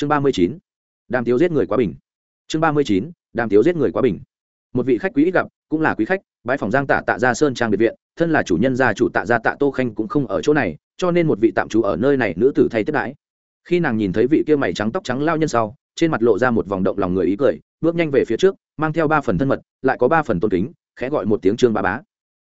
chương ba mươi chín, đàm tiếu giết người quá bình. Chương ba mươi chín, đàm tiếu giết người quá bình. Một vị khách quý ít gặp, cũng là quý khách bãi phòng giang tạ tạ ra sơn trang biệt viện, thân là chủ nhân gia chủ tạ gia tạ tô khanh cũng không ở chỗ này, cho nên một vị tạm trú ở nơi này nữ tử thay tiếp đãi. Khi nàng nhìn thấy vị kia mày trắng tóc trắng lao nhân sau, trên mặt lộ ra một vòng động lòng người ý cười, bước nhanh về phía trước, mang theo ba phần thân mật, lại có ba phần tôn kính, khẽ gọi một tiếng trương ba bá.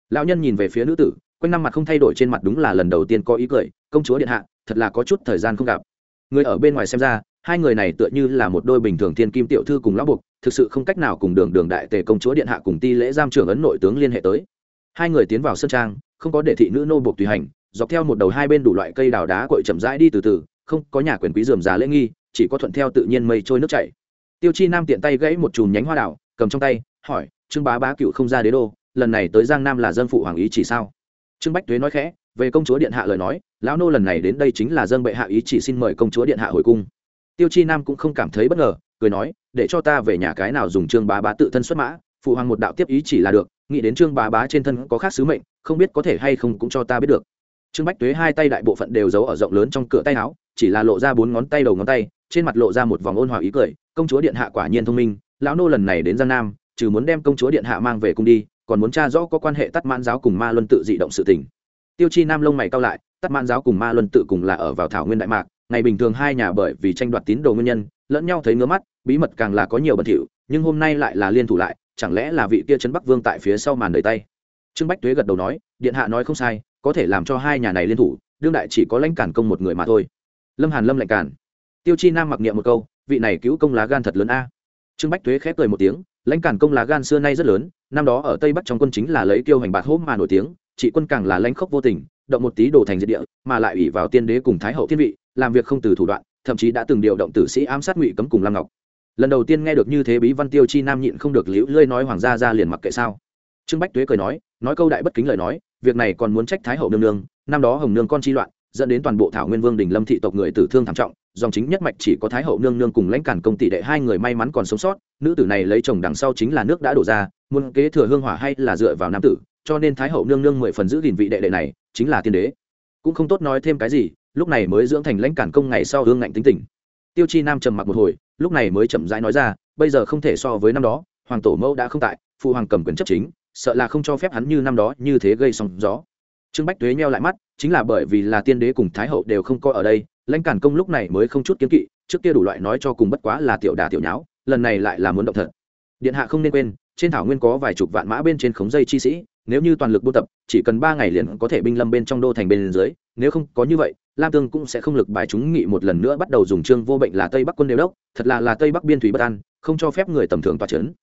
Lão nhân nhìn về phía nữ tử, quanh năm mặt không thay đổi trên mặt đúng là lần đầu tiên có ý cười, công chúa điện hạ, thật là có chút thời gian không gặp. Người ở bên ngoài xem ra hai người này tựa như là một đôi bình thường thiên kim tiểu thư cùng lão buộc, thực sự không cách nào cùng đường đường đại tề công chúa điện hạ cùng ti lễ giam trưởng ấn nội tướng liên hệ tới. Hai người tiến vào sân trang, không có để thị nữ nô buộc tùy hành, dọc theo một đầu hai bên đủ loại cây đào đá cội chậm rãi đi từ từ, không có nhà quyền quý dườm già lễ nghi, chỉ có thuận theo tự nhiên mây trôi nước chảy. Tiêu chi nam tiện tay gãy một chùm nhánh hoa đào, cầm trong tay, hỏi, trương bá bá cựu không ra đế đô, lần này tới giang nam là dân phụ hoàng ý chỉ sao? Trương bách tuế nói khẽ, về công chúa điện hạ lời nói, lão nô lần này đến đây chính là dân bệ hạ ý chỉ xin mời công chúa điện hạ hồi cung tiêu chi nam cũng không cảm thấy bất ngờ, cười nói, để cho ta về nhà cái nào dùng trương bá bá tự thân xuất mã, phụ hoàng một đạo tiếp ý chỉ là được, nghĩ đến trương bá bá trên thân có khác sứ mệnh, không biết có thể hay không cũng cho ta biết được. Trương bách tuế hai tay đại bộ phận đều giấu ở rộng lớn trong cửa tay áo, chỉ là lộ ra bốn ngón tay đầu ngón tay, trên mặt lộ ra một vòng ôn hòa ý cười, công chúa điện hạ quả nhiên thông minh, lão nô lần này đến giang nam, trừ muốn đem công chúa điện hạ mang về cung đi, còn muốn tra rõ có quan hệ tắt mãn giáo cùng ma luân tự dị động sự tình. Tiêu chi nam lông mày cao lại tắt mãn giáo cùng ma luân tự cùng là ở vào thảo nguyên đại mạc ngày bình thường hai nhà bởi vì tranh đoạt tín đồ nguyên nhân, lẫn nhau thấy ngứa mắt, bí mật càng là có nhiều bẩn thỉu, nhưng hôm nay lại là liên thủ lại, chẳng lẽ là vị kia trấn bắc vương tại phía sau màn đời tay? Trương bách tuế gật đầu nói, điện hạ nói không sai, có thể làm cho hai nhà này liên thủ, đương đại chỉ có lãnh cản công một người mà thôi. Lâm hàn lâm lạnh cản. Tiêu chi nam mặc niệm một câu, vị này cứu công lá gan thật lớn a. Trương bách tuế khép cười một tiếng, lãnh cản công lá gan xưa nay rất lớn, năm đó ở tây bắc trong quân chính là lấy tiêu hành bạt hốp mà nổi tiếng, trị quân càng là lãnh khốc vô tình, động một tí đồ thành diệt địa, mà lại ủy vào tiên đế cùng thái hậu thiên vị làm việc không từ thủ đoạn, thậm chí đã từng điều động tử sĩ ám sát ngụy cấm cùng lam ngọc. Lần đầu tiên nghe được như thế bí văn tiêu chi nam nhịn không được liễu lơi nói hoàng gia ra liền mặc kệ sao. Trương bách tuế cười nói nói câu đại bất kính lời nói, việc này còn muốn trách thái hậu nương nương, năm đó hồng nương con chi loạn, dẫn đến toàn bộ thảo nguyên vương đình lâm thị tộc người tử thương thảm trọng, dòng chính nhất mạch chỉ có thái hậu nương nương cùng lãnh cản công tỷ đệ hai người may mắn còn sống sót, nữ tử này lấy chồng đằng sau chính là nước đã đổ ra, muốn kế thừa hương hỏa hay là dựa vào nam tử, cho nên thái hậu nương nương mười phần giữ gìn vị đệ đệ này, chính là tiên đế. Cũng không tốt nói thêm cái gì lúc này mới dưỡng thành lãnh cản công ngày sau hương ngạnh tính tình. Tiêu chi nam trầm mặc một hồi, lúc này mới chậm rãi nói ra, bây giờ không thể so với năm đó, hoàng tổ mẫu đã không tại, phụ hoàng cầm quyền chấp chính, sợ là không cho phép hắn như năm đó như thế gây sóng gió. Trương bách tuế nheo lại mắt, chính là bởi vì là tiên đế cùng thái hậu đều không có ở đây, lãnh cản công lúc này mới không chút kiếm kỵ, trước kia đủ loại nói cho cùng bất quá là tiểu đà tiểu nháo, lần này lại là muốn động thật. Điện hạ không nên quên, trên thảo nguyên có vài chục vạn mã bên trên khống dây chi sĩ, nếu như toàn lực buôn tập, chỉ cần ba ngày liền có thể binh lâm bên trong đô thành bên dưới, nếu không có như vậy lam tương cũng sẽ không lực bài chúng nghị một lần nữa bắt đầu dùng trương vô bệnh là tây bắc quân đều đốc, thật là là tây bắc biên thủy bất an, không cho phép người tầm thường toa chấn.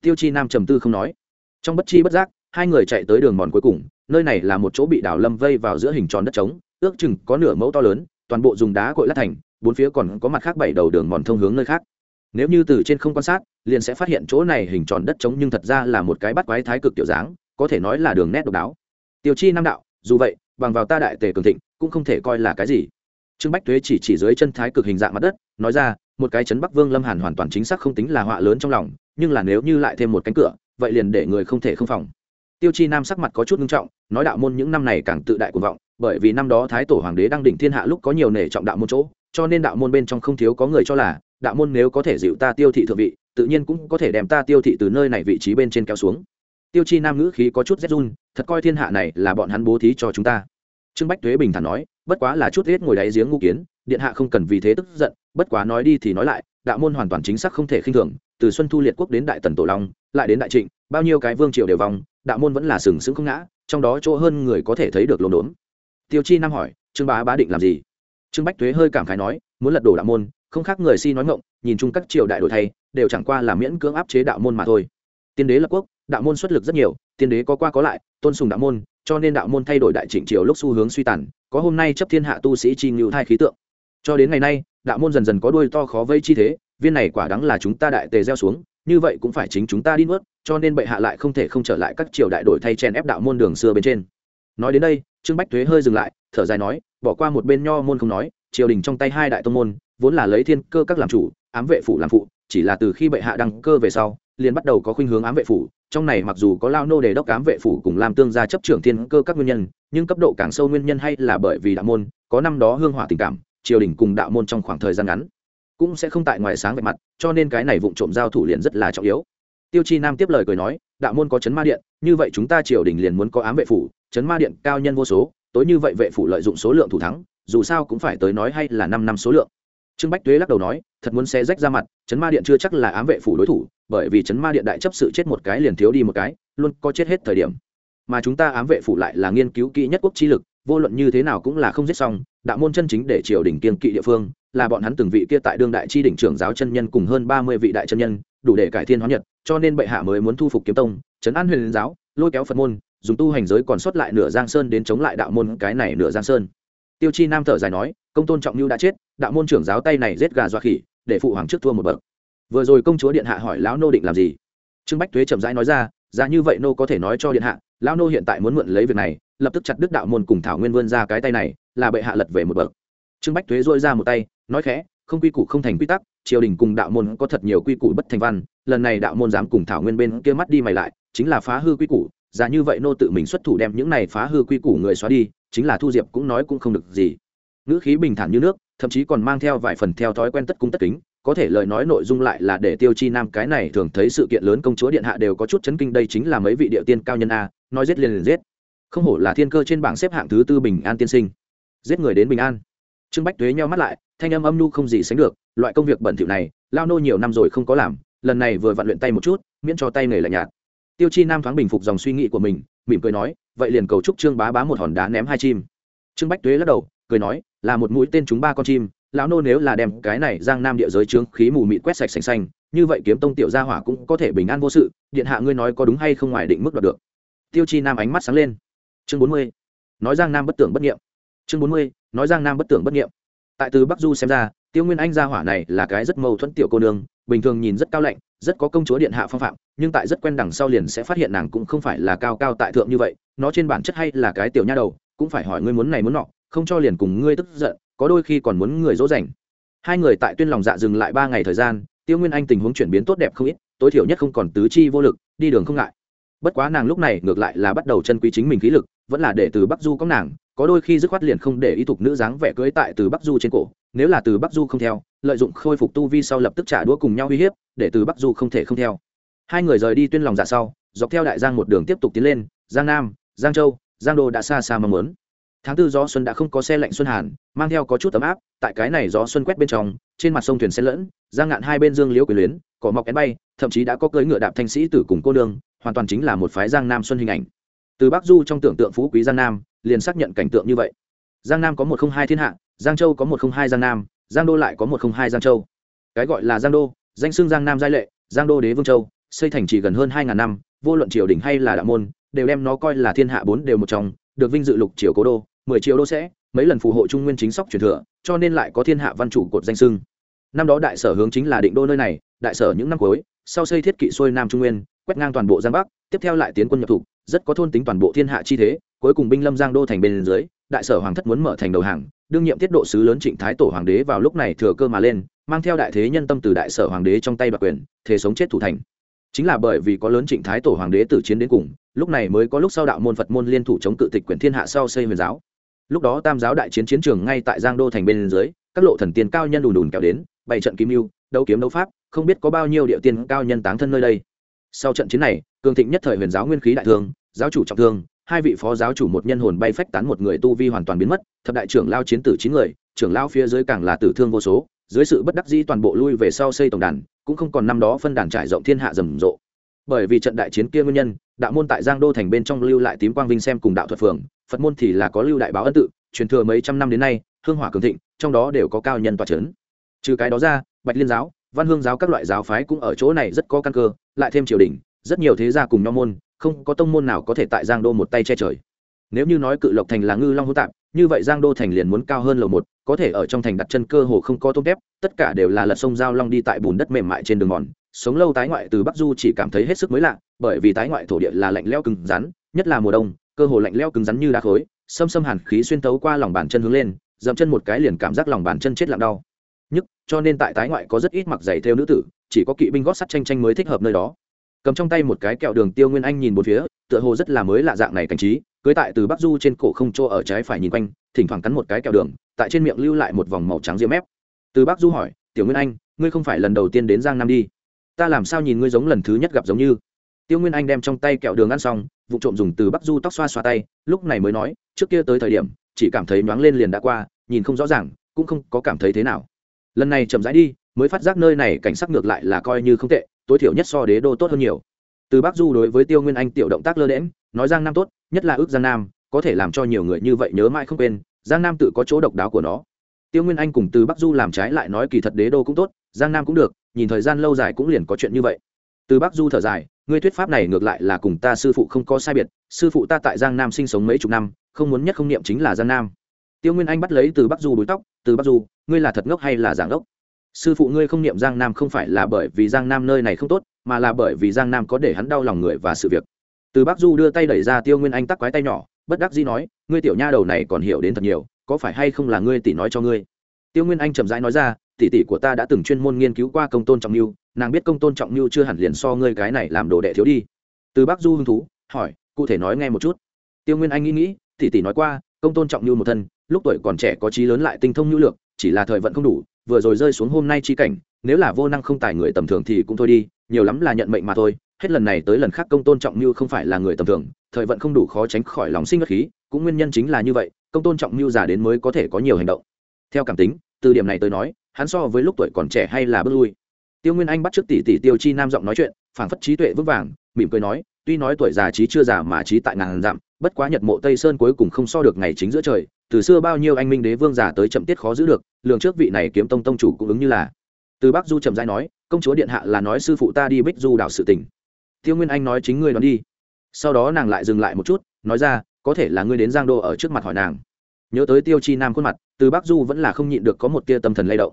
tiêu chi nam trầm tư không nói. Trong bất chi bất giác, hai người chạy tới đường mòn cuối cùng, nơi này là một chỗ bị đảo lâm vây vào giữa hình tròn đất trống, ước chừng có nửa mẫu to lớn, toàn bộ dùng đá cội lát thành, bốn phía còn có mặt khác bảy đầu đường mòn thông hướng nơi khác. Nếu như từ trên không quan sát, liền sẽ phát hiện chỗ này hình tròn đất trống nhưng thật ra là một cái bắt quái thái cực tiểu dáng, có thể nói là đường nét độc đáo. Tiêu chi nam đạo, dù vậy bằng vào ta đại tề cường thịnh, cũng không thể coi là cái gì. Trương bách thuế chỉ chỉ dưới chân thái cực hình dạng mặt đất, nói ra, một cái chấn bắc vương lâm hàn hoàn toàn chính xác không tính là họa lớn trong lòng, nhưng là nếu như lại thêm một cánh cửa, vậy liền để người không thể không phòng. Tiêu chi nam sắc mặt có chút nghiêm trọng, nói đạo môn những năm này càng tự đại cuồng vọng, bởi vì năm đó thái tổ hoàng đế đang đỉnh thiên hạ lúc có nhiều nể trọng đạo môn chỗ, cho nên đạo môn bên trong không thiếu có người cho là, đạo môn nếu có thể dịu ta tiêu thị thượng vị, tự nhiên cũng có thể đem ta tiêu thị từ nơi này vị trí bên trên kéo xuống. Tiêu chi nam ngữ khí có chút rét run thật coi thiên hạ này là bọn hắn bố thí cho chúng ta. Trương bách tuế bình thản nói, bất quá là chút hết ngồi đáy giếng ngu kiến, điện hạ không cần vì thế tức giận, bất quá nói đi thì nói lại, đạo môn hoàn toàn chính xác không thể khinh thường, từ xuân thu liệt quốc đến đại tần tổ long, lại đến đại trịnh, bao nhiêu cái vương triều đều vòng đạo môn vẫn là sừng sững không ngã, trong đó chỗ hơn người có thể thấy được lồn đốn. Tiêu chi nam hỏi, trương bá bá định làm gì? Trương bách thuế hơi cảm khái nói, muốn lật đổ đạo môn, không khác người si nói ngộng nhìn chung các triều đại đổi thay, đều chẳng qua là miễn cưỡng áp chế đạo môn mà thôi. Tiên đế lập quốc, đạo môn xuất lực rất nhiều, tiên đế có qua có lại tôn sùng đạo môn, cho nên đạo môn thay đổi đại trịnh triều lúc xu hướng suy tàn, có hôm nay chấp thiên hạ tu sĩ chi ngưu thai khí tượng. Cho đến ngày nay, đạo môn dần dần có đuôi to khó vây chi thế, viên này quả đắng là chúng ta đại tề gieo xuống, như vậy cũng phải chính chúng ta đi nuốt, cho nên bệ hạ lại không thể không trở lại các triều đại đổi thay chen ép đạo môn đường xưa bên trên. Nói đến đây, trương bách thuế hơi dừng lại, thở dài nói, bỏ qua một bên nho môn không nói, triều đình trong tay hai đại tông môn, vốn là lấy thiên cơ các làm chủ, ám vệ phủ làm phụ chỉ là từ khi bệ hạ đăng cơ về sau, liền bắt đầu có khuynh hướng ám vệ phủ. Trong này mặc dù có lao nô đề đốc ám vệ phủ cùng làm tương gia chấp trưởng thiên cơ các nguyên nhân, nhưng cấp độ càng sâu nguyên nhân hay là bởi vì đạo môn, có năm đó hương hỏa tình cảm, triều đình cùng đạo môn trong khoảng thời gian ngắn cũng sẽ không tại ngoài sáng vạch mặt, cho nên cái này vụ trộm giao thủ liền rất là trọng yếu. Tiêu chi nam tiếp lời cười nói, đạo môn có chấn ma điện, như vậy chúng ta triều đình liền muốn có ám vệ phủ, chấn ma điện cao nhân vô số, tối như vậy vệ phủ lợi dụng số lượng thủ thắng, dù sao cũng phải tới nói hay là năm năm số lượng trương bách tuế lắc đầu nói, thật muốn xe rách ra mặt chấn ma điện chưa chắc là ám vệ phủ đối thủ, bởi vì chấn ma điện đại chấp sự chết một cái liền thiếu đi một cái, luôn có chết hết thời điểm. Mà chúng ta ám vệ phủ lại là nghiên cứu kỹ nhất quốc chi lực, vô luận như thế nào cũng là không giết xong, đạo môn chân chính để triều đình kiên kỵ địa phương, là bọn hắn từng vị kia tại đương đại chi đỉnh trưởng giáo chân nhân cùng hơn ba mươi vị đại chân nhân, đủ để cải thiên hóa nhật, cho nên bệ hạ mới muốn thu phục kiếm tông, trấn an huyền giáo, lôi kéo phật môn, dùng tu hành giới còn sót lại nửa giang sơn đến chống lại đạo môn cái này nửa giang sơn. Tiêu chi nam thở dài nói công tôn trọng lưu đã chết, đạo môn trưởng giáo tay này giết gà doa khỉ, để phụ hoàng trước thua một bậc. Vừa rồi công chúa điện hạ hỏi lão nô định làm gì? Trương bách thuế chậm rãi nói ra ra như vậy nô có thể nói cho điện hạ, lão nô hiện tại muốn mượn lấy việc này, lập tức chặt đứt đạo môn cùng thảo nguyên vươn ra cái tay này, là bệ hạ lật về một bậc. Trương bách thuế dôi ra một tay, nói khẽ, không quy củ không thành quy tắc, triều đình cùng đạo môn có thật nhiều quy củ bất thành văn, lần này đạo môn dám cùng thảo nguyên bên kia mắt đi mày lại, chính là phá hư quy củ, giá như vậy nô tự mình xuất thủ đem những này phá hư quy củ người xóa đi, chính là thu diệp cũng nói cũng không được gì ngữ khí bình thản như nước, thậm chí còn mang theo vài phần theo thói quen tất cung tất kính, có thể lời nói nội dung lại là để tiêu chi nam cái này thường thấy sự kiện lớn công chúa điện hạ đều có chút chấn kinh, đây chính là mấy vị địa tiên cao nhân a, nói giết liền liền giết. Không hổ là thiên cơ trên bảng xếp hạng thứ tư bình an tiên sinh. Giết người đến bình an. Trương bách thuế nhau mắt lại, thanh âm âm nu không gì sánh được, loại công việc bẩn thỉu này, lao nô nhiều năm rồi không có làm, lần này vừa vặn luyện tay một chút, miễn cho tay nghề lạnh nhạt. Tiêu chi nam thoáng bình phục dòng suy nghĩ của mình, mỉm cười nói, vậy liền cầu chúc trương bá bá một hòn đá ném hai chim. Trương bách tuế lắc đầu cười nói, là một mũi tên chúng ba con chim, lão nô nếu là đem cái này giang nam địa giới trướng khí mù mịt quét sạch sành xanh, như vậy kiếm tông tiểu gia hỏa cũng có thể bình an vô sự, điện hạ ngươi nói có đúng hay không ngoài định mức đoạt được. Tiêu chi nam ánh mắt sáng lên. Chương bốn mươi, nói giang nam bất tưởng bất nghiệm chương bốn mươi, nói giang nam bất tưởng bất nghiệm tại từ bắc du xem ra, tiêu nguyên anh gia hỏa này là cái rất mâu thuẫn tiểu cô nương, bình thường nhìn rất cao lạnh, rất có công chúa điện hạ phong phạm, nhưng tại rất quen đằng sau liền sẽ phát hiện nàng cũng không phải là cao cao tại thượng như vậy, nó trên bản chất hay là cái tiểu nha đầu, cũng phải hỏi ngươi muốn này muốn nọ không cho liền cùng ngươi tức giận, có đôi khi còn muốn người dỗ dành. Hai người tại tuyên lòng dạ dừng lại ba ngày thời gian, tiêu nguyên anh tình huống chuyển biến tốt đẹp không ít, tối thiểu nhất không còn tứ chi vô lực, đi đường không ngại. Bất quá nàng lúc này ngược lại là bắt đầu chân quý chính mình khí lực, vẫn là để từ bắc du có nàng, có đôi khi dứt khoát liền không để ý thục nữ dáng vẻ cưới tại từ bắc du trên cổ, nếu là từ bắc du không theo, lợi dụng khôi phục tu vi sau lập tức trả đũa cùng nhau uy hiếp, để từ bắc du không thể không theo. Hai người rời đi tuyên lòng dạ sau, dọc theo đại giang một đường tiếp tục tiến lên, giang nam, giang châu, giang đô đã xa xa mong muốn tháng tư gió xuân đã không có xe lạnh xuân hàn, mang theo có chút ấm áp, tại cái này gió xuân quét bên trong, trên mặt sông thuyền xe lẫn, giang ngạn hai bên dương liễu quyền luyến, cỏ mọc én bay, thậm chí đã có cưỡi ngựa đạp thanh sĩ tử cùng cô đương hoàn toàn chính là một phái giang nam xuân hình ảnh. Từ bắc du trong tưởng tượng phú quý giang nam, liền xác nhận cảnh tượng như vậy. Giang nam có một không hai thiên hạ, giang châu có một không hai giang nam, giang đô lại có một không hai giang châu. Cái gọi là giang đô, danh xưng giang nam giai lệ, giang đô đế vương châu, xây thành chỉ gần hơn hai ngàn năm, vô luận triều đình hay là đạo môn, đều đem nó coi là thiên hạ bốn đều một trong được vinh dự lục triều cố đô, mười triệu đô sẽ, mấy lần phù hộ trung nguyên chính sóc truyền thừa, cho nên lại có thiên hạ văn chủ cột danh sưng năm đó đại sở hướng chính là định đô nơi này, đại sở những năm cuối, sau xây thiết kỵ xuôi nam trung nguyên, quét ngang toàn bộ giang bắc, tiếp theo lại tiến quân nhập thủ rất có thôn tính toàn bộ thiên hạ chi thế, cuối cùng binh lâm giang đô thành bên dưới, đại sở hoàng thất muốn mở thành đầu hàng, đương nhiệm tiết độ sứ lớn trịnh thái tổ hoàng đế vào lúc này thừa cơ mà lên, mang theo đại thế nhân tâm từ đại sở hoàng đế trong tay bạc quyền thế sống chết thủ thành. Chính là bởi vì có lớn trịnh thái tổ hoàng đế từ chiến đến cùng lúc này mới có lúc sau đạo môn phật môn liên thủ chống cự tịch quyển thiên hạ sau xây huyền giáo. Lúc đó tam giáo đại chiến chiến trường ngay tại giang đô thành bên dưới, các lộ thần tiên cao nhân đùn đùn kéo đến bảy trận kim mưu, đấu kiếm đấu pháp, không biết có bao nhiêu địa tiên cao nhân táng thân nơi đây. Sau trận chiến này, cường thịnh nhất thời huyền giáo nguyên khí đại thương, giáo chủ trọng thương, hai vị phó giáo chủ một nhân hồn bay phách tán một người tu vi hoàn toàn biến mất, thập đại trưởng lao chiến tử chín người, trưởng lao phía dưới càng là tử thương vô số, dưới sự bất đắc dĩ toàn bộ lui về sau xây tổng đàn, cũng không còn năm đó phân đàn trải rộng thiên hạ rầm rộ. Bởi vì trận đại chiến kia nguyên nhân đạo môn tại giang đô thành bên trong lưu lại tím quang vinh xem cùng đạo thuật phường, phật môn thì là có lưu đại báo ân tự, truyền thừa mấy trăm năm đến nay, hương hỏa cường thịnh, trong đó đều có cao nhân tòa trấn trừ cái đó ra, bạch liên giáo, văn hương giáo các loại giáo phái cũng ở chỗ này rất có căn cơ, lại thêm triều đình, rất nhiều thế gia cùng nho môn, không có tông môn nào có thể tại giang đô một tay che trời. Nếu như nói cự lộc thành là ngư long hữu tạp, như vậy giang đô thành liền muốn cao hơn lầu một, có thể ở trong thành đặt chân cơ hồ không có tôm tép, tất cả đều là lật sông giao long đi tại bùn đất mềm mại trên đường mòn sống lâu tái ngoại từ bắc du chỉ cảm thấy hết sức mới lạ, bởi vì tái ngoại thổ địa là lạnh leo cứng rắn, nhất là mùa đông, cơ hồ lạnh leo cứng rắn như đá khối, xâm xâm hàn khí xuyên tấu qua lòng bàn chân hướng lên, dậm chân một cái liền cảm giác lòng bàn chân chết lặng đau. Nhức, cho nên tại tái ngoại có rất ít mặc giày theo nữ tử, chỉ có kỵ binh gót sắt tranh tranh mới thích hợp nơi đó. Cầm trong tay một cái kẹo đường tiêu nguyên anh nhìn một phía, tựa hồ rất là mới lạ dạng này cảnh trí, cưới tại từ bắc du trên cổ không chỗ ở trái phải nhìn quanh, thỉnh thoảng cắn một cái kẹo đường, tại trên miệng lưu lại một vòng màu trắng diễm mép. Từ bắc du hỏi, tiểu nguyên anh, ngươi không phải lần đầu tiên đến giang nam đi? Ta làm sao nhìn ngươi giống lần thứ nhất gặp giống như? Tiêu nguyên anh đem trong tay kẹo đường ăn xong, vụ trộm dùng từ bắc du tóc xoa xoa tay, lúc này mới nói, trước kia tới thời điểm, chỉ cảm thấy nhoáng lên liền đã qua, nhìn không rõ ràng, cũng không có cảm thấy thế nào. Lần này chậm rãi đi, mới phát giác nơi này cảnh sắc ngược lại là coi như không tệ, tối thiểu nhất so đế đô tốt hơn nhiều. Từ bắc du đối với tiêu nguyên anh tiểu động tác lơ đễm nói giang nam tốt, nhất là ước giang nam, có thể làm cho nhiều người như vậy nhớ mãi không quên, giang nam tự có chỗ độc đáo của nó tiêu nguyên anh cùng từ bắc du làm trái lại nói kỳ thật đế đô cũng tốt, giang nam cũng được, nhìn thời gian lâu dài cũng liền có chuyện như vậy. Từ bắc du thở dài, ngươi thuyết pháp này ngược lại là cùng ta sư phụ không có sai biệt, sư phụ ta tại giang nam sinh sống mấy chục năm, không muốn nhất không niệm chính là giang nam. Tiêu nguyên anh bắt lấy từ bắc du búi tóc, từ bắc du, ngươi là thật ngốc hay là giảng ngốc? Sư phụ ngươi không niệm giang nam không phải là bởi vì giang nam nơi này không tốt, mà là bởi vì giang nam có để hắn đau lòng người và sự việc. Từ bắc du đưa tay đẩy ra tiêu nguyên anh tắc quái tay nhỏ, bất đắc dĩ nói, ngươi tiểu nha đầu này còn hiểu đến thật nhiều có phải hay không là ngươi tỷ nói cho ngươi? Tiêu nguyên anh chậm rãi nói ra, tỷ tỷ của ta đã từng chuyên môn nghiên cứu qua công tôn trọng lưu, nàng biết công tôn trọng lưu chưa hẳn liền so ngươi cái này làm đồ đệ thiếu đi. Từ bắc du hứng thú, hỏi, cụ thể nói nghe một chút. Tiêu nguyên anh nghĩ nghĩ, tỷ tỷ nói qua, công tôn trọng lưu một thân, lúc tuổi còn trẻ có trí lớn lại tinh thông nhu lược, chỉ là thời vận không đủ, vừa rồi rơi xuống hôm nay chi cảnh, nếu là vô năng không tài người tầm thường thì cũng thôi đi, nhiều lắm là nhận mệnh mà thôi. Hết lần này tới lần khác công tôn trọng mưu không phải là người tầm thường, thời vận không đủ khó tránh khỏi lòng sinh bất khí, cũng nguyên nhân chính là như vậy công tôn trọng mưu già đến mới có thể có nhiều hành động. Theo cảm tính, từ điểm này tới nói, hắn so với lúc tuổi còn trẻ hay là bước lui. Tiêu nguyên anh bắt t r ư ớ c tỷ tỷ tiêu chi nam giọng nói chuyện, phảng phất trí tuệ vững vàng, mỉm cười nói, tuy nói tuổi già trí chưa già mà trí tại ngàn dặm, bất quá nhật mộ tây sơn cuối cùng không so được ngày chính giữa trời, từ xưa bao nhiêu anh minh đế vương giả tới chậm tiết khó giữ được, lường trước vị này kiếm tông tông chủ cũng ứng như là. Từ bắc du chậm dãi nói, công chúa điện hạ là nói sư phụ ta đi bích du đảo sự tỉnh tiêu nguyên anh nói chính ngươi đón đi. Sau đó nàng lại dừng lại một chút, nói ra có thể là ngươi đến giang đô ở trước mặt hỏi nàng. Nhớ tới tiêu chi nam khuôn mặt, từ bắc du vẫn là không nhịn được có một tia tâm thần lay động.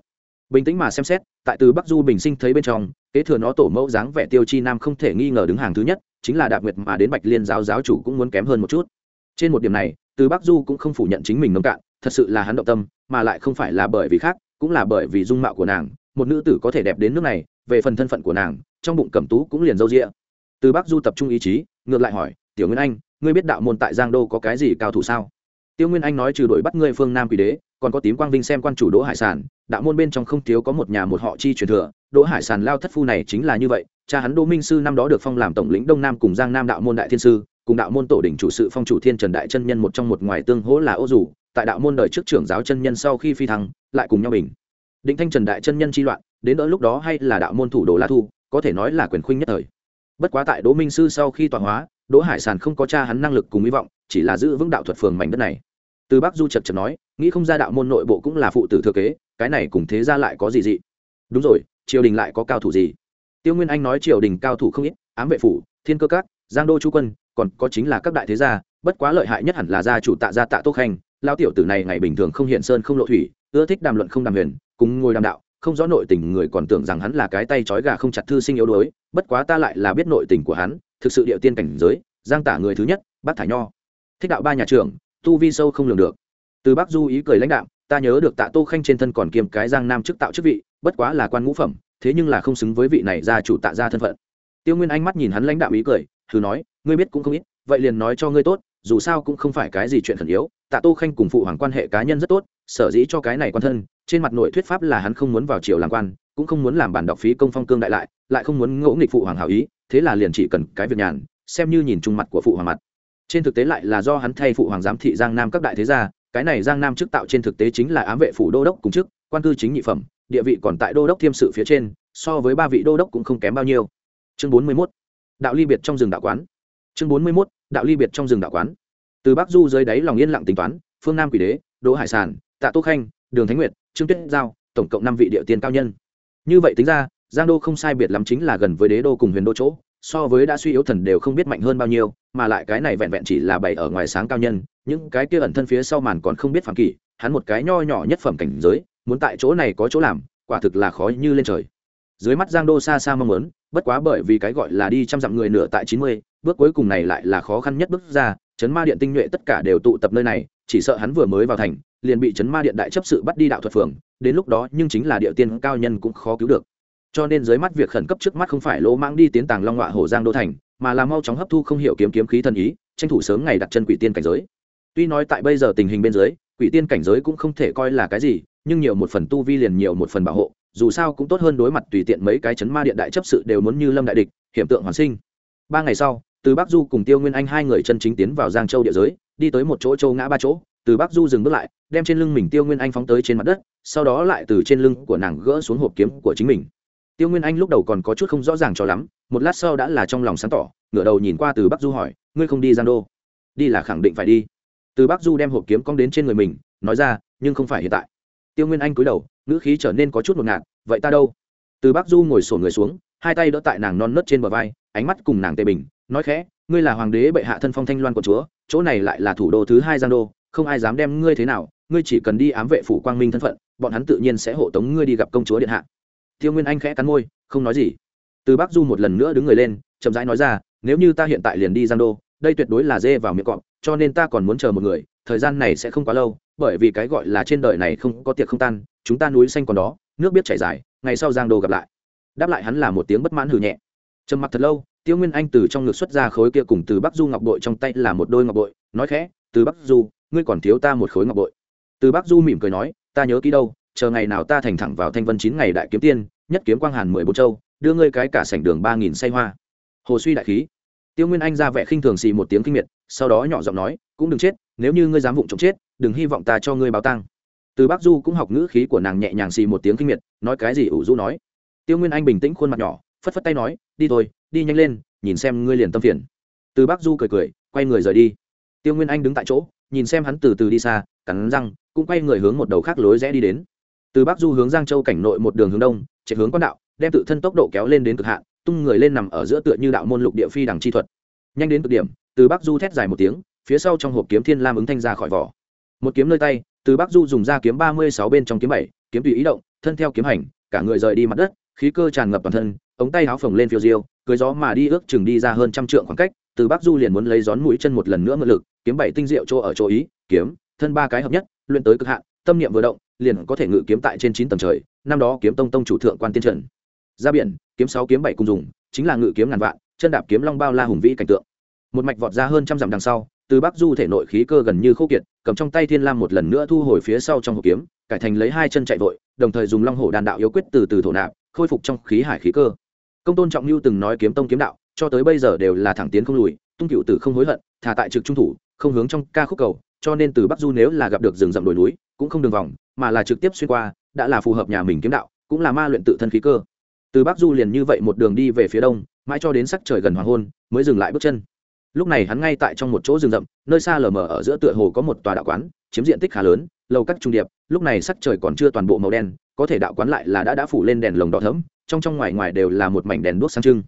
Bình tĩnh mà xem xét, tại từ bắc du bình sinh thấy bên trong, kế thừa nó tổ mẫu dáng vẻ tiêu chi nam không thể nghi ngờ đứng hàng thứ nhất, chính là đạp nguyệt mà đến bạch liên giáo giáo chủ cũng muốn kém hơn một chút. Trên một điểm này, từ bắc du cũng không phủ nhận chính mình nông cạn, thật sự là hắn động tâm, mà lại không phải là bởi vì khác, cũng là bởi vì dung mạo của nàng, một nữ tử có thể đẹp đến nước này, về phần thân phận của nàng, trong bụng cẩm tú cũng liền râu rịa từ bắc du tập trung ý chí, ngược lại hỏi, tiểu nguyên anh ngươi biết đạo môn tại giang đô có cái gì cao thủ sao? Tiêu nguyên anh nói trừ đuổi bắt ngươi phương nam quỷ đế, còn có tím quang vinh xem quan chủ đỗ hải sản đạo môn bên trong không thiếu có một nhà một họ chi truyền thừa. Đỗ hải sản lao thất phu này chính là như vậy. Cha hắn đỗ minh sư năm đó được phong làm tổng lĩnh đông nam cùng giang nam đạo môn đại thiên sư, cùng đạo môn tổ đỉnh chủ sự phong chủ thiên trần đại chân nhân một trong một ngoài tương hỗ là ô dù. Tại đạo môn đời trước trưởng giáo chân nhân sau khi phi thăng, lại cùng nhau bình. Định thanh trần đại chân nhân chi loạn, đến đỡ lúc đó hay là đạo môn thủ đồ la thu, có thể nói là quyền khuynh nhất thời. Bất quá tại đỗ minh sư sau khi tọa hóa đỗ hải sản không có cha hắn năng lực cùng hy vọng, chỉ là giữ vững đạo thuật phường mảnh đất này. Từ bắc du chật chật nói, nghĩ không ra đạo môn nội bộ cũng là phụ tử thừa kế, cái này cùng thế ra lại có gì dị? Đúng rồi, triều đình lại có cao thủ gì? Tiêu nguyên anh nói triều đình cao thủ không ít, ám vệ phủ, thiên cơ các, giang đô chu quân, còn có chính là các đại thế gia, bất quá lợi hại nhất hẳn là gia chủ tạ gia tạ tô khanh lao tiểu tử này ngày bình thường không hiện sơn không lộ thủy, ưa thích đàm luận không đàm huyền, cùng ngồi đàm đạo, không rõ nội tình người còn tưởng rằng hắn là cái tay trói gà không chặt thư sinh yếu đuối, bất quá ta lại là biết nội tình của hắn thực sự địa tiên cảnh giới, giang tả người thứ nhất, bác thải nho. Thích đạo ba nhà trường tu vi sâu không lường được. Từ bác du ý cười lãnh đạo ta nhớ được tạ tô khanh trên thân còn kiêm cái giang nam chức tạo chức vị, bất quá là quan ngũ phẩm, thế nhưng là không xứng với vị này gia chủ tạ gia thân phận. Tiêu nguyên anh mắt nhìn hắn lãnh đạo ý cười, thử nói, ngươi biết cũng không ít, vậy liền nói cho ngươi tốt, dù sao cũng không phải cái gì chuyện khẩn yếu, tạ tô khanh cùng phụ hoàng quan hệ cá nhân rất tốt, sở dĩ cho cái này quan thân, trên mặt nội thuyết pháp là hắn không muốn vào triều làm quan, cũng không muốn làm bản đọc phí công phong cương đại lại lại không muốn ngỗ nghịch phụ hoàng hảo ý thế là liền chỉ cần cái việc nhàn, xem như nhìn chung mặt của phụ hoàng mặt trên thực tế lại là do hắn thay phụ hoàng giám thị giang nam các đại thế gia, cái này giang nam chức tạo trên thực tế chính là ám vệ phủ đô đốc cùng chức, quan cư chính nhị phẩm, địa vị còn tại đô đốc thiêm sự phía trên, so với ba vị đô đốc cũng không kém bao nhiêu chương bốn mươi 41. đạo ly biệt trong rừng đạo quán chương bốn mươi 41. đạo ly biệt trong rừng đạo quán từ bắc du dưới đáy lòng yên lặng tính toán, phương nam quỷ đế, đỗ hải sản, tạ tô khanh, đường thánh nguyệt, trương tuyết giao, tổng cộng năm vị địa tiên cao nhân như vậy tính ra giang đô không sai biệt lắm chính là gần với đế đô cùng huyền đô chỗ, so với đã suy yếu thần đều không biết mạnh hơn bao nhiêu, mà lại cái này vẹn vẹn chỉ là bày ở ngoài sáng cao nhân, những cái kia ẩn thân phía sau màn còn không biết phản kỷ, hắn một cái nho nhỏ nhất phẩm cảnh giới, muốn tại chỗ này có chỗ làm, quả thực là khó như lên trời. Dưới mắt giang đô xa xa mong muốn, bất quá bởi vì cái gọi là đi trăm dặm người nửa tại chín mươi, bước cuối cùng này lại là khó khăn nhất bước ra, chấn ma điện tinh nhuệ tất cả đều tụ tập nơi này, chỉ sợ hắn vừa mới vào thành, liền bị chấn ma điện đại chấp sự bắt đi đạo thuật phường, đến lúc đó nhưng chính là địa tiên cao nhân cũng khó cứu được cho nên dưới mắt việc khẩn cấp trước mắt không phải lỗ mãng đi tiến tàng long họa hổ giang đô thành, mà là mau chóng hấp thu không hiểu kiếm kiếm khí thần ý, tranh thủ sớm ngày đặt chân quỷ tiên cảnh giới. Tuy nói tại bây giờ tình hình bên dưới, quỷ tiên cảnh giới cũng không thể coi là cái gì, nhưng nhiều một phần tu vi liền nhiều một phần bảo hộ, dù sao cũng tốt hơn đối mặt tùy tiện mấy cái chấn ma điện đại chấp sự đều muốn như lâm đại địch, hiểm tượng hoàn sinh. Ba ngày sau, từ bắc du cùng tiêu nguyên anh hai người chân chính tiến vào giang châu địa giới, đi tới một chỗ châu ngã ba chỗ, từ bắc du dừng bước lại, đem trên lưng mình tiêu nguyên anh phóng tới trên mặt đất, sau đó lại từ trên lưng của nàng gỡ xuống hộp kiếm của chính mình tiêu nguyên anh lúc đầu còn có chút không rõ ràng cho lắm, một lát sau đã là trong lòng sáng tỏ, ngửa đầu nhìn qua từ bắc du hỏi, ngươi không đi giang đô? Đi là khẳng định phải đi. Từ bắc du đem hộp kiếm cong đến trên người mình, nói ra, nhưng không phải hiện tại. Tiêu nguyên anh cúi đầu, ngữ khí trở nên có chút ngột ngạt, vậy ta đâu? Từ bắc du ngồi sổ người xuống, hai tay đỡ tại nàng non nớt trên bờ vai, ánh mắt cùng nàng tề bình, nói khẽ, ngươi là hoàng đế bệ hạ thân phong thanh loan của chúa, chỗ này lại là thủ đô thứ hai giang đô, không ai dám đem ngươi thế nào, ngươi chỉ cần đi ám vệ phủ quang minh thân phận, bọn hắn tự nhiên sẽ hộ tống ngươi đi gặp công chúa điện hạ tiêu nguyên anh khẽ cắn môi, không nói gì. Từ bắc du một lần nữa đứng người lên, chậm rãi nói ra, nếu như ta hiện tại liền đi giang đô, đây tuyệt đối là dê vào miệng cọp, cho nên ta còn muốn chờ một người, thời gian này sẽ không quá lâu, bởi vì cái gọi là trên đời này không có tiệc không tan, chúng ta núi xanh còn đó, nước biết chảy dài, ngày sau giang đô gặp lại. Đáp lại hắn là một tiếng bất mãn hừ nhẹ. Trầm mặc thật lâu, tiêu nguyên anh từ trong ngực xuất ra khối kia cùng từ bắc du ngọc bội trong tay là một đôi ngọc bội, nói khẽ, từ bắc du, ngươi còn thiếu ta một khối ngọc bội. Từ bắc du mỉm cười nói, ta nhớ kỹ đâu chờ ngày nào ta thành thẳng vào thanh vân chín ngày đại kiếm tiên, nhất kiếm quang hàn mười bốn châu, đưa ngươi cái cả sảnh đường ba nghìn say hoa. Hồ suy đại khí. Tiêu nguyên anh ra vẻ khinh thường xì một tiếng kinh miệt, sau đó nhỏ giọng nói, cũng đừng chết, nếu như ngươi dám vụng trộm chết, đừng hy vọng ta cho ngươi báo tăng từ bác du cũng học ngữ khí của nàng nhẹ nhàng xì một tiếng kinh miệt, nói cái gì ủ du nói. Tiêu nguyên anh bình tĩnh khuôn mặt nhỏ, phất phất tay nói, đi thôi, đi nhanh lên, nhìn xem ngươi liền tâm phiền. Từ bác du cười cười, quay người rời đi. Tiêu nguyên anh đứng tại chỗ, nhìn xem hắn từ từ đi xa, cắn răng, cũng quay người hướng một đầu khác lối rẽ đi đến từ bắc du hướng giang châu cảnh nội một đường hướng đông, chạy hướng quan đạo, đem tự thân tốc độ kéo lên đến cực hạn, tung người lên nằm ở giữa tựa như đạo môn lục địa phi đằng chi thuật. Nhanh đến cực điểm, từ bắc du thét dài một tiếng, phía sau trong hộp kiếm thiên lam ứng thanh ra khỏi vỏ. Một kiếm nơi tay, từ bắc du dùng ra kiếm ba mươi sáu bên trong kiếm bảy, kiếm tùy ý động, thân theo kiếm hành, cả người rời đi mặt đất, khí cơ tràn ngập toàn thân, ống tay áo phồng lên phiêu diêu, cưới gió mà đi ước chừng đi ra hơn trăm trượng khoảng cách, từ bắc du liền muốn lấy gión mũi chân một lần nữa ngự lực, kiếm bảy tinh diệu chỗ ở chỗ ý, kiếm, thân ba cái hợp nhất, luyện tới cực hạn tâm niệm vừa động, liền có thể ngự kiếm tại trên chín tầng trời, năm đó kiếm tông tông chủ thượng quan tiên trần. Ra biển, kiếm sáu kiếm bảy cùng dùng, chính là ngự kiếm ngàn vạn, chân đạp kiếm long bao la hùng vĩ cảnh tượng. Một mạch vọt ra hơn trăm dặm đằng sau, từ bắc du thể nội khí cơ gần như khô kiệt, cầm trong tay thiên lam một lần nữa thu hồi phía sau trong hộp kiếm, cải thành lấy hai chân chạy vội, đồng thời dùng long hổ đàn đạo yếu quyết từ từ thổ nạp, khôi phục trong khí hải khí cơ. Công tôn trọng lưu từng nói kiếm tông kiếm đạo, cho tới bây giờ đều là thẳng tiến không lùi, tung cựu tử không hối hận, thả tại trực trung thủ, không hướng trong ca khúc cầu, cho nên từ bắc du nếu là gặp được rừng rậm đồi núi cũng không đường vòng, mà là trực tiếp xuyên qua, đã là phù hợp nhà mình kiếm đạo, cũng là ma luyện tự thân khí cơ. Từ bắc du liền như vậy một đường đi về phía đông, mãi cho đến sắc trời gần hoàng hôn, mới dừng lại bước chân. Lúc này hắn ngay tại trong một chỗ rừng rậm, nơi xa lờ mờ ở giữa tựa hồ có một tòa đạo quán, chiếm diện tích khá lớn, lầu các trung điệp, lúc này sắc trời còn chưa toàn bộ màu đen, có thể đạo quán lại là đã đã phủ lên đèn lồng đỏ thấm trong trong ngoài ngoài đều là một mảnh đèn đuốc sáng trưng.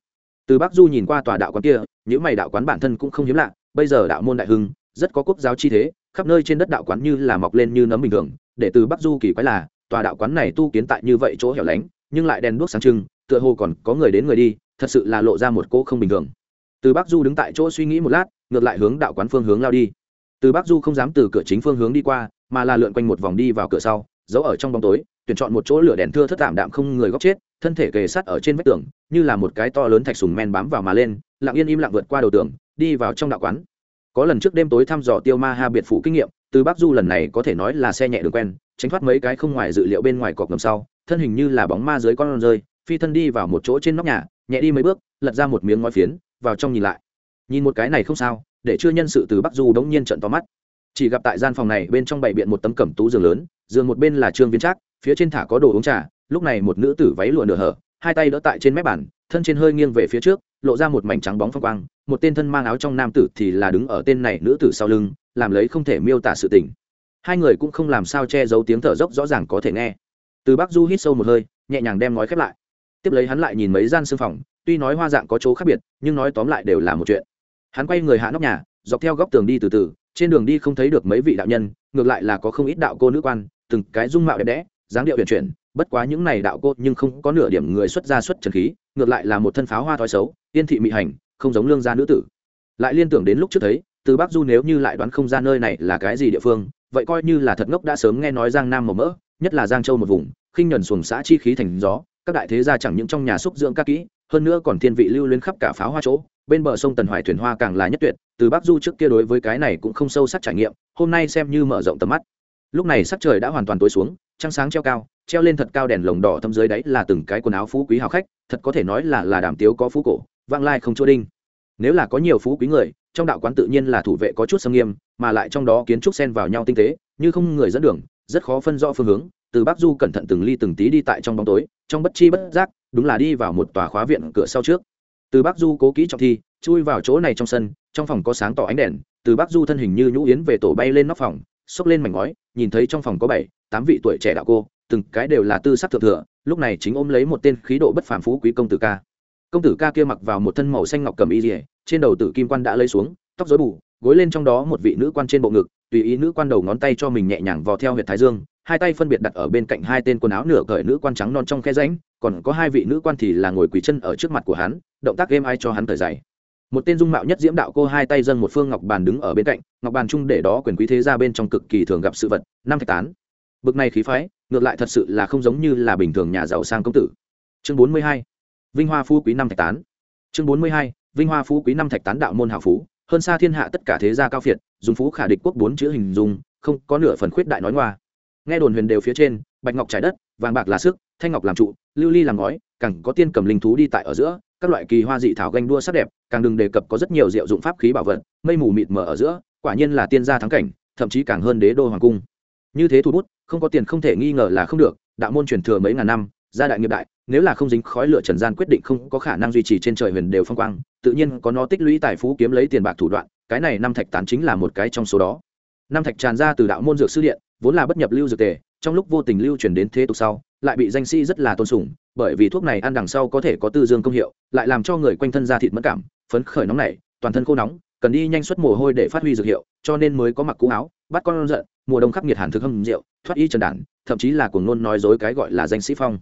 Từ bắc du nhìn qua tòa đạo quán kia những mày đạo quán bản thân cũng không hiếm lạ, bây giờ đạo môn đại hưng, rất có quốc giáo chi thế khắp nơi trên đất đạo quán như là mọc lên như nấm bình thường, để từ bắc du kỳ quái là, tòa đạo quán này tu kiến tại như vậy chỗ hẻo lánh, nhưng lại đèn đuốc sáng trưng, tựa hồ còn có người đến người đi, thật sự là lộ ra một cỗ không bình thường. Từ bắc du đứng tại chỗ suy nghĩ một lát, ngược lại hướng đạo quán phương hướng lao đi. Từ bắc du không dám từ cửa chính phương hướng đi qua, mà là lượn quanh một vòng đi vào cửa sau, giấu ở trong bóng tối, tuyển chọn một chỗ lửa đèn thưa thất tạm đạm không người góc chết, thân thể kề sát ở trên vách tường, như là một cái to lớn thạch sùng men bám vào mà lên, lặng yên im lặng vượt qua đầu tường, đi vào trong đạo quán có lần trước đêm tối thăm dò tiêu ma ha biệt phủ kinh nghiệm, từ bắc du lần này có thể nói là xe nhẹ đường quen, tránh thoát mấy cái không ngoài dự liệu bên ngoài cọc ngầm sau, thân hình như là bóng ma dưới con rơi, phi thân đi vào một chỗ trên nóc nhà, nhẹ đi mấy bước, lật ra một miếng ngói phiến, vào trong nhìn lại. Nhìn một cái này không sao, để chưa nhân sự từ bắc du đống nhiên trận to mắt. Chỉ gặp tại gian phòng này bên trong bày biện một tấm cẩm tú giường lớn, giường một bên là trương viên trác, phía trên thả có đồ uống trà, lúc này một nữ tử váy lụa nửa hở, hai tay đỡ tại trên mép bàn, thân trên hơi nghiêng về phía trước lộ ra một mảnh trắng bóng phong quang, một tên thân mang áo trong nam tử thì là đứng ở tên này nữ tử sau lưng, làm lấy không thể miêu tả sự tình. Hai người cũng không làm sao che giấu tiếng thở dốc rõ ràng có thể nghe. Từ bắc du hít sâu một hơi, nhẹ nhàng đem nói khép lại. Tiếp lấy hắn lại nhìn mấy gian xương phòng, tuy nói hoa dạng có chỗ khác biệt, nhưng nói tóm lại đều là một chuyện. Hắn quay người hạ nóc nhà, dọc theo góc tường đi từ từ, trên đường đi không thấy được mấy vị đạo nhân, ngược lại là có không ít đạo cô nữ quan, từng cái dung mạo đẹp đẽ, dáng điệu huyền chuyển bất quá những này đạo cô nhưng không có nửa điểm người xuất gia xuất trần khí, ngược lại là một thân pháo hoa thói xấu yên thị mị hành, không giống lương gia nữ tử. Lại liên tưởng đến lúc trước thấy, từ bắc du nếu như lại đoán không ra nơi này là cái gì địa phương, vậy coi như là thật ngốc đã sớm nghe nói giang nam màu mỡ, nhất là giang châu một vùng, khinh nhuần xuồng xã chi khí thành gió, các đại thế gia chẳng những trong nhà xúc dưỡng các kỹ, hơn nữa còn thiên vị lưu lên khắp cả pháo hoa chỗ, bên bờ sông tần hoài thuyền hoa càng là nhất tuyệt, từ bắc du trước kia đối với cái này cũng không sâu sắc trải nghiệm, hôm nay xem như mở rộng tầm mắt. Lúc này sắc trời đã hoàn toàn tối xuống, trăng sáng treo cao treo lên thật cao đèn lồng đỏ thâm dưới đấy là từng cái quần áo phú quý hào khách, thật có thể nói là là đàm tiếu có phú cổ, vang lai không chỗ đinh. Nếu là có nhiều phú quý người, trong đạo quán tự nhiên là thủ vệ có chút sâm nghiêm, mà lại trong đó kiến trúc xen vào nhau tinh tế, như không người dẫn đường, rất khó phân rõ phương hướng, từ bắc du cẩn thận từng ly từng tí đi tại trong bóng tối, trong bất chi bất giác, đúng là đi vào một tòa khóa viện cửa sau trước. Từ bắc du cố kỹ trọng thi, chui vào chỗ này trong sân, trong phòng có sáng tỏ ánh đèn, từ bắc du thân hình như nhũ yến về tổ bay lên nóc phòng, xốc lên mảnh ngói, nhìn thấy trong phòng có bảy, tám vị tuổi trẻ đạo cô từng cái đều là tư sắc thượng thừa, lúc này chính ôm lấy một tên khí độ bất phàm phú quý công tử ca. Công tử ca kia mặc vào một thân màu xanh ngọc cầm y dỉa trên đầu tử kim quan đã lấy xuống, tóc rối bù, gối lên trong đó một vị nữ quan trên bộ ngực, tùy ý nữ quan đầu ngón tay cho mình nhẹ nhàng vò theo huyệt thái dương, hai tay phân biệt đặt ở bên cạnh hai tên quần áo nửa cởi nữ quan trắng non trong khe ránh còn có hai vị nữ quan thì là ngồi quỳ chân ở trước mặt của hắn, động tác êm ai cho hắn thời dày một tên dung mạo nhất diễm đạo cô hai tay dâng một phương ngọc bàn đứng ở bên cạnh, ngọc bàn chung để đó quyền quý thế ra bên trong cực kỳ thường gặp sự vật, năm thạch tán. Bực này khí phái ngược lại thật sự là không giống như là bình thường nhà giàu sang công tử. Chương bốn mươi hai, vinh hoa phú quý năm thạch tán. Chương bốn mươi hai, vinh hoa phú quý năm thạch tán đạo môn hào phú, hơn xa thiên hạ tất cả thế gia cao phiệt, dùng phú khả địch quốc bốn chữ hình dung, không có nửa phần khuyết đại nói ngoa. Nghe đồn huyền đều phía trên, bạch ngọc trải đất, vàng bạc là sức, thanh ngọc làm trụ, lưu ly làm ngói, càng có tiên cầm linh thú đi tại ở giữa, các loại kỳ hoa dị thảo ganh đua sắc đẹp, càng đừng đề cập có rất nhiều diệu dụng pháp khí bảo vật, mây mù mịt mờ ở giữa, quả nhiên là tiên gia thắng cảnh, thậm chí càng hơn đế đô hoàng cung. Như thế thu bút không có tiền không thể nghi ngờ là không được, đạo môn truyền thừa mấy ngàn năm, gia đại nghiệp đại, nếu là không dính khói lửa trần gian quyết định không có khả năng duy trì trên trời huyền đều phong quang, tự nhiên có nó tích lũy tài phú kiếm lấy tiền bạc thủ đoạn, cái này năm thạch tán chính là một cái trong số đó. Năm thạch tràn ra từ đạo môn dược sư điện, vốn là bất nhập lưu dược tề, trong lúc vô tình lưu truyền đến thế tục sau, lại bị danh sĩ rất là tôn sùng, bởi vì thuốc này ăn đằng sau có thể có tư dương công hiệu, lại làm cho người quanh thân da thịt mất cảm, phấn khởi nóng nảy, toàn thân khô nóng cần đi nhanh xuất mồ hôi để phát huy dược hiệu, cho nên mới có mặc cũ áo, bắt con giận, mùa đông khắc nghiệt hàn thực hâm rượu, thoát y trần đản thậm chí là cuồng ngôn nói dối cái gọi là danh sĩ phong.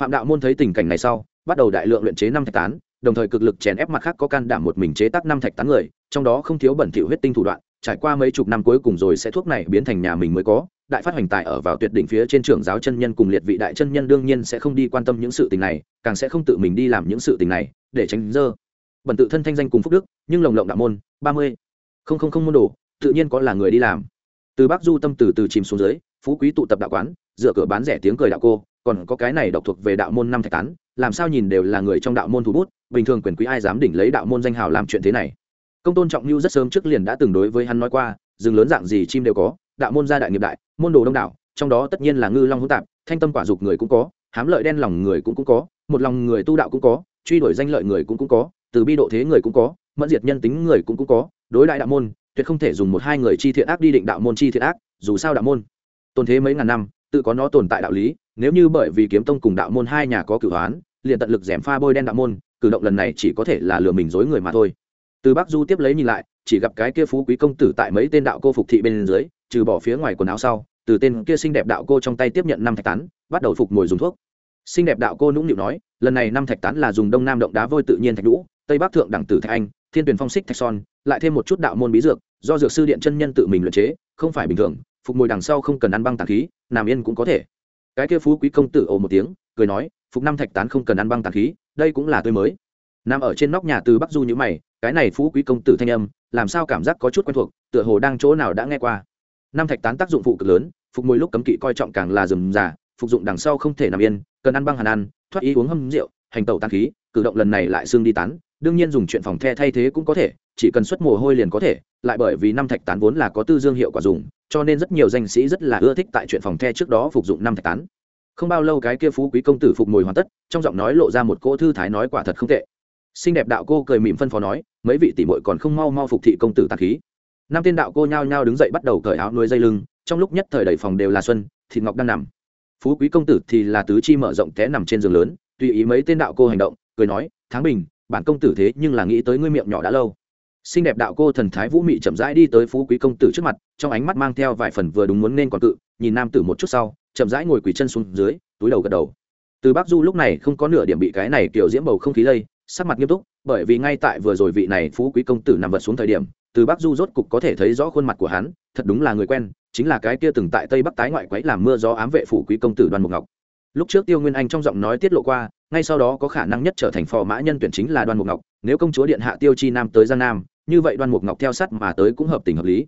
Phạm đạo môn thấy tình cảnh này sau, bắt đầu đại lượng luyện chế năm thạch tán, đồng thời cực lực chèn ép mặt khác có can đảm một mình chế tác năm thạch tán người, trong đó không thiếu bẩn thỉu huyết tinh thủ đoạn, trải qua mấy chục năm cuối cùng rồi sẽ thuốc này biến thành nhà mình mới có, đại phát hoành tài ở vào tuyệt đỉnh phía trên trưởng giáo chân nhân cùng liệt vị đại chân nhân đương nhiên sẽ không đi quan tâm những sự tình này, càng sẽ không tự mình đi làm những sự tình này, để tránh dơ bẩn tự thân thanh danh cùng phúc đức, nhưng lồng lộng đạo môn, ba mươi. Không không không môn đồ, tự nhiên có là người đi làm. Từ bắc du tâm từ từ chìm xuống dưới, phú quý tụ tập đạo quán, dựa cửa bán rẻ tiếng cười đạo cô, còn có cái này độc thuộc về đạo môn năm thạch tán, làm sao nhìn đều là người trong đạo môn thủ bút, bình thường quyền quý ai dám đỉnh lấy đạo môn danh hào làm chuyện thế này. Công tôn trọng lưu rất sớm trước liền đã từng đối với hắn nói qua, rừng lớn dạng gì chim đều có, đạo môn gia đại nghiệp đại, môn đồ đông đảo, trong đó tất nhiên là ngư long hữu tạp, thanh tâm quả dục người cũng có, hám lợi đen lòng người cũng cũng có, một lòng người tu đạo cũng có truy đuổi danh lợi người cũng cũng có, từ bi độ thế người cũng có, mẫn diệt nhân tính người cũng cũng có, đối đại đạo môn, tuyệt không thể dùng một hai người chi thiện ác đi định đạo môn chi thiện ác, dù sao đạo môn tồn thế mấy ngàn năm, tự có nó tồn tại đạo lý, nếu như bởi vì kiếm tông cùng đạo môn hai nhà có cửu hoán, liền tận lực giảm pha bôi đen đạo môn, cử động lần này chỉ có thể là lừa mình dối người mà thôi. Từ bắc du tiếp lấy nhìn lại, chỉ gặp cái kia phú quý công tử tại mấy tên đạo cô phục thị bên dưới, trừ bỏ phía ngoài quần áo sau, từ tên kia xinh đẹp đạo cô trong tay tiếp nhận năm thạch tán, bắt đầu phục ngồi dùng thuốc xinh đẹp đạo cô nũng nịu nói, lần này năm thạch tán là dùng đông nam động đá vôi tự nhiên thạch lũ tây bắc thượng đẳng tử thạch anh, thiên tuyển phong xích thạch son, lại thêm một chút đạo môn bí dược, do dược sư điện chân nhân tự mình luyện chế, không phải bình thường, phục mồi đằng sau không cần ăn băng tàn khí, nằm yên cũng có thể. Cái kia phú quý công tử ồ một tiếng, cười nói, phục năm thạch tán không cần ăn băng tàn khí, đây cũng là tươi mới. Nằm ở trên nóc nhà từ bắc du như mày, cái này phú quý công tử thanh âm, làm sao cảm giác có chút quen thuộc, tựa hồ đang chỗ nào đã nghe qua. Năm thạch tán tác dụng phụ cực lớn, phục mùi lúc cấm kỵ coi trọng càng là rừng già phục dụng đằng sau không thể nằm yên, cần ăn băng hàn ăn, thoát ý uống hâm rượu, hành tẩu tán khí, cử động lần này lại xương đi tán. Đương nhiên dùng chuyện phòng the thay thế cũng có thể, chỉ cần xuất mồ hôi liền có thể, lại bởi vì năm thạch tán vốn là có tư dương hiệu quả dùng, cho nên rất nhiều danh sĩ rất là ưa thích tại chuyện phòng the trước đó phục dụng năm thạch tán. Không bao lâu cái kia phú quý công tử phục mồi hoàn tất, trong giọng nói lộ ra một cỗ thư thái nói quả thật không tệ. Xinh đẹp đạo cô cười mỉm phân phó nói, mấy vị tỷ muội còn không mau mau phục thị công tử tàn khí. Năm tên đạo cô nhao nhao đứng dậy bắt đầu cởi áo nuôi dây lưng, trong lúc nhất thời đầy phòng đều là xuân, thịt ngọc đang nằm phú quý công tử thì là tứ chi mở rộng té nằm trên giường lớn, tùy ý mấy tên đạo cô hành động, cười nói tháng bình, bản công tử thế nhưng là nghĩ tới ngươi miệng nhỏ đã lâu. Xinh đẹp đạo cô thần thái vũ mị chậm rãi đi tới phú quý công tử trước mặt, trong ánh mắt mang theo vài phần vừa đúng muốn nên còn cự, nhìn nam tử một chút sau, chậm rãi ngồi quỳ chân xuống dưới, túi đầu gật đầu. Từ bắc du lúc này không có nửa điểm bị cái này kiểu diễm bầu không khí lây, sắc mặt nghiêm túc, bởi vì ngay tại vừa rồi vị này phú quý công tử nằm vật xuống thời điểm, từ bắc du rốt cục có thể thấy rõ khuôn mặt của hắn, thật đúng là người quen chính là cái kia từng tại tây bắc tái ngoại quấy làm mưa gió ám vệ phủ quý công tử Đoàn mục ngọc. Lúc trước tiêu nguyên anh trong giọng nói tiết lộ qua, ngay sau đó có khả năng nhất trở thành phò mã nhân tuyển chính là Đoàn mục ngọc, nếu công chúa điện hạ tiêu chi nam tới giang nam, như vậy Đoàn mục ngọc theo sát mà tới cũng hợp tình hợp lý.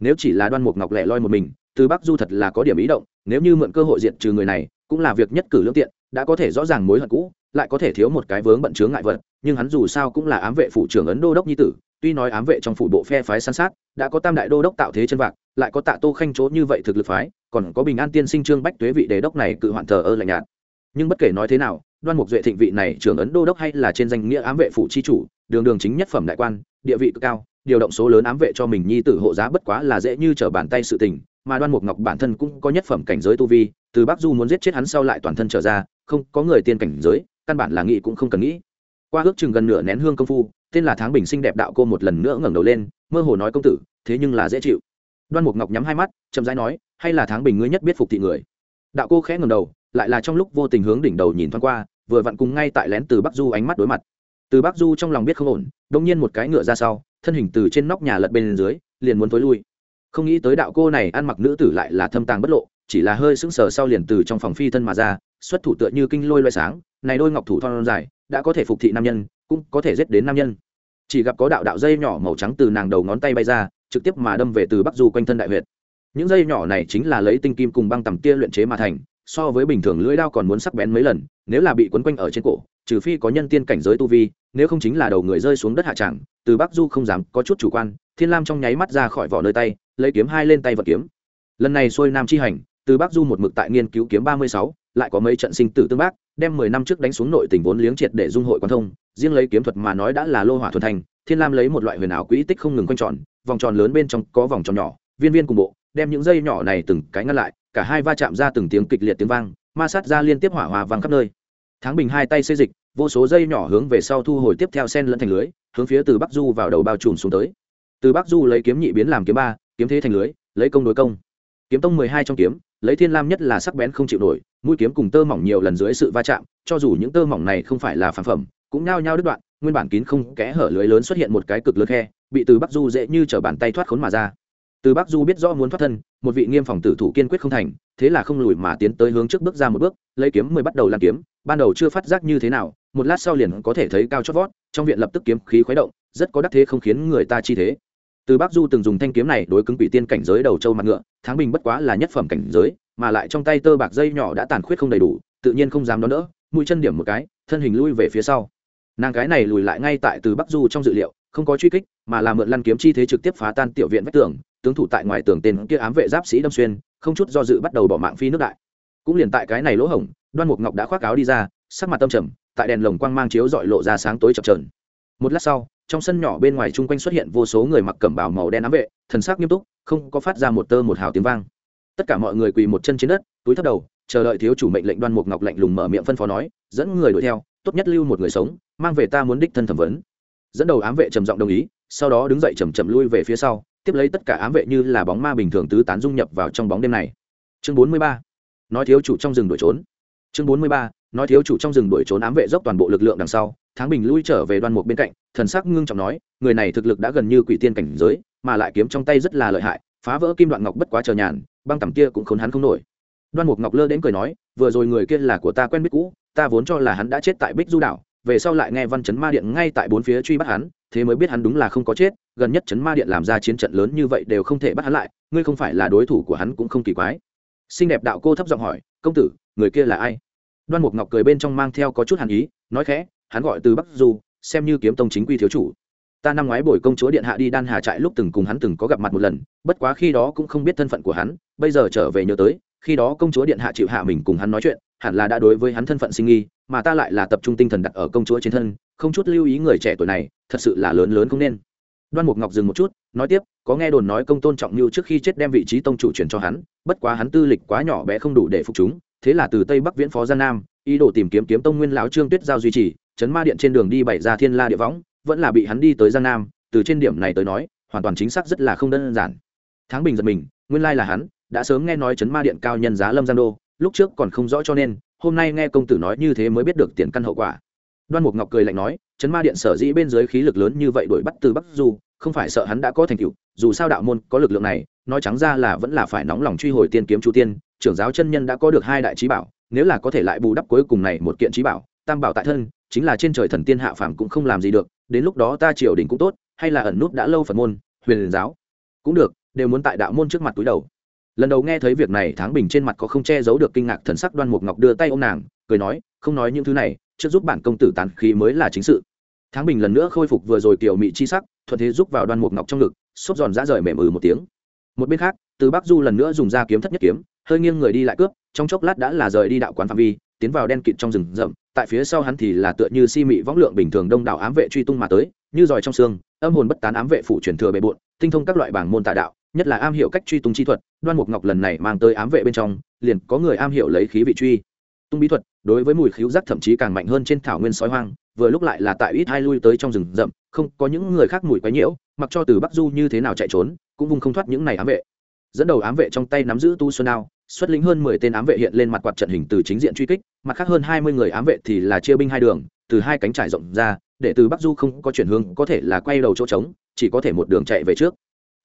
Nếu chỉ là Đoàn mục ngọc lẻ loi một mình, từ bắc du thật là có điểm ý động, nếu như mượn cơ hội diện trừ người này, cũng là việc nhất cử lương tiện, đã có thể rõ ràng mối hận cũ, lại có thể thiếu một cái vướng bận chướng ngại vật, nhưng hắn dù sao cũng là ám vệ phủ trưởng ấn đô đốc nhi tử tuy nói ám vệ trong phủ bộ phe phái san sát, đã có tam đại đô đốc tạo thế chân vạc, lại có tạ tô khanh chỗ như vậy thực lực phái, còn có bình an tiên sinh trương bách tuế vị đề đốc này cự hoạn thờ ơ lạnh nhạt. Nhưng bất kể nói thế nào, đoan mục duệ thịnh vị này trưởng ấn đô đốc hay là trên danh nghĩa ám vệ phủ chi chủ, đường đường chính nhất phẩm đại quan, địa vị cực cao, điều động số lớn ám vệ cho mình nhi tử hộ giá bất quá là dễ như trở bàn tay sự tình, mà đoan mục ngọc bản thân cũng có nhất phẩm cảnh giới tu vi, từ bắc du muốn giết chết hắn sau lại toàn thân trở ra, không có người tiên cảnh giới, căn bản là nghĩ cũng không cần nghĩ. Qua ước chừng gần nửa nén hương công phu tên là tháng bình sinh đẹp đạo cô một lần nữa ngẩng đầu lên, mơ hồ nói, công tử, thế nhưng là dễ chịu. Đoan mục ngọc nhắm hai mắt, chậm rãi nói, hay là tháng bình ngươi nhất biết phục thị người? Đạo cô khẽ ngẩng đầu, lại là trong lúc vô tình hướng đỉnh đầu nhìn thoáng qua, vừa vặn cùng ngay tại lén từ bắc du ánh mắt đối mặt. Từ bắc du trong lòng biết không ổn đông nhiên một cái ngựa ra sau, thân hình từ trên nóc nhà lật bên dưới, liền muốn tối lui. Không nghĩ tới đạo cô này ăn mặc nữ tử lại là thâm tàng bất lộ, chỉ là hơi sững sờ sau liền từ trong phòng phi thân mà ra, xuất thủ tựa như kinh lôi loay sáng, này đôi ngọc thủ thon dài, đã có thể phục thị nam nhân cũng có thể giết đến nam nhân. Chỉ gặp có đạo đạo dây nhỏ màu trắng từ nàng đầu ngón tay bay ra, trực tiếp mà đâm về từ bắc du quanh thân đại huyệt. Những dây nhỏ này chính là lấy tinh kim cùng băng tầm tia luyện chế mà thành, so với bình thường lưỡi đao còn muốn sắc bén mấy lần, nếu là bị quấn quanh ở trên cổ, trừ phi có nhân tiên cảnh giới tu vi, nếu không chính là đầu người rơi xuống đất hạ tràng từ bắc du không dám có chút chủ quan, thiên lam trong nháy mắt ra khỏi vỏ nơi tay, lấy kiếm hai lên tay vật kiếm. Lần này xuôi nam chi hành, từ bắc du một mực tại nghiên cứu kiếm ba mươi sáu, lại có mấy trận sinh tử tương bác đem mười năm trước đánh xuống nội tình vốn liếng triệt để dung hội quan thông, riêng lấy kiếm thuật mà nói đã là lô hỏa thuần thành, thiên lam lấy một loại huyền ảo quỹ tích không ngừng quanh tròn, vòng tròn lớn bên trong có vòng tròn nhỏ, viên viên cùng bộ, đem những dây nhỏ này từng cái ngăn lại, cả hai va chạm ra từng tiếng kịch liệt tiếng vang, ma sát ra liên tiếp hỏa hòa vang khắp nơi. Tháng bình hai tay xây dịch, vô số dây nhỏ hướng về sau thu hồi tiếp theo sen lẫn thành lưới, hướng phía từ bắc du vào đầu bao trùm xuống tới. Từ bắc du lấy kiếm nhị biến làm kiếm ba, kiếm thế thành lưới, lấy công đối công. Kiếm tông mười hai trong kiếm, lấy thiên lam nhất là sắc bén không chịu nổi mũi kiếm cùng tơ mỏng nhiều lần dưới sự va chạm, cho dù những tơ mỏng này không phải là phản phẩm, cũng nao nhao đứt đoạn, nguyên bản kín không kẽ hở lưới lớn xuất hiện một cái cực lớn khe, bị từ bắc du dễ như chở bàn tay thoát khốn mà ra. Từ bắc du biết rõ muốn thoát thân, một vị nghiêm phòng tử thủ kiên quyết không thành, thế là không lùi mà tiến tới hướng trước bước ra một bước, lấy kiếm mười bắt đầu làm kiếm, ban đầu chưa phát giác như thế nào, một lát sau liền có thể thấy cao chót vót, trong viện lập tức kiếm khí khuấy động, rất có đắc thế không khiến người ta chi thế. Từ bắc du từng dùng thanh kiếm này đối cứng quỷ tiên cảnh giới đầu châu mặt ngựa, tháng bình bất quá là nhất phẩm cảnh giới mà lại trong tay tơ bạc dây nhỏ đã tàn khuyết không đầy đủ, tự nhiên không dám đón đỡ, mũi chân điểm một cái, thân hình lui về phía sau. Nàng cái này lùi lại ngay tại từ bắc du trong dự liệu, không có truy kích, mà là mượn lăn kiếm chi thế trực tiếp phá tan tiểu viện vách tường, tướng thủ tại ngoài tường tên kia ám vệ giáp sĩ đâm xuyên, không chút do dự bắt đầu bỏ mạng phi nước đại. Cũng liền tại cái này lỗ hổng, đoan mục ngọc đã khoác áo đi ra, sắc mặt tâm trầm, tại đèn lồng quang mang chiếu dọi lộ ra sáng tối chập trờn một lát sau, trong sân nhỏ bên ngoài chung quanh xuất hiện vô số người mặc cẩm bào màu đen ám vệ, thần sắc nghiêm túc, không có phát ra một tơ một hào tiếng vang tất cả mọi người quỳ một chân trên đất, túi thấp đầu, chờ đợi thiếu chủ mệnh lệnh đoan mục ngọc lạnh lùng mở miệng phân phó nói, dẫn người đuổi theo, tốt nhất lưu một người sống, mang về ta muốn đích thân thẩm vấn. Dẫn đầu ám vệ trầm giọng đồng ý, sau đó đứng dậy chầm chậm lui về phía sau, tiếp lấy tất cả ám vệ như là bóng ma bình thường tứ tán dung nhập vào trong bóng đêm này. Chương bốn mươi ba, nói thiếu chủ trong rừng đuổi trốn. Chương bốn mươi ba, nói thiếu chủ trong rừng đuổi trốn ám vệ dốc toàn bộ lực lượng đằng sau tháng bình lui trở về đoan mục bên cạnh, thần sắc ngưng trọng nói, người này thực lực đã gần như quỷ tiên cảnh giới, mà lại kiếm trong tay rất là lợi hại phá vỡ kim đoạn ngọc bất quá chờ nhàn, băng tầm kia cũng khốn hắn không nổi. Đoan mục ngọc lơ đến cười nói, vừa rồi người kia là của ta quen biết cũ, ta vốn cho là hắn đã chết tại bích du đảo, về sau lại nghe văn chấn ma điện ngay tại bốn phía truy bắt hắn, thế mới biết hắn đúng là không có chết, gần nhất chấn ma điện làm ra chiến trận lớn như vậy đều không thể bắt hắn lại, ngươi không phải là đối thủ của hắn cũng không kỳ quái. Xinh đẹp đạo cô thấp giọng hỏi, công tử, người kia là ai? Đoan mục ngọc cười bên trong mang theo có chút hàn ý, nói khẽ, hắn gọi từ bắc du, xem như kiếm tông chính quy thiếu chủ ta năm ngoái bồi công chúa điện hạ đi đan hà trại lúc từng cùng hắn từng có gặp mặt một lần, bất quá khi đó cũng không biết thân phận của hắn, bây giờ trở về nhớ tới, khi đó công chúa điện hạ chịu hạ mình cùng hắn nói chuyện, hẳn là đã đối với hắn thân phận sinh nghi, mà ta lại là tập trung tinh thần đặt ở công chúa trên thân, không chút lưu ý người trẻ tuổi này, thật sự là lớn lớn không nên. Đoan mục ngọc dừng một chút, nói tiếp, có nghe đồn nói công tôn trọng mưu trước khi chết đem vị trí tông chủ chuyển cho hắn, bất quá hắn tư lịch quá nhỏ bé không đủ để phục chúng, thế là từ tây bắc viễn phó gian nam, ý đồ tìm kiếm kiếm tông nguyên lão trương tuyết giao duy trì, chấn ma điện trên đường đi bảy ra thiên la địa võng vẫn là bị hắn đi tới giang nam, từ trên điểm này tới nói, hoàn toàn chính xác rất là không đơn giản. Tháng bình giật mình, nguyên lai là hắn, đã sớm nghe nói chấn ma điện cao nhân giá lâm giang đô, lúc trước còn không rõ cho nên, hôm nay nghe công tử nói như thế mới biết được tiền căn hậu quả. Đoan mục ngọc cười lạnh nói, chấn ma điện sở dĩ bên dưới khí lực lớn như vậy đổi bắt từ bắc du, không phải sợ hắn đã có thành tựu, dù sao đạo môn có lực lượng này, nói trắng ra là vẫn là phải nóng lòng truy hồi tiên kiếm chu tiên, trưởng giáo chân nhân đã có được hai đại trí bảo, nếu là có thể lại bù đắp cuối cùng này một kiện trí bảo, tam bảo tại thân, chính là trên trời thần tiên hạ phàm cũng không làm gì được đến lúc đó ta triều đình cũng tốt, hay là ẩn nút đã lâu phật môn, huyền giáo, cũng được, đều muốn tại đạo môn trước mặt túi đầu. Lần đầu nghe thấy việc này tháng bình trên mặt có không che giấu được kinh ngạc thần sắc đoan mục ngọc đưa tay ô m nàng, cười nói, không nói những thứ này, trước giúp bản công tử tán khí mới là chính sự. Tháng bình lần nữa khôi phục vừa rồi kiểu mị chi sắc, thuận thế giúp vào đoan mục ngọc trong ngực, xốp giòn dã rời mềm ừ một tiếng. Một bên khác, từ bắc du lần nữa dùng da kiếm thất nhất kiếm, hơi nghiêng người đi lại cướp, trong chốc lát đã là rời đi đạo quán phạm vi, tiến vào đen kịt trong rừng rậm tại phía sau hắn thì là tựa như si mị võng lượng bình thường đông đảo ám vệ truy tung mà tới, như giỏi trong xương, âm hồn bất tán ám vệ phủ truyền thừa bề bộn, tinh thông các loại bảng môn tà đạo, nhất là am hiểu cách truy tung chi thuật, đoan mục ngọc lần này mang tới ám vệ bên trong, liền có người am hiểu lấy khí vị truy tung bí thuật, đối với mùi khíu giác thậm chí càng mạnh hơn trên thảo nguyên sói hoang, vừa lúc lại là tại ít hai lui tới trong rừng rậm, không có những người khác mùi quấy nhiễu, mặc cho từ bắc du như thế nào chạy trốn, cũng vùng không thoát những này ám vệ dẫn đầu ám vệ trong tay nắm giữ tu xuân đao, xuất lĩnh hơn mười tên ám vệ hiện lên mặt quạt trận hình từ chính diện truy kích, mặt khác hơn hai mươi người ám vệ thì là chia binh hai đường, từ hai cánh trải rộng ra, để từ bắc du không có chuyển hướng, có thể là quay đầu chỗ trống, chỉ có thể một đường chạy về trước.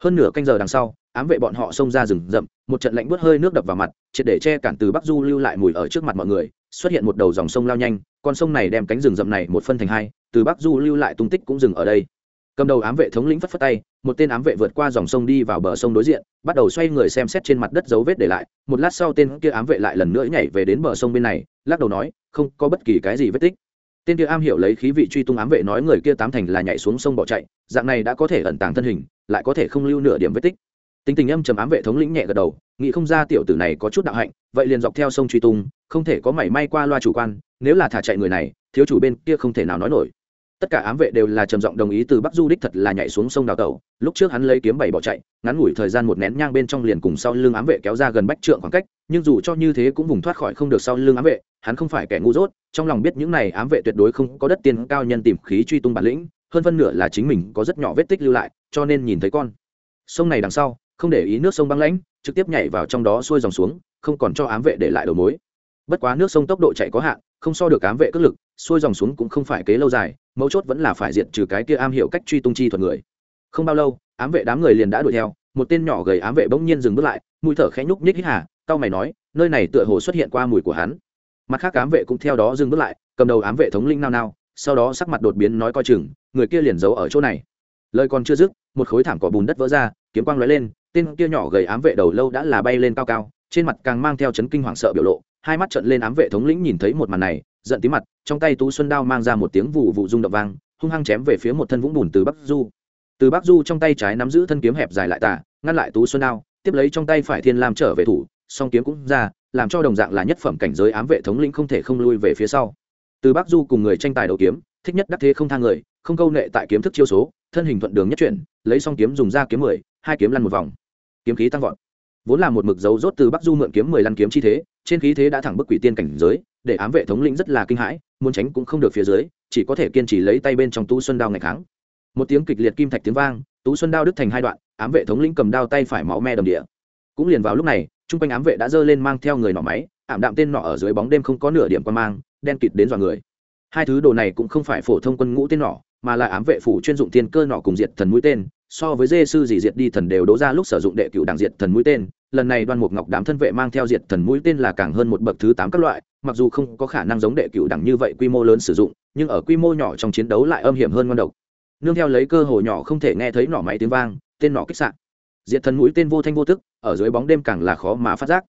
Hơn nửa canh giờ đằng sau, ám vệ bọn họ xông ra rừng rậm, một trận lạnh bớt hơi nước đập vào mặt, triệt để che cản từ bắc du lưu lại mùi ở trước mặt mọi người, xuất hiện một đầu dòng sông lao nhanh, con sông này đem cánh rừng rậm này một phân thành hai, từ bắc du lưu lại tung tích cũng dừng ở đây cầm đầu ám vệ thống lĩnh phất phất tay, một tên ám vệ vượt qua dòng sông đi vào bờ sông đối diện, bắt đầu xoay người xem xét trên mặt đất dấu vết để lại, một lát sau tên kia ám vệ lại lần nữa nhảy về đến bờ sông bên này, lắc đầu nói, không có bất kỳ cái gì vết tích. Tên kia am hiểu lấy khí vị truy tung ám vệ nói người kia tám thành là nhảy xuống sông bỏ chạy, dạng này đã có thể ẩn tàng thân hình, lại có thể không lưu nửa điểm vết tích. Tính tình âm trầm ám vệ thống lĩnh nhẹ gật đầu, nghĩ không ra tiểu tử này có chút đạo hạnh, vậy liền dọc theo sông truy tung, không thể có mảy may qua loa chủ quan, nếu là thả chạy người này, thiếu chủ bên kia không thể nào nói nổi tất cả ám vệ đều là trầm giọng đồng ý từ bắc du đích thật là nhảy xuống sông đào tẩu. Lúc trước hắn lấy kiếm bảy bỏ chạy, ngắn ngủi thời gian một nén nhang bên trong liền cùng sau lưng ám vệ kéo ra gần bách trượng khoảng cách, nhưng dù cho như thế cũng vùng thoát khỏi không được sau lưng ám vệ, hắn không phải kẻ ngu dốt, trong lòng biết những này ám vệ tuyệt đối không có đất tiên cao nhân tìm khí truy tung bản lĩnh, hơn phân nửa là chính mình có rất nhỏ vết tích lưu lại, cho nên nhìn thấy con. Sông này đằng sau, không để ý nước sông băng lãnh, trực tiếp nhảy vào trong đó xuôi dòng xuống, không còn cho ám vệ để lại đầu mối. Bất quá nước sông tốc độ chạy có hạn, không so được ám vệ cất lực, xuôi dòng xuống cũng không phải kế lâu dài mấu chốt vẫn là phải diệt trừ cái kia am hiểu cách truy tung chi thuật người. Không bao lâu, ám vệ đám người liền đã đuổi theo, một tên nhỏ gầy ám vệ bỗng nhiên dừng bước lại, mũi thở khẽ nhúc nhích hít hà, cau mày nói, nơi này tựa hồ xuất hiện qua mùi của hắn. Mặt khác ám vệ cũng theo đó dừng bước lại, cầm đầu ám vệ thống linh nao nao, sau đó sắc mặt đột biến nói coi chừng, người kia liền giấu ở chỗ này. Lời còn chưa dứt, một khối thảm cỏ bùn đất vỡ ra, kiếm quang lóe lên, tên kia nhỏ gầy ám vệ đầu lâu đã là bay lên cao cao, trên mặt càng mang theo chấn kinh hoàng sợ biểu lộ, hai mắt trận lên ám vệ thống lĩnh nhìn thấy một màn này giận tí mặt, trong tay tú xuân đao mang ra một tiếng vụ vụ rung động vang, hung hăng chém về phía một thân vũng bùn từ bắc du. Từ bắc du trong tay trái nắm giữ thân kiếm hẹp dài lại tả ngăn lại tú xuân đao, tiếp lấy trong tay phải thiên lam trở về thủ, song kiếm cũng ra, làm cho đồng dạng là nhất phẩm cảnh giới ám vệ thống lĩnh không thể không lui về phía sau. Từ bắc du cùng người tranh tài đầu kiếm, thích nhất đắc thế không thang người, không câu nệ tại kiếm thức chiêu số, thân hình thuận đường nhất chuyển, lấy song kiếm dùng ra kiếm mười, hai kiếm lăn một vòng. Kiếm khí tăng vọt. Vốn là một mực dấu rốt từ bắc du mượn kiếm mười lăn kiếm chi thế, trên khí thế đã thẳng bức quỷ tiên cảnh giới để ám vệ thống lĩnh rất là kinh hãi, muốn tránh cũng không được phía dưới, chỉ có thể kiên trì lấy tay bên trong tú xuân đao ngày kháng. Một tiếng kịch liệt kim thạch tiếng vang, tú xuân đao đứt thành hai đoạn, ám vệ thống lĩnh cầm đao tay phải máu me đầm địa. Cũng liền vào lúc này chung quanh ám vệ đã giơ lên mang theo người nỏ máy, ảm đạm tên nọ ở dưới bóng đêm không có nửa điểm quan mang, đen kịt đến dọa người. Hai thứ đồ này cũng không phải phổ thông quân ngũ tên nọ, mà là ám vệ phủ chuyên dụng tiên cơ nọ cùng diệt thần mũi tên so với dê sư dì diệt đi thần đều đố ra lúc sử dụng đệ cựu đảng diệt thần mũi tên, lần này đoan mục ngọc đám thân vệ mang theo diệt thần mũi tên là càng hơn một bậc thứ tám các loại, mặc dù không có khả năng giống đệ cựu đẳng như vậy quy mô lớn sử dụng, nhưng ở quy mô nhỏ trong chiến đấu lại âm hiểm hơn ngon độc. Nương theo lấy cơ hồ nhỏ không thể nghe thấy nỏ máy tiếng vang, tên nỏ kích sạn diệt thần mũi tên vô thanh vô tức, ở dưới bóng đêm càng là khó mà phát giác.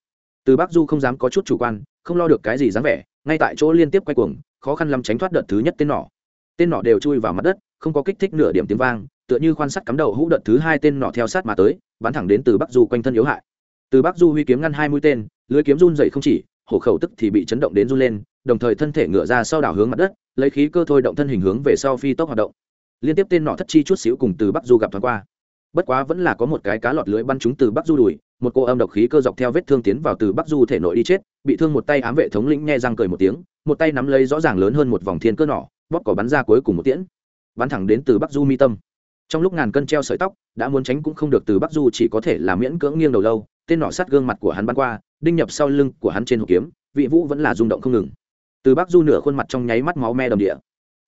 Từ bắc du không dám có chút chủ quan, không lo được cái gì dáng vẻ, ngay tại chỗ liên tiếp quay cuồng, khó khăn lắm tránh thoát đợt thứ nhất tên nỏ. Tên nỏ đều chui vào mặt đất, không có kích thích nửa điểm tiếng vang tựa như quan sát cắm đầu hũ đợt thứ hai tên nọ theo sát mà tới, bắn thẳng đến từ bắc du quanh thân yếu hại. Từ bắc du huy kiếm ngăn hai mũi tên, lưới kiếm run dậy không chỉ, hổ khẩu tức thì bị chấn động đến run lên, đồng thời thân thể ngựa ra sau đảo hướng mặt đất, lấy khí cơ thôi động thân hình hướng về sau phi tốc hoạt động. Liên tiếp tên nọ thất chi chút xíu cùng từ bắc du gặp thoáng qua. Bất quá vẫn là có một cái cá lọt lưới bắn chúng từ bắc du đùi, một cô âm độc khí cơ dọc theo vết thương tiến vào từ bắc du thể nội đi chết, bị thương một tay ám vệ thống lĩnh nghe răng cười một tiếng, một tay nắm lấy rõ ràng lớn hơn một vòng thiên cơ nỏ bóp cỏ bắn ra cuối cùng một tiễn. Bắn thẳng đến từ bắc du mi tâm trong lúc ngàn cân treo sợi tóc, đã muốn tránh cũng không được từ bắc du, chỉ có thể là miễn cưỡng nghiêng đầu lâu, tên nỏ sát gương mặt của hắn bắn qua, đinh nhập sau lưng của hắn trên hộp kiếm, vị vũ vẫn là rung động không ngừng. Từ bắc du nửa khuôn mặt trong nháy mắt máu me đầm địa.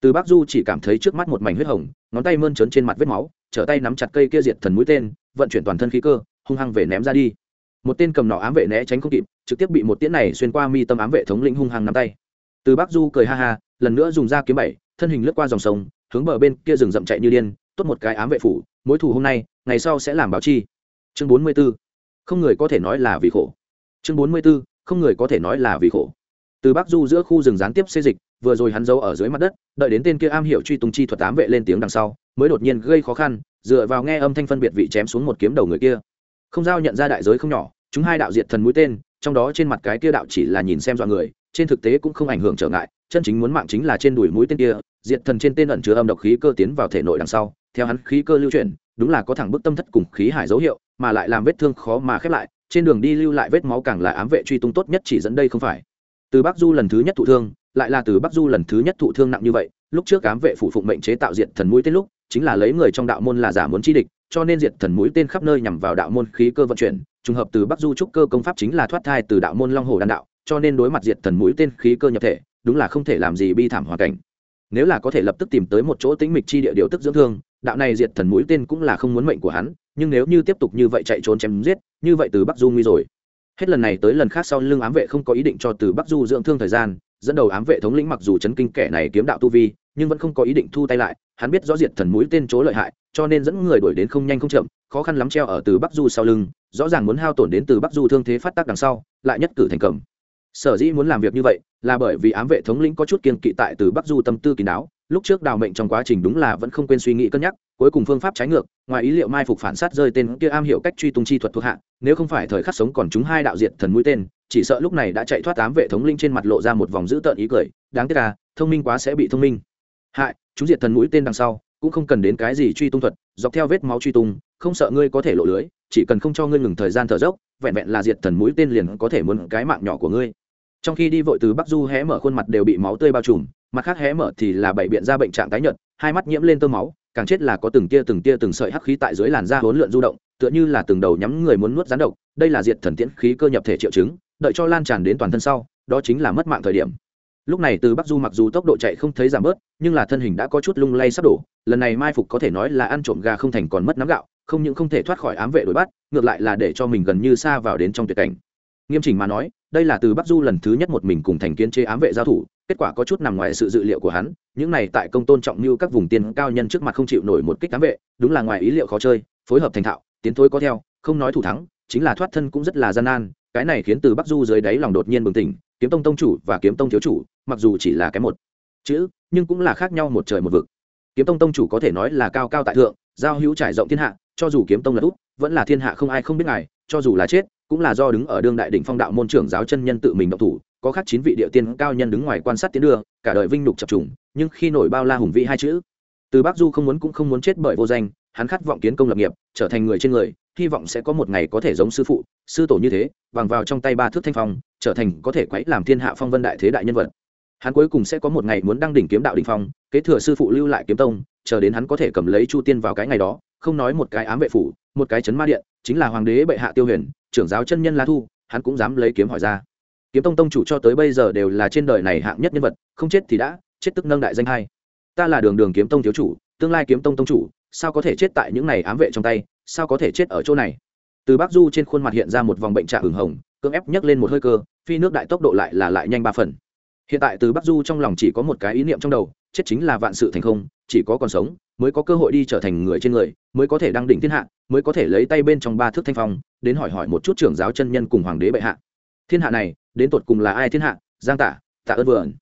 Từ bắc du chỉ cảm thấy trước mắt một mảnh huyết hồng, ngón tay mơn trớn trên mặt vết máu, trở tay nắm chặt cây kia diệt thần mũi tên, vận chuyển toàn thân khí cơ, hung hăng về ném ra đi. Một tên cầm nỏ ám vệ né tránh không kịp, trực tiếp bị một tiễn này xuyên qua mi tâm ám vệ thống lĩnh hung hăng nắm tay. Từ bắc du cười ha ha, lần nữa dùng ra kiếm bảy, thân hình lướt qua dòng sông, hướng bờ bên kia rừng rậm chạy như điên tốt một cái ám vệ phủ, mối thù hôm nay, ngày sau sẽ làm báo chi. Chương bốn mươi 44 không người có thể nói là vì khổ. Chương bốn mươi b ố không người có thể nói là vì khổ. Từ bắc du giữa khu rừng gián tiếp xê dịch, vừa rồi hắn giấu ở dưới mặt đất, đợi đến tên kia am hiểu truy tung chi thuật ám vệ lên tiếng đằng sau, mới đột nhiên gây khó khăn, dựa vào nghe âm thanh phân biệt vị chém xuống một kiếm đầu người kia. Không giao nhận ra đại giới không nhỏ, chúng hai đạo diệt thần mũi tên, trong đó trên mặt cái kia đạo chỉ là nhìn xem dọa người, trên thực tế cũng không ảnh hưởng trở ngại, chân chính muốn mạng chính là trên đùi mũi tên kia, diệt thần trên tên ẩn chứa âm độc khí cơ tiến vào thể nội đằng sau theo hắn khí cơ lưu chuyển, đúng là có thẳng bức tâm thất cùng khí hải dấu hiệu, mà lại làm vết thương khó mà khép lại, trên đường đi lưu lại vết máu càng là ám vệ truy tung tốt nhất chỉ dẫn đây không phải. Từ bắc du lần thứ nhất thụ thương, lại là từ bắc du lần thứ nhất thụ thương nặng như vậy, lúc trước ám vệ phủ phụng mệnh chế tạo diệt thần mũi tên lúc, chính là lấy người trong đạo môn là giả muốn chi địch, cho nên diệt thần mũi tên khắp nơi nhằm vào đạo môn khí cơ vận chuyển, trùng hợp từ bắc du trúc cơ công pháp chính là thoát thai từ đạo môn long hồ đan đạo, cho nên đối mặt diệt thần mũi tên khí cơ nhập thể, đúng là không thể làm gì bi thảm hoàn cảnh. Nếu là có thể lập tức tìm tới một chỗ tĩnh mịch chi địa điều tức dưỡng thương đạo này diệt thần mũi tên cũng là không muốn mệnh của hắn, nhưng nếu như tiếp tục như vậy chạy trốn chém giết, như vậy từ bắc du nguy rồi. Hết lần này tới lần khác sau lưng ám vệ không có ý định cho từ bắc du dưỡng thương thời gian, dẫn đầu ám vệ thống lĩnh mặc dù chấn kinh kẻ này kiếm đạo tu vi, nhưng vẫn không có ý định thu tay lại, hắn biết rõ diệt thần mũi tên chỗ lợi hại, cho nên dẫn người đuổi đến không nhanh không chậm, khó khăn lắm treo ở từ bắc du sau lưng, rõ ràng muốn hao tổn đến từ bắc du thương thế phát tác đằng sau, lại nhất cử thành cầm sở dĩ muốn làm việc như vậy, là bởi vì ám vệ thống lĩnh có chút kiên kỵ tại từ bắc du tâm tư kín đáo lúc trước đào mệnh trong quá trình đúng là vẫn không quên suy nghĩ cân nhắc, cuối cùng phương pháp trái ngược, ngoài ý liệu mai phục phản sát rơi tên kia am hiểu cách truy tung chi thuật thuộc hạ, nếu không phải thời khắc sống còn chúng hai đạo diệt thần mũi tên, chỉ sợ lúc này đã chạy thoát tám vệ thống linh trên mặt lộ ra một vòng dữ tợn ý cười, đáng tiếc là thông minh quá sẽ bị thông minh. Hại, chúng diệt thần mũi tên đằng sau, cũng không cần đến cái gì truy tung thuật, dọc theo vết máu truy tung, không sợ ngươi có thể lộ lưới, chỉ cần không cho ngươi ngừng thời gian thở dốc, vẹn vẹn là diệt thần mũi tên liền có thể muốn cái mạng nhỏ của ngươi trong khi đi vội từ bắc du hé mở khuôn mặt đều bị máu tươi bao trùm, mặt khác hé mở thì là bảy biện ra bệnh trạng tái nhợt, hai mắt nhiễm lên tơ máu, càng chết là có từng tia từng tia từng sợi hắc khí tại dưới làn da hỗn lượn du động, tựa như là từng đầu nhắm người muốn nuốt rắn độc, đây là diệt thần tiễn khí cơ nhập thể triệu chứng, đợi cho lan tràn đến toàn thân sau, đó chính là mất mạng thời điểm. Lúc này từ bắc du mặc dù tốc độ chạy không thấy giảm bớt, nhưng là thân hình đã có chút lung lay sắp đổ, lần này mai phục có thể nói là ăn trộm gà không thành còn mất nắm gạo, không những không thể thoát khỏi ám vệ đuổi bắt, ngược lại là để cho mình gần như xa vào đến trong tuyệt cảnh. Nghiêm chỉnh mà nói đây là từ bắc du lần thứ nhất một mình cùng thành kiến chế ám vệ giao thủ, kết quả có chút nằm ngoài sự dự liệu của hắn, những này tại công tôn trọng như các vùng tiên cao nhân trước mặt không chịu nổi một kích ám vệ, đúng là ngoài ý liệu khó chơi, phối hợp thành thạo, tiến thối có theo, không nói thủ thắng, chính là thoát thân cũng rất là gian nan, cái này khiến từ bắc du dưới đáy lòng đột nhiên bừng tỉnh, kiếm tông tông chủ và kiếm tông thiếu chủ, mặc dù chỉ là cái một chữ, nhưng cũng là khác nhau một trời một vực. Kiếm tông tông chủ có thể nói là cao cao tại thượng, giao hữu trải rộng thiên hạ, cho dù kiếm tông là út, vẫn là thiên hạ không ai không biết ngài, cho dù là chết cũng là do đứng ở đương đại đỉnh phong đạo môn trưởng giáo chân nhân tự mình động thủ, có khác chín vị địa tiên cao nhân đứng ngoài quan sát tiến đưa, cả đời vinh lục chập trùng, nhưng khi nổi bao la hùng vĩ hai chữ, từ bắc du không muốn cũng không muốn chết bởi vô danh, hắn khát vọng kiến công lập nghiệp, trở thành người trên người, hy vọng sẽ có một ngày có thể giống sư phụ, sư tổ như thế, bằng vào trong tay ba thước thanh phong, trở thành có thể quấy làm thiên hạ phong vân đại thế đại nhân vật hắn cuối cùng sẽ có một ngày muốn đăng đỉnh kiếm đạo đỉnh phong, kế thừa sư phụ lưu lại kiếm tông, chờ đến hắn có thể cầm lấy chu tiên vào cái ngày đó, không nói một cái ám vệ phủ, một cái chấn ma điện, chính là hoàng đế bệ hạ tiêu huyền, trưởng giáo chân nhân la thu, hắn cũng dám lấy kiếm hỏi ra. Kiếm tông tông chủ cho tới bây giờ đều là trên đời này hạng nhất nhân vật, không chết thì đã, chết tức nâng đại danh hai. Ta là đường đường kiếm tông thiếu chủ, tương lai kiếm tông tông chủ, sao có thể chết tại những này ám vệ trong tay, sao có thể chết ở chỗ này? Từ bắc du trên khuôn mặt hiện ra một vòng bệnh trạ hửng hồng, cưỡng ép nhấc lên một hơi cơ, phi nước đại tốc độ lại là lại nhanh ba phần hiện tại từ bắc du trong lòng chỉ có một cái ý niệm trong đầu, chết chính là vạn sự thành không, chỉ có còn sống mới có cơ hội đi trở thành người trên người, mới có thể đăng đỉnh thiên hạ, mới có thể lấy tay bên trong ba thước thanh phong, đến hỏi hỏi một chút trưởng giáo chân nhân cùng hoàng đế bệ hạ. Thiên hạ này, đến tột cùng là ai thiên hạ? Giang tả, tạ ơn vườn.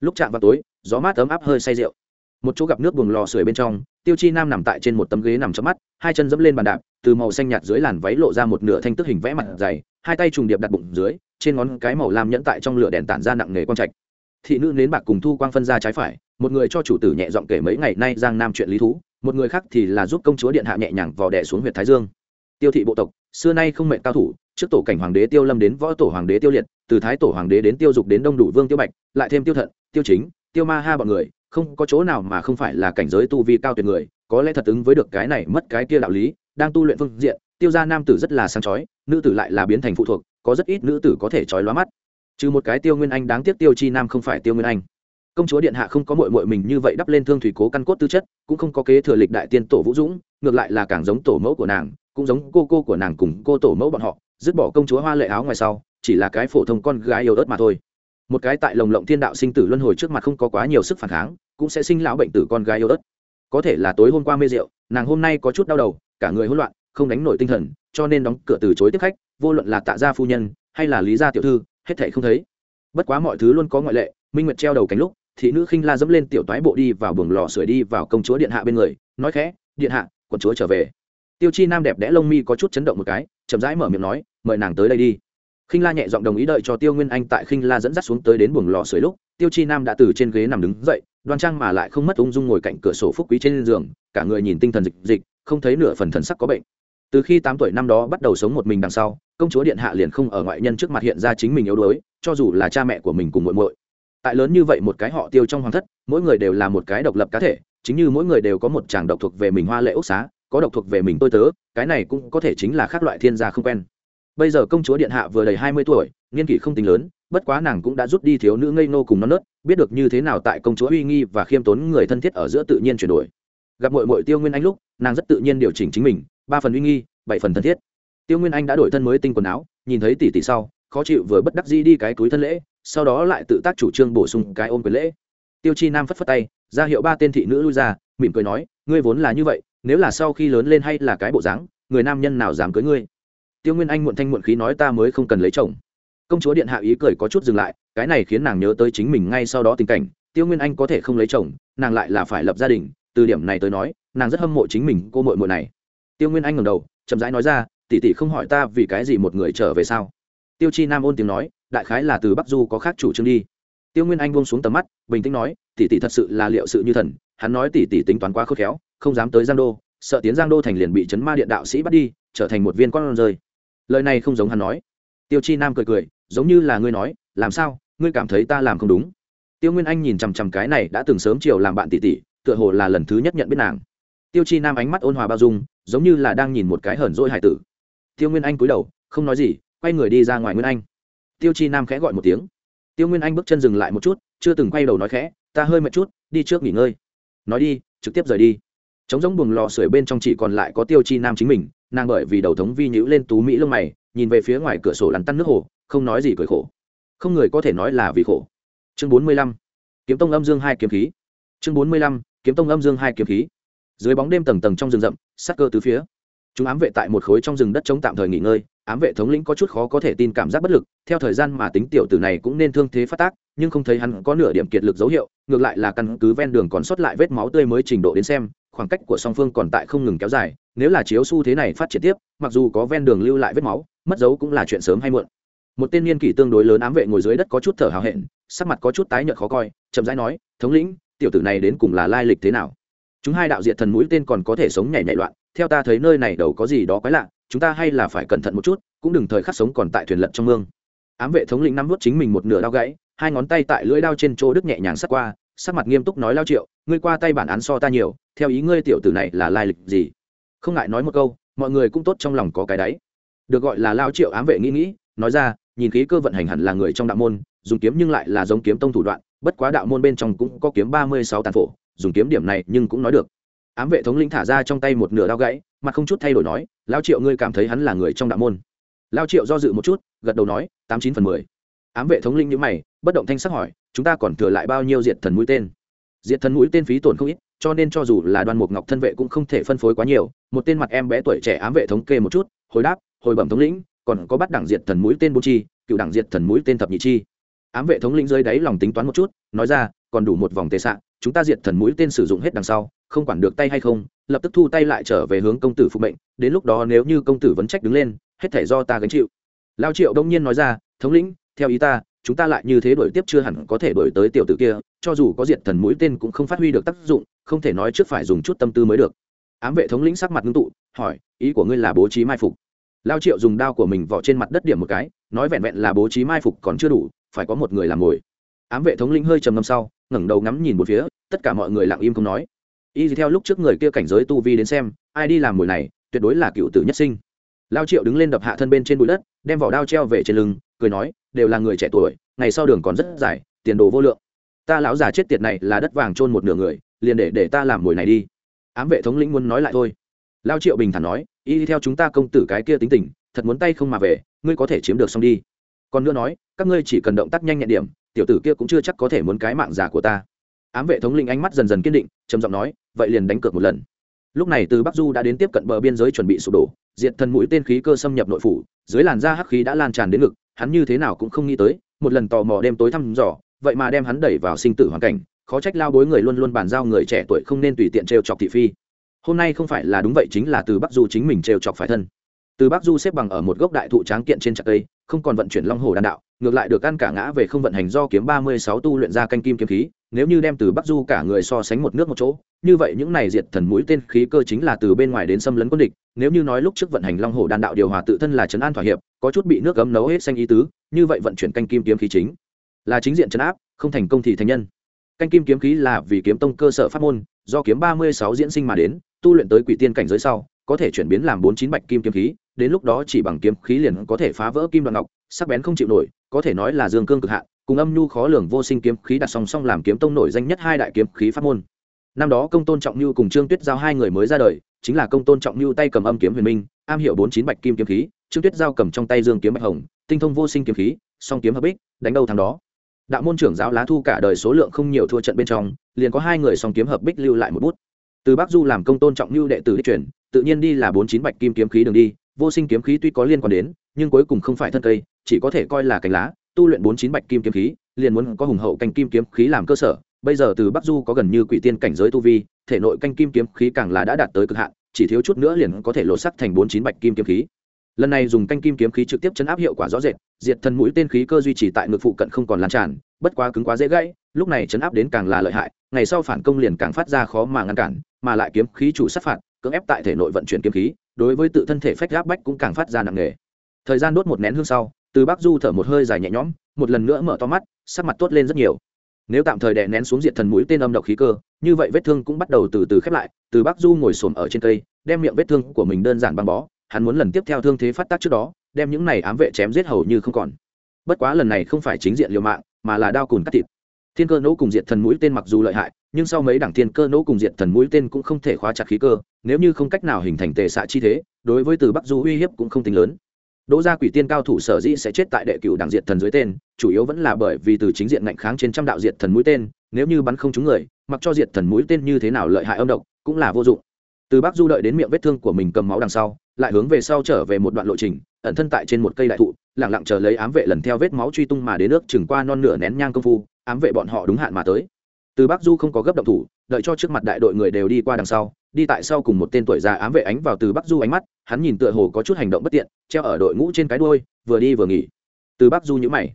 Lúc chạm vào tối, gió mát ấm áp hơi say rượu. Một chỗ gặp nước buồng lò sưởi bên trong, tiêu chi nam nằm tại trên một tấm ghế nằm chớp mắt, hai chân dẫm lên bàn đạp, từ màu xanh nhạt dưới làn váy lộ ra một nửa thanh tức hình vẽ mặt dày, hai tay trùng điệp đặt bụng dưới, trên ngón cái màu lam nhẫn tại trong lửa đèn tản ra nặng nề quang trạch thị nữ nến bạc cùng thu quang phân ra trái phải, một người cho chủ tử nhẹ giọng kể mấy ngày nay giang nam chuyện lý thú, một người khác thì là giúp công chúa điện hạ nhẹ nhàng vò đẻ xuống huyện thái dương. Tiêu thị bộ tộc, xưa nay không mệnh cao thủ, trước tổ cảnh hoàng đế tiêu lâm đến võ tổ hoàng đế tiêu liệt, từ thái tổ hoàng đế đến tiêu dục đến đông đủ vương tiêu bạch, lại thêm tiêu thận, tiêu chính, tiêu ma ha bọn người, không có chỗ nào mà không phải là cảnh giới tu vi cao tuyệt người, có lẽ thật ứng với được cái này mất cái kia đạo lý, đang tu luyện phương diện, tiêu gia nam tử rất là sáng chói, nữ tử lại là biến thành phụ thuộc, có rất ít nữ tử có thể chói lóa mắt trừ một cái tiêu nguyên anh đáng tiếc tiêu chi nam không phải tiêu nguyên anh. Công chúa điện hạ không có mội mội mình như vậy đắp lên thương thủy cố căn cốt tư chất, cũng không có kế thừa lịch đại tiên tổ vũ dũng, ngược lại là càng giống tổ mẫu của nàng, cũng giống cô cô của nàng cùng cô tổ mẫu bọn họ, dứt bỏ công chúa hoa lệ áo ngoài sau, chỉ là cái phổ thông con gái yêu ớt mà thôi. Một cái tại lồng lộng thiên đạo sinh tử luân hồi trước mặt không có quá nhiều sức phản kháng, cũng sẽ sinh lão bệnh tử con gái yêu ớt. Có thể là tối hôm qua mê rượu, nàng hôm nay có chút đau đầu, cả người hỗn loạn, không đánh nổi tinh thần, cho nên đóng cửa từ chối tiếp khách, vô luận là tạ gia phu nhân, hay là lý gia tiểu thư hết thảy không thấy. Bất quá mọi thứ luôn có ngoại lệ, minh nguyệt treo đầu cánh lúc, thị nữ khinh la dẫm lên tiểu toái bộ đi vào buồng lò sưởi đi vào công chúa điện hạ bên người, nói khẽ, điện hạ, quận chúa trở về. Tiêu chi nam đẹp đẽ lông mi có chút chấn động một cái, chậm rãi mở miệng nói, mời nàng tới đây đi. Khinh la nhẹ giọng đồng ý đợi cho tiêu nguyên anh tại khinh la dẫn dắt xuống tới đến buồng lò sưởi lúc, tiêu chi nam đã từ trên ghế nằm đứng dậy, đoan trang mà lại không mất ung dung ngồi cạnh cửa sổ phúc quý trên giường, cả người nhìn tinh thần dịch dịch, không thấy nửa phần thần sắc có bệnh từ khi tám tuổi năm đó bắt đầu sống một mình đằng sau, công chúa điện hạ liền không ở ngoại nhân trước mặt hiện ra chính mình yếu đuối, cho dù là cha mẹ của mình cùng muội muội. Tại lớn như vậy một cái họ tiêu trong hoàng thất, mỗi người đều là một cái độc lập cá thể, chính như mỗi người đều có một chàng độc thuộc về mình hoa lệ ốc xá, có độc thuộc về mình tôi tớ, cái này cũng có thể chính là khác loại thiên gia không quen. Bây giờ công chúa điện hạ vừa đầy hai mươi tuổi, niên kỷ không tính lớn, bất quá nàng cũng đã rút đi thiếu nữ ngây nô cùng non nớt, biết được như thế nào tại công chúa uy nghi và khiêm tốn người thân thiết ở giữa tự nhiên chuyển đổi. Gặp mội mội tiêu nguyên anh lúc, nàng rất tự nhiên điều chỉnh chính mình ba phần uy nghi, bảy phần thân thiết. Tiêu nguyên anh đã đổi thân mới tinh quần áo, nhìn thấy tỷ tỷ sau, khó chịu vừa bất đắc dĩ đi cái túi thân lễ, sau đó lại tự tác chủ trương bổ sung cái ôm quyền lễ. Tiêu chi nam phất phất tay, ra hiệu ba tên thị nữ lui ra, mỉm cười nói, ngươi vốn là như vậy, nếu là sau khi lớn lên hay là cái bộ dáng, người nam nhân nào dám cưới ngươi? Tiêu nguyên anh muộn thanh muộn khí nói, ta mới không cần lấy chồng. Công chúa điện hạ ý cười có chút dừng lại, cái này khiến nàng nhớ tới chính mình ngay sau đó tình cảnh, tiêu nguyên anh có thể không lấy chồng, nàng lại là phải lập gia đình, từ điểm này tới nói, nàng rất hâm mộ chính mình cô mội mội này tiêu nguyên anh ngầm đầu, chậm rãi nói ra, tỷ tỷ không hỏi ta vì cái gì một người trở về sao? Tiêu chi nam ôn tiếng nói, đại khái là từ bắc du có khác chủ trương đi. Tiêu nguyên anh buông xuống tầm mắt, bình tĩnh nói, tỷ tỷ thật sự là liệu sự như thần, hắn nói tỷ tỷ tính toán quá khôn khéo, không dám tới giang đô, sợ tiến giang đô thành liền bị chấn ma điện đạo sĩ bắt đi, trở thành một viên con rơi. Lời này không giống hắn nói. Tiêu chi nam cười cười, giống như là ngươi nói, làm sao, ngươi cảm thấy ta làm không đúng? Tiêu nguyên anh nhìn chằm chằm cái này đã từng sớm chiều làm bạn tỷ tỷ, tựa hồ là lần thứ nhất nhận biết nàng. Tiêu chi nam ánh mắt ôn hòa bao dung giống như là đang nhìn một cái hờn dỗi hải tử. Tiêu nguyên anh cúi đầu, không nói gì, quay người đi ra ngoài nguyên anh. Tiêu chi nam khẽ gọi một tiếng. Tiêu nguyên anh bước chân dừng lại một chút, chưa từng quay đầu nói khẽ, ta hơi mệt chút, đi trước nghỉ ngơi. Nói đi, trực tiếp rời đi. Trống giống buồng lò sưởi bên trong chỉ còn lại có tiêu chi nam chính mình, nàng bởi vì đầu thống vi nhữ lên tú mỹ lông mày, nhìn về phía ngoài cửa sổ lắn tăn nước hồ, không nói gì cười khổ. Không người có thể nói là vì khổ. Chương bốn mươi lăm, kiếm tông âm dương hai kiếm khí. Chương bốn mươi lăm, kiếm tông âm dương hai kiếm khí dưới bóng đêm tầng tầng trong rừng rậm sắc cơ tứ phía. Chúng ám vệ tại một khối trong rừng đất chống tạm thời nghỉ ngơi, ám vệ thống lĩnh có chút khó có thể tin cảm giác bất lực, theo thời gian mà tính tiểu tử này cũng nên thương thế phát tác, nhưng không thấy hắn có nửa điểm kiệt lực dấu hiệu, ngược lại là căn cứ ven đường còn sót lại vết máu tươi mới trình độ đến xem, khoảng cách của song phương còn tại không ngừng kéo dài, nếu là chiếu xu thế này phát triển tiếp, mặc dù có ven đường lưu lại vết máu, mất dấu cũng là chuyện sớm hay muộn. Một tên niên kỷ tương đối lớn ám vệ ngồi dưới đất có chút thở hào hẹn, sắc mặt có chút tái nhợt khó coi, chậm rãi nói, thống lĩnh, tiểu tử này đến cùng là lai lịch thế nào? Chúng hai đạo diệt thần mũi tên còn có thể sống nhảy nhảy loạn, theo ta thấy nơi này đầu có gì đó quái lạ, chúng ta hay là phải cẩn thận một chút, cũng đừng thời khắc sống còn tại thuyền lận trong mương. Ám vệ thống lĩnh năm vút chính mình một nửa đao gãy, hai ngón tay tại lưỡi đao trên chỗ đức nhẹ nhàng sắt qua, sắc mặt nghiêm túc nói lao triệu, ngươi qua tay bản án so ta nhiều, theo ý ngươi tiểu tử này là lai lịch gì? Không ngại nói một câu, mọi người cũng tốt trong lòng có cái đáy. Được gọi là lao triệu ám vệ nghĩ nghĩ, nói ra, nhìn khí cơ vận hành hẳn là người trong đạo môn, dùng kiếm nhưng lại là giống kiếm tông thủ đoạn bất quá đạo môn bên trong cũng có kiếm ba mươi sáu tàn phổ, dùng kiếm điểm này nhưng cũng nói được. Ám vệ thống lĩnh thả ra trong tay một nửa đao gãy, mặt không chút thay đổi nói lao triệu, ngươi cảm thấy hắn là người trong đạo môn? Lao triệu do dự một chút, gật đầu nói, tám chín phần mười. Ám vệ thống lĩnh nhữ mày, bất động thanh sắc hỏi, chúng ta còn thừa lại bao nhiêu diệt thần mũi tên? Diệt thần mũi tên phí tổn không ít, cho nên cho dù là đoan mục ngọc thân vệ cũng không thể phân phối quá nhiều. Một tên mặt em bé tuổi trẻ ám vệ thống kê một chút, hồi đáp, hồi bẩm thống lĩnh, còn có bắt đẳng diệt thần mũi tên bố chi, cựu đẳng diệt thần mũi tên thập nhị chi ám vệ thống lĩnh dưới đáy lòng tính toán một chút, nói ra, còn đủ một vòng tệ sạn chúng ta diệt thần mũi tên sử dụng hết đằng sau, không quản được tay hay không, lập tức thu tay lại trở về hướng công tử phục mệnh, đến lúc đó nếu như công tử vấn trách đứng lên, hết thể do ta gánh chịu. Lao triệu đông nhiên nói ra, thống lĩnh, theo ý ta, chúng ta lại như thế đổi tiếp chưa hẳn có thể đổi tới tiểu tử kia, cho dù có diệt thần mũi tên cũng không phát huy được tác dụng, không thể nói trước phải dùng chút tâm tư mới được. Ám vệ thống lĩnh sắc mặt ngưng tụ, hỏi, ý của ngươi là bố trí mai phục? Lao triệu dùng đao của mình vỏ trên mặt đất điểm một cái, nói vẹn vẹn là bố trí mai phục còn chưa đủ phải có một người làm mồi ám vệ thống lĩnh hơi trầm ngâm sau, ngẩng đầu ngắm nhìn một phía, tất cả mọi người lặng im không nói. Y theo lúc trước người kia cảnh giới tu vi đến xem, ai đi làm mồi này, tuyệt đối là cựu tử nhất sinh. Lao triệu đứng lên đập hạ thân bên trên bụi đất, đem vỏ đao treo về trên lưng, cười nói, đều là người trẻ tuổi, ngày sau đường còn rất dài, tiền đồ vô lượng. Ta lão già chết tiệt này là đất vàng trôn một nửa người, liền để để ta làm mồi này đi. Ám vệ thống lĩnh muốn nói lại thôi. Lao triệu bình thản nói, y theo chúng ta công tử cái kia tính tình, thật muốn tay không mà về, ngươi có thể chiếm được xong đi còn nữa nói, các ngươi chỉ cần động tác nhanh nhẹn điểm, tiểu tử kia cũng chưa chắc có thể muốn cái mạng giả của ta. Ám vệ thống linh ánh mắt dần dần kiên định, trầm giọng nói, vậy liền đánh cược một lần. Lúc này từ bắc du đã đến tiếp cận bờ biên giới chuẩn bị sụp đổ, diệt thần mũi tên khí cơ xâm nhập nội phủ, dưới làn da hắc khí đã lan tràn đến ngực, hắn như thế nào cũng không nghĩ tới, một lần tò mò đêm tối thăm dò, vậy mà đem hắn đẩy vào sinh tử hoàn cảnh, khó trách lao bối người luôn luôn bàn giao người trẻ tuổi không nên tùy tiện trêu chọc thị phi. Hôm nay không phải là đúng vậy chính là từ bắc du chính mình trêu chọc phải thân. Từ bắc du xếp bằng ở một gốc đại thụ tráng kiện trên trạc cây không còn vận chuyển long hồ đan đạo, ngược lại được ăn cả ngã về không vận hành do kiếm ba mươi sáu tu luyện ra canh kim kiếm khí, nếu như đem từ bắc du cả người so sánh một nước một chỗ, như vậy những này diệt thần mũi tên khí cơ chính là từ bên ngoài đến xâm lấn quân địch, nếu như nói lúc trước vận hành long hồ đan đạo điều hòa tự thân là trấn an thỏa hiệp, có chút bị nước gấm nấu hết xanh ý tứ, như vậy vận chuyển canh kim kiếm khí chính là chính diện trấn áp, không thành công thì thành nhân. Canh kim kiếm khí là vì kiếm tông cơ sở pháp môn, do kiếm ba mươi sáu diễn sinh mà đến, tu luyện tới quỷ tiên cảnh giới sau, có thể chuyển biến làm bốn chín bạch kim kiếm khí đến lúc đó chỉ bằng kiếm khí liền có thể phá vỡ kim đoạn ngọc, sắc bén không chịu nổi, có thể nói là dương cương cực hạn, cùng âm nhu khó lường vô sinh kiếm khí đặt song song làm kiếm tông nổi danh nhất hai đại kiếm khí pháp môn. Năm đó công tôn trọng nhu cùng trương tuyết giao hai người mới ra đời, chính là công tôn trọng nhu tay cầm âm kiếm huyền minh, am hiệu bốn chín bạch kim kiếm khí, trương tuyết giao cầm trong tay dương kiếm bạch hồng, tinh thông vô sinh kiếm khí, song kiếm hợp bích, đánh đâu thằng đó. Đạo môn trưởng giáo lá thu cả đời số lượng không nhiều thua trận bên trong, liền có hai người song kiếm hợp bích lưu lại một bút. Từ bắc du làm công tôn trọng nhu đệ tử đi truyền, tự nhiên đi là bốn chín bạch kim kiếm khí đường đi vô sinh kiếm khí tuy có liên quan đến, nhưng cuối cùng không phải thân cây, chỉ có thể coi là cành lá, tu luyện bốn chín bạch kim kiếm khí, liền muốn có hùng hậu canh kim kiếm khí làm cơ sở. Bây giờ từ bắc du có gần như quỷ tiên cảnh giới tu vi, thể nội canh kim kiếm khí càng là đã đạt tới cực hạn, chỉ thiếu chút nữa liền có thể lột sắc thành bốn chín bạch kim kiếm khí. Lần này dùng canh kim kiếm khí trực tiếp chấn áp hiệu quả rõ rệt, diệt thần mũi tên khí cơ duy trì tại ngực phụ cận không còn lan tràn, bất quá cứng quá dễ gãy, lúc này chấn áp đến càng là lợi hại, ngày sau phản công liền càng phát ra khó mà ngăn cản, mà lại kiếm khí chủ sát phạt cưỡng ép tại thể nội vận chuyển kiếm khí, đối với tự thân thể phách gáp bách cũng càng phát ra nặng nề. Thời gian đốt một nén hương sau, từ bắc du thở một hơi dài nhẹ nhõm, một lần nữa mở to mắt, sắc mặt tốt lên rất nhiều. Nếu tạm thời đè nén xuống diện thần mũi tên âm độc khí cơ, như vậy vết thương cũng bắt đầu từ từ khép lại, từ bắc du ngồi xổm ở trên cây, đem miệng vết thương của mình đơn giản băng bó, hắn muốn lần tiếp theo thương thế phát tác trước đó, đem những này ám vệ chém giết hầu như không còn. Bất quá lần này không phải chính diện liều mạng, mà là đao cùn cắt thịt thiên cơ nỗ cùng diệt thần mũi tên mặc dù lợi hại, nhưng sau mấy đảng thiên cơ nỗ cùng diệt thần mũi tên cũng không thể khóa chặt khí cơ, nếu như không cách nào hình thành tề xạ chi thế, đối với từ bắc du uy hiếp cũng không tính lớn. Đỗ gia quỷ tiên cao thủ sở dĩ sẽ chết tại đệ cửu đảng diệt thần dưới tên, chủ yếu vẫn là bởi vì từ chính diện ngạnh kháng trên trăm đạo diệt thần mũi tên, nếu như bắn không trúng người, mặc cho diệt thần mũi tên như thế nào lợi hại âm độc, cũng là vô dụng. Từ bắc du đợi đến miệng vết thương của mình cầm máu đằng sau, lại hướng về sau trở về một đoạn lộ trình, ẩn thân tại trên một cây đại thụ lẳng lặng chờ lấy ám vệ lần theo vết máu truy tung mà đến nước chừng qua non nửa nén nhang công phu ám vệ bọn họ đúng hạn mà tới. Từ bắc du không có gấp động thủ, đợi cho trước mặt đại đội người đều đi qua đằng sau, đi tại sau cùng một tên tuổi già ám vệ ánh vào từ bắc du ánh mắt, hắn nhìn tựa hồ có chút hành động bất tiện, treo ở đội ngũ trên cái đuôi, vừa đi vừa nghỉ. Từ bắc du nhữ mày.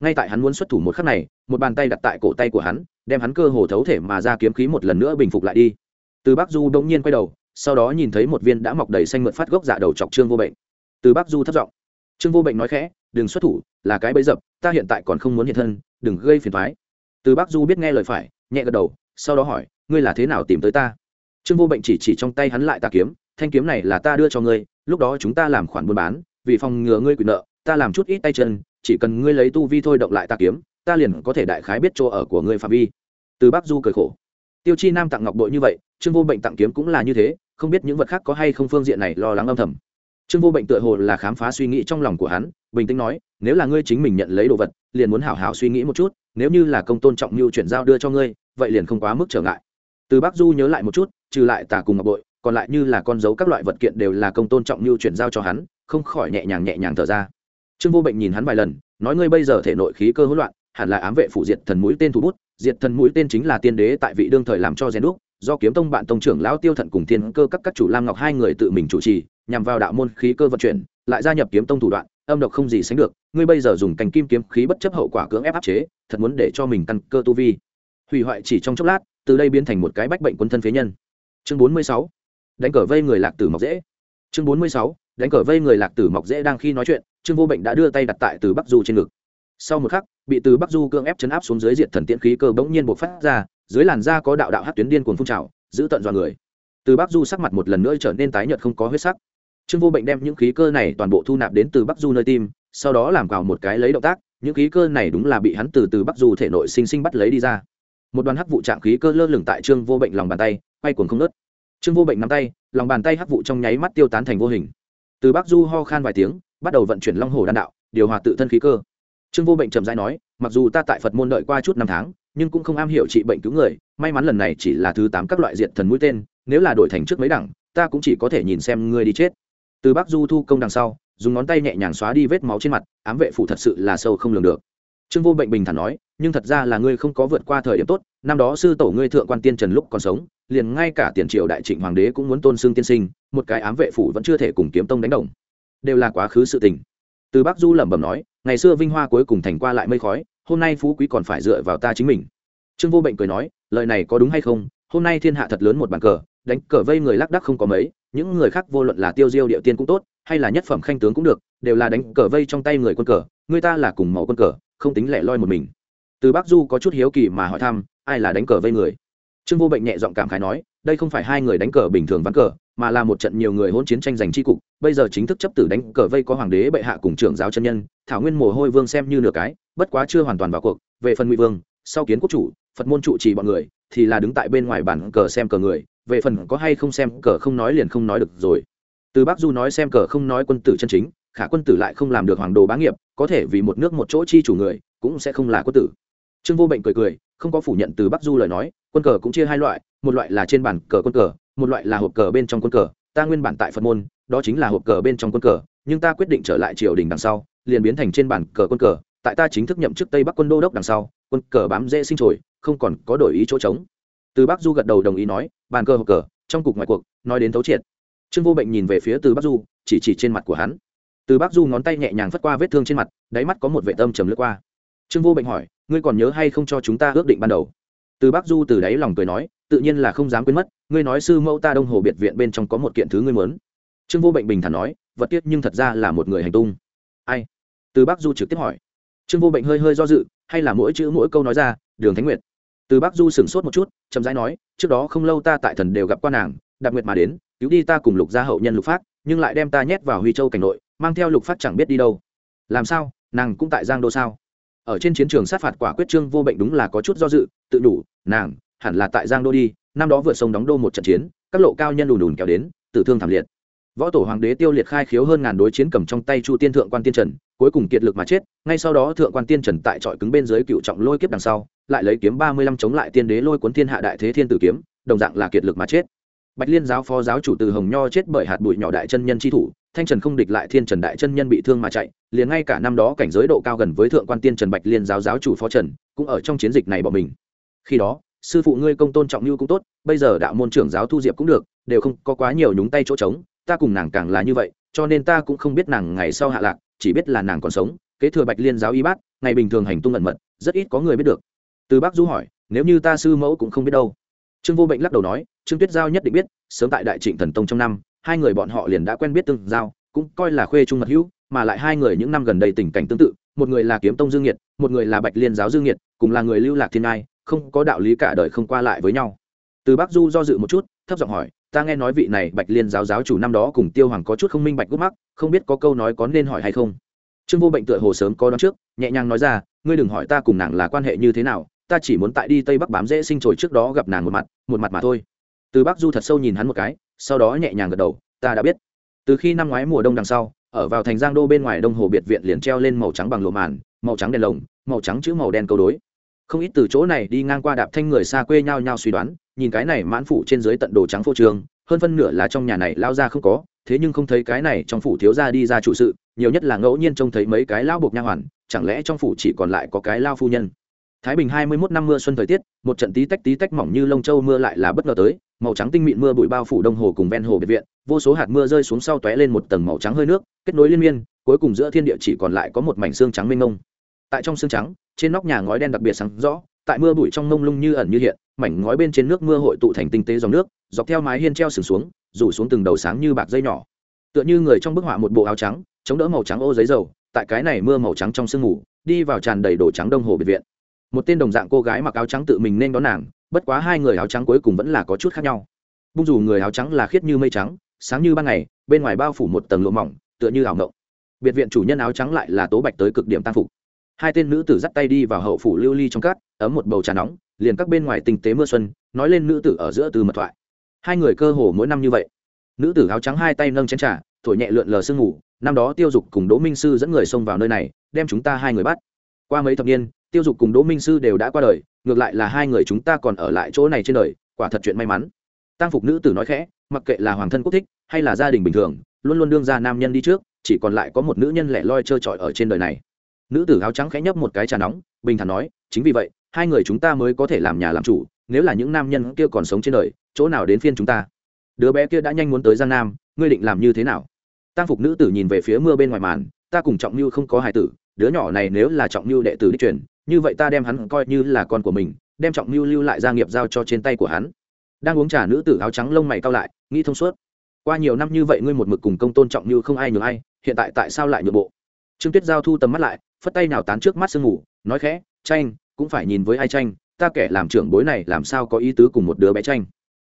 Ngay tại hắn muốn xuất thủ một khắc này, một bàn tay đặt tại cổ tay của hắn, đem hắn cơ hồ thấu thể mà ra kiếm khí một lần nữa bình phục lại đi. Từ bắc du đông nhiên quay đầu, sau đó nhìn thấy một viên đã mọc đầy xanh mượt phát gốc dạ đầu chọc trương vô bệnh. Từ bắc du thất giọng. Trương vô bệnh nói khẽ, đừng xuất thủ, là cái bẫy dập, ta hiện tại còn không muốn hiện thân đừng gây phiền thoái. Từ bắc du biết nghe lời phải, nhẹ gật đầu, sau đó hỏi, ngươi là thế nào tìm tới ta? Trương vô bệnh chỉ chỉ trong tay hắn lại ta kiếm, thanh kiếm này là ta đưa cho ngươi, lúc đó chúng ta làm khoản buôn bán, vì phòng ngừa ngươi quyền nợ, ta làm chút ít tay chân, chỉ cần ngươi lấy tu vi thôi động lại ta kiếm, ta liền có thể đại khái biết chỗ ở của ngươi phạm vi. Từ bắc du cười khổ. Tiêu chi nam tặng ngọc bội như vậy, trương vô bệnh tặng kiếm cũng là như thế, không biết những vật khác có hay không phương diện này lo lắng âm thầm trương vô bệnh tựa hồ là khám phá suy nghĩ trong lòng của hắn, bình tĩnh nói, nếu là ngươi chính mình nhận lấy đồ vật, liền muốn hảo hảo suy nghĩ một chút, nếu như là công tôn trọng mưu chuyển giao đưa cho ngươi, vậy liền không quá mức trở ngại. Từ bắc du nhớ lại một chút, trừ lại tà cùng ngọc bội, còn lại như là con dấu các loại vật kiện đều là công tôn trọng mưu chuyển giao cho hắn, không khỏi nhẹ nhàng nhẹ nhàng thở ra. Trương vô bệnh nhìn hắn vài lần, nói, ngươi bây giờ thể nội khí cơ hỗn loạn, hẳn là ám vệ phủ diệt thần mũi tên thủ bút, diệt thần mũi tên chính là tiên đế tại vị đương thời làm cho rèn đúc, do kiếm tông bạn tông trưởng lão tiêu thận cùng thiên cơ các các chủ lam ngọc hai người tự mình chủ trì nhằm vào đạo môn khí cơ vận chuyển, lại gia nhập kiếm tông thủ đoạn, âm độc không gì sánh được, ngươi bây giờ dùng cành kim kiếm khí bất chấp hậu quả cưỡng ép áp chế, thật muốn để cho mình căn cơ tu vi. Hủy hoại chỉ trong chốc lát, từ đây biến thành một cái bách bệnh quân thân phế nhân. Chương bốn mươi sáu, đánh cờ vây người lạc tử mọc dễ. Chương bốn mươi sáu, đánh cờ vây người lạc tử mọc dễ đang khi nói chuyện, trương vô bệnh đã đưa tay đặt tại từ bắc du trên ngực. Sau một khắc, bị từ bắc du cưỡng ép chấn áp xuống dưới diện thần tiễn khí cơ bỗng nhiên bộc phát ra, dưới làn da có đạo đạo hát tuyến điên cuồng phun trào, giữ tận dọa người. Từ bắc du sắc mặt một lần nữa trở nên tái nhợt không có huyết sắc trương vô bệnh đem những khí cơ này toàn bộ thu nạp đến từ bắc du nơi tim, sau đó làm vào một cái lấy động tác, những khí cơ này đúng là bị hắn từ từ bắc du thể nội sinh sinh bắt lấy đi ra. Một đoàn hắc vụ trạng khí cơ lơ lửng tại trương vô bệnh lòng bàn tay, quay cuồng không nớt trương vô bệnh nắm tay, lòng bàn tay hắc vụ trong nháy mắt tiêu tán thành vô hình. Từ bắc du ho khan vài tiếng, bắt đầu vận chuyển long hồ đan đạo, điều hòa tự thân khí cơ. Trương vô bệnh trầm rãi nói, mặc dù ta tại phật môn đợi qua chút năm tháng, nhưng cũng không am hiểu trị bệnh cứu người, may mắn lần này chỉ là thứ tám các loại diện thần mũi tên, nếu là đổi thành trước mấy đẳng, ta cũng chỉ có thể nhìn xem ngươi đi chết từ bác du thu công đằng sau, dùng ngón tay nhẹ nhàng xóa đi vết máu trên mặt, ám vệ phủ thật sự là sâu không lường được. Trương vô bệnh bình thản nói, nhưng thật ra là ngươi không có vượt qua thời điểm tốt, năm đó sư tổ ngươi thượng quan tiên trần lúc còn sống, liền ngay cả tiền triều đại trịnh hoàng đế cũng muốn tôn xưng tiên sinh, một cái ám vệ phủ vẫn chưa thể cùng kiếm tông đánh đồng. Đều là quá khứ sự tình. Từ bác du lẩm bẩm nói, ngày xưa vinh hoa cuối cùng thành qua lại mây khói, hôm nay phú quý còn phải dựa vào ta chính mình. Trương vô bệnh cười nói, lời này có đúng hay không? Hôm nay thiên hạ thật lớn một bàn cờ, đánh cờ vây người lác đắc không có mấy những người khác vô luận là tiêu diêu địa tiên cũng tốt, hay là nhất phẩm khanh tướng cũng được, đều là đánh cờ vây trong tay người quân cờ, người ta là cùng màu quân cờ, không tính lẻ loi một mình. Từ bắc du có chút hiếu kỳ mà hỏi thăm, ai là đánh cờ vây người? Trương vô bệnh nhẹ giọng cảm khái nói, đây không phải hai người đánh cờ bình thường ván cờ, mà là một trận nhiều người hôn chiến tranh giành tri cục, bây giờ chính thức chấp tử đánh cờ vây có hoàng đế bệ hạ cùng trưởng giáo chân nhân, thảo nguyên mồ hôi vương xem như nửa cái, bất quá chưa hoàn toàn vào cuộc, về phần ngụy vương, sau kiến quốc chủ, phật môn trụ trì bọn người, thì là đứng tại bên ngoài bản cờ xem cờ người về phần có hay không xem cờ không nói liền không nói được rồi. Từ bắc du nói xem cờ không nói quân tử chân chính, khả quân tử lại không làm được hoàng đồ bá nghiệp, có thể vì một nước một chỗ chi chủ người, cũng sẽ không là quân tử. Trương vô bệnh cười cười, không có phủ nhận từ bắc du lời nói, quân cờ cũng chia hai loại, một loại là trên bản cờ quân cờ, một loại là hộp cờ bên trong quân cờ. Ta nguyên bản tại phật môn, đó chính là hộp cờ bên trong quân cờ, nhưng ta quyết định trở lại triều đình đằng sau, liền biến thành trên bản cờ quân cờ. Tại ta chính thức nhậm chức tây bắc quân đô đốc đằng sau, quân cờ bám dễ sinh trồi, không còn có đổi ý chỗ trống. Từ bắc du gật đầu đồng ý nói bàn cờ hộp cờ, trong cục ngoài cuộc, nói đến thấu triệt. Trương vô bệnh nhìn về phía từ bắc du, chỉ chỉ trên mặt của hắn. Từ bắc du ngón tay nhẹ nhàng phất qua vết thương trên mặt, đáy mắt có một vệ tâm trầm lướt qua. Trương vô bệnh hỏi, ngươi còn nhớ hay không cho chúng ta ước định ban đầu? Từ bắc du từ đáy lòng cười nói, tự nhiên là không dám quên mất, ngươi nói sư mẫu ta đông hồ biệt viện bên trong có một kiện thứ ngươi muốn. Trương vô bệnh bình thản nói, vật tiết nhưng thật ra là một người hành tung. Ai? Từ bắc du trực tiếp hỏi. Trương vô bệnh hơi hơi do dự, hay là mỗi chữ mỗi câu nói ra, đường thánh nguyệt từ bắc du sửng sốt một chút, chậm rãi nói, trước đó không lâu ta tại thần đều gặp quan nàng đặc nguyệt mà đến, cứu đi ta cùng lục gia hậu nhân lục phát nhưng lại đem ta nhét vào huy châu cảnh nội, mang theo lục phát chẳng biết đi đâu. Làm sao? Nàng cũng tại giang đô sao? Ở trên chiến trường sát phạt quả quyết trương vô bệnh đúng là có chút do dự, tự đủ, nàng, hẳn là tại giang đô đi, năm đó vừa sông đóng đô một trận chiến, các lộ cao nhân đùn đùn kéo đến, tử thương thảm liệt võ tổ hoàng đế tiêu liệt khai khiếu hơn ngàn đối chiến cầm trong tay chu tiên thượng quan tiên trần, cuối cùng kiệt lực mà chết, ngay sau đó thượng quan tiên trần tại trọi cứng bên dưới cựu trọng lôi kiếp đằng sau, lại lấy kiếm ba mươi lăm chống lại tiên đế lôi cuốn thiên hạ đại thế thiên tử kiếm, đồng dạng là kiệt lực mà chết. Bạch liên giáo phó giáo chủ từ hồng nho chết bởi hạt bụi nhỏ đại chân nhân tri thủ, thanh trần không địch lại thiên trần đại chân nhân bị thương mà chạy, liền ngay cả năm đó cảnh giới độ cao gần với thượng quan tiên trần bạch liên giáo giáo chủ phó trần, cũng ở trong chiến dịch này bỏ mình. Khi đó, sư phụ ngươi công tôn trọng như cũng tốt, bây giờ đạo môn trưởng giáo thu diệp cũng được, đều không có quá nhiều nhúng tay chỗ trống ta cùng nàng càng là như vậy, cho nên ta cũng không biết nàng ngày sau hạ lạc, chỉ biết là nàng còn sống. Kế thừa bạch liên giáo y bát, ngày bình thường hành tung ẩn mật, rất ít có người biết được. Từ bác du hỏi, nếu như ta sư mẫu cũng không biết đâu? Trương vô bệnh lắc đầu nói, trương tuyết giao nhất định biết, sớm tại đại trịnh thần tông trong năm, hai người bọn họ liền đã quen biết tương giao, cũng coi là khuê trung mật hữu, mà lại hai người những năm gần đây tình cảnh tương tự, một người là kiếm tông dương nhiệt một người là bạch liên giáo dương nhiệt cùng là người lưu lạc thiên ai không có đạo lý cả đời không qua lại với nhau. Từ bác du do dự một chút, thấp giọng hỏi ta nghe nói vị này bạch liên giáo giáo chủ năm đó cùng tiêu hoàng có chút không minh bạch gút mắc, không biết có câu nói có nên hỏi hay không. Trương vô bệnh tựa hồ sớm có đón trước, nhẹ nhàng nói ra, ngươi đừng hỏi ta cùng nàng là quan hệ như thế nào, ta chỉ muốn tại đi tây bắc bám dễ sinh trồi trước đó gặp nàng một mặt một mặt mà thôi. Từ bắc du thật sâu nhìn hắn một cái, sau đó nhẹ nhàng gật đầu, ta đã biết. Từ khi năm ngoái mùa đông đằng sau, ở vào thành giang đô bên ngoài đông hồ biệt viện liền treo lên màu trắng bằng lụa màn, màu trắng đèn lồng, màu trắng chữ màu đen câu đối không ít từ chỗ này đi ngang qua đạp thanh người xa quê nhau nhau suy đoán, nhìn cái này mãn phủ trên dưới tận đồ trắng phô trường hơn phân nửa là trong nhà này lao ra không có, thế nhưng không thấy cái này trong phủ thiếu ra đi ra chủ sự, nhiều nhất là ngẫu nhiên trông thấy mấy cái lao buộc nha hoàn, chẳng lẽ trong phủ chỉ còn lại có cái lao phu nhân. Thái bình hai mươi mốt năm mưa xuân thời tiết, một trận tí tách tí tách mỏng như lông châu mưa lại là bất ngờ tới, màu trắng tinh mịn mưa bụi bao phủ đông hồ cùng ven hồ biệt viện, vô số hạt mưa rơi xuống sau tóe lên một tầng màu trắng hơi nước, kết nối liên miên, cuối cùng giữa thiên địa chỉ còn lại có một mảnh xương trắng mênh mông tại trong xương trắng, trên nóc nhà ngói đen đặc biệt sáng rõ, tại mưa bụi trong mông lung như ẩn như hiện, mảnh ngói bên trên nước mưa hội tụ thành tinh tế dòng nước, dọc theo mái hiên treo sừng xuống, rủ xuống từng đầu sáng như bạc dây nhỏ. Tựa như người trong bức họa một bộ áo trắng, chống đỡ màu trắng ô giấy dầu, tại cái này mưa màu trắng trong sương mù, đi vào tràn đầy đồ trắng đông hồ biệt viện. Một tên đồng dạng cô gái mặc áo trắng tự mình nên đón nàng, bất quá hai người áo trắng cuối cùng vẫn là có chút khác nhau. Bung dù người áo trắng là khiết như mây trắng, sáng như ban ngày, bên ngoài bao phủ một tầng lụa mỏng, tựa như ảo ngộng. Biệt viện chủ nhân áo trắng lại là tố bạch tới cực điểm tăng phục hai tên nữ tử dắt tay đi vào hậu phủ lưu ly trong cát, ấm một bầu trà nóng, liền các bên ngoài tinh tế mưa xuân, nói lên nữ tử ở giữa từ mật thoại. Hai người cơ hồ mỗi năm như vậy. Nữ tử áo trắng hai tay nâng chén trà, thổi nhẹ lượn lờ sương ngủ năm đó tiêu dục cùng đỗ minh sư dẫn người xông vào nơi này, đem chúng ta hai người bắt. Qua mấy thập niên, tiêu dục cùng đỗ minh sư đều đã qua đời, ngược lại là hai người chúng ta còn ở lại chỗ này trên đời, quả thật chuyện may mắn. Tăng phục nữ tử nói khẽ, mặc kệ là hoàng thân quốc thích, hay là gia đình bình thường, luôn luôn đương ra nam nhân đi trước, chỉ còn lại có một nữ nhân lẻ loi trơ trọi ở trên đời này nữ tử áo trắng khẽ nhấp một cái trà nóng, bình thản nói, chính vì vậy, hai người chúng ta mới có thể làm nhà làm chủ, nếu là những nam nhân kia còn sống trên đời, chỗ nào đến phiên chúng ta? Đứa bé kia đã nhanh muốn tới giang nam, ngươi định làm như thế nào? Tăng phục nữ tử nhìn về phía mưa bên ngoài màn, ta cùng trọng mưu không có hài tử, đứa nhỏ này nếu là trọng mưu đệ tử đích truyền, như vậy ta đem hắn coi như là con của mình, đem trọng mưu lưu lại gia nghiệp giao cho trên tay của hắn. Đang uống trà, nữ tử áo trắng lông mày cao lại, nghĩ thông suốt, qua nhiều năm như vậy ngươi một mực cùng công tôn trọng mưu không ai nhường ai, hiện tại tại sao lại nhượng bộ? Trương tuyết giao thu tầm mắt lại phất tay nào tán trước mắt sương ngủ nói khẽ tranh cũng phải nhìn với ai tranh ta kẻ làm trưởng bối này làm sao có ý tứ cùng một đứa bé tranh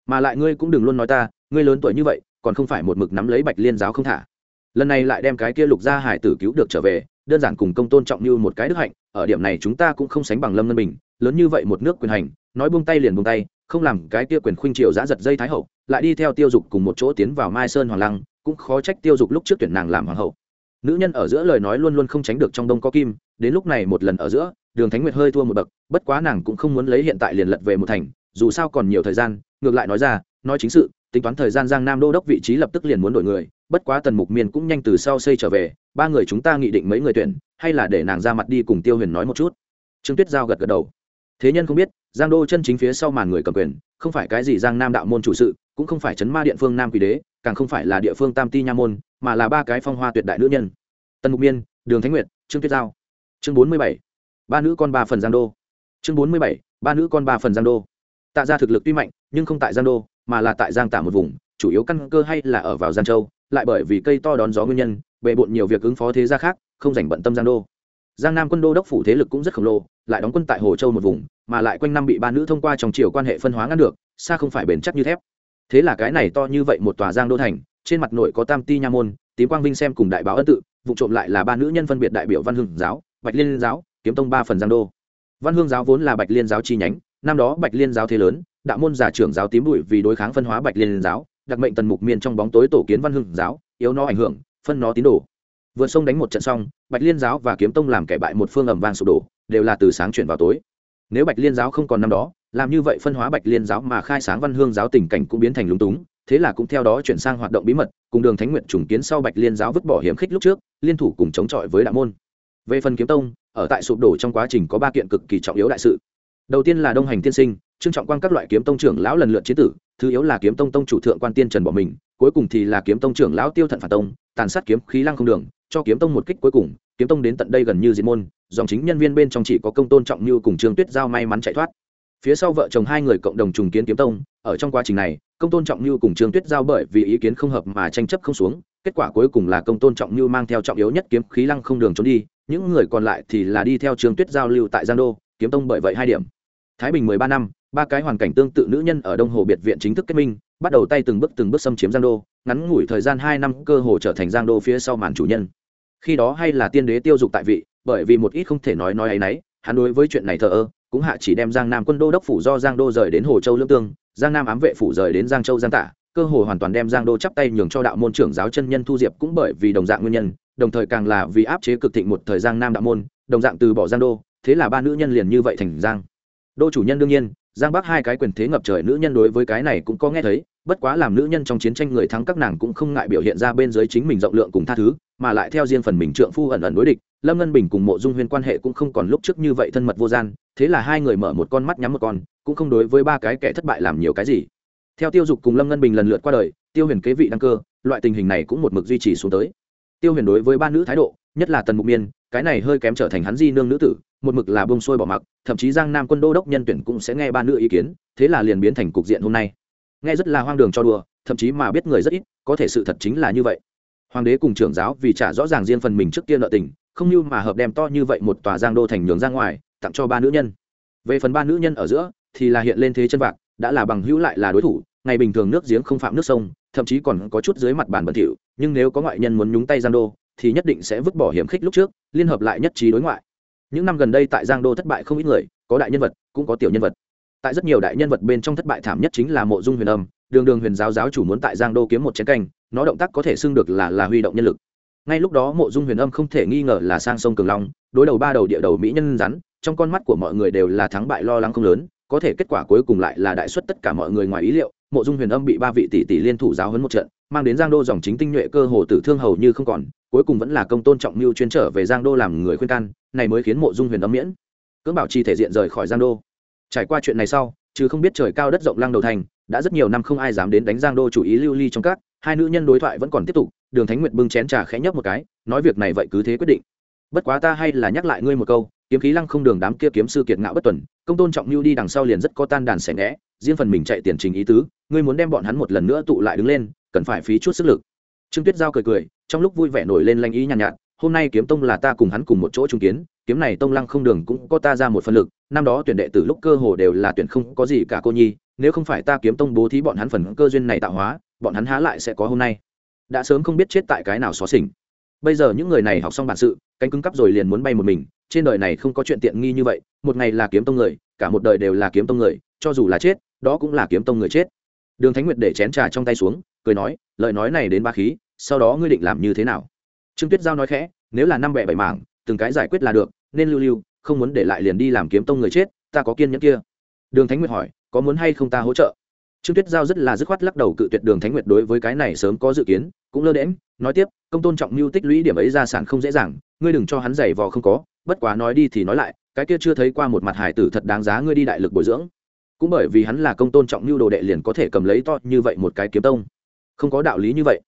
mà lại ngươi cũng đừng luôn nói ta, ngươi lớn tuổi như vậy, còn không phải một mực nắm lấy bạch liên giáo không thả. Lần này lại đem cái kia lục gia hải tử cứu được trở về, đơn giản cùng công tôn trọng như một cái đức hạnh, ở điểm này chúng ta cũng không sánh bằng lâm ngân bình, lớn như vậy một nước quyền hành, nói buông tay liền buông tay, không làm cái kia quyền khuynh triều giã giật dây thái hậu, lại đi theo tiêu dục cùng một chỗ tiến vào mai sơn hoàng lăng, cũng khó trách tiêu dục lúc trước tuyển nàng làm hoàng hậu nữ nhân ở giữa lời nói luôn luôn không tránh được trong đông có kim, đến lúc này một lần ở giữa, đường thánh nguyệt hơi thua một bậc, bất quá nàng cũng không muốn lấy hiện tại liền lật về một thành, dù sao còn nhiều thời gian, ngược lại nói ra, nói chính sự, tính toán thời gian giang nam đô đốc vị trí lập tức liền muốn đổi người, bất quá tần mục miên cũng nhanh từ sau xây trở về, ba người chúng ta nghị định mấy người tuyển, hay là để nàng ra mặt đi cùng tiêu huyền nói một chút. Trương tuyết giao gật gật đầu. Thế nhân không biết giang đô chân chính phía sau màn người cầm quyền, không phải cái gì giang nam đạo môn chủ sự, cũng không phải chấn ma điện phương nam quỷ đế, càng không phải là địa phương tam ti nha môn, mà là ba cái phong hoa tuyệt đại nữ nhân. Tần mục miên, đường thánh nguyệt, trương tuyết giao. Chương bốn mươi bảy, ba nữ con ba phần giang đô. Chương bốn mươi bảy, ba nữ con ba phần giang đô. Tạ ra thực lực tuy mạnh, nhưng không tại giang đô, mà là tại giang tả một vùng, chủ yếu căn cơ hay là ở vào giang châu, lại bởi vì cây to đón gió nguyên nhân, bề bộn nhiều việc ứng phó thế gia khác, không dành bận tâm giang đô. Giang nam quân đô đốc phủ thế lực cũng rất khổng lồ, lại đóng quân tại hồ châu một vùng mà lại quanh năm bị ba nữ thông qua trong chiều quan hệ phân hóa ngăn được, xa không phải bền chắc như thép. Thế là cái này to như vậy một tòa giang đô thành, trên mặt nội có tam ti nha môn, tím quang vinh xem cùng đại báo ân tự, vụ trộm lại là ba nữ nhân phân biệt đại biểu văn hưng giáo, bạch liên giáo, kiếm tông ba phần giang đô. Văn hương giáo vốn là bạch liên giáo chi nhánh, năm đó bạch liên giáo thế lớn, đạo môn giả trưởng giáo tím bụi vì đối kháng phân hóa bạch liên giáo, đặc mệnh tần mục miên trong bóng tối tổ kiến văn hưng giáo, yếu nó ảnh hưởng, phân nó tín đồ. Vượt sông đánh một trận xong, bạch liên giáo và kiếm tông làm kẻ bại một phương ẩm vang sụp đổ, đều là từ sáng chuyển vào tối nếu bạch liên giáo không còn năm đó, làm như vậy phân hóa bạch liên giáo mà khai sáng văn hương giáo tình cảnh cũng biến thành lúng túng, thế là cũng theo đó chuyển sang hoạt động bí mật, cùng đường thánh nguyện trùng kiến sau bạch liên giáo vứt bỏ hiểm khích lúc trước, liên thủ cùng chống chọi với đạo môn. Về phần kiếm tông, ở tại sụp đổ trong quá trình có ba kiện cực kỳ trọng yếu đại sự. Đầu tiên là đông hành tiên sinh, trương trọng quan các loại kiếm tông trưởng lão lần lượt chế tử, thứ yếu là kiếm tông tông chủ thượng quan tiên trần bỏ mình, cuối cùng thì là kiếm tông trưởng lão tiêu thận phản tông, tàn sát kiếm khí lăng không đường, cho kiếm tông một kích cuối cùng kiếm tông đến tận đây gần như diệt môn, dòng chính nhân viên bên trong chỉ có công tôn trọng như cùng trương tuyết giao may mắn chạy thoát. Phía sau vợ chồng hai người cộng đồng trùng kiến kiếm tông, ở trong quá trình này, công tôn trọng như cùng trương tuyết giao bởi vì ý kiến không hợp mà tranh chấp không xuống, kết quả cuối cùng là công tôn trọng như mang theo trọng yếu nhất kiếm khí lăng không đường trốn đi, những người còn lại thì là đi theo trương tuyết giao lưu tại giang đô, kiếm tông bởi vậy hai điểm. Thái bình mười ba năm, ba cái hoàn cảnh tương tự nữ nhân ở đông hồ biệt viện chính thức kết minh, bắt đầu tay từng bước từng bước xâm chiếm giang đô, ngắn ngủi thời gian hai năm cơ hồ trở thành giang đô phía sau màn chủ nhân khi đó hay là tiên đế tiêu dục tại vị, bởi vì một ít không thể nói nói ấy nấy, hắn đối với chuyện này thờ ơ, cũng hạ chỉ đem giang nam quân đô đốc phủ do giang đô rời đến hồ châu lương tương, giang nam ám vệ phủ rời đến giang châu giang tả, cơ hồ hoàn toàn đem giang đô chắp tay nhường cho đạo môn trưởng giáo chân nhân thu diệp cũng bởi vì đồng dạng nguyên nhân, đồng thời càng là vì áp chế cực thịnh một thời giang nam đạo môn, đồng dạng từ bỏ giang đô, thế là ba nữ nhân liền như vậy thành giang. Đô chủ nhân đương nhiên giang bắc hai cái quyền thế ngập trời nữ nhân đối với cái này cũng có nghe thấy, bất quá làm nữ nhân trong chiến tranh người thắng các nàng cũng không ngại biểu hiện ra bên dưới chính mình rộng lượng cùng tha thứ, mà lại theo riêng phần mình trượng phu ẩn ẩn đối địch, lâm ngân bình cùng mộ dung huyên quan hệ cũng không còn lúc trước như vậy thân mật vô gian, thế là hai người mở một con mắt nhắm một con, cũng không đối với ba cái kẻ thất bại làm nhiều cái gì. Theo tiêu dục cùng lâm ngân bình lần lượt qua đời, tiêu huyền kế vị đăng cơ, loại tình hình này cũng một mực duy trì xuống tới. Tiêu huyền đối với ba nữ thái độ, nhất là tần mục miên, cái này hơi kém trở thành hắn di nương nữ tử một mực là bông sôi bỏ mặc, thậm chí giang nam quân đô đốc nhân tuyển cũng sẽ nghe ba nữ ý kiến, thế là liền biến thành cục diện hôm nay. Nghe rất là hoang đường cho đùa, thậm chí mà biết người rất ít, có thể sự thật chính là như vậy. Hoàng đế cùng trưởng giáo vì trả rõ ràng riêng phần mình trước kia nợ tình, không như mà hợp đem to như vậy một tòa giang đô thành nhường ra ngoài, tặng cho ba nữ nhân. Về phần ba nữ nhân ở giữa, thì là hiện lên thế chân vạc, đã là bằng hữu lại là đối thủ, ngày bình thường nước giếng không phạm nước sông, thậm chí còn có chút dưới mặt bàn bẩn thỉu, nhưng nếu có ngoại nhân muốn nhúng tay giang đô, thì nhất định sẽ vứt bỏ hiểm khích lúc trước, liên hợp lại nhất trí đối ngoại những năm gần đây tại giang đô thất bại không ít người, có đại nhân vật, cũng có tiểu nhân vật. Tại rất nhiều đại nhân vật bên trong thất bại thảm nhất chính là mộ dung huyền âm, đường đường huyền giáo giáo chủ muốn tại giang đô kiếm một chén canh, nó động tác có thể xưng được là là huy động nhân lực. Ngay lúc đó mộ dung huyền âm không thể nghi ngờ là sang sông cường long, đối đầu ba đầu địa đầu mỹ nhân rắn, trong con mắt của mọi người đều là thắng bại lo lắng không lớn, có thể kết quả cuối cùng lại là đại xuất tất cả mọi người ngoài ý liệu, mộ dung huyền âm bị ba vị tỷ tỷ liên thủ giáo hấn một trận, mang đến giang đô dòng chính tinh nhuệ cơ hồ tử thương hầu như không còn, cuối cùng vẫn là công tôn trọng mưu chuyên trở về giang đô làm người khuyên can này mới khiến mộ dung huyền âm miễn cưỡng bảo trì thể diện rời khỏi giang đô. Trải qua chuyện này sau chứ không biết trời cao đất rộng lăng đầu thành đã rất nhiều năm không ai dám đến đánh giang đô chủ ý lưu ly trong các hai nữ nhân đối thoại vẫn còn tiếp tục đường thánh nguyệt bưng chén trà khẽ nhấp một cái nói việc này vậy cứ thế quyết định. Bất quá ta hay là nhắc lại ngươi một câu kiếm khí lăng không đường đám kia kiếm sư kiệt ngạo bất tuần công tôn trọng mưu đi đằng sau liền rất có tan đàn xẻ ngẽ riêng phần mình chạy tiền trình ý tứ ngươi muốn đem bọn hắn một lần nữa tụ lại đứng lên cần phải phí chút sức lực. Trương tuyết giao cười cười trong lúc vui vẻ nổi lên lanh ý nhàn nhạt, nhạt hôm nay kiếm tông là ta cùng hắn cùng một chỗ trung kiến, kiếm này tông lăng không đường cũng có ta ra một phần lực, năm đó tuyển đệ từ lúc cơ hồ đều là tuyển không có gì cả cô nhi, nếu không phải ta kiếm tông bố thí bọn hắn phần cơ duyên này tạo hóa, bọn hắn há lại sẽ có hôm nay. Đã sớm không biết chết tại cái nào xó xỉnh. Bây giờ những người này học xong bản sự, cánh cứng cắp rồi liền muốn bay một mình, trên đời này không có chuyện tiện nghi như vậy, một ngày là kiếm tông người, cả một đời đều là kiếm tông người, cho dù là chết, đó cũng là kiếm tông người chết. Đường thánh nguyệt để chén trà trong tay xuống, cười nói, lời nói này đến ba khí, sau đó ngươi định làm như thế nào? Trương tuyết giao nói khẽ, nếu là năm bẻ bảy mảng, từng cái giải quyết là được, nên lưu lưu, không muốn để lại liền đi làm kiếm tông người chết, ta có kiên nhẫn kia. Đường thánh nguyệt hỏi, có muốn hay không ta hỗ trợ? Trương tuyết giao rất là dứt khoát lắc đầu cự tuyệt đường thánh nguyệt đối với cái này sớm có dự kiến, cũng lơ đễm nói tiếp, công tôn trọng mưu tích lũy điểm ấy ra sản không dễ dàng, ngươi đừng cho hắn giày vò không có, bất quá nói đi thì nói lại, cái kia chưa thấy qua một mặt hải tử thật đáng giá ngươi đi đại lực bồi dưỡng. Cũng bởi vì hắn là công tôn trọng mưu đồ đệ liền có thể cầm lấy to như vậy một cái kiếm tông. Không có đạo lý như vậy.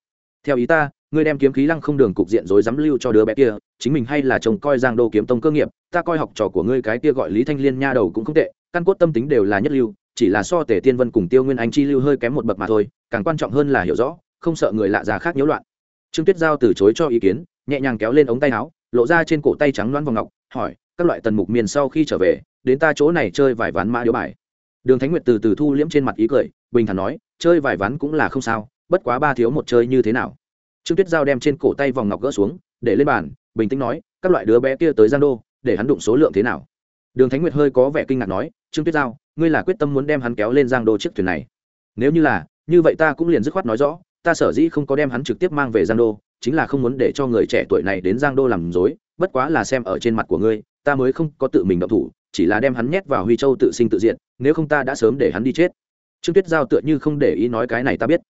Theo ý ta ngươi đem kiếm khí lăng không đường cục diện rồi dám lưu cho đứa bé kia, chính mình hay là chồng coi giang đô kiếm tông cơ nghiệp, ta coi học trò của ngươi cái kia gọi lý thanh liên nha đầu cũng không tệ, căn cốt tâm tính đều là nhất lưu, chỉ là so Tề tiên vân cùng tiêu nguyên anh chi lưu hơi kém một bậc mà thôi, càng quan trọng hơn là hiểu rõ, không sợ người lạ già khác nhiễu loạn. Trương tuyết giao từ chối cho ý kiến, nhẹ nhàng kéo lên ống tay áo, lộ ra trên cổ tay trắng loáng vòng ngọc, hỏi, các loại tần mục miền sau khi trở về, đến ta chỗ này chơi vài ván mã điếu bài. Đường thánh nguyệt từ từ thu liễm trên mặt ý cười, bình thản nói, chơi vài ván cũng là không sao, bất quá ba thiếu một chơi như thế nào trương tuyết giao đem trên cổ tay vòng ngọc gỡ xuống, để lên bàn, bình tĩnh nói, các loại đứa bé kia tới giang đô, để hắn đụng số lượng thế nào? Đường thánh nguyệt hơi có vẻ kinh ngạc nói, trương tuyết giao, ngươi là quyết tâm muốn đem hắn kéo lên giang đô chiếc thuyền này. Nếu như là, như vậy ta cũng liền dứt khoát nói rõ, ta sở dĩ không có đem hắn trực tiếp mang về giang đô, chính là không muốn để cho người trẻ tuổi này đến giang đô làm dối bất quá là xem ở trên mặt của ngươi, ta mới không có tự mình động thủ, chỉ là đem hắn nhét vào huy châu tự sinh tự diện nếu không ta đã sớm để hắn đi chết. Trương tuyết giao tựa như không để ý nói cái này ta biết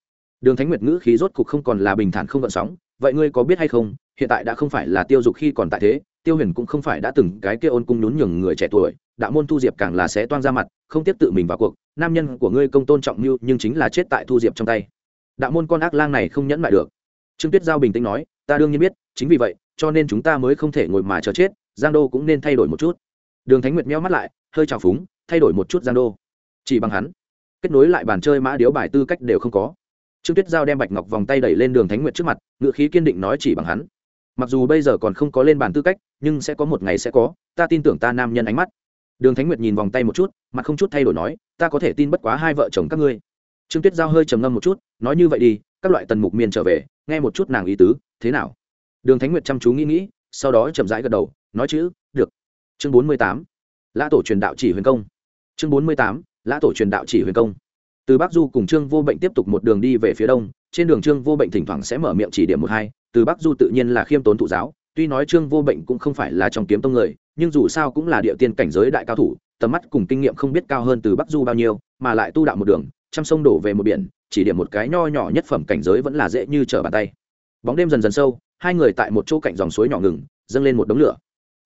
đường thánh nguyệt ngữ khí rốt cục không còn là bình thản không gợn sóng, vậy ngươi có biết hay không, hiện tại đã không phải là tiêu dục khi còn tại thế, tiêu huyền cũng không phải đã từng cái kia ôn cung nhún nhường người trẻ tuổi, đạo môn thu diệp càng là sẽ toan ra mặt, không tiếp tự mình vào cuộc, nam nhân của ngươi công tôn trọng mưu nhưng chính là chết tại thu diệp trong tay. Đạo môn con ác lang này không nhẫn lại được. Trương tuyết giao bình tĩnh nói, ta đương nhiên biết, chính vì vậy, cho nên chúng ta mới không thể ngồi mà chờ chết, giang đô cũng nên thay đổi một chút. Đường thánh nguyệt meo mắt lại, hơi trào phúng, thay đổi một chút giang đô. Chỉ bằng hắn, kết nối lại bàn chơi mã điếu bài tư cách đều không có trương tuyết giao đem bạch ngọc vòng tay đẩy lên đường thánh nguyệt trước mặt ngự khí kiên định nói chỉ bằng hắn. Mặc dù bây giờ còn không có lên bàn tư cách, nhưng sẽ có một ngày sẽ có, ta tin tưởng ta nam nhân ánh mắt. Đường thánh nguyệt nhìn vòng tay một chút, mặt không chút thay đổi nói, ta có thể tin bất quá hai vợ chồng các ngươi. Trương tuyết giao hơi trầm ngâm một chút, nói như vậy đi, các loại tần mục miên trở về, nghe một chút nàng ý tứ, thế nào? Đường thánh nguyệt chăm chú nghĩ nghĩ, sau đó chậm rãi gật đầu, nói chữ, được. Chương bốn mươi tám, lã tổ truyền đạo chỉ huyền công. Chương bốn mươi tám, lã tổ truyền đạo chỉ huyền công từ bắc du cùng trương vô bệnh tiếp tục một đường đi về phía đông, trên đường trương vô bệnh thỉnh thoảng sẽ mở miệng chỉ điểm một hai, từ bắc du tự nhiên là khiêm tốn thụ giáo, tuy nói trương vô bệnh cũng không phải là trong kiếm tông người, nhưng dù sao cũng là địa tiên cảnh giới đại cao thủ, tầm mắt cùng kinh nghiệm không biết cao hơn từ bắc du bao nhiêu, mà lại tu đạo một đường, trăm sông đổ về một biển, chỉ điểm một cái nho nhỏ nhất phẩm cảnh giới vẫn là dễ như trở bàn tay. Bóng đêm dần dần sâu, hai người tại một chỗ cạnh dòng suối nhỏ ngừng, dâng lên một đống lửa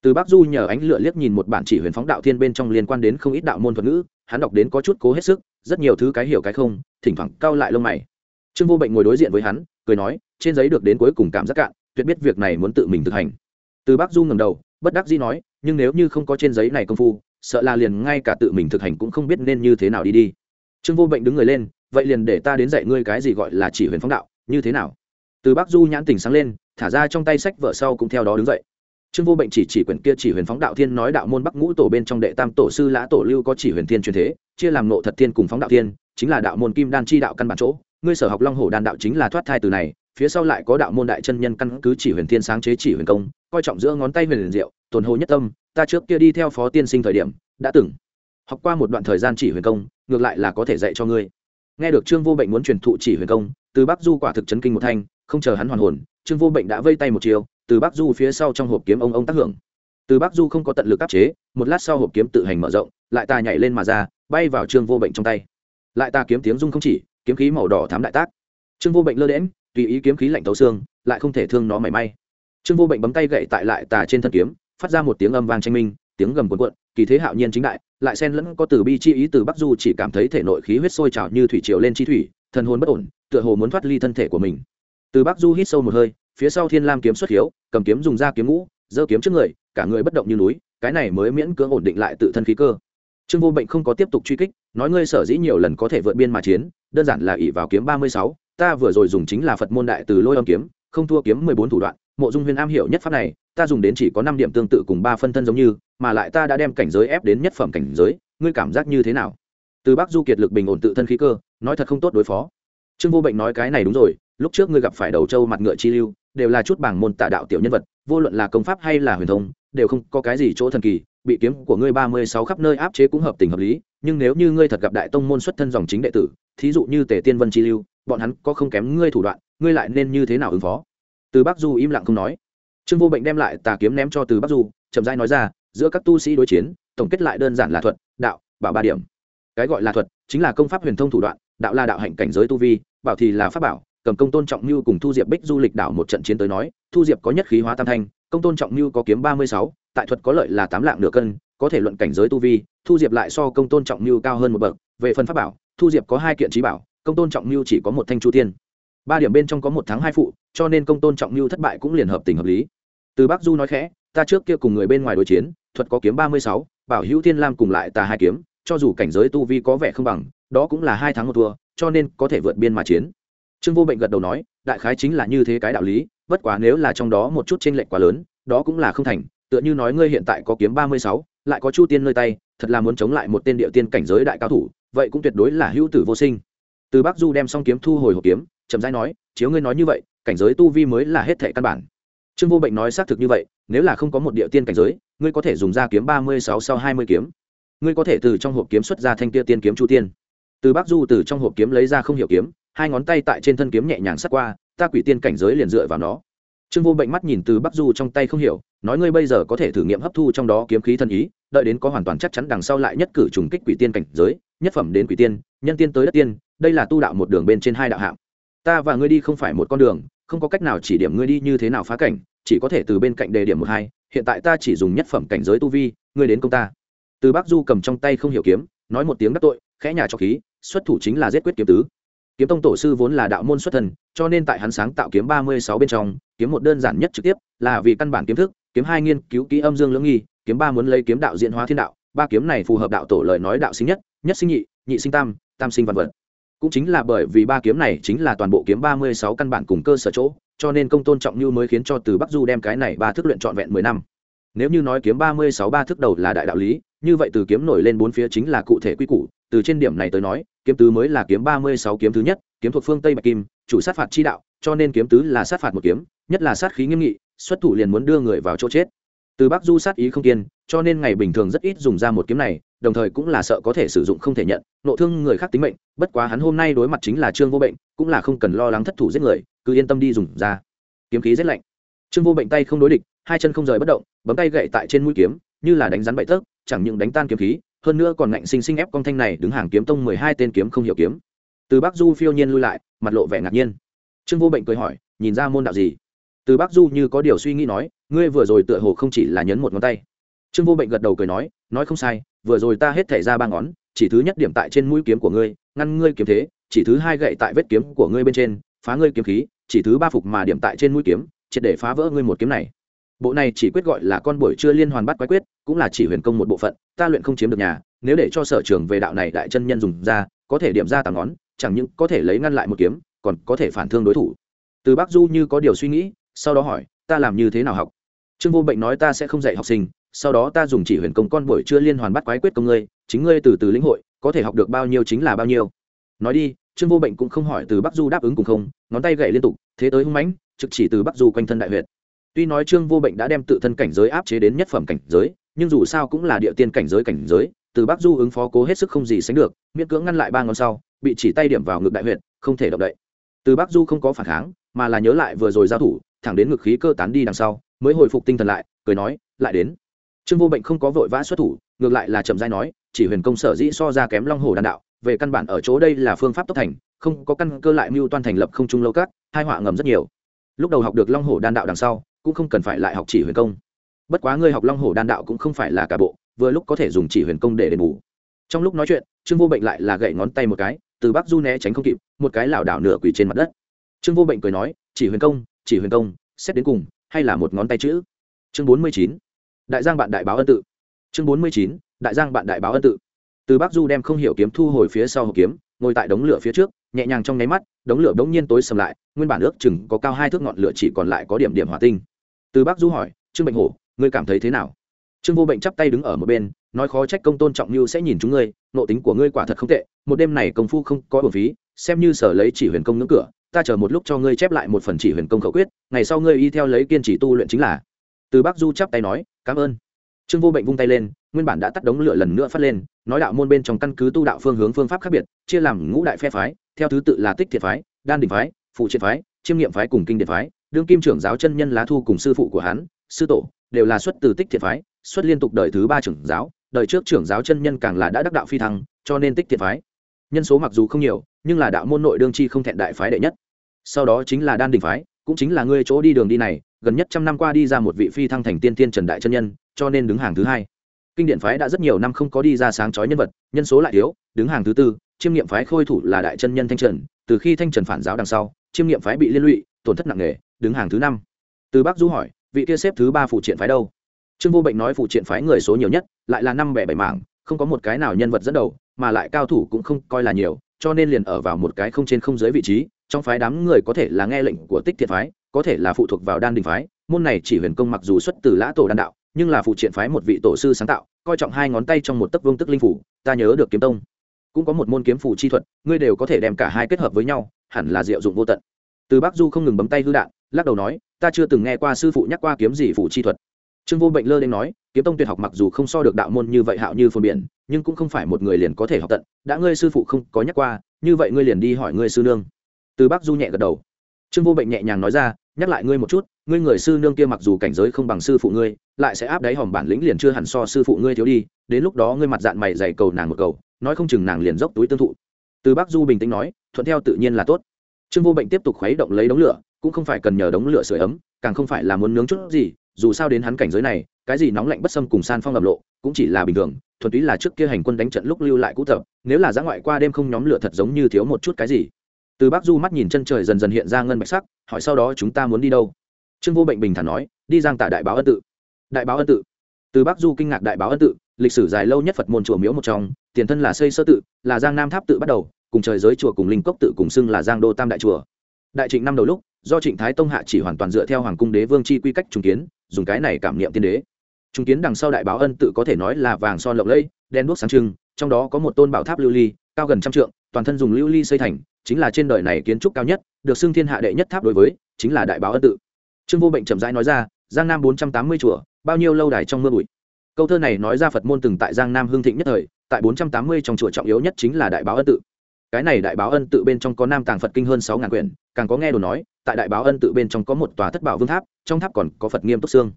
từ bắc du nhờ ánh lửa liếc nhìn một bản chỉ huyền phóng đạo thiên bên trong liên quan đến không ít đạo môn thuật ngữ, hắn đọc đến có chút cố hết sức, rất nhiều thứ cái hiểu cái không, thỉnh thoảng cao lại lông mày. Trương vô bệnh ngồi đối diện với hắn, cười nói, trên giấy được đến cuối cùng cảm giác cạn, tuyệt biết việc này muốn tự mình thực hành. Từ bắc du ngầm đầu, bất đắc dĩ nói, nhưng nếu như không có trên giấy này công phu, sợ là liền ngay cả tự mình thực hành cũng không biết nên như thế nào đi đi. Trương vô bệnh đứng người lên, vậy liền để ta đến dạy ngươi cái gì gọi là chỉ huyền phóng đạo, như thế nào? Từ bắc du nhãn tình sáng lên, thả ra trong tay sách vợ sau cũng theo đó đứng dậy trương vô bệnh chỉ chỉ quyển kia chỉ huyền phóng đạo thiên nói đạo môn bắc ngũ tổ bên trong đệ tam tổ sư lã tổ lưu có chỉ huyền thiên truyền thế, chia làm nộ thật thiên cùng phóng đạo thiên, chính là đạo môn kim đan chi đạo căn bản chỗ. Ngươi sở học long hồ đan đạo chính là thoát thai từ này, phía sau lại có đạo môn đại chân nhân căn cứ chỉ huyền thiên sáng chế chỉ huyền công, coi trọng giữa ngón tay huyền liền diệu, tồn hồ nhất tâm, ta trước kia đi theo phó tiên sinh thời điểm, đã từng học qua một đoạn thời gian chỉ huyền công, ngược lại là có thể dạy cho ngươi. Nghe được trương vô bệnh muốn truyền thụ chỉ huyền công, từ bắc du quả thực chấn kinh một thanh, không chờ hắn hoàn hồn, trương vô bệnh đã vây tay một chiều từ bắc du phía sau trong hộp kiếm ông ông tác hưởng. Từ bắc du không có tận lực áp chế, một lát sau hộp kiếm tự hành mở rộng, lại ta nhảy lên mà ra, bay vào trương vô bệnh trong tay. Lại ta kiếm tiếng rung không chỉ, kiếm khí màu đỏ thám đại tác. Trương vô bệnh lơ đễm tùy ý kiếm khí lạnh tấu xương, lại không thể thương nó mảy may. Trương vô bệnh bấm tay gậy tại lại tà trên thân kiếm, phát ra một tiếng âm vang tranh minh, tiếng gầm cuộn cuộn, kỳ thế hạo nhiên chính đại, lại xen lẫn có từ bi chi ý từ bắc du chỉ cảm thấy thể nội khí huyết sôi trào như thủy triều lên chi thủy, thần hồn bất ổn, tựa hồ muốn thoát ly thân thể của mình. Từ bắc du hít sâu một hơi phía sau thiên lam kiếm xuất hiếu, cầm kiếm dùng ra kiếm ngũ, giơ kiếm trước người, cả người bất động như núi, cái này mới miễn cưỡng ổn định lại tự thân khí cơ. Trương vô bệnh không có tiếp tục truy kích, nói ngươi sở dĩ nhiều lần có thể vượt biên mà chiến, đơn giản là ỷ vào kiếm ba mươi sáu, ta vừa rồi dùng chính là phật môn đại từ lôi âm kiếm, không thua kiếm mười bốn thủ đoạn, mộ dung huyền am hiểu nhất pháp này, ta dùng đến chỉ có năm điểm tương tự cùng ba phân thân giống như, mà lại ta đã đem cảnh giới ép đến nhất phẩm cảnh giới, ngươi cảm giác như thế nào? Từ bắc du kiệt lực bình ổn tự thân khí cơ, nói thật không tốt đối phó. Trương vô bệnh nói cái này đúng rồi, lúc trước ngươi gặp phải đầu châu mặt ngựa chi lưu đều là chút bảng môn tà đạo tiểu nhân vật, vô luận là công pháp hay là huyền thông, đều không có cái gì chỗ thần kỳ, bị kiếm của ngươi ba mươi sáu khắp nơi áp chế cũng hợp tình hợp lý, nhưng nếu như ngươi thật gặp đại tông môn xuất thân dòng chính đệ tử, thí dụ như tề tiên vân chi lưu, bọn hắn có không kém ngươi thủ đoạn, ngươi lại nên như thế nào ứng phó? Từ bắc du im lặng không nói. Trương vô bệnh đem lại tà kiếm ném cho từ bắc du, chậm rãi nói ra, giữa các tu sĩ đối chiến, tổng kết lại đơn giản là thuật, đạo, bảo ba điểm. Cái gọi là thuật, chính là công pháp huyền thông thủ đoạn, đạo là đạo hạnh cảnh giới tu vi, bảo thì là pháp bảo cầm công tôn trọng như cùng thu diệp bích du lịch đảo một trận chiến tới nói, thu diệp có nhất khí hóa tam thanh, công tôn trọng như có kiếm ba mươi sáu, tại thuật có lợi là tám lạng nửa cân, có thể luận cảnh giới tu vi, thu diệp lại so công tôn trọng như cao hơn một bậc, về phần pháp bảo, thu diệp có hai kiện trí bảo, công tôn trọng như chỉ có một thanh chu tiên. Ba điểm bên trong có một tháng hai phụ, cho nên công tôn trọng như thất bại cũng liền hợp tình hợp lý. Từ bắc du nói khẽ, ta trước kia cùng người bên ngoài đối chiến, thuật có kiếm ba mươi sáu, bảo hữu thiên lam cùng lại tà hai kiếm, cho dù cảnh giới tu vi có vẻ không bằng, đó cũng là hai tháng một thua, cho nên có thể vượt biên mà chiến trương vô bệnh gật đầu nói, đại khái chính là như thế cái đạo lý, bất quá nếu là trong đó một chút t r ê n lệch quá lớn, đó cũng là không thành, tựa như nói ngươi hiện tại có kiếm ba mươi sáu, lại có chu tiên nơi tay, thật là muốn chống lại một tên địa tiên cảnh giới đại cao thủ, vậy cũng tuyệt đối là hữu tử vô sinh. Từ bắc du đem xong kiếm thu hồi hộp kiếm, chậm rãi nói, chiếu ngươi nói như vậy, cảnh giới tu vi mới là hết thệ căn bản. Trương vô bệnh nói xác thực như vậy, nếu là không có một địa tiên cảnh giới, ngươi có thể dùng ra kiếm ba mươi sáu sau hai mươi kiếm. Ngươi có thể từ trong hộp kiếm xuất ra thanh kia tiên kiếm chu tiên. Từ bắc du từ trong hộp kiếm lấy ra không hiểu kiếm hai ngón tay tại trên thân kiếm nhẹ nhàng sắt qua, ta quỷ tiên cảnh giới liền dựa vào nó. Trương vô bệnh mắt nhìn từ bắc du trong tay không hiểu, nói ngươi bây giờ có thể thử nghiệm hấp thu trong đó kiếm khí thân ý, đợi đến có hoàn toàn chắc chắn đằng sau lại nhất cử trùng kích quỷ tiên cảnh giới, nhất phẩm đến quỷ tiên, nhân tiên tới đất tiên, đây là tu đạo một đường bên trên hai đạo hạng. Ta và ngươi đi không phải một con đường, không có cách nào chỉ điểm ngươi đi như thế nào phá cảnh, chỉ có thể từ bên cạnh đề điểm một hai, hiện tại ta chỉ dùng nhất phẩm cảnh giới tu vi, ngươi đến công ta. Từ bắc du cầm trong tay không hiểu kiếm, nói một tiếng đắc tội, khẽ nhà cho khí, xuất thủ chính là giết quyết kiếm tứ kiếm tông tổ sư vốn là đạo môn xuất thần cho nên tại hắn sáng tạo kiếm ba mươi sáu bên trong, kiếm một đơn giản nhất trực tiếp là vì căn bản kiếm thức, kiếm hai nghiên cứu kỹ âm dương lưỡng nghi, kiếm ba muốn lấy kiếm đạo diễn hóa thiên đạo, ba kiếm này phù hợp đạo tổ lời nói đạo sinh nhất nhất sinh nhị nhị sinh tam tam sinh văn vật. Cũng chính là bởi vì ba kiếm này chính là toàn bộ kiếm ba mươi sáu căn bản cùng cơ sở chỗ, cho nên công tôn trọng như mới khiến cho từ bắc du đem cái này ba thức luyện trọn vẹn mười năm. Nếu như nói kiếm ba mươi sáu ba thức đầu là đại đạo lý như vậy từ kiếm nổi lên bốn phía chính là cụ thể quy củ, từ trên điểm này tới nói, kiếm tứ mới là kiếm ba mươi sáu kiếm thứ nhất, kiếm thuộc phương tây bạch kim, chủ sát phạt chi đạo, cho nên kiếm tứ là sát phạt một kiếm, nhất là sát khí nghiêm nghị, xuất thủ liền muốn đưa người vào chỗ chết. Từ bắc du sát ý không kiên, cho nên ngày bình thường rất ít dùng ra một kiếm này, đồng thời cũng là sợ có thể sử dụng không thể nhận, nộ thương người khác tính mệnh, bất quá hắn hôm nay đối mặt chính là trương vô bệnh, cũng là không cần lo lắng thất thủ giết người, cứ yên tâm đi dùng ra. Kiếm khí rất lạnh. Trương vô bệnh tay không đối địch, hai chân không rời bất động, bấm tay gậy tại trên mũi kiếm, như là đánh rắn bậy tớp chẳng những đánh tan kiếm khí, hơn nữa còn ngạnh sinh sinh ép con thanh này đứng hàng kiếm tông mười hai tên kiếm không hiểu kiếm. Từ bắc du phiêu nhiên lui lại, mặt lộ vẻ ngạc nhiên. Trương vô bệnh cười hỏi, nhìn ra môn đạo gì? Từ bắc du như có điều suy nghĩ nói, ngươi vừa rồi tựa hồ không chỉ là nhấn một ngón tay. Trương vô bệnh gật đầu cười nói nói không sai, vừa rồi ta hết thảy ra ba ngón, chỉ thứ nhất điểm tại trên mũi kiếm của ngươi, ngăn ngươi kiếm thế, chỉ thứ hai gậy tại vết kiếm của ngươi bên trên, phá ngươi kiếm khí, chỉ thứ ba phục mà điểm tại trên mũi kiếm, triệt để phá vỡ ngươi một kiếm này bộ này chỉ quyết gọi là con buổi chưa liên hoàn bắt quái quyết, cũng là chỉ huyền công một bộ phận, ta luyện không chiếm được nhà, nếu để cho sở trường về đạo này đại chân nhân dùng ra, có thể điểm ra tám ngón, chẳng những có thể lấy ngăn lại một kiếm, còn có thể phản thương đối thủ. Từ bắc du như có điều suy nghĩ, sau đó hỏi, ta làm như thế nào học? Trương vô bệnh nói, ta sẽ không dạy học sinh, sau đó ta dùng chỉ huyền công con buổi chưa liên hoàn bắt quái quyết công ngươi, chính ngươi từ từ lĩnh hội, có thể học được bao nhiêu chính là bao nhiêu. Nói đi, trương vô bệnh cũng không hỏi từ bắc du đáp ứng cùng không, ngón tay gậy liên tục, thế tới hung mãnh, trực chỉ từ bắc du quanh thân đại huyệt tuy nói trương vô bệnh đã đem tự thân cảnh giới áp chế đến nhất phẩm cảnh giới, nhưng dù sao cũng là địa tiên cảnh giới cảnh giới, từ bắc du ứng phó cố hết sức không gì sánh được, miễn cưỡng ngăn lại ba ngón sau, bị chỉ tay điểm vào ngực đại huyện không thể động đậy. Từ bắc du không có phản kháng, mà là nhớ lại vừa rồi giao thủ, thẳng đến ngực khí cơ tán đi đằng sau, mới hồi phục tinh thần lại, cười nói, lại đến. Trương vô bệnh không có vội vã xuất thủ, ngược lại là chậm dai nói, chỉ huyền công sở dĩ so ra kém long hồ đàn đạo, về căn bản ở chỗ đây là phương pháp tốc thành, không có căn cơ lại mưu toan thành lập không trung lâu các hai họa ngầm rất nhiều. Lúc đầu học được long hổ đan đạo đằng sau cũng không cần phải lại học chỉ huyền công. Bất quá ngươi học long hổ đan đạo cũng không phải là cả bộ, vừa lúc có thể dùng chỉ huyền công để đền bù. Trong lúc nói chuyện, trương vô bệnh lại là gậy ngón tay một cái, từ bắc du né tránh không kịp, một cái lảo đảo nửa quỳ trên mặt đất. Trương vô bệnh cười nói, chỉ huyền công, chỉ huyền công, xét đến cùng, hay là một ngón tay chữ? Chương bốn mươi chín, đại giang bạn đại báo ân tự. Chương bốn mươi chín, đại giang bạn đại báo ân tự. Từ bắc du đem không hiểu kiếm thu hồi phía sau hộp kiếm, ngồi tại đống lửa phía trước, nhẹ nhàng trong nháy mắt, đống lửa đống nhiên tối sầm lại, nguyên bản ước chừng có cao hai thước ngọn lửa chỉ còn lại có điểm điểm hỏa tinh từ bác du hỏi, trương bệnh hổ, ngươi cảm thấy thế nào? Trương vô bệnh chắp tay đứng ở một bên, nói khó trách công tôn trọng như sẽ nhìn chúng ngươi nộ tính của ngươi quả thật không tệ, một đêm này công phu không có bổn phí, xem như sở lấy chỉ huyền công ngưỡng cửa, ta chờ một lúc cho ngươi chép lại một phần chỉ huyền công khẩu quyết, ngày sau ngươi y theo lấy kiên trì tu luyện chính là. Từ bác du chắp tay nói, cảm ơn. Trương vô bệnh vung tay lên, nguyên bản đã tắt đống lửa lần nữa phát lên, nói đạo môn bên trong căn cứ tu đạo phương hướng phương pháp khác biệt, chia làm ngũ đại phe phái, theo thứ tự là tích thiệt phái, đan đình phái phụ triệt phái, chiêm nghiệm phái cùng kinh điện phái đương kim trưởng giáo chân nhân lá thu cùng sư phụ của hắn, sư tổ, đều là xuất từ tích thiệt phái, xuất liên tục đời thứ ba trưởng giáo, đời trước trưởng giáo chân nhân càng là đã đắc đạo phi thăng, cho nên tích thiệt phái. Nhân số mặc dù không nhiều, nhưng là đạo môn nội đương chi không thẹn đại phái đệ nhất. Sau đó chính là đan đình phái, cũng chính là ngươi chỗ đi đường đi này, gần nhất trăm năm qua đi ra một vị phi thăng thành tiên tiên trần đại chân nhân, cho nên đứng hàng thứ hai. Kinh điển phái đã rất nhiều năm không có đi ra sáng chói nhân vật, nhân số lại thiếu, đứng hàng thứ tư, chiêm nghiệm phái khôi thủ là đại chân nhân thanh trần, từ khi thanh trần phản giáo đằng sau, chiêm nghiệm phái bị liên lụy, tổn thất nặng nề đứng hàng thứ năm. Từ bắc du hỏi, vị kia xếp thứ ba phụ triện phái đâu? Trương vô bệnh nói phụ triện phái người số nhiều nhất, lại là năm bẻ bảy mảng, không có một cái nào nhân vật dẫn đầu, mà lại cao thủ cũng không coi là nhiều, cho nên liền ở vào một cái không trên không dưới vị trí, trong phái đám người có thể là nghe lệnh của tích thiện phái, có thể là phụ thuộc vào đan đình phái, môn này chỉ huyền công mặc dù xuất từ lã tổ đan đạo, nhưng là phụ triện phái một vị tổ sư sáng tạo, coi trọng hai ngón tay trong một tấc vương tức linh phủ, ta nhớ được kiếm tông. Cũng có một môn kiếm phủ chi thuật, ngươi đều có thể đem cả hai kết hợp với nhau, hẳn là diệu dụng vô tận. Từ bắc du không ngừng bấm tay hư đạn lắc đầu nói, ta chưa từng nghe qua sư phụ nhắc qua kiếm gì phụ chi thuật. Trương vô bệnh lơ lên nói, kiếm tông tuyệt học mặc dù không so được đạo môn như vậy hạo như phồn biển, nhưng cũng không phải một người liền có thể học tận. Đã ngươi sư phụ không có nhắc qua, như vậy ngươi liền đi hỏi ngươi sư nương. Từ bắc du nhẹ gật đầu. Trương vô bệnh nhẹ nhàng nói ra, nhắc lại ngươi một chút, ngươi người sư nương kia mặc dù cảnh giới không bằng sư phụ ngươi, lại sẽ áp đáy hòm bản lĩnh liền chưa hẳn so sư phụ ngươi thiếu đi, đến lúc đó ngươi mặt dạng mày dày cầu nàng một cầu, nói không chừng nàng liền dốc túi tương thụ. Từ bắc du bình tĩnh nói, thuận theo tự nhiên là tốt. Trương vô bệnh tiếp tục khuấy động lấy đống lửa cũng không phải cần nhờ đống lửa sưởi ấm, càng không phải là muốn nướng chút gì, dù sao đến hắn cảnh giới này, cái gì nóng lạnh bất xâm cùng san phong lầm lộ, cũng chỉ là bình thường, thuần túy là trước kia hành quân đánh trận lúc lưu lại cũ tập, nếu là giã ngoại qua đêm không nhóm lửa thật giống như thiếu một chút cái gì. Từ bác du mắt nhìn chân trời dần dần hiện ra ngân bạch sắc, hỏi sau đó chúng ta muốn đi đâu? Trương vô bệnh bình thản nói, đi giang tả đại báo ân tự. Đại báo ân tự. Từ bác du kinh ngạc đại báo ân tự, lịch sử dài lâu nhất phật môn chùa miếu một trong, tiền thân là xây sơ tự, là giang nam tháp tự bắt đầu, cùng trời giới chùa cùng linh cốc tự cùng xưng là giang đô tam đại chùa. Đại trịnh năm đầu lúc do trịnh thái tông hạ chỉ hoàn toàn dựa theo hoàng cung đế vương chi quy cách trùng kiến, dùng cái này cảm niệm tiên đế. Trùng kiến đằng sau đại báo ân tự có thể nói là vàng son lộng lẫy, đen đuốc sáng trưng, trong đó có một tôn bảo tháp lưu ly, cao gần trăm trượng, toàn thân dùng lưu ly xây thành, chính là trên đời này kiến trúc cao nhất, được xưng thiên hạ đệ nhất tháp đối với, chính là đại báo ân tự. Trương vô bệnh chậm rãi nói ra, giang nam bốn trăm tám mươi chùa, bao nhiêu lâu đài trong mưa bụi? Câu thơ này nói ra phật môn từng tại giang nam hương thịnh nhất thời, tại bốn trăm tám mươi trong chùa trọng yếu nhất chính là đại báo ân tự. Cái này đại báo ân tự bên trong có nam tàng phật kinh hơn sáu ngàn quyển, càng có nghe đồn nói tại đại báo ân tự bên trong có một tòa thất bảo vương tháp, trong tháp còn có phật nghiêm túc xương.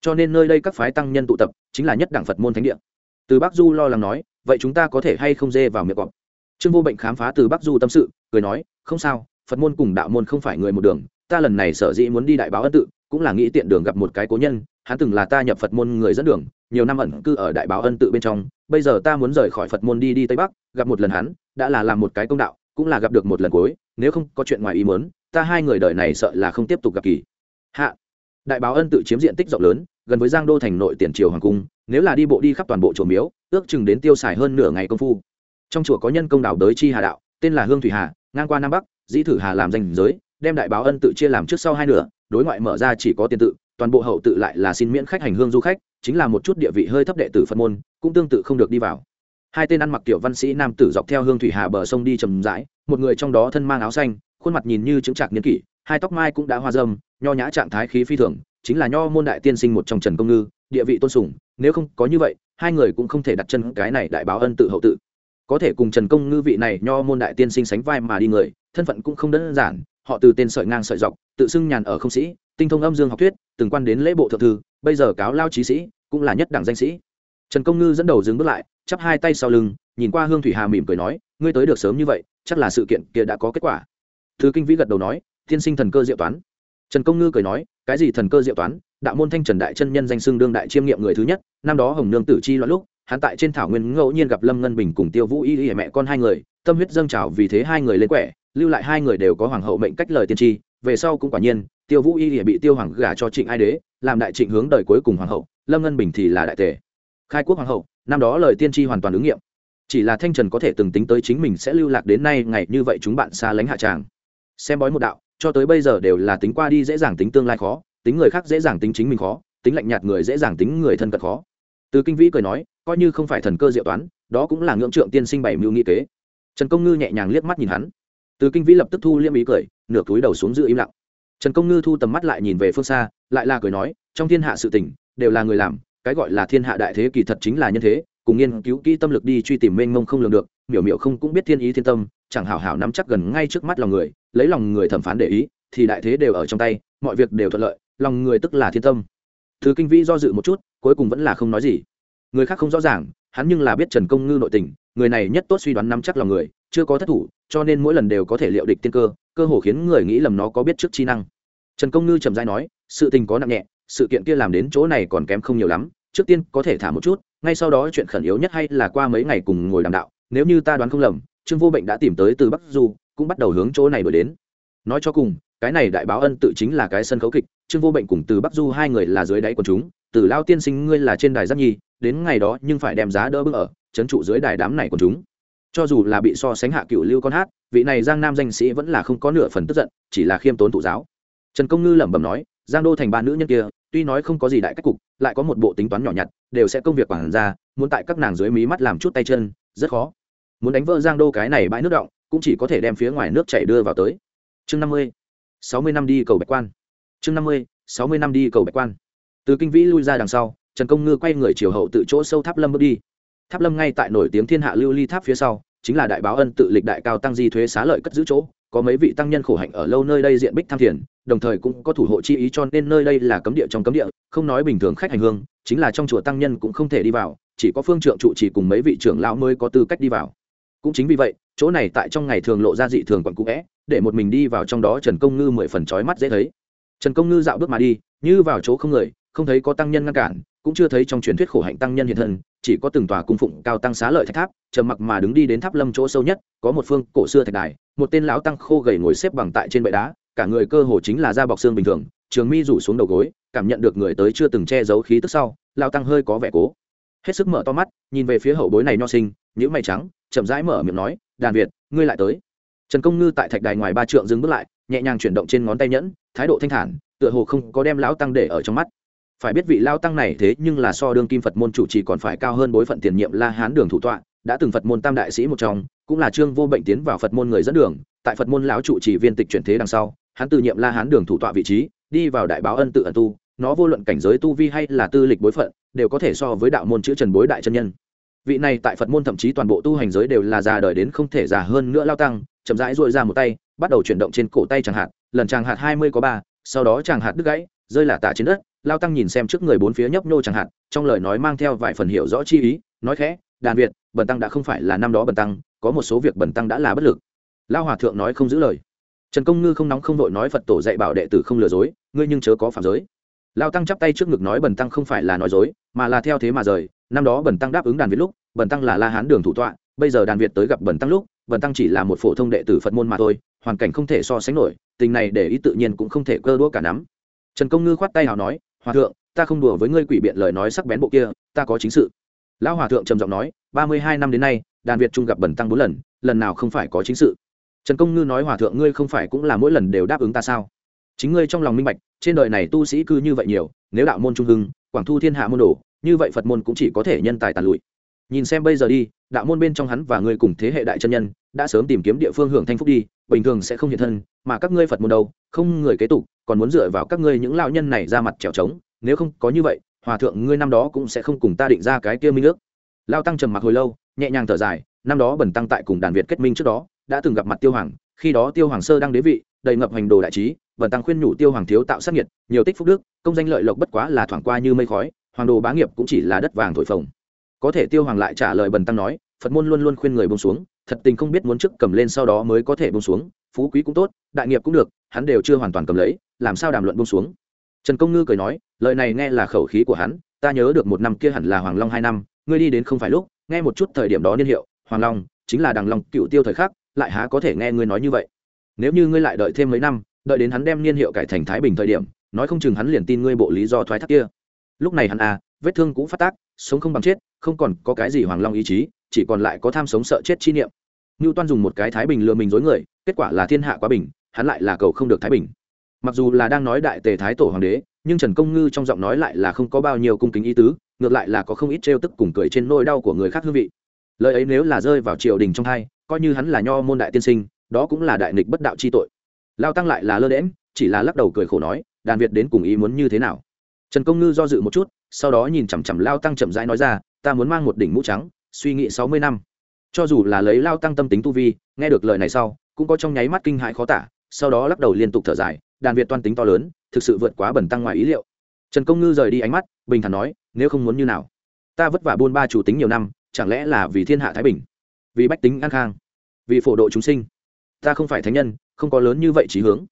Cho nên nơi đây các phái tăng nhân tụ tập, chính là nhất đảng phật môn thánh địa. Từ bắc du lo lắng nói, vậy chúng ta có thể hay không dê vào miệng cọp trương vô bệnh khám phá từ bắc du tâm sự, cười nói, không sao, phật môn cùng đạo môn không phải người một đường, ta lần này sở dĩ muốn đi đại báo ân tự, cũng là nghĩ tiện đường gặp một cái cố nhân, hắn từng là ta nhập phật môn người dẫn đường, nhiều năm ẩn cư ở đại báo ân tự bên trong, bây giờ ta muốn rời khỏi phật môn đi đi tây bắc, gặp một lần hắn, đã là làm một cái công đạo, cũng là gặp được một lần cuối, nếu không có chuyện ngoài ý muốn ta hai người đời này sợ là không tiếp tục gặp kỳ. Hạ. Đại báo ân tự chiếm diện tích rộng lớn, gần với giang đô thành nội tiền triều hoàng cung, nếu là đi bộ đi khắp toàn bộ chùa miếu, ước chừng đến tiêu xài hơn nửa ngày công phu. Trong chùa có nhân công đảo đới chi hà đạo, tên là hương thủy hà, ngang qua nam bắc, dĩ thử hà làm danh giới, đem đại báo ân tự chia làm trước sau hai nửa, đối ngoại mở ra chỉ có tiền tự, toàn bộ hậu tự lại là xin miễn khách hành hương du khách, chính là một chút địa vị hơi thấp đệ tử phật môn, cũng tương tự không được đi vào. Hai tên ăn mặc kiểu văn sĩ nam tử dọc theo hương thủy hà bờ sông đi trầm rãi, một người trong đó thân mang áo xanh khuôn mặt nhìn như chứng trạc niên kỷ, hai tóc mai cũng đã hoa dâm nho nhã trạng thái khí phi thường, chính là nho môn đại tiên sinh một trong trần công ngư, địa vị tôn sùng, nếu không có như vậy, hai người cũng không thể đặt chân cái này đại báo ân tự hậu tự. Có thể cùng trần công ngư vị này nho môn đại tiên sinh sánh vai mà đi người, thân phận cũng không đơn giản, họ từ tên sợi ngang sợi dọc, tự xưng nhàn ở không sĩ, tinh thông âm dương học thuyết, từng quan đến lễ bộ thượng thư, bây giờ cáo lao trí sĩ, cũng là nhất đảng danh sĩ. Trần công ngư dẫn đầu dừng bước lại, chắp hai tay sau lưng, nhìn qua hương thủy hà mỉm cười nói, ngươi tới được sớm như vậy, chắc là sự kiện kia đã có kết quả thứ kinh vĩ gật đầu nói, tiên sinh thần cơ diệu toán. Trần công ngư cười nói, cái gì thần cơ diệu toán? Đạo môn thanh trần đại chân nhân danh xưng đương đại chiêm nghiệm người thứ nhất, năm đó hồng nương tử chi loạn lúc, hắn tại trên thảo nguyên ngẫu nhiên gặp lâm ngân bình cùng tiêu vũ y y mẹ con hai người, tâm huyết dâng trào vì thế hai người lên quẻ, lưu lại hai người đều có hoàng hậu mệnh cách lời tiên tri, về sau cũng quả nhiên, tiêu vũ y y bị tiêu hoàng gả cho trịnh ai đế, làm đại trịnh hướng đời cuối cùng hoàng hậu, lâm ngân bình thì là đại tề. Khai quốc hoàng hậu, năm đó lời tiên tri hoàn toàn ứng nghiệm. Chỉ là thanh trần có thể từng tính tới chính mình sẽ lưu lạc đến nay ngày như vậy chúng bạn xa lánh hạ tràng xem bói một đạo, cho tới bây giờ đều là tính qua đi dễ dàng tính tương lai khó, tính người khác dễ dàng tính chính mình khó, tính lạnh nhạt người dễ dàng tính người thân cận khó. Từ kinh vĩ cười nói, coi như không phải thần cơ diệu toán, đó cũng là ngưỡng trượng tiên sinh bảy mưu nghị kế. Trần công ngư nhẹ nhàng liếc mắt nhìn hắn. Từ kinh vĩ lập tức thu liêm ý cười, nửa túi đầu xuống giữ im lặng. Trần công ngư thu tầm mắt lại nhìn về phương xa, lại là cười nói, trong thiên hạ sự tình, đều là người làm, cái gọi là thiên hạ đại thế kỳ thật chính là nhân thế, cùng nghiên cứu kỹ tâm lực đi truy tìm mênh mông không lường được, miểu miểu không cũng biết thiên ý thiên tâm chẳng hảo hảo nắm chắc gần ngay trước mắt lòng người, lấy lòng người thẩm phán để ý, thì đại thế đều ở trong tay, mọi việc đều thuận lợi, lòng người tức là thiên tâm. Thứ kinh vĩ do dự một chút, cuối cùng vẫn là không nói gì. Người khác không rõ ràng, hắn nhưng là biết trần công ngư nội tình, người này nhất tốt suy đoán nắm chắc lòng người, chưa có thất thủ, cho nên mỗi lần đều có thể liệu địch tiên cơ cơ hồ khiến người nghĩ lầm nó có biết trước chi năng. Trần công ngư trầm dai nói, sự tình có nặng nhẹ, sự kiện kia làm đến chỗ này còn kém không nhiều lắm, trước tiên có thể thả một chút, ngay sau đó chuyện khẩn yếu nhất hay là qua mấy ngày cùng ngồi đàm đạo, nếu như ta đoán không lầm trương vô bệnh đã tìm tới từ bắc du, cũng bắt đầu hướng chỗ này đổi đến. Nói cho cùng, cái này đại báo ân tự chính là cái sân khấu kịch, trương vô bệnh cùng từ bắc du hai người là dưới đáy của chúng, từ lao tiên sinh ngươi là trên đài giáp nhi, đến ngày đó nhưng phải đem giá đỡ bước ở, trấn trụ dưới đài đám này của chúng. Cho dù là bị so sánh hạ cựu lưu con hát, vị này giang nam danh sĩ vẫn là không có nửa phần tức giận, chỉ là khiêm tốn thụ giáo. Trần công ngư lẩm bẩm nói, giang đô thành ba nữ nhân kia, tuy nói không có gì đại cách cục, lại có một bộ tính toán nhỏ nhặt, đều sẽ công việc quản ra muốn tại các nàng dưới mí mắt làm chút tay chân, rất khó muốn đánh vỡ giang đô cái này bãi nước động, cũng chỉ có thể đem phía ngoài nước chảy đưa vào tới. Chương năm mươi, sáu mươi năm đi cầu bạch quan. Chương năm mươi, sáu mươi năm đi cầu bạch quan. Từ kinh vĩ lui ra đằng sau, trần công ngư quay người chiều hậu tự chỗ sâu tháp lâm bước đi. Tháp lâm ngay tại nổi tiếng thiên hạ lưu ly tháp phía sau, chính là đại báo ân tự lịch đại cao tăng di thuế xá lợi cất giữ chỗ, có mấy vị tăng nhân khổ hạnh ở lâu nơi đây diện bích tham thiền, đồng thời cũng có thủ hộ chi ý cho nên nơi đây là cấm địa trong cấm địa, không nói bình thường khách hành hương, chính là trong chùa tăng nhân cũng không thể đi vào, chỉ có phương trượng trụ chỉ cùng mấy vị trưởng lão mới có tư cách đi vào cũng chính vì vậy, chỗ này tại trong ngày thường lộ ra dị thường quận cũ vẽ, để một mình đi vào trong đó trần công ngư mười phần trói mắt dễ thấy. Trần công ngư dạo bước mà đi, như vào chỗ không người, không thấy có tăng nhân ngăn cản, cũng chưa thấy trong truyền thuyết khổ hạnh tăng nhân hiện thân, chỉ có từng tòa cung phụng cao tăng xá lợi thạch tháp, trầm mặc mà đứng đi đến tháp lâm chỗ sâu nhất, có một phương cổ xưa thạch đài, một tên lão tăng khô gầy ngồi xếp bằng tại trên bệ đá, cả người cơ hồ chính là da bọc xương bình thường, trường mi rủ xuống đầu gối, cảm nhận được người tới chưa từng che giấu khí tức sau lao tăng hơi có vẻ cố. Hết sức mở to mắt, nhìn về phía hậu bối này nho sinh những mày trắng chậm rãi mở miệng nói, đàn việt, ngươi lại tới. Trần công ngư tại thạch đài ngoài ba trượng dừng bước lại, nhẹ nhàng chuyển động trên ngón tay nhẫn, thái độ thanh thản, tựa hồ không có đem lão tăng để ở trong mắt. Phải biết vị lao tăng này thế nhưng là so đương kim phật môn chủ trì còn phải cao hơn bối phận tiền nhiệm la hán đường thủ tọa, đã từng phật môn tam đại sĩ một trong, cũng là trương vô bệnh tiến vào phật môn người dẫn đường, tại phật môn lão trụ trì viên tịch chuyển thế đằng sau, hắn từ nhiệm la hán đường thủ tọa vị trí, đi vào đại báo ân tự ẩn tu, nó vô luận cảnh giới tu vi hay là tư lịch bối phận, đều có thể so với đạo môn chữ trần bối đại chân nhân vị này tại phật môn thậm chí toàn bộ tu hành giới đều là già đời đến không thể già hơn nữa lao tăng, chậm rãi dội ra một tay, bắt đầu chuyển động trên cổ tay chẳng hạt, lần chàng hạt hai mươi có ba, sau đó chàng hạt đứt gãy, rơi là tả trên đất, lao tăng nhìn xem trước người bốn phía nhấp nhô chẳng hạn trong lời nói mang theo vài phần hiểu rõ chi ý, nói khẽ, đàn việt, bần tăng đã không phải là năm đó bần tăng, có một số việc bần tăng đã là bất lực. Lao hòa thượng nói không giữ lời. Trần công ngư không nóng không đội nói phật tổ dạy bảo đệ tử không lừa dối, ngươi nhưng chớ có phạm giới. Lao tăng chắp tay trước ngực nói, bần tăng không phải là nói dối, mà là theo thế mà rời năm đó bần tăng đáp ứng đàn việt lúc, bần tăng là la hán đường thủ tọa, bây giờ đàn việt tới gặp bần tăng lúc, bần tăng chỉ là một phổ thông đệ tử phật môn mà thôi, hoàn cảnh không thể so sánh nổi, tình này để ý tự nhiên cũng không thể cơ đũa cả nắm. Trần công ngư khoát tay hào nói, hòa thượng, ta không đùa với ngươi quỷ biện lời nói sắc bén bộ kia, ta có chính sự. Lão hòa thượng trầm giọng nói, ba mươi hai năm đến nay, đàn việt trung gặp bần tăng bốn lần lần nào không phải có chính sự? Trần công ngư nói, hòa thượng, ngươi không phải cũng là mỗi lần đều đáp ứng ta sao? Chính ngươi trong lòng minh bạch, trên đời này tu sĩ cư như vậy nhiều, nếu đạo môn trung hưng, quảng thu thiên hạ môn đồ như vậy phật môn cũng chỉ có thể nhân tài tàn lụi nhìn xem bây giờ đi đạo môn bên trong hắn và ngươi cùng thế hệ đại chân nhân đã sớm tìm kiếm địa phương hưởng thanh phúc đi bình thường sẽ không hiện thân mà các ngươi phật môn đâu không người kế tục còn muốn dựa vào các ngươi những lao nhân này ra mặt trèo trống nếu không có như vậy hòa thượng ngươi năm đó cũng sẽ không cùng ta định ra cái kia minh ước lao tăng trầm mặc hồi lâu nhẹ nhàng thở dài năm đó bẩn tăng tại cùng đàn việt kết minh trước đó đã từng gặp mặt tiêu hoàng khi đó tiêu hoàng sơ đang đế vị đầy ngập hành đồ đại trí bẩn tăng khuyên nhủ tiêu hoàng thiếu tạo sát nhiệt nhiều tích phúc đức công danh lợi lộc bất quá là thoảng qua như mây khói hoàng đồ bá nghiệp cũng chỉ là đất vàng thổi phồng. Có thể tiêu hoàng lại trả lời bần tăng nói, phật môn luôn luôn khuyên người bông xuống, thật tình không biết muốn trước cầm lên sau đó mới có thể bông xuống, phú quý cũng tốt, đại nghiệp cũng được, hắn đều chưa hoàn toàn cầm lấy, làm sao đàm luận bông xuống? Trần công ngư cười nói, lời này nghe là khẩu khí của hắn, ta nhớ được một năm kia hẳn là hoàng long hai năm, ngươi đi đến không phải lúc, nghe một chút thời điểm đó niên hiệu, hoàng long, chính là đằng long cựu tiêu thời khắc, lại há có thể nghe ngươi nói như vậy? Nếu như ngươi lại đợi thêm mấy năm, đợi đến hắn đem niên hiệu cải thành thái bình thời điểm, nói không chừng hắn liền tin ngươi bộ lý do thoái thác kia lúc này hắn à vết thương cũng phát tác, sống không bằng chết, không còn có cái gì hoàng long ý chí, chỉ còn lại có tham sống sợ chết chi niệm. Ngưu toan dùng một cái thái bình lừa mình dối người, kết quả là thiên hạ quá bình, hắn lại là cầu không được thái bình. Mặc dù là đang nói đại tề thái tổ hoàng đế, nhưng trần công ngư trong giọng nói lại là không có bao nhiêu cung kính ý tứ, ngược lại là có không ít trêu tức cùng cười trên nỗi đau của người khác hương vị. Lời ấy nếu là rơi vào triều đình trong hai, coi như hắn là nho môn đại tiên sinh, đó cũng là đại nghịch bất đạo chi tội. Lao tăng lại là lơ đễm chỉ là lắc đầu cười khổ nói, đàn việt đến cùng ý muốn như thế nào? Trần công ngư do dự một chút, sau đó nhìn chằm chằm lao tăng chậm rãi nói ra, ta muốn mang một đỉnh mũ trắng, suy nghĩ sáu mươi năm. Cho dù là lấy lao tăng tâm tính tu vi, nghe được lời này sau, cũng có trong nháy mắt kinh hãi khó tả, sau đó lắc đầu liên tục thở dài, đàn việt toan tính to lớn, thực sự vượt quá bẩn tăng ngoài ý liệu. Trần công ngư rời đi ánh mắt, bình thản nói, nếu không muốn như nào? Ta vất vả buôn ba chủ tính nhiều năm, chẳng lẽ là vì thiên hạ thái bình? Vì bách tính an khang? Vì phổ độ chúng sinh? Ta không phải thánh nhân, không có lớn như vậy trí hướng.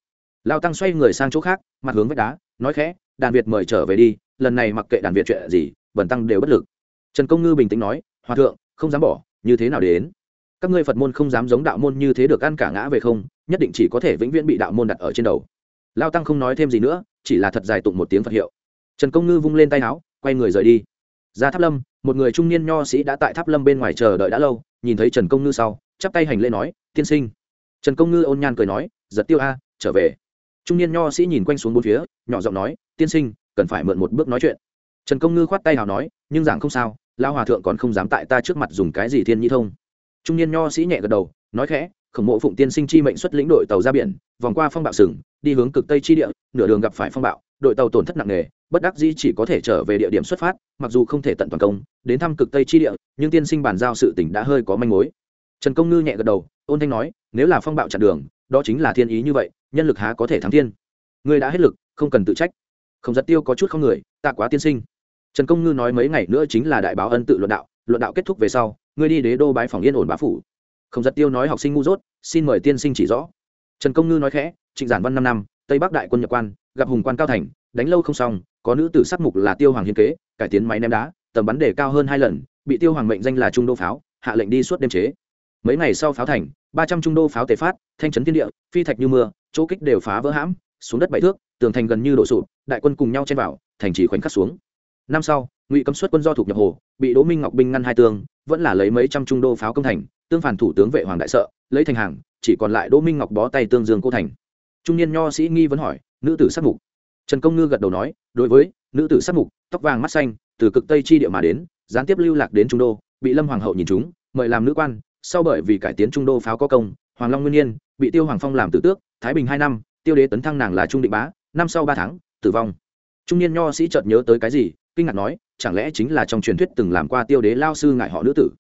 Lao tăng xoay người sang chỗ khác, mặt hướng vách đá, nói khẽ đàn việt mời trở về đi, lần này mặc kệ đàn việt chuyện gì bẩn tăng đều bất lực. Trần công ngư bình tĩnh nói, hòa thượng, không dám bỏ, như thế nào đến? Các ngươi phật môn không dám giống đạo môn như thế được ăn cả ngã về không, nhất định chỉ có thể vĩnh viễn bị đạo môn đặt ở trên đầu. Lao tăng không nói thêm gì nữa, chỉ là thật dài tụng một tiếng phật hiệu. Trần công ngư vung lên tay áo, quay người rời đi. Ra tháp lâm, một người trung niên nho sĩ đã tại tháp lâm bên ngoài chờ đợi đã lâu, nhìn thấy trần công ngư sau, chắp tay hành lễ nói, tiên sinh. Trần công ngư ôn nhan cười nói, giật tiêu a, trở về trung niên nho sĩ nhìn quanh xuống bốn phía, nhỏ giọng nói, tiên sinh, cần phải mượn một bước nói chuyện. Trần công ngư khoát tay hào nói, nhưng giảng không sao lao hòa thượng còn không dám tại ta trước mặt dùng cái gì thiên nhi thông. Trung niên nho sĩ nhẹ gật đầu, nói khẽ, khổng mộ phụng tiên sinh chi mệnh xuất lĩnh đội tàu ra biển, vòng qua phong bạo sừng, đi hướng cực tây chi địa, nửa đường gặp phải phong bạo, đội tàu tổn thất nặng nề, bất đắc dĩ chỉ có thể trở về địa điểm xuất phát, mặc dù không thể tận toàn công, đến thăm cực tây chi địa, nhưng tiên sinh bàn giao sự tỉnh đã hơi có manh mối. Trần công ngư nhẹ gật đầu, ôn thanh nói, nếu là phong bạo chặn đường, đó chính là thiên ý như vậy nhân lực há có thể thắng thiên? Ngươi đã hết lực, không cần tự trách. Không giật tiêu có chút không người tạ quá tiên sinh. Trần công ngư nói mấy ngày nữa chính là đại báo ân tự luận đạo luận đạo kết thúc về sau, ngươi đi đế đô bái phòng yên ổn bá phủ. Không giật tiêu nói học sinh ngu dốt, xin mời tiên sinh chỉ rõ. Trần công ngư nói khẽ, trịnh giản văn năm năm, tây bắc đại quân nhập quan, gặp hùng quan cao thành, đánh lâu không xong, có nữ tử sắc mục là tiêu hoàng hiên kế, cải tiến máy ném đá, tầm bắn đề cao hơn hai lần, bị tiêu hoàng mệnh danh là trung đô pháo, hạ lệnh đi suốt đêm chế. Mấy ngày sau pháo thành ba trăm trung đô pháo tề phát, thanh trấn thiên địa, phi thạch như mưa, chỗ kích đều phá vỡ hãm, xuống đất bảy thước, tường thành gần như đổ sụp, đại quân cùng nhau chen vào, thành chỉ khoảnh khắc xuống. Năm sau, ngụy cấm xuất quân do thuộc nhập hồ, bị đỗ minh ngọc binh ngăn hai tương vẫn là lấy mấy trăm trung đô pháo công thành, tương phản thủ tướng vệ hoàng đại sợ, lấy thành hàng, chỉ còn lại đỗ minh ngọc bó tay tương dương cô thành. Trung niên nho sĩ nghi vấn hỏi, nữ tử sắc mục? Trần công ngư gật đầu nói, đối với nữ tử sắc mục, tóc vàng mắt xanh, từ cực tây chi địa mà đến, gián tiếp lưu lạc đến trung đô, bị lâm hoàng hậu nhìn chúng, mời làm nữ quan sau bởi vì cải tiến trung đô pháo có công, hoàng long nguyên nhiên bị tiêu hoàng phong làm tử tước, thái bình hai năm, tiêu đế tấn thăng nàng là trung định bá, năm sau ba tháng, tử vong. Trung niên nho sĩ chợt nhớ tới cái gì, kinh ngạc nói, chẳng lẽ chính là trong truyền thuyết từng làm qua tiêu đế lao sư ngại họ nữ tử?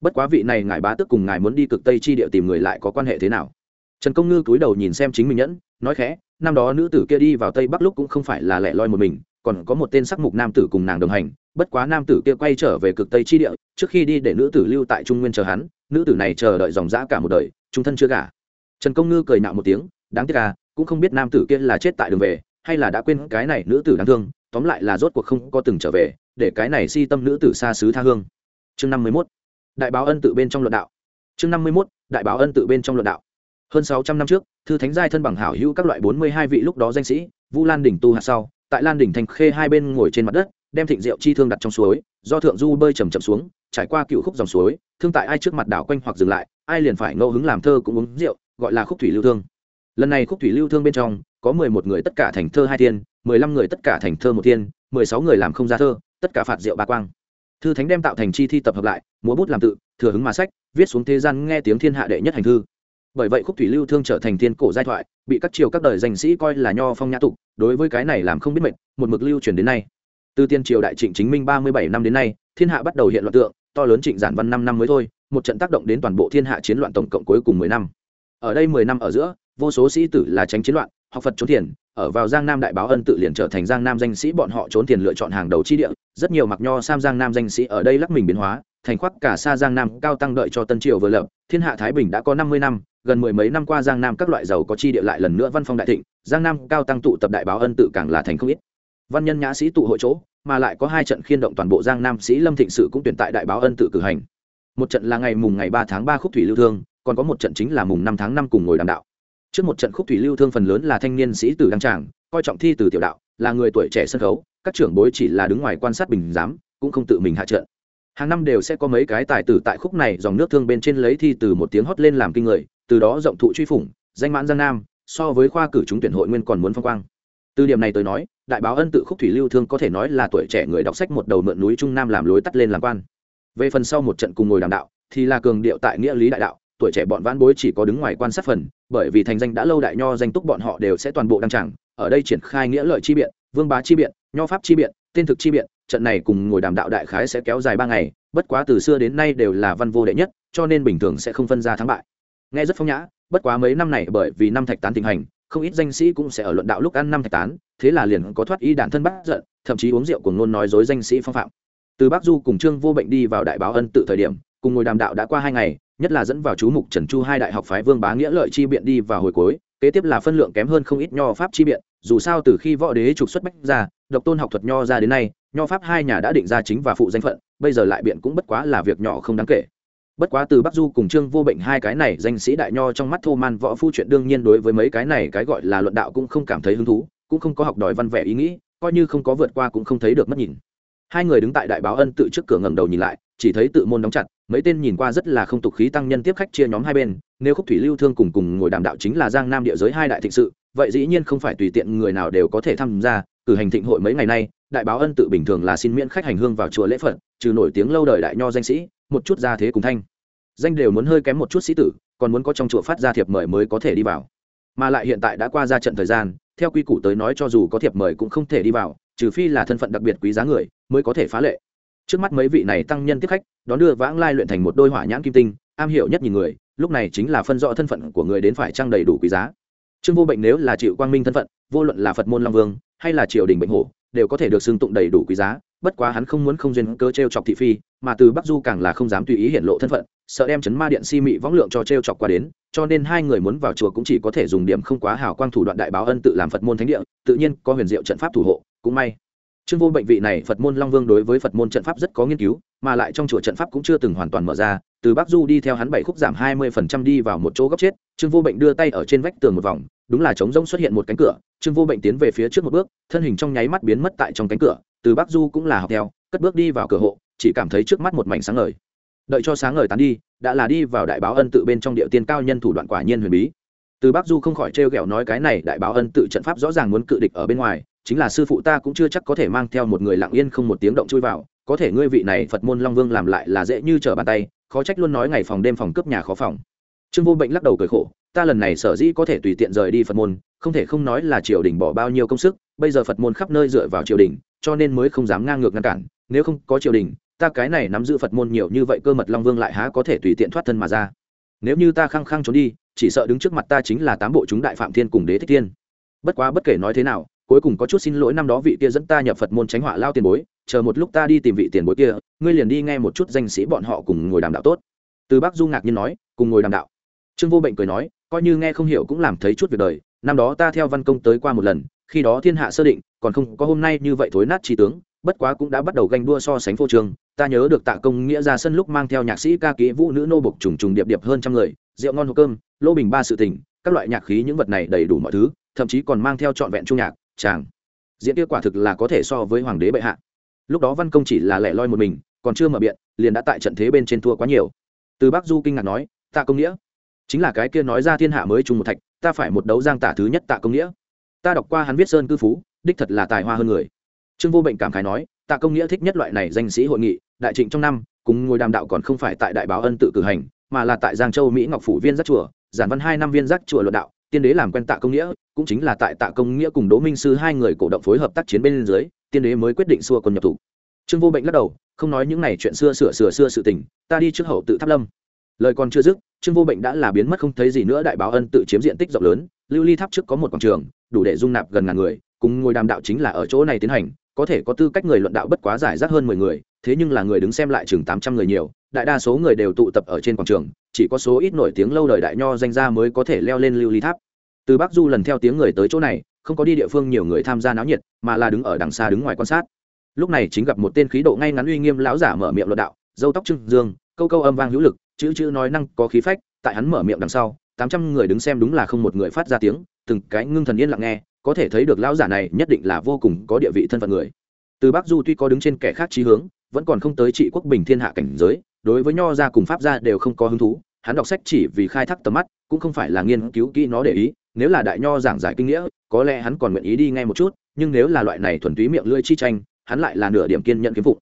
Bất quá vị này ngài bá tức cùng ngài muốn đi cực tây chi địa tìm người lại có quan hệ thế nào? Trần công ngư cúi đầu nhìn xem chính mình nhẫn, nói khẽ, năm đó nữ tử kia đi vào tây bắc lúc cũng không phải là lẻ loi một mình còn có một tên sắc mục nam tử cùng nàng đồng hành, bất quá nam tử kia quay trở về cực tây chi địa, trước khi đi để nữ tử lưu tại trung nguyên chờ hắn, nữ tử này chờ đợi dòng dã cả một đời, trung thân chưa gả. Trần công ngư cười nạo một tiếng, đáng tiếc à cũng không biết nam tử kia là chết tại đường về, hay là đã quên cái này nữ tử đáng thương, tóm lại là rốt cuộc không có từng trở về, để cái này si tâm nữ tử xa xứ tha hương. Chương năm mươi mốt, đại báo ân tự bên trong luận đạo. Chương năm mươi mốt, đại báo ân tự bên trong luận đạo. Hơn sáu trăm năm trước, thư thánh giai thân bằng hảo hữu các loại bốn mươi hai vị lúc đó danh sĩ, vu lan đỉnh tu hạt sau tại lan đỉnh thành khê hai bên ngồi trên mặt đất, đem thịnh rượu chi thương đặt trong suối, do thượng du bơi chầm chậm xuống, trải qua cựu khúc dòng suối, thương tại ai trước mặt đảo quanh hoặc dừng lại, ai liền phải ngẫu hứng làm thơ cũng uống rượu, gọi là khúc thủy lưu thương. Lần này khúc thủy lưu thương bên trong, có mười một người tất cả thành thơ hai thiên, mười lăm người tất cả thành thơ một thiên, mười sáu người làm không ra thơ, tất cả phạt rượu ba quang. Thư thánh đem tạo thành chi thi tập hợp lại, múa bút làm tự, thừa hứng mà sách, viết xuống thế gian nghe tiếng thiên hạ đệ nhất hành thư. Bởi vậy khúc thủy lưu thương trở thành thiên cổ giai thoại bị các triều các đời danh sĩ coi là nho phong nhã tục, đối với cái này làm không biết mệnh một mực lưu truyền đến nay. Từ tiên triều đại trịnh chính minh ba mươi bảy năm đến nay, thiên hạ bắt đầu hiện loạn tượng, to lớn trịnh giản văn năm năm mới thôi, một trận tác động đến toàn bộ thiên hạ chiến loạn tổng cộng cuối cùng mười năm. Ở đây mười năm ở giữa, vô số sĩ tử là tránh chiến loạn, học phật trốn tiền ở vào giang nam đại báo ân tự liền trở thành giang nam danh sĩ bọn họ trốn tiền lựa chọn hàng đầu chi địa, rất nhiều mặc nho sam giang nam danh sĩ ở đây lắc mình biến hóa thành khoác cả xa giang nam, cao tăng đợi cho tân triều vừa lập, thiên hạ thái bình đã có năm mươi năm, gần mười mấy năm qua giang nam các loại giàu có chi địa lại lần nữa văn phong đại thịnh, giang nam cao tăng tụ tập đại báo ân tự càng là thành không ít. Văn nhân nhã sĩ tụ hội chỗ, mà lại có hai trận khiên động toàn bộ giang nam sĩ lâm thịnh sự cũng tuyển tại đại báo ân tự cử hành. Một trận là ngày mùng ngày ba tháng ba khúc thủy lưu thương, còn có một trận chính là mùng năm tháng năm cùng ngồi đàm đạo. Trước một trận khúc thủy lưu thương phần lớn là thanh niên sĩ tử đăng tràng, coi trọng thi từ tiểu đạo, là người tuổi trẻ sân khấu, các trưởng bối chỉ là đứng ngoài quan sát bình giám, cũng không tự mình hạ trận hàng năm đều sẽ có mấy cái tài tử tại khúc này dòng nước thương bên trên lấy thi từ một tiếng hót lên làm kinh người, từ đó rộng thụ truy phủng, danh mãn giang nam, so với khoa cử chúng tuyển hội nguyên còn muốn phong quang. Từ điểm này tôi nói, đại báo ân tự khúc thủy lưu thương có thể nói là tuổi trẻ người đọc sách một đầu mượn núi trung nam làm lối tắt lên làm quan. Về phần sau một trận cùng ngồi đàm đạo, thì là cường điệu tại nghĩa lý đại đạo, tuổi trẻ bọn vãn bối chỉ có đứng ngoài quan sát phần, bởi vì thành danh đã lâu đại nho danh túc bọn họ đều sẽ toàn bộ đăng tràng, ở đây triển khai nghĩa lợi chi biện, vương bá chi biện, nho pháp chi biện tên thực chi biện trận này cùng ngồi đàm đạo đại khái sẽ kéo dài ba ngày, bất quá từ xưa đến nay đều là văn vô đệ nhất, cho nên bình thường sẽ không phân ra thắng bại. Nghe rất phong nhã, bất quá mấy năm này bởi vì năm thạch tán tình hành, không ít danh sĩ cũng sẽ ở luận đạo lúc ăn năm thạch tán, thế là liền có thoát y đản thân bắt giận, thậm chí uống rượu cùng ngôn nói dối danh sĩ phong phạm. Từ bắc du cùng trương vô bệnh đi vào đại báo ân tự thời điểm, cùng ngồi đàm đạo đã qua hai ngày, nhất là dẫn vào chú mục trần chu hai đại học phái vương bá nghĩa lợi chi biện đi vào hồi cuối kế tiếp là phân lượng kém hơn không ít nho pháp chi biện, dù sao từ khi võ đế trục xuất bách ra, độc tôn học thuật nho ra đến nay, nho pháp hai nhà đã định ra chính và phụ danh phận, bây giờ lại biện cũng bất quá là việc nhỏ không đáng kể. Bất quá từ bắc du cùng trương vô bệnh hai cái này danh sĩ đại nho trong mắt thô man võ phu chuyện đương nhiên đối với mấy cái này cái gọi là luận đạo cũng không cảm thấy hứng thú, cũng không có học đòi văn vẻ ý nghĩ, coi như không có vượt qua cũng không thấy được mất nhìn. Hai người đứng tại đại báo ân tự trước cửa ngẩng đầu nhìn lại, chỉ thấy tự môn đóng chặt, mấy tên nhìn qua rất là không tục khí tăng nhân tiếp khách chia nhóm hai bên nếu khúc thủy lưu thương cùng cùng ngồi đàm đạo chính là giang nam địa giới hai đại thịnh sự, vậy dĩ nhiên không phải tùy tiện người nào đều có thể tham gia, cử hành thịnh hội mấy ngày nay, đại báo ân tự bình thường là xin miễn khách hành hương vào chùa lễ phật, trừ nổi tiếng lâu đời đại nho danh sĩ, một chút ra thế cùng thanh. Danh đều muốn hơi kém một chút sĩ tử, còn muốn có trong chùa phát ra thiệp mời mới có thể đi vào. Mà lại hiện tại đã qua ra trận thời gian, theo quy củ tới nói cho dù có thiệp mời cũng không thể đi vào, trừ phi là thân phận đặc biệt quý giá người, mới có thể phá lệ. Trước mắt mấy vị này tăng nhân tiếp khách, đón đưa vãng lai luyện thành một đôi hỏa nhãn kim tinh, am hiểu nhất nhìn người lúc này chính là phân rõ thân phận của người đến phải trang đầy đủ quý giá. Trương vô bệnh nếu là chịu quang minh thân phận, vô luận là phật môn long vương, hay là triều đình bệnh hổ, đều có thể được xưng tụng đầy đủ quý giá, bất quá hắn không muốn không duyên cơ t r e o chọc thị phi, mà từ bắc du càng là không dám tùy ý hiện lộ thân phận, sợ đem chấn ma điện si mị võng lượng cho t r e o chọc qua đến, cho nên hai người muốn vào chùa cũng chỉ có thể dùng điểm không quá hào quang thủ đoạn đại báo ân tự làm phật môn thánh địa, tự nhiên có huyền diệu trận pháp thủ hộ, cũng may trương vô bệnh vị này phật môn long vương đối với phật môn trận pháp rất có nghiên cứu, mà lại trong chùa trận pháp cũng chưa từng hoàn toàn mở ra, từ bắc du đi theo hắn bảy khúc giảm hai mươi phần trăm đi vào một chỗ góc chết, trương vô bệnh đưa tay ở trên vách tường một vòng, đúng là trống rỗng xuất hiện một cánh cửa, trương vô bệnh tiến về phía trước một bước, thân hình trong nháy mắt biến mất tại trong cánh cửa, từ bắc du cũng là học theo, cất bước đi vào cửa hộ, chỉ cảm thấy trước mắt một mảnh sáng ngời. Đợi cho sáng ngời tán đi, đã là đi vào đại báo ân tự bên trong địa tiên cao nhân thủ đoạn quả nhiên huyền bí. Từ bắc du không khỏi trêu ghẹo nói cái này đại báo ân tự trận pháp rõ ràng muốn cự địch ở bên ngoài chính là sư phụ ta cũng chưa chắc có thể mang theo một người lặng yên không một tiếng động chui vào, có thể ngươi vị này phật môn long vương làm lại là dễ như trở bàn tay, khó trách luôn nói ngày phòng đêm phòng cướp nhà khó phòng. Trương vô bệnh lắc đầu cười khổ, ta lần này sở dĩ có thể tùy tiện rời đi phật môn, không thể không nói là triều đình bỏ bao nhiêu công sức, bây giờ phật môn khắp nơi dựa vào triều đình, cho nên mới không dám ngang ngược ngăn cản, nếu không có triều đình, ta cái này nắm giữ phật môn nhiều như vậy cơ mật long vương lại há có thể tùy tiện thoát thân mà ra. Nếu như ta khăng khăng trốn đi, chỉ sợ đứng trước mặt ta chính là tám bộ chúng đại phạm thiên cùng đế thích thiên. Bất quá bất kể nói thế nào cuối cùng có chút xin lỗi năm đó vị kia dẫn ta nhập phật môn tránh họa lao tiền bối, chờ một lúc ta đi tìm vị tiền bối kia, ngươi liền đi nghe một chút danh sĩ bọn họ cùng ngồi đàm đạo tốt. Từ bác du ngạc nhiên nói, cùng ngồi đàm đạo. Trương vô bệnh cười nói, coi như nghe không hiểu cũng làm thấy chút việc đời, năm đó ta theo văn công tới qua một lần, khi đó thiên hạ sơ định, còn không có hôm nay như vậy thối nát trí tướng, bất quá cũng đã bắt đầu ganh đua so sánh phô trường ta nhớ được tạ công nghĩa ra sân lúc mang theo nhạc sĩ ca kỹ vũ nữ nô bục trùng trùng điệp điệp hơn trăm người, rượu ngon hộp cơm, lô bình ba sự tình, các loại nhạc khí những vật này đầy đủ mọi thứ, thậm chí còn mang theo trọn vẹn trung nhạc chàng. Diễn kia quả thực là có thể so với hoàng đế bệ hạ. Lúc đó văn công chỉ là lẻ loi một mình, còn chưa mở biện liền đã tại trận thế bên trên thua quá nhiều. Từ bắc du kinh ngạc nói, tạ công nghĩa, chính là cái kia nói ra thiên hạ mới chung một thạch, ta phải một đấu giang tả thứ nhất tạ công nghĩa. Ta đọc qua hắn viết sơn cư phú, đích thật là tài hoa hơn người. Trương vô bệnh cảm khái nói, tạ công nghĩa thích nhất loại này danh sĩ hội nghị, đại trịnh trong năm, cùng ngồi đàm đạo còn không phải tại đại báo ân tự cử hành, mà là tại giang châu, mỹ ngọc phủ viên giác chùa, giản văn hai năm viên giác chùa luận đạo tiên đế làm quen tạ công nghĩa, cũng chính là tại tạ công nghĩa cùng đỗ minh sư hai người cổ động phối hợp tác chiến bên dưới, tiên đế mới quyết định xua quân nhập thủ. Trương vô bệnh lắc đầu, không nói những này chuyện xưa sửa sửa xưa sự tình, ta đi trước hậu tự tháp lâm. Lời còn chưa dứt, trương vô bệnh đã là biến mất không thấy gì nữa, đại báo ân tự chiếm diện tích rộng lớn, lưu ly tháp trước có một quảng trường, đủ để dung nạp gần ngàn người, cùng ngôi đàm đạo chính là ở chỗ này tiến hành, có thể có tư cách người luận đạo bất quá giải rác hơn mười người, thế nhưng là người đứng xem lại chừng tám trăm người nhiều, đại đa số người đều tụ tập ở trên quảng trường chỉ có số ít nổi tiếng lâu đời đại nho danh gia mới có thể leo lên lưu ly tháp. Từ bắc du lần theo tiếng người tới chỗ này, không có đi địa phương nhiều người tham gia náo nhiệt, mà là đứng ở đằng xa đứng ngoài quan sát. Lúc này chính gặp một tên khí độ ngay ngắn uy nghiêm lão giả mở miệng luận đạo, dâu tóc trưng dương, câu câu âm vang hữu lực, chữ chữ nói năng có khí phách. Tại hắn mở miệng đằng sau, tám trăm người đứng xem đúng là không một người phát ra tiếng, từng cái ngưng thần yên lặng nghe, có thể thấy được lão giả này nhất định là vô cùng có địa vị thân phận người. Từ bắc du tuy có đứng trên kẻ khác trí hướng, vẫn còn không tới trị quốc bình thiên hạ cảnh giới đối với nho gia cùng pháp gia đều không có hứng thú, hắn đọc sách chỉ vì khai thác tầm mắt, cũng không phải là nghiên cứu kỹ nó để ý, nếu là đại nho giảng giải kinh nghĩa, có lẽ hắn còn nguyện ý đi ngay một chút, nhưng nếu là loại này thuần túy miệng lưỡi chi tranh, hắn lại là nửa điểm kiên nhận kiếm phục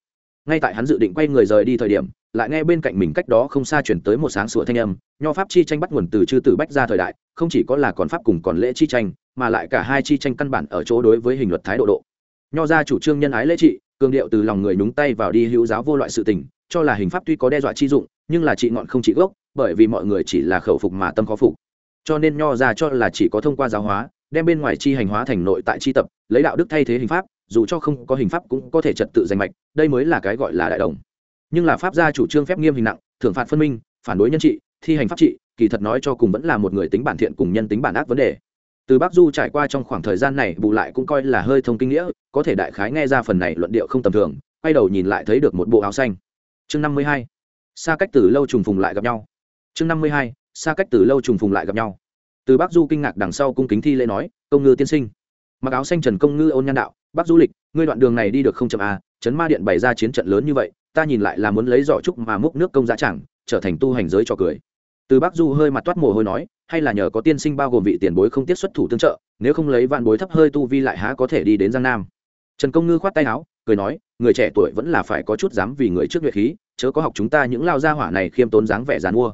ngay tại hắn dự định quay người rời đi thời điểm, lại nghe bên cạnh mình cách đó không xa chuyển tới một sáng sủa thanh âm, nho pháp chi tranh bắt nguồn từ chư tử bách ra thời đại, không chỉ có là còn pháp cùng còn lễ chi tranh, mà lại cả hai chi tranh căn bản ở chỗ đối với hình luật thái độ độ. Nho ra chủ trương nhân ái lễ trị cường điệu từ lòng người nhúng tay vào đi hữu giáo vô loại sự tình, cho là hình pháp tuy có đe dọa chi dụng, nhưng là trị ngọn không trị gốc, bởi vì mọi người chỉ là khẩu phục mà tâm khó phục. Cho nên nho ra cho là chỉ có thông qua giáo hóa, đem bên ngoài chi hành hóa thành nội tại chi tập, lấy đạo đức thay thế hình pháp, dù cho không có hình pháp cũng có thể trật tự danh mạch, đây mới là cái gọi là đại đồng. Nhưng là pháp gia chủ trương phép nghiêm hình nặng, thưởng phạt phân minh, phản đối nhân trị, thi hành pháp trị, kỳ thật nói cho cùng vẫn là một người tính bản thiện cùng nhân tính bản ác vấn đề từ bắc du trải qua trong khoảng thời gian này, bù lại cũng coi là hơi thông kinh nghĩa, có thể đại khái nghe ra phần này luận điệu không tầm thường, quay đầu nhìn lại thấy được một bộ áo xanh. Chương năm mươi hai, xa cách từ lâu trùng phùng lại gặp nhau. Chương năm mươi hai, xa cách từ lâu trùng phùng lại gặp nhau. Từ bắc du kinh ngạc đằng sau cung kính thi lễ nói, công ngư tiên sinh. Mặc áo xanh trần công ngư ôn nhan đạo, bắc du lịch, ngươi đoạn đường này đi được không chậm à? chấn ma điện bày ra chiến trận lớn như vậy, ta nhìn lại là muốn lấy giỏ trúc mà múc nước công giá chẳng, trở thành tu hành giới trò cười từ bắc du hơi mặt toát mồ hôi nói, hay là nhờ có tiên sinh bao gồm vị tiền bối không tiết xuất thủ tương trợ, nếu không lấy vạn bối thấp hơi tu vi lại há có thể đi đến giang nam. Trần công ngư khoát tay áo, cười nói, người trẻ tuổi vẫn là phải có chút dám vì người trước nhuệ khí, chớ có học chúng ta những lao gia hỏa này khiêm tốn dáng vẻ dàn mua.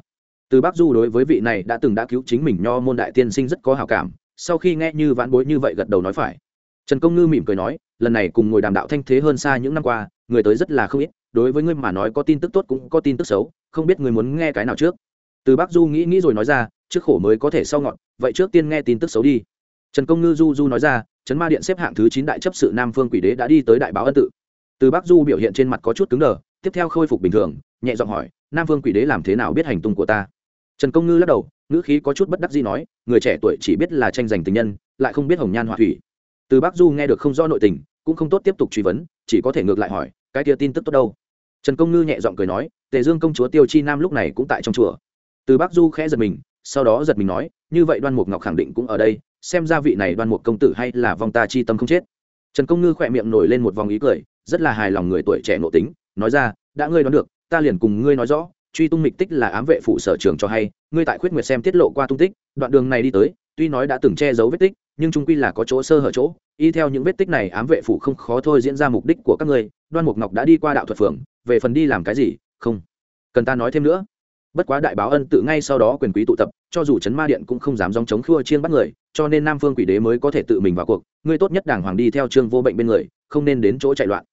Từ bắc du đối với vị này đã từng đã cứu chính mình nho môn đại tiên sinh rất có hào cảm, sau khi nghe như vãn bối như vậy gật đầu nói phải. Trần công ngư mỉm cười nói, lần này cùng ngồi đàm đạo thanh thế hơn xa những năm qua, người tới rất là không ít, đối với ngươi mà nói có tin tức tốt cũng có tin tức xấu, không biết ngươi muốn nghe cái nào trước từ bắc du nghĩ nghĩ rồi nói ra, trước khổ mới có thể sau ngọn, vậy trước tiên nghe tin tức xấu đi. Trần công ngư du du nói ra trấn ma điện xếp hạng thứ chín đại chấp sự nam phương quỷ đế đã đi tới đại báo ân tự. Từ bắc du biểu hiện trên mặt có chút cứng đờ, tiếp theo khôi phục bình thường, nhẹ giọng hỏi, nam phương quỷ đế làm thế nào biết hành tung của ta? Trần công ngư lắc đầu, ngữ khí có chút bất đắc gì nói, người trẻ tuổi chỉ biết là tranh giành tình nhân, lại không biết hồng nhan họa thủy. Từ bắc du nghe được không do nội tình, cũng không tốt tiếp tục truy vấn, chỉ có thể ngược lại hỏi, cái kia tin tức tốt đâu? Trần công ngư nhẹ giọng cười nói, tề dương công chúa tiêu chi nam lúc này cũng tại trong chùa từ bắc du khẽ giật mình, sau đó giật mình nói, như vậy đoan mục ngọc khẳng định cũng ở đây, xem ra vị này đoan mục công tử hay là vong ta chi tâm không chết. Trần công ngư khỏe miệng nổi lên một vòng ý cười, rất là hài lòng người tuổi trẻ nộ tính, nói ra, đã ngươi đoán được, ta liền cùng ngươi nói rõ, truy tung mịch tích là ám vệ phụ sở trường cho hay, ngươi tại khuyết nguyệt xem tiết lộ qua tung tích, đoạn đường này đi tới, tuy nói đã từng che giấu vết tích, nhưng trung quy là có chỗ sơ hở chỗ, y theo những vết tích này ám vệ phụ không khó thôi diễn ra mục đích của các ngươi, đoan mục ngọc đã đi qua đạo thuật phường, về phần đi làm cái gì, không cần ta nói thêm nữa bất quá đại báo ân tự ngay sau đó quyền quý tụ tập cho dù chấn ma điện cũng không dám dòng chống khua chiên bắt người cho nên nam phương quỷ đế mới có thể tự mình vào cuộc ngươi tốt nhất đàng hoàng đi theo trương vô bệnh bên người không nên đến chỗ chạy loạn.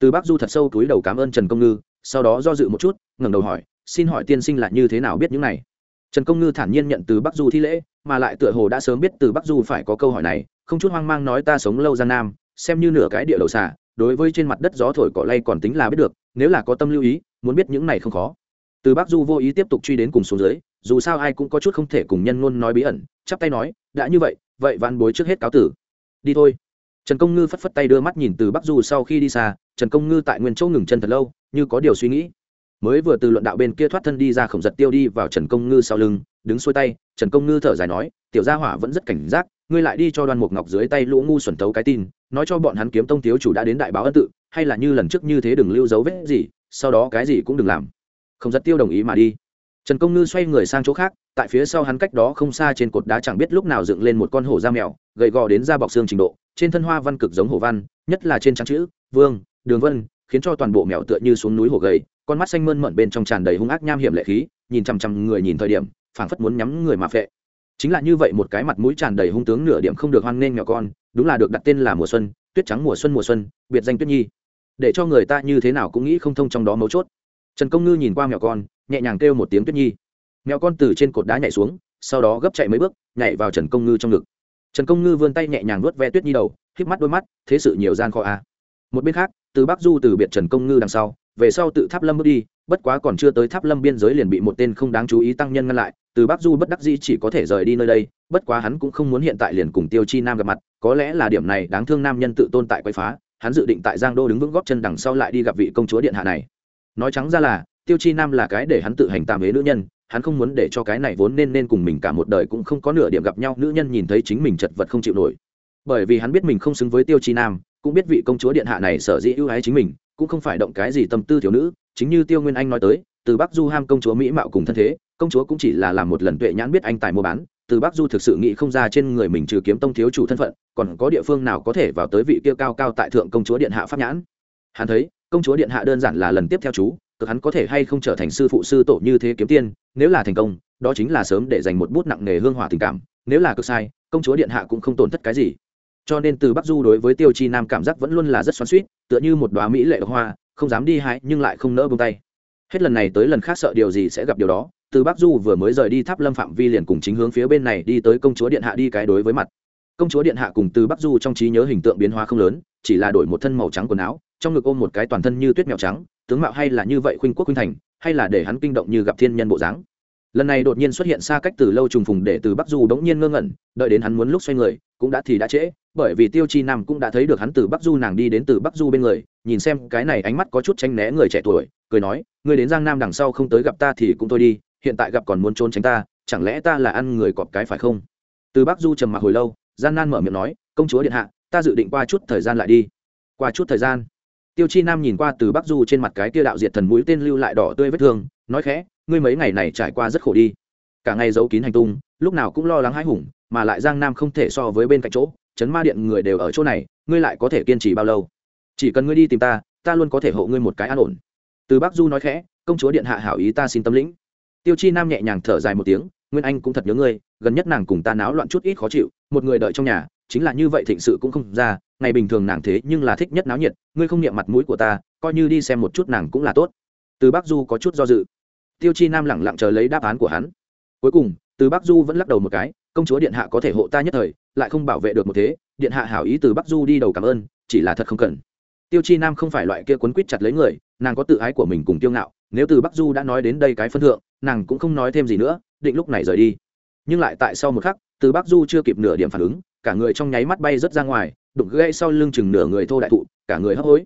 Từ bắc du thật sâu túi đầu cảm ơn trần công ngư sau đó do dự một chút ngẩng đầu hỏi xin hỏi tiên sinh là như thế nào biết những này? Trần công ngư thản nhiên nhận từ bắc du thi lễ mà lại tựa hồ đã sớm biết từ bắc du phải có câu hỏi này không chút hoang mang nói ta sống lâu gian nam xem như nửa cái địa đầu xả, đối với trên mặt đất gió thổi cỏ lay còn tính là biết được nếu là có tâm lưu ý muốn biết những này không khó từ bắc du vô ý tiếp tục truy đến cùng xuống dưới, dù sao ai cũng có chút không thể cùng nhân ngôn nói bí ẩn, chắp tay nói, đã như vậy vậy văn bối trước hết cáo tử. Đi thôi. Trần công ngư phất phất tay đưa mắt nhìn từ bắc du sau khi đi xa, trần công ngư tại nguyên chỗ ngừng chân thật lâu, như có điều suy nghĩ. Mới vừa từ luận đạo bên kia thoát thân đi ra khổng giật tiêu đi vào trần công ngư sau lưng, đứng xuôi tay, trần công ngư thở dài nói, tiểu gia hỏa vẫn rất cảnh giác, ngươi lại đi cho đoan mục ngọc dưới tay lũ ngu xuẩn tấu cái tin, nói cho bọn hắn kiếm tông thiếu chủ đã đến đại báo ân tự, hay là như lần trước như thế đừng lưu dấu vết gì, sau đó cái gì cũng đừng làm không giật tiêu đồng ý mà đi. Trần công ngư xoay người sang chỗ khác, tại phía sau hắn cách đó không xa trên cột đá chẳng biết lúc nào dựng lên một con hổ da mèo, gầy gò đến da bọc xương trình độ, trên thân hoa văn cực giống hổ văn, nhất là trên trắng chữ, vương, đường vân, khiến cho toàn bộ mèo tựa như xuống núi hổ gầy, con mắt xanh mơn mận bên trong tràn đầy hung ác nham hiểm lệ khí, nhìn chằm chằm người nhìn thời điểm, phảng phất muốn nhắm người mà phệ. Chính là như vậy một cái mặt mũi tràn đầy hung tướng nửa điểm không được hoan nghênh nhỏ con, đúng là được đặt tên là mùa xuân, tuyết trắng mùa xuân mùa xuân, biệt danh tuyết nhi. Để cho người ta như thế nào cũng nghĩ không thông trong đó mấu chốt trần công ngư nhìn qua mèo con, nhẹ nhàng kêu một tiếng tuyết nhi. Mèo con từ trên cột đá nhảy xuống, sau đó gấp chạy mấy bước, nhảy vào trần công ngư trong ngực. Trần công ngư vươn tay nhẹ nhàng nuốt ve tuyết nhi đầu k mắt đôi mắt, thế sự nhiều gian khó a. Một bên khác, từ bắc du từ biệt trần công ngư đằng sau, về sau tự tháp lâm bước đi, bất quá còn chưa tới tháp lâm biên giới liền bị một tên không đáng chú ý tăng nhân ngăn lại, từ bắc du bất đắc dĩ chỉ có thể rời đi nơi đây, bất quá hắn cũng không muốn hiện tại liền cùng tiêu chi nam gặp mặt, có lẽ là điểm này đáng thương nam nhân tự tôn tại quay phá, hắn dự định tại giang đô đứng vững góp chân đằng sau lại đi gặp vị công chúa điện hạ này nói trắng ra là, tiêu chi nam là cái để hắn tự hành tạm ế nữ nhân, hắn không muốn để cho cái này vốn nên nên cùng mình cả một đời cũng không có nửa điểm gặp nhau, nữ nhân nhìn thấy chính mình chật vật không chịu nổi. Bởi vì hắn biết mình không xứng với tiêu chi nam, cũng biết vị công chúa điện hạ này sở dĩ ưu ái chính mình, cũng không phải động cái gì tâm tư thiếu nữ, chính như tiêu nguyên anh nói tới, từ bắc du ham công chúa mỹ mạo cùng thân thế, công chúa cũng chỉ là làm một lần tuệ nhãn biết anh tài mua bán, từ bắc du thực sự nghĩ không ra trên người mình trừ kiếm tông thiếu chủ thân phận, còn có địa phương nào có thể vào tới vị kia cao cao tại thượng công chúa điện hạ pháp nhãn. Hắn thấy công chúa điện hạ đơn giản là lần tiếp theo chú, cực hắn có thể hay không trở thành sư phụ sư tổ như thế kiếm tiên, nếu là thành công, đó chính là sớm để dành một bút nặng nề hương hỏa tình cảm, nếu là cực sai, công chúa điện hạ cũng không tổn thất cái gì. Cho nên từ bắc du đối với tiêu chi nam cảm giác vẫn luôn là rất xoắn suýt tựa như một đoá mỹ lệ hoa, không dám đi hái nhưng lại không nỡ bông tay. Hết lần này tới lần khác sợ điều gì sẽ gặp điều đó, từ bắc du vừa mới rời đi tháp lâm phạm vi liền cùng chính hướng phía bên này đi tới công chúa điện hạ đi cái đối với mặt. Công chúa điện hạ cùng từ bắc du trong trí nhớ hình tượng biến hóa không lớn, chỉ là đổi một thân màu trắng quần áo trong ngực ôm một cái toàn thân như tuyết mèo trắng, tướng mạo hay là như vậy khuynh quốc khuynh thành, hay là để hắn kinh động như gặp thiên nhân bộ dáng. Lần này đột nhiên xuất hiện xa cách từ lâu trùng phùng để từ bắc du đống nhiên ngơ ngẩn, đợi đến hắn muốn lúc xoay người, cũng đã thì đã trễ, bởi vì tiêu chi nam cũng đã thấy được hắn từ bắc du nàng đi đến từ bắc du bên người, nhìn xem cái này ánh mắt có chút tranh né người trẻ tuổi, cười nói người đến giang nam đằng sau không tới gặp ta thì cũng thôi đi, hiện tại gặp còn muốn trốn tránh ta, chẳng lẽ ta là ăn người cọp cái phải không? Từ bắc du trầm mặc hồi lâu, gian nan mở miệng nói, công chúa điện hạ, ta dự định qua chút thời gian lại đi. Qua chút thời gian? Tiêu chi nam nhìn qua từ bắc du trên mặt cái kia đạo diệt thần mũi tên lưu lại đỏ tươi vết thương, nói khẽ, ngươi mấy ngày này trải qua rất khổ đi. Cả ngày giấu kín hành tung, lúc nào cũng lo lắng hãi hùng, mà lại giang nam không thể so với bên cạnh chỗ, chấn ma điện người đều ở chỗ này, ngươi lại có thể kiên trì bao lâu? Chỉ cần ngươi đi tìm ta ta luôn có thể hộ ngươi một cái an ổn. Từ bắc du nói khẽ, công chúa điện hạ hảo ý ta xin tâm lĩnh. Tiêu chi nam nhẹ nhàng thở dài một tiếng, nguyên anh cũng thật nhớ ngươi, gần nhất nàng cùng ta náo loạn chút ít khó chịu, một người đợi trong nhà, chính là như vậy thịnh sự cũng không ra ngày bình thường nàng thế nhưng là thích nhất náo nhiệt, ngươi không niệm mặt mũi của ta, coi như đi xem một chút nàng cũng là tốt. Từ bắc du có chút do dự. Tiêu chi nam lẳng lặng chờ lấy đáp án của hắn. Cuối cùng, từ bắc du vẫn lắc đầu một cái, công chúa điện hạ có thể hộ ta nhất thời, lại không bảo vệ được một thế, điện hạ hảo ý từ bắc du đi đầu cảm ơn, chỉ là thật không cần. Tiêu chi nam không phải loại kia quấn quýt chặt lấy người, nàng có tự ái của mình cùng tiêu ngạo, nếu từ bắc du đã nói đến đây cái phân thượng, nàng cũng không nói thêm gì nữa, định lúc này rời đi. Nhưng lại tại sau một khắc, từ bắc du chưa kịp nửa điểm phản ứng, cả người trong nháy mắt bay rớt ra ngoài đụng gãy sau lưng chừng nửa người thô đại thụ, cả người hấp hối.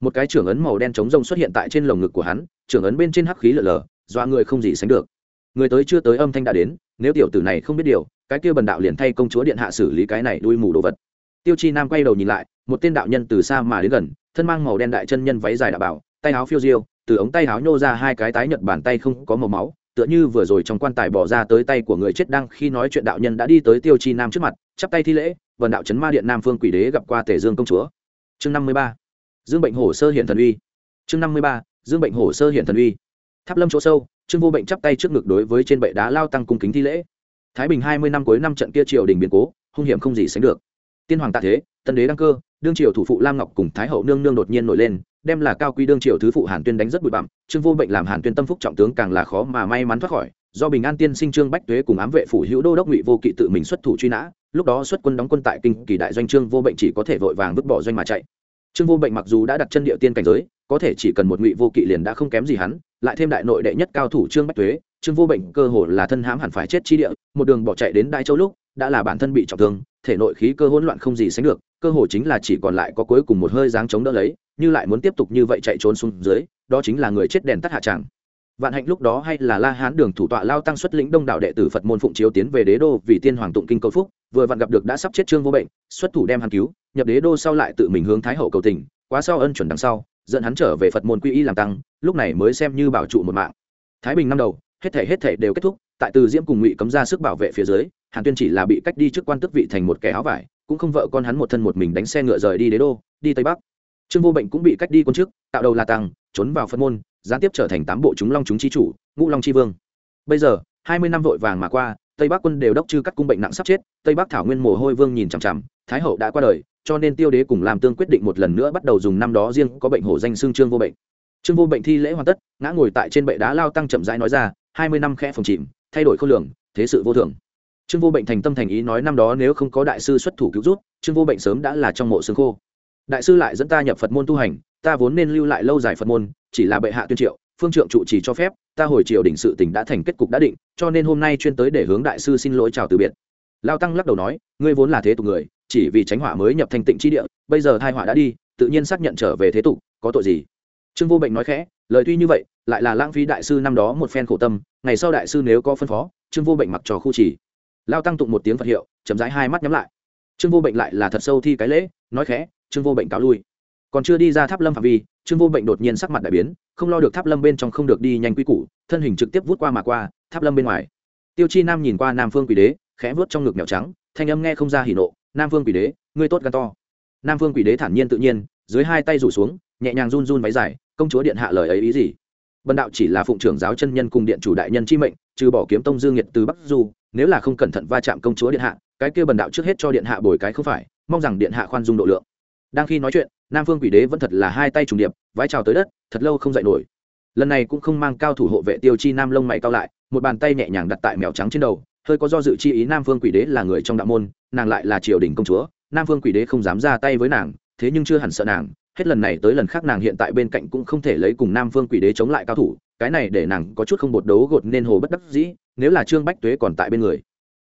Một cái trưởng ấn màu đen chống rông xuất hiện tại trên lồng ngực của hắn, trưởng ấn bên trên hắc khí lở lở, dọa người không gì sánh được. Người tới chưa tới âm thanh đã đến, nếu tiểu tử này không biết điều, cái kia bần đạo liền thay công chúa điện hạ xử lý cái này đuôi mù đồ vật. Tiêu chi nam quay đầu nhìn lại, một tên đạo nhân từ xa mà đến gần, thân mang màu đen đại chân nhân váy dài đạo bảo, tay áo phiêu diêu, từ ống tay áo nhô ra hai cái tái nhợt bàn tay không có màu máu, tựa như vừa rồi trong quan tài bỏ ra tới tay của người chết đang khi nói chuyện đạo nhân đã đi tới tiêu chi nam trước mặt chắp tay thi lễ, vần đạo chấn ma điện nam phương quỷ đế gặp qua tể dương công chúa. Chương năm mươi ba. Dương bệnh hồ sơ hiện thần uy. Chương năm mươi ba. Dương bệnh hồ sơ hiện thần uy. Tháp lâm chỗ sâu, trương vô bệnh chắp tay trước ngực đối với trên bệ đá lao tăng cung kính thi lễ. Thái bình hai mươi năm cuối năm trận kia triều đình biến cố, hung hiểm không gì sánh được. Tiên hoàng tạ thế, tân đế đăng cơ, đương triều thủ phụ lam ngọc cùng thái hậu nương nương đột nhiên nổi lên, đem là cao quy đương triều thứ phụ hàn tuyên đánh rất bụi bặm, trương vô bệnh làm hàn tuyên tâm phúc trọng tướng càng là khó mà may mắn thoát khỏi, do bình an tiên sinh trương bách tuế cùng ám vệ phủ hữu đô đốc ngụy vô kỵ tự mình xuất thủ truy nã lúc đó xuất quân đóng quân tại kinh kỳ đại doanh trương vô bệnh chỉ có thể vội vàng vứt bỏ doanh mà chạy trương vô bệnh mặc dù đã đặt chân địa tiên cảnh giới có thể chỉ cần một ngụy vô kỵ liền đã không kém gì hắn lại thêm đại nội đệ nhất cao thủ trương bách tuế trương vô bệnh cơ hồ là thân hãm hẳn phải chết chi địa một đường bỏ chạy đến đại châu lúc đã là bản thân bị trọng thương thể nội khí cơ hỗn loạn không gì sánh được cơ hồ chính là chỉ còn lại có cuối cùng một hơi dáng chống đỡ lấy như lại muốn tiếp tục như vậy chạy trốn xuống dưới đó chính là người chết đèn tắt hạ tràng vạn hạnh lúc đó hay là la hán đường thủ tọa lao tăng xuất lĩnh đông đảo đệ tử phật môn phụng chiếu tiến về đế đô vì tiên hoàng tụng kinh cầu phúc vừa vặn gặp được đã sắp chết trương vô bệnh, xuất thủ đem hắn cứu, nhập đế đô sau lại tự mình hướng thái hậu cầu tình, quá sau ân chuẩn đằng sau, dẫn hắn trở về phật môn quy y làm tăng, lúc này mới xem như bảo trụ một mạng. Thái bình năm đầu, hết thể hết thể đều kết thúc, tại từ diễm cùng ngụy cấm ra sức bảo vệ phía dưới, hàn tuyên chỉ là bị cách đi trước quan tức vị thành một kẻ áo vải, cũng không vợ con hắn một thân một mình đánh xe ngựa rời đi đế đô, đi tây bắc. Trương vô bệnh cũng bị cách đi quân chức tạo đầu là tăng, trốn vào phật môn, gián tiếp trở thành tám bộ chúng long chúng chi chủ, ngũ long chi vương. Bây giờ, hai mươi năm vội vàng mà qua tây bắc quân đều đốc chư cắt cung bệnh nặng sắp chết, tây bắc thảo nguyên mồ hôi vương nhìn chằm chằm, thái hậu đã qua đời, cho nên tiêu đế cùng làm tương quyết định một lần nữa bắt đầu dùng năm đó riêng có bệnh hổ danh xương trương vô bệnh. Trương vô bệnh thi lễ hoàn tất, ngã ngồi tại trên bệ đá lao tăng chậm rãi nói ra, hai mươi năm khẽ phòng chìm, thay đổi khối lượng thế sự vô thường. Trương vô bệnh thành tâm thành ý nói năm đó nếu không có đại sư xuất thủ cứu rút trương vô bệnh sớm đã là trong mộ xương khô. Đại sư lại dẫn ta nhập phật môn tu hành, ta vốn nên lưu lại lâu dài phật môn, chỉ là bệ hạ tuyên triệu, phương trượng trụ trì cho phép ta hồi triều đỉnh sự tỉnh đã thành kết cục đã định, cho nên hôm nay chuyên tới để hướng đại sư xin lỗi chào từ biệt. Lao tăng lắc đầu nói, ngươi vốn là thế tục người, chỉ vì tránh hỏa mới nhập thành tịnh chi địa, bây giờ thai họa đã đi, tự nhiên xác nhận trở về thế tục, có tội gì? Trương vô bệnh nói khẽ, lời tuy như vậy, lại là lãng phí đại sư năm đó một phen khổ tâm, ngày sau đại sư nếu có phân phó, trương vô bệnh mặc trò khu chỉ lao tăng tụng một tiếng phật hiệu, chậm rãi hai mắt nhắm lại. Trương vô bệnh lại là thật sâu thi cái lễ, nói khẽ, trương vô bệnh cáo lui. Còn chưa đi ra tháp lâm phạm vi trương vô bệnh đột nhiên sắc mặt đại biến, không lo được tháp lâm bên trong không được đi nhanh quy củ, thân hình trực tiếp vút qua mà qua, tháp lâm bên ngoài. Tiêu chi nam nhìn qua nam phương quỷ đế, khẽ vớt trong ngực mèo trắng, thanh âm nghe không ra hỉ nộ, nam phương quỷ đế, ngươi tốt gan to. Nam phương quỷ đế thản nhiên tự nhiên, dưới hai tay rủ xuống, nhẹ nhàng run run váy dài, công chúa điện hạ lời ấy ý gì? Bần đạo chỉ là phụng trưởng giáo chân nhân cùng điện chủ đại nhân chi mệnh, trừ bỏ kiếm tông dương nhiệt từ bắc du, nếu là không cẩn thận va chạm công chúa điện hạ, cái kia bần đạo trước hết cho điện hạ bồi cái không phải, mong rằng điện hạ khoan dung độ lượng. Đang khi nói chuyện nam phương quỷ đế vẫn thật là hai tay trùng điệp, vái trào tới đất, thật lâu không dậy nổi. Lần này cũng không mang cao thủ hộ vệ tiêu chi nam lông mày cao lại, một bàn tay nhẹ nhàng đặt tại mèo trắng trên đầu, hơi có do dự chi ý nam phương quỷ đế là người trong đạo môn, nàng lại là triều đình công chúa, nam phương quỷ đế không dám ra tay với nàng, thế nhưng chưa hẳn sợ nàng, hết lần này tới lần khác nàng hiện tại bên cạnh cũng không thể lấy cùng nam phương quỷ đế chống lại cao thủ, cái này để nàng có chút không bột đấu gột nên hồ bất đắc dĩ, nếu là trương bách tuế còn tại bên người.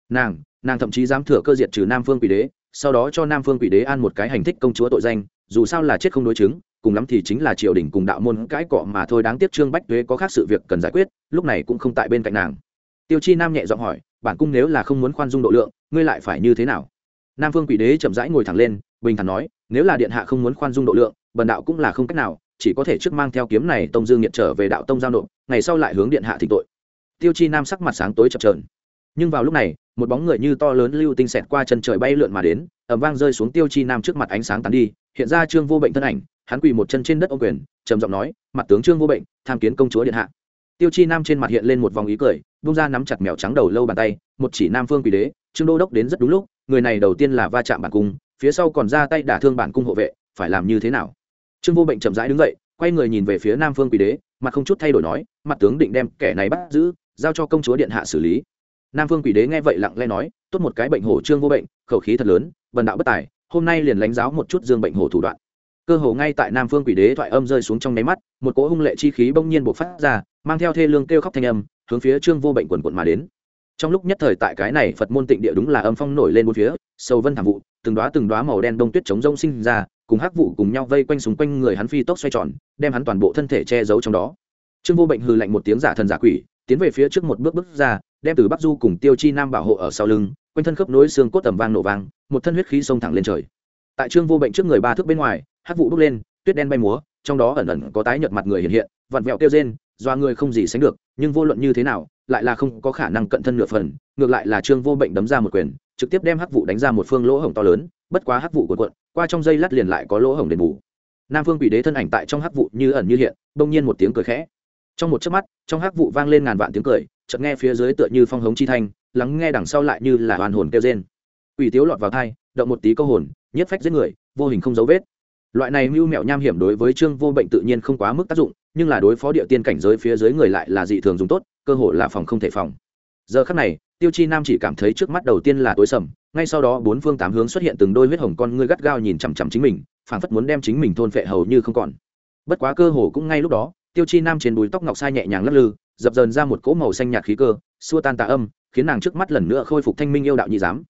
Nàng nàng thậm chí dám thừa cơ diệt trừ nam phương quỷ đế, sau đó cho nam phương quỷ đế an một cái hành thích công chúa tội danh dù sao là chết không đối chứng, cùng lắm thì chính là triều đình cùng đạo môn cãi cọ mà thôi, đáng tiếc trương bách tuế có khác sự việc cần giải quyết, lúc này cũng không tại bên cạnh nàng. Tiêu chi nam nhẹ giọng hỏi, bản cung nếu là không muốn khoan dung độ lượng, ngươi lại phải như thế nào? Nam phương quỷ đế chậm rãi ngồi thẳng lên, bình thản nói, nếu là điện hạ không muốn khoan dung độ lượng, bần đạo cũng là không cách nào, chỉ có thể trước mang theo kiếm này tông dương nghiệt trở về đạo tông giao nộp, ngày sau lại hướng điện hạ thịnh tội. Tiêu chi nam sắc mặt sáng tối chập trờn nhưng vào lúc này, một bóng người như to lớn lưu tinh xẹt qua chân trời bay lượn mà đến ẩm vang rơi xuống tiêu chi nam trước mặt ánh sáng tán đi hiện ra trương vô bệnh thân ảnh, hắn quỳ một chân trên đất ô quyền, trầm giọng nói, mặt tướng trương vô bệnh, tham kiến công chúa điện hạ. Tiêu chi nam trên mặt hiện lên một vòng ý cười bung ra nắm chặt mèo trắng đầu lâu bàn tay, một chỉ nam phương quỳ đế, trương đô đốc đến rất đúng lúc, người này đầu tiên là va chạm bản cung, phía sau còn ra tay đả thương bản cung hộ vệ, phải làm như thế nào? Trương vô bệnh chậm rãi đứng dậy, quay người nhìn về phía nam phương quỳ đế, mặt không chút thay đổi nói, mặt tướng định đem kẻ này bắt giữ, giao cho công chúa điện hạ xử lý. Nam phương quỷ đế nghe vậy lặng lẽ nói, tốt một cái bệnh hổ trương vô bệnh, khẩu khí thật lớn, vần đạo bất tài hôm nay liền lãnh giáo một chút dương bệnh hổ thủ đoạn. Cơ hồ ngay tại nam phương quỷ đế thoại âm rơi xuống trong nháy mắt, một cỗ hung lệ chi khí bỗng nhiên bộc phát ra, mang theo thê lương kêu khóc thanh âm, hướng phía trương vô bệnh quần quận mà đến. Trong lúc nhất thời tại cái này phật môn tịnh địa đúng là âm phong nổi lên bốn phía sâu vân thảm vụ, từng đoá từng đoá màu đen đông tuyết chống rông sinh ra, cùng hắc vụ cùng nhau vây quanh xung quanh người hắn phi tốc xoay tròn, đem hắn toàn bộ thân thể che giấu trong đó. Trương vô bệnh hừ lạnh một tiếng giả thần giả quỷ, tiến về phía trước một bước bước ra, đem từ bắc du cùng tiêu chi nam bảo hộ ở sau lưng, quanh thân khớp nối xương cốt tầm vang nổ vang một thân huyết khí xông thẳng lên trời. Tại trương vô bệnh trước người ba thước bên ngoài, hắc vụ bốc lên, tuyết đen bay múa, trong đó ẩn ẩn có tái nhợt mặt người hiện hiện, vặn vẹo kêu rên do người không gì sánh được, nhưng vô luận như thế nào, lại là không có khả năng cận thân nửa phần, ngược lại là trương vô bệnh đấm ra một quyền, trực tiếp đem hắc vụ đánh ra một phương lỗ hổng to lớn, bất quá hắc vụ cuộn quận qua trong dây lát liền lại có lỗ hổng đền bù. Nam phương quỷ đế thân ảnh tại trong hắc vụ như ẩn như hiện, bỗng nhiên một tiếng cười khẽ. Trong một chớp mắt, trong hắc vụ vang lên ngàn vạn tiếng cười, chợt nghe phía dưới tựa như phong hống chi thanh, lắng nghe đằng sau lại như là hoàn hồn kêu rên quỷ tiếu lọt vào thai, động một tí câu hồn, nhất phách giết người, vô hình không dấu vết. Loại này mưu mẹo nham hiểm đối với trương vô bệnh tự nhiên không quá mức tác dụng, nhưng là đối phó địa tiên cảnh giới phía dưới người lại là dị thường dùng tốt, cơ hội là phòng không thể phòng. Giờ khắc này, tiêu chi nam chỉ cảm thấy trước mắt đầu tiên là tối sầm, ngay sau đó bốn phương tám hướng xuất hiện từng đôi huyết hồng con ngươi gắt gao nhìn chằm chằm chính mình, phảng phất muốn đem chính mình thôn phệ hầu như không còn. Bất quá cơ hồ cũng ngay lúc đó, tiêu chi nam trên đùi tóc ngọc sai nhẹ nhàng lắc lư, dập dờn ra một cỗ màu xanh nhạt khí cơ, xua tan tà âm, khiến nàng trước mắt lần nữa khôi phục thanh minh yêu đạo nhị giám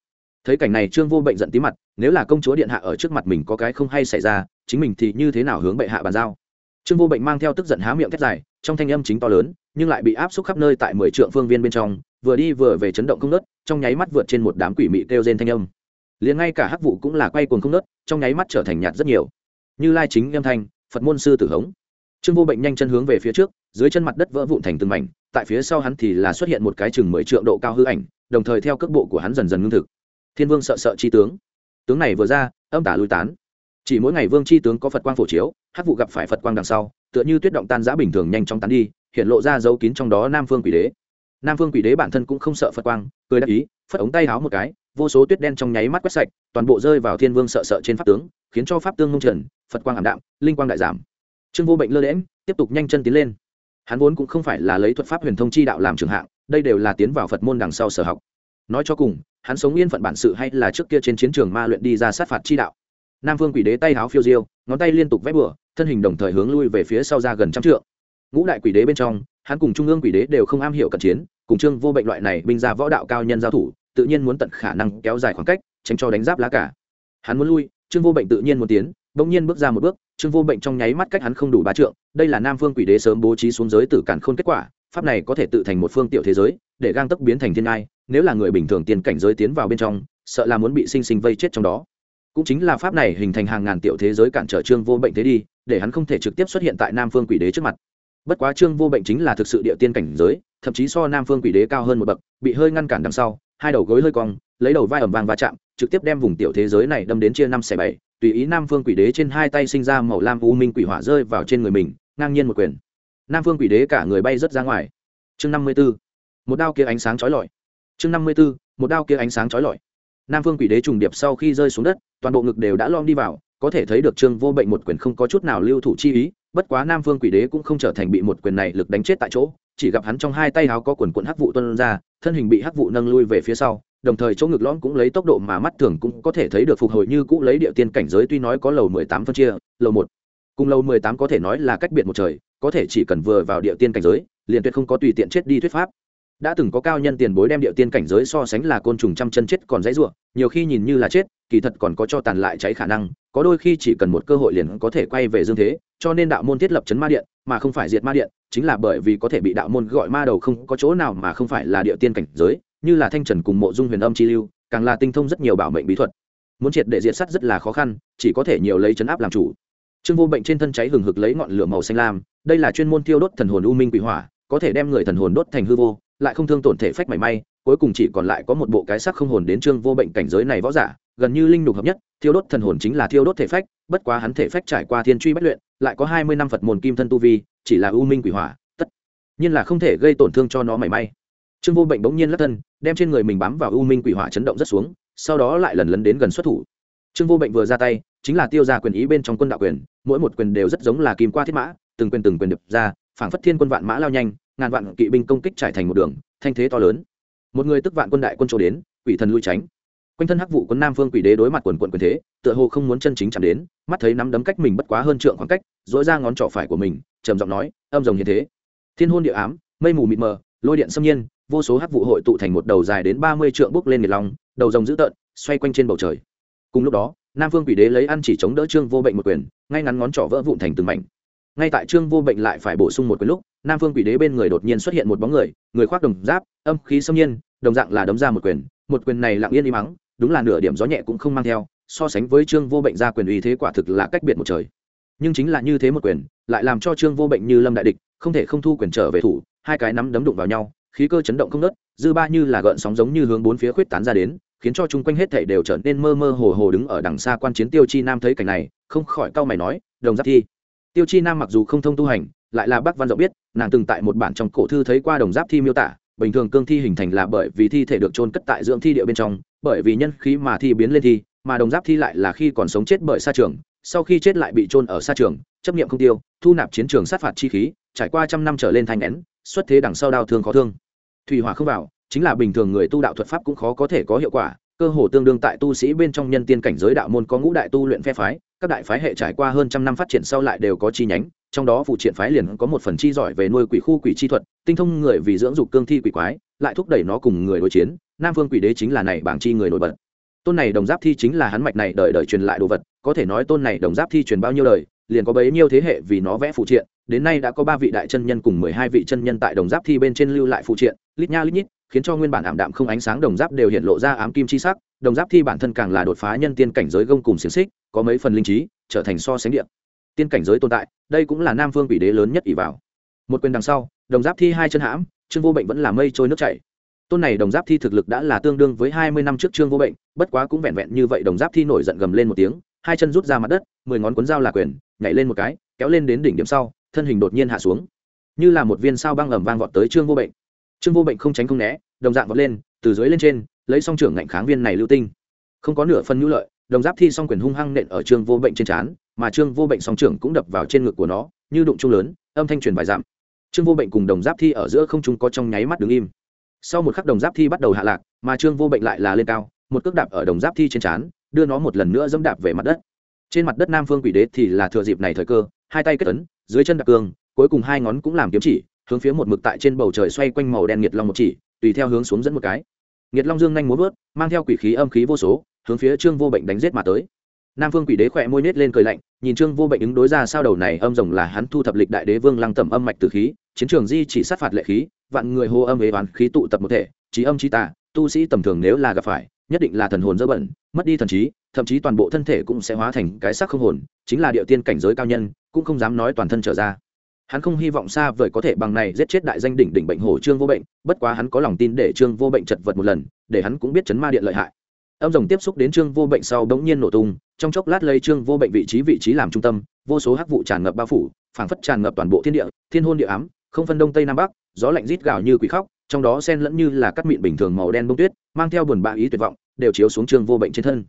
thấy cảnh này trương vô bệnh giận tí mặt, nếu là công chúa điện hạ ở trước mặt mình có cái không hay xảy ra, chính mình thì như thế nào hướng bệ hạ bàn giao? Trương vô bệnh mang theo tức giận há miệng thét dài, trong thanh âm chính to lớn, nhưng lại bị áp xúc khắp nơi tại mười trượng phương viên bên trong, vừa đi vừa về chấn động không nớt trong nháy mắt vượt trên một đám quỷ mị kêu trên thanh âm. Liền ngay cả hắc vụ cũng là quay cuồng không nớt trong nháy mắt trở thành nhạt rất nhiều. Như lai chính âm thanh, phật môn sư tử hống. Trương vô bệnh nhanh chân hướng về phía trước, dưới chân mặt đất vỡ vụn thành từng mảnh, tại phía sau hắn thì là xuất hiện một cái chừng mười trượng độ cao hư ảnh, đồng thời theo cước bộ của hắn dần dần ngưng thực thiên vương sợ sợ chi tướng. Tướng này vừa ra, âm tả lui tán. Chỉ mỗi ngày vương chi tướng có phật quang phổ chiếu hắc vụ gặp phải phật quang đằng sau, tựa như tuyết động tan giã bình thường nhanh chóng tán đi, hiện lộ ra dấu kín trong đó nam phương quỷ đế. Nam phương quỷ đế bản thân cũng không sợ phật quang, cười đắc ý, phật ống tay háo một cái, vô số tuyết đen trong nháy mắt quét sạch, toàn bộ rơi vào thiên vương sợ sợ trên pháp tướng, khiến cho pháp tương ngông trần, phật quang ảm đạm, linh quang đại giảm. Trương vô bệnh lơ lẽm tiếp tục nhanh chân tiến lên. Hắn vốn cũng không phải là lấy thuật pháp huyền thông chi đạo làm trường hạng, đây đều là tiến vào phật môn đằng sau sở học nói cho cùng, hắn sống yên phận bản sự hay là trước kia trên chiến trường ma luyện đi ra sát phạt chi đạo. Nam vương quỷ đế tay háo phiêu diêu, ngón tay liên tục vét bửa thân hình đồng thời hướng lui về phía sau ra gần trăm trượng. Ngũ đại quỷ đế bên trong, hắn cùng trung ương quỷ đế đều không am hiểu cận chiến, cùng trương vô bệnh loại này binh ra võ đạo cao nhân giao thủ, tự nhiên muốn tận khả năng kéo dài khoảng cách, tránh cho đánh giáp lá cả. Hắn muốn lui, trương vô bệnh tự nhiên muốn tiến, bỗng nhiên bước ra một bước, trương vô bệnh trong nháy mắt cách hắn không đủ ba trượng, đây là nam phương quỷ đế sớm bố trí xuống giới tử cản khôn kết quả pháp này có thể tự thành một phương tiểu thế giới, để gang tấc biến thành thiên ai nếu là người bình thường tiền cảnh giới tiến vào bên trong, sợ là muốn bị sinh sinh vây chết trong đó. Cũng chính là pháp này hình thành hàng ngàn tiểu thế giới cản trở trương vô bệnh thế đi, để hắn không thể trực tiếp xuất hiện tại nam phương quỷ đế trước mặt. Bất quá trương vô bệnh chính là thực sự địa tiên cảnh giới, thậm chí so nam phương quỷ đế cao hơn một bậc, bị hơi ngăn cản đằng sau, hai đầu gối hơi cong, lấy đầu vai ẩm vàng va chạm, trực tiếp đem vùng tiểu thế giới này đâm đến chia năm xẻ bảy, tùy ý nam phương quỷ đế trên hai tay sinh ra màu lam u minh quỷ hỏa rơi vào trên người mình, ngang nhiên một quyền nam phương quỷ đế cả người bay rớt ra ngoài. Chương năm mươi b ố một đao kia ánh sáng trói lọi. Chương năm mươi b ố một đao kia ánh sáng trói lọi. Nam phương quỷ đế trùng điệp sau khi rơi xuống đất, toàn bộ ngực đều đã lom đi vào, có thể thấy được trương vô bệnh một quyền không có chút nào lưu thủ chi ý, bất quá nam phương quỷ đế cũng không trở thành bị một quyền này lực đánh chết tại chỗ, chỉ gặp hắn trong hai tay háo có quần quận hắc vụ tuân ra, thân hình bị hắc vụ nâng lui về phía sau, đồng thời chỗ ngực lõm cũng lấy tốc độ mà mắt thường cũng có thể thấy được phục hồi như cũ lấy địa tiên cảnh giới tuy nói có lầu mười tám phân chia, lầu một. Cùng lầu mười tám có thể nói là cách biệt một trời có thể chỉ cần vừa vào địa tiên cảnh giới, liền tuyệt không có tùy tiện chết đi thuyết pháp. Đã từng có cao nhân tiền bối đem địa tiên cảnh giới so sánh là côn trùng trăm chân chết còn dãy ruộng nhiều khi nhìn như là chết, kỳ thật còn có cho tàn lại cháy khả năng, có đôi khi chỉ cần một cơ hội liền có thể quay về dương thế, cho nên đạo môn thiết lập chấn ma điện, mà không phải diệt ma điện, chính là bởi vì có thể bị đạo môn gọi ma đầu không có chỗ nào mà không phải là địa tiên cảnh giới, như là thanh trần cùng mộ dung huyền âm chi lưu, càng là tinh thông rất nhiều bảo mệnh bí thuật. Muốn triệt để diệt sắt rất là khó khăn, chỉ có thể nhiều lấy chấn áp làm chủ. Trương vô bệnh trên thân cháy hừng hực lấy ngọn lửa màu xanh lam đây là chuyên môn tiêu đốt thần hồn u minh quỷ hỏa, có thể đem người thần hồn đốt thành hư vô, lại không thương tổn thể phách mảy may, cuối cùng chỉ còn lại có một bộ cái sắc không hồn đến trương vô bệnh cảnh giới này võ giả, gần như linh đục hợp nhất, thiêu đốt thần hồn chính là thiêu đốt thể phách, bất quá hắn thể phách trải qua thiên truy bất luyện, lại có hai mươi năm phật mồn kim thân tu vi, chỉ là u minh quỷ hỏa, tất nhiên là không thể gây tổn thương cho nó mảy may. Trương vô bệnh bỗng nhiên lắc thân, đem trên người mình bám vào u minh quỷ hỏa chấn động rất xuống, sau đó lại lần lấn đến gần xuất thủ. Trương vô bệnh vừa ra tay, chính là tiêu ra quyền ý bên trong quân đạo quyền, mỗi một quyền đều rất giống là kim qua thiết mã từng quyền từng quyền đập ra, phảng phất thiên quân vạn mã lao nhanh, ngàn vạn kỵ binh công kích trải thành một đường, thanh thế to lớn. Một người tức vạn quân đại quân trổ đến, quỷ thần lui tránh. Quanh thân hắc vụ quân nam phương quỷ đế đối mặt quần quận quyền thế, tựa hồ không muốn chân chính chạm đến, mắt thấy nắm đấm cách mình bất quá hơn trượng khoảng cách dỗi ra ngón trỏ phải của mình, trầm giọng nói, âm rồng như thế. Thiên hôn địa ám, mây mù mịt mờ, lôi điện xâm nhiên, vô số hắc vụ hội tụ thành một đầu dài đến ba mươi trượng bước lên nghiệt long, đầu rồng dữ tợn, xoay quanh trên bầu trời. Cùng lúc đó, nam phương quỷ đế lấy ăn chỉ chống đỡ trương vô bệnh một quyền, ngay ngắn ngón trỏ vỡ vụn thành từng mảnh ngay tại trương vô bệnh lại phải bổ sung một quyền lúc, nam phương quỷ đế bên người đột nhiên xuất hiện một bóng người người khoác đồng giáp, âm khí xâm nhiên, đồng dạng là đấm ra một quyền. Một quyền này lặng yên im mắng đúng là nửa điểm gió nhẹ cũng không mang theo, so sánh với trương vô bệnh ra quyền uy thế quả thực là cách biệt một trời. Nhưng chính là như thế một quyền, lại làm cho trương vô bệnh như lâm đại địch, không thể không thu quyền trở về thủ, hai cái nắm đấm đụng vào nhau, khí cơ chấn động không nớt dư ba như là gợn sóng giống như hướng bốn phía khuyết tán ra đến, khiến cho chung quanh hết thảy đều trở nên mơ mơ hồ hồ đứng ở đằng xa quan chiến tiêu chi nam thấy cảnh này, không khỏi cau mày nói, đồng giáp thi tiêu chi nam mặc dù không thông tu hành, lại là bác văn rộng biết, nàng từng tại một bản trong cổ thư thấy qua đồng giáp thi miêu tả, bình thường cương thi hình thành là bởi vì thi thể được trôn cất tại dưỡng thi địa bên trong, bởi vì nhân khí mà thi biến lên thi, mà đồng giáp thi lại là khi còn sống chết bởi sa trường, sau khi chết lại bị trôn ở sa trường, chấp nghiệm không tiêu, thu nạp chiến trường sát phạt chi khí, trải qua trăm năm trở lên thanh nén, xuất thế đằng sau đau thương khó thương. Thủy hỏa không vào, chính là bình thường người tu đạo thuật pháp cũng khó có thể có hiệu quả, cơ hồ tương đương tại tu sĩ bên trong nhân tiên cảnh giới đạo môn có ngũ đại tu luyện phe phái các đại phái hệ trải qua hơn trăm năm phát triển sau lại đều có chi nhánh, trong đó phụ triện phái liền có một phần chi giỏi về nuôi quỷ khu quỷ chi thuật, tinh thông người vì dưỡng dục cương thi quỷ quái, lại thúc đẩy nó cùng người đối chiến, nam phương quỷ đế chính là này bảng chi người nổi bật. Tôn này đồng giáp thi chính là hắn mạch này đời đời truyền lại đồ vật, có thể nói tôn này đồng giáp thi truyền bao nhiêu đời, liền có bấy nhiêu thế hệ vì nó vẽ phụ triện, đến nay đã có ba vị đại chân nhân cùng mười hai vị chân nhân tại đồng giáp thi bên trên lưu lại phụ triện, lít nha lít nhít khiến cho nguyên bản ảm đạm không ánh sáng đồng giáp đều hiện lộ ra ám kim chi sắc, đồng giáp thi bản thân càng là đột phá nhân tiên cảnh giới gông cùng xiềng xích, có mấy phần linh trí, trở thành so sánh địa. Tiên cảnh giới tồn tại, đây cũng là nam phương quỷ đế lớn nhất ỷ vào. Một quyền đằng sau, đồng giáp thi hai chân hãm, trương vô bệnh vẫn là mây trôi nước chảy. Tôn này đồng giáp thi thực lực đã là tương đương với hai mươi năm trước trương vô bệnh, bất quá cũng vẹn vẹn như vậy đồng giáp thi nổi giận gầm lên một tiếng, hai chân rút ra mặt đất, mười ngón cuốn dao là quyền, nhảy lên một cái, kéo lên đến đỉnh điểm sau, thân hình đột nhiên hạ xuống. Như là một viên sao băng ầm vang vọt tới trương vô bệnh trương vô bệnh không tránh không né, đồng dạng vọt lên, từ dưới lên trên, lấy song trưởng ngạnh kháng viên này lưu tinh. Không có nửa phần nhu lợi, đồng giáp thi song quyền hung hăng nện ở trương vô bệnh trên trán, mà trương vô bệnh song trưởng cũng đập vào trên ngực của nó, như đụng chung lớn, âm thanh truyền bài giảm. trương vô bệnh cùng đồng giáp thi ở giữa không trung có trong nháy mắt đứng im. Sau một khắc đồng giáp thi bắt đầu hạ lạc, mà trương vô bệnh lại là lên cao, một cước đạp ở đồng giáp thi trên trán, đưa nó một lần nữa dẫm đạp về mặt đất. Trên mặt đất nam phương quỷ đế thì là thừa dịp này thời cơ, hai tay kết ấn, dưới chân đặc cương, cuối cùng hai ngón cũng làm kiếm chỉ hướng phía một mực tại trên bầu trời xoay quanh màu đen nghiệt long một chỉ, tùy theo hướng xuống dẫn một cái. Nghiệt long dương nhanh muốn vớt, mang theo quỷ khí âm khí vô số, hướng phía trương vô bệnh đánh giết mà tới. Nam phương quỷ đế khỏe môi nết lên cười lạnh, nhìn trương vô bệnh ứng đối ra sao đầu này âm rồng là hắn thu thập lịch đại đế vương lăng tẩm âm mạch từ khí, chiến trường di chỉ sát phạt lệ khí, vạn người hô âm ế oán khí tụ tập một thể trí âm trí tà, tu sĩ tầm thường nếu là gặp phải, nhất định là thần hồn dơ bẩn, mất đi thần trí, thậm chí toàn bộ thân thể cũng sẽ hóa thành cái xác không hồn, chính là địa tiên cảnh giới cao nhân, cũng không dám nói toàn thân trở ra hắn không hy vọng xa vời có thể bằng này giết chết đại danh đỉnh đỉnh bệnh hổ trương vô bệnh, bất quá hắn có lòng tin để trương vô bệnh chật vật một lần, để hắn cũng biết chấn ma điện lợi hại. Âm rồng tiếp xúc đến trương vô bệnh sau bỗng nhiên nổ tung, trong chốc lát lấy trương vô bệnh vị trí vị trí làm trung tâm, vô số hắc vụ tràn ngập bao phủ, phảng phất tràn ngập toàn bộ thiên địa, thiên hôn địa ám, không phân đông tây nam bắc, gió lạnh rít gào như quỷ khóc, trong đó sen lẫn như là cắt mịn bình thường màu đen bông tuyết, mang theo buồn bã ý tuyệt vọng, đều chiếu xuống trương vô bệnh trên thân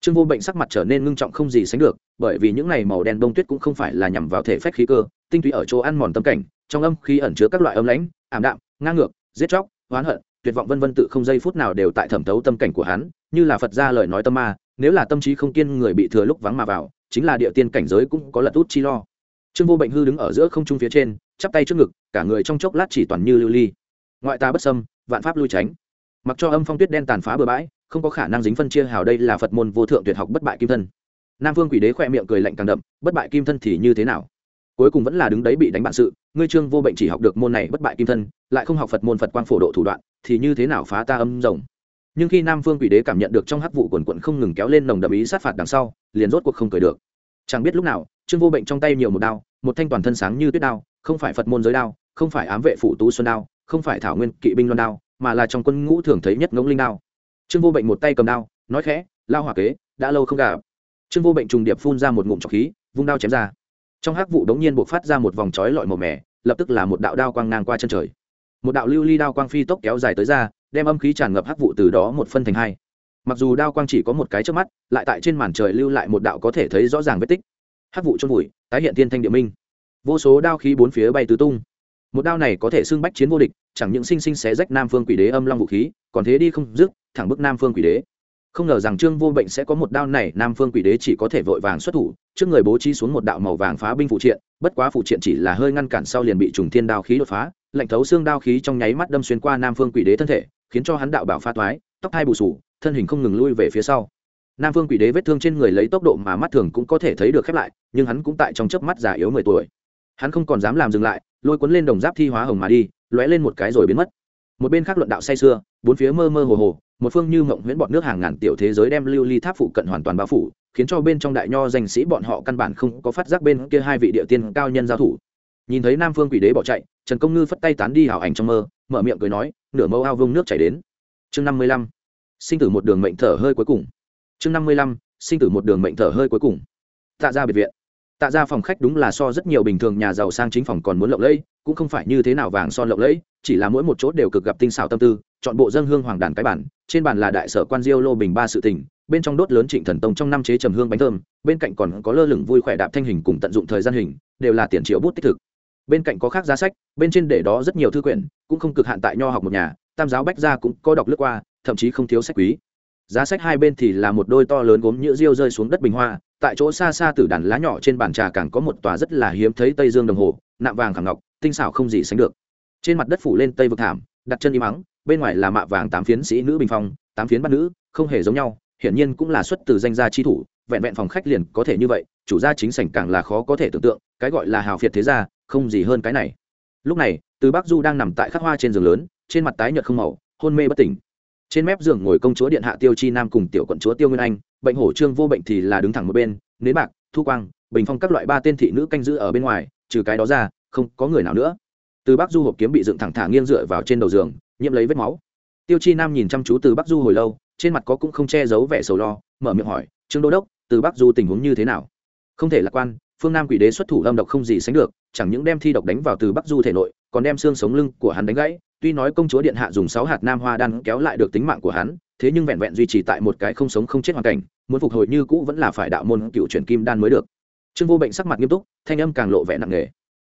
trương vô bệnh sắc mặt trở nên ngưng trọng không gì sánh được, bởi vì những này màu đen bông tuyết cũng không phải là nhằm vào thể phách khí cơ, tinh túy ở chỗ ăn mòn tâm cảnh, trong âm khí ẩn chứa các loại âm lãnh, ảm đạm, ngang ngược, giết chóc, oán hận, tuyệt vọng vân vân tự không giây phút nào đều tại thẩm thấu tâm cảnh của hắn, như là phật gia lời nói tâm ma, nếu là tâm trí không kiên người bị thừa lúc vắng mà vào, chính là địa tiên cảnh giới cũng có lật út chi lo. Trương vô bệnh hư đứng ở giữa không trung phía trên, chắp tay trước ngực, cả người trong chốc lát chỉ toàn như lưu ly. Ngoại ta bất sâm vạn pháp lui tránh mặc cho âm phong tuyết đen tàn phá bừa bãi, không có khả năng dính phân chia hào đây là phật môn vô thượng tuyệt học bất bại kim thân. Nam vương quỷ đế khoe miệng cười lạnh càng đậm, bất bại kim thân thì như thế nào? Cuối cùng vẫn là đứng đấy bị đánh bại sự, ngươi trương vô bệnh chỉ học được môn này bất bại kim thân, lại không học phật môn phật quang phổ độ thủ đoạn, thì như thế nào phá ta âm rồng? Nhưng khi nam vương quỷ đế cảm nhận được trong hắc vụ quần quận không ngừng kéo lên nồng đậm ý sát phạt đằng sau, liền rốt cuộc không cười được. Chẳng biết lúc nào, trương vô bệnh trong tay nhiều một đao, một thanh toàn thân sáng như tuyết đao, không phải phật môn giới đao, không phải ám vệ phủ tú xuân đao, không phải thảo nguyên kỵ binh loan đao mà là trong quân ngũ thường thấy nhất ngỗng linh đao. Trương vô bệnh một tay cầm đao, nói khẽ lao hỏa kế, đã lâu không gặp. Trương vô bệnh trùng điệp phun ra một ngụm trọc khí, vung đao chém ra. Trong hắc vụ đống nhiên buộc phát ra một vòng chói lọi màu mẻ lập tức là một đạo đao quang ngang qua chân trời. Một đạo lưu ly đao quang phi tốc kéo dài tới ra, đem âm khí tràn ngập hắc vụ từ đó một phân thành hai. Mặc dù đao quang chỉ có một cái trước mắt, lại tại trên màn trời lưu lại một đạo có thể thấy rõ ràng vết tích. Hắc vụ trôn vùi, tái hiện thiên thanh địa minh. Vô số đao khí bốn phía bay tứ tung. Một đao này có thể xưng bách chiến vô địch chẳng những sinh sinh xé rách nam phương quỷ đế âm long vũ khí, còn thế đi không dứt, thẳng bức nam phương quỷ đế. Không ngờ rằng trương vô bệnh sẽ có một đao này, nam phương quỷ đế chỉ có thể vội vàng xuất thủ, trước người bố trí xuống một đạo màu vàng phá binh phụ triện, bất quá phụ triện chỉ là hơi ngăn cản sau liền bị trùng thiên đao khí đột phá, lạnh thấu xương đao khí trong nháy mắt đâm xuyên qua nam phương quỷ đế thân thể, khiến cho hắn đạo bảo pha toái, tóc hai bù sù, thân hình không ngừng lui về phía sau. Nam phương quỷ đế vết thương trên người lấy tốc độ mà mắt thường cũng có thể thấy được khép lại, nhưng hắn cũng tại trong chớp mắt già yếu mười tuổi. Hắn không còn dám làm dừng lại, lôi cuốn lên đồng giáp thi hóa hồng mà đi lóe lên một cái rồi biến mất. Một bên khác luận đạo say sưa, bốn phía mơ mơ hồ hồ, một phương như mộng huyễn bọn nước hàng ngàn tiểu thế giới đem lưu ly tháp phụ cận hoàn toàn bao phủ, khiến cho bên trong đại nho danh sĩ bọn họ căn bản không có phát giác bên kia hai vị địa tiên cao nhân giao thủ. Nhìn thấy nam phương quỷ đế bỏ chạy, trần công ngư phất tay tán đi hảo ảnh trong mơ, mở miệng cười nói, nửa mâu ao vương nước chảy đến. Chương năm mươi lăm. Sinh tử một đường mệnh thở hơi cuối cùng. Chương năm mươi lăm. Sinh tử một đường mệnh thở hơi cuối cùng. Tạ ra biệt viện tạ ra phòng khách đúng là so rất nhiều bình thường nhà giàu sang chính phòng còn muốn lộng lẫy, cũng không phải như thế nào vàng son lộng lẫy, chỉ là mỗi một chỗ đều cực gặp tinh xảo tâm tư, chọn bộ dân hương hoàng đàn cái bản, trên bàn là đại sở quan diêu lô bình ba sự tình, bên trong đốt lớn trịnh thần tông trong năm chế trầm hương bánh thơm, bên cạnh còn có lơ lửng vui khỏe đạp thanh hình cùng tận dụng thời gian hình, đều là tiền triệu bút tích thực. Bên cạnh có khác giá sách, bên trên để đó rất nhiều thư quyển, cũng không cực hạn tại nho học một nhà, tam giáo bách gia cũng có đọc lướt qua, thậm chí không thiếu sách quý. Giá sách hai bên thì là một đôi to lớn gốm nhựa riêu rơi xuống đất bình hoa tại chỗ xa xa từ đàn lá nhỏ trên bàn trà càng có một tòa rất là hiếm thấy tây dương đồng hồ, nạm vàng khảm ngọc, tinh xảo không gì sánh được. Trên mặt đất phủ lên tây vực thảm, đặt chân im mắng bên ngoài là mạ vàng tám phiến sĩ nữ bình phong, tám phiến bắt nữ, không hề giống nhau, hiển nhiên cũng là xuất từ danh gia chi thủ, vẹn vẹn phòng khách liền có thể như vậy, chủ gia chính sảnh càng là khó có thể tưởng tượng, cái gọi là hào phiệt thế gia, không gì hơn cái này. Lúc này, từ bắc du đang nằm tại khắc hoa trên giường lớn, trên mặt tái nhợt không màu, hôn mê bất tỉnh trên mép giường ngồi công chúa điện hạ tiêu chi nam cùng tiểu quận chúa tiêu nguyên anh, bệnh hổ trương vô bệnh thì là đứng thẳng một bên, nến bạc, thu quang, bình phong các loại ba tên thị nữ canh giữ ở bên ngoài, trừ cái đó ra, không có người nào nữa. Từ bắc du hộp kiếm bị dựng thẳng thả nghiêng dựa vào trên đầu giường, nhiễm lấy vết máu. Tiêu chi nam nhìn chăm chú từ bắc du hồi lâu, trên mặt có cũng không che giấu vẻ sầu lo, mở miệng hỏi, trương đô đốc, từ bắc du tình huống như thế nào? Không thể lạc quan, phương nam quỷ đế xuất thủ âm độc không gì sánh được, chẳng những đem thi độc đánh vào từ bắc du thể nội còn đem xương sống lưng của hắn đánh gãy, tuy nói công chúa điện hạ dùng sáu hạt nam hoa đan kéo lại được tính mạng của hắn, thế nhưng vẹn vẹn duy trì tại một cái không sống không chết hoàn cảnh, muốn phục hồi như cũ vẫn là phải đạo môn cựu chuyển kim đan mới được. Trương vô bệnh sắc mặt nghiêm túc, thanh âm càng lộ vẻ nặng nề.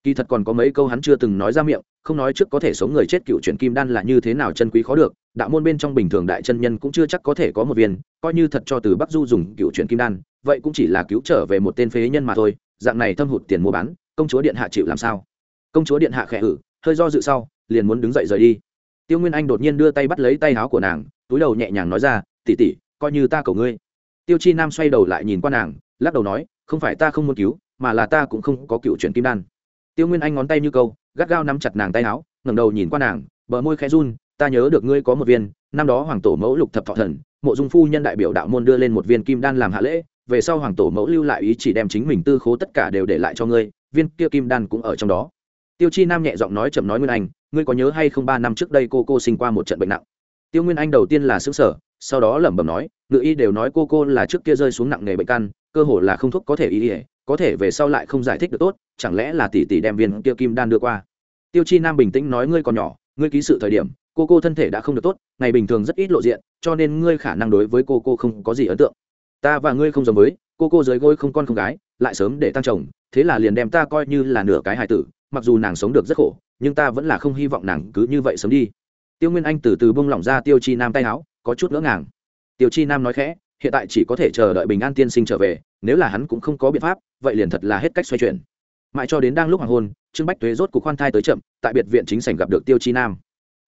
Kỳ thật còn có mấy câu hắn chưa từng nói ra miệng, không nói trước có thể sống người chết cựu chuyển kim đan là như thế nào chân quý khó được, đạo môn bên trong bình thường đại chân nhân cũng chưa chắc có thể có một viên, coi như thật cho từ bắc du dùng cựu chuyển kim đan, vậy cũng chỉ là cứu trở về một tên phế nhân mà thôi, dạng này thâm hụt tiền mua bán, công chúa điện hạ chịu làm sao? Công chúa điện hạ khẽ ử hơi do dự sau, liền muốn đứng dậy rời đi. Tiêu nguyên anh đột nhiên đưa tay bắt lấy tay áo của nàng, túi đầu nhẹ nhàng nói ra tỉ tỉ coi như ta cầu ngươi. Tiêu chi nam xoay đầu lại nhìn qua nàng, lắc đầu nói, không phải ta không muốn cứu, mà là ta cũng không có cựu chuyện kim đan. Tiêu nguyên anh ngón tay như câu, gắt gao nắm chặt nàng tay áo, ngẩng đầu nhìn qua nàng, bờ môi khẽ run, ta nhớ được ngươi có một viên, năm đó hoàng tổ mẫu lục thập thọ thần, mộ dung phu nhân đại biểu đạo môn đưa lên một viên kim đan làm hạ lễ, về sau hoàng tổ mẫu lưu lại ý chỉ đem chính mình tư khố tất cả đều để lại cho ngươi, viên kia kim đan cũng ở trong đó tiêu chi nam nhẹ giọng nói chậm nói nguyên anh, ngươi có nhớ hay không ba năm trước đây cô cô sinh qua một trận bệnh nặng? Tiêu nguyên anh đầu tiên là xứng sở sau đó lẩm bẩm nói, ngự y đều nói cô cô là trước kia rơi xuống nặng nghề bệnh căn, cơ hồ là không thuốc có thể y ỉa có thể về sau lại không giải thích được tốt, chẳng lẽ là tỷ tỷ đem viên kia kim đan đưa qua? Tiêu chi nam bình tĩnh nói, ngươi còn nhỏ, ngươi ký sự thời điểm, cô cô thân thể đã không được tốt, ngày bình thường rất ít lộ diện, cho nên ngươi khả năng đối với cô cô không có gì ấn tượng. Ta và ngươi không giống với, cô cô dưới gối không con không gái, lại sớm để tăng chồng, thế là liền đem ta coi như là nửa cái hài tử mặc dù nàng sống được rất khổ, nhưng ta vẫn là không hy vọng nàng cứ như vậy sớm đi. Tiêu nguyên anh từ từ bông lỏng ra tiêu chi nam tay áo, có chút ngỡ ngàng. Tiêu chi nam nói khẽ, hiện tại chỉ có thể chờ đợi bình an tiên sinh trở về, nếu là hắn cũng không có biện pháp, vậy liền thật là hết cách xoay chuyển. Mãi cho đến đang lúc hoàng hôn, trương bách tuế rốt cuộc khoan thai tới chậm, tại biệt viện chính sảnh gặp được tiêu chi nam.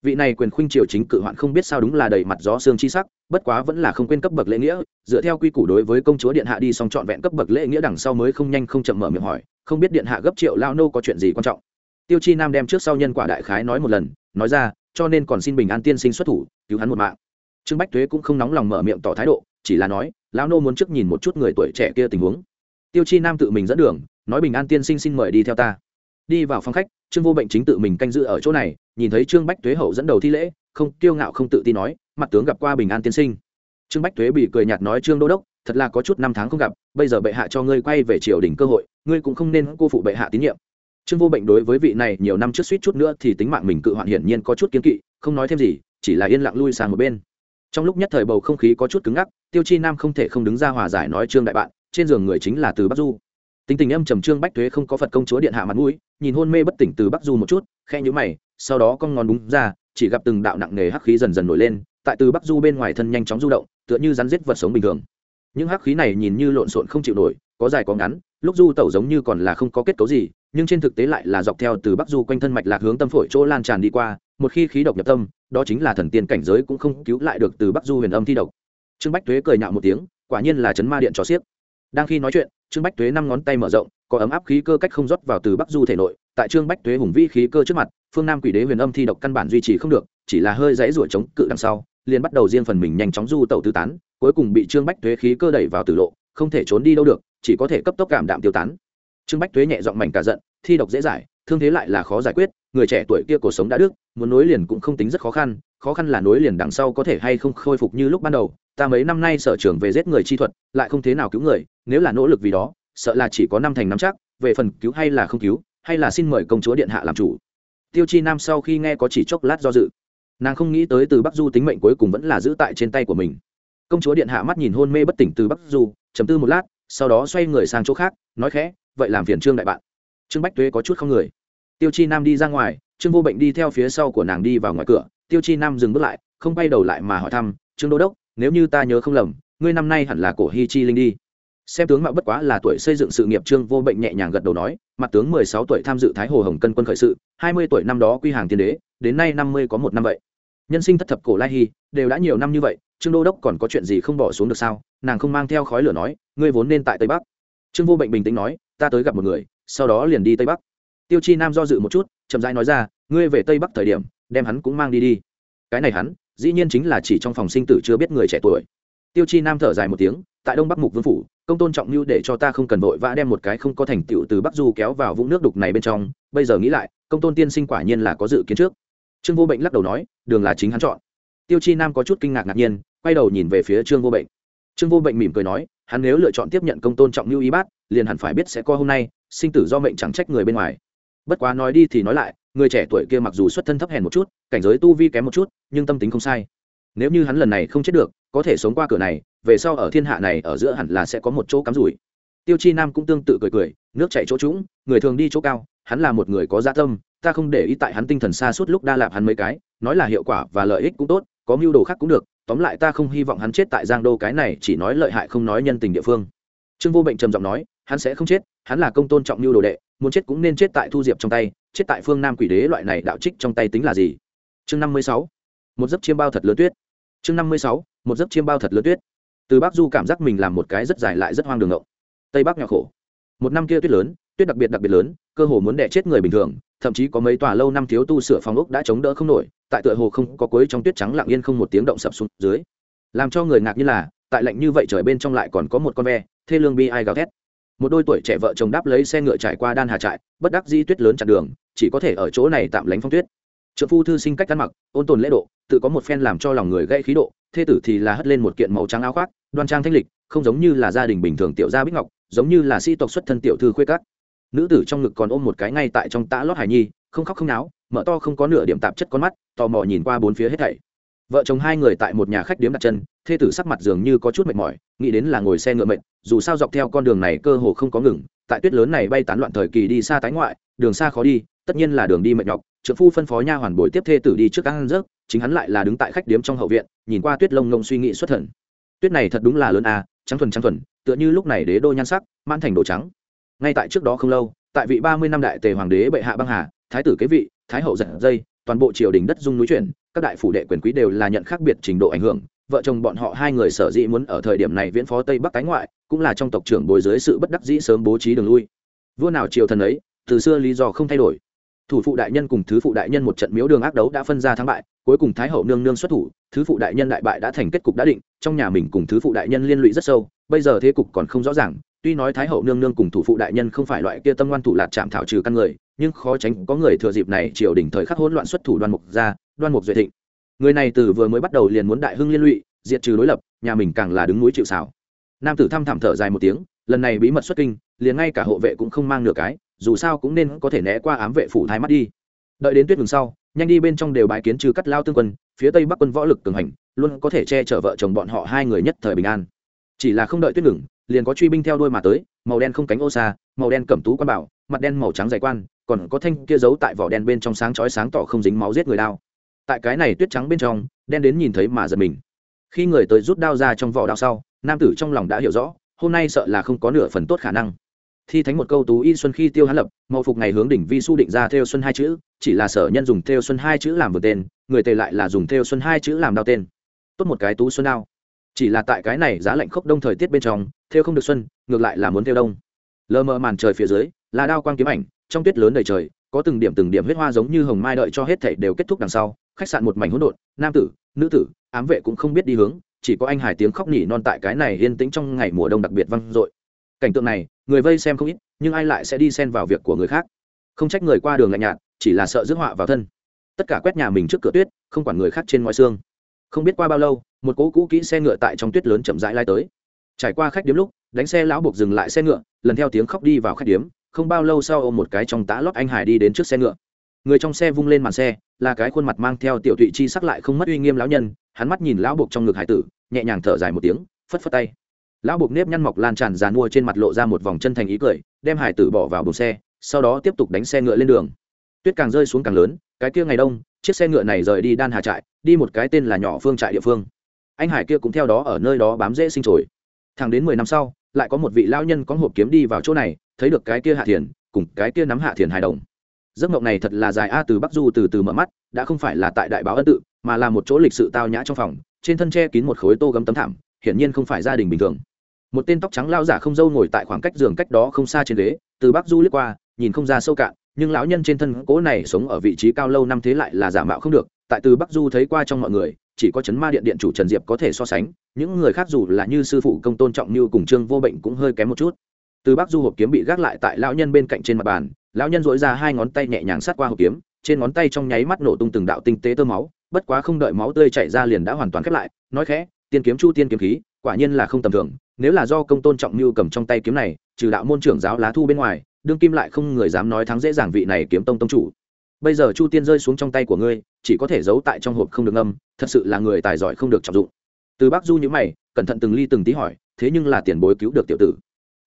Vị này quyền khuynh triều chính cự hoạn không biết sao đúng là đầy mặt gió xương chi sắc, bất quá vẫn là không quên cấp bậc lễ nghĩa, dựa theo quy củ đối với công chúa điện hạ đi xong trọn vẹn cấp bậc lễ nghĩa đằng sau mới không nhanh không chậm mở miệng hỏi không biết điện hạ gấp triệu lao nô có chuyện gì quan trọng. Tiêu chi nam đem trước sau nhân quả đại khái nói một lần, nói ra, cho nên còn xin bình an tiên sinh xuất thủ, cứu hắn một mạng. Trương bách thuế cũng không nóng lòng mở miệng tỏ thái độ, chỉ là nói lão nô muốn trước nhìn một chút người tuổi trẻ kia tình huống. Tiêu chi nam tự mình dẫn đường, nói bình an tiên sinh xin mời đi theo ta. Đi vào phòng khách, trương vô bệnh chính tự mình canh giữ ở chỗ này, nhìn thấy trương bách thuế hậu dẫn đầu thi lễ, không kiêu ngạo không tự tin nói, mặt tướng gặp qua bình an tiên sinh. Trương bách thuế bị cười nhạt nói, trương đô đốc thật là có chút năm tháng không gặp, bây giờ bệ hạ cho ngươi quay về triều đình cơ hội, ngươi cũng không nên cô phụ bệ hạ tín nhiệm. Trương vô bệnh đối với vị này nhiều năm trước suýt chút nữa thì tính mạng mình cự hoạn hiển nhiên có chút kiến kỵ, không nói thêm gì, chỉ là yên lặng lui sang một bên. Trong lúc nhất thời bầu không khí có chút cứng ngắc, tiêu chi nam không thể không đứng ra hòa giải nói trương đại bạn, trên giường người chính là từ bắc du. Tính tình âm trầm trương bách thuế không có phật công chúa điện hạ mặt mũi, nhìn hôn mê bất tỉnh từ bắc du một chút khe nhũ mày, sau đó con ngón đúng ra, chỉ gặp từng đạo nặng nề hắc khí dần dần nổi lên, tại từ bắc du bên ngoài thân nhanh chóng du động, tựa như rắn giết vật sống bình thường những hắc khí này nhìn như lộn xộn không chịu nổi, có dài có ngắn, lúc du tẩu giống như còn là không có kết cấu gì, nhưng trên thực tế lại là dọc theo từ bắc du quanh thân mạch lạc hướng tâm phổi chỗ lan tràn đi qua, một khi khí độc nhập tâm, đó chính là thần tiên cảnh giới cũng không cứu lại được từ bắc du huyền âm thi độc. Trương bách thuế cười nhạo một tiếng, quả nhiên là chấn ma điện cho xiếc. Đang khi nói chuyện, trương bách thuế năm ngón tay mở rộng, có ấm áp khí cơ cách không rót vào từ bắc du thể nội, tại trương bách thuế hùng vĩ khí cơ trước mặt, phương nam quỷ đế huyền âm thi độc căn bản duy trì không được, chỉ là hơi dãy ruổi chống cự đằng sau, liền bắt đầu riêng phần mình nhanh chóng du tẩu tư tán cuối cùng bị trương bách thuế khí cơ đẩy vào tử lộ, không thể trốn đi đâu được, chỉ có thể cấp tốc cảm đạm tiêu tán. Trương bách thuế nhẹ giọng mảnh cả giận, thi độc dễ giải, thương thế lại là khó giải quyết, người trẻ tuổi kia cuộc sống đã đức, muốn nối liền cũng không tính rất khó khăn khó khăn là nối liền đằng sau có thể hay không khôi phục như lúc ban đầu. Ta mấy năm nay sở trường về giết người chi thuật, lại không thế nào cứu người, nếu là nỗ lực vì đó, sợ là chỉ có năm thành năm chắc, về phần cứu hay là không cứu, hay là xin mời công chúa điện hạ làm chủ. Tiêu chi nam sau khi nghe có chỉ chốc lát do dự. Nàng không nghĩ tới từ bắc du tính mệnh cuối cùng vẫn là giữ tại trên tay của mình công chúa điện hạ mắt nhìn hôn mê bất tỉnh từ bắc du chấm tư một lát, sau đó xoay người sang chỗ khác, nói khẽ, vậy làm phiền trương đại bạn. Trương bách tuế có chút không người. Tiêu chi nam đi ra ngoài, trương vô bệnh đi theo phía sau của nàng đi vào ngoài cửa. Tiêu chi nam dừng bước lại, không bay đầu lại mà hỏi thăm, trương đô đốc, nếu như ta nhớ không lầm, ngươi năm nay hẳn là cổ hi chi linh đi. Xem tướng mạo bất quá là tuổi xây dựng sự nghiệp, trương vô bệnh nhẹ nhàng gật đầu nói, mặt tướng mười sáu tuổi tham dự thái hồ hồng cân quân khởi sự, hai mươi tuổi năm đó quy hàng tiên đế, đến nay năm mươi có một năm vậy nhân sinh thất thập cổ lai hy, đều đã nhiều năm như vậy, trương đô đốc còn có chuyện gì không bỏ xuống được sao? Nàng không mang theo khói lửa nói, ngươi vốn nên tại tây bắc. Trương vô bệnh bình tĩnh nói, ta tới gặp một người, sau đó liền đi tây bắc. Tiêu chi nam do dự một chút, chậm rãi nói ra, ngươi về tây bắc thời điểm, đem hắn cũng mang đi đi. Cái này hắn, dĩ nhiên chính là chỉ trong phòng sinh tử chưa biết người trẻ tuổi. Tiêu chi nam thở dài một tiếng, tại đông bắc mục vương phủ, công tôn trọng mưu để cho ta không cần vội vã đem một cái không có thành tựu từ bắc du kéo vào vũng nước đục này bên trong. Bây giờ nghĩ lại, công tôn tiên sinh quả nhiên là có dự kiến trước trương vô bệnh lắc đầu nói, đường là chính hắn chọn. Tiêu chi nam có chút kinh ngạc ngạc nhiên, quay đầu nhìn về phía trương vô bệnh. Trương vô bệnh mỉm cười nói, hắn nếu lựa chọn tiếp nhận công tôn trọng lưu ý bát, liền hẳn phải biết sẽ có hôm nay, sinh tử do mệnh chẳng trách người bên ngoài. Bất quá nói đi thì nói lại, người trẻ tuổi kia mặc dù xuất thân thấp hèn một chút, cảnh giới tu vi kém một chút, nhưng tâm tính không sai. Nếu như hắn lần này không chết được, có thể sống qua cửa này, về sau ở thiên hạ này ở giữa hẳn là sẽ có một chỗ cắm rủi. Tiêu chi nam cũng tương tự cười cười, nước chảy chỗ trũng, người thường đi chỗ cao, hắn là một người có gia tâm ta không để ý tại hắn tinh thần xa suốt lúc đa lạp hắn mấy cái, nói là hiệu quả và lợi ích cũng tốt, có mưu đồ khác cũng được, tóm lại ta không hy vọng hắn chết tại giang đô cái này chỉ nói lợi hại không nói nhân tình địa phương. Trương vô bệnh trầm giọng nói, hắn sẽ không chết, hắn là công tôn trọng mưu đồ đệ, muốn chết cũng nên chết tại thu diệp trong tay, chết tại phương nam quỷ đế loại này đạo trích trong tay tính là gì? Chương năm mươi sáu, một giấc chiêm bao thật lớn tuyết. Chương năm mươi sáu, một giấc chiêm bao thật lớn tuyết. Từ bắc du cảm giác mình làm một cái rất dài lại rất hoang đường ngộng. Tây bắc nhỏ khổ. Một năm kia tuyết lớn tuyết đặc biệt đặc biệt lớn, cơ hồ muốn đẻ chết người bình thường, thậm chí có mấy tòa lâu năm thiếu tu sửa phòng ốc đã chống đỡ không nổi, tại tựa hồ không có cuối trong tuyết trắng lặng yên không một tiếng động sập xuống dưới. Làm cho người ngạc như là, tại lạnh như vậy trời bên trong lại còn có một con ve, thê lương bi ai gào thét. Một đôi tuổi trẻ vợ chồng đáp lấy xe ngựa trải qua đan hà trại, bất đắc di tuyết lớn chặn đường, chỉ có thể ở chỗ này tạm lánh phong tuyết. Trợ phu thư sinh cách ăn mặc, ôn tồn lễ độ, tự có một phen làm cho lòng người gây khí độ, thê tử thì là hất lên một kiện màu trắng áo khoác, đoan trang thanh lịch, không giống như là gia đình bình thường tiểu gia bích ngọc, giống như là sĩ tộc xuất thân tiểu thư khuê cát nữ tử trong ngực còn ôm một cái ngay tại trong tã lót hải nhi, không khóc không náo, mở to không có nửa điểm tạp chất con mắt, tò mò nhìn qua bốn phía hết thảy. Vợ chồng hai người tại một nhà khách điếm đặt chân, thê tử sắc mặt dường như có chút mệt mỏi, nghĩ đến là ngồi xe ngựa mệt, dù sao dọc theo con đường này cơ hồ không có ngừng, tại tuyết lớn này bay tán loạn thời kỳ đi xa tái ngoại, đường xa khó đi, tất nhiên là đường đi mệt nhọc. Trợ phu phân phó nha hoàn bồi tiếp thê tử đi trước ăn rớt, chính hắn lại là đứng tại khách điếm trong hậu viện, nhìn qua tuyết lông ngông suy nghĩ xuất thần. Tuyết này thật đúng là lớn à trắng thuần trắng thuần, tựa như lúc này đế đô nhan sắc man thành đồ trắng ngay tại trước đó không lâu, tại vị ba mươi năm đại tề hoàng đế bệ hạ băng hà, thái tử kế vị, thái hậu giật dây, toàn bộ triều đình đất dung núi chuyển, các đại phủ đệ quyền quý đều là nhận khác biệt trình độ ảnh hưởng. Vợ chồng bọn họ hai người sở dĩ muốn ở thời điểm này viễn phó tây bắc tái ngoại, cũng là trong tộc trưởng bồi dưới sự bất đắc dĩ sớm bố trí đường lui. Vua nào triều thần ấy, từ xưa lý do không thay đổi. Thủ phụ đại nhân cùng thứ phụ đại nhân một trận miếu đường ác đấu đã phân ra thắng bại, cuối cùng thái hậu nương nương xuất thủ, thứ phụ đại nhân đại bại đã thành kết cục đã định, trong nhà mình cùng thứ phụ đại nhân liên lụy rất sâu, bây giờ thế cục còn không rõ ràng tuy nói thái hậu nương nương cùng thủ phụ đại nhân không phải loại kia tâm ngoan thủ lạt chạm thảo trừ căn người, nhưng khó tránh có người thừa dịp này triều đình thời khắc hỗn loạn xuất thủ đoan mục ra, đoan mục duệ thịnh. Người này từ vừa mới bắt đầu liền muốn đại hưng liên lụy, diệt trừ đối lập, nhà mình càng là đứng núi chịu xảo nam tử thăm thảm thở dài một tiếng, lần này bí mật xuất kinh, liền ngay cả hộ vệ cũng không mang nửa cái, dù sao cũng nên có thể né qua ám vệ phủ thái mắt đi. Đợi đến tuyết ngừng sau, nhanh đi bên trong đều bài kiến trừ cắt lao tương quân, phía tây bắc quân võ lực cường hành, luôn có thể che chở vợ chồng bọn họ hai người nhất thời bình an chỉ là không đợi tuyết ngừng, liền có truy binh theo đuôi mà tới, màu đen không cánh ô xa, màu đen cẩm tú quan bảo, mặt đen màu trắng dày quan, còn có thanh kia giấu tại vỏ đen bên trong sáng chói sáng tỏ không dính máu giết người đao. Tại cái này tuyết trắng bên trong, đen đến nhìn thấy mà giật mình. Khi người tới rút đao ra trong vỏ đao sau, nam tử trong lòng đã hiểu rõ, hôm nay sợ là không có nửa phần tốt khả năng. Thi thánh một câu tú y xuân khi tiêu hán lập, màu phục ngày hướng đỉnh vi su định ra theo xuân hai chữ, chỉ là sở nhân dùng theo xuân hai chữ làm vừa tên, người tề lại là dùng theo xuân hai chữ làm đao tên. Tốt một cái tú xuân đao chỉ là tại cái này giá lạnh khốc đông thời tiết bên trong, theo không được xuân, ngược lại là muốn theo đông. Lờ mờ màn trời phía dưới, là đao quang kiếm ảnh, trong tuyết lớn đầy trời, có từng điểm từng điểm huyết hoa giống như hồng mai đợi cho hết thảy đều kết thúc đằng sau, khách sạn một mảnh hỗn độn, nam tử, nữ tử, ám vệ cũng không biết đi hướng, chỉ có anh hải tiếng khóc nhỉ non tại cái này yên tĩnh trong ngày mùa đông đặc biệt vang dội. Cảnh tượng này, người vây xem không ít, nhưng ai lại sẽ đi xen vào việc của người khác? Không trách người qua đường lạnh nhạt, chỉ là sợ rước họa vào thân. Tất cả quét nhà mình trước cửa tuyết, không quản người khác trên ngoài xương không biết qua bao lâu, một cỗ cũ kỹ xe ngựa tại trong tuyết lớn chậm rãi lai tới. Trải qua khách điếm lúc, đánh xe lão buộc dừng lại xe ngựa, lần theo tiếng khóc đi vào khách điếm, không bao lâu sau ôm một cái trong tá lót anh hải đi đến trước xe ngựa. Người trong xe vung lên màn xe, là cái khuôn mặt mang theo tiểu thụy chi sắc lại không mất uy nghiêm lão nhân, hắn mắt nhìn lão buộc trong ngực hải tử, nhẹ nhàng thở dài một tiếng, phất phất tay. Lão buộc nếp nhăn mọc lan tràn dàn mua trên mặt lộ ra một vòng chân thành ý cười, đem hải tử bỏ vào bùng xe, sau đó tiếp tục đánh xe ngựa lên đường tuyết càng rơi xuống càng lớn, cái kia ngày đông, chiếc xe ngựa này rời đi đan hà trại, đi một cái tên là nhỏ phương trại địa phương. Anh hải kia cũng theo đó ở nơi đó bám dễ sinh trồi thẳng đến mười năm sau, lại có một vị lao nhân có hộp kiếm đi vào chỗ này, thấy được cái kia hạ thiền, cùng cái kia nắm hạ thiền hài đồng. Giấc mộng này thật là dài a, từ bắc du từ từ mở mắt, đã không phải là tại đại báo ân tự, mà là một chỗ lịch sự tao nhã trong phòng, trên thân tre kín một khối tô gấm tấm thảm, hiển nhiên không phải gia đình bình thường. Một tên tóc trắng lao giả không dâu ngồi tại khoảng cách giường cách đó không xa trên ghế, từ bắc du lướt qua, nhìn không ra sâu cạn nhưng lão nhân trên thân cố này sống ở vị trí cao lâu năm thế lại là giả mạo không được, tại từ bắc du thấy qua trong mọi người, chỉ có chấn ma điện điện chủ trần diệp có thể so sánh, những người khác dù là như sư phụ công tôn trọng như cùng trương vô bệnh cũng hơi kém một chút. Từ bắc du hộp kiếm bị gác lại tại lão nhân bên cạnh trên mặt bàn, lão nhân dội ra hai ngón tay nhẹ nhàng sát qua hộp kiếm, trên ngón tay trong nháy mắt nổ tung từng đạo tinh tế tơ máu, bất quá không đợi máu tươi chảy ra liền đã hoàn toàn khép lại, nói khẽ, tiên kiếm chu tiên kiếm khí, quả nhiên là không tầm thường, nếu là do công tôn trọng như cầm trong tay kiếm này, trừ đạo môn trưởng giáo lá thu bên ngoài đương kim lại không người dám nói thắng dễ dàng vị này kiếm tông tông chủ. Bây giờ chu tiên rơi xuống trong tay của ngươi, chỉ có thể giấu tại trong hộp không được âm thật sự là người tài giỏi không được trọng dụng. Từ bác du nhữ mày, cẩn thận từng ly từng tí hỏi, thế nhưng là tiền bối cứu được tiểu tử.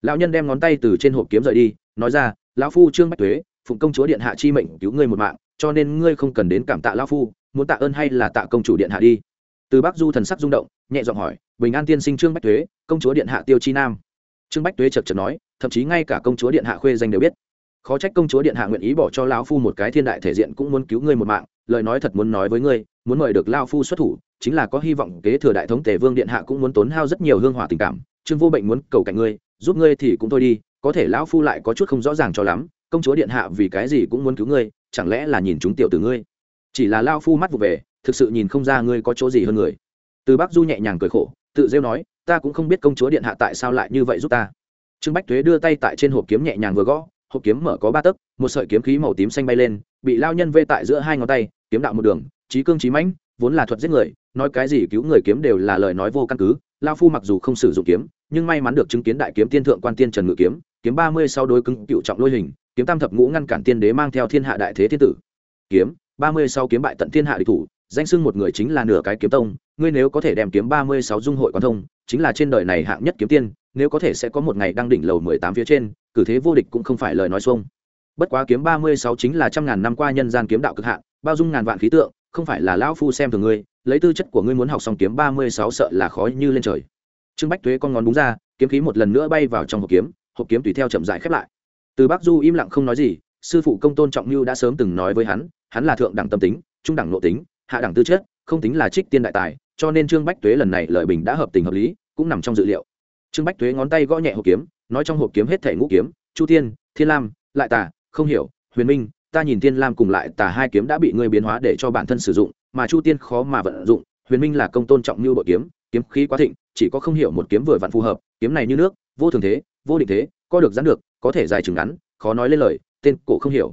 Lão nhân đem ngón tay từ trên hộp kiếm rời đi, nói ra, lão phu trương bách thuế phụng công chúa điện hạ chi mệnh cứu ngươi một mạng, cho nên ngươi không cần đến cảm tạ lão phu, muốn tạ ơn hay là tạ công chủ điện hạ đi? Từ bác du thần sắc rung động, nhẹ giọng hỏi, bình an tiên sinh trương bách thuế công chúa điện hạ tiêu chi nam. Trương bách tuế chật chật nói thậm chí ngay cả công chúa điện hạ khuê danh đều biết. Khó trách công chúa điện hạ nguyện ý bỏ cho lão phu một cái thiên đại thể diện cũng muốn cứu ngươi một mạng, lời nói thật muốn nói với ngươi, muốn mời được lao phu xuất thủ, chính là có hy vọng kế thừa đại thống tề vương điện hạ cũng muốn tốn hao rất nhiều hương hỏa tình cảm, trương vô bệnh muốn cầu cạnh ngươi, giúp ngươi thì cũng thôi đi, có thể lão phu lại có chút không rõ ràng cho lắm, công chúa điện hạ vì cái gì cũng muốn cứu ngươi, chẳng lẽ là nhìn chúng tiểu từ ngươi? Chỉ là lao phu mắt vụ về, thực sự nhìn không ra ngươi có chỗ gì hơn người. Từ bác du nhẹ nhàng cười khổ, tự rêu nói, ta cũng không biết công chúa điện hạ tại sao lại như vậy giúp ta trương bách thuế đưa tay tại trên hộp kiếm nhẹ nhàng vừa gõ, hộp kiếm mở có ba tấc, một sợi kiếm khí màu tím xanh bay lên, bị lao nhân vê tại giữa hai ngón tay, kiếm đạo một đường trí cương trí mãnh, vốn là thuật giết người, nói cái gì cứu người kiếm đều là lời nói vô căn cứ. Lao phu mặc dù không sử dụng kiếm, nhưng may mắn được chứng kiến đại kiếm tiên thượng quan tiên trần ngự kiếm kiếm ba mươi sau đối cứng, cựu trọng lôi hình, kiếm tam thập ngũ ngăn cản tiên đế mang theo thiên hạ đại thế thiên tử. Kiếm, ba mươi sau kiếm bại tận thiên hạ địch thủ, danh sưng một người chính là nửa cái kiếm tông, ngươi nếu có thể đem kiếm ba mươi sáu dung hội quan thông, chính là trên đời này hạng nhất kiếm tiên nếu có thể sẽ có một ngày đăng đỉnh lầu mười tám phía trên, cử thế vô địch cũng không phải lời nói xuông. Bất quá kiếm ba mươi sáu chính là trăm ngàn năm qua nhân gian kiếm đạo cực hạn, bao dung ngàn vạn khí tượng, không phải là lão phu xem thường ngươi, lấy tư chất của ngươi muốn học xong kiếm ba mươi sáu sợ là khó như lên trời. Trương bách thuế con ngón búng ra, kiếm khí một lần nữa bay vào trong hộp kiếm hộp kiếm tùy theo chậm rãi khép lại. Từ bắc du im lặng không nói gì, sư phụ công tôn trọng lưu đã sớm từng nói với hắn hắn là thượng đẳng tâm tính, trung đẳng nội tính, hạ đẳng tư chất, không tính là trích tiên đại tài, cho nên trương bách tuế lần này lợi bình đã hợp tình hợp lý, cũng nằm trong dự liệu trương bách tuế ngón tay gõ nhẹ hộp kiếm, nói trong hộp kiếm hết thể ngũ kiếm, chu tiên thiên lam, lại tà, không hiểu, huyền minh, ta nhìn thiên lam cùng lại tà hai kiếm đã bị ngươi biến hóa để cho bản thân sử dụng, mà chu tiên khó mà vận dụng, huyền minh là công tôn trọng như bội kiếm kiếm khí quá thịnh, chỉ có không hiểu một kiếm vừa vặn phù hợp, kiếm này như nước, vô thường thế, vô định thế, có được gián được, có thể dài chừng ngắn, khó nói lên lời, tên cổ không hiểu.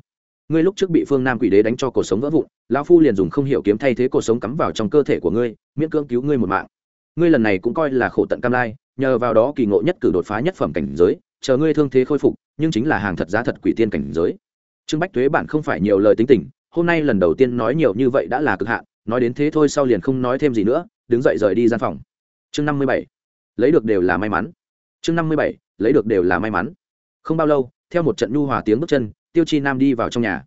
Ngươi lúc trước bị phương nam quỷ đế đánh cho cuộc sống vỡ vụn, lão phu liền dùng không hiểu kiếm thay thế cuộc sống cắm vào trong cơ thể của ngươi, miễn cưỡng cứu ngươi một mạng ngươi lần này cũng coi là khổ tận cam lai, nhờ vào đó kỳ ngộ nhất cử đột phá nhất phẩm cảnh giới, chờ ngươi thương thế khôi phục, nhưng chính là hàng thật giá thật quỷ tiên cảnh giới. Trương bách thuế bản không phải nhiều lời tính tình, hôm nay lần đầu tiên nói nhiều như vậy đã là cực hạn, nói đến thế thôi sau liền không nói thêm gì nữa, đứng dậy rời đi gian phòng. Chương năm mươi bảy, lấy được đều là may mắn. Chương năm mươi bảy, lấy được đều là may mắn. Không bao lâu, theo một trận nhu hòa tiếng bước chân, tiêu chi nam đi vào trong nhà.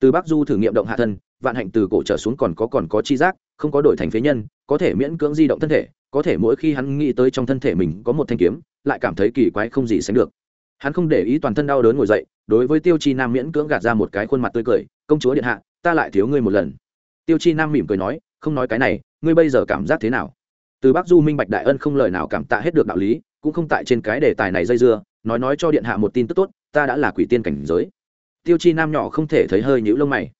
Từ bắc du thử nghiệm động hạ thân, vạn hạnh từ cổ trở xuống còn có còn có chi giác không có đổi thành phế nhân, có thể miễn cưỡng di động thân thể, có thể mỗi khi hắn nghĩ tới trong thân thể mình có một thanh kiếm, lại cảm thấy kỳ quái không gì sánh được. Hắn không để ý toàn thân đau đớn ngồi dậy, đối với tiêu chi nam miễn cưỡng gạt ra một cái khuôn mặt tươi cười, công chúa điện hạ, ta lại thiếu ngươi một lần. Tiêu chi nam mỉm cười nói, không nói cái này, ngươi bây giờ cảm giác thế nào? Từ Bác du minh bạch đại ân không lời nào cảm tạ hết được đạo lý, cũng không tại trên cái đề tài này dây dưa, nói nói cho điện hạ một tin tức tốt, ta đã là quỷ tiên cảnh giới. Tiêu chi nam nhỏ không thể thấy hơi nhũ lông mày.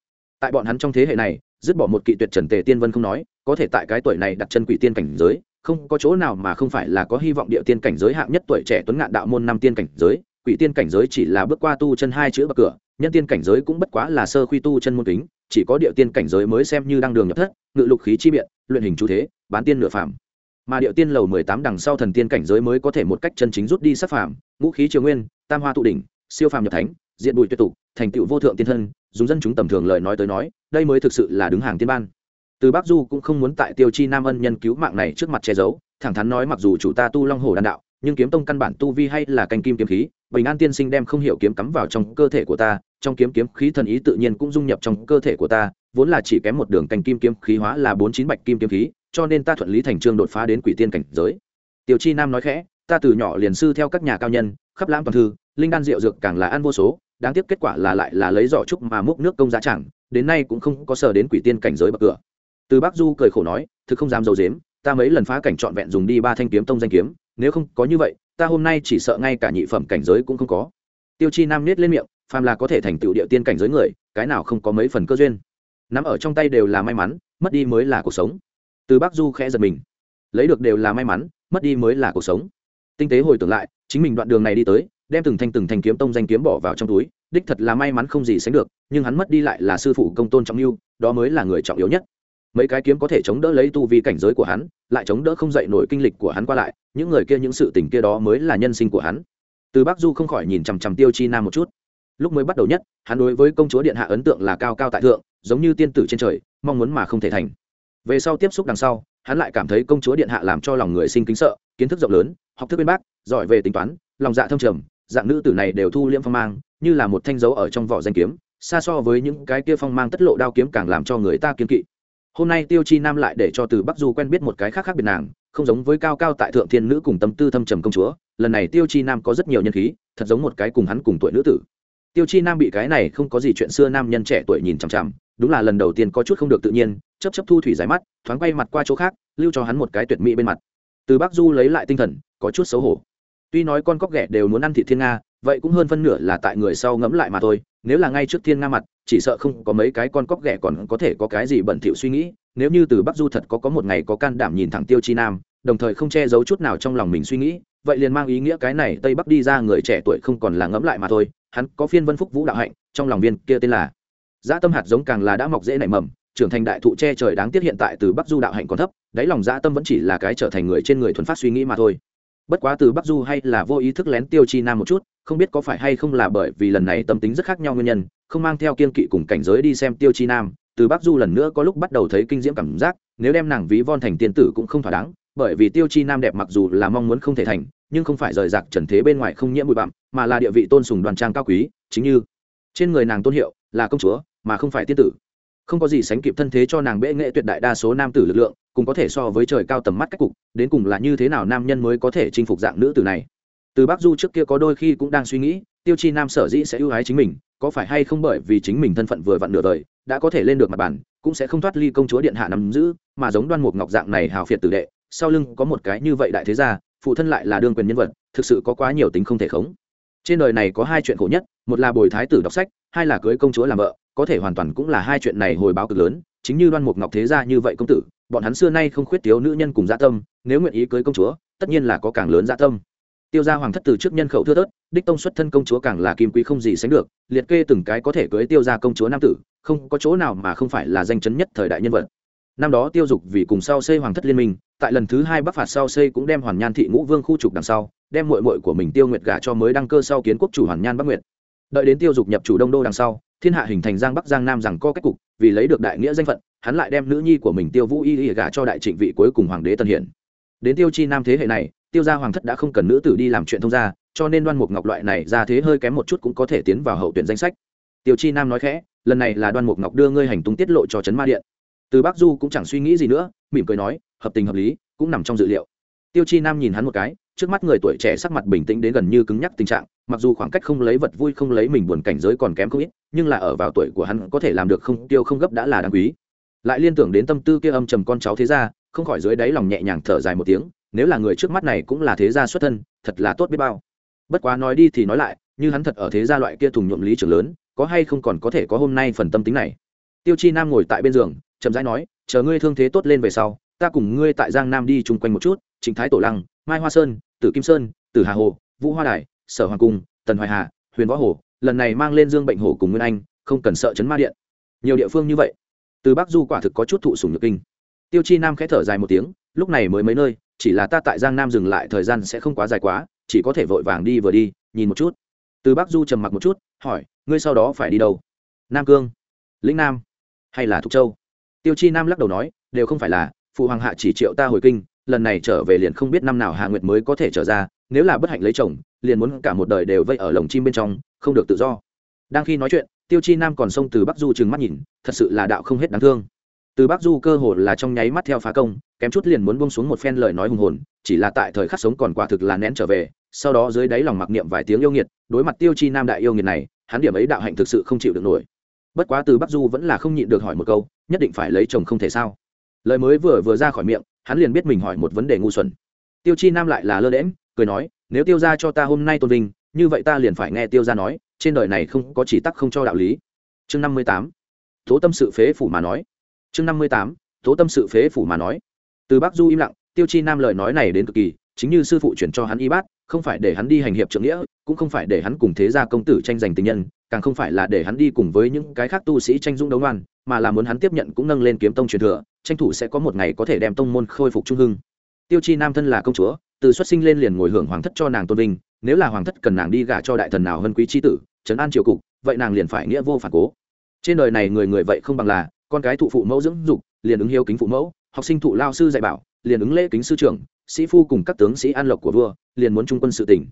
Tại bọn hắn trong thế hệ này dứt bỏ một kỵ tuyệt trần tề tiên vân không nói có thể tại cái tuổi này đặt chân quỷ tiên cảnh giới không có chỗ nào mà không phải là có hy vọng địa tiên cảnh giới hạng nhất tuổi trẻ tuấn ngạn đạo môn năm tiên cảnh giới quỷ tiên cảnh giới chỉ là bước qua tu chân hai chữ bậc cửa nhân tiên cảnh giới cũng bất quá là sơ khuy tu chân môn kính chỉ có địa tiên cảnh giới mới xem như đang đường nhập thất ngự lục khí chi biện luyện hình chú thế bán tiên nửa phạm, mà địa tiên lầu mười tám đằng sau thần tiên cảnh giới mới có thể một cách chân chính rút đi sắc phạm, ngũ khí triều nguyên tam hoa tụ đỉnh siêu phàm nhập thánh diện bùi tuyệt tục thành tựu vô thượng tiên thân dùng dân chúng tầm thường lời nói tới nói, đây mới thực sự là đứng hàng tiên ban. Từ bắc du cũng không muốn tại tiêu chi nam ân nhân cứu mạng này trước mặt che giấu, thẳng thắn nói mặc dù chủ ta tu long hồ đan đạo, nhưng kiếm tông căn bản tu vi hay là canh kim kiếm khí, bình an tiên sinh đem không hiểu kiếm cắm vào trong cơ thể của ta, trong kiếm kiếm khí thần ý tự nhiên cũng dung nhập trong cơ thể của ta, vốn là chỉ kém một đường canh kim kiếm khí hóa là bốn chín bạch kim kiếm khí, cho nên ta thuận lý thành trương đột phá đến quỷ tiên cảnh giới. Tiêu chi nam nói khẽ, ta từ nhỏ liền sư theo các nhà cao nhân, khắp lãm toàn thư, linh đan rượu dược càng là ăn vô số đáng tiếc kết quả là lại là lấy giỏ trúc mà múc nước công giá chẳng, đến nay cũng không có sở đến quỷ tiên cảnh giới bậc cửa. Từ Bác du cười khổ nói, thực không dám dầu dếm ta mấy lần phá cảnh trọn vẹn dùng đi ba thanh kiếm tông danh kiếm, nếu không có như vậy, ta hôm nay chỉ sợ ngay cả nhị phẩm cảnh giới cũng không có. Tiêu chi nam nết lên miệng, phàm là có thể thành tựu địa tiên cảnh giới người, cái nào không có mấy phần cơ duyên. Nắm ở trong tay đều là may mắn, mất đi mới là cuộc sống. Từ Bác du khẽ giật mình. Lấy được đều là may mắn, mất đi mới là cuộc sống. Tinh tế hồi tưởng lại, chính mình đoạn đường này đi tới đem từng thanh từng thanh kiếm tông danh kiếm bỏ vào trong túi, đích thật là may mắn không gì sánh được, nhưng hắn mất đi lại là sư phụ công tôn trọng lưu đó mới là người trọng yếu nhất. Mấy cái kiếm có thể chống đỡ lấy tu vi cảnh giới của hắn, lại chống đỡ không dậy nổi kinh lịch của hắn qua lại, những người kia những sự tình kia đó mới là nhân sinh của hắn. Từ bắc du không khỏi nhìn chằm chằm tiêu chi nam một chút. Lúc mới bắt đầu nhất, hắn đối với công chúa điện hạ ấn tượng là cao cao tại thượng, giống như tiên tử trên trời, mong muốn mà không thể thành. Về sau tiếp xúc đằng sau, hắn lại cảm thấy công chúa điện hạ làm cho lòng người sinh kính sợ, kiến thức rộng lớn, học thức bên bác, giỏi về tính toán, lòng dạ thâm trầm dạng nữ tử này đều thu liễm phong mang, như là một thanh dấu ở trong vỏ danh kiếm, xa so với những cái kia phong mang tất lộ đao kiếm càng làm cho người ta kiếm kỵ. Hôm nay tiêu chi nam lại để cho từ bắc du quen biết một cái khác khác biệt nàng, không giống với cao cao tại thượng thiên nữ cùng tâm tư thâm trầm công chúa, lần này tiêu chi nam có rất nhiều nhân khí, thật giống một cái cùng hắn cùng tuổi nữ tử. Tiêu chi nam bị cái này không có gì chuyện xưa nam nhân trẻ tuổi nhìn chằm chằm, đúng là lần đầu tiên có chút không được tự nhiên chấp chấp thu thủy giải mắt, thoáng quay mặt qua chỗ khác, lưu cho hắn một cái tuyệt mỹ bên mặt. Từ bắc du lấy lại tinh thần, có chút xấu hổ tuy nói con cóc ghẻ đều muốn ăn thị thiên nga, vậy cũng hơn phân nửa là tại người sau ngẫm lại mà thôi. Nếu là ngay trước thiên nga mặt, chỉ sợ không có mấy cái con cóc ghẻ còn có thể có cái gì bẩn thỉu suy nghĩ. Nếu như từ bắc du thật có có một ngày có can đảm nhìn thẳng tiêu chi nam, đồng thời không che giấu chút nào trong lòng mình suy nghĩ, vậy liền mang ý nghĩa cái này tây bắc đi ra người trẻ tuổi không còn là ngẫm lại mà thôi. Hắn có phiên vân phúc vũ đạo hạnh, trong lòng viên kia tên là dã tâm hạt giống càng là đã mọc dễ nảy mầm, trưởng thành đại thụ che trời đáng tiếc hiện tại từ bắc du đạo hạnh còn thấp, đáy lòng dã tâm vẫn chỉ là cái trở thành người trên người thuần phát suy nghĩ mà thôi bất quá từ bắc du hay là vô ý thức lén tiêu chi nam một chút, không biết có phải hay không là bởi vì lần này tâm tính rất khác nhau nguyên nhân, không mang theo kiên kỵ cùng cảnh giới đi xem tiêu chi nam. Từ bắc du lần nữa có lúc bắt đầu thấy kinh diễm cảm giác, nếu đem nàng ví von thành tiên tử cũng không thỏa đáng, bởi vì tiêu chi nam đẹp mặc dù là mong muốn không thể thành, nhưng không phải rời rạc trần thế bên ngoài không nhiễm bụi bặm, mà là địa vị tôn sùng đoàn trang cao quý, chính như trên người nàng tôn hiệu là công chúa, mà không phải tiên tử. Không có gì sánh kịp thân thế cho nàng bệ nghệ tuyệt đại đa số nam tử lực lượng cùng có thể so với trời cao tầm mắt cách cục, đến cùng là như thế nào nam nhân mới có thể chinh phục dạng nữ tử này? Từ bắc du trước kia có đôi khi cũng đang suy nghĩ, tiêu chi nam sở dĩ sẽ ưu ái chính mình, có phải hay không bởi vì chính mình thân phận vừa vặn nửa đời, đã có thể lên được mặt bàn cũng sẽ không thoát ly công chúa điện hạ nắm giữ, mà giống đoan mục ngọc dạng này hào phiệt tử đệ, sau lưng có một cái như vậy đại thế gia, phụ thân lại là đương quyền nhân vật, thực sự có quá nhiều tính không thể khống. Trên đời này có hai chuyện khổ nhất, một là bồi thái tử đọc sách, hai là cưới công chúa làm vợ, có thể hoàn toàn cũng là hai chuyện này hồi báo cực lớn, chính như đoan mục ngọc thế gia như vậy công tử bọn hắn xưa nay không khuyết thiếu nữ nhân cùng gia tâm, nếu nguyện ý cưới công chúa, tất nhiên là có càng lớn gia tâm. Tiêu gia hoàng thất từ trước nhân khẩu thưa thớt, đích tông xuất thân công chúa càng là kim quý không gì sánh được, liệt kê từng cái có thể cưới tiêu gia công chúa nam tử, không có chỗ nào mà không phải là danh chấn nhất thời đại nhân vật. Năm đó tiêu dục vì cùng sau xây hoàng thất liên minh, tại lần thứ hai bắc phạt sau xây cũng đem hoàn nhan thị ngũ vương khu trục đằng sau, đem mội mội của mình tiêu nguyệt gả cho mới đăng cơ sau kiến quốc chủ hoàn nhan bắc nguyệt. Đợi đến tiêu dục nhập chủ đông đô đằng sau thiên hạ hình thành giang bắc giang nam rằng có cách cục, vì lấy được đại nghĩa danh phận, hắn lại đem nữ nhi của mình tiêu vũ y y gả cho đại trịnh vị cuối cùng hoàng đế tân hiển. Đến tiêu chi nam thế hệ này, tiêu gia hoàng thất đã không cần nữ tử đi làm chuyện thông gia, cho nên đoan mục ngọc loại này ra thế hơi kém một chút cũng có thể tiến vào hậu tuyển danh sách. Tiêu chi nam nói khẽ, lần này là đoan mục ngọc đưa ngươi hành tung tiết lộ cho trấn ma điện. Từ bắc du cũng chẳng suy nghĩ gì nữa, mỉm cười nói, hợp tình hợp lý, cũng nằm trong dự liệu tiêu chi nam nhìn hắn một cái, trước mắt người tuổi trẻ sắc mặt bình tĩnh đến gần như cứng nhắc tình trạng, mặc dù khoảng cách không lấy vật vui không lấy mình buồn cảnh giới còn kém không ít, nhưng là ở vào tuổi của hắn có thể làm được không, tiêu không gấp đã là đáng quý. Lại liên tưởng đến tâm tư kia âm trầm con cháu thế gia, không khỏi dưới đáy lòng nhẹ nhàng thở dài một tiếng, nếu là người trước mắt này cũng là thế gia xuất thân, thật là tốt biết bao. Bất quá nói đi thì nói lại, như hắn thật ở thế gia loại kia thùng nhuộm lý trưởng lớn, có hay không còn có thể có hôm nay phần tâm tính này. Tiêu chi nam ngồi tại bên giường, chậm rãi nói, chờ ngươi thương thế tốt lên về sau ta cùng ngươi tại giang nam đi chung quanh một chút, trịnh thái tổ lăng, mai hoa sơn, tử kim sơn, tử hà hồ, vũ hoa đài, sở hoàng cung, tần hoài hà, huyền võ hồ, lần này mang lên dương bệnh hồ cùng nguyên anh, không cần sợ chấn ma điện. Nhiều địa phương như vậy. Từ bắc du quả thực có chút thụ sùng nhược kinh. Tiêu chi nam khẽ thở dài một tiếng, lúc này mới mấy nơi, chỉ là ta tại giang nam dừng lại thời gian sẽ không quá dài quá, chỉ có thể vội vàng đi vừa đi, nhìn một chút. Từ bắc du trầm mặc một chút, hỏi, ngươi sau đó phải đi đâu? Nam cương, lĩnh nam, hay là thục châu? Tiêu chi nam lắc đầu nói, đều không phải là phụ hoàng hạ chỉ triệu ta hồi kinh, lần này trở về liền không biết năm nào hạ nguyệt mới có thể trở ra, nếu là bất hạnh lấy chồng, liền muốn cả một đời đều vây ở lồng chim bên trong, không được tự do. Đang khi nói chuyện, tiêu chi nam còn xông từ bắc du trừng mắt nhìn, thật sự là đạo không hết đáng thương. Từ bắc du cơ hồ là trong nháy mắt theo phá công, kém chút liền muốn bông xuống một phen lời nói hùng hồn, chỉ là tại thời khắc sống còn quả thực là nén trở về, sau đó dưới đáy lòng mặc niệm vài tiếng yêu nghiệt, đối mặt tiêu chi nam đại yêu nghiệt này, hắn điểm ấy đạo hạnh thực sự không chịu được nổi. Bất quá từ bắc du vẫn là không nhịn được hỏi một câu, nhất định phải lấy chồng không thể sao? Lời mới vừa vừa ra khỏi miệng, hắn liền biết mình hỏi một vấn đề ngu xuẩn. Tiêu chi nam lại là lơ đễm cười nói, nếu tiêu ra cho ta hôm nay tôn vinh, như vậy ta liền phải nghe tiêu ra nói, trên đời này không có chỉ tắc không cho đạo lý. Chương năm mươi tám. Tố tâm sự phế phủ mà nói. Chương năm mươi tám. Tố tâm sự phế phủ mà nói. Từ bắc du im lặng, tiêu chi nam lời nói này đến cực kỳ, chính như sư phụ chuyển cho hắn y bát, không phải để hắn đi hành hiệp trượng nghĩa, cũng không phải để hắn cùng thế gia công tử tranh giành tình nhân, càng không phải là để hắn đi cùng với những cái khác tu sĩ tranh dung đấu ngoan, mà là muốn hắn tiếp nhận cũng nâng lên kiếm tông truyền thừa tranh thủ sẽ có một ngày có thể đem tông môn khôi phục trung hưng. Tiêu chi nam thân là công chúa, từ xuất sinh lên liền ngồi hưởng hoàng thất cho nàng tôn vinh, nếu là hoàng thất cần nàng đi gả cho đại thần nào hơn quý tri tử, trấn an triều cục, vậy nàng liền phải nghĩa vô phản cố. Trên đời này người người vậy không bằng là, con cái thụ phụ mẫu dưỡng dục, liền ứng hiếu kính phụ mẫu, học sinh thụ lao sư dạy bảo, liền ứng lễ kính sư trưởng, sĩ phu cùng các tướng sĩ an lộc của vua, liền muốn trung quân sự tỉnh.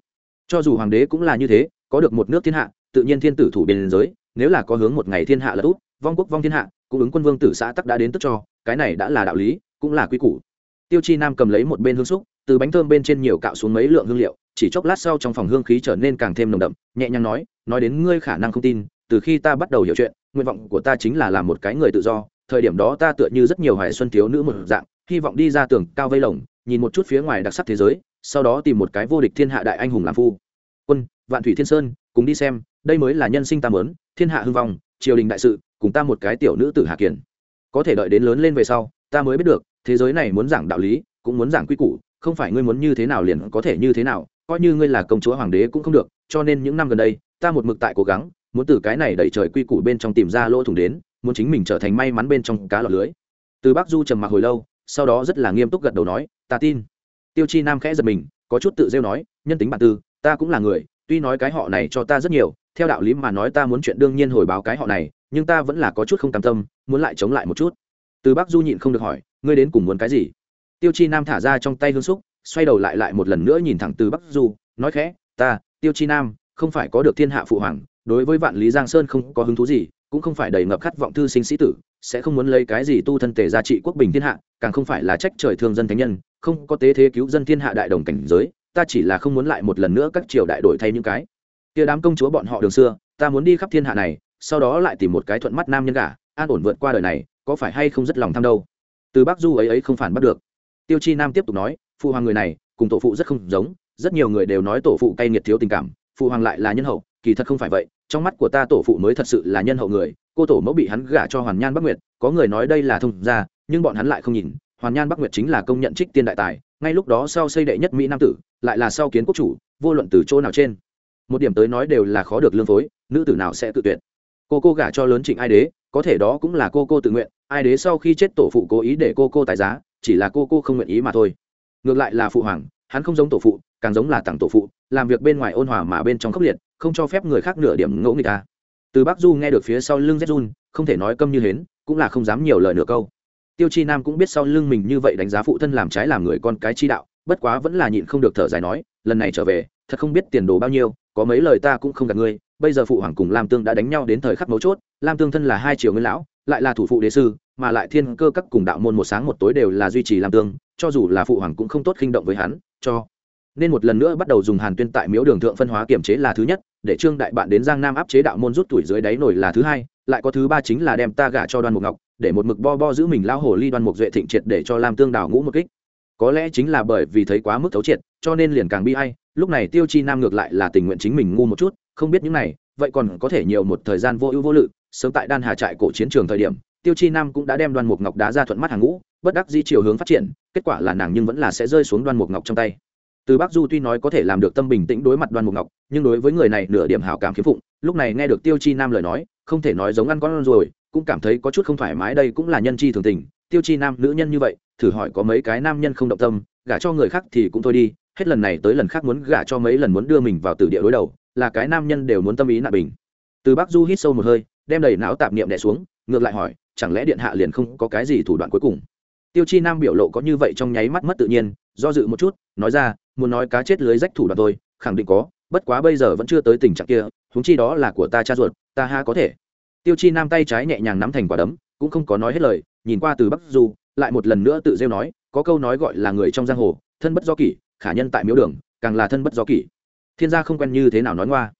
Cho dù hoàng đế cũng là như thế, có được một nước thiên hạ, tự nhiên thiên tử thủ biên giới, nếu là có hướng một ngày thiên hạ là út, vong quốc vong thiên hạ cũng ứng quân vương tử xã tắc đã đến tức cho, cái này đã là đạo lý, cũng là quy củ. Tiêu chi nam cầm lấy một bên hương xúc, từ bánh thơm bên trên nhiều cạo xuống mấy lượng hương liệu, chỉ chốc lát sau trong phòng hương khí trở nên càng thêm nồng đậm, nhẹ nhàng nói nói đến ngươi khả năng không tin, từ khi ta bắt đầu hiểu chuyện, nguyện vọng của ta chính là làm một cái người tự do, thời điểm đó ta tựa như rất nhiều hoài xuân thiếu nữ một dạng, hy vọng đi ra tường cao vây lồng, nhìn một chút phía ngoài đặc sắc thế giới, sau đó tìm một cái vô địch thiên hạ đại anh hùng làm phu. Quân, vạn thủy thiên sơn, cùng đi xem, đây mới là nhân sinh ta mớn thiên hạ hưng vong triều đình đại sự, cùng ta một cái tiểu nữ tử hạ kiển. Có thể đợi đến lớn lên về sau, ta mới biết được, thế giới này muốn giảng đạo lý, cũng muốn giảng quy củ, không phải ngươi muốn như thế nào liền có thể như thế nào, coi như ngươi là công chúa hoàng đế cũng không được, cho nên những năm gần đây, ta một mực tại cố gắng, muốn từ cái này đẩy trời quy củ bên trong tìm ra lỗ thủng đến, muốn chính mình trở thành may mắn bên trong cá lọt lưới. Từ bắc du trầm mặc hồi lâu, sau đó rất là nghiêm túc gật đầu nói, ta tin. Tiêu chi nam khẽ giật mình, có chút tự rêu nói, nhân tính bản tư, ta cũng là người, tuy nói cái họ này cho ta rất nhiều theo đạo lý mà nói ta muốn chuyện đương nhiên hồi báo cái họ này, nhưng ta vẫn là có chút không cam tâm, muốn lại chống lại một chút. Từ bắc du nhịn không được hỏi, ngươi đến cùng muốn cái gì? Tiêu chi nam thả ra trong tay hương xúc, xoay đầu lại lại một lần nữa nhìn thẳng từ bắc du, nói khẽ, ta, tiêu chi nam, không phải có được thiên hạ phụ hoàng, đối với vạn lý giang sơn không có hứng thú gì, cũng không phải đầy ngập khát vọng thư sinh sĩ tử, sẽ không muốn lấy cái gì tu thân tề gia trị quốc bình thiên hạ, càng không phải là trách trời thương dân thánh nhân, không có tế thế cứu dân thiên hạ đại đồng cảnh giới, ta chỉ là không muốn lại một lần nữa các triều đại đổi thay những cái kia đám công chúa bọn họ đường xưa ta muốn đi khắp thiên hạ này sau đó lại tìm một cái thuận mắt nam nhân cả, an ổn vượt qua đời này có phải hay không rất lòng tham đâu? Từ bác du ấy ấy không phản bắt được. Tiêu chi nam tiếp tục nói phụ hoàng người này cùng tổ phụ rất không giống rất nhiều người đều nói tổ phụ cay nghiệt thiếu tình cảm phụ hoàng lại là nhân hậu kỳ thật không phải vậy trong mắt của ta tổ phụ mới thật sự là nhân hậu người cô tổ mẫu bị hắn gả cho hoàn nhan bắc nguyệt có người nói đây là thông gia nhưng bọn hắn lại không nhìn hoàn nhan bắc nguyệt chính là công nhận trích tiên đại tài ngay lúc đó sau xây đệ nhất mỹ nam tử lại là sau kiến quốc chủ vô luận từ chỗ nào trên một điểm tới nói đều là khó được lương phối, nữ tử nào sẽ tự tuyệt. Cô cô gả cho lớn trịnh ai đế, có thể đó cũng là cô cô tự nguyện, ai đế sau khi chết tổ phụ cố ý để cô cô tài giá, chỉ là cô cô không nguyện ý mà thôi. Ngược lại là phụ hoàng, hắn không giống tổ phụ, càng giống là tặng tổ phụ, làm việc bên ngoài ôn hòa mà bên trong khốc liệt, không cho phép người khác nửa điểm ngẫu người ta. Từ bắc du nghe được phía sau lưng zhun, không thể nói câm như hến, cũng là không dám nhiều lời nửa câu. Tiêu chi nam cũng biết sau lưng mình như vậy đánh giá phụ thân làm trái làm người con cái chi đạo, bất quá vẫn là nhịn không được thở dài nói, lần này trở về, thật không biết tiền đồ bao nhiêu có mấy lời ta cũng không gạt ngươi, bây giờ phụ hoàng cùng lam tương đã đánh nhau đến thời khắc mấu chốt, lam tương thân là hai triều nguyên lão, lại là thủ phụ đế sư, mà lại thiên cơ các cùng đạo môn một sáng một tối đều là duy trì lam tương, cho dù là phụ hoàng cũng không tốt khinh động với hắn, cho nên một lần nữa bắt đầu dùng hàn tuyên tại miếu đường thượng phân hóa kiểm chế là thứ nhất, để trương đại bạn đến giang nam áp chế đạo môn rút tuổi dưới đáy nổi là thứ hai, lại có thứ ba chính là đem ta gả cho đoan mục ngọc, để một mực bo bo giữ mình lao hồ ly đoan mục duệ thịnh triệt để cho lam tương đào ngũ một kích. Có lẽ chính là bởi vì thấy quá mức thấu triệt, cho nên liền càng bi hay lúc này tiêu chi nam ngược lại là tình nguyện chính mình ngu một chút, không biết những này, vậy còn có thể nhiều một thời gian vô ưu vô lự. Sớm tại đan hà trại cổ chiến trường thời điểm, tiêu chi nam cũng đã đem đoan mục ngọc đá ra thuận mắt hàng ngũ, bất đắc di chiều hướng phát triển, kết quả là nàng nhưng vẫn là sẽ rơi xuống đoan mục ngọc trong tay. Từ bắc du tuy nói có thể làm được tâm bình tĩnh đối mặt đoan mục ngọc, nhưng đối với người này nửa điểm hảo cảm khiếm phụng, lúc này nghe được tiêu chi nam lời nói, không thể nói giống ăn con rồi, cũng cảm thấy có chút không thoải mái đây cũng là nhân chi thường tình. Tiêu chi nam, nữ nhân như vậy, thử hỏi có mấy cái nam nhân không động tâm, gả cho người khác thì cũng thôi đi hết lần này tới lần khác muốn gả cho mấy lần muốn đưa mình vào tử địa đối đầu, là cái nam nhân đều muốn tâm ý nạ bình. Từ bắc du hít sâu một hơi, đem đầy não tạp niệm đẻ xuống, ngược lại hỏi, chẳng lẽ điện hạ liền không có cái gì thủ đoạn cuối cùng? Tiêu chi nam biểu lộ có như vậy trong nháy mắt mất tự nhiên, do dự một chút, nói ra, muốn nói cá chết lưới rách thủ đoạn tôi khẳng định có, bất quá bây giờ vẫn chưa tới tình trạng kia húng chi đó là của ta cha ruột, ta ha có thể. Tiêu chi nam tay trái nhẹ nhàng nắm thành quả đấm, cũng không có nói hết lời, nhìn qua từ bắc du, lại một lần nữa tự rêu nói, có câu nói gọi là người trong giang hồ, thân bất do kỷ khả nhân tại miếu đường, càng là thân bất do kỷ. Thiên gia không quen như thế nào nói ngoa.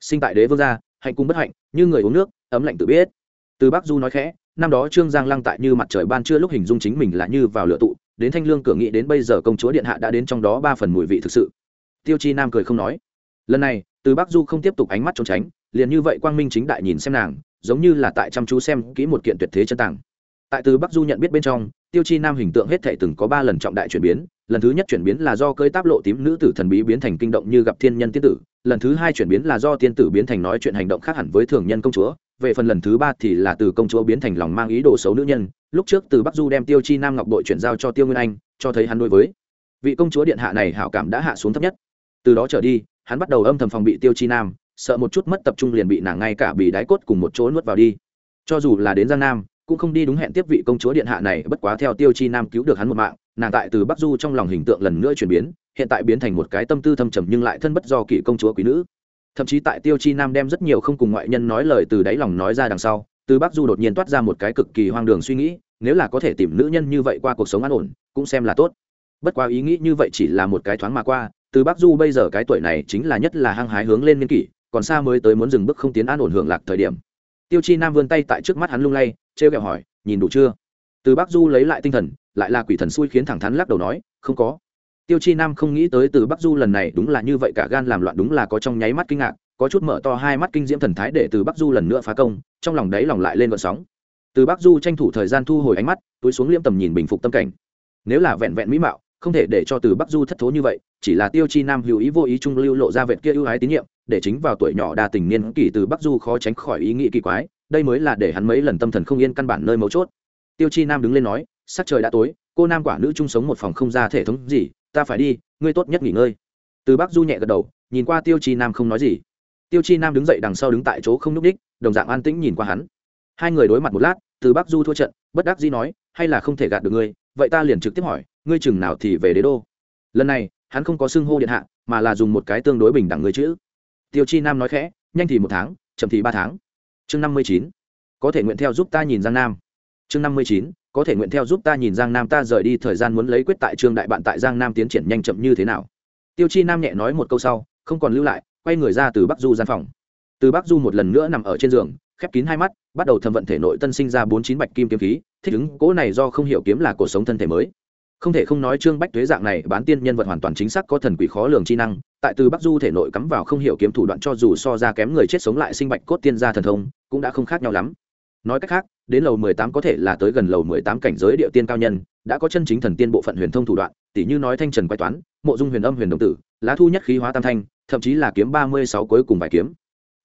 Sinh tại đế vương gia, hạnh cung bất hạnh, như người uống nước, ấm lạnh tự biết. Từ bắc du nói khẽ, năm đó trương giang lăng tại như mặt trời ban trưa lúc hình dung chính mình là như vào lửa tụ, đến thanh lương cửa nghị đến bây giờ công chúa điện hạ đã đến trong đó ba phần mùi vị thực sự. Tiêu chi nam cười không nói. Lần này, từ bắc du không tiếp tục ánh mắt trốn tránh, liền như vậy quang minh chính đại nhìn xem nàng, giống như là tại chăm chú xem kỹ một kiện tuyệt thế chân tàng tại từ bắc du nhận biết bên trong, tiêu chi nam hình tượng hết thể từng có ba lần trọng đại chuyển biến. Lần thứ nhất chuyển biến là do cơi táp lộ tím nữ tử thần bí biến thành kinh động như gặp thiên nhân tiên tử. Lần thứ hai chuyển biến là do tiên tử biến thành nói chuyện hành động khác hẳn với thường nhân công chúa. Về phần lần thứ ba thì là từ công chúa biến thành lòng mang ý đồ xấu nữ nhân. Lúc trước từ bắc du đem tiêu chi nam ngọc đội chuyển giao cho tiêu nguyên anh, cho thấy hắn đối với vị công chúa điện hạ này hảo cảm đã hạ xuống thấp nhất. Từ đó trở đi, hắn bắt đầu âm thầm phòng bị tiêu chi nam, sợ một chút mất tập trung liền bị nàng ngay cả bị đáy cốt cùng một chỗ nuốt vào đi. Cho dù là đến giang nam cũng không đi đúng hẹn tiếp vị công chúa điện hạ này, bất quá theo tiêu chi nam cứu được hắn một mạng, nàng tại từ bắc du trong lòng hình tượng lần nữa chuyển biến, hiện tại biến thành một cái tâm tư thâm trầm nhưng lại thân bất do kỷ công chúa quý nữ. Thậm chí tại tiêu chi nam đem rất nhiều không cùng ngoại nhân nói lời từ đáy lòng nói ra đằng sau, từ bắc du đột nhiên toát ra một cái cực kỳ hoang đường suy nghĩ, nếu là có thể tìm nữ nhân như vậy qua cuộc sống an ổn, cũng xem là tốt. Bất quá ý nghĩ như vậy chỉ là một cái thoáng mà qua, từ bắc du bây giờ cái tuổi này chính là nhất là hăng hái hướng lên niên kỷ, còn xa mới tới muốn dừng bước không tiến an ổn hưởng lạc thời điểm tiêu chi nam vươn tay tại trước mắt hắn lung lay, trêu ghẹo hỏi, nhìn đủ chưa? Từ bắc du lấy lại tinh thần, lại là quỷ thần xui khiến thẳng thắn lắc đầu nói, không có. Tiêu chi nam không nghĩ tới từ bắc du lần này đúng là như vậy cả gan làm loạn đúng là có trong nháy mắt kinh ngạc, có chút mở to hai mắt kinh diễm thần thái để từ bắc du lần nữa phá công, trong lòng đấy lòng lại lên vận sóng. Từ bắc du tranh thủ thời gian thu hồi ánh mắt, túi xuống liêm tầm nhìn bình phục tâm cảnh. Nếu là vẹn vẹn mỹ mạo không thể để cho từ bắc du thất thố như vậy, chỉ là tiêu chi nam hữu ý vô ý trung lưu lộ ra vẹn kia ưu ái tín nhiệm, để chính vào tuổi nhỏ đa tình niên kỷ từ bắc du khó tránh khỏi ý nghĩ kỳ quái, đây mới là để hắn mấy lần tâm thần không yên căn bản nơi mấu chốt. Tiêu chi nam đứng lên nói, sắc trời đã tối, cô nam quả nữ chung sống một phòng không ra thể thống gì, ta phải đi, ngươi tốt nhất nghỉ ngơi. Từ bắc du nhẹ gật đầu, nhìn qua tiêu chi nam không nói gì. Tiêu chi nam đứng dậy đằng sau đứng tại chỗ không n ú c đích, đồng dạng an tĩnh nhìn qua hắn. Hai người đối mặt một lát, từ bắc du thua trận, bất đắc dĩ nói, hay là không thể gạt được ngươi vậy ta liền trực tiếp hỏi, ngươi chừng nào thì về đế đô? Lần này, hắn không có xưng hô điện hạ, mà là dùng một cái tương đối bình đẳng ngươi chữ. Tiêu chi nam nói khẽ, nhanh thì một tháng, chậm thì ba tháng. Chương năm mươi chín, có thể nguyện theo giúp ta nhìn giang nam. Chương năm mươi chín, có thể nguyện theo giúp ta nhìn giang nam, ta rời đi, thời gian muốn lấy quyết tại trương đại bạn tại giang nam tiến triển nhanh chậm như thế nào? Tiêu chi nam nhẹ nói một câu sau, không còn lưu lại, quay người ra từ bắc du gian phòng. Từ bắc du một lần nữa nằm ở trên giường khép kín hai mắt, bắt đầu thâm vận thể nội tân sinh ra bốn chín bạch kim kiếm khí, thích ứng, cỗ này do không hiểu kiếm là cuộc sống thân thể mới. Không thể không nói trương bách tuế dạng này bán tiên nhân vật hoàn toàn chính xác có thần quỷ khó lường chi năng, tại từ bắc du thể nội cắm vào không hiểu kiếm thủ đoạn cho dù so ra kém người chết sống lại sinh bạch cốt tiên gia thần thông, cũng đã không khác nhau lắm. Nói cách khác, đến lầu mười tám có thể là tới gần lầu mười tám cảnh giới địa tiên cao nhân, đã có chân chính thần tiên bộ phận huyền thông thủ đoạn tỷ như nói thanh trần quay toán, mộ dung huyền âm huyền đồng tử, lá thu nhất khí hóa tam thanh, thậm chí là kiếm ba mươi sáu cuối cùng bài kiếm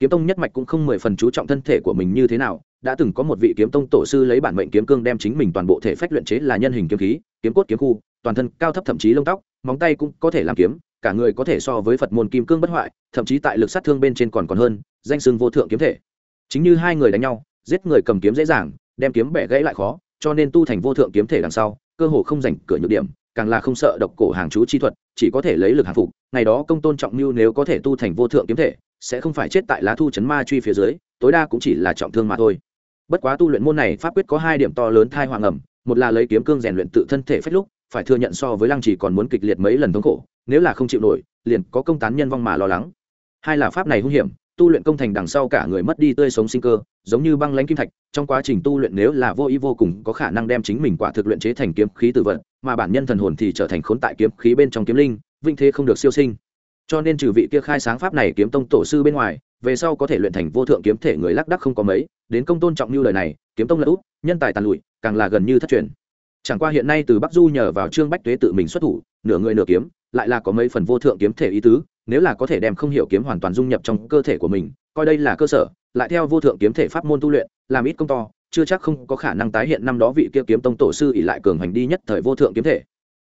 kiếm tông nhất mạch cũng không mười phần chú trọng thân thể của mình như thế nào, đã từng có một vị kiếm tông tổ sư lấy bản mệnh kiếm cương đem chính mình toàn bộ thể phách luyện chế là nhân hình kiếm khí, kiếm cốt kiếm khu, toàn thân cao thấp thậm chí lông tóc, móng tay cũng có thể làm kiếm, cả người có thể so với phật môn kim cương bất hoại, thậm chí tại lực sát thương bên trên còn còn hơn, danh xưng vô thượng kiếm thể. Chính như hai người đánh nhau, giết người cầm kiếm dễ dàng, đem kiếm bẻ gãy lại khó, cho nên tu thành vô thượng kiếm thể đằng sau, cơ hồ không dành cửa nhược điểm, càng là không sợ độc cổ hàng chú chi thuật, chỉ có thể lấy lực hàng phục, ngày đó công tôn trọng mưu nếu có thể tu thành vô thượng kiếm thể sẽ không phải chết tại lá thu chấn ma truy phía dưới, tối đa cũng chỉ là trọng thương mà thôi. Bất quá tu luyện môn này pháp quyết có hai điểm to lớn thai hoàng ẩm, một là lấy kiếm cương rèn luyện tự thân thể phách lúc, phải thừa nhận so với lăng trì còn muốn kịch liệt mấy lần thống khổ, nếu là không chịu nổi, liền có công tán nhân vong mà lo lắng. Hai là pháp này hung hiểm, tu luyện công thành đằng sau cả người mất đi tươi sống sinh cơ, giống như băng lãnh kim thạch, trong quá trình tu luyện nếu là vô ý vô cùng có khả năng đem chính mình quả thực luyện chế thành kiếm khí tự vận, mà bản nhân thần hồn thì trở thành khốn tại kiếm khí bên trong kiếm linh vinh thế không được siêu sinh cho nên trừ vị kia khai sáng pháp này kiếm tông tổ sư bên ngoài, về sau có thể luyện thành vô thượng kiếm thể người lác đắc không có mấy, đến công tôn trọng như lời này, kiếm tông là út, nhân tài tàn lụi, càng là gần như thất truyền. Chẳng qua hiện nay từ bắc du nhờ vào trương bách tuế tự mình xuất thủ, nửa người nửa kiếm, lại là có mấy phần vô thượng kiếm thể ý tứ, nếu là có thể đem không hiểu kiếm hoàn toàn dung nhập trong cơ thể của mình, coi đây là cơ sở, lại theo vô thượng kiếm thể pháp môn tu luyện, làm ít công to, chưa chắc không có khả năng tái hiện năm đó vị kia kiếm tông tổ sư ỉ lại cường hành đi nhất thời vô thượng kiếm thể.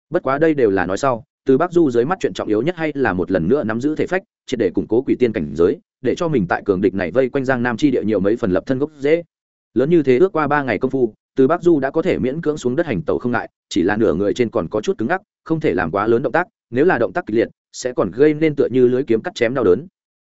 Bất quá đây đều là nói sau từ bắc du dưới mắt chuyện trọng yếu nhất hay là một lần nữa nắm giữ thể phách, triệt để củng cố quỷ tiên cảnh giới, để cho mình tại cường địch này vây quanh giang nam chi địa nhiều mấy phần lập thân gốc dễ lớn như thế ước qua ba ngày công phu, từ bắc du đã có thể miễn cưỡng xuống đất hành tàu không ngại, chỉ là nửa người trên còn có chút cứng ngắc, không thể làm quá lớn động tác, nếu là động tác kịch liệt, sẽ còn gây nên tựa như lưới kiếm cắt chém đau đớn.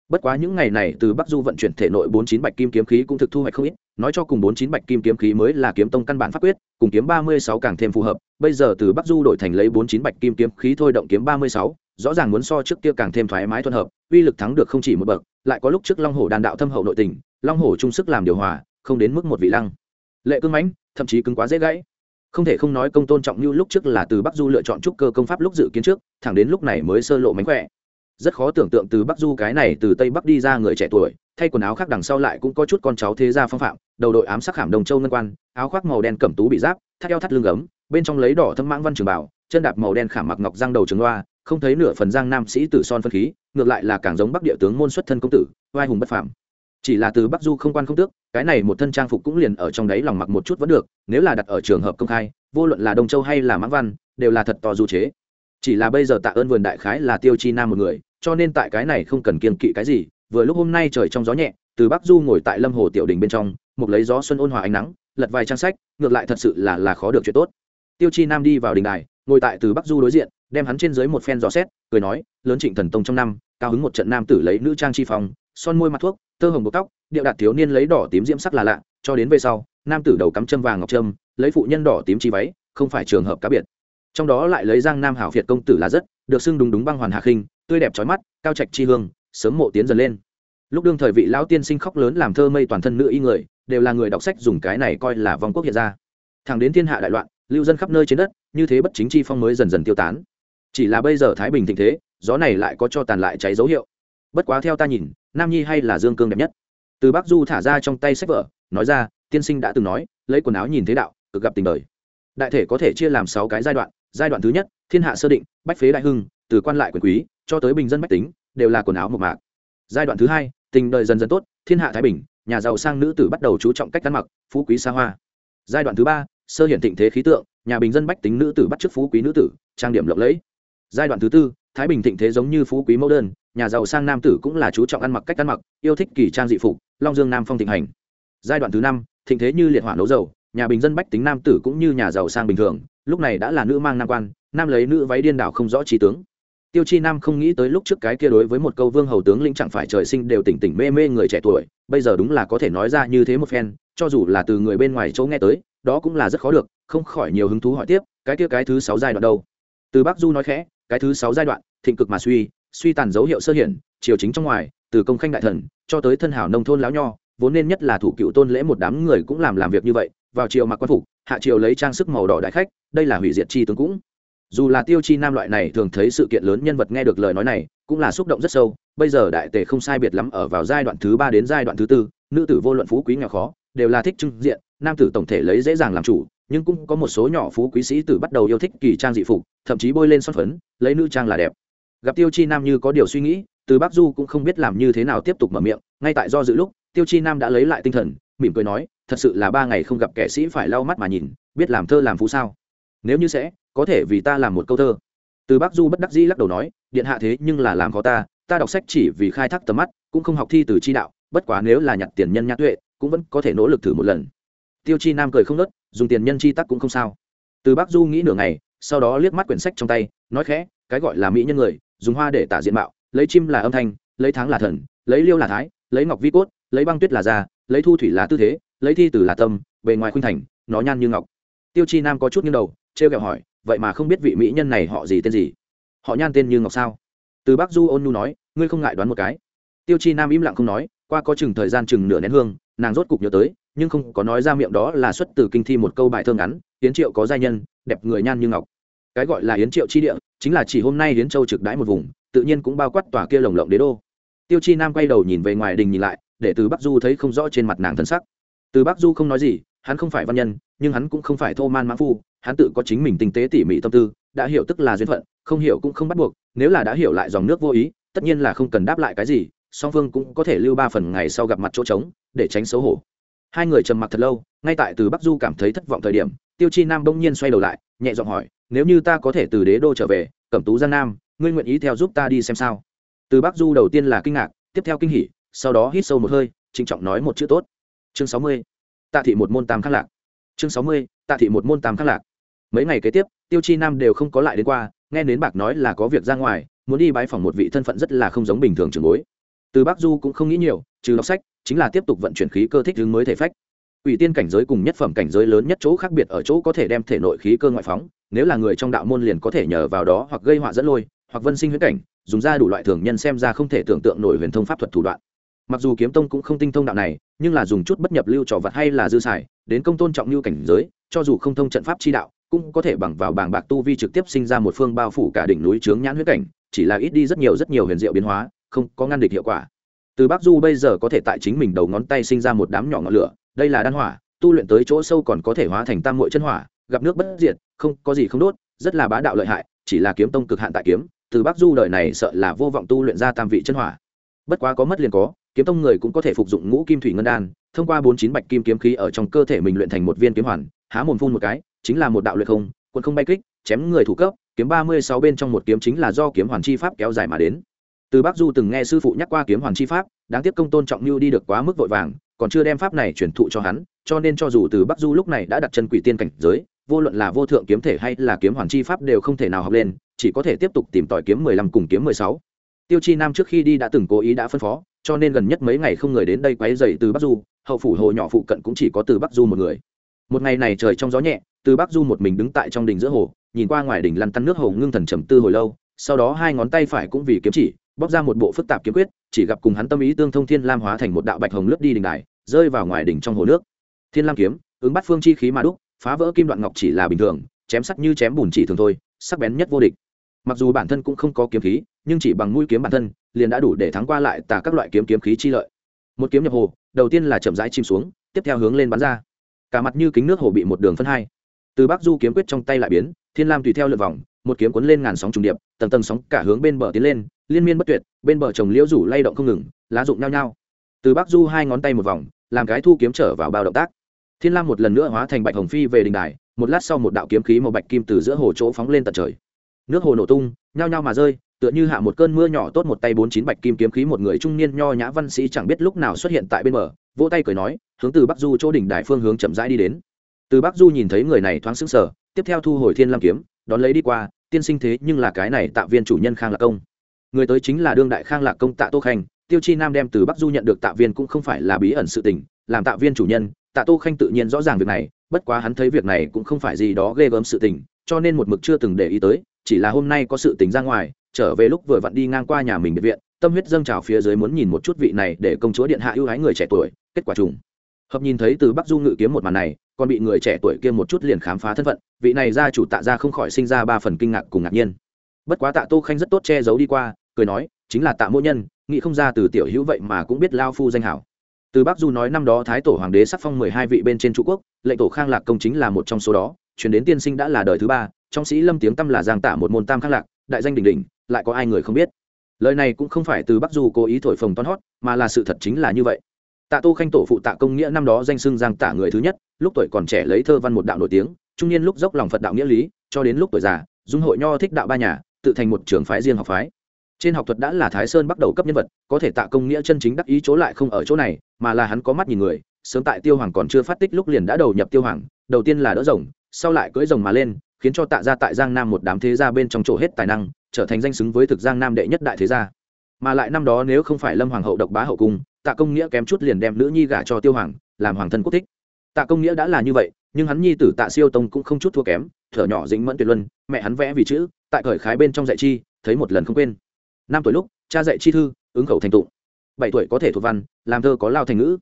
Bất quá những ngày này từ bắc du vận chuyển thể nội bốn chín bạch kim kiếm khí cũng thực thu hoạch không ít nói cho cùng bốn chín bạch kim kiếm khí mới là kiếm tông căn bản pháp quyết, cùng kiếm ba mươi sáu càng thêm phù hợp. Bây giờ từ bắc du đổi thành lấy bốn chín bạch kim kiếm khí thôi động kiếm ba mươi sáu, rõ ràng muốn so trước kia càng thêm thoải mái thuận hợp, uy lực thắng được không chỉ một bậc, lại có lúc trước long hổ đàn đạo thâm hậu nội tình, long hổ trung sức làm điều hòa, không đến mức một vị lăng. Lệ cưng mãnh, thậm chí cứng quá dễ gãy. Không thể không nói công tôn trọng như lúc trước là từ bắc du lựa chọn trúc cơ công pháp lúc dự kiến trước, thẳng đến lúc này mới sơ lộ mánh khỏe rất khó tưởng tượng từ bắc du cái này từ tây bắc đi ra người trẻ tuổi, thay quần áo khác đằng sau lại cũng có chút con cháu thế gia phong phạm, đầu đội ám sắc hàm đồng châu ngân quan, áo khoác màu đen cẩm tú bị giáp, thắt eo thắt lưng gấm, bên trong lấy đỏ thâm mãng văn trường bảo chân đạp màu đen khảm mặc ngọc răng đầu trường loa, không thấy nửa phần giang nam sĩ tử son phân khí, ngược lại là càng giống bắc địa tướng môn xuất thân công tử vai hùng bất phàm. Chỉ là từ bắc du không quan không tước, cái này một thân trang phục cũng liền ở trong đấy lòng mặc một chút vẫn được, nếu là đặt ở trường hợp công khai, vô luận là đông châu hay là mãng văn, đều là thật to du chế. Chỉ là bây giờ tạ ơn vườn đại khái là tiêu chi nam một người cho nên tại cái này không cần kiên kỵ cái gì, vừa lúc hôm nay trời trong gió nhẹ, từ bắc du ngồi tại lâm hồ tiểu đình bên trong, một lấy gió xuân ôn hòa ánh nắng, lật vài trang sách, ngược lại thật sự là là khó được chuyện tốt. Tiêu chi nam đi vào đình đài, ngồi tại từ bắc du đối diện, đem hắn trên dưới một phen dò xét, cười nói, lớn trịnh thần tông trong năm, cao hứng một trận nam tử lấy nữ trang chi phòng son môi mặt thuốc, tơ hồng bột tóc, điệu đạt thiếu niên lấy đỏ tím diễm sắc là lạ, cho đến về sau, nam tử đầu cắm châm vàng ngọc trâm lấy phụ nhân đỏ tím chi váy, không phải trường hợp cá biệt. Trong đó lại lấy giang nam hảo việt công tử là rất, được xưng đúng đúng băng hoàn hạ khinh tươi đẹp trói mắt, cao trạch chi hương, sớm mộ tiến dần lên. Lúc đương thời vị lão tiên sinh khóc lớn làm thơ mây toàn thân nữ y người, đều là người đọc sách dùng cái này coi là vong quốc hiện ra. Thẳng đến thiên hạ đại loạn, lưu dân khắp nơi trên đất, như thế bất chính chi phong mới dần dần tiêu tán. Chỉ là bây giờ thái bình thịnh thế, gió này lại có cho tàn lại cháy dấu hiệu. Bất quá theo ta nhìn, nam nhi hay là dương cương đẹp nhất. Từ bắc du thả ra trong tay sách vở, nói ra, tiên sinh đã từng nói, lấy quần áo nhìn thế đạo, cực gặp tình đời. Đại thể có thể chia làm sáu cái giai đoạn giai đoạn thứ nhất, thiên hạ sơ định, bách phế đại hưng, từ quan lại quyền quý cho tới bình dân bách tính, đều là quần áo mộc mạc. Giai đoạn thứ hai, tình đời dần dần tốt, thiên hạ thái bình, nhà giàu sang nữ tử bắt đầu chú trọng cách ăn mặc, phú quý xa hoa. Giai đoạn thứ ba, sơ hiện thịnh thế khí tượng, nhà bình dân bách tính nữ tử bắt chước phú quý nữ tử, trang điểm lộng lẫy. Giai đoạn thứ tư, thái bình thịnh thế giống như phú quý mẫu đơn, nhà giàu sang nam tử cũng là chú trọng ăn mặc cách ăn mặc, yêu thích kỳ trang dị phục, long dương nam phong thịnh hành. Giai đoạn thứ năm, thịnh thế như liệt hỏa nấu dầu, nhà bình dân bách tính nam tử cũng như nhà giàu sang bình thường, lúc này đã là nữ mang nam quan, nam lấy nữ váy điên đảo không rõ trí tướng tiêu chi nam không nghĩ tới lúc trước cái kia đối với một câu vương hầu tướng lĩnh chẳng phải trời sinh đều tỉnh tỉnh mê mê người trẻ tuổi, bây giờ đúng là có thể nói ra như thế một phen, cho dù là từ người bên ngoài chỗ nghe tới, đó cũng là rất khó được, không khỏi nhiều hứng thú hỏi tiếp, cái kia cái thứ sáu giai đoạn đâu? Từ bắc du nói khẽ, cái thứ sáu giai đoạn, thịnh cực mà suy suy tàn dấu hiệu sơ hiển, triều chính trong ngoài, từ công khanh đại thần, cho tới thân hảo nông thôn lão nho, vốn nên nhất là thủ cựu tôn lễ một đám người cũng làm làm việc như vậy, vào triều mặc quan phục, hạ triều lấy trang sức màu đỏ đại khách, đây là hủy diệt chi tướng cũng dù là tiêu chi nam loại này thường thấy sự kiện lớn nhân vật nghe được lời nói này, cũng là xúc động rất sâu. Bây giờ đại tề không sai biệt lắm ở vào giai đoạn thứ ba đến giai đoạn thứ tư, nữ tử vô luận phú quý nghèo khó, đều là thích trưng diện, nam tử tổng thể lấy dễ dàng làm chủ, nhưng cũng có một số nhỏ phú quý sĩ tử bắt đầu yêu thích kỳ trang dị phục, thậm chí bôi lên son phấn, lấy nữ trang là đẹp. Gặp tiêu chi nam như có điều suy nghĩ, từ bắc du cũng không biết làm như thế nào tiếp tục mở miệng, ngay tại do dự lúc, tiêu chi nam đã lấy lại tinh thần, mỉm cười nói, thật sự là ba ngày không gặp kẻ sĩ phải lau mắt mà nhìn, biết làm thơ làm phú sao? Nếu như sẽ, có thể vì ta làm một câu thơ. Từ Bác du bất đắc dĩ lắc đầu nói, điện hạ thế nhưng là làm khó ta ta đọc sách chỉ vì khai thác tầm mắt, cũng không học thi từ chi đạo, bất quá nếu là nhặt tiền nhân nhã tuệ, cũng vẫn có thể nỗ lực thử một lần. Tiêu chi nam cười không nớt, dùng tiền nhân chi tắc cũng không sao. Từ Bác du nghĩ nửa ngày, sau đó liếc mắt quyển sách trong tay, nói khẽ, cái gọi là mỹ nhân người, dùng hoa để tả diện mạo, lấy chim là âm thanh, lấy tháng là thần, lấy liêu là thái, lấy ngọc vi cốt, lấy băng tuyết là da, lấy thu thủy là tư thế, lấy thi tử là tâm, bề ngoài khuynh thành, nó nhan như ngọc. Tiêu chi nam có chút nghiêng đầu trêu kẹo hỏi, vậy mà không biết vị mỹ nhân này họ gì tên gì? Họ nhan tên như ngọc sao? Từ bắc du ôn nhu nói, ngươi không ngại đoán một cái. Tiêu chi nam im lặng không nói, qua có chừng thời gian chừng nửa nén hương, nàng rốt cục nhớ tới, nhưng không có nói ra miệng đó là xuất từ kinh thi một câu bài thơ ngắn, yến triệu có giai nhân, đẹp người nhan như ngọc. Cái gọi là yến triệu chi địa, chính là chỉ hôm nay yến châu trực đãi một vùng, tự nhiên cũng bao quát tòa kia lồng lộng đế đô. Tiêu chi nam quay đầu nhìn về ngoài đình nhìn lại, để từ bắc du thấy không rõ trên mặt nàng thân sắc. Từ bắc du không nói gì, hắn không phải văn nhân, nhưng hắn cũng không phải thô man mãn phu hắn tự có chính mình tinh tế tỉ mỉ tâm tư, đã hiểu tức là duyên phận, không hiểu cũng không bắt buộc, nếu là đã hiểu lại dòng nước vô ý, tất nhiên là không cần đáp lại cái gì, song phương cũng có thể lưu ba phần ngày sau gặp mặt chỗ trống, để tránh xấu hổ. Hai người trầm mặc thật lâu, ngay tại từ bắc du cảm thấy thất vọng thời điểm, tiêu chi nam bỗng nhiên xoay đầu lại, nhẹ giọng hỏi, nếu như ta có thể từ đế đô trở về, cẩm tú giang nam, ngươi nguyện ý theo giúp ta đi xem sao? Từ bắc du đầu tiên là kinh ngạc, tiếp theo kinh hỉ, sau đó hít sâu một hơi, trịnh trọng nói một chữ tốt. Chương sáu mươi, tạ thị một môn tam khắc lạc. Chương sáu mươi tạ thị một môn tam khắc lạc. Mấy ngày kế tiếp, tiêu chi nam đều không có lại đến qua, nghe đến bạc nói là có việc ra ngoài, muốn đi bái phòng một vị thân phận rất là không giống bình thường trường bối. Từ bắc du cũng không nghĩ nhiều, trừ đọc sách, chính là tiếp tục vận chuyển khí cơ thích hướng mới thể phách. Ủy tiên cảnh giới cùng nhất phẩm cảnh giới lớn nhất chỗ khác biệt ở chỗ có thể đem thể nội khí cơ ngoại phóng, nếu là người trong đạo môn liền có thể nhờ vào đó hoặc gây họa dẫn lôi, hoặc vân sinh huyễn cảnh, dùng ra đủ loại thường nhân xem ra không thể tưởng tượng nổi huyền thông pháp thuật thủ đoạn. Mặc dù kiếm tông cũng không tinh thông đạo này, nhưng là dùng chút bất nhập lưu trò vật hay là dư xài, đến công tôn trọng lưu cảnh giới cho dù không thông trận pháp chi đạo, cũng có thể bằng vào bảng bạc tu vi trực tiếp sinh ra một phương bao phủ cả đỉnh núi trướng nhãn huyết cảnh, chỉ là ít đi rất nhiều rất nhiều huyền diệu biến hóa, không có ngăn địch hiệu quả. Từ bắc du bây giờ có thể tại chính mình đầu ngón tay sinh ra một đám nhỏ ngọn lửa, đây là đan hỏa, tu luyện tới chỗ sâu còn có thể hóa thành tam muội chân hỏa, gặp nước bất diệt, không có gì không đốt, rất là bá đạo lợi hại, chỉ là kiếm tông cực hạn tại kiếm, từ bắc du đời này sợ là vô vọng tu luyện ra tam vị chân hỏa. Bất quá có mất liền có, kiếm tông người cũng có thể phục dụng ngũ kim thủy ngân đan, thông qua bốn chín bạch kim kiếm khí ở trong cơ thể mình luyện thành một viên kiếm hoàn há mồm phun một cái, chính là một đạo luyện không quân không bay kích, chém người thủ cấp, kiếm ba mươi sáu bên trong một kiếm chính là do kiếm hoàn chi pháp kéo dài mà đến. Từ bắc du từng nghe sư phụ nhắc qua kiếm hoàn chi pháp, đáng tiếc công tôn trọng như đi được quá mức vội vàng, còn chưa đem pháp này truyền thụ cho hắn, cho nên cho dù từ bắc du lúc này đã đặt chân quỷ tiên cảnh giới, vô luận là vô thượng kiếm thể hay là kiếm hoàn chi pháp đều không thể nào học lên, chỉ có thể tiếp tục tìm tòi kiếm mười lăm cùng kiếm mười sáu. Tiêu chi nam trước khi đi đã từng cố ý đã phân phó, cho nên gần nhất mấy ngày không người đến đây quấy dày từ bắc du, hậu phủ hồ nhỏ phụ cận cũng chỉ có từ bắc du một người một ngày này trời trong gió nhẹ, từ bắc du một mình đứng tại trong đình giữa hồ, nhìn qua ngoài đỉnh lăn tăn nước hồ ngưng thần trầm tư hồi lâu, sau đó hai ngón tay phải cũng vì kiếm chỉ bóc ra một bộ phức tạp kiếm quyết, chỉ gặp cùng hắn tâm ý tương thông thiên lam hóa thành một đạo bạch hồng lướt đi đình đài, rơi vào ngoài đỉnh trong hồ nước. Thiên lam kiếm, ứng bắt phương chi khí mà đúc, phá vỡ kim đoạn ngọc chỉ là bình thường, chém sắc như chém bùn chỉ thường thôi, sắc bén nhất vô địch. Mặc dù bản thân cũng không có kiếm khí, nhưng chỉ bằng mũi kiếm bản thân, liền đã đủ để thắng qua lại tà các loại kiếm kiếm khí chi lợi. Một kiếm nhập hồ, đầu tiên là chậm rãi chìm xuống, tiếp theo hướng lên bắn ra cả mặt như kính nước hồ bị một đường phân hai. Từ bắc du kiếm quyết trong tay lại biến, thiên lam tùy theo lượt vòng, một kiếm cuốn lên ngàn sóng trùng điệp, tầng tầng sóng cả hướng bên bờ tiến lên, liên miên bất tuyệt, bên bờ trồng liễu rủ lay động không ngừng, lá rụng nhao nhao. Từ bắc du hai ngón tay một vòng, làm cái thu kiếm trở vào bao động tác. Thiên lam một lần nữa hóa thành bạch hồng phi về đình đài, một lát sau một đạo kiếm khí màu bạch kim từ giữa hồ chỗ phóng lên tận trời. Nước hồ nổ tung, nhao nhao mà rơi, tựa như hạ một cơn mưa nhỏ tốt một tay bốn chín bạch kim kiếm khí một người trung niên nho nhã văn sĩ chẳng biết lúc nào xuất hiện tại bên bờ vỗ tay cười nói, hướng từ bắc du chỗ đỉnh đại phương hướng chậm rãi đi đến. Từ bắc du nhìn thấy người này thoáng sững sờ, tiếp theo thu hồi thiên lam kiếm, đón lấy đi qua, tiên sinh thế nhưng là cái này tạ viên chủ nhân khang lạc công. Người tới chính là đương đại khang lạc công tạ tô khanh, tiêu chi nam đem từ bắc du nhận được tạ viên cũng không phải là bí ẩn sự tình, làm tạ viên chủ nhân, tạ tô khanh tự nhiên rõ ràng việc này, bất quá hắn thấy việc này cũng không phải gì đó ghê gớm sự tình, cho nên một mực chưa từng để ý tới, chỉ là hôm nay có sự tình ra ngoài, trở về lúc vừa vặn đi ngang qua nhà mình biệt viện tâm huyết dâng trào phía dưới muốn nhìn một chút vị này để công chúa điện hạ ưu ái người trẻ tuổi, kết quả trùng. Hợp nhìn thấy từ bắc du ngự kiếm một màn này, còn bị người trẻ tuổi kia một chút liền khám phá thân phận, vị này gia chủ tạ ra không khỏi sinh ra ba phần kinh ngạc cùng ngạc nhiên. Bất quá tạ tô khanh rất tốt che giấu đi qua, cười nói, chính là tạ mỗ nhân, nghĩ không ra từ tiểu hữu vậy mà cũng biết lao phu danh hảo. Từ bắc du nói năm đó thái tổ hoàng đế sắc phong mười hai vị bên trên trụ quốc, lệnh tổ khang lạc công chính là một trong số đó, chuyển đến tiên sinh đã là đời thứ ba, trong sĩ lâm tiếng tâm là giang tả một môn tam khang lạc, đại danh đỉnh đỉnh, lại có ai người không biết lời này cũng không phải từ bắc du cố ý thổi phồng toan hót, mà là sự thật chính là như vậy. Tạ tô khanh tổ phụ tạ công nghĩa năm đó danh xưng giang tả người thứ nhất, lúc tuổi còn trẻ lấy thơ văn một đạo nổi tiếng, trung niên lúc dốc lòng phật đạo nghĩa lý, cho đến lúc tuổi già dung hội nho thích đạo ba nhà, tự thành một trường phái riêng học phái. Trên học thuật đã là thái sơn bắt đầu cấp nhân vật, có thể tạ công nghĩa chân chính đắc ý chỗ lại không ở chỗ này, mà là hắn có mắt nhìn người, sớm tại tiêu hoàng còn chưa phát tích lúc liền đã đầu nhập tiêu hoàng, đầu tiên là đỡ rồng, sau lại cưỡi rồng mà lên, khiến cho tạ ra tại giang nam một đám thế gia bên trong chỗ hết tài năng trở thành danh xứng với thực giang nam đệ nhất đại thế gia. Mà lại năm đó nếu không phải lâm hoàng hậu độc bá hậu cung, tạ công nghĩa kém chút liền đem nữ nhi gả cho tiêu hoàng, làm hoàng thân quốc thích. Tạ công nghĩa đã là như vậy, nhưng hắn nhi tử tạ siêu tông cũng không chút thua kém, thở nhỏ dính mẫn tuyệt luân, mẹ hắn vẽ vì chữ, tại khởi khái bên trong dạy chi, thấy một lần không quên. Năm tuổi lúc, cha dạy chi thư, ứng khẩu thành tụng. Bảy tuổi có thể thuộc văn, làm thơ có lao thành ngữ.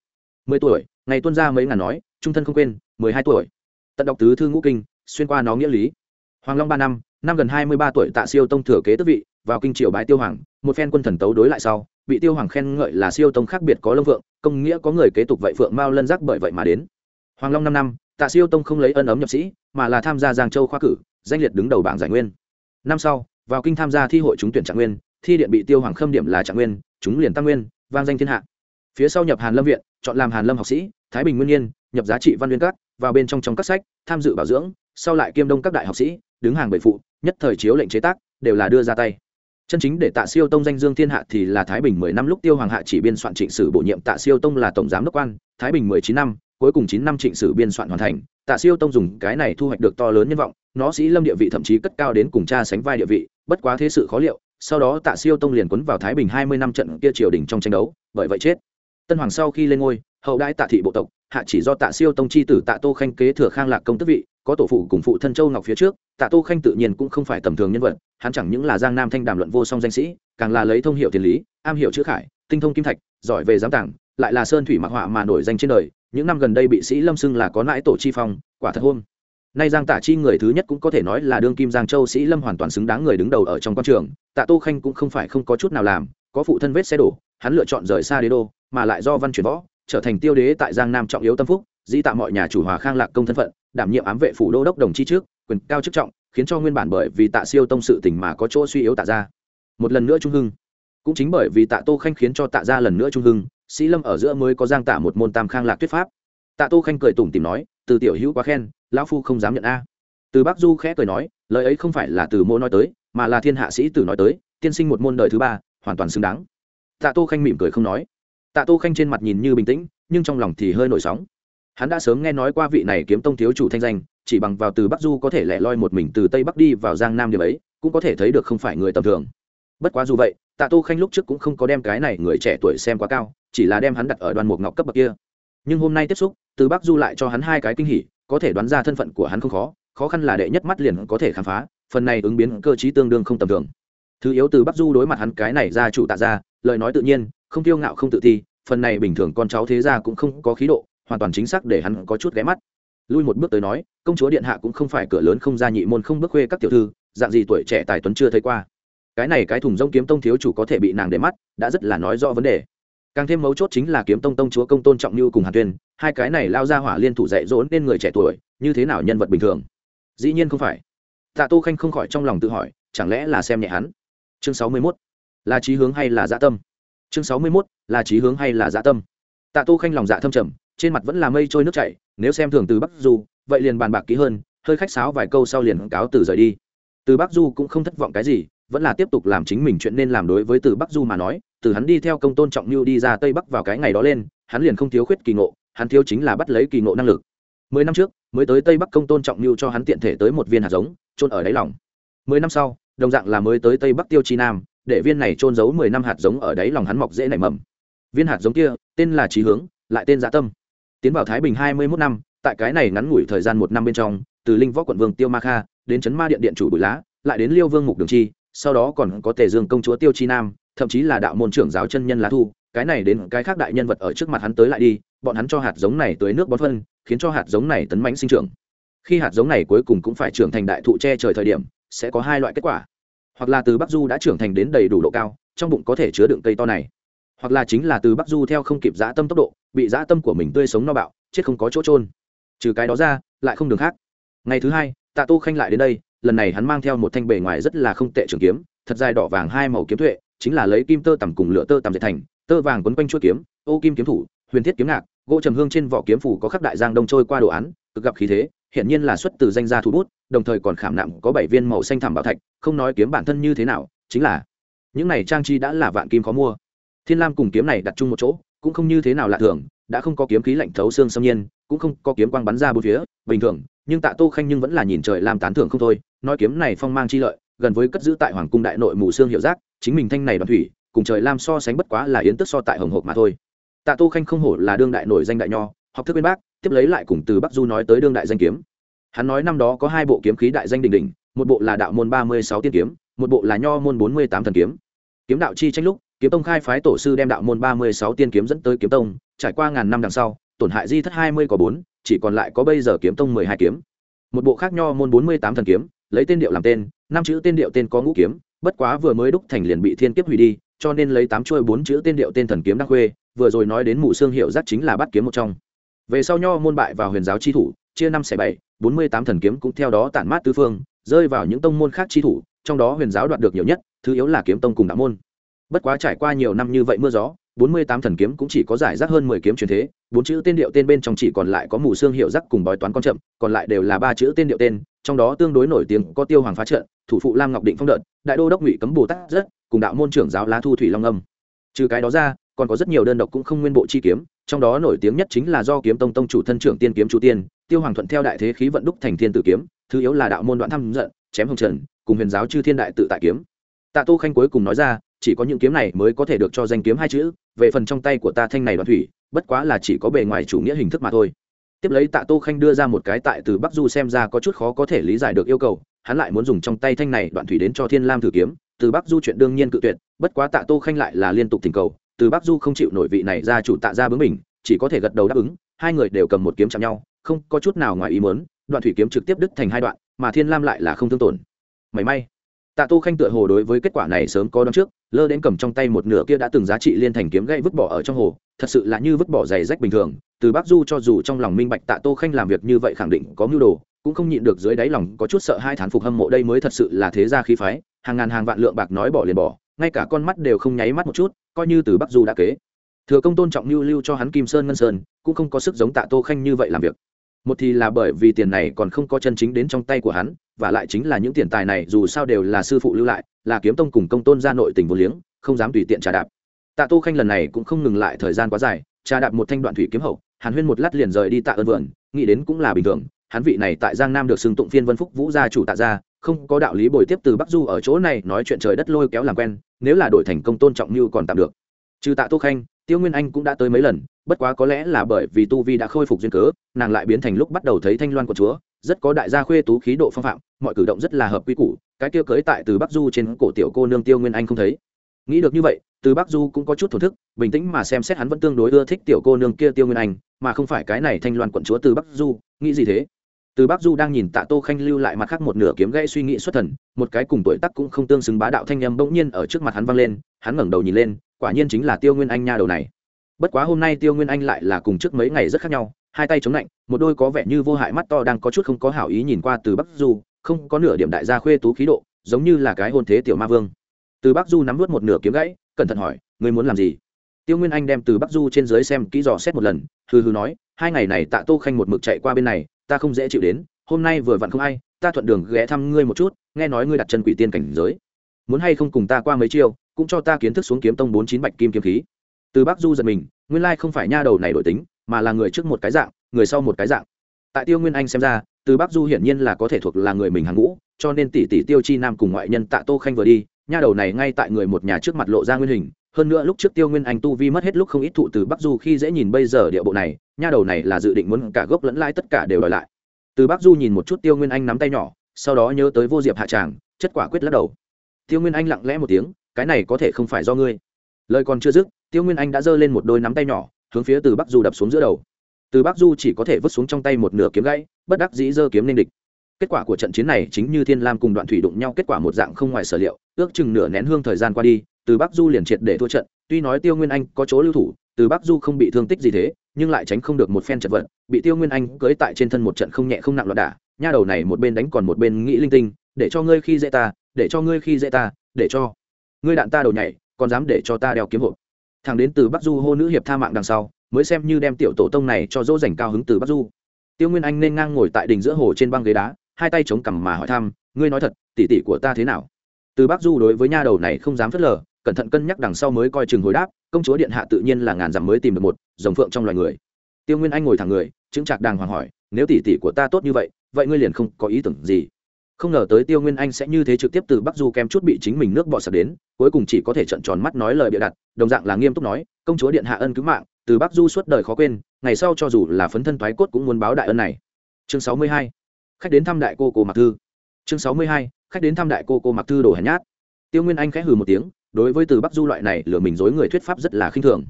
Mười tuổi, ngày tuân ra mấy ngàn nói, trung thân không quên, mười hai tuổi. Tận đọc tứ thư ngũ kinh, xuyên qua nó nghĩa lý. Hoàng long ba năm năm gần hai mươi ba tuổi tạ siêu tông thừa kế tước vị, vào kinh triều bái tiêu hoàng, một phen quân thần tấu đối lại sau, bị tiêu hoàng khen ngợi là siêu tông khác biệt có lông vượng, công nghĩa có người kế tục vậy phượng mao lân giác bởi vậy mà đến. Hoàng long năm năm, tạ siêu tông không lấy ân ấm nhập sĩ, mà là tham gia giang châu khoa cử, danh liệt đứng đầu bảng giải nguyên. Năm sau, vào kinh tham gia thi hội trúng tuyển trạng nguyên, thi điện bị tiêu hoàng khâm điểm là trạng nguyên, chúng liền tăng nguyên, vang danh thiên hạ. Phía sau nhập hàn lâm viện, chọn làm hàn lâm học sĩ, thái bình nguyên nhiên, nhập giá trị văn nguyên các, vào bên trong trong các sách, tham dự bảo dưỡng, sau lại kiêm đông các đại học sĩ đứng hàng bệ phụ, nhất thời chiếu lệnh chế tác, đều là đưa ra tay. Chân chính để tạ siêu tông danh dương thiên hạ thì là thái bình mười năm lúc tiêu hoàng hạ chỉ biên soạn trịnh sử bổ nhiệm tạ siêu tông là tổng giám đốc quan, thái bình mười chín năm, cuối cùng chín năm trịnh sử biên soạn hoàn thành. Tạ siêu tông dùng cái này thu hoạch được to lớn nhân vọng, nó sĩ lâm địa vị thậm chí cất cao đến cùng cha sánh vai địa vị, bất quá thế sự khó liệu, sau đó tạ siêu tông liền quấn vào thái bình hai mươi năm trận kia triều đình trong tranh đấu, bởi vậy chết. Tân hoàng sau khi lên ngôi, hậu đãi tạ thị bộ tộc, hạ chỉ do tạ siêu tông chi tử tạ tô khanh kế thừa khang lạc công tức vị có tổ phụ cùng phụ thân châu ngọc phía trước tạ tô khanh tự nhiên cũng không phải tầm thường nhân vật hắn chẳng những là giang nam thanh đàm luận vô song danh sĩ càng là lấy thông hiệu tiền lý am hiểu chữ khải tinh thông kim thạch giỏi về giám tảng, lại là sơn thủy mặc họa mà nổi danh trên đời những năm gần đây bị sĩ lâm xưng là có nãi tổ chi phong quả thật hôn nay giang tả chi người thứ nhất cũng có thể nói là đương kim giang châu sĩ lâm hoàn toàn xứng đáng người đứng đầu ở trong quan trường tạ tô khanh cũng không phải không có chút nào làm có phụ thân vết xe đổ hắn lựa chọn rời xa đế đô mà lại do văn chuyển võ trở thành tiêu đế tại giang nam trọng yếu tâm phúc di tạ mọi nhà chủ hòa khang lạc công thân phận, đảm nhiệm ám vệ phủ đô đốc đồng chi trước, quyền cao chức trọng, khiến cho nguyên bản bởi vì tạ siêu tông sự tình mà có chỗ suy yếu tạ ra một lần nữa trung hưng. Cũng chính bởi vì tạ tô khanh khiến cho tạ ra lần nữa trung hưng, sĩ lâm ở giữa mới có giang tả một môn tam khang lạc thuyết pháp. Tạ tô khanh cười tủm tìm nói, từ tiểu hữu quá khen, lão phu không dám nhận a. Từ bắc du khẽ cười nói, lời ấy không phải là từ mô nói tới, mà là thiên hạ sĩ tử nói tới, tiên sinh một môn đời thứ ba, hoàn toàn xứng đáng. Tạ tô khanh mỉm cười không nói. Tạ tô khanh trên mặt nhìn như bình tĩnh, nhưng trong lòng thì hơi nổi sóng hắn đã sớm nghe nói qua vị này kiếm tông thiếu chủ thanh danh, chỉ bằng vào từ bắc du có thể lẻ loi một mình từ tây bắc đi vào giang nam điểm ấy, cũng có thể thấy được không phải người tầm thường. Bất quá dù vậy, tạ tô khanh lúc trước cũng không có đem cái này người trẻ tuổi xem quá cao, chỉ là đem hắn đặt ở đoàn mục ngọc cấp bậc kia. Nhưng hôm nay tiếp xúc, từ bắc du lại cho hắn hai cái kinh hỉ, có thể đoán ra thân phận của hắn không khó khó khăn là đệ nhất mắt liền có thể khám phá, phần này ứng biến cơ chí tương đương không tầm thường. Thứ yếu từ bắc du đối mặt hắn cái này ra chủ tạ ra lời nói tự nhiên, không tiêu ngạo không tự thi phần này bình thường con cháu thế ra cũng không có khí độ hoàn toàn chính xác để hắn có chút ghé mắt. Lui một bước tới nói, công chúa điện hạ cũng không phải cửa lớn không ra nhị môn không bước khuê các tiểu thư, dạng gì tuổi trẻ tài tuấn chưa thấy qua. Cái này cái thùng rông kiếm tông thiếu chủ có thể bị nàng để mắt, đã rất là nói rõ vấn đề. Càng thêm mấu chốt chính là kiếm tông tông chúa công tôn trọng như cùng hàn tuyên, hai cái này lao ra hỏa liên thủ dạy dỗ nên người trẻ tuổi, như thế nào nhân vật bình thường? Dĩ nhiên không phải. Tạ tô khanh không khỏi trong lòng tự hỏi, chẳng lẽ là xem nhẹ hắn? Chương sáu mươi 61. là trí hướng hay là dạ tâm? Chương sáu mươi 61. là trí hướng hay là dạ tâm? Tạ tô khanh lòng dạ thâm trầm trên mặt vẫn là mây trôi nước chảy, nếu xem thường từ bắc du, vậy liền bàn bạc kỹ hơn, hơi khách sáo vài câu sau liền cáo từ rời đi. Từ bắc du cũng không thất vọng cái gì, vẫn là tiếp tục làm chính mình chuyện nên làm đối với từ bắc du mà nói, từ hắn đi theo công tôn trọng mưu đi ra tây bắc vào cái ngày đó lên, hắn liền không thiếu khuyết kỳ ngộ, hắn thiếu chính là bắt lấy kỳ ngộ năng lực. Mười năm trước, mới tới tây bắc công tôn trọng mưu cho hắn tiện thể tới một viên hạt giống trôn ở đáy lòng. Mười năm sau, đồng dạng là mới tới tây bắc tiêu chi nam, để viên này trôn giấu mười năm hạt giống ở đáy lòng hắn mọc dễ nảy mầm. Viên hạt giống kia, tên là trí hướng, lại tên dạ tâm tiến vào thái bình hai mươi mốt năm, tại cái này ngắn ngủi thời gian một năm bên trong, từ linh võ quận vương tiêu ma kha, đến trấn ma điện điện chủ bùi lá, lại đến liêu vương mục đường chi, sau đó còn có tề dương công chúa tiêu chi nam, thậm chí là đạo môn trưởng giáo chân nhân lá thu, cái này đến cái khác đại nhân vật ở trước mặt hắn tới lại đi, bọn hắn cho hạt giống này tới nước bón phân, khiến cho hạt giống này tấn mãnh sinh trưởng. Khi hạt giống này cuối cùng cũng phải trưởng thành đại thụ che trời thời điểm, sẽ có hai loại kết quả. Hoặc là từ bắc du đã trưởng thành đến đầy đủ độ cao, trong bụng có thể chứa đựng cây to này. Hoặc là chính là từ bắc du theo không kịp dã tâm tốc độ bị dã tâm của mình tươi sống no bạo, chết không có chỗ trôn trừ cái đó ra, lại không đường khác. Ngày thứ hai, tạ tô khanh lại đến đây, lần này hắn mang theo một thanh bề ngoài rất là không tệ trường kiếm, thật dài đỏ vàng hai màu kiếm tuệ, chính là lấy kim tơ tằm cùng lửa tơ tằm dệt thành, tơ vàng quấn quanh chuỗi kiếm, ô kim kiếm thủ, huyền thiết kiếm ngạc, gỗ trầm hương trên vỏ kiếm phủ có khắc đại giang đông trôi qua đồ án, cực gặp khí thế hiện nhiên là xuất từ danh gia thủ bút, đồng thời còn khảm nặng có bảy viên màu xanh thẳm bảo thạch, không nói kiếm bản thân như thế nào, chính là, những này trang chi đã là vạn kim khó mua. Thiên lam cùng kiếm này đặt chung một chỗ cũng không như thế nào lạ thường, đã không có kiếm khí lạnh thấu xương xâm nhiên, cũng không có kiếm quang bắn ra bốn phía, bình thường, nhưng tạ tô khanh nhưng vẫn là nhìn trời làm tán thưởng không thôi, nói kiếm này phong mang chi lợi, gần với cất giữ tại hoàng cung đại nội mù xương hiệu giác, chính mình thanh này đoàn thủy, cùng trời lam so sánh bất quá là yến tức so tại hồng hộp mà thôi. Tạ tô khanh không hổ là đương đại nổi danh đại nho, học thức bên bác, tiếp lấy lại cùng từ bắc du nói tới đương đại danh kiếm. Hắn nói năm đó có hai bộ kiếm khí đại danh đình đình một bộ là đạo môn ba mươi sáu tiên kiếm, một bộ là nho môn bốn mươi tám thần kiếm. Kiếm đạo chi tranh lúc kiếm tông khai phái tổ sư đem đạo môn ba mươi sáu tiên kiếm dẫn tới kiếm tông, trải qua ngàn năm đằng sau, tổn hại di thất hai mươi có bốn, chỉ còn lại có bây giờ kiếm tông mười hai kiếm. Một bộ khác nho môn bốn mươi tám thần kiếm, lấy tên điệu làm tên, năm chữ tên điệu tên có ngũ kiếm, bất quá vừa mới đúc thành liền bị thiên kiếp hủy đi, cho nên lấy tám chuôi bốn chữ tên điệu tên thần kiếm đắc khuê, vừa rồi nói đến mù xương hiệu giác chính là bắt kiếm một trong. Về sau nho môn bại vào huyền giáo chi thủ, chia năm xẻ bảy, bốn mươi tám thần kiếm cũng theo đó tản mát tứ phương, rơi vào những tông môn khác chi thủ, trong đó huyền giáo đoạt được nhiều nhất, thứ yếu là kiếm tông cùng đạo môn bất quá trải qua nhiều năm như vậy mưa gió, bốn mươi tám thần kiếm cũng chỉ có giải rác hơn mười kiếm truyền thế, bốn chữ tên điệu tên bên trong chỉ còn lại có mù xương hiệu rắc cùng bói toán con chậm, còn lại đều là ba chữ tên điệu tên, trong đó tương đối nổi tiếng có tiêu hoàng phá trận, thủ phụ lam ngọc định phong đợt, đại đô đốc ngụy cấm bồ tát rất, cùng đạo môn trưởng giáo lá thu thủy long âm. Trừ cái đó ra, còn có rất nhiều đơn độc cũng không nguyên bộ chi kiếm, trong đó nổi tiếng nhất chính là do kiếm tông tông chủ thân trưởng tiên kiếm chủ tiên, tiêu hoàng thuận theo đại thế khí vận đúc thành thiên tử kiếm, thứ yếu là đạo môn đoạn thăm giận, chém hồng trần, cùng huyền giáo chư thiên đại tự tại kiếm. Tạ tô khanh cuối cùng nói ra chỉ có những kiếm này mới có thể được cho danh kiếm hai chữ, về phần trong tay của ta thanh này đoạn thủy, bất quá là chỉ có bề ngoài chủ nghĩa hình thức mà thôi. Tiếp lấy tạ tô khanh đưa ra một cái tại từ bắc du xem ra có chút khó có thể lý giải được yêu cầu, hắn lại muốn dùng trong tay thanh này đoạn thủy đến cho thiên lam thử kiếm, từ bắc du chuyện đương nhiên cự tuyệt, bất quá tạ tô khanh lại là liên tục thỉnh cầu, từ bắc du không chịu nổi vị này ra chủ tạ ra bướng mình chỉ có thể gật đầu đáp ứng, hai người đều cầm một kiếm chạm nhau, không có chút nào ngoài ý muốn, đoạn thủy kiếm trực tiếp đứt thành hai đoạn, mà thiên lam lại là không thương tổn. Mảy may tạ tô khanh tựa hồ đối với kết quả này sớm có đón trước, lơ đến cầm trong tay một nửa kia đã từng giá trị liên thành kiếm gậy vứt bỏ ở trong hồ, thật sự là như vứt bỏ giày rách bình thường. Từ bắc du cho dù trong lòng minh bạch tạ tô khanh làm việc như vậy khẳng định có mưu đồ, cũng không nhịn được dưới đáy lòng có chút sợ hai thán phục hâm mộ đây mới thật sự là thế gia khí phái, hàng ngàn hàng vạn lượng bạc nói bỏ liền bỏ, ngay cả con mắt đều không nháy mắt một chút, coi như từ bắc du đã kế. Thừa công tôn trọng lưu lưu cho hắn kim sơn ngân sơn, cũng không có sức giống tạ tô khanh như vậy làm việc một thì là bởi vì tiền này còn không có chân chính đến trong tay của hắn, và lại chính là những tiền tài này dù sao đều là sư phụ lưu lại, là kiếm tông cùng công tôn ra nội tình vô liếng, không dám tùy tiện trà đạp. Tạ tô khanh lần này cũng không ngừng lại thời gian quá dài, trà đạp một thanh đoạn thủy kiếm hậu, hàn huyên một lát liền rời đi tạ ơn vườn, nghĩ đến cũng là bình thường, hắn vị này tại giang nam được xưng tụng phiên vân phúc vũ gia chủ tạ gia, không có đạo lý bồi tiếp từ bắc du ở chỗ này nói chuyện trời đất lôi kéo làm quen, nếu là đổi thành công tôn trọng như còn tạm được trừ tạ tô khanh, tiêu nguyên anh cũng đã tới mấy lần, bất quá có lẽ là bởi vì tu vi đã khôi phục duyên cớ, nàng lại biến thành lúc bắt đầu thấy thanh loan của chúa, rất có đại gia khuê tú khí độ phong phạm, mọi cử động rất là hợp quy củ, cái kia cưới tại từ bắc du trên cổ tiểu cô nương tiêu nguyên anh không thấy. Nghĩ được như vậy, từ bắc du cũng có chút thổn thức, bình tĩnh mà xem xét hắn vẫn tương đối ưa thích tiểu cô nương kia tiêu nguyên anh, mà không phải cái này thanh loan quận chúa từ bắc du, nghĩ gì thế? Từ bắc du đang nhìn tạ tô khanh lưu lại mặt khác một nửa kiếm gãy suy nghĩ xuất thần, một cái cùng tuổi tắc cũng không tương xứng bá đạo thanh em bỗng nhiên ở trước mặt hắn vang lên, hắn ngẩng đầu nhìn lên quả nhiên chính là tiêu nguyên anh nha đầu này. Bất quá hôm nay tiêu nguyên anh lại là cùng trước mấy ngày rất khác nhau, hai tay chống lạnh, một đôi có vẻ như vô hại mắt to đang có chút không có hảo ý nhìn qua từ bắc du, không có nửa điểm đại gia khuê tú khí độ, giống như là cái hôn thế tiểu ma vương. Từ bắc du nắm vớt một nửa kiếm gãy, cẩn thận hỏi, ngươi muốn làm gì? Tiêu nguyên anh đem từ bắc du trên dưới xem kỹ dò xét một lần, hừ hừ nói, hai ngày này tạ tô khanh một mực chạy qua bên này, ta không dễ chịu đến, hôm nay vừa vặn không ai, ta thuận đường ghé thăm ngươi một chút, nghe nói ngươi đặt chân quỷ tiên cảnh giới muốn hay không cùng ta qua mấy chiêu, cũng cho ta kiến thức xuống kiếm tông bốn chín bạch kim kiếm khí. Từ bắc du giật mình, nguyên lai không phải nha đầu này đổi tính, mà là người trước một cái dạng, người sau một cái dạng. Tại tiêu nguyên anh xem ra, từ bắc du hiển nhiên là có thể thuộc là người mình hàng ngũ, cho nên tỷ tỷ tiêu chi nam cùng ngoại nhân tạ tô khanh vừa đi, nha đầu này ngay tại người một nhà trước mặt lộ ra nguyên hình. Hơn nữa lúc trước tiêu nguyên anh tu vi mất hết lúc không ít thụ từ bắc du khi dễ nhìn bây giờ địa bộ này, nha đầu này là dự định muốn cả gốc lẫn lãi tất cả đều đòi lại. Từ bắc du nhìn một chút tiêu nguyên anh nắm tay nhỏ, sau đó nhớ tới vô diệp hạ tràng, chất quả quyết lắc đầu tiêu nguyên anh lặng lẽ một tiếng, cái này có thể không phải do ngươi. Lời còn chưa dứt, tiêu nguyên anh đã giơ lên một đôi nắm tay nhỏ, hướng phía từ bắc du đập xuống giữa đầu. Từ bắc du chỉ có thể vứt xuống trong tay một nửa kiếm gãy, bất đắc dĩ giơ kiếm lên địch. Kết quả của trận chiến này chính như thiên lam cùng đoạn thủy đụng nhau, kết quả một dạng không ngoài sở liệu, ước chừng nửa nén hương thời gian qua đi, từ bắc du liền triệt để thua trận. Tuy nói tiêu nguyên anh có chỗ lưu thủ, từ bắc du không bị thương tích gì thế, nhưng lại tránh không được một phen chật vật, bị tiêu nguyên anh cưới tại trên thân một trận không nhẹ không nặng loạn đả. Nha đầu này một bên đánh còn một bên nghĩ linh tinh, để cho ngươi khi dễ ta để cho ngươi khi dễ ta, để cho ngươi đạn ta đầu nhảy, còn dám để cho ta đeo kiếm hộp. Thằng đến từ bắc du hô nữ hiệp tha mạng đằng sau, mới xem như đem tiểu tổ tông này cho dỗ dành cao hứng từ bắc du. Tiêu nguyên anh nên ngang ngồi tại đỉnh giữa hồ trên băng ghế đá, hai tay chống cằm mà hỏi thăm, ngươi nói thật tỉ tỉ của ta thế nào? Từ bắc du đối với nha đầu này không dám phớt lờ, cẩn thận cân nhắc đằng sau mới coi chừng hồi đáp, công chúa điện hạ tự nhiên là ngàn dặm mới tìm được một dòng phượng trong loài người. Tiêu nguyên anh ngồi thẳng người chứng trạc đàng hoàng hỏi, nếu tỷ tỷ của ta tốt như vậy vậy ngươi liền không có ý tưởng gì? Không ngờ tới tiêu nguyên anh sẽ như thế trực tiếp từ bắc du kem chút bị chính mình nước bọ sập đến, cuối cùng chỉ có thể trận tròn mắt nói lời bịa đặt, đồng dạng là nghiêm túc nói, công chúa điện hạ ân cứu mạng, từ bắc du suốt đời khó quên, ngày sau cho dù là phấn thân thoái cốt cũng muốn báo đại ân này. Chương sáu mươi hai, khách đến thăm đại cô cô mặc thư. Chương sáu mươi hai, khách đến thăm đại cô cô mặc thư đồ hèn nhát. Tiêu nguyên anh khẽ hừ một tiếng, đối với từ bắc du loại này lừa mình dối người thuyết pháp rất là khinh thường.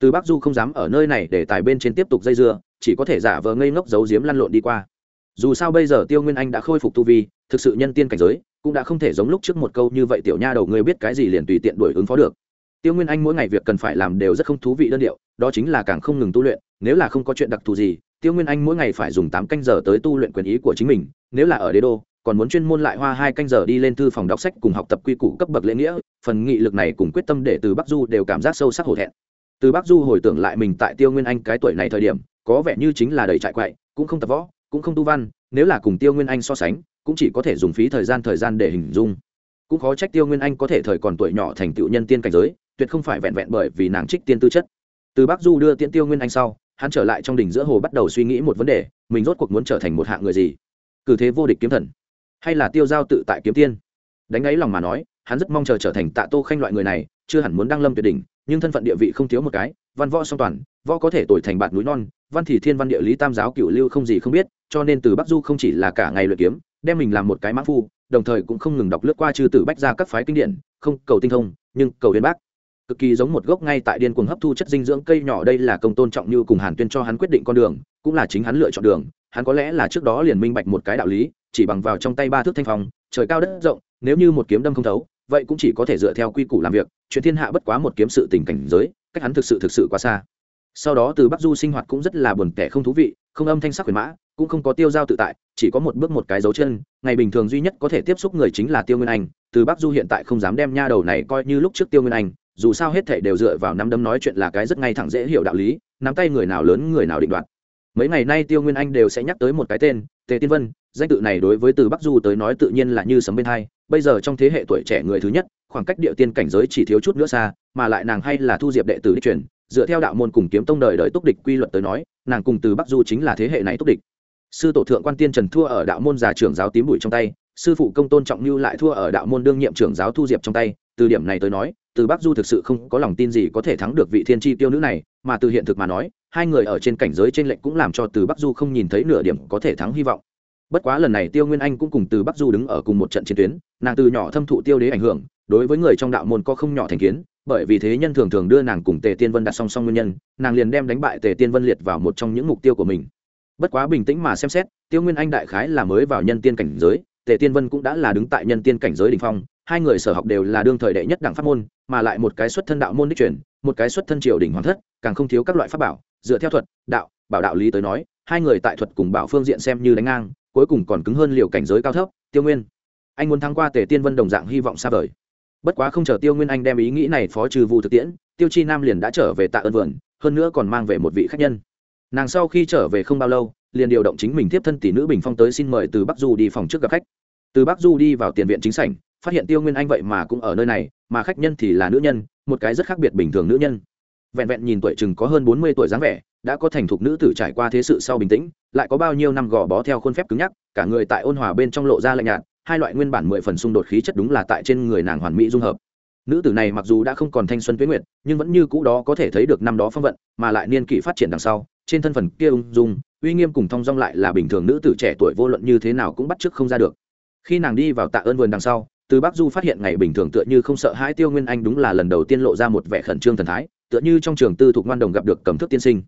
Từ bắc du không dám ở nơi này để tài bên trên tiếp tục dây dưa, chỉ có thể giả vờ ngây ngốc giấu giếm lăn lộn đi qua dù sao bây giờ tiêu nguyên anh đã khôi phục tu vi, thực sự nhân tiên cảnh giới, cũng đã không thể giống lúc trước một câu như vậy, tiểu nha đầu, ngươi biết cái gì liền tùy tiện đuổi ứng phó được. Tiêu nguyên anh mỗi ngày việc cần phải làm đều rất không thú vị đơn điệu, đó chính là càng không ngừng tu luyện, nếu là không có chuyện đặc thù gì, tiêu nguyên anh mỗi ngày phải dùng tám canh giờ tới tu luyện quyền ý của chính mình, nếu là ở đế đô, còn muốn chuyên môn lại hoa hai canh giờ đi lên thư phòng đọc sách cùng học tập quy củ cấp bậc lễ nghĩa, phần nghị lực này cùng quyết tâm để từ bắc du đều cảm giác sâu sắc hổ thẹn. Từ bắc du hồi tưởng lại mình tại tiêu nguyên anh cái tuổi này thời điểm, có vẻ như chính là đầy trại quậy, cũng không tập võ cũng không tu văn, nếu là cùng tiêu nguyên anh so sánh, cũng chỉ có thể dùng phí thời gian thời gian để hình dung. Cũng khó trách tiêu nguyên anh có thể thời còn tuổi nhỏ thành tựu nhân tiên cảnh giới, tuyệt không phải vẹn vẹn bởi vì nàng trích tiên tư chất. Từ bắc du đưa tiễn tiêu nguyên anh sau, hắn trở lại trong đỉnh giữa hồ bắt đầu suy nghĩ một vấn đề, mình rốt cuộc muốn trở thành một hạng người gì? Cử thế vô địch kiếm thần, hay là tiêu giao tự tại kiếm tiên? Đánh ấy lòng mà nói, hắn rất mong chờ trở thành tạ tô khanh loại người này, chưa hẳn muốn đăng lâm tuyệt đỉnh, nhưng thân phận địa vị không thiếu một cái, văn võ song toàn, võ có thể tuổi thành bạt núi non, văn thì thiên văn địa lý tam giáo cựu lưu không gì không biết cho nên từ bắc du không chỉ là cả ngày luyện kiếm, đem mình làm một cái mã phu, đồng thời cũng không ngừng đọc lướt qua trừ tử bách ra các phái kinh điển, không, cầu tinh thông, nhưng cầu đến bác. Cực kỳ giống một gốc ngay tại điên cuồng hấp thu chất dinh dưỡng cây nhỏ đây là công tôn trọng như cùng hàn tuyên cho hắn quyết định con đường, cũng là chính hắn lựa chọn đường, hắn có lẽ là trước đó liền minh bạch một cái đạo lý, chỉ bằng vào trong tay ba thước thanh phong, trời cao đất rộng, nếu như một kiếm đâm không thấu, vậy cũng chỉ có thể dựa theo quy củ làm việc, chuyện thiên hạ bất quá một kiếm sự tình cảnh giới, cách hắn thực sự thực sự quá xa sau đó từ bắc du sinh hoạt cũng rất là buồn tẻ không thú vị, không âm thanh sắc huyền mã, cũng không có tiêu giao tự tại, chỉ có một bước một cái dấu chân, ngày bình thường duy nhất có thể tiếp xúc người chính là tiêu nguyên anh, từ bắc du hiện tại không dám đem nha đầu này coi như lúc trước tiêu nguyên anh, dù sao hết thể đều dựa vào nắm đấm nói chuyện là cái rất ngay thẳng dễ hiểu đạo lý, nắm tay người nào lớn người nào định đoạt. Mấy ngày nay tiêu nguyên anh đều sẽ nhắc tới một cái tên, tề tiên vân, danh tự này đối với từ bắc du tới nói tự nhiên là như sấm bên hai, bây giờ trong thế hệ tuổi trẻ người thứ nhất, khoảng cách địa tiên cảnh giới chỉ thiếu chút nữa xa, mà lại nàng hay là thu diệp đệ tử đi truyền dựa theo đạo môn cùng kiếm tông đời đời túc địch quy luật tới nói, nàng cùng từ bắc du chính là thế hệ này túc địch. Sư tổ thượng quan tiên trần thua ở đạo môn già trưởng giáo tím bụi trong tay, sư phụ công tôn trọng như lại thua ở đạo môn đương nhiệm trưởng giáo thu diệp trong tay. Từ điểm này tới nói, từ bắc du thực sự không có lòng tin gì có thể thắng được vị thiên tri tiêu nữ này, mà từ hiện thực mà nói, hai người ở trên cảnh giới trên lệnh cũng làm cho từ bắc du không nhìn thấy nửa điểm có thể thắng hy vọng. Bất quá lần này tiêu nguyên anh cũng cùng từ bắc du đứng ở cùng một trận chiến tuyến, nàng từ nhỏ thâm thụ tiêu đế ảnh hưởng, đối với người trong đạo môn có không nhỏ thành kiến bởi vì thế nhân thường thường đưa nàng cùng tề tiên vân đặt song song nguyên nhân, nàng liền đem đánh bại tề tiên vân liệt vào một trong những mục tiêu của mình. Bất quá bình tĩnh mà xem xét, tiêu nguyên anh đại khái là mới vào nhân tiên cảnh giới, tề tiên vân cũng đã là đứng tại nhân tiên cảnh giới đ ỉ n h phong, hai người sở học đều là đương thời đệ nhất đẳng pháp môn, mà lại một cái xuất thân đạo môn đích truyền, một cái xuất thân triều đình hoàng thất, càng không thiếu các loại pháp bảo, dựa theo thuật, đạo, bảo đạo lý tới nói, hai người tại thuật cùng bảo phương diện xem như đánh ngang, cuối cùng còn cứng hơn liều cảnh giới cao thấp, tiêu nguyên. Anh muốn thắng qua tề tiên vân đồng dạng hy vọng xa vời bất quá không chờ tiêu nguyên anh đem ý nghĩ này phó trừ vụ thực tiễn, tiêu chi nam liền đã trở về tạ ơn vườn, hơn nữa còn mang về một vị khách nhân. Nàng sau khi trở về không bao lâu, liền điều động chính mình tiếp thân tỷ nữ bình phong tới xin mời từ bắc du đi phòng trước gặp khách. Từ bắc du đi vào tiền viện chính sảnh, phát hiện tiêu nguyên anh vậy mà cũng ở nơi này, mà khách nhân thì là nữ nhân, một cái rất khác biệt bình thường nữ nhân. Vẹn vẹn nhìn tuổi chừng có hơn bốn mươi tuổi dáng vẻ, đã có thành thục nữ tử trải qua thế sự sau bình tĩnh, lại có bao nhiêu năm gò bó theo khuôn phép cứng nhắc, cả người tại ôn hòa bên trong lộ ra lạnh nhạt hai loại nguyên bản mười phần xung đột khí chất đúng là tại trên người nàng hoàn mỹ dung hợp. Nữ tử này mặc dù đã không còn thanh xuân tuyết nguyệt, nhưng vẫn như cũ đó có thể thấy được năm đó phong vận, mà lại niên kỷ phát triển đằng sau, trên thân phần kia ung dung, uy nghiêm cùng thong dong lại là bình thường nữ tử trẻ tuổi vô luận như thế nào cũng bắt chước không ra được. Khi nàng đi vào tạ ơn vườn đằng sau, từ bắc du phát hiện ngày bình thường tựa như không sợ hãi tiêu nguyên anh đúng là lần đầu tiên lộ ra một vẻ khẩn trương thần thái, tựa như trong trường tư thuộc ngoan đồng gặp được cầm thức tiên sinh.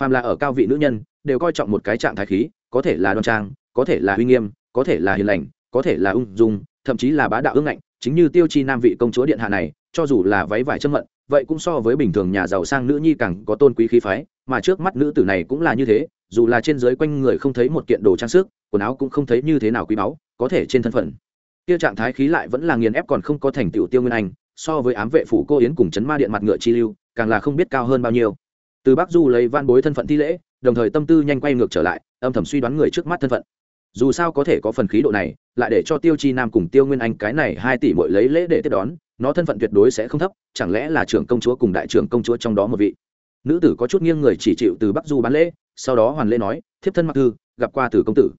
Phàm là ở cao vị nữ nhân, đều coi trọng một cái trạng thái khí, có thể là đoan trang, có thể là uy nghiêm, có thể là hiền lành có thể là ung dung, thậm chí là bá đạo ương ngạnh, chính như tiêu chi nam vị công chúa điện hạ này, cho dù là váy vải châm mận, vậy cũng so với bình thường nhà giàu sang nữ nhi càng có tôn quý khí phái, mà trước mắt nữ tử này cũng là như thế, dù là trên dưới quanh người không thấy một kiện đồ trang sức, quần áo cũng không thấy như thế nào quý báu, có thể trên thân phận. Kia trạng thái khí lại vẫn là nghiền ép còn không có thành tựu tiêu nguyên anh, so với ám vệ phủ cô yến cùng chấn ma điện mặt ngựa chi lưu, càng là không biết cao hơn bao nhiêu. Từ bắc du lấy van bối thân phận thi lễ, đồng thời tâm tư nhanh quay ngược trở lại, âm thầm suy đoán người trước mắt thân phận dù sao có thể có phần khí độ này, lại để cho tiêu chi nam cùng tiêu nguyên anh cái này hai tỷ mỗi lấy lễ để tiếp đón, nó thân phận tuyệt đối sẽ không thấp, chẳng lẽ là trưởng công chúa cùng đại trưởng công chúa trong đó một vị? Nữ tử có chút nghiêng người chỉ chịu từ bắc du bán lễ, sau đó hoàn lễ nói, thiếp thân mặc thư, gặp qua từ công tử.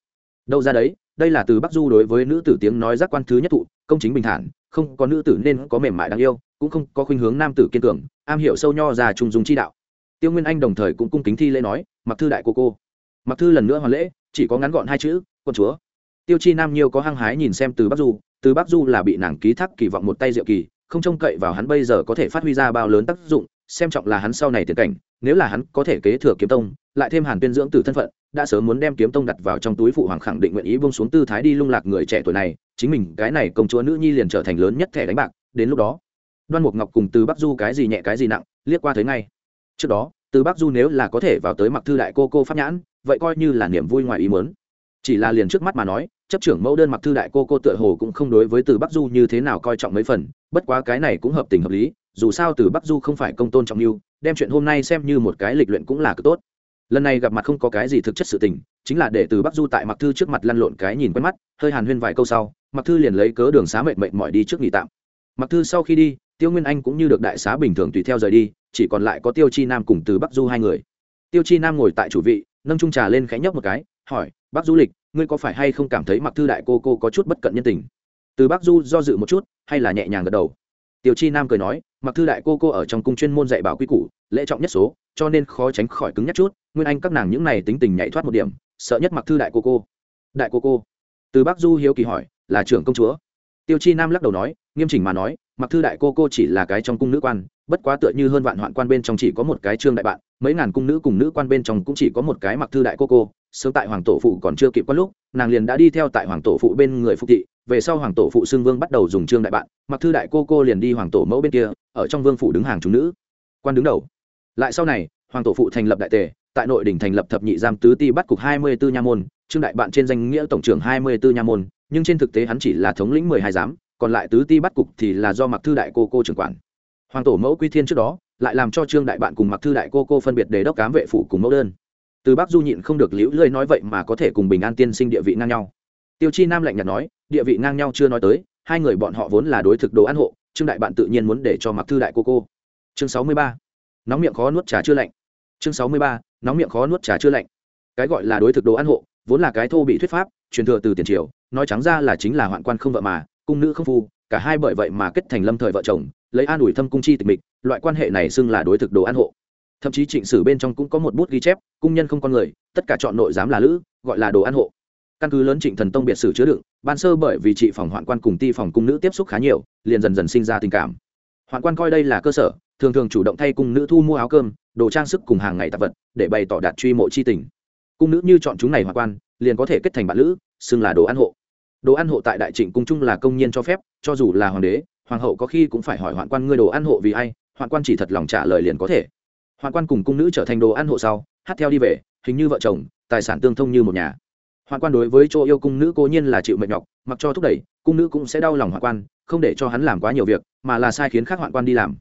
Đâu ra đấy, đây là từ bắc du đối với nữ tử tiếng nói giác quan thứ nhất thụ, công chính bình thản, không có nữ tử nên có mềm mại đáng yêu, cũng không có khuynh hướng nam tử kiên cường, am hiểu sâu nho già trung dung chi đạo. Tiêu nguyên anh đồng thời cũng cung kính thi lễ nói, mặc thư đại cô cô mặc thư lần nữa hoàn lễ, chỉ có ngắn gọn hai chữ quân chúa. Tiêu chi nam nhiêu có hăng hái nhìn xem từ bắc du, từ bắc du là bị nàng ký thác kỳ vọng một tay diệu kỳ, không trông cậy vào hắn bây giờ có thể phát huy ra bao lớn tác dụng, xem trọng là hắn sau này tiền cảnh, nếu là hắn có thể kế thừa kiếm tông, lại thêm hàn tuyên dưỡng từ thân phận, đã sớm muốn đem kiếm tông đặt vào trong túi phụ hoàng khẳng định nguyện ý buông xuống tư thái đi lung lạc người trẻ tuổi này, chính mình, cái này công chúa nữ nhi liền trở thành lớn nhất thẻ đánh bạc, đến lúc đó, đoan mục ngọc cùng từ bắc du cái gì nhẹ cái gì nặng, liếc qua thấy ngay. Trước đó, từ bắc du nếu là có thể vào tới mặc thư đại cô cô pháp nhãn vậy coi như là niềm vui ngoài ý muốn. Chỉ là liền trước mắt mà nói, chấp trưởng mẫu đơn mặc thư đại cô cô tựa hồ cũng không đối với từ bắc du như thế nào coi trọng mấy phần, bất quá cái này cũng hợp tình hợp lý, dù sao từ bắc du không phải công tôn trọng mưu, đem chuyện hôm nay xem như một cái lịch luyện cũng là cực tốt. Lần này gặp mặt không có cái gì thực chất sự tình, chính là để từ bắc du tại mặc thư trước mặt lăn lộn cái nhìn quen mắt, hơi hàn huyên vài câu sau, mặc thư liền lấy cớ đường xá mệt mệt mỏi đi trước nghỉ tạm. Mặc thư sau khi đi, tiêu nguyên anh cũng như được đại xá bình thường tùy theo rời đi, chỉ còn lại có tiêu chi nam cùng từ bắc du hai người. Tiêu chi nam ngồi tại chủ vị nâng trung trà lên khẽ nhấp một cái, hỏi, bác du lịch, ngươi có phải hay không cảm thấy mặc thư đại cô cô có chút bất cận nhân tình? Từ bác du do dự một chút, hay là nhẹ nhàng gật đầu. Tiểu chi nam cười nói mặc thư đại cô cô ở trong cung chuyên môn dạy bảo quy củ, lễ trọng nhất số, cho nên khó tránh khỏi cứng nhất chút, nguyên anh các nàng những này tính tình nhảy thoát một điểm, sợ nhất mặc thư đại cô cô. Đại cô cô? Từ bác du hiếu kỳ hỏi, là trưởng công chúa? Tiêu chi nam lắc đầu nói nghiêm chỉnh mà nói mặc thư đại cô cô chỉ là cái trong cung nữ quan, bất quá tựa như hơn vạn hoạn quan bên trong chỉ có một cái trương đại bạn, mấy ngàn cung nữ cùng nữ quan bên trong cũng chỉ có một cái mặc thư đại cô cô. Sớm tại hoàng tổ phụ còn chưa kịp có lúc, nàng liền đã đi theo tại hoàng tổ phụ bên người phục thị. Về sau hoàng tổ phụ xưng vương bắt đầu dùng trương đại bạn mặc thư đại cô cô liền đi hoàng tổ mẫu bên kia, ở trong vương phủ đứng hàng chúng nữ. Quan đứng đầu. Lại sau này, hoàng tổ phụ thành lập đại tề, tại nội đình thành lập thập nhị giam tứ ti bắt cục hai mươi bốn nha môn, trương đại bạn trên danh nghĩa tổng trưởng hai mươi bốn nha môn, nhưng trên thực tế hắn chỉ là thống lĩnh mười hai giám còn lại tứ ti bắt cục thì là do mặc thư đại cô cô trưởng quản. Hoàng tổ mẫu quy thiên trước đó, lại làm cho trương đại bạn cùng mặc thư đại cô cô phân biệt để đốc cám vệ phủ cùng mẫu đơn. Từ bác du nhịn không được liễu lơi nói vậy mà có thể cùng bình an tiên sinh địa vị ngang nhau. Tiêu chi nam lạnh nhạt nói, địa vị ngang nhau chưa nói tới, hai người bọn họ vốn là đối thực đồ ăn hộ, trương đại bạn tự nhiên muốn để cho mặc thư đại cô cô. Chương sáu mươi ba, nóng miệng khó nuốt trà chưa lạnh. Chương sáu mươi ba, nóng miệng khó nuốt trà chưa lạnh. Cái gọi là đối thực đồ ăn hộ, vốn là cái thô bị thuyết pháp, truyền thừa từ tiền triều, nói trắng ra là chính là hoạn quan không vợ mà cung nữ không phu, cả hai bởi vậy mà kết thành lâm thời vợ chồng, lấy an ủi thâm cung chi tịch mịch, loại quan hệ này xưng là đối thực đồ an hộ. Thậm chí trịnh sử bên trong cũng có một bút ghi chép, cung nhân không con người, tất cả chọn nội giám là lữ, gọi là đồ an hộ. Căn cứ lớn trịnh thần tông biệt sử chứa đựng, ban sơ bởi vì trị phòng hoạn quan cùng ti phòng cung nữ tiếp xúc khá nhiều, liền dần dần sinh ra tình cảm. Hoạn quan coi đây là cơ sở, thường thường chủ động thay cung nữ thu mua áo cơm, đồ trang sức cùng hàng ngày tạp vật, để bày tỏ đạt truy mộ chi tình. Cung nữ như chọn chúng này hoạn quan, liền có thể kết thành bạn lữ, xưng là đồ ăn hộ đồ ăn hộ tại đại trịnh cung trung là công nhiên cho phép, cho dù là hoàng đế, hoàng hậu có khi cũng phải hỏi hoạn quan ngươi đồ ăn hộ vì ai, hoạn quan chỉ thật lòng trả lời liền có thể. Hoạn quan cùng cung nữ trở thành đồ ăn hộ sau, hát theo đi về, hình như vợ chồng, tài sản tương thông như một nhà. Hoạn quan đối với chỗ yêu cung nữ cố nhiên là chịu mệt nhọc, mặc cho thúc đẩy, cung nữ cũng sẽ đau lòng hoạn quan, không để cho hắn làm quá nhiều việc, mà là sai khiến khác hoạn quan đi làm.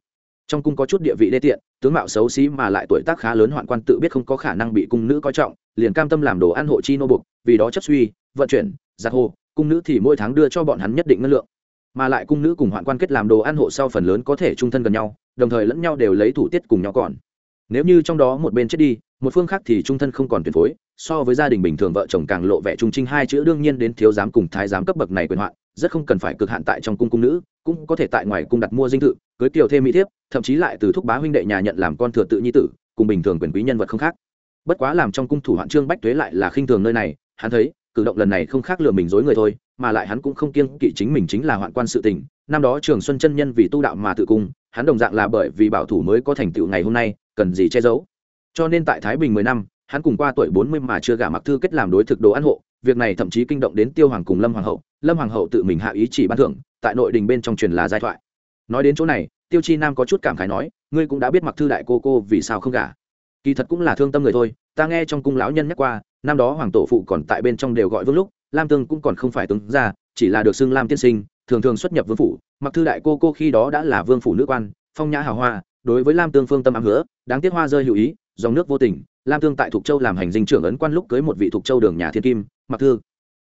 Trong cung có chút địa vị đê tiện, tướng mạo xấu xí mà lại tuổi tác khá lớn hoạn quan tự biết không có khả năng bị cung nữ coi trọng, liền cam tâm làm đồ ăn hộ chi nô bục, vì đó chấp suy, vận chuyển, giặt hồ cung nữ thì mỗi tháng đưa cho bọn hắn nhất định ngân lượng. Mà lại cung nữ cùng hoạn quan kết làm đồ ăn hộ sau phần lớn có thể trung thân gần nhau, đồng thời lẫn nhau đều lấy thủ tiết cùng nhau còn. Nếu như trong đó một bên chết đi, một phương khác thì trung thân không còn tuyệt phối, so với gia đình bình thường vợ chồng càng lộ vẻ trung trinh hai chữ đương nhiên đến thiếu giám cùng thái giám cấp bậc này quyền hoạn, rất không cần phải cực hạn tại trong cung cung nữ, cũng có thể tại ngoài cung đặt mua dinh thự, cưới kiều thêm mỹ thiếp, thậm chí lại từ thúc bá huynh đệ nhà nhận làm con thừa tự nhi tử, cùng bình thường quyền quý nhân vật không khác. Bất quá làm trong cung thủ hoạn trương bách tuế lại là khinh thường nơi này, hắn thấy cử động lần này không khác lừa mình dối người thôi, mà lại hắn cũng không kiêng kỵ chính mình chính là hoạn quan sự tình. Năm đó trường xuân chân nhân vì tu đạo mà tự cung, hắn đồng dạng là bởi vì bảo thủ mới có thành tựu ngày hôm nay, cần gì che giấu. Cho nên tại thái bình mười năm, hắn cùng qua tuổi bốn mươi mà chưa gả mặc thư kết làm đối thực đồ ăn hộ, việc này thậm chí kinh động đến tiêu hoàng cùng lâm hoàng hậu. Lâm hoàng hậu tự mình hạ ý chỉ ban thưởng, tại nội đình bên trong truyền là giai thoại. Nói đến chỗ này, tiêu chi nam có chút cảm khái nói, ngươi cũng đã biết mặc thư đại cô cô vì sao không gả. Kỳ thật cũng là thương tâm người thôi, ta nghe trong cung lão nhân nhắc qua năm đó hoàng tổ phụ còn tại bên trong đều gọi vương lúc, lam tương cũng còn không phải tướng ra chỉ là được xưng lam tiên sinh, thường thường xuất nhập vương phủ, mặc thư đại cô cô khi đó đã là vương phủ nữ quan, phong nhã hào hoa, đối với lam tương phương tâm ám hứa, đáng tiếc hoa rơi hữu ý, dòng nước vô tình, lam tương tại thục châu làm hành dinh trưởng ấn quan lúc cưới một vị thục châu đường nhà thiên kim, mặc thư.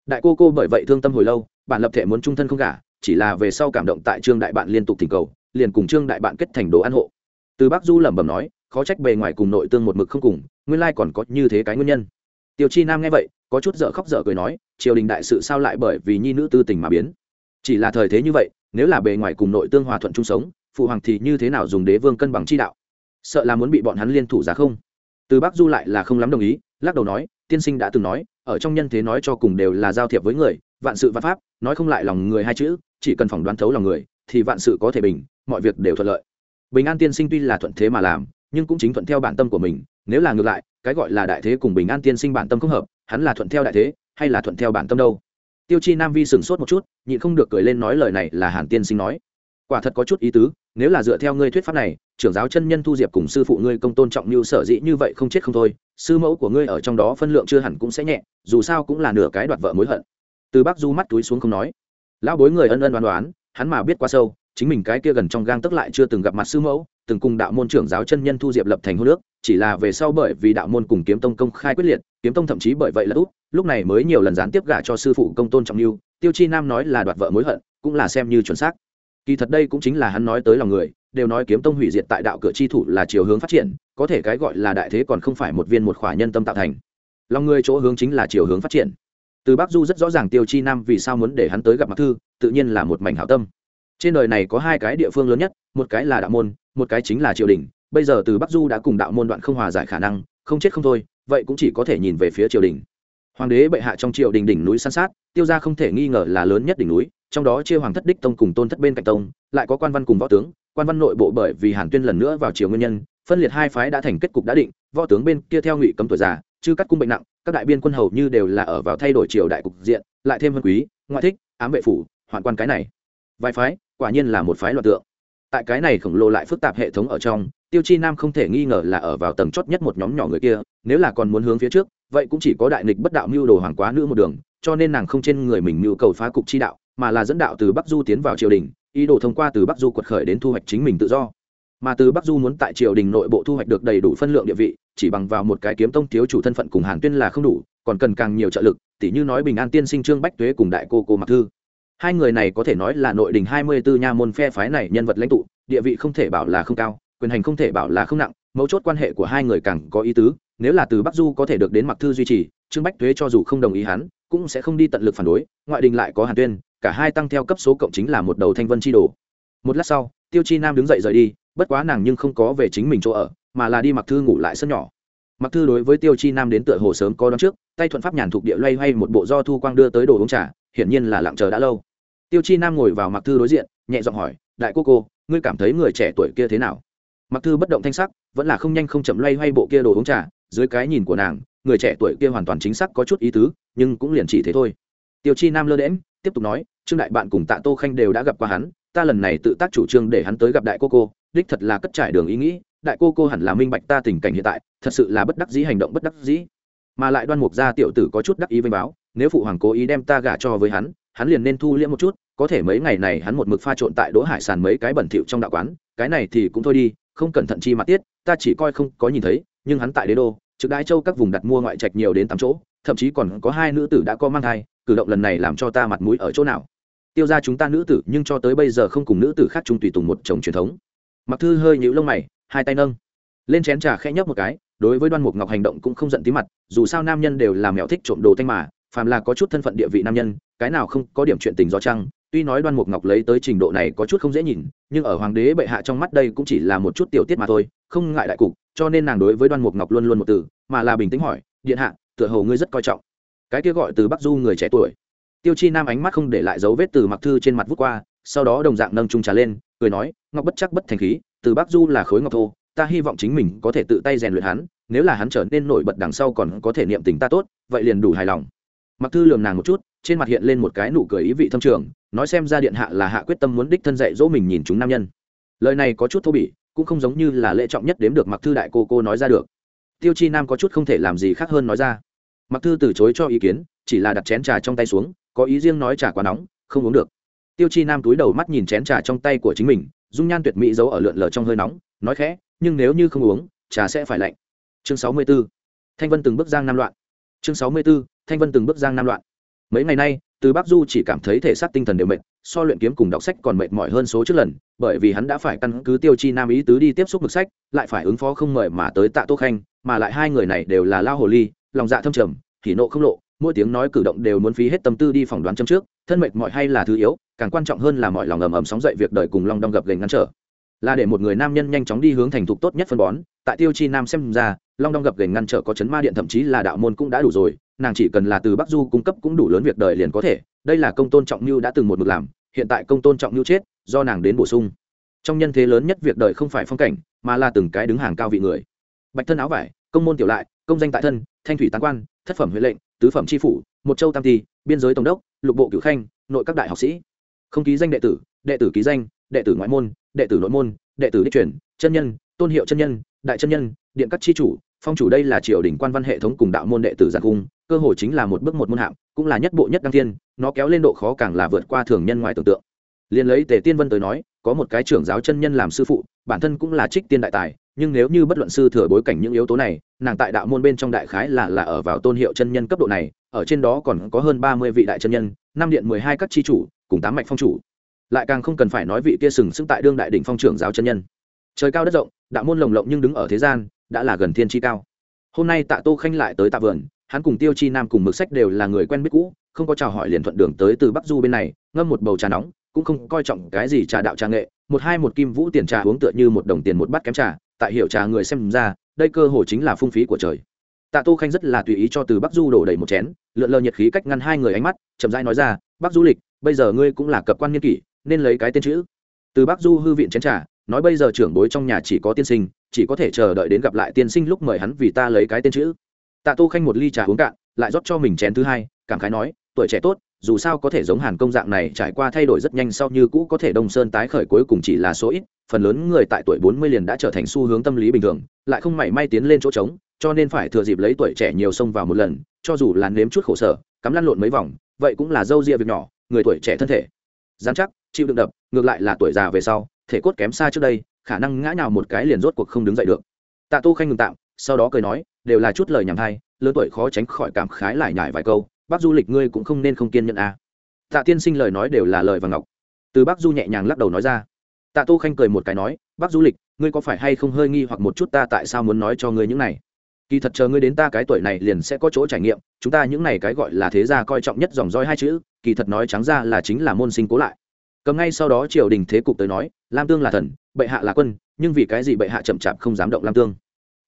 Đại cô cô bởi vậy thương tâm hồi lâu bạn lập thể muốn trung thân không cả chỉ là về sau cảm động tại trương đại bạn liên tục thỉnh cầu, liền cùng trương đại bạn kết thành đồ ăn hộ. Từ bác du lẩm bẩm nói, khó trách bề ngoài cùng nội tương một mực không cùng, nguyên lai còn có như thế cái nguyên nhân tiêu chi nam nghe vậy, có chút dở khóc dở cười nói, triều đình đại sự sao lại bởi vì nhi nữ tư tình mà biến? Chỉ là thời thế như vậy, nếu là bề ngoài cùng nội tương hòa thuận chung sống, phụ hoàng thì như thế nào dùng đế vương cân bằng chi đạo? Sợ là muốn bị bọn hắn liên thủ giá không? Từ bắc du lại là không lắm đồng ý, lắc đầu nói, tiên sinh đã từng nói, ở trong nhân thế nói cho cùng đều là giao thiệp với người, vạn sự văn pháp, nói không lại lòng người hai chữ, chỉ cần phỏng đoán thấu lòng người, thì vạn sự có thể bình, mọi việc đều thuận lợi. Bình an tiên sinh tuy là thuận thế mà làm, nhưng cũng chính thuận theo bản tâm của mình, nếu là ngược lại cái gọi là đại thế cùng bình an tiên sinh bản tâm không hợp, hắn là thuận theo đại thế, hay là thuận theo bản tâm đâu? Tiêu chi nam vi sửng sốt một chút, nhịn không được cười lên nói lời này là hàn tiên sinh nói. Quả thật có chút ý tứ, nếu là dựa theo ngươi thuyết pháp này, trưởng giáo chân nhân thu diệp cùng sư phụ ngươi công tôn trọng như sở dĩ như vậy không chết không thôi, sư mẫu của ngươi ở trong đó phân lượng chưa hẳn cũng sẽ nhẹ, dù sao cũng là nửa cái đoạt vợ mối hận. Từ bác du mắt túi xuống không nói. Lão bối người ân ân đoán đoán hắn mà biết quá sâu, chính mình cái kia gần trong gang tức lại chưa từng gặp mặt sư mẫu, từng cùng đạo môn trưởng giáo chân nhân thu diệp lập thành hô nước chỉ là về sau bởi vì đạo môn cùng kiếm tông công khai quyết liệt, kiếm tông thậm chí bởi vậy là út, lúc này mới nhiều lần gián tiếp gả cho sư phụ công tôn trọng lưu, tiêu chi nam nói là đoạt vợ mối hận, cũng là xem như chuẩn xác. Kỳ thật đây cũng chính là hắn nói tới lòng người, đều nói kiếm tông hủy diệt tại đạo cửa chi thủ là chiều hướng phát triển, có thể cái gọi là đại thế còn không phải một viên một khỏa nhân tâm tạo thành. Lòng người chỗ hướng chính là chiều hướng phát triển. Từ bắc du rất rõ ràng tiêu chi nam vì sao muốn để hắn tới gặp mặt thư, tự nhiên là một mảnh hảo tâm. Trên đời này có hai cái địa phương lớn nhất, một cái là đạo môn, một cái chính là triều đình bây giờ từ bắc du đã cùng đạo môn đoạn không hòa giải khả năng, không chết không thôi, vậy cũng chỉ có thể nhìn về phía triều đình. Hoàng đế bệ hạ trong triều đình đỉnh núi san sát, tiêu ra không thể nghi ngờ là lớn nhất đỉnh núi, trong đó chia hoàng thất đích tông cùng tôn thất bên cạnh tông, lại có quan văn cùng võ tướng. Quan văn nội bộ bởi vì hàn tuyên lần nữa vào triều nguyên nhân, phân liệt hai phái đã thành kết cục đã định, võ tướng bên kia theo ngụy cấm tuổi già chứ cắt cung bệnh nặng, các đại biên quân hầu như đều là ở vào thay đổi triều đại cục diện, lại thêm vân quý, ngoại thích, ám vệ phủ, hoạn quan cái này. Vài phái, quả nhiên là một phái loạn tượng. Tại cái này khổng lồ lại phức tạp hệ thống ở trong tiêu chi nam không thể nghi ngờ là ở vào tầng chót nhất một nhóm nhỏ người kia, nếu là còn muốn hướng phía trước, vậy cũng chỉ có đại nghịch bất đạo mưu đồ hoàng quá nữ một đường, cho nên nàng không trên người mình mưu cầu phá cục chi đạo, mà là dẫn đạo từ bắc du tiến vào triều đình, ý đồ thông qua từ bắc du quật khởi đến thu hoạch chính mình tự do. Mà từ bắc du muốn tại triều đình nội bộ thu hoạch được đầy đủ phân lượng địa vị, chỉ bằng vào một cái kiếm tông thiếu chủ thân phận cùng hàn tuyên là không đủ, còn cần càng nhiều trợ lực, tỉ như nói bình an tiên sinh trương bách tuế cùng đại cô cô mặc thư. Hai người này có thể nói là nội đình hai mươi bốn nha môn phe phái này nhân vật lãnh tụ, địa vị không thể bảo là không cao quyền hành không thể bảo là không nặng, mấu chốt quan hệ của hai người càng có ý tứ, nếu là từ bắc du có thể được đến mặc thư duy trì, trương bách thuế cho dù không đồng ý hắn, cũng sẽ không đi tận lực phản đối, ngoại đình lại có hàn tuyên, cả hai tăng theo cấp số cộng chính là một đầu thanh vân chi đồ. Một lát sau, tiêu chi nam đứng dậy rời đi, bất quá nàng nhưng không có về chính mình chỗ ở, mà là đi mặc thư ngủ lại sân nhỏ. Mặc thư đối với tiêu chi nam đến tựa hồ sớm có đón trước, tay thuận pháp nhàn thuộc địa loay hoay một bộ do thu quang đưa tới đồ uống trà, hiển nhiên là lặng chờ đã lâu. Tiêu chi nam ngồi vào mặc thư đối diện, nhẹ giọng hỏi, đại cô cô, ngươi cảm thấy người trẻ tuổi kia thế nào? Mặc thư bất động thanh sắc, vẫn là không nhanh không chậm loay hoay bộ kia đồ uống trà, dưới cái nhìn của nàng, người trẻ tuổi kia hoàn toàn chính xác có chút ý tứ, nhưng cũng liền chỉ thế thôi. Tiêu chi nam lơ đễm tiếp tục nói, trương đại bạn cùng tạ tô khanh đều đã gặp qua hắn, ta lần này tự tác chủ trương để hắn tới gặp đại cô cô, đích thật là cất trải đường ý nghĩ, đại cô cô hẳn là minh bạch ta tình cảnh hiện tại, thật sự là bất đắc dĩ hành động bất đắc dĩ. Mà lại đoan mục gia tiểu tử có chút đắc ý với báo, nếu phụ hoàng cố ý đem ta gả cho với hắn hắn liền nên thu liễm một chút, có thể mấy ngày này hắn một mực pha trộn tại đỗ hải sàn mấy cái bẩn thỉu trong đạo quán, cái này thì cũng thôi đi không cẩn thận chi mặt tiết, ta chỉ coi không có nhìn thấy, nhưng hắn tại đế đô, trực đại châu các vùng đặt mua ngoại trạch nhiều đến tám chỗ, thậm chí còn có hai nữ tử đã có mang thai, cử động lần này làm cho ta mặt mũi ở chỗ nào? Tiêu ra chúng ta nữ tử, nhưng cho tới bây giờ không cùng nữ tử khác chung tùy tùng một chồng truyền thống. Mặc thư hơi nhũ lông mày, hai tay nâng. Lên chén trà khẽ nhấp một cái, đối với đoan mục ngọc hành động cũng không giận tí mặt, dù sao nam nhân đều làm mèo thích trộm đồ thanh mà, phàm là có chút thân phận địa vị nam nhân, cái nào không có điểm chuyện tình do chăng tuy nói đoan mục ngọc lấy tới trình độ này có chút không dễ nhìn, nhưng ở hoàng đế bệ hạ trong mắt đây cũng chỉ là một chút tiểu tiết mà thôi, không ngại đại cục, cho nên nàng đối với đoan mục ngọc luôn luôn một từ, mà là bình tĩnh hỏi, điện hạ, tựa hồ ngươi rất coi trọng. Cái kia gọi từ bắc du người trẻ tuổi. Tiêu chi nam ánh mắt không để lại dấu vết từ mặc thư trên mặt vút qua, sau đó đồng dạng nâng trung trà lên, cười nói, ngọc bất chắc bất thành khí, từ bắc du là khối ngọc thô, ta hy vọng chính mình có thể tự tay rèn luyện hắn, nếu là hắn trở nên nổi bật đằng sau còn có thể niệm tình ta tốt, vậy liền đủ hài lòng. Mặc thư lườm nàng một chút, trên mặt hiện lên một cái nụ cười ý vị thâm trường nói xem ra điện hạ là hạ quyết tâm muốn đích thân dạy dỗ mình nhìn chúng nam nhân. Lời này có chút thô bỉ, cũng không giống như là lễ trọng nhất đếm được mặc thư đại cô cô nói ra được. Tiêu chi nam có chút không thể làm gì khác hơn nói ra. Mặc thư từ chối cho ý kiến, chỉ là đặt chén trà trong tay xuống, có ý riêng nói trà quá nóng, không uống được. Tiêu chi nam túi đầu mắt nhìn chén trà trong tay của chính mình, dung nhan tuyệt mỹ giấu ở lượn lờ trong hơi nóng, nói khẽ, nhưng nếu như không uống, trà sẽ phải lạnh. Chương sáu mươi 64. thanh vân từng bước giang nam loạn. Chương sáu mươi 64. thanh vân từng bước giang nam loạn. Mấy ngày nay từ bắc du chỉ cảm thấy thể xác tinh thần đều mệt, so luyện kiếm cùng đọc sách còn mệt mỏi hơn số trước lần, bởi vì hắn đã phải căn cứ tiêu chi nam ý tứ đi tiếp xúc mực sách, lại phải ứng phó không mời mà tới tạ tô khanh, mà lại hai người này đều là lao hồ ly, lòng dạ thâm trầm thì nộ không lộ, mỗi tiếng nói cử động đều muốn phí hết tâm tư đi phỏng đoán châm trước, thân mệt mỏi hay là thứ yếu, càng quan trọng hơn là mọi lòng ầm ầm sóng dậy việc đời cùng long đong gập gành ngăn trở. Là để một người nam nhân nhanh chóng đi hướng thành thục tốt nhất phân bón, tại tiêu chi nam xem ra, long đong gập gành ngăn trở có chấn ma điện thậm chí là đạo môn cũng đã đủ rồi nàng chỉ cần là từ bắc du cung cấp cũng đủ lớn việc đời liền có thể, đây là công tôn trọng mưu đã từng một mực làm, hiện tại công tôn trọng mưu chết, do nàng đến bổ sung. Trong nhân thế lớn nhất việc đời không phải phong cảnh, mà là từng cái đứng hàng cao vị người. Bạch thân áo vải, công môn tiểu lại, công danh tại thân, thanh thủy tán quan, thất phẩm huệ lệnh, tứ phẩm tri phủ, một châu tam ti biên giới tổng đốc, lục bộ cửu khanh, nội các đại học sĩ. Không ký danh đệ tử đệ tử ký danh, đệ tử ngoại môn, đệ tử nội môn, đệ tử đích truyền, chân nhân, tôn hiệu chân nhân, đại chân nhân, điện các tri chủ, phong chủ đây là triều đình quan văn hệ thống cùng đạo môn đệ tử giặc cung cơ hội chính là một bước một môn hạng cũng là nhất bộ nhất đăng thiên, nó kéo lên độ khó càng là vượt qua thường nhân ngoài tưởng tượng. Liền lấy tề tiên vân tới nói, có một cái trưởng giáo chân nhân làm sư phụ, bản thân cũng là trích tiên đại tài, nhưng nếu như bất luận sư thừa bối cảnh những yếu tố này, nàng tại đạo môn bên trong đại khái là là ở vào tôn hiệu chân nhân cấp độ này, ở trên đó còn có hơn ba mươi vị đại chân nhân, năm điện mười hai các tri chủ, cùng tám mạch phong chủ. Lại càng không cần phải nói vị kia sừng sững tại đương đại đỉnh phong trưởng giáo chân nhân. Trời cao đất rộng, đạo môn lồng lộng nhưng đứng ở thế gian, đã là gần thiên chi cao. Hôm nay tạ tô khanh lại tới tạ vườn hắn cùng tiêu chi nam cùng mực sách đều là người quen biết cũ, không có chào hỏi liền thuận đường tới từ bắc du bên này, ngâm một bầu trà nóng, cũng không coi trọng cái gì trà đạo trà nghệ, một hai một kim vũ tiền trà uống tựa như một đồng tiền một bát kém trà, tại hiệu trà người xem ra, đây cơ hồ chính là phung phí của trời. Tạ tô khanh rất là tùy ý cho từ bắc du đổ đầy một chén, lượn lờ nhiệt khí cách ngăn hai người ánh mắt, chậm rãi nói ra, bắc du lịch, bây giờ ngươi cũng là cập quan nghiên kỷ, nên lấy cái tên chữ. Từ bắc du hư viện chén trà, nói bây giờ trưởng bối trong nhà chỉ có tiên sinh, chỉ có thể chờ đợi đến gặp lại tiên sinh lúc mời hắn vì ta lấy cái tên chữ tạ tô khanh một ly trà uống cạn, lại rót cho mình chén thứ hai, cảm khái nói, tuổi trẻ tốt, dù sao có thể giống hàn công dạng này trải qua thay đổi rất nhanh sau như cũ có thể đông sơn tái khởi cuối cùng chỉ là số ít, phần lớn người tại tuổi bốn mươi liền đã trở thành xu hướng tâm lý bình thường, lại không mảy may tiến lên chỗ trống, cho nên phải thừa dịp lấy tuổi trẻ nhiều sông vào một lần, cho dù là nếm chút khổ sở, cắm lăn lộn mấy vòng, vậy cũng là dâu ria việc nhỏ, người tuổi trẻ thân thể. Dám chắc, chịu đựng đập, ngược lại là tuổi già về sau, thể cốt kém xa trước đây, khả năng ngã nào một cái liền rốt cuộc không đứng dậy được. Tạ tu khanh ngừng tạm sau đó cười nói, đều là chút lời nhảm thay lớn tuổi khó tránh khỏi cảm khái lại nhải vài câu, bác du lịch ngươi cũng không nên không kiên nhẫn à. tạ tiên sinh lời nói đều là lời và ngọc. Từ bác du nhẹ nhàng lắc đầu nói ra. Tạ tô khanh cười một cái nói, bác du lịch, ngươi có phải hay không hơi nghi hoặc một chút ta tại sao muốn nói cho ngươi những này? Kỳ thật chờ ngươi đến ta cái tuổi này liền sẽ có chỗ trải nghiệm, chúng ta những này cái gọi là thế gia coi trọng nhất dòng roi hai chữ, kỳ thật nói trắng ra là chính là môn sinh cố lại. Cầm ngay sau đó triều đình thế cục tới nói, lam tương là thần, bệ hạ là quân, nhưng vì cái gì bệ hạ chậm chạp không dám động lam tương?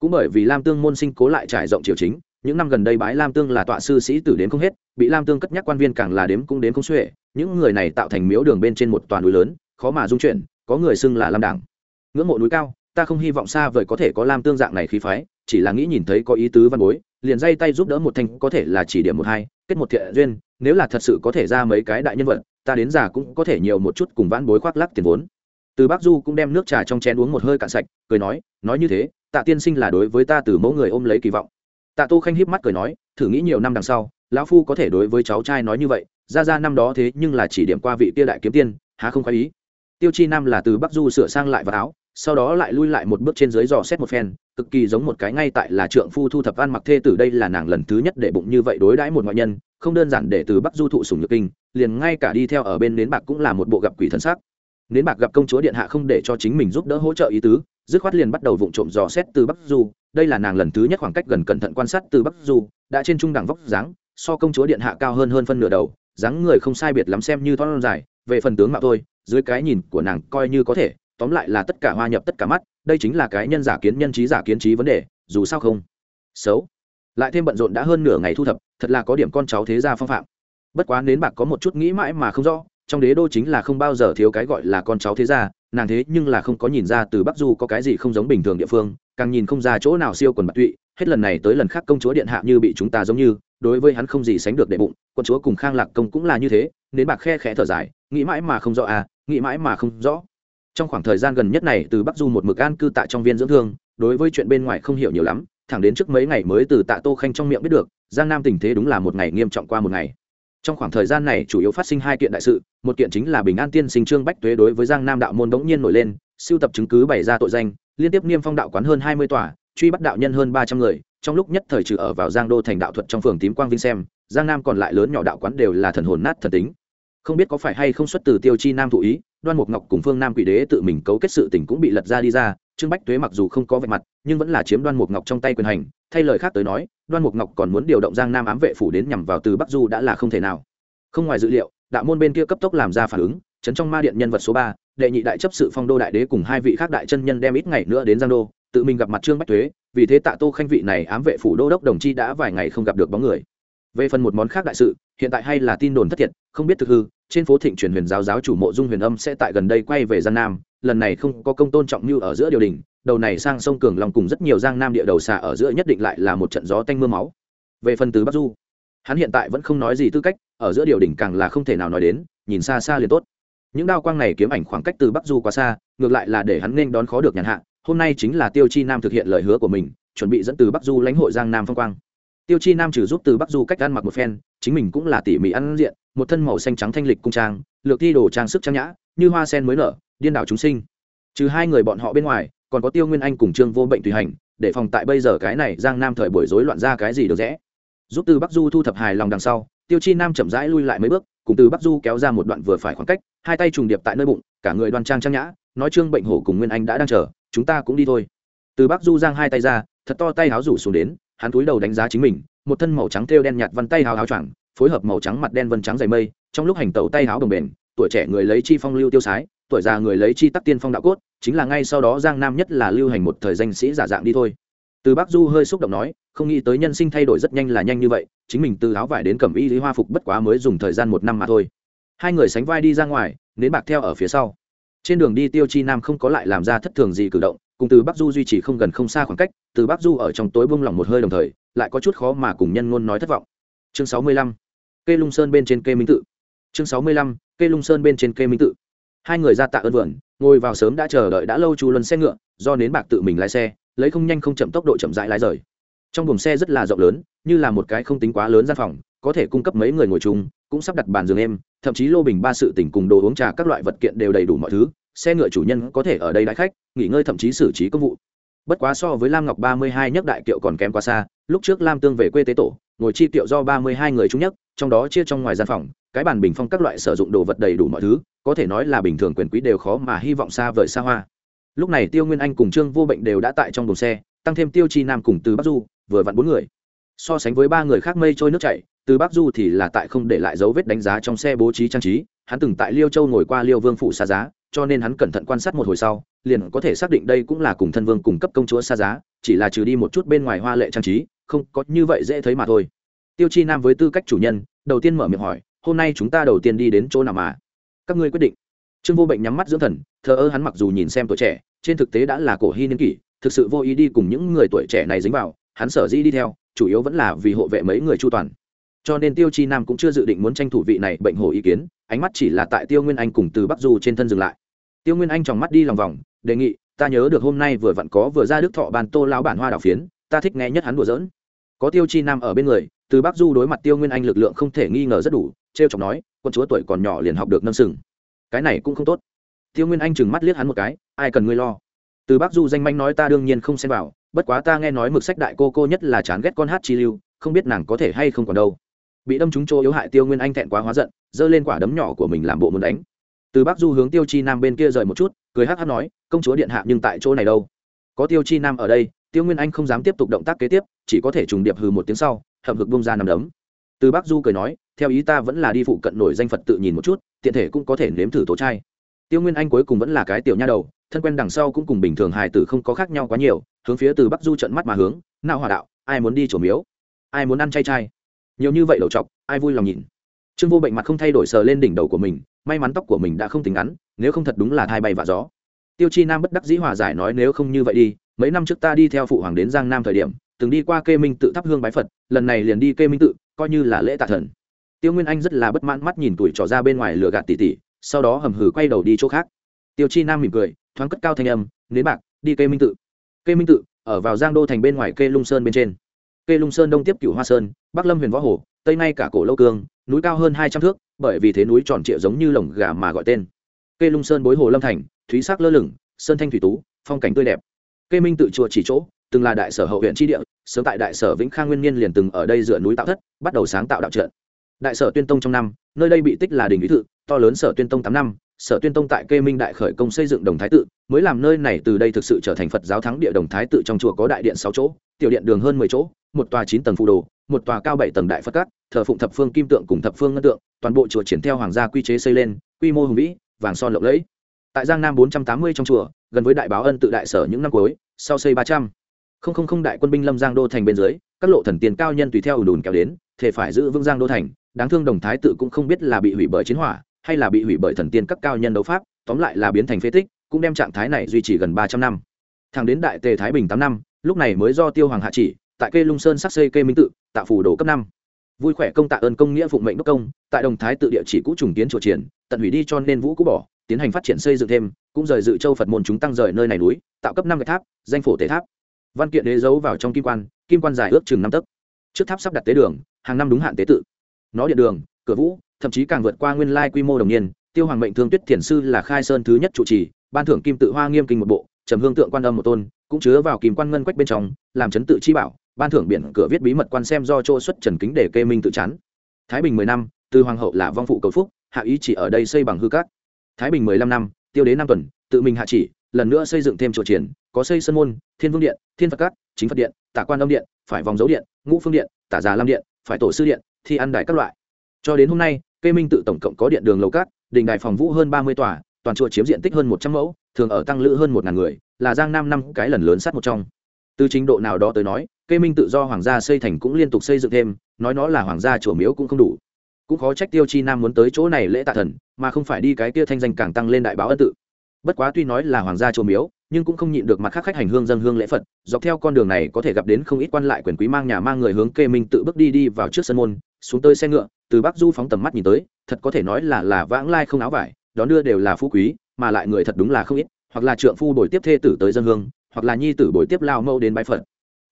Cũng bởi vì lam tương môn sinh cố lại trải rộng triều chính, những năm gần đây bái lam tương là tọa sư sĩ tử đến không hết, bị lam tương cất nhắc quan viên càng là đếm cũng đến không xuể, những người này tạo thành miếu đường bên trên một toàn núi lớn, khó mà dung chuyển, có người xưng là lam đảng. Ngưỡng mộ núi cao, ta không hy vọng xa vời có thể có lam tương dạng này khí phái, chỉ là nghĩ nhìn thấy có ý tứ văn bối, liền dây tay giúp đỡ một thành có thể là chỉ điểm một hai, kết một thiện duyên, nếu là thật sự có thể ra mấy cái đại nhân vật, ta đến già cũng có thể nhiều một chút cùng vãn bối khoác lắc tiền vốn. Từ bác du cũng đem nước trà trong chén uống một hơi cạn sạch, cười nói nói như thế tạ tiên sinh là đối với ta từ mẫu người ôm lấy kỳ vọng. Tạ tô khanh híp mắt cười nói, thử nghĩ nhiều năm đằng sau, lão phu có thể đối với cháu trai nói như vậy, ra ra năm đó thế nhưng là chỉ điểm qua vị kia đại kiếm tiên, há không khoái ý. Tiêu chi nam là từ bắc du sửa sang lại vào áo, sau đó lại lui lại một bước trên dưới dò xét một phen, cực kỳ giống một cái ngay tại là trượng phu thu thập ăn mặc thê tử đây là nàng lần thứ nhất để bụng như vậy đối đãi một ngoại nhân, không đơn giản để từ bắc du thụ sùng nhược kinh, liền ngay cả đi theo ở bên nến bạc cũng là một bộ gặp quỷ thần sắc. Nến bạc gặp công chúa điện hạ không để cho chính mình giúp đỡ hỗ trợ ý tứ dứt khoát liền bắt đầu vụng trộm dò xét từ bắc du. Đây là nàng lần thứ nhất khoảng cách gần cẩn thận quan sát từ bắc du, đã trên trung đẳng vóc dáng, so công chúa điện hạ cao hơn hơn phân nửa đầu, dáng người không sai biệt lắm xem như thon dài. Về phần tướng mạo thôi, dưới cái nhìn của nàng coi như có thể, tóm lại là tất cả hoa nhập tất cả mắt, đây chính là cái nhân giả kiến nhân trí giả kiến trí vấn đề, dù sao không xấu. Lại thêm bận rộn đã hơn nửa ngày thu thập, thật là có điểm con cháu thế gia phong phạm. Bất quá nến bạc có một chút nghĩ mãi mà không rõ trong đế đô chính là không bao giờ thiếu cái gọi là con cháu thế gia, nàng thế nhưng là không có nhìn ra từ bắc du có cái gì không giống bình thường địa phương, càng nhìn không ra chỗ nào siêu quần bạc tụy, hết lần này tới lần khác công chúa điện hạ như bị chúng ta giống như, đối với hắn không gì sánh được đệ bụng, quân chúa cùng khang lạc công cũng là như thế, nến bạc khe khẽ thở dài, nghĩ mãi mà không rõ à nghĩ mãi mà không rõ. Trong khoảng thời gian gần nhất này, từ bắc du một mực an cư tại trong viên dưỡng thương, đối với chuyện bên ngoài không hiểu nhiều lắm, thẳng đến trước mấy ngày mới từ tạ tô khanh trong miệng biết được, giang nam tình thế đúng là một ngày nghiêm trọng qua một ngày trong khoảng thời gian này chủ yếu phát sinh hai kiện đại sự, một kiện chính là bình an tiên sinh trương bách tuế đối với giang nam đạo môn bỗng nhiên nổi lên siêu tập chứng cứ bày ra tội danh, liên tiếp niêm phong đạo quán hơn hai mươi tòa, truy bắt đạo nhân hơn ba trăm người, trong lúc nhất thời trừ ở vào giang đô thành đạo thuật trong phường tím quang vinh xem, giang nam còn lại lớn nhỏ đạo quán đều là thần hồn nát thần tính. Không biết có phải hay không xuất từ tiêu chi nam thụ ý, đoan mục ngọc cùng phương nam quỷ đế tự mình cấu kết sự tình cũng bị lật ra đi ra trương bách tuế mặc dù không có vạch mặt, nhưng vẫn là chiếm đoan mục ngọc trong tay quyền hành. Thay lời khác tới nói, đoan mục ngọc còn muốn điều động giang nam ám vệ phủ đến nhằm vào từ bắc du đã là không thể nào. Không ngoài dự liệu, đạo môn bên kia cấp tốc làm ra phản ứng, chấn trong ma điện nhân vật số ba, đệ nhị đại chấp sự phong đô đại đế cùng hai vị khác đại chân nhân đem ít ngày nữa đến giang đô, tự mình gặp mặt trương bách tuế, vì thế tạ tô khanh vị này ám vệ phủ đô đốc đồng chi đã vài ngày không gặp được bóng người về phần một món khác đại sự, hiện tại hay là tin đồn thất thiệt, không biết thực hư, trên phố thịnh truyền huyền giáo giáo chủ mộ dung huyền âm sẽ tại gần đây quay về giang nam, lần này không có công tôn trọng như ở giữa điều đình, đầu này sang sông cường long cùng rất nhiều giang nam địa đầu xà ở giữa nhất định lại là một trận gió tanh mưa máu. Về phần từ bắc du, hắn hiện tại vẫn không nói gì tư cách, ở giữa điều đình càng là không thể nào nói đến, nhìn xa xa liền tốt. Những đao quang này kiếm ảnh khoảng cách từ bắc du quá xa, ngược lại là để hắn nên đón khó được nhàn hạ, hôm nay chính là tiêu chi nam thực hiện lời hứa của mình, chuẩn bị dẫn từ bắc du lãnh hội giang nam phong quang tiêu chi nam trừ giúp từ bắc du cách ăn mặc một phen, chính mình cũng là tỉ mỉ ăn diện, một thân màu xanh trắng thanh lịch cung trang, lược thi đồ trang sức trang nhã, như hoa sen mới nở, điên đảo chúng sinh. Trừ hai người bọn họ bên ngoài, còn có tiêu nguyên anh cùng trương vô bệnh tùy hành, để phòng tại bây giờ cái này giang nam thời buổi rối loạn ra cái gì được rẽ. Giúp từ bắc du thu thập hài lòng đằng sau, tiêu chi nam chậm rãi lui lại mấy bước, cùng từ bắc du kéo ra một đoạn vừa phải khoảng cách, hai tay trùng điệp tại nơi bụng, cả người đoan trang trang nhã, nói trương bệnh hổ cùng nguyên anh đã đang chờ, chúng ta cũng đi thôi. Từ bắc du giang hai tay ra, thật to tay háo rủ xuống đến hắn túi đầu đánh giá chính mình, một thân màu trắng thêu đen nhạt văn tay háo háo choàng, phối hợp màu trắng mặt đen vân trắng dày mây, trong lúc hành tẩu tay háo đồng bền tuổi trẻ người lấy chi phong lưu tiêu sái, tuổi già người lấy chi tắc tiên phong đạo cốt, chính là ngay sau đó giang nam nhất là lưu hành một thời danh sĩ giả dạng đi thôi. Từ bắc du hơi xúc động nói, không nghĩ tới nhân sinh thay đổi rất nhanh là nhanh như vậy, chính mình từ áo vải đến cẩm y lý hoa phục bất quá mới dùng thời gian một năm mà thôi. Hai người sánh vai đi ra ngoài, nến bạc theo ở phía sau. Trên đường đi tiêu chi nam không có lại làm ra thất thường gì cử động cùng từ bắc du duy trì không gần không xa khoảng cách từ bắc du ở trong tối bông lỏng một hơi đồng thời lại có chút khó mà cùng nhân ngôn nói thất vọng. Chương sáu mươi lăm cây lung sơn bên trên cây minh tự. Chương sáu mươi lăm cây lung sơn bên trên cây minh tự. Hai người ra tạ ơn vườn ngồi vào sớm đã chờ đợi đã lâu chu luân xe ngựa do nến bạc tự mình lái xe lấy không nhanh không chậm tốc độ chậm rãi lái rời. Trong buồng xe rất là rộng lớn như là một cái không tính quá lớn gian phòng có thể cung cấp mấy người ngồi chung cũng sắp đặt bàn giường em, thậm chí lô bình ba sự tỉnh cùng đồ uống trà các loại vật kiện đều đầy đủ mọi thứ xe ngựa chủ nhân có thể ở đây đãi khách, nghỉ ngơi thậm chí xử trí công vụ. Bất quá so với lam ngọc ba mươi hai nhất đại kiệu còn kém quá xa, lúc trước lam tương về quê tế tổ, ngồi chi kiệu do ba mươi hai người chung nhất trong đó chia trong ngoài gian phòng, cái bàn bình phong các loại sử dụng đồ vật đầy đủ mọi thứ, có thể nói là bình thường quyền quý đều khó mà hy vọng xa vời xa hoa. Lúc này tiêu nguyên anh cùng trương vô bệnh đều đã tại trong đồn xe, tăng thêm tiêu chi nam cùng từ bắc du, vừa vặn bốn người. So sánh với ba người khác mây trôi nước chảy, từ bắc du thì là tại không để lại dấu vết đánh giá trong xe bố trí trang trí, hắn từng tại liêu châu ngồi qua liêu vương phủ xa giá cho nên hắn cẩn thận quan sát một hồi sau, liền có thể xác định đây cũng là cùng thân vương cung cấp công chúa xa giá, chỉ là trừ đi một chút bên ngoài hoa lệ trang trí, không có như vậy dễ thấy mà thôi. Tiêu chi nam với tư cách chủ nhân, đầu tiên mở miệng hỏi, hôm nay chúng ta đầu tiên đi đến chỗ nào mà? Các ngươi quyết định. Trương vô bệnh nhắm mắt dưỡng thần, thờ ơ hắn mặc dù nhìn xem tuổi trẻ, trên thực tế đã là cổ hy niên kỷ, thực sự vô ý đi cùng những người tuổi trẻ này dính vào, hắn sở dĩ đi theo, chủ yếu vẫn là vì hộ vệ mấy người chu toàn. Cho nên tiêu chi nam cũng chưa dự định muốn tranh thủ vị này bệnh hồ ý kiến, ánh mắt chỉ là tại tiêu nguyên anh cùng từ bắc du trên thân dừng lại tiêu nguyên anh tròng mắt đi lòng vòng, đề nghị, ta nhớ được hôm nay vừa vặn có vừa ra đức thọ bàn tô lão bản hoa đảo phiến, ta thích nghe nhất hắn đùa giỡn. Có tiêu chi nam ở bên người, từ bắc du đối mặt tiêu nguyên anh lực lượng không thể nghi ngờ rất đủ t r e o chọc nói con chúa tuổi còn nhỏ liền học được nâm sừng. Cái này cũng không tốt. Tiêu nguyên anh chừng mắt liếc hắn một cái, ai cần ngươi lo? Từ bắc du danh manh nói, ta đương nhiên không xem vào, bất quá ta nghe nói mực sách đại cô cô nhất là chán ghét con hát chi lưu, không biết nàng có thể hay không còn đâu. Bị đâm trúng chỗ yếu hại tiêu nguyên anh thẹn quá hóa giận, giơ lên quả đấm nhỏ của mình làm bộ muốn đánh từ bắc du hướng tiêu chi nam bên kia rời một chút, cười hắc hắc nói, công chúa điện hạ nhưng tại chỗ này đâu? Có tiêu chi nam ở đây, tiêu nguyên anh không dám tiếp tục động tác kế tiếp, chỉ có thể trùng điệp hừ một tiếng sau, hậm hực bông ra nằm đấm. Từ bắc du cười nói, theo ý ta vẫn là đi phụ cận nổi danh phật tự nhìn một chút, tiện thể cũng có thể nếm thử tổ trai. Tiêu nguyên anh cuối cùng vẫn là cái tiểu nha đầu, thân quen đằng sau cũng cùng bình thường hài tử không có khác nhau quá nhiều, hướng phía từ bắc du trận mắt mà hướng nào hòa đạo, ai muốn đi trổ miếu? Ai muốn ăn chay chay? Nhiều như vậy đầu chọc ai vui lòng nhìn trương vô bệnh mặt không thay đổi sờ lên đỉnh đầu của mình, may mắn tóc của mình đã không tính ngắn, nếu không thật đúng là thai bay và gió. Tiêu chi nam bất đắc dĩ hòa giải nói nếu không như vậy đi, mấy năm trước ta đi theo phụ hoàng đến giang nam thời điểm, từng đi qua kê minh tự thắp hương bái phật, lần này liền đi kê minh tự, coi như là lễ tạ thần. Tiêu nguyên anh rất là bất mãn mắt nhìn tuổi trò ra bên ngoài lửa gạt tỉ tỉ, sau đó hầm hừ quay đầu đi chỗ khác. Tiêu chi nam mỉm cười, thoáng cất cao thanh âm, nến bạc, đi kê minh tự. Kê minh tự, ở vào giang đô thành bên ngoài kê lung sơn bên trên. Kê lung sơn đông tiếp cửu hoa sơn, bắc lâm huyền võ hồ tây ngay cả cổ lâu cương, núi cao hơn hai trăm thước, bởi vì thế núi tròn trịa giống như lồng gà mà gọi tên. Cây lung sơn bối hồ lâm thành, thúy sắc lơ lửng, sơn thanh thủy tú, phong cảnh tươi đẹp. Cây minh tự chùa chỉ chỗ, từng là đại sở hậu huyện tri địa, sớm tại đại sở vĩnh khang nguyên niên liền từng ở đây dựa núi tạo thất, bắt đầu sáng tạo đạo trận. Đại sở tuyên tông trong năm, nơi đây bị tích là đình lý thự to lớn sở tuyên tông tám năm, sở tuyên tông tại kê minh đại khởi công xây dựng đồng thái tự, mới làm nơi này từ đây thực sự trở thành phật giáo thắng địa đồng thái tự trong chùa có đại điện sáu chỗ, tiểu điện đường hơn mười chỗ, một tòa chín tầng phù đồ một tòa cao bảy tầng đại phật cát thờ phụng thập phương kim tượng cùng thập phương ngân tượng, toàn bộ chùa triển theo hoàng gia quy chế xây lên, quy mô hùng vĩ, vàng son lộng lẫy. Tại giang nam bốn trăm tám mươi trong chùa, gần với đại báo ân tự đại sở những năm cuối, sau xây ba trăm. Không không không đại quân binh lâm giang đô thành bên dưới, các lộ thần tiền cao nhân tùy theo ùn ùn kéo đến thể phải giữ vững giang đô thành, đáng thương đồng thái tự cũng không biết là bị hủy bởi chiến hỏa, hay là bị hủy bởi thần tiên các cao nhân đấu pháp, tóm lại là biến thành phế tích, cũng đem trạng thái này duy trì gần ba trăm năm. Thẳng đến đại tề thái bình tám năm, lúc này mới do tiêu hoàng hạ chỉ tại kê lung sơn sắc xây kê minh tự, tạo phủ đồ cấp năm. Vui khỏe công tạ ơn công nghĩa phụng mệnh đốc công, tại đồng thái tự địa chỉ cũ trùng kiến chùa triển, tận hủy đi cho nên vũ cũ bỏ, tiến hành phát triển xây dựng thêm, cũng rời dự châu phật môn chúng tăng rời nơi này núi, tạo cấp năm cái tháp, danh phổ tế tháp. Văn kiện đế giấu vào trong kim quan kim quan dài ước chừng năm tấc. Trước tháp sắp đặt tế đường, hàng năm đúng hạn tế tự. Nó điện đường, cửa vũ, thậm chí càng vượt qua nguyên lai quy mô đồng niên, tiêu hoàng mệnh thương tuyết thiền sư là khai sơn thứ nhất trụ trì, ban thưởng kim tự hoa nghiêm kinh một bộ, trầm hương tượng quan âm một tôn, cũng chứa vào kim quan ngân quách bên trong, làm chấn tự chi bảo ban thưởng biển cửa viết bí mật quan xem do chỗ xuất trần kính để kê minh tự chán. Thái bình mười năm, từ hoàng hậu là vong phụ cầu phúc, hạ ý chỉ ở đây xây bằng hư cát. Thái bình mười lăm năm, tiêu đế năm tuần, tự mình hạ chỉ, lần nữa xây dựng thêm chùa triển, có xây sân môn, thiên vương điện, thiên phật cát, chính phật điện, tả quan âm điện, phải vòng dấu điện, ngũ phương điện, tả già lam điện, phải tổ sư điện, thi ăn đài các loại. Cho đến hôm nay, kê minh tự tổng cộng có điện đường lầu cát, đình đài phòng vũ hơn ba mươi tòa, toàn chùa chiếm diện tích hơn một trăm mẫu, thường ở tăng lữ hơn một ngàn người, là giang nam năm cái lần lớn sát một trong. Từ trình độ nào đó tới nói kê minh tự do hoàng gia xây thành cũng liên tục xây dựng thêm, nói nó là hoàng gia chùa miếu cũng không đủ. Cũng khó trách tiêu chi nam muốn tới chỗ này lễ tạ thần, mà không phải đi cái kia thanh danh càng tăng lên đại báo ân tự. Bất quá tuy nói là hoàng gia chùa miếu, nhưng cũng không nhịn được mặt khác khách hành hương dân hương lễ phật, dọc theo con đường này có thể gặp đến không ít quan lại quyền quý mang nhà mang người hướng kê minh tự bước đi đi vào trước sân môn, xuống tới xe ngựa, từ bắc du phóng tầm mắt nhìn tới, thật có thể nói là là vãng lai không áo vải, đón đưa đều là phú quý, mà lại người thật đúng là không ít, hoặc là trượng phu đổi tiếp thê tử tới dân hương, hoặc là nhi tử bồi tiếp lao mâu đến bái phật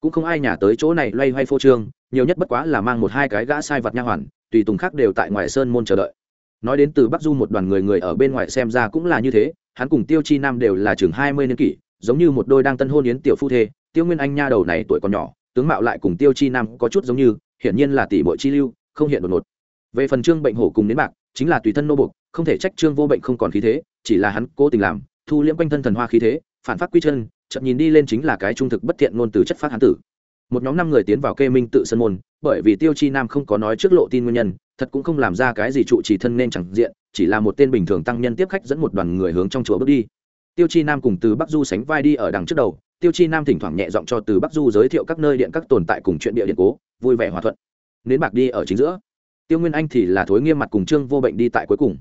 cũng không ai nhà tới chỗ này loay hoay phô trương, nhiều nhất bất quá là mang một hai cái gã sai vật nha hoàn, tùy tùng khác đều tại ngoài sơn môn chờ đợi. Nói đến từ bắc du một đoàn người người ở bên ngoài xem ra cũng là như thế, hắn cùng tiêu chi nam đều là chừng hai mươi niên kỷ, giống như một đôi đang tân hôn yến tiểu phu thê, tiêu nguyên anh nha đầu này tuổi còn nhỏ, tướng mạo lại cùng tiêu chi nam có chút giống như, hiển nhiên là tỷ bội chi lưu, không hiện đột ngột. Về phần trương bệnh hổ cùng đến bạc, chính là tùy thân nô bục không thể trách trương vô bệnh không còn khí thế, chỉ là hắn cố tình làm, thu liễm quanh thân thần hoa khí thế, phản phát quy chân chậm nhìn đi lên chính là cái trung thực bất thiện ngôn từ chất phát hán tử. Một nhóm năm người tiến vào kê minh tự sân môn, bởi vì tiêu chi nam không có nói trước lộ tin nguyên nhân, thật cũng không làm ra cái gì trụ chỉ thân nên chẳng diện, chỉ là một tên bình thường tăng nhân tiếp khách dẫn một đoàn người hướng trong chùa bước đi. Tiêu chi nam cùng từ bắc du sánh vai đi ở đằng trước đầu, tiêu chi nam thỉnh thoảng nhẹ giọng cho từ bắc du giới thiệu các nơi điện các tồn tại cùng chuyện địa điện cố, vui vẻ hòa thuận. Nến bạc đi ở chính giữa. Tiêu nguyên anh thì là thối nghiêm mặt cùng trương vô bệnh đi tại cuối cùng.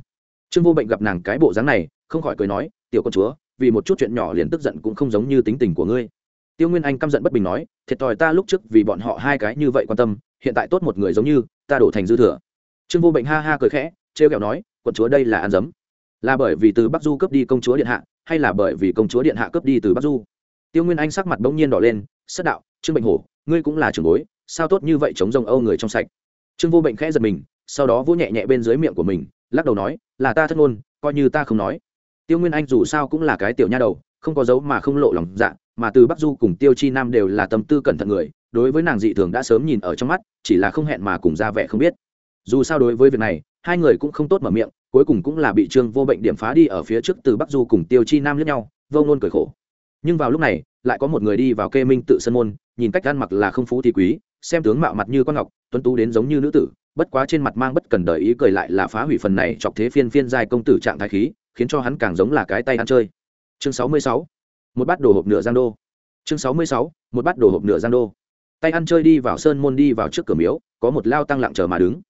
Trương vô bệnh gặp nàng cái bộ dáng này, không khỏi cười nói, tiểu con chúa vì một chút chuyện nhỏ liền tức giận cũng không giống như tính tình của ngươi. Tiêu nguyên anh căm giận bất bình nói, thiệt thòi ta lúc trước vì bọn họ hai cái như vậy quan tâm, hiện tại tốt một người giống như, ta đổ thành dư thừa. Trương vô bệnh ha ha cười khẽ, trêu kẹo nói, quận chúa đây là ăn dấm. Là bởi vì từ bắc du cướp đi công chúa điện hạ, hay là bởi vì công chúa điện hạ cướp đi từ bắc du? Tiêu nguyên anh sắc mặt bỗng nhiên đỏ lên sất đạo, trương bệnh hổ, ngươi cũng là trưởng bối, sao tốt như vậy chống rồng âu người trong sạch? Trương vô bệnh khẽ giật mình, sau đó vỗ nhẹ nhẹ bên dưới miệng của mình, lắc đầu nói, là ta thất ngôn, coi như ta không nói tiêu nguyên anh dù sao cũng là cái tiểu nha đầu, không có dấu mà không lộ lòng dạ mà từ bắc du cùng tiêu chi nam đều là tâm tư cẩn thận người, đối với nàng dị thường đã sớm nhìn ở trong mắt, chỉ là không hẹn mà cùng ra vẻ không biết. Dù sao đối với việc này, hai người cũng không tốt mở miệng, cuối cùng cũng là bị trương vô bệnh điểm phá đi ở phía trước từ bắc du cùng tiêu chi nam lẫn nhau, vô ngôn cười khổ. Nhưng vào lúc này, lại có một người đi vào kê minh tự sân môn, nhìn cách ăn mặc là không phú thì quý, xem tướng mạo mặt như con ngọc, tuấn tú đến giống như nữ tử, bất quá trên mặt mang bất cần đời ý cười lại là phá hủy phần này chọc thế phiên phiên giai công tử trạng thái khí khiến cho hắn càng giống là cái tay ăn chơi. Chương sáu mươi sáu, một bát đồ hộp nửa giang đô. Chương sáu mươi sáu, một bát đồ hộp nửa giang đô. Tay ăn chơi đi vào sơn môn đi vào trước cửa miếu, có một lao tăng lặng chờ mà đứng.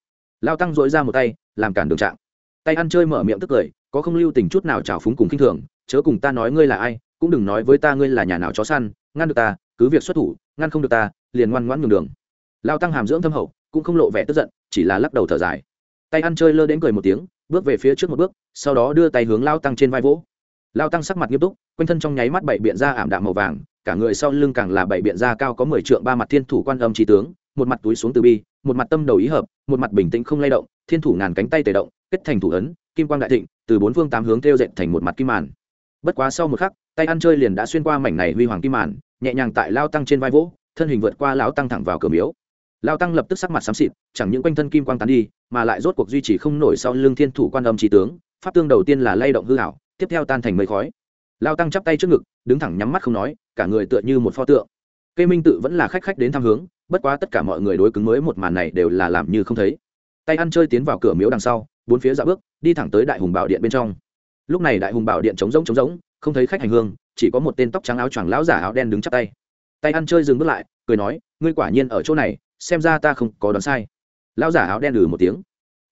Lao tăng dội ra một tay, làm cản đường trạng. Tay ăn chơi mở miệng tức cười, có không lưu tình chút nào trào phúng cùng khinh thường, chớ cùng ta nói ngươi là ai, cũng đừng nói với ta ngươi là nhà nào chó săn, ngăn được ta, cứ việc xuất thủ, ngăn không được ta, liền ngoan ngoãn nhường đường. Lao tăng hàm dưỡng thâm hậu, cũng không lộ vẻ tức giận, chỉ là lắc đầu thở dài. Tay ăn chơi lơ đến cười một tiếng bước về phía trước một bước, sau đó đưa tay hướng lao tăng trên vai vỗ. Lao tăng sắc mặt nghiêm túc, quanh thân trong nháy mắt bảy biện ra ảm đạm màu vàng, cả người sau lưng càng là bảy biện ra cao có mười trượng ba mặt thiên thủ quan âm trí tướng, một mặt túi xuống từ bi, một mặt tâm đầu ý hợp, một mặt bình tĩnh không lay động, thiên thủ ngàn cánh tay tề động, kết thành thủ ấn, kim quang đại thịnh, từ bốn phương tám hướng theo dệt thành một mặt kim màn. Bất quá sau một khắc, tay ăn chơi liền đã xuyên qua mảnh này huy hoàng kim màn, nhẹ nhàng tại lao tăng trên vai vỗ, thân hình vượt qua lão tăng thẳng vào cửa miếu lao tăng lập tức sắc mặt xám xịt, chẳng những quanh thân kim quang tán đi, mà lại rốt cuộc duy trì không nổi sau lưng thiên thủ quan âm trí tướng, pháp tương đầu tiên là lay động hư hảo tiếp theo tan thành mây khói. Lao tăng chắp tay trước ngực, đứng thẳng nhắm mắt không nói, cả người tựa như một pho tượng. Cây minh tự vẫn là khách khách đến thăm hướng, bất quá tất cả mọi người đối cứng mới một màn này đều là làm như không thấy. Tay ăn chơi tiến vào cửa miếu đằng sau, bốn phía dạo bước, đi thẳng tới đại hùng bảo điện bên trong. Lúc này đại hùng bảo điện trống rỗng trống rỗng, không thấy khách hành hương, chỉ có một tên tóc trắng áo choàng lão giả áo đen đứng chắp tay. Tay ăn chơi dừng bước lại, cười nói, ngươi quả nhiên ở chỗ này xem ra ta không có đoán sai. Lão giả áo đen lừ một tiếng.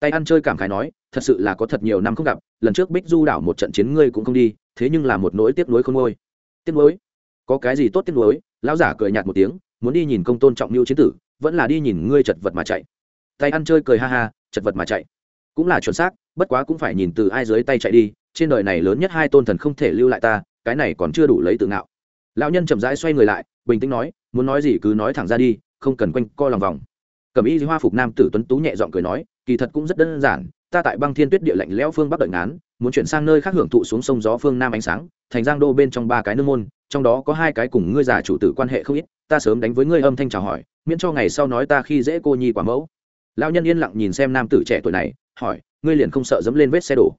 Tay ăn chơi cảm khái nói, thật sự là có thật nhiều năm không gặp, lần trước bích du đảo một trận chiến ngươi cũng không đi, thế nhưng là một nỗi tiếc nuối không ngôi tiếc nuối? Có cái gì tốt tiếc nuối? Lão giả cười nhạt một tiếng, muốn đi nhìn công tôn trọng mưu chiến tử, vẫn là đi nhìn ngươi chật vật mà chạy. Tay ăn chơi cười ha ha, chật vật mà chạy. Cũng là chuẩn xác, bất quá cũng phải nhìn từ ai dưới tay chạy đi, trên đời này lớn nhất hai tôn thần không thể lưu lại ta, cái này còn chưa đủ lấy tự ngạo. Lão nhân chậm rãi xoay người lại, bình tĩnh nói, muốn nói gì cứ nói thẳng ra đi không cần quanh co lòng vòng. Cầm y hoa phục nam tử tuấn tú nhẹ giọng cười nói, kỳ thật cũng rất đơn giản, ta tại băng thiên tuyết địa lạnh lẽo phương bắc đợi ngán, muốn chuyển sang nơi khác hưởng thụ xuống sông gió phương nam ánh sáng, thành giang đô bên trong ba cái nương môn, trong đó có hai cái cùng ngươi già chủ tử quan hệ không ít, ta sớm đánh với ngươi âm thanh chào hỏi, miễn cho ngày sau nói ta khi dễ cô nhi quả mẫu. Lão nhân yên lặng nhìn xem nam tử trẻ tuổi này, hỏi, ngươi liền không sợ dẫm lên vết xe đổ?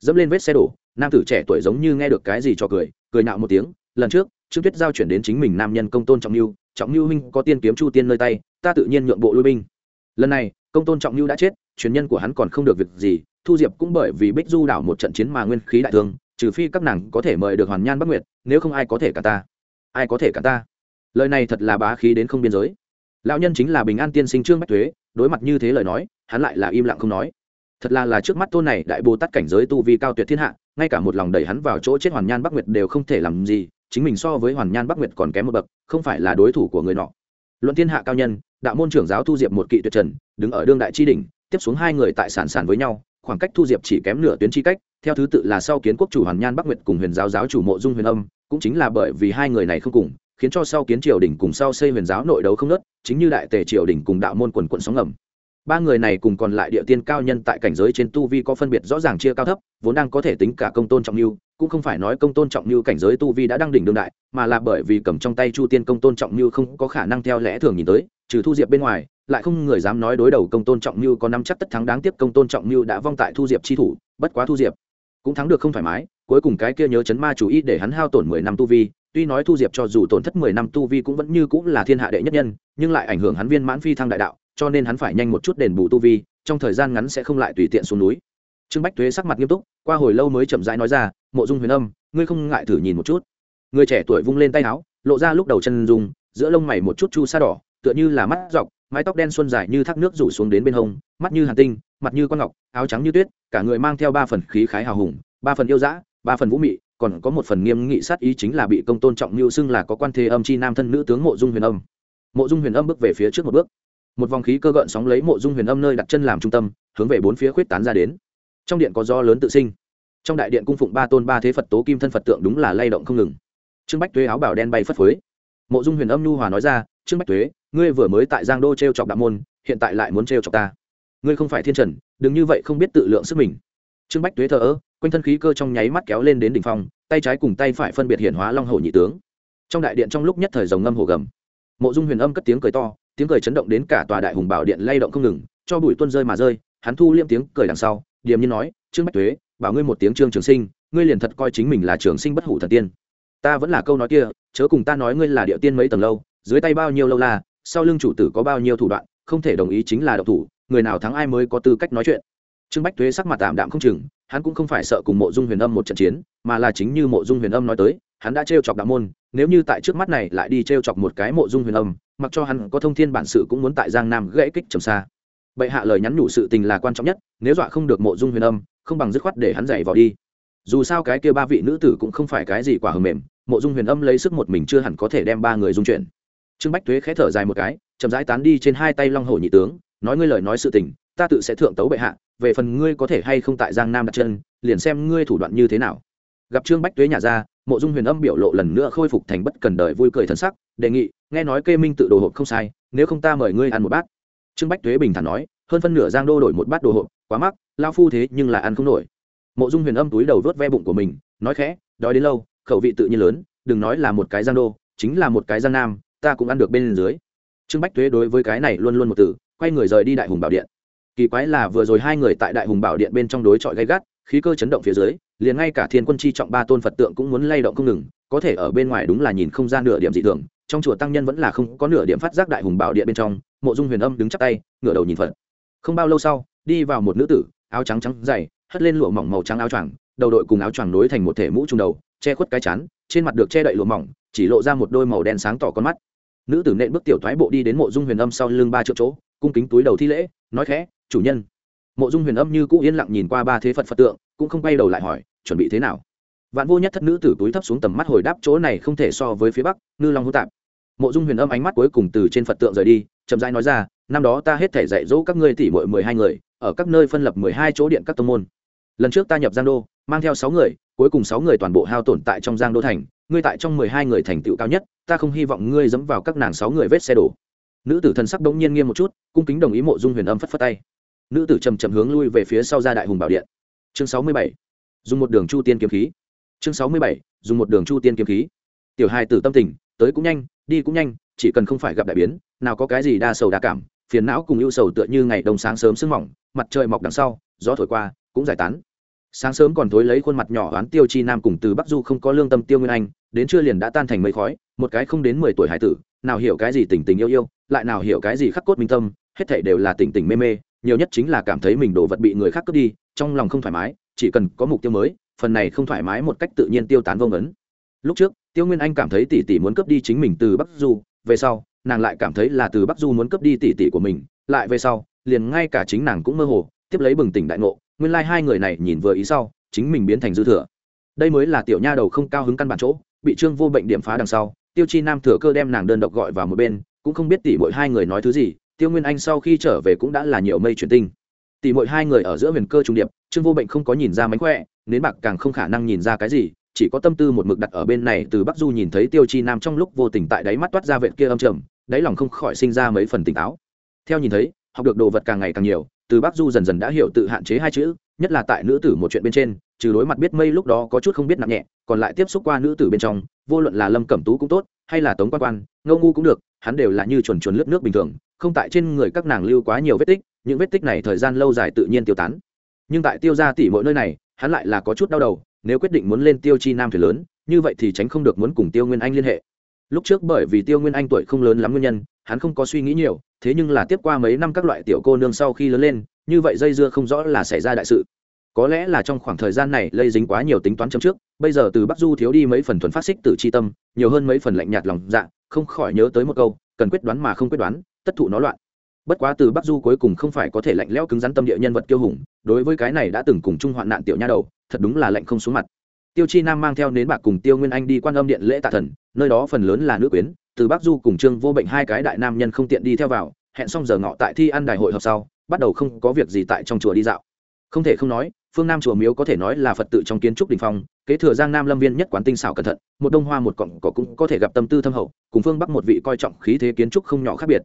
Dẫm lên vết xe đổ, nam tử trẻ tuổi giống như nghe được cái gì cho cười cười nạo một tiếng, lần trước, trương tuyết giao chuyển đến chính mình nam nhân công tôn trọng lưu trọng lưu huynh có tiên kiếm chu tiên nơi tay, ta tự nhiên nhượng bộ lui binh. Lần này, công tôn trọng lưu đã chết, truyền nhân của hắn còn không được việc gì, thu diệp cũng bởi vì bích du đảo một trận chiến mà nguyên khí đại thương, trừ phi các nàng có thể mời được hoàn nhan bắc nguyệt, nếu không ai có thể cả ta. Ai có thể cả ta? Lời này thật là bá khí đến không biên giới. Lão nhân chính là bình an tiên sinh trương bách thuế đối mặt như thế lời nói, hắn lại là im lặng không nói. Thật là là trước mắt tôn này đại bồ tát cảnh giới tu vi cao tuyệt thiên hạ, ngay cả một lòng đẩy hắn vào chỗ chết hoàn nhan bắc nguyệt đều không thể làm gì chính mình so với hoàn nhan bắc nguyệt còn kém một bậc, không phải là đối thủ của người nọ. Luận thiên hạ cao nhân, đạo môn trưởng giáo thu diệp một kỵ tuyệt trần, đứng ở đương đại tri đình tiếp xuống hai người tại sản sản với nhau, khoảng cách thu diệp chỉ kém nửa tuyến chi cách, theo thứ tự là sau kiến quốc chủ hoàn nhan bắc nguyệt cùng huyền giáo giáo chủ mộ dung huyền âm, cũng chính là bởi vì hai người này không cùng, khiến cho sau kiến triều đình cùng sau xây huyền giáo nội đấu không nớt, chính như đại tề triều đình cùng đạo môn quần quận sóng ngầm ba người này cùng còn lại địa tiên cao nhân tại cảnh giới trên tu vi có phân biệt rõ ràng chia cao thấp, vốn đang có thể tính cả công tôn trọng lưu, cũng không phải nói công tôn trọng lưu cảnh giới tu vi đã đăng đỉnh đương đại, mà là bởi vì cầm trong tay chu tiên công tôn trọng lưu không có khả năng theo lẽ thường nhìn tới, trừ thu diệp bên ngoài, lại không người dám nói đối đầu công tôn trọng lưu có năm chắc tất thắng đáng tiếc công tôn trọng lưu đã vong tại thu diệp chi thủ, bất quá thu diệp cũng thắng được không thoải mái, cuối cùng cái kia nhớ chấn ma chủ ý để hắn hao tổn mười năm tu vi, tuy nói thu diệp cho dù tổn thất mười năm tu vi cũng vẫn như cũng là thiên hạ đệ nhất nhân, nhưng lại ảnh hưởng hắn viên mãn phi thăng đại đạo cho nên hắn phải nhanh một chút đền bù tu vi, trong thời gian ngắn sẽ không lại tùy tiện xuống núi. Trương bách thuế sắc mặt nghiêm túc, qua hồi lâu mới chậm rãi nói ra, mộ dung huyền âm, ngươi không ngại thử nhìn một chút. Người trẻ tuổi vung lên tay áo, lộ ra lúc đầu chân dùng giữa lông mày một chút chu sa đỏ, tựa như là mắt dọc, mái tóc đen xuân dài như thác nước rủ xuống đến bên hông, mắt như hàn tinh, mặt như con ngọc, áo trắng như tuyết, cả người mang theo ba phần khí khái hào hùng, ba phần yêu dã, ba phần vũ mị, còn có một phần nghiêm nghị sát ý chính là bị công tôn trọng mưu xưng là có quan thế âm chi nam thân nữ tướng mộ dung huyền âm. Mộ dung huyền âm bước về phía trước một bước một vòng khí cơ gợn sóng lấy mộ dung huyền âm nơi đặt chân làm trung tâm, hướng về bốn phía khuyết tán ra đến. Trong điện có do lớn tự sinh. Trong đại điện cung phụng ba tôn ba thế phật tố kim thân phật tượng đúng là lay động không ngừng. Trương bách tuế áo bảo đen bay phất phới. Mộ dung huyền âm nhu hòa nói ra, trương bách tuế, ngươi vừa mới tại giang đô t r e o chọc đạo môn, hiện tại lại muốn t r e o chọc ta. Ngươi không phải thiên trần, đừng như vậy không biết tự lượng sức mình. Trương bách tuế thờ ơ, quanh thân khí cơ trong nháy mắt kéo lên đến đỉnh phong, tay trái cùng tay phải phân biệt hiển hóa long hổ nhị tướng. Trong đại điện trong lúc nhất thời rồng ngâm hồ gầm. Mộ dung huyền âm cất tiếng cười to tiếng cười chấn động đến cả tòa đại hùng bảo điện lay động không ngừng, cho bụi tuân rơi mà rơi, hắn thu liêm tiếng cười đằng sau, điềm như nói, trương bách tuế, bảo ngươi một tiếng trương trường sinh, ngươi liền thật coi chính mình là trường sinh bất hủ thần tiên. Ta vẫn là câu nói kia, chớ cùng ta nói ngươi là địa tiên mấy tầng lâu, dưới tay bao nhiêu lâu la, sau lưng chủ tử có bao nhiêu thủ đoạn, không thể đồng ý chính là độc thủ, người nào thắng ai mới có tư cách nói chuyện. Trương bách thuế sắc mặt tạm đạm không chừng, hắn cũng không phải sợ cùng mộ dung huyền âm một trận chiến, mà là chính như mộ dung huyền âm nói tới, hắn đã t chọc đạo môn, nếu như tại trước mắt này lại đi t chọc một cái mộ dung huyền âm mặc cho hắn có thông thiên bản sự cũng muốn tại giang nam gãy kích trầm xa. Bệ hạ lời nhắn nhủ sự tình là quan trọng nhất, nếu dọa không được mộ dung huyền âm, không bằng dứt khoát để hắn dạy vào đi. Dù sao cái kia ba vị nữ tử cũng không phải cái gì quả hờ mềm, mộ dung huyền âm lấy sức một mình chưa hẳn có thể đem ba người dung chuyển. Trương bách thuế khẽ thở dài một cái, chậm rãi tán đi trên hai tay long hổ nhị tướng, nói ngươi lời nói sự tình, ta tự sẽ thượng tấu bệ hạ, về phần ngươi có thể hay không tại giang nam đặt chân, liền xem ngươi thủ đoạn như thế nào. Gặp trương bách tuế nhà ra, mộ dung huyền âm biểu lộ lần nữa khôi phục thành bất cần đời vui cười thân sắc, đề nghị nghe nói kê minh tự đồ hộp không sai, nếu không ta mời ngươi ăn một bát. Trương bách tuế bình thản nói, hơn phân nửa giang đô đổi một bát đồ hộp, quá mắc lao phu thế nhưng là ăn không nổi. Mộ dung huyền âm túi đầu vớt ve bụng của mình, nói khẽ, đói đến lâu, khẩu vị tự nhiên lớn, đừng nói là một cái giang đô, chính là một cái giang nam, ta cũng ăn được bên dưới. Trương bách tuế đối với cái này luôn luôn một từ, quay người rời đi đại hùng bảo điện. Kỳ quái là vừa rồi hai người tại đại hùng bảo điện bên trong đối chọi gay gắt, khí cơ chấn động phía dưới, liền ngay cả thiên quân chi trọng ba tôn phật tượng cũng muốn lay động không ngừng, có thể ở bên ngoài đúng là nhìn không gian nửa điểm dị thường trong chùa tăng nhân vẫn là không có nửa điểm phát giác đại hùng bảo điện bên trong, mộ dung huyền âm đứng chắp tay, ngửa đầu nhìn phật. Không bao lâu sau, đi vào một nữ tử, áo trắng trắng dày, hất lên lụa mỏng màu trắng áo choàng, đầu đội cùng áo choàng nối thành một thể mũ trung đầu, che khuất cái chán, trên mặt được che đậy lụa mỏng, chỉ lộ ra một đôi màu đen sáng tỏ con mắt. Nữ tử nện bước tiểu thoái bộ đi đến mộ dung huyền âm sau lưng ba triệu chỗ, cung kính túi đầu thi lễ, nói khẽ, chủ nhân. Mộ dung huyền âm như cũ yên lặng nhìn qua ba thế phật phật tượng, cũng không quay đầu lại hỏi, chuẩn bị thế nào? Vạn vô nhất thất nữ tử túi thấp xuống tầm mắt hồi đáp chỗ này không thể so với phía bắc, ngư long hữu tạp. Mộ dung huyền âm ánh mắt cuối cùng từ trên phật tượng rời đi, chậm rãi nói ra, năm đó ta hết thể dạy dỗ các ngươi tỷ muội mười hai người, ở các nơi phân lập mười hai chỗ điện các tông môn. Lần trước ta nhập giang đô, mang theo sáu người, cuối cùng sáu người toàn bộ hao tổn tại trong giang đô thành, ngươi tại trong mười hai người thành tựu cao nhất, ta không hy vọng ngươi dẫm vào các nàng sáu người vết xe đổ. Nữ tử thần sắc đống nhiên nghiêm một chút, cung kính đồng ý mộ dung huyền âm phất phất tay. Nữ tử trầm trầm hướng lui về phía sau ra đại hùng bảo điện. Chương sáu mươi bảy. Dùng một đường chu tiên kiếm khí chương sáu mươi bảy, dùng một đường chu tiên kiếm khí. Tiểu hai tử tâm tình, tới cũng nhanh, đi cũng nhanh, chỉ cần không phải gặp đại biến, nào có cái gì đa sầu đa cảm, phiền não cùng ưu sầu tựa như ngày đông sáng sớm sương mỏng, mặt trời mọc đằng sau, gió thổi qua, cũng giải tán. Sáng sớm còn thối lấy khuôn mặt nhỏ oán tiêu chi nam cùng từ bắc du không có lương tâm tiêu nguyên anh, đến trưa liền đã tan thành mây khói, một cái không đến mười tuổi hải tử, nào hiểu cái gì tình tình yêu yêu, lại nào hiểu cái gì khắc cốt minh tâm, hết thảy đều là tình tình mê mê, nhiều nhất chính là cảm thấy mình đồ vật bị người khác cướp đi, trong lòng không thoải mái, chỉ cần có mục tiêu mới phần này không thoải mái một cách tự nhiên tiêu tán vô ngấn. Lúc trước, tiêu nguyên anh cảm thấy tỷ tỷ muốn cướp đi chính mình từ bắc du, về sau, nàng lại cảm thấy là từ bắc du muốn cướp đi tỷ tỷ của mình, lại về sau, liền ngay cả chính nàng cũng mơ hồ, tiếp lấy bừng tỉnh đại ngộ, nguyên lai hai người này nhìn vừa ý sau, chính mình biến thành dư thừa. Đây mới là tiểu nha đầu không cao hứng căn bản chỗ, bị trương vô bệnh điểm phá đằng sau, tiêu chi nam thừa cơ đem nàng đơn độc gọi vào một bên, cũng không biết tỷ mỗi hai người nói thứ gì, tiêu nguyên anh sau khi trở về cũng đã là nhiều mây truyền tinh tỉ mỗi hai người ở giữa huyền cơ trung điệp, trương vô bệnh không có nhìn ra mánh khỏe, nến bạc càng không khả năng nhìn ra cái gì, chỉ có tâm tư một mực đặt ở bên này, từ bắc du nhìn thấy tiêu chi nam trong lúc vô tình tại đáy mắt toát ra vệ kia âm trầm, đáy lòng không khỏi sinh ra mấy phần tỉnh táo. Theo nhìn thấy, học được đồ vật càng ngày càng nhiều, từ bắc du dần dần đã hiểu tự hạn chế hai chữ, nhất là tại nữ tử một chuyện bên trên, trừ đối mặt biết mây lúc đó có chút không biết nặng nhẹ, còn lại tiếp xúc qua nữ tử bên trong, vô luận là lâm cẩm tú cũng tốt, hay là tống quan quan ngâu ngu cũng được hắn đều là như chuồn chuồn lướt nước bình thường, không tại trên người các nàng lưu quá nhiều vết tích, những vết tích này thời gian lâu dài tự nhiên tiêu tán. Nhưng tại tiêu gia tỷ mỗi nơi này, hắn lại là có chút đau đầu, nếu quyết định muốn lên tiêu chi nam thuyền lớn, như vậy thì tránh không được muốn cùng tiêu nguyên anh liên hệ. Lúc trước bởi vì tiêu nguyên anh tuổi không lớn lắm nguyên nhân, hắn không có suy nghĩ nhiều, thế nhưng là tiếp qua mấy năm các loại tiểu cô nương sau khi lớn lên, như vậy dây dưa không rõ là xảy ra đại sự có lẽ là trong khoảng thời gian này lây dính quá nhiều tính toán chấm trước, bây giờ từ bắc du thiếu đi mấy phần thuần phát xích từ c tâm, nhiều hơn mấy phần lạnh nhạt lòng dạ không khỏi nhớ tới một câu, cần quyết đoán mà không quyết đoán, tất thụ nó loạn. Bất quá từ bắc du cuối cùng không phải có thể lạnh lẽo cứng rắn tâm địa nhân vật kiêu hùng, đối với cái này đã từng cùng chung hoạn nạn tiểu nha đầu, thật đúng là lạnh không xuống mặt. Tiêu chi nam mang theo nến bạc cùng tiêu nguyên anh đi quan âm điện lễ tạ thần, nơi đó phần lớn là nữ quyến, từ bắc du cùng trương vô bệnh hai cái đại nam nhân không tiện đi theo vào, hẹn xong giờ ngọ tại thi ăn đại hội họp sau, bắt đầu không có việc gì tại trong chùa đi dạo. Không thể không nói phương nam chùa miếu có thể nói là phật tự trong kiến trúc đình phong kế thừa giang nam lâm viên nhất quán tinh xảo cẩn thận một đông hoa một cọng cỏ cũng có thể gặp tâm tư thâm hậu cùng phương bắc một vị coi trọng khí thế kiến trúc không nhỏ khác biệt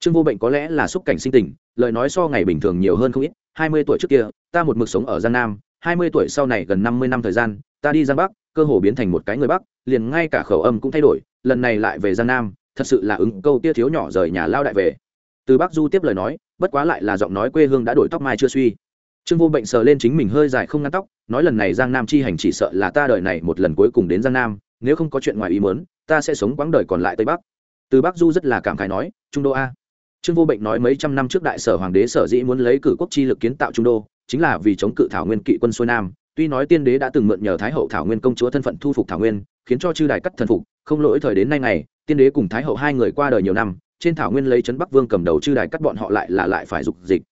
trương vô bệnh có lẽ là xúc cảnh sinh tình lời nói so ngày bình thường nhiều hơn không ít hai mươi tuổi trước kia ta một mực sống ở giang nam hai mươi tuổi sau này gần năm mươi năm thời gian ta đi giang bắc cơ hồ biến thành một cái người bắc liền ngay cả khẩu âm cũng thay đổi lần này lại về giang nam thật sự là ứng câu tia thiếu nhỏ rời nhà lao đại về từ bắc du tiếp lời nói bất quá lại là giọng nói quê hương đã đổi tóc mai chưa suy trương vô bệnh sờ lên chính mình hơi dài không ngăn tóc, nói lần này giang nam chi hành chỉ sợ là ta đợi này một lần cuối cùng đến giang nam, nếu không có chuyện ngoài ý muốn, ta sẽ sống quãng đời còn lại tây bắc. Từ bắc du rất là cảm khái nói, trung đô a. Trương vô bệnh nói mấy trăm năm trước đại sở hoàng đế sở dĩ muốn lấy cử quốc chi lực kiến tạo trung đô, chính là vì chống cự thảo nguyên kỵ quân xuôi nam. Tuy nói tiên đế đã từng mượn nhờ thái hậu thảo nguyên công chúa thân phận thu phục thảo nguyên, khiến cho chư đài cắt thần phục, không lỗi thời đến nay ngày, tiên đế cùng thái hậu hai người qua đời nhiều năm, trên thảo nguyên lấy trấn bắc vương cầm đầu chư đài cắt bọn họ lại là lại phải dục dịch.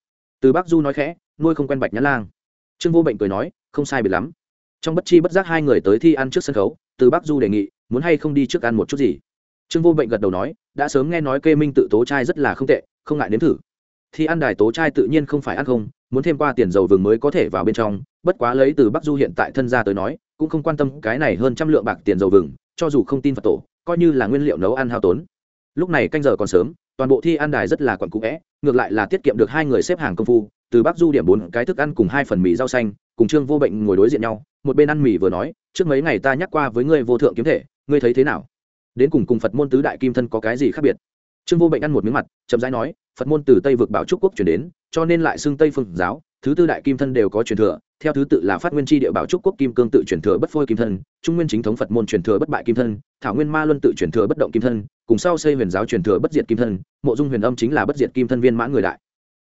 Từ bắc du nói khẽ nuôi không quen bạch nhã lang. Trương vô bệnh cười nói, không sai biệt lắm. Trong bất chi bất giác hai người tới thi ăn trước sân khấu, từ bắc du đề nghị, muốn hay không đi trước ăn một chút gì. Trương vô bệnh gật đầu nói, đã sớm nghe nói kê minh tự tố trai rất là không tệ, không ngại nếm thử. Thì ăn đài tố trai tự nhiên không phải ăn không, muốn thêm qua tiền dầu vừng mới có thể vào bên trong, bất quá lấy từ bắc du hiện tại thân gia tới nói, cũng không quan tâm cái này hơn trăm lượng bạc tiền dầu vừng, cho dù không tin phật tổ, coi như là nguyên liệu nấu ăn hao tốn. Lúc này canh giờ còn sớm, toàn bộ thi ăn đài rất là quặn cũ vẽ, ngược lại là tiết kiệm được hai người xếp hàng công phu từ bắc du điểm bốn cái thức ăn cùng hai phần mì rau xanh, cùng trương vô bệnh ngồi đối diện nhau, một bên ăn mì vừa nói, trước mấy ngày ta nhắc qua với ngươi vô thượng kiếm thể, ngươi thấy thế nào? Đến cùng cùng phật môn tứ đại kim thân có cái gì khác biệt? Trương vô bệnh ăn một miếng mặt, chậm rãi nói, phật môn từ tây vực bảo trúc quốc chuyển đến, cho nên lại xưng tây phương giáo, thứ tư đại kim thân đều có truyền thừa, theo thứ tự là phát nguyên tri địa bảo trúc quốc kim cương tự truyền thừa bất phôi kim thân, trung nguyên chính thống phật môn truyền thừa bất bại kim thân, thảo nguyên ma luân tự truyền thừa bất động kim thân, cùng sau xây huyền giáo truyền thừa bất diệt kim thân, mộ dung huyền âm chính là bất diệt kim thân viên mãn người đại.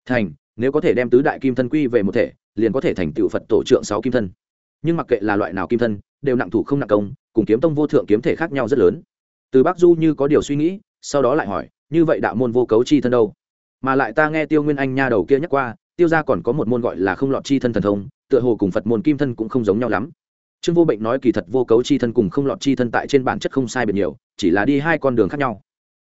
Thành nếu có thể đem tứ đại kim thân quy về một thể, liền có thể thành tựu phật tổ trượng sáu kim thân. Nhưng mặc kệ là loại nào kim thân, đều nặng thủ không nặng công, cùng kiếm tông vô thượng kiếm thể khác nhau rất lớn. Từ bắc du như có điều suy nghĩ, sau đó lại hỏi, như vậy đạo môn vô cấu chi thân đâu? Mà lại ta nghe tiêu nguyên anh nha đầu kia nhắc qua, tiêu ra còn có một môn gọi là không lọt chi thân thần thông, tựa hồ cùng phật môn kim thân cũng không giống nhau lắm. Trương vô bệnh nói kỳ thật vô cấu chi thân cùng không lọt chi thân tại trên bản chất không sai biệt nhiều, chỉ là đi hai con đường khác nhau.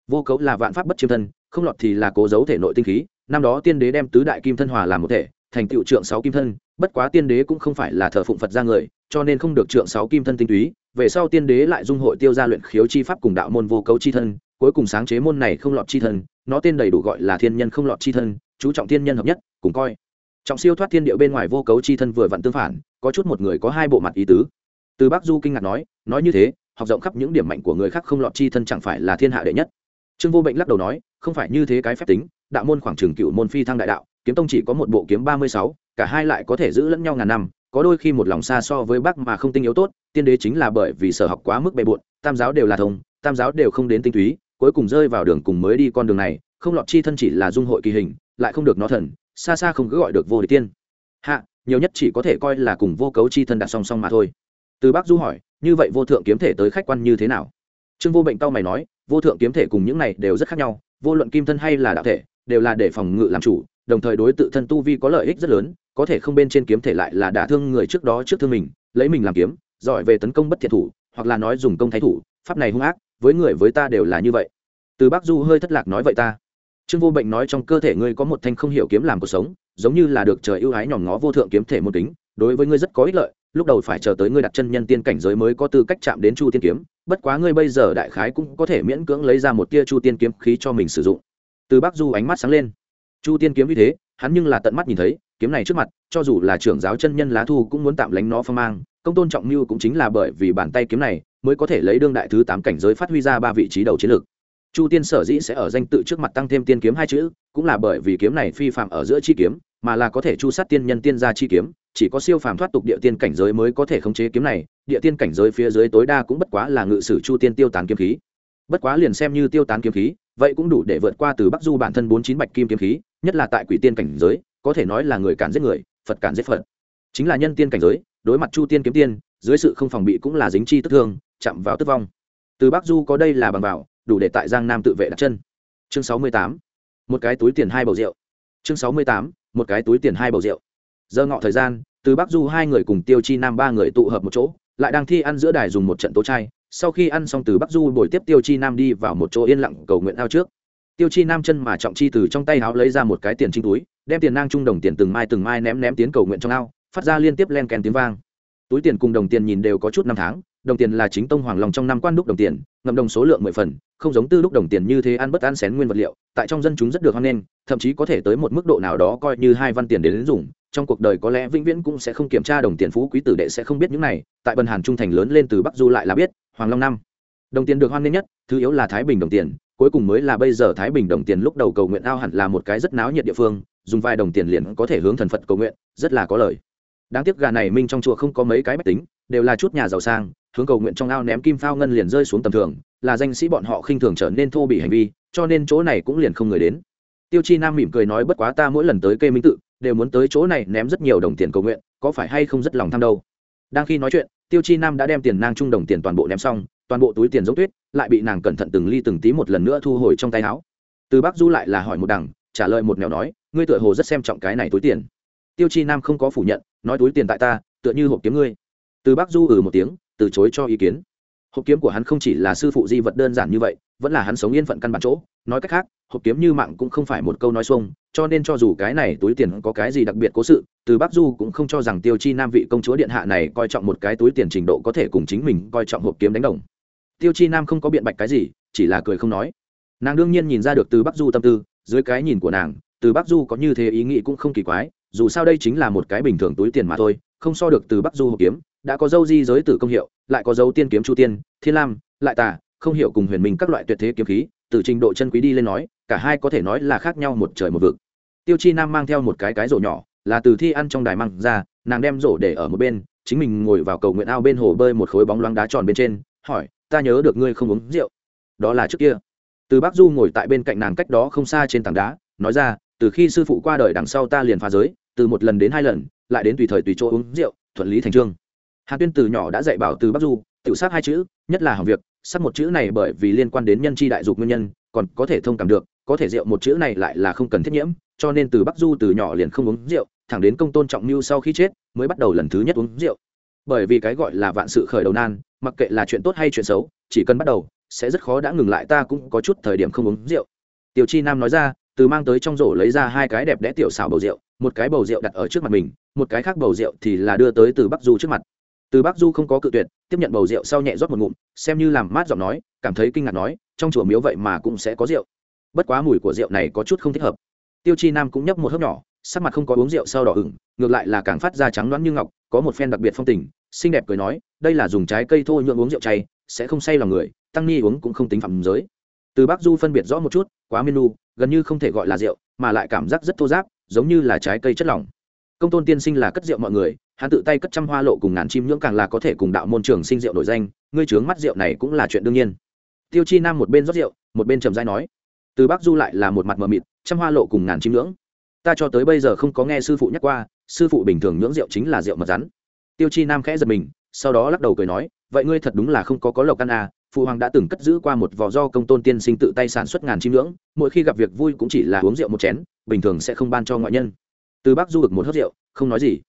Vô cấu là vạn pháp bất chiêm thân, không lọt thì là cố giấu thể nội tinh khí năm đó tiên đế đem tứ đại kim thân hòa làm một thể, thành tựu trượng sáu kim thân, bất quá tiên đế cũng không phải là thờ phụng phật ra người, cho nên không được trượng sáu kim thân tinh túy. Về sau tiên đế lại dung hội tiêu ra luyện khiếu chi pháp cùng đạo môn vô cấu chi thân, cuối cùng sáng chế môn này không lọt chi thân, nó tên đầy đủ gọi là thiên nhân không lọt chi thân, chú trọng thiên nhân hợp nhất, cùng coi. Trọng siêu thoát thiên điệu bên ngoài vô cấu chi thân vừa vặn tương phản, có chút một người có hai bộ mặt ý tứ. Từ bắc du kinh ngạc nói nói như thế, học rộng khắp những điểm mạnh của người khác không lọt chi thân chẳng phải là thiên hạ đệ nhất. Trương vô bệnh lắc đầu nói, không phải như thế cái phép tính đạo môn khoảng trường cựu môn phi thăng đại đạo, kiếm tông chỉ có một bộ kiếm ba mươi sáu, cả hai lại có thể giữ lẫn nhau ngàn năm, có đôi khi một lòng xa so với bác mà không tinh yếu tốt, tiên đế chính là bởi vì sở học quá mức bề bộn, tam giáo đều là thông, tam giáo đều không đến tinh túy, cuối cùng rơi vào đường cùng mới đi con đường này, không lọt chi thân chỉ là dung hội kỳ hình, lại không được nó thần, xa xa không cứ gọi được vô địch tiên. Hạ, nhiều nhất chỉ có thể coi là cùng vô cấu chi thân đặt song song mà thôi. Từ bác du hỏi, như vậy vô thượng kiếm thể tới khách quan như thế nào? Trương vô bệnh tao mày nói, vô thượng kiếm thể cùng những này đều rất khác nhau, vô luận kim thân hay là đạo thể đều là để phòng ngự làm chủ, đồng thời đối tự thân tu vi có lợi ích rất lớn, có thể không bên trên kiếm thể lại là đả thương người trước đó trước thương mình, lấy mình làm kiếm, giỏi về tấn công bất thiệt thủ, hoặc là nói dùng công thái thủ, pháp này hung ác, với người với ta đều là như vậy. Từ bác du hơi thất lạc nói vậy ta. Trương vô bệnh nói trong cơ thể ngươi có một thanh không hiểu kiếm làm cuộc sống, giống như là được trời ưu ái nhòm ngó vô thượng kiếm thể một tính đối với ngươi rất có ích lợi, lúc đầu phải chờ tới ngươi đặt chân nhân tiên cảnh giới mới có tư cách chạm đến chu tiên kiếm, bất quá ngươi bây giờ đại khái cũng có thể miễn cưỡng lấy ra một tia chu tiên kiếm khí cho mình sử dụng từ Bắc du ánh mắt sáng lên. Chu tiên kiếm như thế, hắn nhưng là tận mắt nhìn thấy, kiếm này trước mặt, cho dù là trưởng giáo chân nhân lá thu cũng muốn tạm lánh nó phong mang, công tôn trọng mưu cũng chính là bởi vì bàn tay kiếm này, mới có thể lấy đương đại thứ tám cảnh giới phát huy ra ba vị trí đầu chiến lược. Chu tiên sở dĩ sẽ ở danh tự trước mặt tăng thêm tiên kiếm hai chữ, cũng là bởi vì kiếm này phi phạm ở giữa chi kiếm, mà là có thể chu sát tiên nhân tiên gia chi kiếm, chỉ có siêu phàm thoát tục địa tiên cảnh giới mới có thể khống chế kiếm này, địa tiên cảnh giới phía dưới tối đa cũng bất quá là ngự sử chu tiên tiêu tán kiếm khí bất quá liền xem như tiêu tán kiếm khí, vậy cũng đủ để vượt qua từ bắc du bản thân bốn chín bạch kim kiếm khí, nhất là tại quỷ tiên cảnh giới, có thể nói là người cản giết người, phật cản giết phật. Chính là nhân tiên cảnh giới, đối mặt chu tiên kiếm tiên, dưới sự không phòng bị cũng là dính chi tức thương, chạm vào tức vong. Từ bắc du có đây là bằng vào, đủ để tại giang nam tự vệ đặt chân. Chương sáu mươi tám, một cái túi tiền hai bầu rượu. Chương sáu mươi tám, một cái túi tiền hai bầu rượu. Giờ ngọ thời gian, từ bắc du hai người cùng tiêu chi nam ba người tụ hợp một chỗ, lại đang thi ăn giữa đài dùng một trận tố trai sau khi ăn xong từ bắc du buổi tiếp tiêu chi nam đi vào một chỗ yên lặng cầu nguyện ao trước. Tiêu chi nam chân mà trọng chi từ trong tay áo lấy ra một cái tiền trinh túi đem tiền nang trung đồng tiền từng mai từng mai ném ném tiến cầu nguyện trong ao phát ra liên tiếp len kèn tiếng vang. Túi tiền cùng đồng tiền nhìn đều có chút năm tháng đồng tiền là chính tông hoàng long trong năm quan đúc đồng tiền ngậm đồng số lượng mười phần không giống tư đúc đồng tiền như thế ăn bất ăn xén nguyên vật liệu tại trong dân chúng rất được hoan nghênh thậm chí có thể tới một mức độ nào đó coi như hai văn tiền đến, đến dùng trong cuộc đời có lẽ vĩnh viễn cũng sẽ không kiểm tra đồng tiền phú quý tử đệ sẽ không biết những này, tại bần hàn trung thành lớn lên từ bắc du lại là biết, hoàng long năm. Đồng tiền được hoan nghênh nhất, thứ yếu là thái bình đồng tiền, cuối cùng mới là bây giờ thái bình đồng tiền lúc đầu cầu nguyện ao hẳn là một cái rất náo nhiệt địa phương, dùng vài đồng tiền liền có thể hướng thần phật cầu nguyện, rất là có lời. Đáng tiếc gà này minh trong chùa không có mấy cái bách tính, đều là chút nhà giàu sang, hướng cầu nguyện trong ao ném kim phao ngân liền rơi xuống tầm thường, là danh sĩ bọn họ khinh thường trở nên thô bị hành vi, cho nên chỗ này cũng liền không người đến. Tiêu chi nam mỉm cười nói, bất quá ta mỗi lần tới kê minh tự đều muốn tới chỗ này ném rất nhiều đồng tiền cầu nguyện, có phải hay không rất lòng tham đâu. Đang khi nói chuyện, tiêu chi nam đã đem tiền nang trung đồng tiền toàn bộ ném xong, toàn bộ túi tiền giống tuyết, lại bị nàng cẩn thận từng ly từng tí một lần nữa thu hồi trong tay áo. Từ bác du lại là hỏi một đằng, trả lời một mèo nói, ngươi tựa hồ rất xem trọng cái này túi tiền. Tiêu chi nam không có phủ nhận, nói túi tiền tại ta, tựa như hộp kiếm ngươi. Từ bác du ừ một tiếng, từ chối cho ý kiến hộp kiếm của hắn không chỉ là sư phụ di vật đơn giản như vậy, vẫn là hắn sống yên phận căn bản chỗ. Nói cách khác, hộp kiếm như mạng cũng không phải một câu nói xuông, cho nên cho dù cái này túi tiền có cái gì đặc biệt cố sự, từ bắc du cũng không cho rằng tiêu chi nam vị công chúa điện hạ này coi trọng một cái túi tiền trình độ có thể cùng chính mình coi trọng hộp kiếm đánh đồng. Tiêu chi nam không có biện bạch cái gì, chỉ là cười không nói. Nàng đương nhiên nhìn ra được từ bắc du tâm tư, dưới cái nhìn của nàng, từ bắc du có như thế ý nghĩ cũng không kỳ quái, dù sao đây chính là một cái bình thường túi tiền mà thôi, không so được từ bắc du hộp kiếm đã có dâu di giới tử công hiệu, lại có dấu tiên kiếm chu tiên, thiên lam, lại tà, không hiểu cùng huyền minh các loại tuyệt thế kiếm khí, từ trình độ chân quý đi lên nói, cả hai có thể nói là khác nhau một trời một vực. Tiêu chi nam mang theo một cái cái rổ nhỏ, là từ thi ăn trong đài măng ra, nàng đem rổ để ở một bên, chính mình ngồi vào cầu nguyện ao bên hồ bơi một khối bóng loáng đá tròn bên trên, hỏi, ta nhớ được ngươi không uống rượu. Đó là trước kia. Từ bác du ngồi tại bên cạnh nàng cách đó không xa trên tảng đá, nói ra, từ khi sư phụ qua đời đằng sau ta liền phá giới, từ một lần đến hai lần, lại đến tùy thời tùy chỗ uống rượu, thuận lý thành trương hàn tuyên từ nhỏ đã dạy bảo từ bắc du tự sát hai chữ, nhất là hỏng việc sát một chữ này bởi vì liên quan đến nhân chi đại dục nguyên nhân, còn có thể thông cảm được, có thể rượu một chữ này lại là không cần thiết nhiễm, cho nên từ bắc du từ nhỏ liền không uống rượu, thẳng đến công tôn trọng mưu sau khi chết, mới bắt đầu lần thứ nhất uống rượu. Bởi vì cái gọi là vạn sự khởi đầu nan, mặc kệ là chuyện tốt hay chuyện xấu, chỉ cần bắt đầu, sẽ rất khó đã ngừng lại, ta cũng có chút thời điểm không uống rượu. Tiểu chi nam nói ra, từ mang tới trong rổ lấy ra hai cái đẹp đẽ tiểu xảo bầu rượu, một cái bầu rượu đặt ở trước mặt mình, một cái khác bầu rượu thì là đưa tới từ bắc du trước mặt từ bắc du không có cự tuyệt, tiếp nhận bầu rượu sau nhẹ rót một ngụm, xem như làm mát giọng nói, cảm thấy kinh ngạc nói, trong chùa miếu vậy mà cũng sẽ có rượu. Bất quá mùi của rượu này có chút không thích hợp. Tiêu chi nam cũng nhấp một hớp nhỏ, sắc mặt không có uống rượu sau đỏ ửng, ngược lại là càng phát ra trắng đoán như ngọc, có một phen đặc biệt phong tình, xinh đẹp cười nói, đây là dùng trái cây thô nhuộm uống rượu chay, sẽ không say lòng người, tăng ni uống cũng không tính phạm giới. Từ bắc du phân biệt rõ một chút, quá menu gần như không thể gọi là rượu, mà lại cảm giác rất thô giáp giống như là trái cây chất lỏng. Công tôn tiên sinh là cất rượu mọi người hắn tự tay cất trăm hoa lộ cùng ngàn chim nhưỡng càng là có thể cùng đạo môn trường sinh rượu nổi danh, ngươi trướng mắt rượu này cũng là chuyện đương nhiên. Tiêu chi nam một bên rót rượu, một bên trầm dai nói, từ bắc du lại là một mặt mờ mịt, trăm hoa lộ cùng ngàn chim nhưỡng. Ta cho tới bây giờ không có nghe sư phụ nhắc qua, sư phụ bình thường nhưỡng rượu chính là rượu mật rắn. Tiêu chi nam khẽ giật mình, sau đó lắc đầu cười nói, vậy ngươi thật đúng là không có có lộc căn à phụ hoàng đã từng cất giữ qua một vò do công tôn tiên sinh tự tay sản xuất ngàn chim nhưỡng, mỗi khi gặp việc vui cũng chỉ là uống rượu một chén, bình thường sẽ không ban cho ngoại nhân. Từ bác du vực một hớt rượu, không nói gì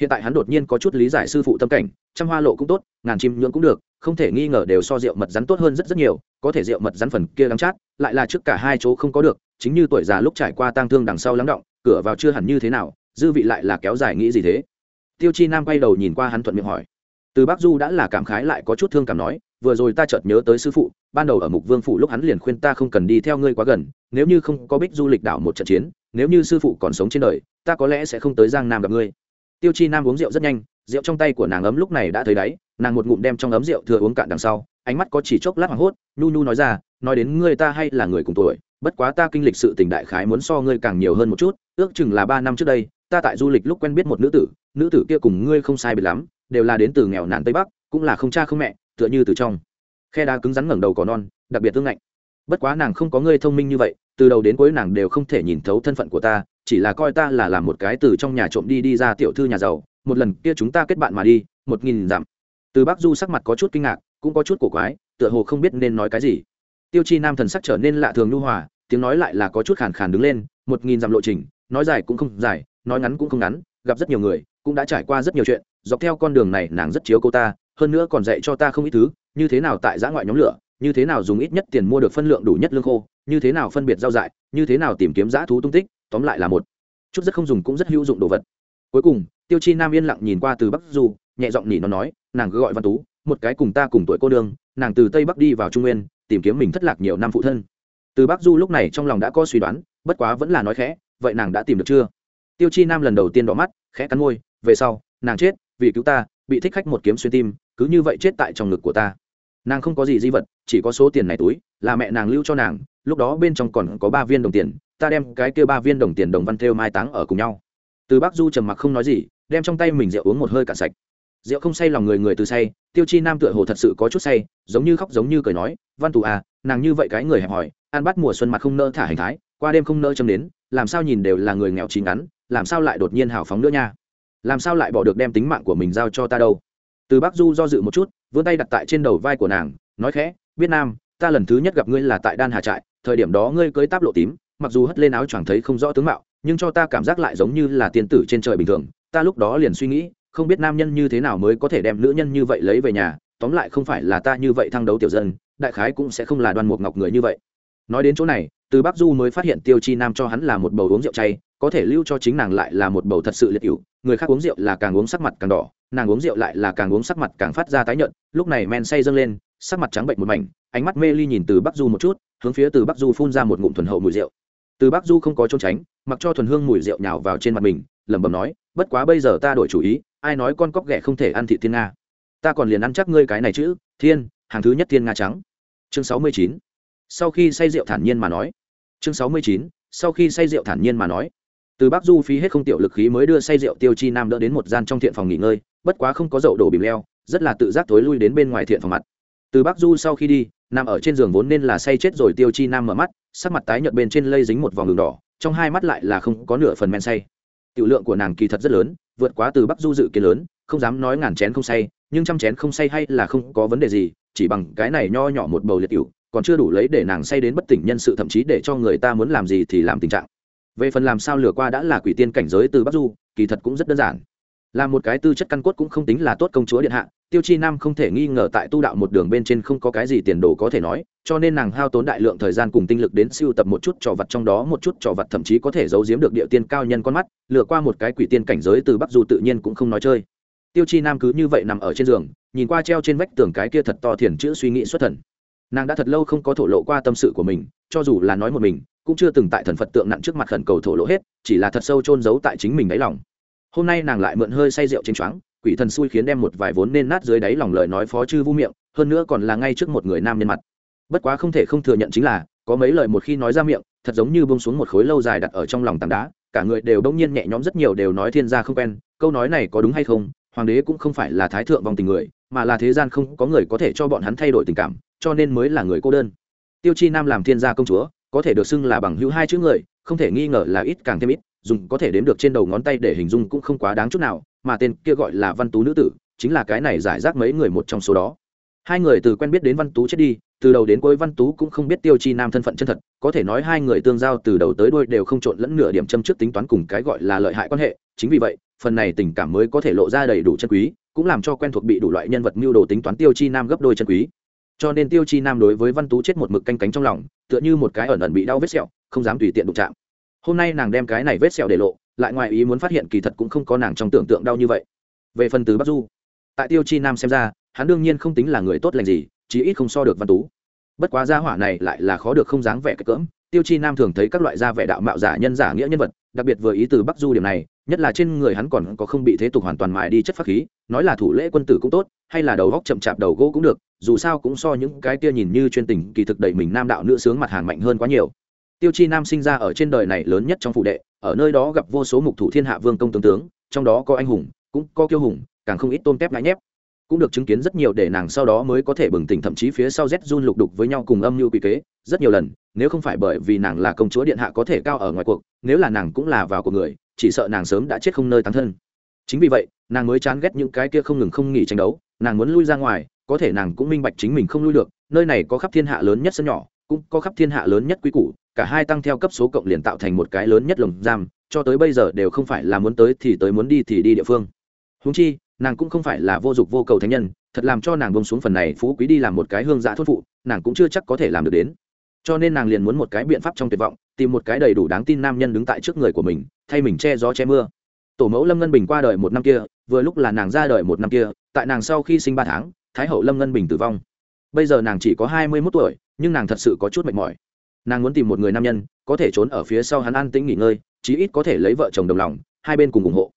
hiện tại hắn đột nhiên có chút lý giải sư phụ tâm cảnh, trăm hoa lộ cũng tốt, ngàn chim nhưỡng cũng được, không thể nghi ngờ đều so rượu mật rắn tốt hơn rất rất nhiều, có thể rượu mật rắn phần kia đắng chát, lại là trước cả hai chỗ không có được, chính như tuổi già lúc trải qua tang thương đằng sau lắng động, cửa vào chưa hẳn như thế nào, dư vị lại là kéo dài nghĩ gì thế. Tiêu chi nam quay đầu nhìn qua hắn thuận miệng hỏi. Từ bác du đã là cảm khái lại có chút thương cảm nói, vừa rồi ta chợt nhớ tới sư phụ, ban đầu ở mục vương phủ lúc hắn liền khuyên ta không cần đi theo ngươi quá gần, nếu như không có bích du lịch đảo một trận chiến, nếu như sư phụ còn sống trên đời, ta có lẽ sẽ không tới giang nam gặp ngươi tiêu chi nam uống rượu rất nhanh, rượu trong tay của nàng ấm lúc này đã thấy đáy, nàng một ngụm đem trong ấm rượu thừa uống cạn đằng sau, ánh mắt có chỉ chốc lát hoảng hốt, nhu nhu nói ra, nói đến ngươi ta hay là người cùng tuổi, bất quá ta kinh lịch sự tình đại khái muốn so ngươi càng nhiều hơn một chút, ước chừng là ba năm trước đây, ta tại du lịch lúc quen biết một nữ tử nữ tử kia cùng ngươi không sai biệt lắm, đều là đến từ nghèo nàn tây bắc, cũng là không cha không mẹ, tựa như từ trong. Khe đá cứng rắn ngẩng đầu cỏ non, đặc biệt tương ngạnh bất quá nàng không có ngươi thông minh như vậy, từ đầu đến cuối nàng đều không thể nhìn thấu thân phận của ta, chỉ là coi ta là làm một cái từ trong nhà trộm đi đi ra tiểu thư nhà giàu, một lần kia chúng ta kết bạn mà đi, một nghìn dặm. Từ bắc du sắc mặt có chút kinh ngạc, cũng có chút cổ quái, tựa hồ không biết nên nói cái gì. Tiêu chi nam thần sắc trở nên lạ thường nhu hòa, tiếng nói lại là có chút khàn khàn đứng lên, một nghìn dặm lộ trình, nói dài cũng không dài, nói ngắn cũng không ngắn, gặp rất nhiều người, cũng đã trải qua rất nhiều chuyện, dọc theo con đường này nàng rất chiếu cô ta, hơn nữa còn dạy cho ta không ít thứ, như thế nào tại giã ngoại nhóm lửa như thế nào dùng ít nhất tiền mua được phân lượng đủ nhất lương khô, như thế nào phân biệt giao dại, như thế nào tìm kiếm giã thú tung tích, tóm lại là một. Chút rất không dùng cũng rất hữu dụng đồ vật. Cuối cùng, tiêu chi nam yên lặng nhìn qua từ bắc du, nhẹ giọng nhỉ nó nói, nàng cứ gọi văn tú, một cái cùng ta cùng tuổi cô đương nàng từ tây bắc đi vào trung nguyên, tìm kiếm mình thất lạc nhiều năm phụ thân. Từ bắc du lúc này trong lòng đã có suy đoán, bất quá vẫn là nói khẽ, vậy nàng đã tìm được chưa? Tiêu chi nam lần đầu tiên đỏ mắt, khẽ cắn môi, về sau, nàng chết vì cứu ta, bị thích khách một kiếm xuyên tim, cứ như vậy chết tại trong ngực của ta nàng không có gì di vật, chỉ có số tiền này túi, là mẹ nàng lưu cho nàng, lúc đó bên trong còn có ba viên đồng tiền, ta đem cái kia ba viên đồng tiền đồng văn thêu mai táng ở cùng nhau. Từ bác du trầm mặc không nói gì, đem trong tay mình rượu uống một hơi cạn sạch. Rượu không say lòng người người từ say, tiêu chi nam tựa hồ thật sự có chút say, giống như khóc giống như cười nói, văn tù à nàng như vậy cái người hẹp hòi, ăn bắt mùa xuân mặt không nỡ thả hành thái, qua đêm không nỡ châm đến làm sao nhìn đều là người nghèo chín ngắn, làm sao lại đột nhiên hào phóng nữa nha? Làm sao lại bỏ được đem tính mạng của mình giao cho ta đâu? Từ bác du do dự một chút vươn tay đặt tại trên đầu vai của nàng, nói khẽ, biết nam, ta lần thứ nhất gặp ngươi là tại đan hà trại, thời điểm đó ngươi cưới táp lộ tím, mặc dù hất lên áo choàng thấy không rõ tướng mạo, nhưng cho ta cảm giác lại giống như là tiên tử trên trời bình thường, ta lúc đó liền suy nghĩ, không biết nam nhân như thế nào mới có thể đem nữ nhân như vậy lấy về nhà, tóm lại không phải là ta như vậy thăng đấu tiểu dân, đại khái cũng sẽ không là đoan mục ngọc người như vậy. Nói đến chỗ này, từ bắc du mới phát hiện tiêu chi nam cho hắn là một bầu uống rượu chay, có thể lưu cho chính nàng lại là một bầu thật sự liệt cựu người khác uống rượu là càng uống sắc mặt càng đỏ, nàng uống rượu lại là càng uống sắc mặt càng phát ra tái nhợt, lúc này men say dâng lên, sắc mặt trắng bệnh một mảnh, ánh mắt mê ly nhìn từ bắc du một chút, hướng phía từ bắc du phun ra một ngụm thuần hậu mùi rượu. Từ bắc du không có trốn tránh, mặc cho thuần hương mùi rượu nhào vào trên mặt mình, lẩm bẩm nói, bất quá bây giờ ta đổi chủ ý, ai nói con cóc ghẻ không thể ăn thị thiên nga. Ta còn liền ăn chắc ngươi cái này chữ thiên, hàng thứ nhất thiên nga trắng. Chương sáu mươi chín. Sau khi say rượu thản nhiên mà nói. Chương sáu mươi chín. Sau khi say rượu thản nhiên mà nói từ bắc du phí hết không tiểu lực khí mới đưa say rượu tiêu chi nam đỡ đến một gian trong thiện phòng nghỉ ngơi, bất quá không có dậu đổ bìm leo, rất là tự giác thối lui đến bên ngoài thiện phòng mặt. Từ bắc du sau khi đi, nằm ở trên giường vốn nên là say chết rồi tiêu chi nam mở mắt, sắc mặt tái nhợt bên trên lây dính một vòng đường đỏ, trong hai mắt lại là không có nửa phần men say. Tiểu lượng của nàng kỳ thật rất lớn, vượt quá từ bắc du dự kiến lớn, không dám nói ngàn chén không say, nhưng trăm chén không say hay là không có vấn đề gì, chỉ bằng cái này nho nhỏ một bầu liệt tiểu, còn chưa đủ lấy để nàng say đến bất tỉnh nhân sự thậm chí để cho người ta muốn làm gì thì làm tình trạng về phần làm sao lừa qua đã là quỷ tiên cảnh giới từ bắc du, kỳ thật cũng rất đơn giản. Là một cái tư chất căn cốt cũng không tính là tốt công chúa điện hạ, tiêu chi nam không thể nghi ngờ tại tu đạo một đường bên trên không có cái gì tiền đồ có thể nói, cho nên nàng hao tốn đại lượng thời gian cùng tinh lực đến siêu tập một chút trò vật trong đó một chút trò vật thậm chí có thể giấu giếm được địa tiên cao nhân con mắt, lừa qua một cái quỷ tiên cảnh giới từ bắc du tự nhiên cũng không nói chơi. Tiêu chi nam cứ như vậy nằm ở trên giường, nhìn qua treo trên vách tường cái kia thật to thiền chữ suy nghĩ xuất thần. Nàng đã thật lâu không có thổ lộ qua tâm sự của mình, cho dù là nói một mình cũng chưa từng tại thần phật tượng nặng trước mặt khẩn cầu thổ lộ hết, chỉ là thật sâu chôn giấu tại chính mình đáy lòng. Hôm nay nàng lại mượn hơi say rượu trên choáng, quỷ thần xui khiến đem một vài vốn nên nát dưới đáy lòng lời nói phó chư vu miệng, hơn nữa còn là ngay trước một người nam nhân mặt. Bất quá không thể không thừa nhận chính là, có mấy lời một khi nói ra miệng, thật giống như bông xuống một khối lâu dài đặt ở trong lòng tảng đá, cả người đều đông nhiên nhẹ nhõm rất nhiều đều nói thiên gia không quen, câu nói này có đúng hay không, hoàng đế cũng không phải là thái thượng vòng tình người, mà là thế gian không có người có thể cho bọn hắn thay đổi tình cảm, cho nên mới là người cô đơn. Tiêu chi nam làm thiên gia công chúa có thể được xưng là bằng hữu hai chữ người, không thể nghi ngờ là ít càng thêm ít, dùng có thể đếm được trên đầu ngón tay để hình dung cũng không quá đáng chút nào, mà tên kia gọi là văn tú nữ tử, chính là cái này giải rác mấy người một trong số đó. Hai người từ quen biết đến văn tú chết đi, từ đầu đến cuối văn tú cũng không biết tiêu chi nam thân phận chân thật, có thể nói hai người tương giao từ đầu tới đuôi đều không trộn lẫn nửa điểm châm trước tính toán cùng cái gọi là lợi hại quan hệ, chính vì vậy, phần này tình cảm mới có thể lộ ra đầy đủ chân quý, cũng làm cho quen thuộc bị đủ loại nhân vật mưu đồ tính toán tiêu chi nam gấp đôi chân quý. Cho nên tiêu chi nam đối với văn tú chết một mực canh cánh trong lòng tựa như một cái ẩn ẩn bị đau vết sẹo, không dám tùy tiện đụng chạm. Hôm nay nàng đem cái này vết sẹo để lộ, lại ngoài ý muốn phát hiện kỳ thật cũng không có nàng trong tưởng tượng đau như vậy. Về phần từ bắc du, tại tiêu chi nam xem ra, hắn đương nhiên không tính là người tốt lành gì, chí ít không so được văn tú. Bất quá gia hỏa này lại là khó được không dáng vẻ cỡm. Tiêu chi nam thường thấy các loại gia vẻ đạo mạo giả nhân giả nghĩa nhân vật đặc biệt vừa ý từ bắc du điểm này, nhất là trên người hắn còn có không bị thế tục hoàn toàn mài đi chất pháp khí, nói là thủ lễ quân tử cũng tốt, hay là đầu góc chậm chạp đầu gỗ cũng được, dù sao cũng so những cái kia nhìn như chuyên tình kỳ thực đẩy mình nam đạo nữ sướng mặt hàng mạnh hơn quá nhiều. Tiêu chi nam sinh ra ở trên đời này lớn nhất trong phụ đệ, ở nơi đó gặp vô số mục thủ thiên hạ vương công tướng tướng, trong đó có anh hùng, cũng có kiêu hùng, càng không ít tôm tép ngãi nhép cũng được chứng kiến rất nhiều để nàng sau đó mới có thể bừng tỉnh, thậm chí phía sau z run lục đục với nhau cùng âm mưu quy kế rất nhiều lần, nếu không phải bởi vì nàng là công chúa điện hạ có thể cao ở ngoài cuộc, nếu là nàng cũng là vào của người, chỉ sợ nàng sớm đã chết không nơi tán thân. Chính vì vậy, nàng mới chán ghét những cái kia không ngừng không nghỉ tranh đấu, nàng muốn lui ra ngoài, có thể nàng cũng minh bạch chính mình không lui được, nơi này có khắp thiên hạ lớn nhất sân nhỏ, cũng có khắp thiên hạ lớn nhất quý củ, cả hai tăng theo cấp số cộng liền tạo thành một cái lớn nhất lồng giam, cho tới bây giờ đều không phải là muốn tới thì tới muốn đi thì đi địa phương. Húng chi nàng cũng không phải là vô dụng vô cầu thánh nhân, thật làm cho nàng bông xuống phần này phú quý đi làm một cái hương dạ giã thốt phụ, nàng cũng chưa chắc có thể làm được đến. Cho nên nàng liền muốn một cái biện pháp trong tuyệt vọng, tìm một cái đầy đủ đáng tin nam nhân đứng tại trước người của mình, thay mình che gió che mưa. Tổ mẫu lâm ngân bình qua đời một năm kia, vừa lúc là nàng ra đời một năm kia, tại nàng sau khi sinh ba tháng, thái hậu lâm ngân bình tử vong. Bây giờ nàng chỉ có hai mươi mốt tuổi, nhưng nàng thật sự có chút mệt mỏi. Nàng muốn tìm một người nam nhân, có thể trốn ở phía sau hắn an tĩnh nghỉ ngơi, chí ít có thể lấy vợ chồng đồng lòng, hai bên cùng ủng hộ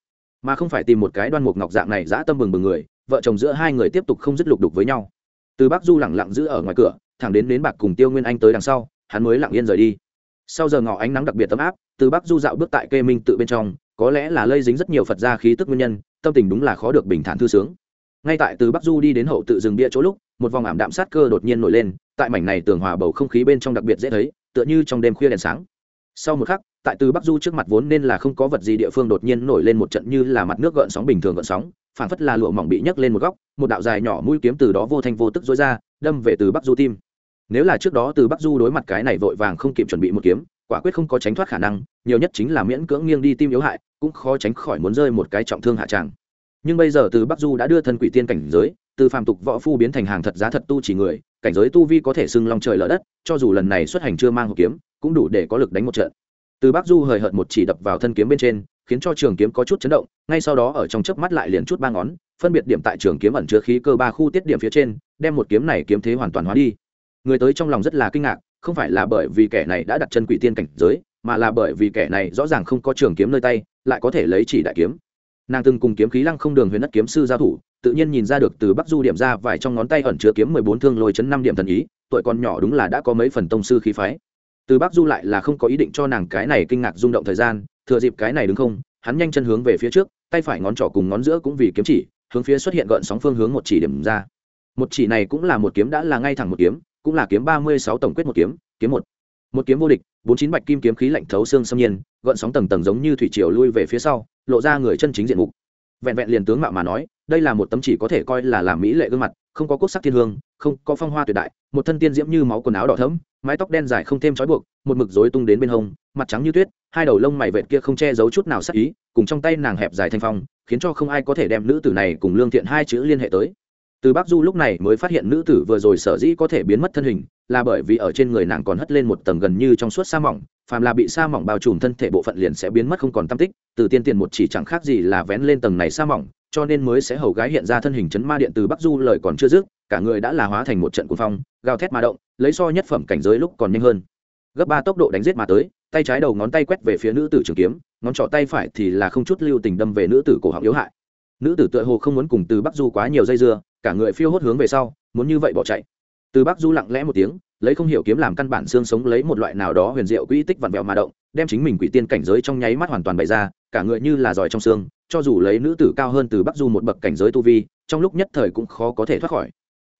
mà không phải tìm một cái đoan mục ngọc dạng này dã tâm bừng bừng người, vợ chồng giữa hai người tiếp tục không dứt lục đục với nhau. Từ bắc du lẳng lặng giữ ở ngoài cửa, thẳng đến đến bạc cùng tiêu nguyên anh tới đằng sau, hắn mới lặng yên rời đi. Sau giờ ngỏ ánh nắng đặc biệt tấm áp, từ bắc du dạo bước tại kê minh tự bên trong, có lẽ là lây dính rất nhiều phật gia khí tức nguyên nhân, tâm tình đúng là khó được bình thản thư sướng. Ngay tại từ bắc du đi đến hậu tự rừng bia chỗ lúc, một vòng ảm đạm sát cơ đột nhiên nổi lên, tại mảnh này tường hòa bầu không khí bên trong đặc biệt dễ thấy, tựa như trong đêm khuya đèn sáng. Sau một khắc tại từ bắc du trước mặt vốn nên là không có vật gì địa phương đột nhiên nổi lên một trận như là mặt nước gợn sóng bình thường gợn sóng phản phất là lụa mỏng bị nhấc lên một góc, một đạo dài nhỏ mũi kiếm từ đó vô thanh vô tức dối ra, đâm về từ bắc du tim. Nếu là trước đó từ bắc du đối mặt cái này vội vàng không kịp chuẩn bị một kiếm, quả quyết không có tránh thoát khả năng, nhiều nhất chính là miễn cưỡng nghiêng đi tim yếu hại, cũng khó tránh khỏi muốn rơi một cái trọng thương hạ tràng. Nhưng bây giờ từ bắc du đã đưa thân quỷ tiên cảnh giới, từ phàm tục võ phu biến thành hàng thật giá thật tu chỉ người, cảnh giới tu vi có thể xưng long trời lở đất, cho dù lần này xuất hành chưa mang hộp kiếm, cũng đủ để có lực đánh một trận từ bắc du hời hợt một chỉ đập vào thân kiếm bên trên, khiến cho trường kiếm có chút chấn động, ngay sau đó ở trong chớp mắt lại liền chút ba ngón, phân biệt điểm tại trường kiếm ẩn chứa khí cơ ba khu tiết điểm phía trên, đem một kiếm này kiếm thế hoàn toàn hóa đi. Người tới trong lòng rất là kinh ngạc, không phải là bởi vì kẻ này đã đặt chân quỷ tiên cảnh giới, mà là bởi vì kẻ này rõ ràng không có trường kiếm nơi tay, lại có thể lấy chỉ đại kiếm. Nàng từng cùng kiếm khí lăng không đường huyền đất kiếm sư giao thủ, tự nhiên nhìn ra được từ bắc du điểm ra vài trong ngón tay ẩn chứa kiếm mười bốn thương lôi chấn năm điểm thần ý, tuổi còn nhỏ đúng là đã có mấy phần tông sư khí phái từ bắc du lại là không có ý định cho nàng cái này kinh ngạc rung động thời gian, thừa dịp cái này đứng không, hắn nhanh chân hướng về phía trước, tay phải ngón trỏ cùng ngón giữa cũng vì kiếm chỉ, hướng phía xuất hiện gợn sóng phương hướng một chỉ điểm ra. Một chỉ này cũng là một kiếm đã là ngay thẳng một kiếm, cũng là kiếm ba mươi sáu tổng quyết một kiếm kiếm một. Một kiếm vô địch, bốn chín bạch kim kiếm khí lạnh thấu xương xâm nhiên, gợn sóng tầng tầng giống như thủy triều lui về phía sau, lộ ra người chân chính diện mục. Vẹn vẹn liền tướng mạo mà nói, đây là một tấm chỉ có thể coi là làm mỹ lệ gương mặt, không có cốt sắc thiên hương, không có phong hoa tuyệt đại, một thân tiên diễm như máu quần áo đỏ thẫm mái tóc đen dài không thêm trói buộc, một mực rối tung đến bên hông, mặt trắng như tuyết, hai đầu lông mày vệt kia không che giấu chút nào sắc ý, cùng trong tay nàng hẹp dài thanh phong, khiến cho không ai có thể đem nữ tử này cùng lương thiện hai chữ liên hệ tới. Từ bắc du lúc này mới phát hiện nữ tử vừa rồi sở dĩ có thể biến mất thân hình, là bởi vì ở trên người nàng còn hất lên một tầng gần như trong suốt sa mỏng, phàm là bị sa mỏng bao trùm thân thể bộ phận liền sẽ biến mất không còn tâm tích, từ tiên tiền một chỉ chẳng khác gì là vén lên tầng này sa mỏng, cho nên mới sẽ hầu gái hiện ra thân hình chấn ma điện từ bắc du lời còn chưa dứt cả người đã là hóa thành một trận cuồng phong, gào thét mà động, lấy so nhất phẩm cảnh giới lúc còn nhanh hơn. Gấp ba tốc độ đánh giết mà tới, tay trái đầu ngón tay quét về phía nữ tử trường kiếm, ngón trỏ tay phải thì là không chút lưu tình đâm về nữ tử cổ họng yếu hại. Nữ tử tựa hồ không muốn cùng từ bắc du quá nhiều dây dưa, cả người phiêu hốt hướng về sau, muốn như vậy bỏ chạy. Từ bắc du lặng lẽ một tiếng, lấy không hiểu kiếm làm căn bản xương sống lấy một loại nào đó huyền diệu quỹ tích vặn vẹo mà động, đem chính mình quỷ tiên cảnh giới trong nháy mắt hoàn toàn bày ra, cả người như là giỏi trong xương, cho dù lấy nữ tử cao hơn từ bắc du một bậc cảnh giới tu vi, trong lúc nhất thời cũng khó có thể thoát khỏi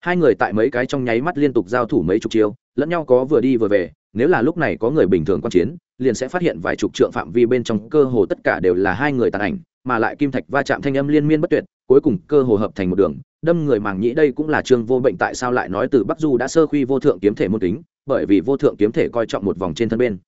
hai người tại mấy cái trong nháy mắt liên tục giao thủ mấy chục chiêu, lẫn nhau có vừa đi vừa về, nếu là lúc này có người bình thường quan chiến, liền sẽ phát hiện vài chục trượng phạm vi bên trong cơ hồ tất cả đều là hai người tàn ảnh, mà lại kim thạch va chạm thanh âm liên miên bất tuyệt, cuối cùng cơ hồ hợp thành một đường, đâm người màng nhĩ đây cũng là trương vô bệnh tại sao lại nói từ bắc du đã sơ khuy vô thượng kiếm thể môn tính bởi vì vô thượng kiếm thể coi trọng một vòng trên thân bên.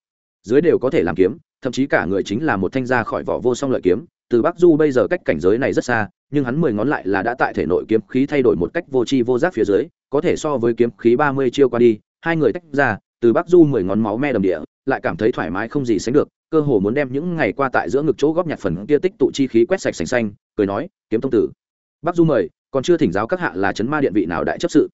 Dưới đều có thể làm kiếm, thậm chí cả người chính là một thanh ra khỏi vỏ vô song lợi kiếm, từ bắc du bây giờ cách cảnh giới này rất xa nhưng hắn mười ngón lại là đã tại thể nội kiếm khí thay đổi một cách vô tri vô giác phía dưới, có thể so với kiếm khí ba mươi chiêu qua đi, hai người tách ra, từ bắc du mười ngón máu me đầm địa, lại cảm thấy thoải mái không gì sánh được, cơ hồ muốn đem những ngày qua tại giữa ngực chỗ góp nhặt phần kia tích tụ chi khí quét sạch sành xanh, cười nói, kiếm thông tử, bắc du mời, còn chưa thỉnh giáo các hạ là chấn ma điện vị nào đại chấp sự?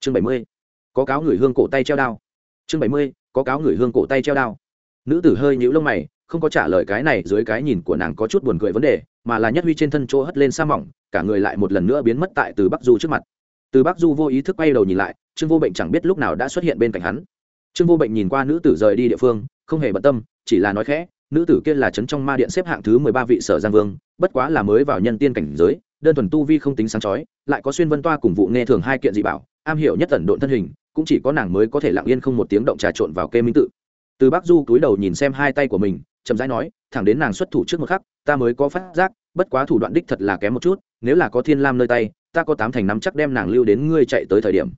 Chương bảy mươi, có cáo người hương cổ tay treo đao. Chương bảy mươi, có cáo người hương cổ tay treo đao. Nữ tử hơi nhũ lông mày, không có trả lời cái này dưới cái nhìn của nàng có chút buồn cười vấn đề mà là nhất huy trên thân chỗ hất lên sa mỏng, cả người lại một lần nữa biến mất tại từ bắc du trước mặt. Từ bắc du vô ý thức quay đầu nhìn lại, trương vô bệnh chẳng biết lúc nào đã xuất hiện bên cạnh hắn. Trương vô bệnh nhìn qua nữ tử rời đi địa phương, không hề bận tâm, chỉ là nói khẽ, nữ tử kia là trấn trong ma điện xếp hạng thứ mười ba vị sở giang vương, bất quá là mới vào nhân tiên cảnh giới, đơn thuần tu vi không tính sáng chói, lại có xuyên vân toa cùng vụ nghe thường hai kiện dị bảo, am hiểu nhất tần độn thân hình, cũng chỉ có nàng mới có thể lặng yên không một tiếng động trà trộn vào kê minh tự. Từ bắc du túi đầu nhìn xem hai tay của mình, chậm rãi nói thẳng đến nàng xuất thủ trước một khắc, ta mới có phát giác, bất quá thủ đoạn đích thật là kém một chút, nếu là có thiên lam nơi tay, ta có tám thành nắm chắc đem nàng lưu đến ngươi chạy tới thời điểm.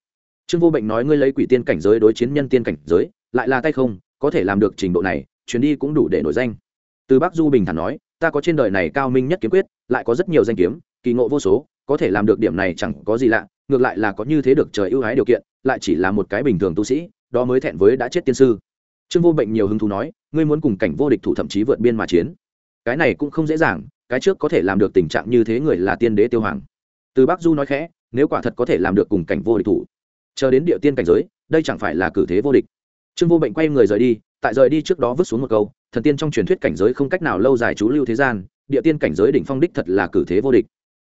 Trương vô bệnh nói ngươi lấy quỷ tiên cảnh giới đối chiến nhân tiên cảnh giới, lại là tay không, có thể làm được trình độ này, chuyến đi cũng đủ để nổi danh. Từ bắc du bình thản nói, ta có trên đời này cao minh nhất kiếm quyết, lại có rất nhiều danh kiếm, kỳ ngộ vô số, có thể làm được điểm này chẳng có gì lạ, ngược lại là có như thế được trời ưu ái điều kiện, lại chỉ là một cái bình thường tu sĩ, đó mới thẹn với đã chết tiên sư trương vô bệnh nhiều hứng thú nói, ngươi muốn cùng cảnh vô địch thủ thậm chí vượt biên mà chiến. Cái này cũng không dễ dàng, cái trước có thể làm được tình trạng như thế người là tiên đế tiêu hoàng. Từ bắc du nói khẽ, nếu quả thật có thể làm được cùng cảnh vô địch thủ, chờ đến địa tiên cảnh giới, đây chẳng phải là cử thế vô địch. Trương vô bệnh quay người rời đi, tại rời đi trước đó vứt xuống một câu, thần tiên trong truyền thuyết cảnh giới không cách nào lâu dài trú lưu thế gian, địa tiên cảnh giới đỉnh phong đích thật là cử thế vô địch.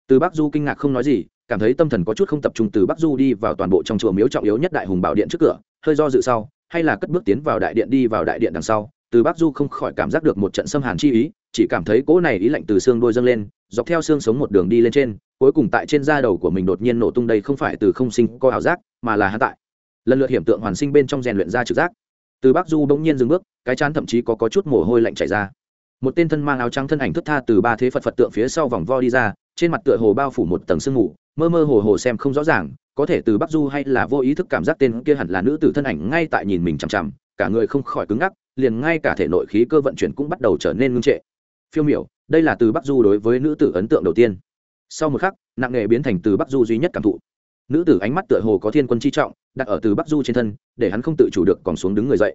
Từ bắc du kinh ngạc không nói gì, cảm thấy tâm thần có chút không tập trung từ bắc du đi vào toàn bộ trong chùa miếu trọng yếu nhất đại hùng bảo điện trước cửa, hơi do dự sau hay là cất bước tiến vào đại điện đi vào đại điện đằng sau từ bắc du không khỏi cảm giác được một trận xâm hàn chi ý chỉ cảm thấy cỗ này ý lạnh từ xương đôi dâng lên dọc theo xương sống một đường đi lên trên cuối cùng tại trên da đầu của mình đột nhiên nổ tung đây không phải từ không sinh có ảo giác mà là hạ tại. Lần lượt hiểm tượng hoàn sinh bên trong rèn luyện ra trực giác. Từ bắc du bỗng nhiên dừng bước cái chán thậm chí có, có chút mồ hôi lạnh chảy ra. Một tên thân mang áo trắng thân ảnh thức tha từ ba thế phật phật tượng phía sau vòng vo đi ra trên mặt tựa hồ bao phủ một tầng sương mù mơ mơ hồ hồ xem không rõ ràng, có thể từ bắc du hay là vô ý thức cảm giác tên kia hẳn là nữ tử thân ảnh ngay tại nhìn mình chằm chằm, cả người không khỏi cứng ngắc, liền ngay cả thể nội khí cơ vận chuyển cũng bắt đầu trở nên ngưng trệ. Phiêu miểu, đây là từ bắc du đối với nữ tử ấn tượng đầu tiên. Sau một khắc, nặng nghề biến thành từ bắc du duy nhất cảm thụ. Nữ tử ánh mắt tựa hồ có thiên quân chi trọng, đặt ở từ bắc du trên thân, để hắn không tự chủ được còn xuống đứng người dậy.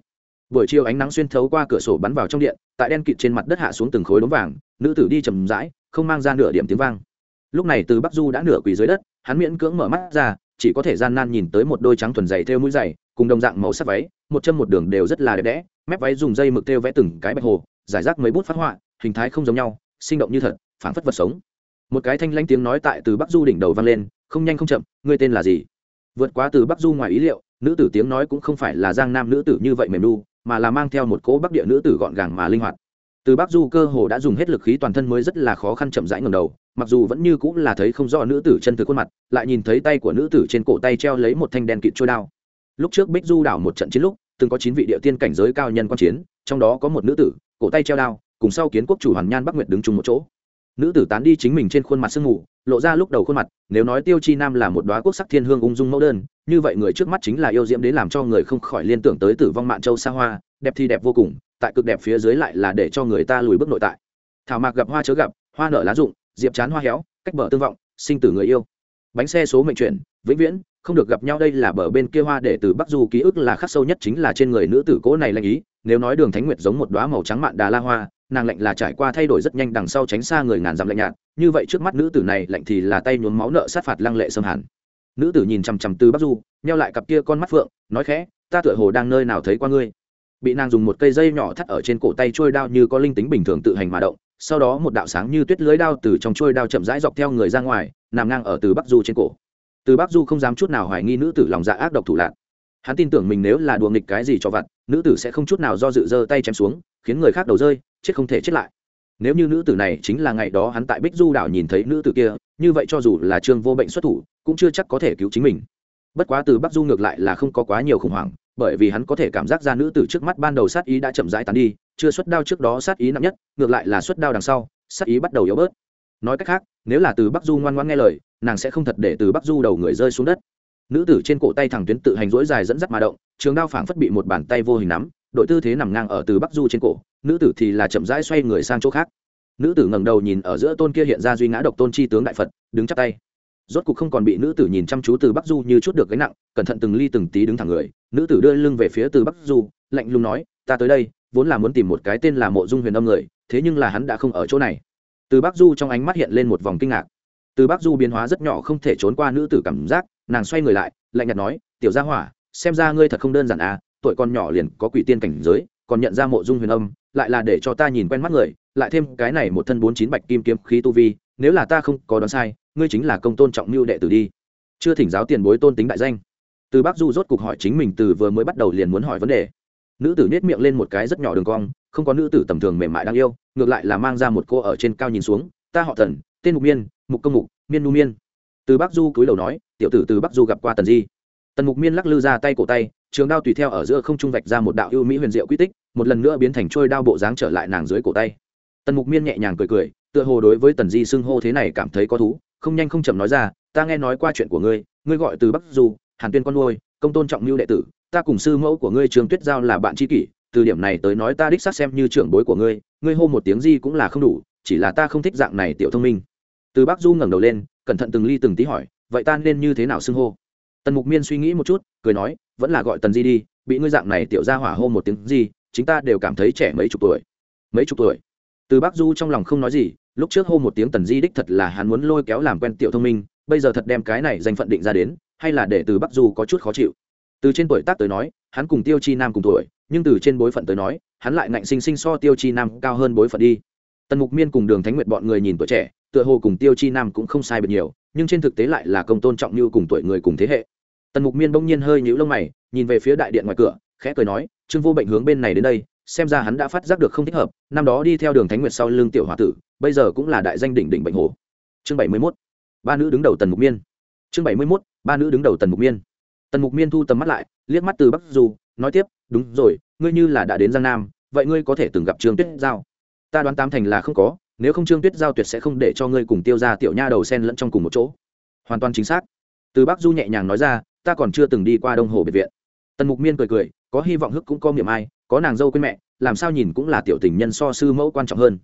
Buổi chiều ánh nắng xuyên thấu qua cửa sổ bắn vào trong điện, tại đen kịt trên mặt đất hạ xuống từng khối đống vàng, nữ tử đi chầm rãi, không mang ra nửa điểm tiếng vang lúc này từ bắc du đã nửa quỳ dưới đất, hắn miễn cưỡng mở mắt ra, chỉ có thể gian nan nhìn tới một đôi trắng thuần dày theo mũi dày, cùng đồng dạng màu sắc váy, một chân một đường đều rất là đẹp đẽ, mép váy dùng dây mực theo vẽ từng cái bạch hồ, giải rác mấy bút phát họa, hình thái không giống nhau, sinh động như thật, phảng phất vật sống. Một cái thanh lanh tiếng nói tại từ bắc du đỉnh đầu vang lên, không nhanh không chậm, ngươi tên là gì? Vượt quá từ bắc du ngoài ý liệu, nữ tử tiếng nói cũng không phải là giang nam nữ tử như vậy mềm đu mà là mang theo một cỗ bắc địa nữ tử gọn gàng mà linh hoạt. Từ bắc du cơ hồ đã dùng hết lực khí toàn thân mới rất là khó khăn chậm rãi ngầm đầu mặc dù vẫn như cũng là thấy không rõ nữ tử chân từ khuôn mặt, lại nhìn thấy tay của nữ tử trên cổ tay treo lấy một thanh đen kịt trôi đao. Lúc trước bích du đảo một trận chiến lúc, từng có chín vị địa tiên cảnh giới cao nhân quan chiến, trong đó có một nữ tử, cổ tay treo đao, cùng sau kiến quốc chủ hoàn nhan bắc nguyệt đứng chung một chỗ. Nữ tử tán đi chính mình trên khuôn mặt sương mù, lộ ra lúc đầu khuôn mặt, nếu nói tiêu chi nam là một đoá quốc sắc thiên hương ung dung mẫu đơn, như vậy người trước mắt chính là yêu diễm đến làm cho người không khỏi liên tưởng tới tử vong mạn châu xa hoa, đẹp thì đẹp vô cùng, tại cực đẹp phía dưới lại là để cho người ta lùi bước nội tại. Thảo mạc gặp hoa chớ gặp, hoa nở lá rụng diệp chán hoa héo, cách bờ tương vọng, sinh tử người yêu. Bánh xe số mệnh chuyển, vĩnh viễn, không được gặp nhau đây là bờ bên kia hoa để từ bắc du ký ức là khắc sâu nhất chính là trên người nữ tử cố này lanh ý. Nếu nói đường thánh nguyệt giống một đoá màu trắng mạn đà la hoa, nàng lạnh là trải qua thay đổi rất nhanh đằng sau tránh xa người ngàn dặm lạnh nhạt. Như vậy trước mắt nữ tử này lạnh thì là tay nhuốm máu nợ sát phạt lăng lệ xâm hàn. Nữ tử nhìn chằm chằm từ bắc du neo lại cặp kia con mắt phượng, nói khẽ, ta tựa hồ đang nơi nào thấy qua ngươi. Bị nàng dùng một cây dây nhỏ thắt ở trên cổ tay trôi đao như có linh tính bình thường tự hành mà động sau đó một đạo sáng như tuyết lưới đao từ trong trôi đao chậm rãi dọc theo người ra ngoài, nằm ngang ở từ bắc du trên cổ. Từ bắc du không dám chút nào hoài nghi nữ tử lòng dạ ác độc thủ lạc hắn tin tưởng mình nếu là đùa nghịch cái gì cho vặt, nữ tử sẽ không chút nào do dự giơ tay chém xuống, khiến người khác đầu rơi, chết không thể chết lại. Nếu như nữ tử này chính là ngày đó hắn tại bích du đảo nhìn thấy nữ tử kia, như vậy cho dù là trương vô bệnh xuất thủ, cũng chưa chắc có thể cứu chính mình. Bất quá từ bắc du ngược lại là không có quá nhiều khủng hoảng, bởi vì hắn có thể cảm giác ra nữ tử trước mắt ban đầu sát ý đã chậm rãi tán đi chưa xuất đao trước đó sát ý nặng nhất, ngược lại là xuất đao đằng sau, sát ý bắt đầu yếu bớt. Nói cách khác, nếu là từ bắc du ngoan ngoan nghe lời, nàng sẽ không thật để từ bắc du đầu người rơi xuống đất. Nữ tử trên cổ tay thẳng tuyến tự hành rỗi dài dẫn dắt mà động, trường đao phảng phất bị một bàn tay vô hình nắm, đội tư thế nằm ngang ở từ bắc du trên cổ, nữ tử thì là chậm rãi xoay người sang chỗ khác. Nữ tử ngẩng đầu nhìn ở giữa tôn kia hiện ra duy ngã độc tôn chi tướng đại phật, đứng chắp tay. Rốt cục không còn bị nữ tử nhìn chăm chú từ bắc du như chút được gánh nặng, cẩn thận từng ly từng tí đứng thẳng người, nữ tử đưa lưng về phía từ bắc du, lạnh lùng nói, ta tới đây vốn là muốn tìm một cái tên là mộ dung huyền âm người, thế nhưng là hắn đã không ở chỗ này. Từ bắc du trong ánh mắt hiện lên một vòng kinh ngạc. Từ bắc du biến hóa rất nhỏ không thể trốn qua nữ tử cảm giác, nàng xoay người lại, lạnh nhạt nói, tiểu gia hỏa, xem ra ngươi thật không đơn giản à tuổi con nhỏ liền có quỷ tiên cảnh giới, còn nhận ra mộ dung huyền âm, lại là để cho ta nhìn quen mắt người, lại thêm cái này một thân bốn chín bạch kim kiếm khí tu vi, nếu là ta không có đoán sai, ngươi chính là công tôn trọng mưu đệ tử đi. Chưa thỉnh giáo tiền bối tôn tính đại danh. Từ bác du rốt cục hỏi chính mình từ vừa mới bắt đầu liền muốn hỏi vấn đề nữ tử nết miệng lên một cái rất nhỏ đường cong, không có nữ tử tầm thường mềm mại đáng yêu, ngược lại là mang ra một cô ở trên cao nhìn xuống, ta họ thần, tên mục miên, mục công mục, miên nu miên. Từ Bắc du cúi đầu nói, tiểu tử từ Bắc du gặp qua tần di. Tần mục miên lắc lư ra tay cổ tay, trường đao tùy theo ở giữa không trung vạch ra một đạo ưu mỹ huyền diệu quy tích, một lần nữa biến thành trôi đao bộ dáng trở lại nàng dưới cổ tay. Tần mục miên nhẹ nhàng cười cười, tựa hồ đối với tần di xưng hô thế này cảm thấy có thú, không nhanh không chậm nói ra, ta nghe nói qua chuyện của ngươi ngươi gọi từ bắc du, hàn tuyên con nuôi, công tôn trọng mưu đệ tử ta cùng sư mẫu của ngươi trường tuyết giao là bạn tri kỷ từ điểm này tới nói ta đích xác xem như trưởng bối của ngươi ngươi hô một tiếng gì cũng là không đủ chỉ là ta không thích dạng này tiểu thông minh. Từ bắc du ngẩng đầu lên cẩn thận từng ly từng tí hỏi vậy ta nên như thế nào xưng hô? Tần mục miên suy nghĩ một chút cười nói vẫn là gọi tần di đi bị ngươi dạng này tiểu ra hỏa hô một tiếng gì, chính ta đều cảm thấy trẻ mấy chục tuổi. Mấy chục tuổi? Từ bắc du trong lòng không nói gì lúc trước hô một tiếng tần di đích thật là hắn muốn lôi kéo làm quen tiểu thông minh bây giờ thật đem cái này danh phận định ra đến hay là để từ bắc du có chút khó chịu? Từ trên tuổi tác tới nói, hắn cùng tiêu chi nam cùng tuổi, nhưng từ trên bối phận tới nói, hắn lại ngạnh sinh sinh so tiêu chi nam cao hơn bối phận đi. Tần mục miên cùng đường thánh nguyệt bọn người nhìn tuổi trẻ, tựa hồ cùng tiêu chi nam cũng không sai biệt nhiều, nhưng trên thực tế lại là công tôn trọng như cùng tuổi người cùng thế hệ. Tần mục miên bỗng nhiên hơi nhũ lông mày, nhìn về phía đại điện ngoài cửa, khẽ cười nói, trương vô bệnh hướng bên này đến đây, xem ra hắn đã phát giác được không thích hợp, năm đó đi theo đường thánh nguyệt sau lưng tiểu h o a tử, bây giờ cũng là đại danh đỉnh đỉnh bệnh hồ chương bảy mươi mốt, ba nữ đứng đầu tần mục miên. Chương bảy mươi mốt, ba nữ đứng đầu tần mục miên tần mục miên thu tầm mắt lại, liếc mắt từ bắc du, nói tiếp, đúng rồi, ngươi như là đã đến giang nam, vậy ngươi có thể từng gặp trương tuyết giao? Ta đoán tám thành là không có, nếu không trương tuyết giao tuyệt sẽ không để cho ngươi cùng tiêu ra tiểu nha đầu sen lẫn trong cùng một chỗ. Hoàn toàn chính xác. Từ bắc du nhẹ nhàng nói ra, ta còn chưa từng đi qua đông hồ biệt viện. Tần mục miên cười cười, có hy vọng hức cũng có miệng ai, có nàng dâu quên mẹ, làm sao nhìn cũng là tiểu tình nhân so sư mẫu quan trọng hơn.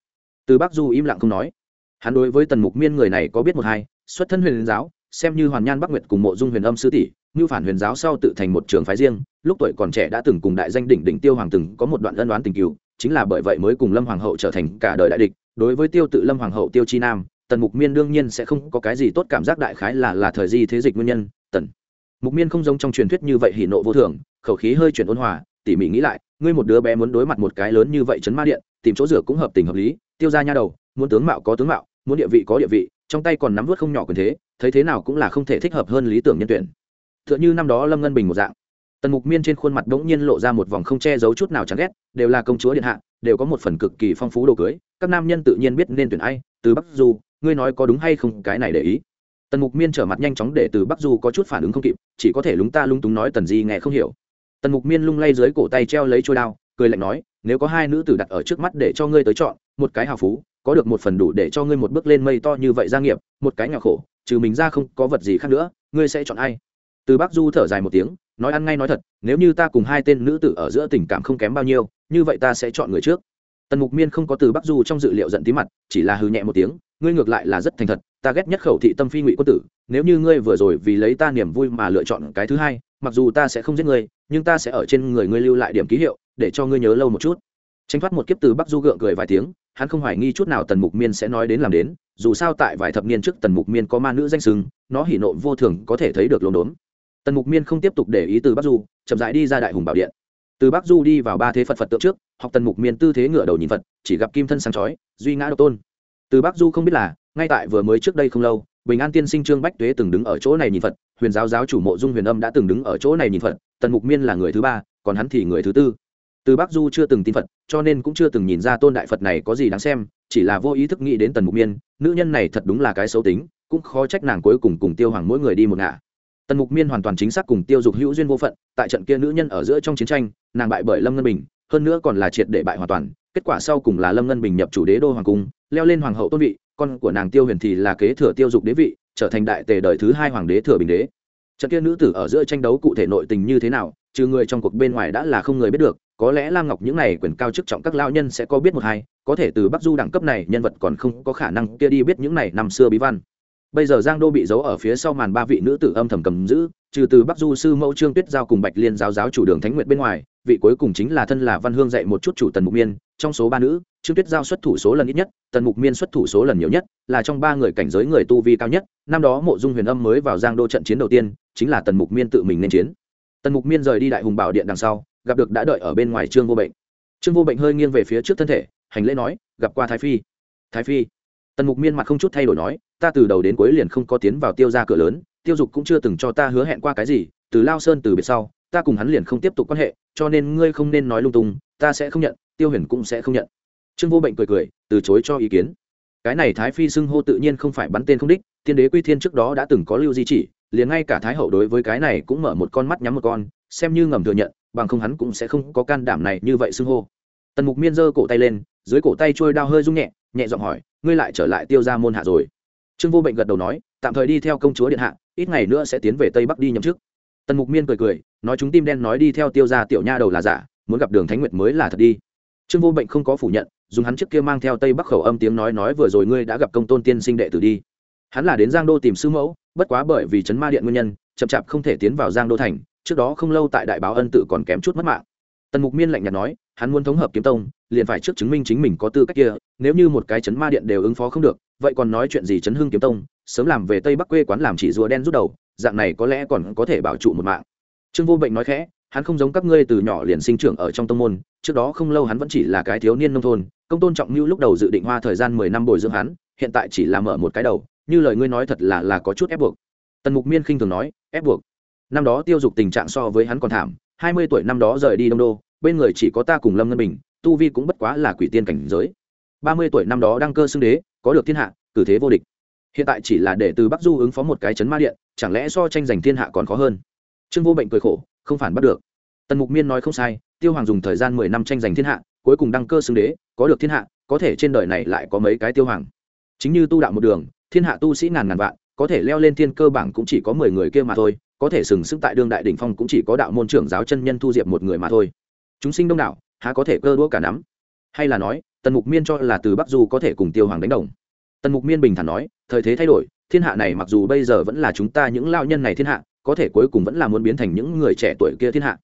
Từ bắc du im lặng không nói. Hắn đối với tần mục miên người này có biết một hai, xuất thân huyền giáo xem như hoàn nhan bắc nguyệt cùng mộ dung huyền âm sư tỷ, như phản huyền giáo sau tự thành một trường phái riêng, lúc tuổi còn trẻ đã từng cùng đại danh đỉnh đỉnh tiêu hoàng từng có một đoạn ân đoán tình cứu chính là bởi vậy mới cùng lâm hoàng hậu trở thành cả đời đại địch, đối với tiêu tự lâm hoàng hậu tiêu chi nam, tần mục miên đương nhiên sẽ không có cái gì tốt cảm giác đại khái là là thời di thế dịch nguyên nhân, tần mục miên không giống trong truyền thuyết như vậy hỉ nộ vô thường, khẩu khí hơi chuyển ôn hòa, tỉ mỉ nghĩ lại, ngươi một đứa bé muốn đối mặt một cái lớn như vậy chấn ma điện, tìm chỗ rửa cũng hợp tình hợp lý, tiêu ra nha đầu, muốn tướng mạo có tướng mạo, muốn địa vị có địa vị, trong tay còn nắm vớt không nhỏ quyền thế thấy thế nào cũng là không thể thích hợp hơn lý tưởng nhân tuyển. T h ư ợ n h ư năm đó lâm ngân bình một dạng. Tần mục miên trên khuôn mặt đ n g nhiên lộ ra một vòng không che giấu chút nào chán ghét, đều là công chúa điện hạ, đều có một phần cực kỳ phong phú đồ cưới, các nam nhân tự nhiên biết nên tuyển ai, từ bắc du, ngươi nói có đúng hay không, cái này để ý. Tần mục miên trở mặt nhanh chóng để từ bắc du có chút phản ứng không kịp, chỉ có thể lúng ta lung túng nói tần di nghe không hiểu. Tần mục miên lung lay dưới cổ tay treo lấy trôi đao, cười lạnh nói, nếu có hai nữ tử đặt ở trước mắt để cho ngươi tới chọn, một cái hào phú, có được một phần đủ để cho ngươi một bước lên mây to như vậy gia nghiệp, một cái nhỏ khổ trừ mình ra không có vật gì khác nữa, ngươi sẽ chọn ai? Từ bác du thở dài một tiếng, nói ăn ngay nói thật, nếu như ta cùng hai tên nữ tử ở giữa tình cảm không kém bao nhiêu, như vậy ta sẽ chọn người trước. Tần mục miên không có từ bắc du trong dự liệu giận tí mặt, chỉ là hư nhẹ một tiếng, ngươi ngược lại là rất thành thật, ta ghét nhất khẩu thị tâm phi ngụy quân tử, nếu như ngươi vừa rồi vì lấy ta niềm vui mà lựa chọn cái thứ hai, mặc dù ta sẽ không giết ngươi, nhưng ta sẽ ở trên người ngươi lưu lại điểm ký hiệu, để cho ngươi nhớ lâu một chút tránh thoát một kiếp từ bắc du gượng cười vài tiếng, hắn không hoài nghi chút nào tần mục miên sẽ nói đến làm đến, dù sao tại vài thập niên trước tần mục miên có ma nữ danh sừng, nó hỉ nộ vô thường có thể thấy được lồn đốn. Tần mục miên không tiếp tục để ý từ bắc du, chậm rãi đi ra đại hùng bảo điện. Từ bắc du đi vào ba thế phật phật tượng trước, học tần mục miên tư thế ngựa đầu nhìn phật, chỉ gặp kim thân sáng chói, duy ngã độc tôn. Từ bắc du không biết là, ngay tại vừa mới trước đây không lâu, bình an tiên sinh trương bách tuế từng đứng ở chỗ này nhìn phật, huyền giáo giáo chủ mộ dung huyền âm đã từng đứng ở chỗ này nhìn phật, tần mục miên là người thứ ba, còn hắn thì người thứ tư từ bắc du chưa từng tin phật, cho nên cũng chưa từng nhìn ra tôn đại phật này có gì đáng xem, chỉ là vô ý thức nghĩ đến tần mục miên, nữ nhân này thật đúng là cái xấu tính, cũng khó trách nàng cuối cùng cùng tiêu hoàng mỗi người đi một ngả. Tần mục miên hoàn toàn chính xác cùng tiêu dục hữu duyên vô phận, tại trận kia nữ nhân ở giữa trong chiến tranh, nàng bại bởi lâm ngân bình, hơn nữa còn là triệt để bại hoàn toàn, kết quả sau cùng là lâm ngân bình nhập chủ đế đô hoàng cung, leo lên hoàng hậu tôn vị, con của nàng tiêu huyền thì là kế thừa tiêu dục đế vị, trở thành đại tề đời thứ hai hoàng đế thừa bình đế. Trận kia nữ tử ở giữa tranh đấu cụ thể nội tình như thế nào trừ người trong cuộc bên ngoài đã là không người biết được, có lẽ lam ngọc những này quyền cao chức trọng các lao nhân sẽ có biết một hai, có thể từ bắc du đẳng cấp này nhân vật còn không có khả năng kia đi biết những này năm xưa bí văn. Bây giờ giang đô bị giấu ở phía sau màn ba vị nữ tử âm thầm cầm giữ, trừ từ bắc du sư mẫu trương tuyết giao cùng bạch liên giáo giáo chủ đường thánh nguyệt bên ngoài, vị cuối cùng chính là thân là văn hương dạy một chút chủ tần mục miên, trong số ba nữ, trương tuyết giao xuất thủ số lần ít nhất, tần mục miên xuất thủ số lần nhiều nhất, là trong ba người cảnh giới người tu vi cao nhất, năm đó mộ dung huyền âm mới vào giang đô trận chiến đầu tiên, chính là tần mục miên tự mình nên chiến tần mục miên rời đi đại hùng bảo điện đằng sau, gặp được đã đợi ở bên ngoài trương vô bệnh. Trương vô bệnh hơi nghiêng về phía trước thân thể, hành lễ nói, gặp qua thái phi. Thái phi. Tần mục miên mặt không chút thay đổi nói, ta từ đầu đến cuối liền không có tiến vào tiêu ra cửa lớn, tiêu dục cũng chưa từng cho ta hứa hẹn qua cái gì, từ lao sơn từ biệt sau, ta cùng hắn liền không tiếp tục quan hệ, cho nên ngươi không nên nói lung tung, ta sẽ không nhận, tiêu huyền cũng sẽ không nhận. Trương vô bệnh cười cười, từ chối cho ý kiến. Cái này thái phi xưng hô tự nhiên không phải bắn tên không đích tiên đế quy thiên trước đó đã từng có lưu di chỉ liền ngay cả thái hậu đối với cái này cũng mở một con mắt nhắm một con, xem như ngầm thừa nhận, bằng không hắn cũng sẽ không có can đảm này như vậy xưng hô. Tần mục miên giơ cổ tay lên, dưới cổ tay trôi đao hơi rung nhẹ nhẹ giọng hỏi, ngươi lại trở lại tiêu ra môn hạ rồi? Trương vô bệnh gật đầu nói, tạm thời đi theo công chúa điện hạ, ít ngày nữa sẽ tiến về tây bắc đi nhậm chức. Tần mục miên cười cười, nói chúng tim đen nói đi theo tiêu ra tiểu nha đầu là giả, muốn gặp đường thánh nguyệt mới là thật đi. Trương vô bệnh không có phủ nhận, dùng hắn trước kia mang theo tây bắc khẩu âm tiếng nói nói vừa rồi ngươi đã gặp công tôn tiên sinh đệ tử đi. Hắn là đến giang đô tìm sư mẫu bất quá bởi vì chấn ma điện nguyên nhân, chậm chạp không thể tiến vào giang đô thành, trước đó không lâu tại đại báo ân tự còn kém chút mất mạng. Tần mục miên lạnh nhạt nói, hắn muốn thống hợp kiếm tông, liền phải trước chứng minh chính mình có tư cách kia, nếu như một cái chấn ma điện đều ứng phó không được, vậy còn nói chuyện gì chấn hưng kiếm tông, sớm làm về tây bắc quê quán làm chỉ rùa đen rút đầu, dạng này có lẽ còn có thể bảo trụ một mạng. Trương vô bệnh nói khẽ, hắn không giống các ngươi từ nhỏ liền sinh trưởng ở trong tông môn, trước đó không lâu hắn vẫn chỉ là cái thiếu niên nông thôn, công tôn trọng mưu lúc đầu dự định hoa thời gian mười năm bồi dưỡng hắn, hiện tại chỉ là mở một cái đầu như lời ngươi nói thật là là có chút ép buộc. Tần mục miên khinh thường nói, ép buộc? Năm đó tiêu dục tình trạng so với hắn còn thảm, hai mươi tuổi năm đó rời đi đông đô, bên người chỉ có ta cùng lâm ngân bình, tu vi cũng bất quá là quỷ tiên cảnh giới. Ba mươi tuổi năm đó đăng cơ xưng đế, có được thiên hạ, cử thế vô địch. Hiện tại chỉ là để từ bắc du ứng phó một cái chấn ma điện, chẳng lẽ so tranh giành thiên hạ còn khó hơn? Trương vô bệnh cười khổ, không phản bắt được. Tần mục miên nói không sai, tiêu hoàng dùng thời gian mười năm tranh giành thiên hạ, cuối cùng đăng cơ xưng đế, có được thiên hạ, có thể trên đời này lại có mấy cái tiêu hoàng. Chính như tu đạo một đường thiên hạ tu sĩ ngàn ngàn vạn, có thể leo lên thiên cơ bảng cũng chỉ có mười người kia mà thôi, có thể sừng sững tại đương đại đỉnh phong cũng chỉ có đạo môn trưởng giáo chân nhân thu diệp một người mà thôi. Chúng sinh đông đảo, há có thể cơ đũa cả nắm? Hay là nói, tần mục miên cho là từ bắc du có thể cùng tiêu hoàng đánh đồng? Tần mục miên bình thản nói, thời thế thay đổi, thiên hạ này mặc dù bây giờ vẫn là chúng ta những lao nhân này thiên hạ, có thể cuối cùng vẫn là muốn biến thành những người trẻ tuổi kia thiên hạ.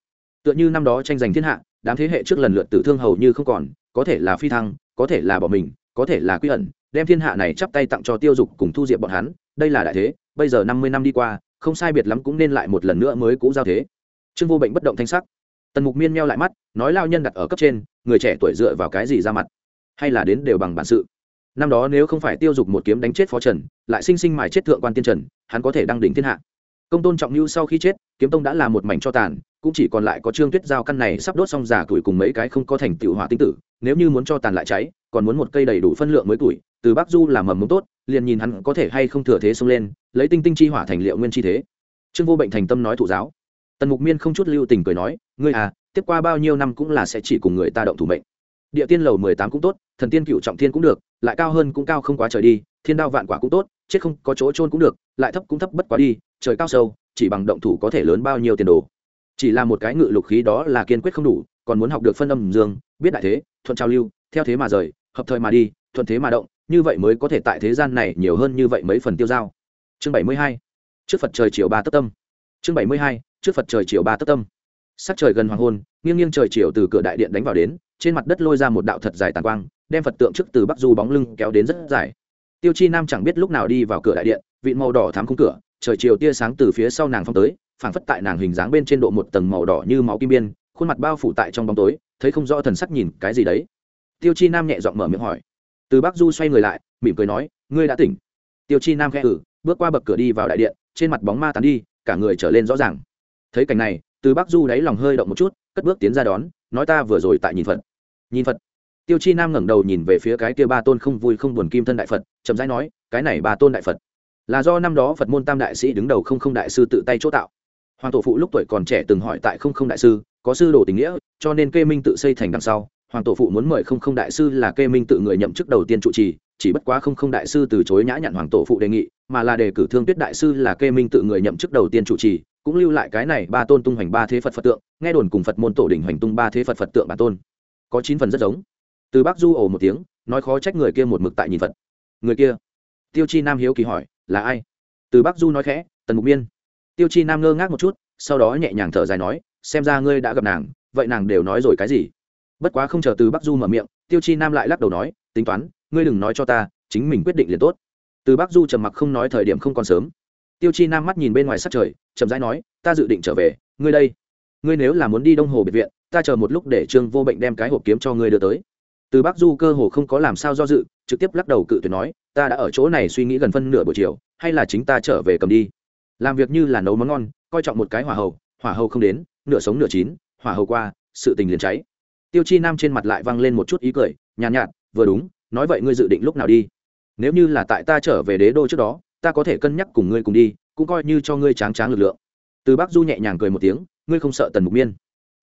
Tựa như năm đó tranh giành thiên hạ, đám thế hệ trước lần lượt tử thương hầu như không còn, có thể là phi thăng, có thể là bỏ mình có thể là quy ẩn, đem thiên hạ này chắp tay tặng cho tiêu dục cùng thu diệp bọn hắn, đây là đại thế, bây giờ năm mươi năm đi qua, không sai biệt lắm cũng nên lại một lần nữa mới cũ giao thế. Trương vô bệnh bất động thanh sắc. Tần mục miên meo lại mắt, nói lao nhân đặt ở cấp trên, người trẻ tuổi dựa vào cái gì ra mặt? Hay là đến đều bằng bản sự. Năm đó nếu không phải tiêu dục một kiếm đánh chết phó trần, lại sinh sinh mài chết thượng quan tiên trần, hắn có thể đăng đỉnh thiên hạ. Công tôn trọng lưu sau khi chết, kiếm tông đã là một mảnh cho tàn cũng chỉ còn lại có trương tuyết giao căn này sắp đốt xong già tuổi cùng mấy cái không có thành tựu hỏa tinh tử, nếu như muốn cho tàn lại cháy, còn muốn một cây đầy đủ phân lượng mới tuổi, từ bắc du làm mầm mống tốt, liền nhìn hắn có thể hay không thừa thế xông lên, lấy tinh tinh chi hỏa thành liệu nguyên chi thế. Trương vô bệnh thành tâm nói thụ giáo. Tần mục miên không chút lưu tình cười nói, ngươi à tiếp qua bao nhiêu năm cũng là sẽ chỉ cùng người ta động thủ mệnh. Địa tiên lầu mười tám cũng tốt, thần tiên cựu trọng thiên cũng được, lại cao hơn cũng cao không quá trời đi, thiên đao vạn quả cũng tốt, chết không có chỗ trôn cũng được, lại thấp cũng thấp bất quá đi, trời cao sâu, chỉ bằng động thủ có thể lớn bao nhiêu tiền đồ chỉ là một cái ngự lục khí đó là kiên quyết không đủ, còn muốn học được phân âm dương, biết đại thế, thuận trao lưu, theo thế mà rời, hợp thời mà đi, thuận thế mà động, như vậy mới có thể tại thế gian này nhiều hơn như vậy mấy phần tiêu dao. Chương bảy mươi hai, trước phật trời chiều ba tất tâm. Chương bảy mươi hai, trước phật trời chiều ba tất tâm. Sắc trời gần hoàng hôn, nghiêng nghiêng trời chiều từ cửa đại điện đánh vào đến, trên mặt đất lôi ra một đạo thật dài tàn quang, đem phật tượng trước từ bắc du bóng lưng kéo đến rất dài. Tiêu chi nam chẳng biết lúc nào đi vào cửa đại điện, vịn màu đỏ thắm khung cửa, trời chiều tia sáng từ phía sau nàng phong tới phảng phất tại nàng hình dáng bên trên độ một tầng màu đỏ như máu kim biên, khuôn mặt bao phủ tại trong bóng tối, thấy không rõ thần sắc nhìn cái gì đấy. Tiêu chi nam nhẹ giọng mở miệng hỏi. Từ bắc du xoay người lại, mỉm cười nói, ngươi đã tỉnh. Tiêu chi nam khẽ ử bước qua bậc cửa đi vào đại điện, trên mặt bóng ma tán đi, cả người trở lên rõ ràng. Thấy cảnh này, từ bắc du đáy lòng hơi động một chút, cất bước tiến ra đón, nói ta vừa rồi tại nhìn phật. Nhìn phật. Tiêu chi nam ngẩng đầu nhìn về phía cái kia ba tôn không vui không buồn kim thân đại phật, chậm rãi nói, cái này ba tôn đại phật, là do năm đó phật môn tam đại sĩ đứng đầu không không đại sư tự tay chỗ tạo hoàng tổ phụ lúc tuổi còn trẻ từng hỏi tại không không đại sư, có sư đồ tình nghĩa, cho nên kê minh tự xây thành đằng sau. Hoàng tổ phụ muốn mời không không đại sư là kê minh tự người nhậm chức đầu tiên trụ trì, chỉ bất quá không không đại sư từ chối nhã nhặn hoàng tổ phụ đề nghị, mà là đề cử thương tuyết đại sư là kê minh tự người nhậm chức đầu tiên trụ trì, cũng lưu lại cái này ba tôn tung hoành ba thế phật phật tượng, nghe đồn cùng phật môn tổ đỉnh hoành tung ba thế phật phật tượng bản tôn. Có chín phần rất giống. Từ bác du ồ một tiếng, nói khó trách người kia một mực tại nhìn phật. Người kia, tiêu chi nam hiếu kỳ hỏi, là ai? Từ bác du nói khẽ, tần mục miên tiêu chi nam ngơ ngác một chút, sau đó nhẹ nhàng thở dài nói, xem ra ngươi đã gặp nàng, vậy nàng đều nói rồi cái gì? Bất quá không chờ từ bắc du mở miệng, tiêu chi nam lại lắc đầu nói, tính toán, ngươi đừng nói cho ta, chính mình quyết định liền tốt. Từ bắc du trầm mặc không nói thời điểm không còn sớm. Tiêu chi nam mắt nhìn bên ngoài sát trời, chậm rãi nói, ta dự định trở về, ngươi đây. Ngươi nếu là muốn đi đông hồ biệt viện, ta chờ một lúc để trương vô bệnh đem cái hộp kiếm cho ngươi đưa tới. Từ bắc du cơ hồ không có làm sao do dự, trực tiếp lắc đầu cự tuyệt nói, ta đã ở chỗ này suy nghĩ gần phân nửa buổi chiều, hay là chính ta trở về cầm đi làm việc như là nấu món ngon coi trọng một cái hỏa hầu hỏa hầu không đến nửa sống nửa chín hỏa hầu qua sự tình liền cháy. Tiêu chi nam trên mặt lại văng lên một chút ý cười nhàn nhạt, nhạt vừa đúng nói vậy ngươi dự định lúc nào đi? Nếu như là tại ta trở về đế đô trước đó ta có thể cân nhắc cùng ngươi cùng đi cũng coi như cho ngươi tráng tráng lực lượng. Từ bắc du nhẹ nhàng cười một tiếng ngươi không sợ tần mục miên?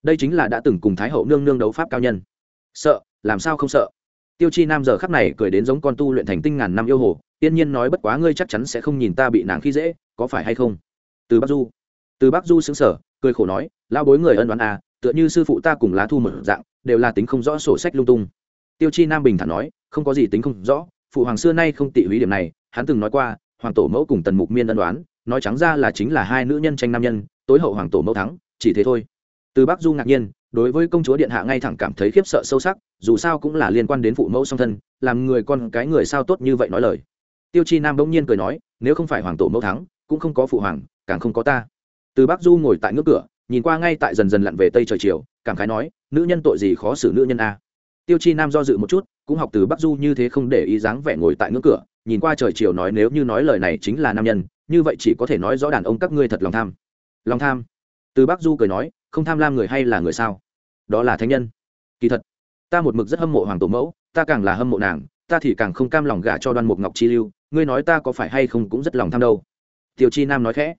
Đây chính là đã từng cùng thái hậu nương nương đấu pháp cao nhân. Sợ làm sao không sợ? Tiêu chi nam giờ khắc này cười đến giống con tu luyện thành tinh ngàn năm yêu hồ tiên nhiên nói bất quá ngươi chắc chắn sẽ không nhìn ta bị nàng khi dễ có phải hay không? Từ bắc du. Từ bắc du xứng sở cười khổ nói lao bối người ân đoán à tựa như sư phụ ta cùng lá thu một dạng, đều là tính không rõ sổ sách lung tung. Tiêu chi nam bình thản nói, không có gì tính không rõ, phụ hoàng xưa nay không tị húy điểm này, hắn từng nói qua, hoàng tổ mẫu cùng tần mục miên ân đoán nói trắng ra là chính là hai nữ nhân tranh nam nhân, tối hậu hoàng tổ mẫu thắng, chỉ thế thôi. Từ bắc du ngạc nhiên, đối với công chúa điện hạ ngay thẳng cảm thấy khiếp sợ sâu sắc, dù sao cũng là liên quan đến phụ mẫu song thân, làm người con cái người sao tốt như vậy nói lời. Tiêu chi nam bỗng nhiên cười nói, nếu không phải hoàng tổ mẫu thắng cũng không có phụ hoàng, càng không có ta. Từ bắc du ngồi tại ngưỡng cửa, nhìn qua ngay tại dần dần lặn về tây trời chiều, cảm khái nói, nữ nhân tội gì khó xử nữ nhân a? Tiêu chi nam do dự một chút, cũng học từ bắc du như thế không để ý dáng vẻ ngồi tại ngưỡng cửa, nhìn qua trời chiều nói nếu như nói lời này chính là nam nhân, như vậy chỉ có thể nói rõ đàn ông các ngươi thật lòng tham. Lòng tham? Từ bắc du cười nói, không tham lam người hay là người sao? Đó là thánh nhân. Kỳ thật, ta một mực rất hâm mộ hoàng tổ mẫu, ta càng là hâm mộ nàng, ta thì càng không cam lòng gả cho đoan mục ngọc chi lưu, ngươi nói ta có phải hay không cũng rất lòng tham đâu tiêu chi nam nói khẽ.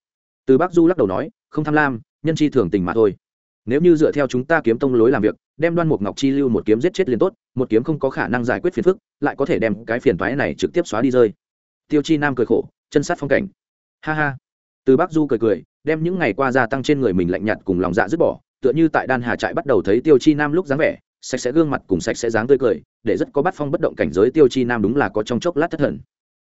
Từ bắc du lắc đầu nói, không tham lam, nhân chi thường tình mà thôi. Nếu như dựa theo chúng ta kiếm tông lối làm việc, đem đoan mục ngọc chi lưu một kiếm giết chết liền tốt, một kiếm không có khả năng giải quyết phiền phức, lại có thể đem cái phiền toái này trực tiếp xóa đi rơi. Tiêu chi nam cười khổ, chân sát phong cảnh. Ha ha. Từ bắc du cười cười, đem những ngày qua gia tăng trên người mình lạnh nhạt cùng lòng dạ dứt bỏ, tựa như tại đan hà trại bắt đầu thấy tiêu chi nam lúc dáng vẻ, sạch sẽ gương mặt cùng sạch sẽ dáng tươi cười, để rất có bắt phong bất động cảnh giới tiêu chi nam đúng là có trong chốc lát thất thần.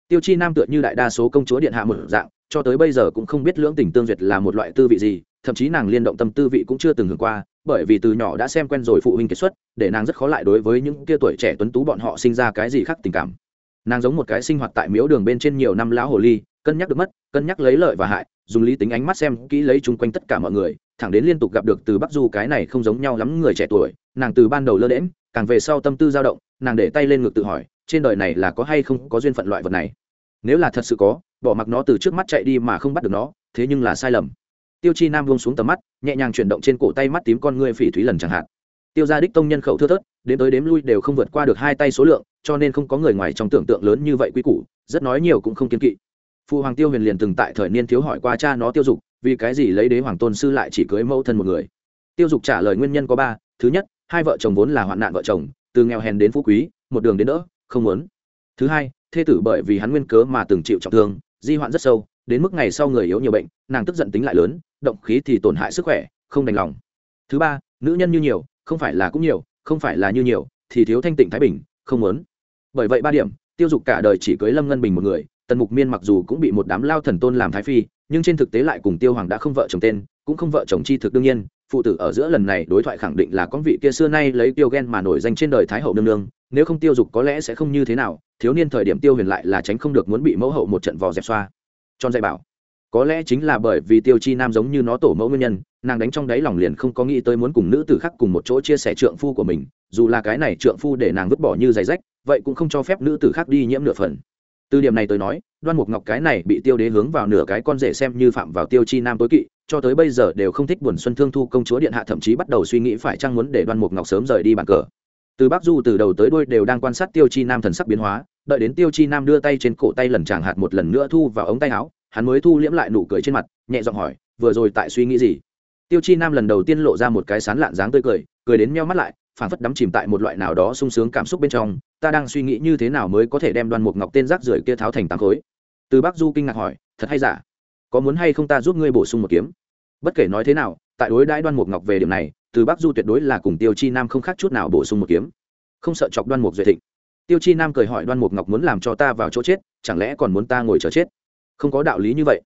Tiêu chi nam tựa như đại đa số công chúa điện hạ một dạng cho tới bây giờ cũng không biết lưỡng tình tương duyệt là một loại tư vị gì, thậm chí nàng liên động tâm tư vị cũng chưa từng hưởng qua, bởi vì từ nhỏ đã xem quen rồi phụ huynh kết xuất, để nàng rất khó lại đối với những kia tuổi trẻ tuấn tú bọn họ sinh ra cái gì khác tình cảm. Nàng giống một cái sinh hoạt tại miếu đường bên trên nhiều năm lão hồ ly, cân nhắc được mất, cân nhắc lấy lợi và hại, dùng lý tính ánh mắt xem kỹ lấy chung quanh tất cả mọi người, thẳng đến liên tục gặp được từ bắc du cái này không giống nhau lắm người trẻ tuổi, nàng từ ban đầu lơ đễm càng về sau tâm tư dao động, nàng để tay lên ngực tự hỏi, trên đời này là có hay không có duyên phận loại vật này? Nếu là thật sự có bỏ mặc nó từ trước mắt chạy đi mà không bắt được nó, thế nhưng là sai lầm. Tiêu chi nam buông xuống tầm mắt, nhẹ nhàng chuyển động trên cổ tay mắt tím con ngươi phỉ thúy lần chẳng hạn. Tiêu gia đích tông nhân khẩu thưa thớt đến tới đếm lui đều không vượt qua được hai tay số lượng, cho nên không có người ngoài trong tưởng tượng lớn như vậy quy củ, rất nói nhiều cũng không kiên kỵ. Phụ hoàng tiêu huyền liền từng tại thời niên thiếu hỏi qua cha nó tiêu dục, vì cái gì lấy đế hoàng tôn sư lại chỉ cưới mẫu thân một người? Tiêu dục trả lời nguyên nhân có ba, thứ nhất, hai vợ chồng vốn là hoạn nạn vợ chồng, từ nghèo hèn đến phú quý, một đường đến đỡ, không muốn. Thứ hai, thê tử bởi vì hắn nguyên cớ mà từng chịu trọng thương di hoạn rất sâu, đến mức ngày sau người yếu nhiều bệnh, nàng tức giận tính lại lớn, động khí thì tổn hại sức khỏe, không đành lòng. Thứ ba, nữ nhân như nhiều, không phải là cũng nhiều, không phải là như nhiều, thì thiếu thanh tịnh thái bình, không muốn. Bởi vậy ba điểm, tiêu dục cả đời chỉ cưới lâm ngân bình một người, tần mục miên mặc dù cũng bị một đám lao thần tôn làm thái phi, nhưng trên thực tế lại cùng tiêu hoàng đã không vợ chồng tên, cũng không vợ chồng chi thực đương nhiên phụ tử ở giữa lần này đối thoại khẳng định là con vị kia xưa nay lấy tiêu ghen mà nổi danh trên đời thái hậu nương nương, nếu không tiêu dục có lẽ sẽ không như thế nào, thiếu niên thời điểm tiêu huyền lại là tránh không được muốn bị mẫu hậu một trận vò dẹp xoa. Tròn dạy bảo, có lẽ chính là bởi vì tiêu chi nam giống như nó tổ mẫu nguyên nhân, nàng đánh trong đáy lòng liền không có nghĩ tới muốn cùng nữ tử khác cùng một chỗ chia sẻ trượng phu của mình, dù là cái này trượng phu để nàng vứt bỏ như giày rách, vậy cũng không cho phép nữ tử khác đi nhiễm nửa phần từ điểm này tôi nói, đoan mục ngọc cái này bị tiêu đế hướng vào nửa cái con rể xem như phạm vào tiêu chi nam tối kỵ, cho tới bây giờ đều không thích buồn xuân thương thu công chúa điện hạ thậm chí bắt đầu suy nghĩ phải chăng muốn để đoan mục ngọc sớm rời đi bàn cờ. Từ bắc du từ đầu tới đuôi đều đang quan sát tiêu chi nam thần sắc biến hóa, đợi đến tiêu chi nam đưa tay trên cổ tay lần chàng hạt một lần nữa thu vào ống tay áo, hắn mới thu liễm lại nụ cười trên mặt, nhẹ giọng hỏi, vừa rồi tại suy nghĩ gì? Tiêu chi nam lần đầu tiên lộ ra một cái sán lạn dáng tươi cười cười đến meo mắt lại phản phất đắm chìm tại một loại nào đó sung sướng cảm xúc bên trong, ta đang suy nghĩ như thế nào mới có thể đem đoan mục ngọc tên rác rưởi kia tháo thành tám khối. Từ bắc du kinh ngạc hỏi, thật hay giả? Có muốn hay không ta giúp ngươi bổ sung một kiếm? Bất kể nói thế nào, tại đối đãi đoan mục ngọc về điểm này, từ bắc du tuyệt đối là cùng tiêu chi nam không khác chút nào bổ sung một kiếm. Không sợ chọc đoan mục duệ thịnh. Tiêu chi nam cười hỏi đoan mục ngọc muốn làm cho ta vào chỗ chết, chẳng lẽ còn muốn ta ngồi chờ chết? Không có đạo lý như vậy.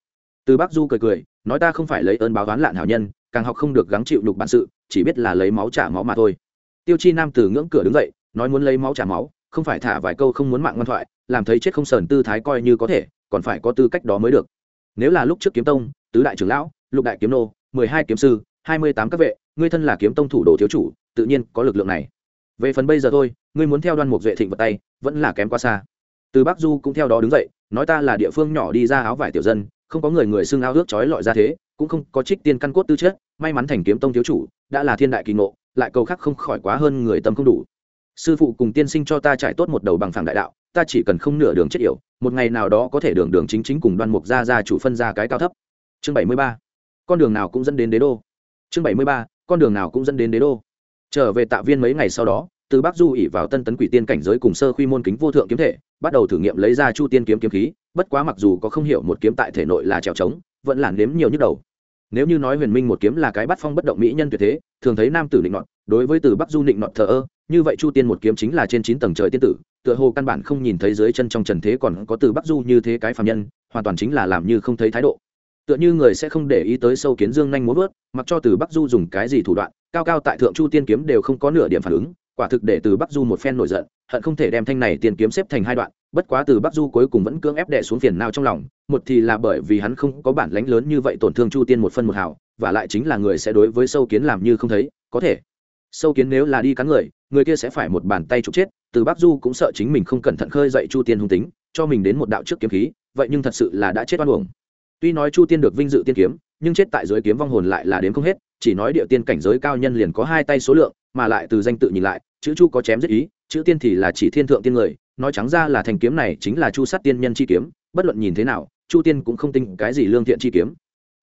Từ bắc du cười cười, nói ta không phải lấy ơn báo toán lạn hảo nhân, càng học không được gắng chịu đục bản sự, chỉ biết là lấy máu trả máu mà thôi tiêu chi nam từ ngưỡng cửa đứng dậy, nói muốn lấy máu trả máu, không phải thả vài câu không muốn mạng ngoan thoại, làm thấy chết không sờn tư thái coi như có thể, còn phải có tư cách đó mới được. Nếu là lúc trước kiếm tông, tứ đại trưởng lão, lục đại kiếm nô, mười hai kiếm sư, hai mươi tám các vệ, ngươi thân là kiếm tông thủ đồ thiếu chủ, tự nhiên có lực lượng này. Về phần bây giờ thôi, ngươi muốn theo đoan mục duệ thịnh vật tay, vẫn là kém quá xa. Từ bắc du cũng theo đó đứng dậy, nói ta là địa phương nhỏ đi ra áo vải tiểu dân, không có người người xưng áo ước trói lọi ra thế, cũng không có trích tiên căn cốt tư chất, may mắn thành kiếm tông thiếu chủ, đã là thiên đại kỳ ngộ lại cầu khác không khỏi quá hơn người tâm không đủ. Sư phụ cùng tiên sinh cho ta trải tốt một đầu bằng phẳng đại đạo, ta chỉ cần không nửa đường chết yểu, một ngày nào đó có thể đường đường chính chính cùng đoan mục ra ra chủ phân ra cái cao thấp. Chương bảy mươi ba. Con đường nào cũng dẫn đến đế đô. Chương bảy mươi ba. Con đường nào cũng dẫn đến đế đô. Trở về tạ viên mấy ngày sau đó, từ bắc du ỉ vào tân tấn quỷ tiên cảnh giới cùng sơ quy môn kính vô thượng kiếm thể, bắt đầu thử nghiệm lấy ra chu tiên kiếm kiếm khí, bất quá mặc dù có không hiểu một kiếm tại thể nội là trèo trống, vẫn là nếm nhiều nhức đầu nếu như nói huyền minh một kiếm là cái bắt phong bất động mỹ nhân tuyệt thế, thường thấy nam tử định nọt, đối với từ bắc du định nọt thờ ơ, như vậy chu tiên một kiếm chính là trên chín tầng trời tiên tử, tựa hồ căn bản không nhìn thấy dưới chân trong trần thế còn có từ bắc du như thế cái phạm nhân, hoàn toàn chính là làm như không thấy thái độ. Tựa như người sẽ không để ý tới sâu kiến dương nhanh muốn vớt, mặc cho từ bắc du dùng cái gì thủ đoạn, cao cao tại thượng chu tiên kiếm đều không có nửa điểm phản ứng quả thực để từ bắc du một phen nổi giận, hận không thể đem thanh này tiền kiếm xếp thành hai đoạn, bất quá từ bắc du cuối cùng vẫn cưỡng ép đệ xuống phiền nào trong lòng, một thì là bởi vì hắn không có bản lánh lớn như vậy tổn thương chu tiên một phân một hào, và lại chính là người sẽ đối với sâu kiến làm như không thấy, có thể. Sâu kiến nếu là đi cắn người người kia sẽ phải một bàn tay trục chết, từ bắc du cũng sợ chính mình không cẩn thận khơi dậy chu tiên hung tính, cho mình đến một đạo trước kiếm khí, vậy nhưng thật sự là đã chết oan uổng. Tuy nói chu tiên được vinh dự tiên kiếm, nhưng chết tại dưới kiếm vong hồn lại là đến không hết chỉ nói địa tiên cảnh giới cao nhân liền có hai tay số lượng, mà lại từ danh tự nhìn lại, chữ chu có chém rất ý, chữ tiên thì là chỉ thiên thượng tiên người, nói trắng ra là thành kiếm này chính là chu sát tiên nhân chi kiếm, bất luận nhìn thế nào, chu tiên cũng không tin cái gì lương thiện chi kiếm.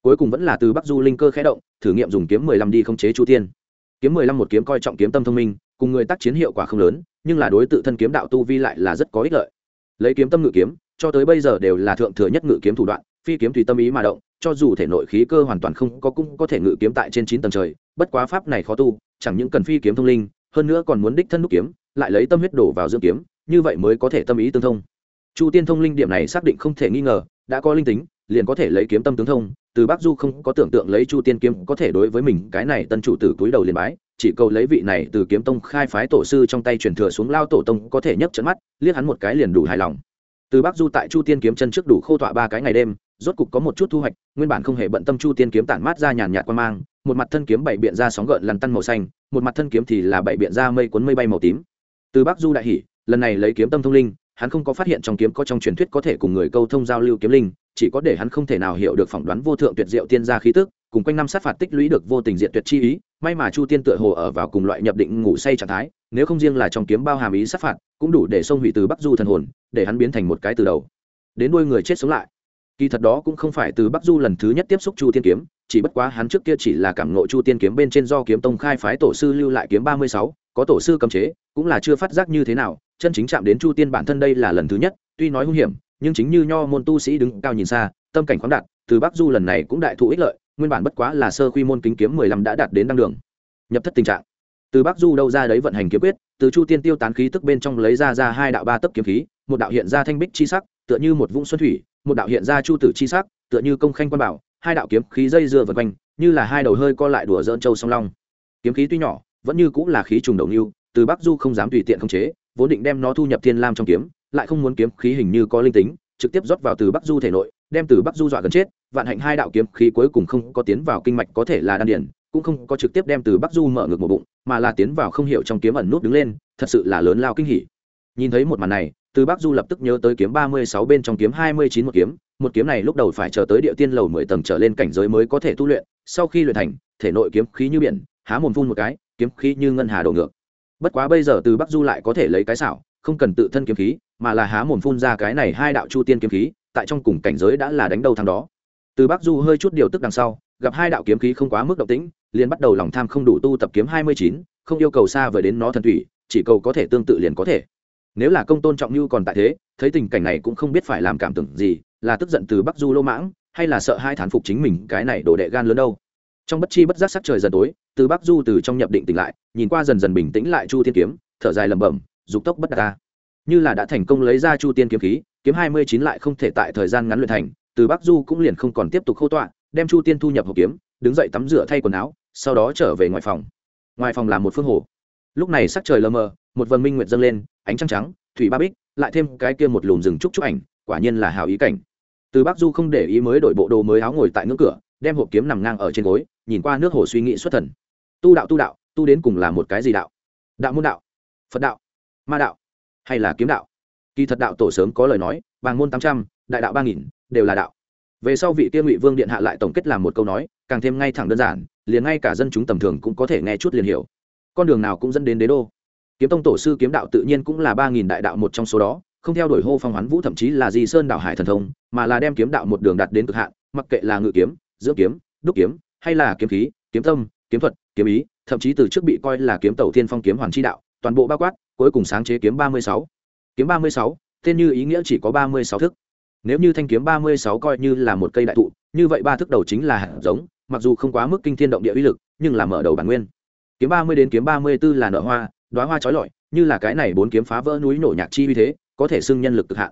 Cuối cùng vẫn là từ bắc du linh cơ khẽ động, thử nghiệm dùng kiếm mười lăm đi không chế chu tiên. Kiếm mười lăm một kiếm coi trọng kiếm tâm thông minh, cùng người tác chiến hiệu quả không lớn, nhưng là đối tự thân kiếm đạo tu vi lại là rất có ích lợi. Lấy kiếm tâm ngự kiếm, cho tới bây giờ đều là thượng thừa nhất ngự kiếm thủ đoạn, phi kiếm tùy tâm ý mà động cho dù thể nội khí cơ hoàn toàn không có cũng có thể ngự kiếm tại trên chín tầng trời, bất quá pháp này khó tu, chẳng những cần phi kiếm thông linh, hơn nữa còn muốn đích thân đúc kiếm, lại lấy tâm huyết đổ vào dưỡng kiếm, như vậy mới có thể tâm ý tương thông. Chu tiên thông linh điểm này xác định không thể nghi ngờ, đã có linh tính, liền có thể lấy kiếm tâm tướng thông, từ bắc du không có tưởng tượng lấy chu tiên kiếm có thể đối với mình cái này tân chủ tử túi đầu liền bái, chỉ cầu lấy vị này từ kiếm tông khai phái tổ sư trong tay truyền thừa xuống lao tổ tông có thể nhấc trận mắt, liếc hắn một cái liền đủ hài lòng từ bắc du tại chu tiên kiếm chân trước đủ khô tọa ba cái ngày đêm, rốt cục có một chút thu hoạch, nguyên bản không hề bận tâm chu tiên kiếm tản mát ra nhàn nhạt quan mang, một mặt thân kiếm bảy biện ra sóng gợn lằn tăn màu xanh, một mặt thân kiếm thì là bảy biện ra mây cuốn mây bay màu tím. Từ bắc du đại hỉ, lần này lấy kiếm tâm thông linh, hắn không có phát hiện trong kiếm có trong truyền thuyết có thể cùng người câu thông giao lưu kiếm linh, chỉ có để hắn không thể nào hiểu được phỏng đoán vô thượng tuyệt diệu tiên gia khí tức, cùng quanh năm sát phạt tích lũy được vô tình diện tuyệt chi ý may mà chu tiên tựa hồ ở vào cùng loại nhập định ngủ say trạng thái, nếu không riêng là trong kiếm bao hàm ý sát phạt, cũng đủ để xông hủy từ bắc du thần hồn, để hắn biến thành một cái từ đầu. Đến đuôi người chết sống lại. Kỳ thật đó cũng không phải từ bắc du lần thứ nhất tiếp xúc chu tiên kiếm, chỉ bất quá hắn trước kia chỉ là cảm ngộ chu tiên kiếm bên trên do kiếm tông khai phái tổ sư lưu lại kiếm ba mươi sáu, có tổ sư cầm chế, cũng là chưa phát giác như thế nào, chân chính chạm đến chu tiên bản thân đây là lần thứ nhất, tuy nói hung hiểm, nhưng chính như nho môn tu sĩ đứng cao nhìn xa, tâm cảnh khoáng đạt, từ bắc du lần này cũng đại thụ ích lợi nguyên bản bất quá là sơ quy môn kính kiếm mười lăm đã đạt đến đăng đường. Nhập thất tình trạng. Từ bắc du đâu ra đấy vận hành kiếm quyết, từ chu tiên tiêu tán khí tức bên trong lấy ra ra hai đạo ba tấc kiếm khí, một đạo hiện ra thanh bích chi sắc, tựa như một vũng xuân thủy, một đạo hiện ra chu tử chi sắc, tựa như công khanh quan bảo, hai đạo kiếm khí dây dưa vần quanh, như là hai đầu hơi co lại đùa dỡn châu song long. Kiếm khí tuy nhỏ, vẫn như cũng là khí trùng đầu nưu từ bắc du không dám tùy tiện khống chế, vốn định đem nó thu nhập thiên lam trong kiếm, lại không muốn kiếm khí hình như có linh tính, trực tiếp rót vào từ bắc du thể nội đem từ bắc du dọa gần chết, vạn hạnh hai đạo kiếm khí cuối cùng không có tiến vào kinh mạch có thể là đan điển cũng không có trực tiếp đem từ bắc du mở ngược một bụng, mà là tiến vào không hiểu trong kiếm ẩn nút đứng lên, thật sự là lớn lao kinh hỉ. Nhìn thấy một màn này, từ bắc du lập tức nhớ tới kiếm ba mươi sáu bên trong kiếm hai mươi chín một kiếm một kiếm này lúc đầu phải chờ tới địa tiên lầu mười tầng trở lên cảnh giới mới có thể tu luyện, sau khi luyện thành, thể nội kiếm khí như biển, há mồm phun một cái, kiếm khí như ngân hà đổ ngược. Bất quá bây giờ từ bắc du lại có thể lấy cái xảo, không cần tự thân kiếm khí, mà là há mồm phun ra cái này hai đạo chu tiên kiếm khí tại trong cùng cảnh giới đã là đánh đầu thằng đó. Từ bắc du hơi chút điều tức đằng sau, gặp hai đạo kiếm khí không quá mức động tĩnh, liền bắt đầu lòng tham không đủ tu tập kiếm hai mươi chín, không yêu cầu xa vời đến nó thần thủy chỉ cầu có thể tương tự liền có thể. Nếu là công tôn trọng như còn tại thế, thấy tình cảnh này cũng không biết phải làm cảm tưởng gì, là tức giận từ bắc du lô mãng, hay là sợ hai thán phục chính mình cái này đổ đệ gan lớn đâu. Trong bất chi bất giác sắc trời dần tối, từ bắc du từ trong nhập định tỉnh lại, nhìn qua dần dần bình tĩnh lại chu thiên kiếm, thở dài lẩm bẩm, dục tốc bất đạt ta như là đã thành công lấy ra chu tiên kiếm khí, kiếm hai mươi chín lại không thể tại thời gian ngắn luyện thành, từ bắc du cũng liền không còn tiếp tục khâu tọa, đem chu tiên thu nhập hộp kiếm, đứng dậy tắm rửa thay quần áo, sau đó trở về ngoài phòng. Ngoài phòng là một phương hồ. Lúc này sắc trời lờ mờ, một vần minh nguyệt dâng lên, ánh trăng trắng, thủy ba bích, lại thêm cái kia một lùm rừng trúc trúc ảnh, quả nhiên là hào ý cảnh. Từ bắc du không để ý mới đổi bộ đồ mới áo ngồi tại ngưỡng cửa, đem hộp kiếm nằm ngang ở trên gối, nhìn qua nước hồ suy nghĩ xuất thần. Tu đạo tu đạo, tu đến cùng là một cái gì đạo? Đạo môn đạo, phật đạo, ma đạo hay là kiếm đạo? Kỳ thật đạo tổ sớm có lời nói, bàng môn tám trăm, đại đạo ba nghìn, đều là đạo. Về sau vị tiên ngụy vương điện hạ lại tổng kết làm một câu nói, càng thêm ngay thẳng đơn giản, liền ngay cả dân chúng tầm thường cũng có thể nghe chút liền hiểu. Con đường nào cũng dẫn đến đế đô. Kiếm tông tổ sư kiếm đạo tự nhiên cũng là ba nghìn đại đạo một trong số đó, không theo đuổi hô phong hoán vũ, thậm chí là di sơn đạo hải thần thông, mà là đem kiếm đạo một đường đặt đến cực hạn, mặc kệ là ngự kiếm, dưỡng kiếm, đúc kiếm, hay là kiếm khí, kiếm tâm, kiếm thuật, kiếm ý, thậm chí từ trước bị coi là kiếm tàu thiên phong kiếm hoàn chi đạo, toàn bộ bao quát cuối cùng sáng chế kiếm ba mươi sáu. Kiếm ba mươi sáu, tên như ý nghĩa chỉ có ba mươi sáu thức. Nếu như thanh kiếm ba mươi sáu coi như là một cây đại thụ, như vậy ba thức đầu chính là hạt giống, mặc dù không quá mức kinh thiên động địa uy lực, nhưng là mở đầu bản nguyên. Kiếm ba mươi đến kiếm ba mươi b ố là nợ hoa đoá hoa trói lọi, như là cái này bốn kiếm phá vỡ núi nổ nhạc chi uy thế, có thể xưng nhân lực cực hạn.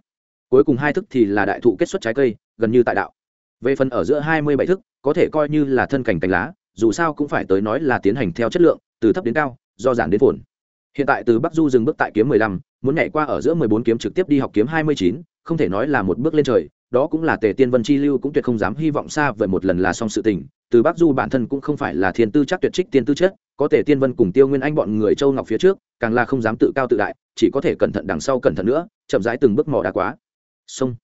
Cuối cùng hai thức thì là đại thụ kết xuất trái cây, gần như tại đạo. Về phần ở giữa hai mươi bảy thức, có thể coi như là thân cảnh cành lá, dù sao cũng phải tới nói là tiến hành theo chất lượng, từ thấp đến cao, do giản đến phồn hiện tại từ bắc du dừng bước tại kiếm mười lăm, muốn nhảy qua ở giữa mười bốn kiếm trực tiếp đi học kiếm hai mươi chín, không thể nói là một bước lên trời, đó cũng là tề tiên vân chi lưu cũng tuyệt không dám hy vọng xa về một lần là xong sự tình. Từ bắc du bản thân cũng không phải là thiên tư chắc tuyệt trích tiên tư chất, có tề tiên vân cùng tiêu nguyên anh bọn người châu ngọc phía trước, càng là không dám tự cao tự đại, chỉ có thể cẩn thận đằng sau cẩn thận nữa, chậm rãi từng bước mò đá quá. Xong.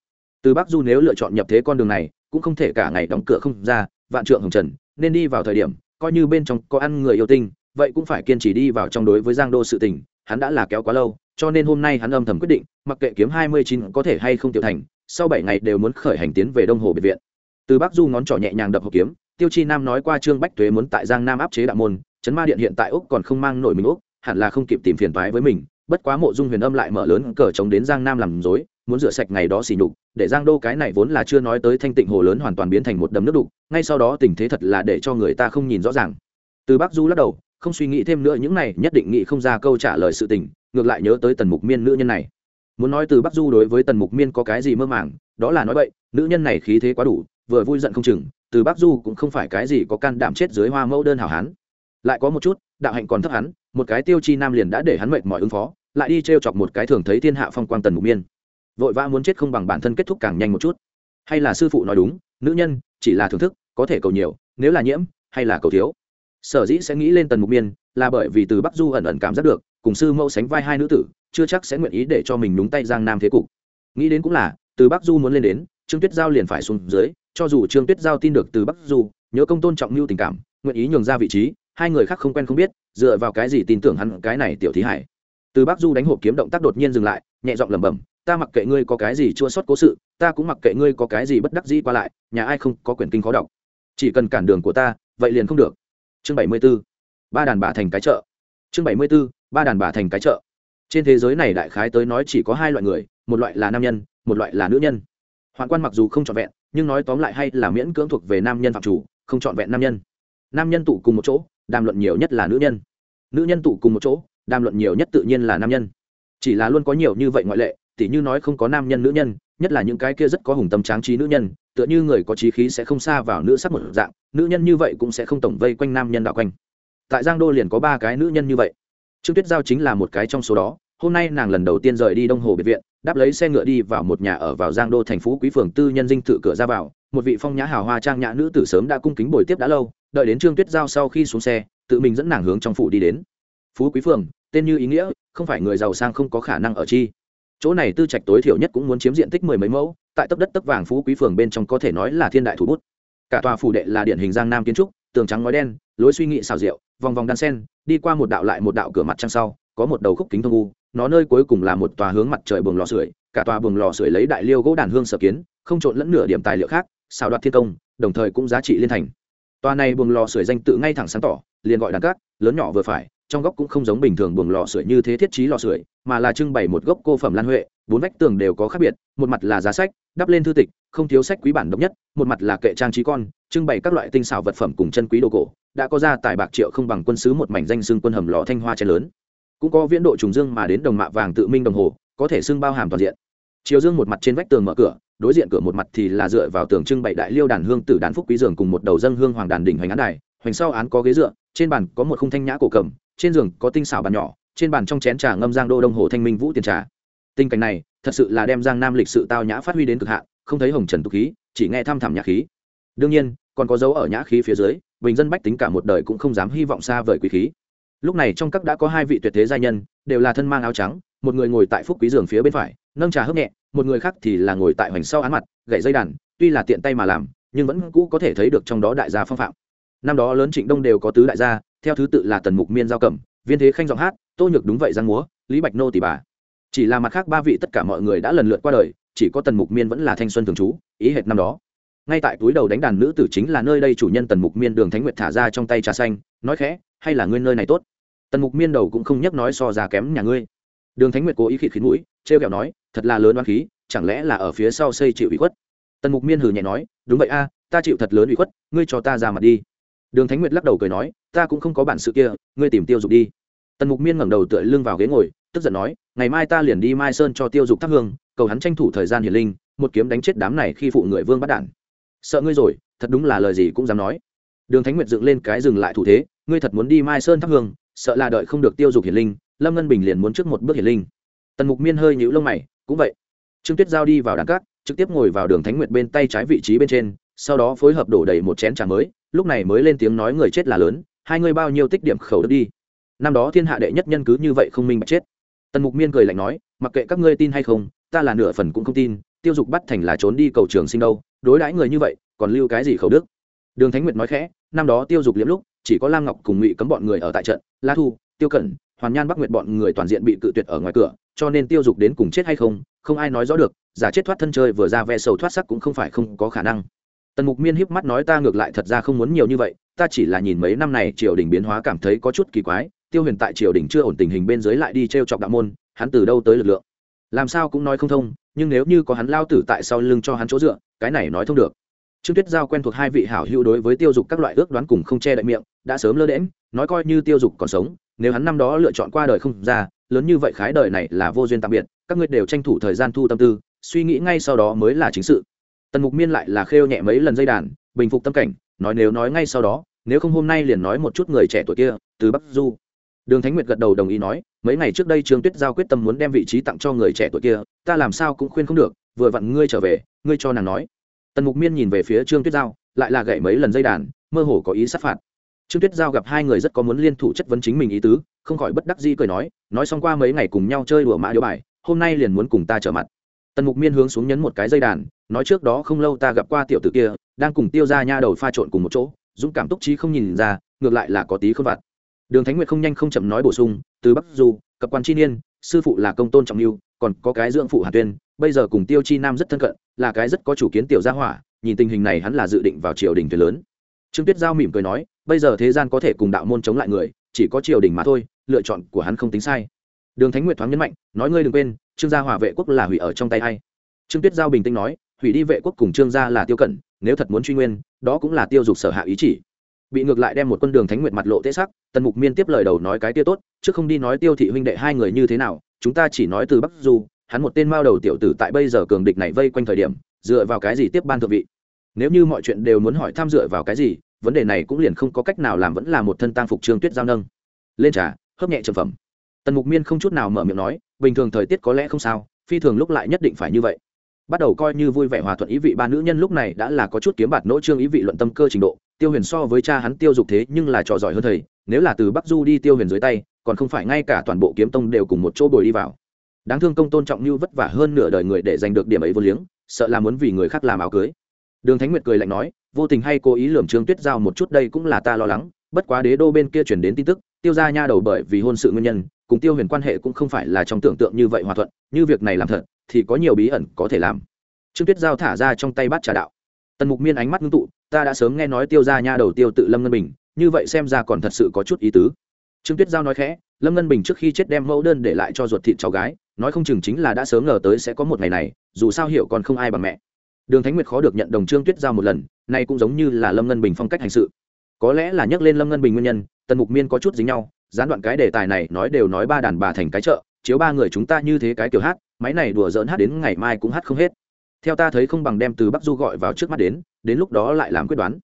Từ bắc du nếu lựa chọn nhập thế con đường này, cũng không thể cả ngày đóng cửa không ra, vạn trượng hồng trần, nên đi vào thời điểm, coi như bên trong có ăn người yêu tinh vậy cũng phải kiên trì đi vào trong đối với giang đô sự tình, hắn đã là kéo quá lâu, cho nên hôm nay hắn âm thầm quyết định, mặc kệ kiếm hai mươi chín có thể hay không tiểu thành, sau bảy ngày đều muốn khởi hành tiến về đông hồ biệt viện. Từ bắc du ngón trỏ nhẹ nhàng đập hộp kiếm, tiêu chi nam nói qua trương bách thuế muốn tại giang nam áp chế đạo môn chấn ma điện hiện tại úc còn không mang nổi mình úc, hẳn là không kịp tìm phiền toái với mình, bất quá mộ dung huyền âm lại mở lớn cờ chống đến giang nam làm dối muốn rửa sạch ngày đó xỉ nhục, để giang đô cái này vốn là chưa nói tới thanh tịnh hồ lớn hoàn toàn biến thành một đầm nước đục, ngay sau đó tình thế thật là để cho người ta không nhìn rõ ràng. Từ bắc du lắc đầu không suy nghĩ thêm nữa những này, nhất định nghĩ không ra câu trả lời sự tình, ngược lại nhớ tới tần mục miên nữ nhân này. Muốn nói từ bắc du đối với tần mục miên có cái gì mơ màng, đó là nói vậy, nữ nhân này khí thế quá đủ, vừa vui giận không chừng, từ bắc du cũng không phải cái gì có can đảm chết dưới hoa mẫu đơn hảo hán. Lại có một chút, đạo hạnh còn thấp hắn, một cái tiêu chi nam liền đã để hắn mệt mỏi ứng phó, lại đi t r e o chọc một cái thường thấy thiên hạ phong quang tần mục miên. Vội vã muốn chết không bằng bản thân kết thúc càng nhanh một chút. Hay là sư phụ nói đúng, nữ nhân chỉ là thưởng thức, có thể cầu nhiều, nếu là nhiễm, hay là cầu thiếu sở dĩ sẽ nghĩ lên tần mục miên là bởi vì từ bắc du ẩn ẩn cảm giác được, cùng sư mẫu sánh vai hai nữ tử, chưa chắc sẽ nguyện ý để cho mình đúng tay giang nam thế cục. Nghĩ đến cũng là, từ bắc du muốn lên đến, trương tuyết giao liền phải xuống dưới, cho dù trương tuyết giao tin được từ bắc du, nhớ công tôn trọng mưu tình cảm, nguyện ý nhường ra vị trí, hai người khác không quen không biết, dựa vào cái gì tin tưởng hắn cái này tiểu thí hải. Từ bắc du đánh hộp kiếm động tác đột nhiên dừng lại, nhẹ giọng lẩm bẩm, ta mặc kệ ngươi có cái gì chua sót cố sự, ta cũng mặc kệ ngươi có cái gì bất đắc dĩ qua lại, nhà ai không có quyền kinh khó đọc. Chỉ cần cản đường của ta, vậy liền không được chương bảy mươi b ố ba đàn bà thành cái chợ. Chương bảy mươi b ố ba đàn bà thành cái chợ. Trên thế giới này đại khái tới nói chỉ có hai loại người, một loại là nam nhân, một loại là nữ nhân. Hoạn quan mặc dù không trọn vẹn, nhưng nói tóm lại hay là miễn cưỡng thuộc về nam nhân phạm chủ, không trọn vẹn nam nhân. Nam nhân tụ cùng một chỗ, đàm luận nhiều nhất là nữ nhân. Nữ nhân tụ cùng một chỗ, đàm luận nhiều nhất tự nhiên là nam nhân. Chỉ là luôn có nhiều như vậy ngoại lệ, tỉ như nói không có nam nhân nữ nhân, nhất là những cái kia rất có hùng tâm tráng trí nữ nhân tựa như người có trí khí sẽ không xa vào nữ sắc một dạng, nữ nhân như vậy cũng sẽ không tổng vây quanh nam nhân đạo quanh. Tại giang đô liền có ba cái nữ nhân như vậy. Trương tuyết giao chính là một cái trong số đó, hôm nay nàng lần đầu tiên rời đi đông hồ biệt viện, đáp lấy xe ngựa đi vào một nhà ở vào giang đô thành phố quý phường tư nhân dinh thự cửa ra vào, một vị phong nhã hào hoa trang nhã nữ tử sớm đã cung kính bồi tiếp đã lâu, đợi đến trương tuyết giao sau khi xuống xe, tự mình dẫn nàng hướng trong phủ đi đến. Phú quý phường, tên như ý nghĩa, không phải người giàu sang không có khả năng ở chi chỗ này tư trạch tối thiểu nhất cũng muốn chiếm diện tích mười mấy mẫu, tại tấp đất tấp vàng phú quý phường bên trong có thể nói là thiên đại thủ bút. Cả tòa phủ đệ là điển hình giang nam kiến trúc, tường trắng ngói đen, lối suy nghĩ xào rượu vòng vòng đan sen, đi qua một đạo lại một đạo cửa mặt trăng sau, có một đầu khúc kính thông u, nó nơi cuối cùng là một tòa hướng mặt trời buồng lò sưởi, cả tòa buồng lò sưởi lấy đại liêu gỗ đàn hương sở kiến, không trộn lẫn nửa điểm tài liệu khác xào đoạt thiên công, đồng thời cũng giá trị liên thành. Tòa này buồng lò sưởi danh tự ngay thẳng sáng tỏ, liền gọi đàn cát, lớn nhỏ vừa phải trong góc cũng không giống bình thường buồng lò sưởi như thế thiết trí lò sưởi, mà là trưng bày một gốc cô phẩm lan huệ, bốn vách tường đều có khác biệt, một mặt là giá sách, đắp lên thư tịch, không thiếu sách quý bản độc nhất, một mặt là kệ trang trí con, trưng bày các loại tinh xảo vật phẩm cùng chân quý đồ cổ, đã có ra tài bạc triệu không bằng quân sứ một mảnh danh xưng quân hầm lò thanh hoa chén lớn. Cũng có viễn độ trùng dương mà đến đồng mạ vàng tự minh đồng hồ, có thể xưng bao hàm toàn diện. Chiều dương một mặt trên vách tường mở cửa, đối diện cửa một mặt thì là dựa vào tường trưng bày đại liêu đàn hương tử đàn phúc quý giường cùng một đầu dân hương hoàng đàn đỉnh hoành án đài, hoành sau án có ghế dựa, trên bàn có một khung thanh nhã cổ cầm trên giường có tinh xảo bàn nhỏ, trên bàn trong chén trà ngâm giang đô đông hồ thanh minh vũ tiền trà. Tình cảnh này, thật sự là đem giang nam lịch sự tao nhã phát huy đến cực hạn, không thấy hồng trần tục khí, chỉ nghe thăm thẳm nhã khí. Đương nhiên, còn có dấu ở nhã khí phía dưới, bình dân bách tính cả một đời cũng không dám hy vọng xa vời quý khí. Lúc này trong các đã có hai vị tuyệt thế gia nhân, đều là thân mang áo trắng, một người ngồi tại phúc quý giường phía bên phải, nâng trà hớp nhẹ, một người khác thì là ngồi tại hoành sau án mặt, gậy dây đàn, tuy là tiện tay mà làm, nhưng vẫn cũ có thể thấy được trong đó đại gia phong phạm. Năm đó lớn trịnh đông đều có tứ đại gia theo thứ tự là tần mục miên giao cẩm viên thế khanh giọng hát, tô nhược đúng vậy giang múa, lý bạch nô tỷ bà. Chỉ là mặt khác ba vị tất cả mọi người đã lần lượt qua đời, chỉ có tần mục miên vẫn là thanh xuân thường trú, ý hệt năm đó. Ngay tại túi đầu đánh đàn nữ tử chính là nơi đây chủ nhân tần mục miên đường thánh nguyệt thả ra trong tay trà xanh, nói khẽ, hay là ngươi nơi này tốt? Tần mục miên đầu cũng không nhắc nói so ra kém nhà ngươi. Đường thánh nguyệt cố ý khịt khí mũi, trêu kẹo nói, thật là lớn oan khí, chẳng lẽ là ở phía sau xây chịu ủy khuất? Tần mục miên hừ nhẹ nói, đúng vậy a, ta chịu thật lớn ủy khuất, ngươi cho ta ra mặt đi đường thánh nguyệt lắc đầu cười nói, ta cũng không có bản sự kia, ngươi tìm tiêu dục đi. Tần mục miên ngẩng đầu tựa lưng vào ghế ngồi, tức giận nói, ngày mai ta liền đi mai sơn cho tiêu dục thắp hương, cầu hắn tranh thủ thời gian hiền linh, một kiếm đánh chết đám này khi phụ người vương bắt đản. Sợ ngươi rồi, thật đúng là lời gì cũng dám nói. Đường thánh nguyệt dựng lên cái dừng lại thủ thế, ngươi thật muốn đi mai sơn thắp hương, sợ là đợi không được tiêu dục hiền linh, lâm ngân bình liền muốn trước một bước hiền linh. Tần mục miên hơi nhũ lông mày, cũng vậy. Trương tuyết giao đi vào đàn cát, trực tiếp ngồi vào đường thánh nguyệt bên tay trái vị trí bên trên, sau đó phối hợp đổ đầy một chén trà mới lúc này mới lên tiếng nói người chết là lớn, hai ngươi bao nhiêu tích điểm khẩu đức đi. Năm đó thiên hạ đệ nhất nhân cứ như vậy không minh bạch chết. Tần mục miên cười lạnh nói, mặc kệ các ngươi tin hay không, ta là nửa phần cũng không tin, tiêu dục bắt thành là trốn đi cầu trường sinh đâu, đối đãi người như vậy, còn lưu cái gì khẩu đức? Đường thánh nguyệt nói khẽ, năm đó tiêu dục liễm lúc, chỉ có lam ngọc cùng ngụy cấm bọn người ở tại trận, la thu, tiêu cẩn, hoàn nhan bắc nguyệt bọn người toàn diện bị cự tuyệt ở ngoài cửa, cho nên tiêu dục đến cùng chết hay không không ai nói rõ được, giả chết thoát thân chơi vừa ra ve sầu thoát sắc cũng không phải không có khả năng tần mục miên híp mắt nói ta ngược lại thật ra không muốn nhiều như vậy, ta chỉ là nhìn mấy năm này triều đình biến hóa cảm thấy có chút kỳ quái, tiêu huyền tại triều đình chưa ổn tình hình bên dưới lại đi t r e o chọc đạo môn, hắn từ đâu tới lực lượng? Làm sao cũng nói không thông, nhưng nếu như có hắn lao tử tại sau lưng cho hắn chỗ dựa, cái này nói thông được. Trương tuyết giao quen thuộc hai vị hảo hữu đối với tiêu dục các loại ước đoán cùng không che đậy miệng, đã sớm lơ đễm nói coi như tiêu dục còn sống, nếu hắn năm đó lựa chọn qua đời không ra, lớn như vậy khái đời này là vô duyên tạm biệt, các ngươi đều tranh thủ thời gian thu tâm tư, suy nghĩ ngay sau đó mới là chính sự tần mục miên lại là khêu nhẹ mấy lần dây đàn, bình phục tâm cảnh, nói nếu nói ngay sau đó, nếu không hôm nay liền nói một chút người trẻ tuổi kia, từ bắc du. Đường thánh nguyệt gật đầu đồng ý nói, mấy ngày trước đây trương tuyết giao quyết tâm muốn đem vị trí tặng cho người trẻ tuổi kia, ta làm sao cũng khuyên không được, vừa vặn ngươi trở về, ngươi cho nàng nói. Tần mục miên nhìn về phía trương tuyết giao, lại là gậy mấy lần dây đàn, mơ hồ có ý sát phạt. Trương tuyết giao gặp hai người rất có muốn liên thủ chất vấn chính mình ý tứ, không khỏi bất đắc dĩ cười nói nói xong qua mấy ngày cùng nhau chơi đùa mã điếu bài, hôm nay liền muốn cùng ta trở mặt tần mục miên hướng xuống nhấn một cái dây đàn, nói trước đó không lâu ta gặp qua tiểu tử kia, đang cùng tiêu ra nha đầu pha trộn cùng một chỗ, dũng cảm túc trí không nhìn ra, ngược lại là có tí không vặt. Đường thánh nguyệt không nhanh không chậm nói bổ sung, từ bắc du, cập quan chi niên, sư phụ là công tôn trọng mưu còn có cái dưỡng phụ hà tuyên, bây giờ cùng tiêu chi nam rất thân cận, là cái rất có chủ kiến tiểu gia hỏa, nhìn tình hình này hắn là dự định vào triều đình thuyền lớn. Trương tuyết giao mỉm cười nói, bây giờ thế gian có thể cùng đạo môn chống lại người, chỉ có triều đình mà thôi, lựa chọn của hắn không tính sai đường thánh nguyệt thoáng nhấn mạnh, nói ngươi đừng quên, trương gia hòa vệ quốc là hủy ở trong tay ai. trương tuyết giao bình tĩnh nói, hủy đi vệ quốc cùng trương gia là tiêu cẩn, nếu thật muốn truy nguyên, đó cũng là tiêu dục sở hạ ý chỉ. Bị ngược lại đem một quân đường thánh nguyệt mặt lộ tế sắc, tần mục miên tiếp lời đầu nói cái tia tốt, chứ không đi nói tiêu thị huynh đệ hai người như thế nào, chúng ta chỉ nói từ bắc du, hắn một tên mao đầu tiểu tử tại bây giờ cường địch này vây quanh thời điểm, dựa vào cái gì tiếp ban thượng vị? Nếu như mọi chuyện đều muốn hỏi tham dựa vào cái gì, vấn đề này cũng liền không có cách nào làm vẫn là một thân tang phục trương tuyết giao nâng. Lên trà, hớp nhẹ trầm phẩm tần mục miên không chút nào mở miệng nói, bình thường thời tiết có lẽ không sao, phi thường lúc lại nhất định phải như vậy. Bắt đầu coi như vui vẻ hòa thuận ý vị ba nữ nhân lúc này đã là có chút kiếm bạt nỗ trương ý vị luận tâm cơ trình độ, tiêu huyền so với cha hắn tiêu dục thế nhưng là trò giỏi hơn thầy, nếu là từ bắc du đi tiêu huyền dưới tay, còn không phải ngay cả toàn bộ kiếm tông đều cùng một chỗ bồi đi vào. Đáng thương công tôn trọng như vất vả hơn nửa đời người để giành được điểm ấy vô liếng, sợ là muốn vì người khác làm áo cưới. Đường thánh nguyệt cười lạnh nói, vô tình hay cố ý lườm trương tuyết giao một chút đây cũng là ta lo lắng, bất quá đế đô bên kia chuyển đến tin tức, tiêu ra nha đầu bởi vì hôn sự nguyên nhân cùng tiêu huyền quan hệ cũng không phải là trong tưởng tượng như vậy hòa thuận, như việc này làm thật, thì có nhiều bí ẩn có thể làm. Trương tuyết giao thả ra trong tay bát trà đạo. Tần mục miên ánh mắt ngưng tụ, ta đã sớm nghe nói tiêu ra nha đầu tiêu tự lâm ngân bình, như vậy xem ra còn thật sự có chút ý tứ. Trương tuyết giao nói khẽ, lâm ngân bình trước khi chết đem mẫu đơn để lại cho ruột thịt cháu gái, nói không chừng chính là đã sớm ngờ tới sẽ có một ngày này, dù sao hiểu còn không ai bằng mẹ. Đường thánh nguyệt khó được nhận đồng trương tuyết giao một lần, nay cũng giống như là lâm ngân bình phong cách hành sự. Có lẽ là nhắc lên lâm ngân bình nguyên nhân, tần mục miên có chút dính nhau gián đoạn cái đề tài này nói đều nói ba đàn bà thành cái chợ, chiếu ba người chúng ta như thế cái kiểu hát, máy này đùa dỡn hát đến ngày mai cũng hát không hết. Theo ta thấy không bằng đem từ bắc du gọi vào trước mắt đến đến lúc đó lại làm quyết đoán.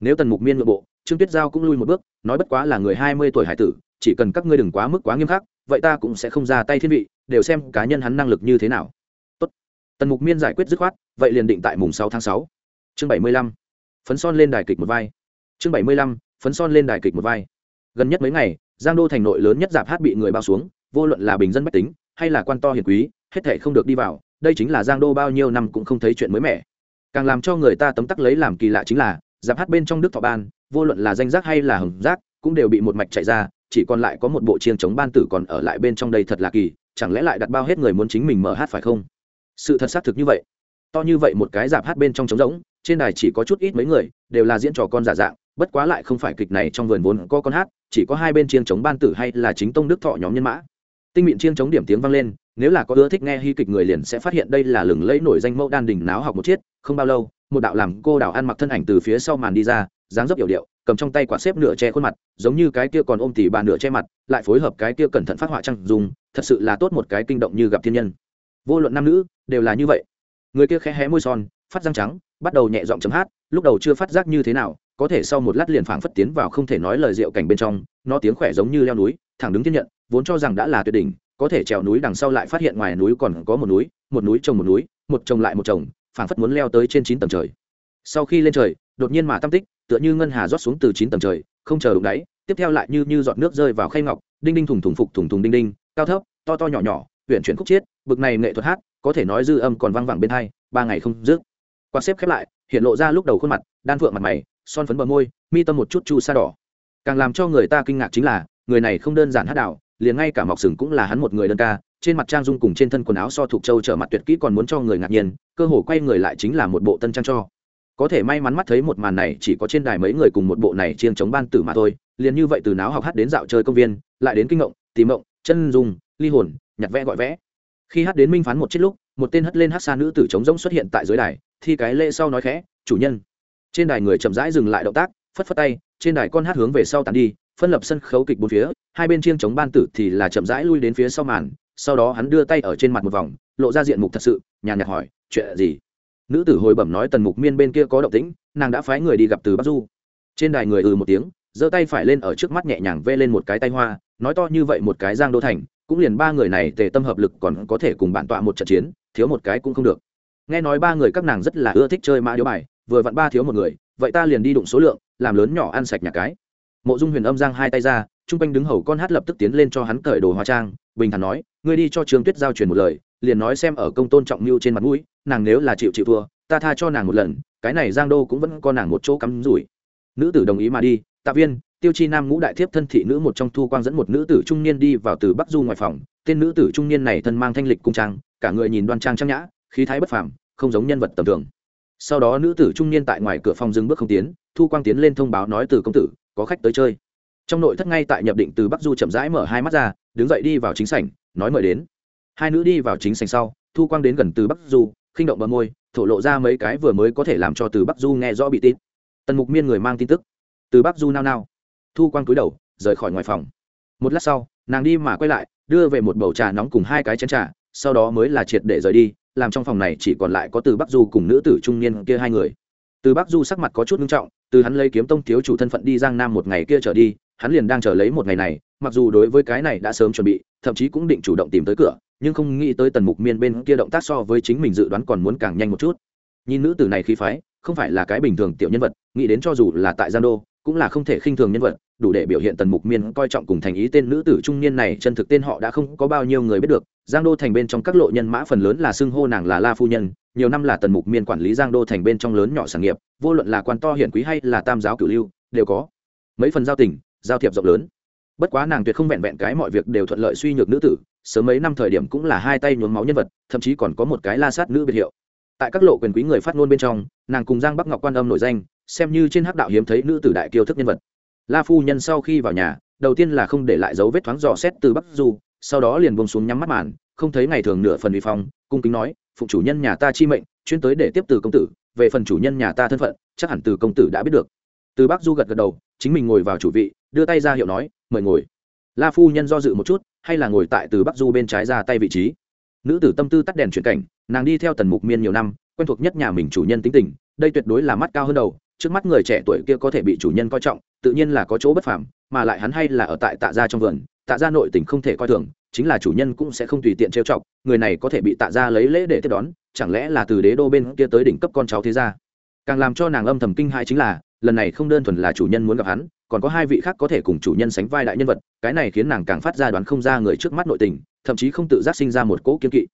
Nếu tần mục miên nội bộ, trương tuyết giao cũng lui một bước, nói bất quá là người hai mươi tuổi hải tử, chỉ cần các ngươi đừng quá mức quá nghiêm khắc, vậy ta cũng sẽ không ra tay thiên vị, đều xem cá nhân hắn năng lực như thế nào. Tốt. tần mục miên giải quyết dứt khoát, vậy liền định tại mùng sáu tháng sáu. Chương bảy mươi lăm. Phấn son lên đài kịch một vai. Chương bảy mươi lăm, phấn son lên đài kịch một vai. Gần nhất mấy ngày giang đô thành nội lớn nhất dạp hát bị người bao xuống, vô luận là bình dân bách tính, hay là quan to hiền quý, hết thể không được đi vào, đây chính là giang đô bao nhiêu năm cũng không thấy chuyện mới mẻ. Càng làm cho người ta tấm tắc lấy làm kỳ lạ chính là, dạp hát bên trong đức thọ ban, vô luận là danh giác hay là hầm giác, cũng đều bị một mạch chạy ra, chỉ còn lại có một bộ chiêng chống ban tử còn ở lại bên trong đây thật là kỳ, chẳng lẽ lại đặt bao hết người muốn chính mình mở hát phải không? Sự thật xác thực như vậy. To như vậy một cái dạp hát bên trong trống rỗng, trên đài chỉ có chút ít mấy người, đều là diễn trò con giả dạng bất quá lại không phải kịch này trong vườn vốn có con hát, chỉ có hai bên chiêng chống ban tử hay là chính tông đức thọ nhóm nhân mã. Tinh mịn chiêng chống điểm tiếng vang lên, nếu là có ưa thích nghe hy kịch người liền sẽ phát hiện đây là lừng lẫy nổi danh mẫu đan đình náo học một chiết không bao lâu, một đạo làm cô đạo ăn mặc thân ảnh từ phía sau màn đi ra, dáng dấp hiểu điệu, cầm trong tay quả xếp nửa che khuôn mặt, giống như cái kia còn ôm tỉ bà nửa che mặt, lại phối hợp cái kia cẩn thận phát họa trăng dùng, thật sự là tốt một cái kinh động như gặp thiên nhân. Vô luận nam nữ, đều là như vậy. Người kia khẽ hé môi son, phát răng trắng, bắt đầu nhẹ giọng chấm hát, lúc đầu chưa phát giác như thế nào có thể sau một lát liền phảng phất tiến vào không thể nói lời rượu cảnh bên trong, nó tiếng khỏe giống như leo núi, thẳng đứng thiên nhận, vốn cho rằng đã là tuyệt đỉnh, có thể trèo núi đằng sau lại phát hiện ngoài núi còn có một núi một núi trồng một núi, một trồng lại một trồng, phảng phất muốn leo tới trên chín tầng trời. Sau khi lên trời, đột nhiên mà tam tích, tựa như ngân hà rót xuống từ chín tầng trời, không chờ đụng đáy, tiếp theo lại như như giọt nước rơi vào khay ngọc, đinh đinh thùng thùng phục thùng thùng đinh đinh, cao thấp, to to nhỏ nhỏ huyện chuyển khúc chiết, bực này nghệ thuật hát, có thể nói dư âm còn vang vẳng bên hai, ba ngày không dứt. Quan xếp khép lại, hiện lộ ra lúc đầu khuôn mặt, đan phượng mặt mày son phấn bờ môi, mi tâm một chút chu sa đỏ. Càng làm cho người ta kinh ngạc chính là, người này không đơn giản hát đạo, liền ngay cả mọc sừng cũng là hắn một người đơn ca, trên mặt trang dung cùng trên thân quần áo so thuộc châu trở mặt tuyệt kỹ còn muốn cho người ngạc nhiên, cơ hồ quay người lại chính là một bộ tân trang cho. Có thể may mắn mắt thấy một màn này chỉ có trên đài mấy người cùng một bộ này chiêng chống ban tử mà thôi, liền như vậy từ náo học hát đến dạo chơi công viên, lại đến kinh ngộng, tìm ngộng, chân dung, ly hồn, nhặt vẽ gọi vẽ. Khi hát đến minh phán một chiếc lúc, một tên hất lên hát xa nữ tử trống rỗng xuất hiện tại dưới đài, thi cái lễ sau nói khẽ, chủ nhân trên đài người chậm rãi dừng lại động tác, phất phất tay, trên đài con hát hướng về sau tàn đi, phân lập sân khấu kịch bốn phía, hai bên chiêng chống ban tử thì là chậm rãi lui đến phía sau màn, sau đó hắn đưa tay ở trên mặt một vòng, lộ ra diện mục thật sự, nhàn nhạt hỏi, chuyện gì? Nữ tử hồi bẩm nói tần mục miên bên kia có động tĩnh, nàng đã phái người đi gặp từ bắc du. Trên đài người ừ một tiếng, giơ tay phải lên ở trước mắt nhẹ nhàng vê lên một cái tay hoa, nói to như vậy một cái giang đô thành, cũng liền ba người này tề tâm hợp lực còn có thể cùng bản tọa một trận chiến, thiếu một cái cũng không được. Nghe nói ba người các nàng rất là ưa thích chơi mã điếu bài vừa vặn ba thiếu một người, vậy ta liền đi đụng số lượng, làm lớn nhỏ ăn sạch nhà cái. Mộ dung huyền âm giang hai tay ra t r u n g quanh đứng hầu con hát lập tức tiến lên cho hắn cởi đồ hóa trang, bình thản nói, ngươi đi cho trương tuyết giao truyền một lời, liền nói xem ở công tôn trọng mưu trên mặt mũi, nàng nếu là chịu chịu thua, ta tha cho nàng một lần, cái này giang đô cũng vẫn có nàng một chỗ cắm rủi. Nữ tử đồng ý mà đi, tạ viên, tiêu chi nam ngũ đại thiếp thân thị nữ một trong thu quang dẫn một nữ tử trung niên đi vào từ bắc du ngoài phòng, tên nữ tử trung niên này thân mang thanh lịch cung trang, cả người nhìn đoan trang trang nhã, khí thái bất phàm, không giống nhân vật tầm thường sau đó nữ tử trung niên tại ngoài cửa phòng dừng bước không tiến, thu quang tiến lên thông báo nói từ công tử, có khách tới chơi. Trong nội thất ngay tại nhập định từ bắc du chậm rãi mở hai mắt ra, đứng dậy đi vào chính sảnh, nói mời đến. Hai nữ đi vào chính sảnh sau, thu quang đến gần từ bắc du, khinh động bờ môi, thổ lộ ra mấy cái vừa mới có thể làm cho từ bắc du nghe rõ bị tin tần mục miên người mang tin tức. Từ bắc du nao nao. Thu quang cúi đầu, rời khỏi ngoài phòng. Một lát sau, nàng đi mà quay lại, đưa về một bầu trà nóng cùng hai cái chén trà, sau đó mới là triệt để rời đi làm trong phòng này chỉ còn lại có từ bắc du cùng nữ tử trung niên kia hai người. Từ bắc du sắc mặt có chút nghiêm trọng, từ hắn lấy kiếm tông thiếu chủ thân phận đi giang nam một ngày kia trở đi, hắn liền đang chờ lấy một ngày này, mặc dù đối với cái này đã sớm chuẩn bị, thậm chí cũng định chủ động tìm tới cửa, nhưng không nghĩ tới tần mục miên bên kia động tác so với chính mình dự đoán còn muốn càng nhanh một chút. Nhìn nữ tử này khí phái, không phải là cái bình thường tiểu nhân vật, nghĩ đến cho dù là tại giang đô, cũng là không thể khinh thường nhân vật, đủ để biểu hiện tần mục miên coi trọng cùng thành ý tên nữ tử trung niên này, chân thực tên họ đã không có bao nhiêu người biết được giang đô thành bên trong các lộ nhân mã phần lớn là xưng hô nàng là la phu nhân, nhiều năm là tần mục miên quản lý giang đô thành bên trong lớn nhỏ sản nghiệp, vô luận là quan to hiển quý hay là tam giáo cửu lưu, đều có. Mấy phần giao tình, giao thiệp rộng lớn. Bất quá nàng tuyệt không vẹn vẹn cái mọi việc đều thuận lợi suy nhược nữ tử, sớm mấy năm thời điểm cũng là hai tay nhuốm máu nhân vật, thậm chí còn có một cái la sát nữ biệt hiệu. Tại các lộ quyền quý người phát ngôn bên trong, nàng cùng giang bắc ngọc quan âm nổi danh, xem như trên hắc đạo hiếm thấy nữ tử đại kiêu thức nhân vật. La phu nhân sau khi vào nhà, đầu tiên là không để lại dấu vết thoáng dò xét từ bắc du sau đó liền buông xuống nhắm mắt màn, không thấy ngày thường nửa phần vi phong, cung kính nói, phụng chủ nhân nhà ta chi mệnh, chuyên tới để tiếp từ công tử, về phần chủ nhân nhà ta thân phận, chắc hẳn từ công tử đã biết được. Từ bắc du gật gật đầu, chính mình ngồi vào chủ vị, đưa tay ra hiệu nói, mời ngồi. La phu nhân do dự một chút, hay là ngồi tại từ bắc du bên trái ra tay vị trí. Nữ tử tâm tư tắt đèn chuyển cảnh, nàng đi theo tần mục miên nhiều năm, quen thuộc nhất nhà mình chủ nhân tính tình, đây tuyệt đối là mắt cao hơn đầu, trước mắt người trẻ tuổi kia có thể bị chủ nhân coi trọng, tự nhiên là có chỗ bất phàm, mà lại hắn hay là ở tại tạ gia trong vườn tạ gia nội tình không thể coi thường, chính là chủ nhân cũng sẽ không tùy tiện trêu chọc, người này có thể bị tạ gia lấy lễ để tiếp đón, chẳng lẽ là từ đế đô bên kia tới đỉnh cấp con cháu thế gia? Càng làm cho nàng âm thầm kinh hãi chính là, lần này không đơn thuần là chủ nhân muốn gặp hắn, còn có hai vị khác có thể cùng chủ nhân sánh vai đại nhân vật, cái này khiến nàng càng phát ra đoán không ra người trước mắt nội tình, thậm chí không tự giác sinh ra một cỗ kiên kỵ.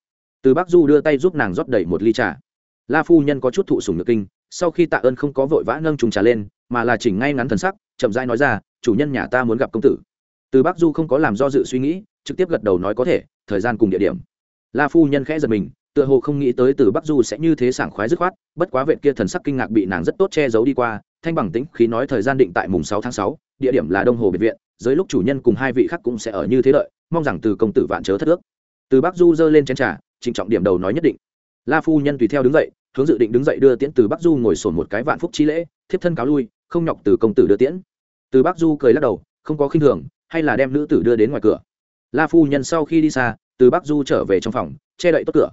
Từ bắc du đưa tay giúp nàng rót đầy một ly trà. La phu nhân có chút thụ sùng nhược kinh, sau khi tạ ơn không có vội vã nâng trùng trà lên, mà là chỉnh ngay ngắn thần sắc, chậm rãi nói ra, chủ nhân nhà ta muốn gặp công tử từ bắc du không có làm do dự suy nghĩ, trực tiếp gật đầu nói có thể, thời gian cùng địa điểm. La phu nhân khẽ giật mình, tựa hồ không nghĩ tới từ bắc du sẽ như thế sảng khoái dứt khoát, bất quá vệ kia thần sắc kinh ngạc bị nàng rất tốt che giấu đi qua, thanh bằng tĩnh khí nói thời gian định tại mùng sáu tháng sáu, địa điểm là đông hồ biệt viện dưới lúc chủ nhân cùng hai vị khác cũng sẽ ở như thế lợi mong rằng từ công tử vạn chớ thất ước. Từ bắc du giơ lên chén trà, trịnh trọng điểm đầu nói nhất định. La phu nhân tùy theo đứng dậy, hướng dự định đứng dậy đưa tiễn từ bắc du ngồi sổn một cái vạn phúc chi lễ, thiếp thân cáo lui, không nhọc từ công tử đưa tiễn. Từ bắc du cười lắc đầu, không có khinh thường hay là đem nữ tử đưa đến ngoài cửa. La phu nhân sau khi đi xa, từ bắc du trở về trong phòng, che đậy tốt cửa.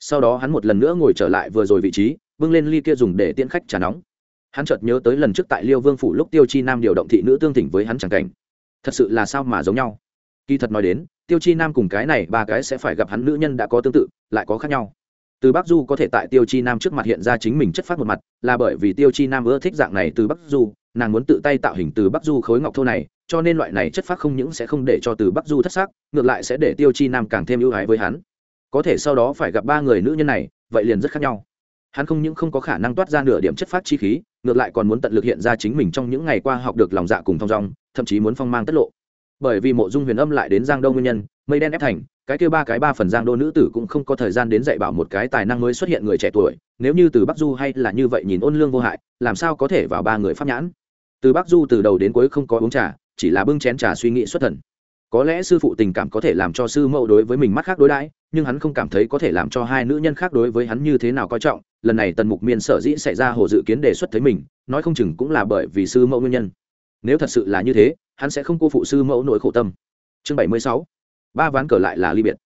Sau đó hắn một lần nữa ngồi trở lại vừa rồi vị trí, bưng lên ly kia dùng để tiễn khách trà nóng. Hắn chợt nhớ tới lần trước tại liêu vương phủ lúc tiêu chi nam điều động thị nữ tương thỉnh với hắn chẳng cảnh. Thật sự là sao mà giống nhau? Kỳ thật nói đến, tiêu chi nam cùng cái này ba cái sẽ phải gặp hắn nữ nhân đã có tương tự, lại có khác nhau. Từ bắc du có thể tại tiêu chi nam trước mặt hiện ra chính mình chất phát một mặt, là bởi vì tiêu chi nam ưa thích dạng này từ bắc du, nàng muốn tự tay tạo hình từ bắc du khối ngọc thô này cho nên loại này chất phát không những sẽ không để cho từ bắc du thất xác, ngược lại sẽ để tiêu chi nam càng thêm ưu ái với hắn. Có thể sau đó phải gặp ba người nữ nhân này, vậy liền rất khác nhau. Hắn không những không có khả năng toát ra nửa điểm chất phát chi khí, ngược lại còn muốn tận lực hiện ra chính mình trong những ngày qua học được lòng dạ cùng thong dong, thậm chí muốn phong mang tất lộ. Bởi vì mộ dung huyền âm lại đến giang đông nguyên nhân, mây đen ép thành, cái kêu ba cái ba phần giang đô nữ tử cũng không có thời gian đến dạy bảo một cái tài năng mới xuất hiện người trẻ tuổi, nếu như từ bắc du hay là như vậy nhìn ôn lương vô hại, làm sao có thể vào ba người pháp nhãn? Từ bắc du từ đầu đến cuối không có uống trà chỉ là bưng chén trà suy nghĩ xuất thần. Có lẽ sư phụ tình cảm có thể làm cho sư mẫu đối với mình mắt khác đối đãi, nhưng hắn không cảm thấy có thể làm cho hai nữ nhân khác đối với hắn như thế nào coi trọng. Lần này tần mục miên sở dĩ xảy ra hồ dự kiến đề xuất thấy mình, nói không chừng cũng là bởi vì sư mẫu nguyên nhân. Nếu thật sự là như thế, hắn sẽ không cô phụ sư mẫu nỗi khổ tâm. Chương bảy mươi sáu, ba ván cờ lại là ly biệt.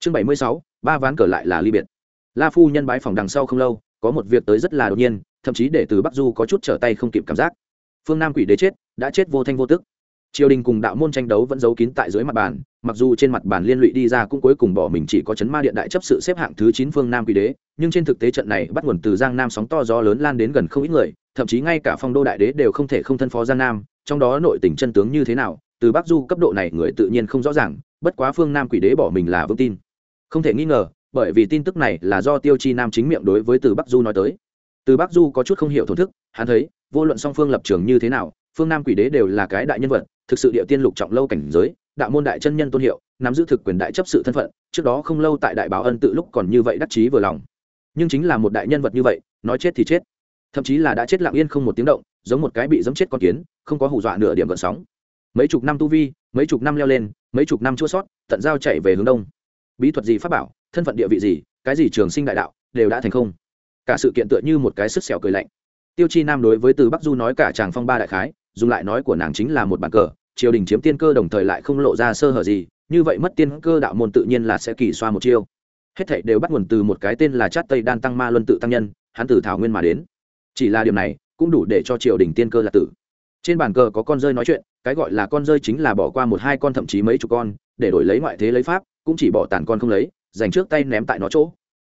Chương bảy mươi sáu, ba ván cờ lại là ly biệt. La phu nhân bái phòng đằng sau không lâu, có một việc tới rất là đột nhiên, thậm chí để từ bắc du có chút trở tay không kịp cảm giác. Phương nam quỷ đế chết, đã chết vô thanh vô tức triều đình cùng đạo môn tranh đấu vẫn giấu kín tại dưới mặt bàn, mặc dù trên mặt bàn liên lụy đi ra cũng cuối cùng bỏ mình chỉ có chấn ma điện đại chấp sự xếp hạng thứ chín phương nam quỷ đế, nhưng trên thực tế trận này bắt nguồn từ giang nam sóng to gió lớn lan đến gần không ít người, thậm chí ngay cả phong đô đại đế đều không thể không thân phó giang nam, trong đó nội tình chân tướng như thế nào, từ bắc du cấp độ này người tự nhiên không rõ ràng, bất quá phương nam quỷ đế bỏ mình là vững tin. Không thể nghi ngờ, bởi vì tin tức này là do tiêu chi nam chính miệng đối với từ bắc du nói tới. Từ bắc du có chút không hiểu thổn thức, hắn thấy, vô luận song phương lập trường như thế nào, phương nam quỷ đế đều là cái đại nhân vật thực sự địa tiên lục trọng lâu cảnh giới, đạo môn đại chân nhân tôn hiệu, nắm giữ thực quyền đại chấp sự thân phận, trước đó không lâu tại đại báo ân tự lúc còn như vậy đắc chí vừa lòng. Nhưng chính là một đại nhân vật như vậy, nói chết thì chết. Thậm chí là đã chết lặng yên không một tiếng động, giống một cái bị giấm chết con kiến, không có hù dọa nửa điểm gợn sóng. Mấy chục năm tu vi, mấy chục năm leo lên, mấy chục năm chua sót, tận giao chạy về hướng đông. Bí thuật gì pháp bảo, thân phận địa vị gì, cái gì trường sinh đại đạo, đều đã thành không. Cả sự kiện tựa như một cái sức xẻo cười lạnh. Tiêu chi nam đối với từ bắc du nói cả chàng phong ba đại khái dùng lại nói của nàng chính là một bàn cờ, triều đình chiếm tiên cơ đồng thời lại không lộ ra sơ hở gì, như vậy mất tiên cơ đạo môn tự nhiên là sẽ kỳ xoa một chiêu. Hết thảy đều bắt nguồn từ một cái tên là chát tây đan tăng ma luân tự tăng nhân, hắn từ thảo nguyên mà đến. Chỉ là điều này, cũng đủ để cho triều đình tiên cơ là tử. Trên bàn cờ có con rơi nói chuyện, cái gọi là con rơi chính là bỏ qua một hai con thậm chí mấy chục con, để đổi lấy ngoại thế lấy pháp, cũng chỉ bỏ tàn con không lấy, dành trước tay ném tại nó chỗ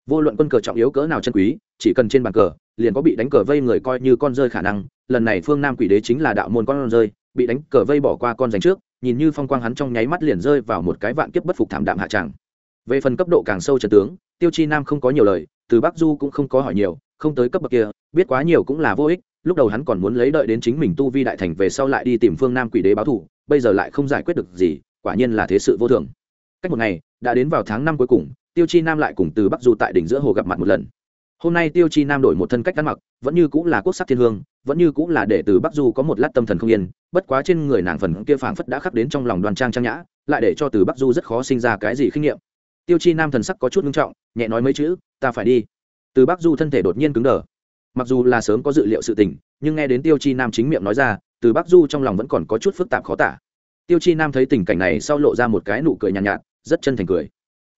vô luận quân cờ trọng yếu cỡ nào chân quý, chỉ cần trên bàn cờ, liền có bị đánh cờ vây người coi như con rơi khả năng. Lần này phương nam quỷ đế chính là đạo môn con rơi, bị đánh cờ vây bỏ qua con dành trước, nhìn như phong quang hắn trong nháy mắt liền rơi vào một cái vạn kiếp bất phục thảm đạm hạ tràng về phần cấp độ càng sâu trần tướng, tiêu chi nam không có nhiều lời, từ bắc du cũng không có hỏi nhiều, không tới cấp bậc kia, biết quá nhiều cũng là vô ích, lúc đầu hắn còn muốn lấy đợi đến chính mình tu vi đại thành về sau lại đi tìm phương nam quỷ đế báo thủ bây giờ lại không giải quyết được gì, quả nhiên là thế sự vô thường. Cách một ngày, đã đến vào tháng năm cuối cùng tiêu chi nam lại cùng từ bắc du tại đỉnh giữa hồ gặp mặt một lần. Hôm nay tiêu chi nam đổi một thân cách ăn mặc vẫn như cũng là quốc sắc thiên hương vẫn như cũng là để từ bắc du có một lát tâm thần không yên bất quá trên người nàng phần kia phảng phất đã khắc đến trong lòng đoàn trang trang nhã lại để cho từ bắc du rất khó sinh ra cái gì kinh nghiệm tiêu chi nam thần sắc có chút nghiêm trọng nhẹ nói mấy chữ ta phải đi. Từ bắc du thân thể đột nhiên cứng đờ. Mặc dù là sớm có dự liệu sự tình nhưng nghe đến tiêu chi nam chính miệng nói ra từ bắc du trong lòng vẫn còn có chút phức tạp khó tả. Tiêu chi nam thấy tình cảnh này sau lộ ra một cái nụ cười nhàn nhạt, nhạt rất chân thành cười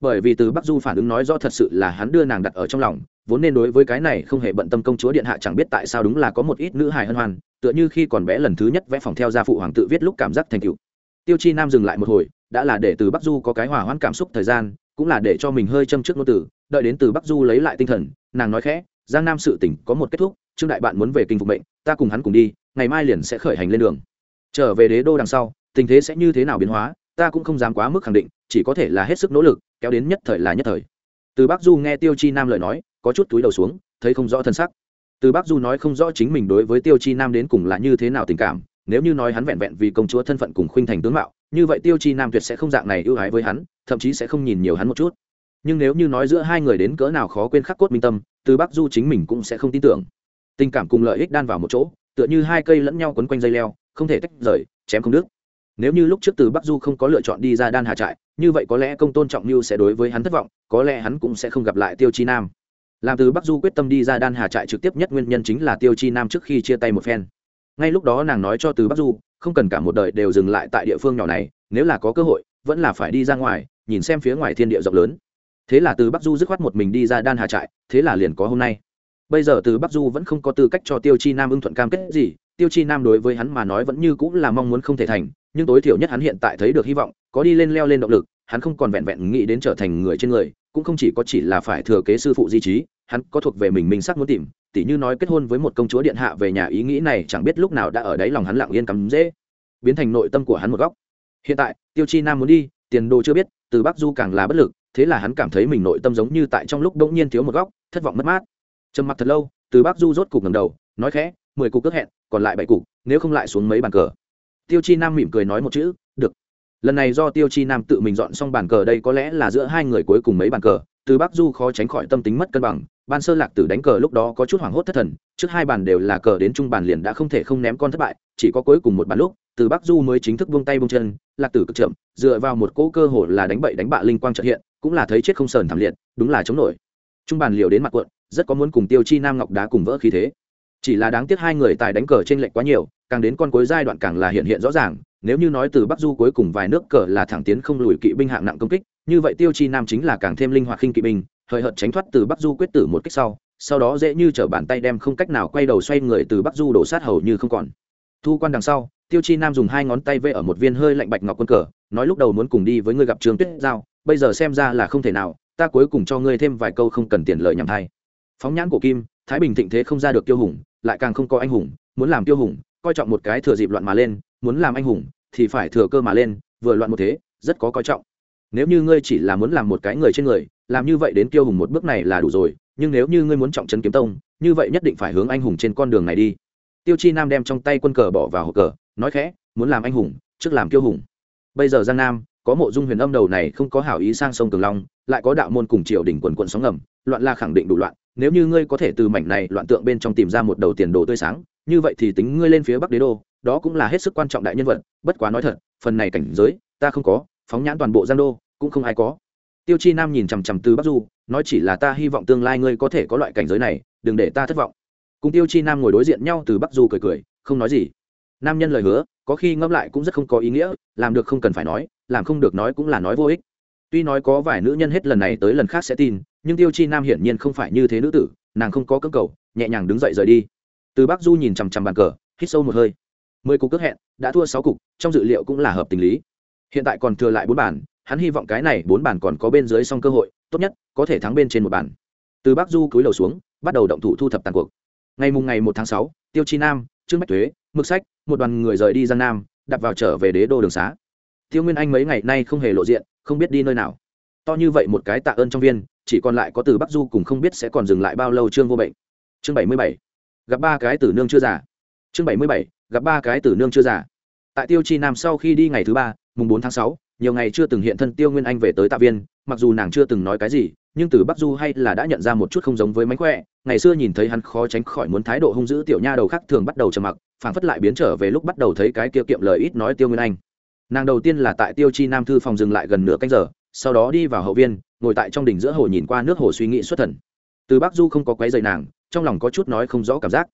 bởi vì từ bắc du phản ứng nói rõ thật sự là hắn đưa nàng đặt ở trong lòng, vốn nên đối với cái này không hề bận tâm công chúa điện hạ chẳng biết tại sao đúng là có một ít nữ hài hân hoan, tựa như khi còn bé lần thứ nhất vẽ phòng theo gia phụ hoàng tự viết lúc cảm giác thành cựu tiêu chi nam dừng lại một hồi, đã là để từ bắc du có cái hòa hoãn cảm xúc thời gian, cũng là để cho mình hơi châm trước ngôn từ, đợi đến từ bắc du lấy lại tinh thần, nàng nói khẽ, giang nam sự tỉnh có một kết thúc, trương đại bạn muốn về kinh phục mệnh, ta cùng hắn cùng đi, ngày mai liền sẽ khởi hành lên đường. Trở về đế đô đằng sau, tình thế sẽ như thế nào biến hóa, ta cũng không dám quá mức khẳng định, chỉ có thể là hết sức nỗ lực kéo đến nhất thời là nhất thời. Từ bắc du nghe tiêu chi nam lời nói, có chút túi đầu xuống, thấy không rõ thân sắc. Từ bắc du nói không rõ chính mình đối với tiêu chi nam đến cùng là như thế nào tình cảm, nếu như nói hắn vẹn vẹn vì công chúa thân phận cùng khuynh thành tướng mạo, như vậy tiêu chi nam tuyệt sẽ không dạng này ưu ái với hắn, thậm chí sẽ không nhìn nhiều hắn một chút. Nhưng nếu như nói giữa hai người đến cỡ nào khó quên khắc cốt minh tâm, từ bắc du chính mình cũng sẽ không tin tưởng. Tình cảm cùng lợi ích đan vào một chỗ, tựa như hai cây lẫn nhau quấn quanh dây leo, không thể tách rời, chém không đứt nếu như lúc trước từ bắc du không có lựa chọn đi ra đan hà trại, như vậy có lẽ công tôn trọng mưu sẽ đối với hắn thất vọng, có lẽ hắn cũng sẽ không gặp lại tiêu chi nam. Làm từ bắc du quyết tâm đi ra đan hà trại trực tiếp nhất nguyên nhân chính là tiêu chi nam trước khi chia tay một phen. Ngay lúc đó nàng nói cho từ bắc du, không cần cả một đời đều dừng lại tại địa phương nhỏ này, nếu là có cơ hội, vẫn là phải đi ra ngoài, nhìn xem phía ngoài thiên địa rộng lớn. Thế là từ bắc du dứt khoát một mình đi ra đan hà trại, thế là liền có hôm nay. Bây giờ từ bắc du vẫn không có tư cách cho tiêu chi nam ưng thuận cam kết gì tiêu chi nam đối với hắn mà nói vẫn như cũng là mong muốn không thể thành, nhưng tối thiểu nhất hắn hiện tại thấy được hy vọng, có đi lên leo lên động lực, hắn không còn vẹn vẹn nghĩ đến trở thành người trên người, cũng không chỉ có chỉ là phải thừa kế sư phụ di trí, hắn có thuộc về mình mình sắc muốn tìm, tỉ như nói kết hôn với một công chúa điện hạ về nhà ý nghĩ này chẳng biết lúc nào đã ở đáy lòng hắn lặng yên cắm dễ. Biến thành nội tâm của hắn một góc. Hiện tại, tiêu chi nam muốn đi, tiền đồ chưa biết, từ bắc du càng là bất lực, thế là hắn cảm thấy mình nội tâm giống như tại trong lúc đống nhiên thiếu một góc, thất vọng mất mát. Trầm mặc thật lâu, từ bắc du rốt cục ngầm đầu, nói khẽ mười cục cước hẹn, còn lại bảy cục, nếu không lại xuống mấy bàn cờ. Tiêu chi nam mỉm cười nói một chữ, được. Lần này do tiêu chi nam tự mình dọn xong bàn cờ đây có lẽ là giữa hai người cuối cùng mấy bàn cờ, từ bắc du khó tránh khỏi tâm tính mất cân bằng, ban sơ lạc tử đánh cờ lúc đó có chút hoảng hốt thất thần, trước hai bàn đều là cờ đến trung bàn liền đã không thể không ném con thất bại, chỉ có cuối cùng một bàn lúc, từ bắc du mới chính thức buông tay buông chân, lạc tử cực chậm, dựa vào một cỗ cơ hội là đánh bậy đánh bạ linh quang trợ hiện, cũng là thấy chết không sờn thảm liệt, đúng là chống nổi. Trung bàn liều đến mặt quận, rất có muốn cùng tiêu chi nam ngọc đá cùng vỡ khí thế chỉ là đáng tiếc hai người tài đánh cờ trên lệnh quá nhiều, càng đến con cuối giai đoạn càng là hiện hiện rõ ràng, nếu như nói từ bắc du cuối cùng vài nước cờ là thẳng tiến không lùi kỵ binh hạng nặng công kích, như vậy tiêu chi nam chính là càng thêm linh hoạt khinh kỵ binh, hời hợt tránh thoát từ bắc du quyết tử một kích sau sau đó dễ như t bàn tay đem không cách nào quay đầu xoay người từ bắc du đổ sát hầu như không còn. Thu quan đằng sau, tiêu chi nam dùng hai ngón tay vây ở một viên hơi lạnh bạch ngọc quân cờ, nói lúc đầu muốn cùng đi với ngươi gặp trường tuyết giao, bây giờ xem ra là không thể nào, ta cuối cùng cho ngươi thêm vài câu không cần tiền lợi nhằm thay. Phóng nhãn của kim, thái bình thịnh thế không ra được tiêu hùng lại càng không có anh hùng, muốn làm tiêu hùng, coi trọng một cái thừa dịp loạn mà lên, muốn làm anh hùng, thì phải thừa cơ mà lên, vừa loạn một thế, rất có coi trọng. Nếu như ngươi chỉ là muốn làm một cái người trên người, làm như vậy đến tiêu hùng một bước này là đủ rồi, nhưng nếu như ngươi muốn trọng trấn kiếm tông, như vậy nhất định phải hướng anh hùng trên con đường này đi. Tiêu chi nam đem trong tay quân cờ bỏ vào hộp cờ, nói khẽ, muốn làm anh hùng, trước làm tiêu hùng. Bây giờ giang nam, có mộ dung huyền âm đầu này không có hảo ý sang sông cường long, lại có đạo môn cùng triều đình quần quận sóng ngầm, loạn la khẳng định đủ loạn nếu như ngươi có thể từ mảnh này loạn tượng bên trong tìm ra một đầu tiền đồ tươi sáng, như vậy thì tính ngươi lên phía bắc đế đô, đó cũng là hết sức quan trọng đại nhân vật, bất quá nói thật, phần này cảnh giới, ta không có, phóng nhãn toàn bộ giang đô, cũng không ai có. Tiêu chi nam nhìn chằm chằm từ bắc du, nói chỉ là ta hy vọng tương lai ngươi có thể có loại cảnh giới này, đừng để ta thất vọng. Cùng tiêu chi nam ngồi đối diện nhau, từ bắc du cười cười, không nói gì. Nam nhân lời hứa, có khi ngẫm lại cũng rất không có ý nghĩa, làm được không cần phải nói, làm không được nói cũng là nói vô ích. Tuy nói có vài nữ nhân hết lần này tới lần khác sẽ tin nhưng tiêu chi nam hiển nhiên không phải như thế nữ tử, nàng không có cơ cầu, nhẹ nhàng đứng dậy rời đi. Từ bắc du nhìn chằm chằm bàn cờ, hít sâu một hơi. Mười cục cước hẹn, đã thua sáu cục, trong dự liệu cũng là hợp tình lý. Hiện tại còn thừa lại bốn bàn, hắn hy vọng cái này bốn bàn còn có bên dưới xong cơ hội, tốt nhất, có thể thắng bên trên một bàn. Từ bắc du cúi đầu xuống, bắt đầu động thủ thu thập tàn cuộc. Ngày mùng ngày một tháng sáu, tiêu chi nam, trương bách thuế mực sách, một đoàn người rời đi giang nam đặt vào trở về đế đô đường xá. Tiêu nguyên anh mấy ngày nay không hề lộ diện, không biết đi nơi nào to như vậy một cái tạ ơn trong viên, chỉ còn lại có từ bắc du cùng không biết sẽ còn dừng lại bao lâu trương vô bệnh. Chương bảy mươi bảy. Gặp ba cái tử nương chưa già. Chương bảy mươi bảy. Gặp ba cái tử nương chưa già. Tại tiêu chi nam sau khi đi ngày thứ ba, mùng bốn tháng sáu, nhiều ngày chưa từng hiện thân tiêu nguyên anh về tới tạ viên, mặc dù nàng chưa từng nói cái gì, nhưng từ bắc du hay là đã nhận ra một chút không giống với mánh khỏe, ngày xưa nhìn thấy hắn khó tránh khỏi muốn thái độ hung dữ tiểu nha đầu khác thường bắt đầu trầm mặc, phảng phất lại biến trở về lúc bắt đầu thấy cái kia kiệm lời ít nói tiêu nguyên anh. Nàng đầu tiên là tại tiêu chi nam thư phòng dừng lại gần nửa canh giờ sau đó đi vào hậu viên, ngồi tại trong đỉnh giữa hồ nhìn qua nước hồ suy nghĩ xuất thần. Từ bắc du không có quấy dày nàng, trong lòng có chút nói không rõ cảm giác.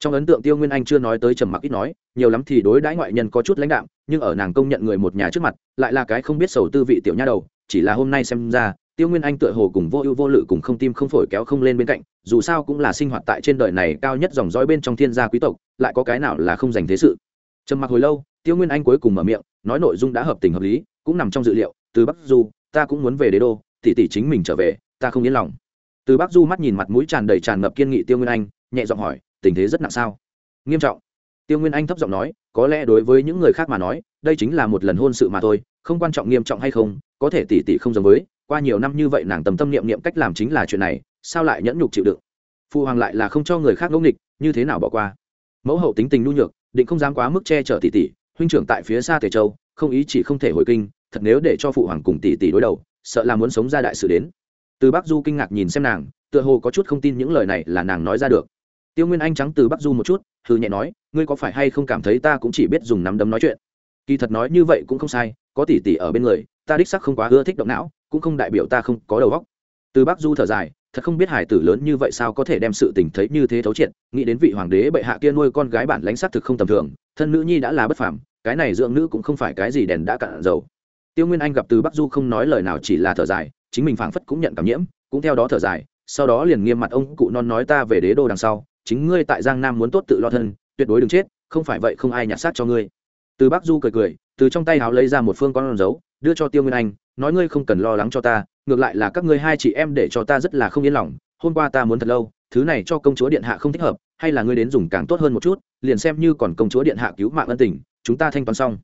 Trong ấn tượng tiêu nguyên anh chưa nói tới trầm mặc ít nói, nhiều lắm thì đối đãi ngoại nhân có chút lãnh đạm, nhưng ở nàng công nhận người một nhà trước mặt, lại là cái không biết sầu tư vị tiểu nha đầu, chỉ là hôm nay xem ra, tiêu nguyên anh tựa hồ cùng vô ưu vô lự cùng không tim không phổi kéo không lên bên cạnh, dù sao cũng là sinh hoạt tại trên đời này cao nhất dòng dõi bên trong thiên gia quý tộc, lại có cái nào là không dành thế sự. Trầm mặc hồi lâu, tiêu nguyên anh cuối cùng mở miệng, nói nội dung đã hợp tình hợp lý, cũng nằm trong dự liệu, từ bắc du ta cũng muốn về đế đô, tỷ tỷ chính mình trở về, ta không yên lòng. Từ Bác du mắt nhìn mặt mũi tràn đầy tràn ngập kiên nghị tiêu nguyên anh, nhẹ giọng hỏi, tình thế rất nặng sao? Nghiêm trọng. Tiêu nguyên anh thấp giọng nói, có lẽ đối với những người khác mà nói, đây chính là một lần hôn sự mà thôi, không quan trọng nghiêm trọng hay không, có thể tỷ tỷ không giống với, qua nhiều năm như vậy nàng tầm tâm niệm niệm cách làm chính là chuyện này, sao lại nhẫn nhục chịu đựng? Phụ hoàng lại là không cho người khác ngẫu nghịch, như thế nào bỏ qua? Mẫu hậu tính tình nhu nhược, định không dám quá mức che chở tỷ tỷ, huynh trưởng tại phía xa tề châu, không ý chỉ không thể hồi kinh thật nếu để cho phụ hoàng cùng tỷ tỷ đối đầu, sợ là muốn sống ra đại sự đến. Từ bắc du kinh ngạc nhìn xem nàng, tựa hồ có chút không tin những lời này là nàng nói ra được. Tiêu nguyên anh trắng từ bắc du một chút hư nhẹ nói, ngươi có phải hay không cảm thấy ta cũng chỉ biết dùng nắm đấm nói chuyện? Kỳ thật nói như vậy cũng không sai, có tỷ tỷ ở bên người, ta đích sắc không quá ưa thích động não, cũng không đại biểu ta không có đầu óc. Từ bắc du thở dài, thật không biết hải tử lớn như vậy sao có thể đem sự tình thấy như thế thấu triệt, nghĩ đến vị hoàng đế bệ hạ kia nuôi con gái bản lãnh xác thực không tầm thường, thân nữ nhi đã là bất phàm, cái này dưỡng nữ cũng không phải cái gì đèn đã cạn dầu tiêu nguyên anh gặp từ bắc du không nói lời nào chỉ là thở dài, chính mình phảng phất cũng nhận cảm nhiễm, cũng theo đó thở dài, sau đó liền nghiêm mặt ông cụ non nói ta về đế đô đằng sau, chính ngươi tại giang nam muốn tốt tự lo thân, tuyệt đối đừng chết, không phải vậy không ai nhặt xác cho ngươi. Từ bắc du cười cười, từ trong tay háo lấy ra một phương con dấu, đưa cho tiêu nguyên anh, nói ngươi không cần lo lắng cho ta, ngược lại là các ngươi hai chị em để cho ta rất là không yên lòng, hôm qua ta muốn thật lâu, thứ này cho công chúa điện hạ không thích hợp, hay là ngươi đến dùng càng tốt hơn một chút, liền xem như còn công chúa điện hạ cứu mạng ân tình, chúng ta thanh toán xong.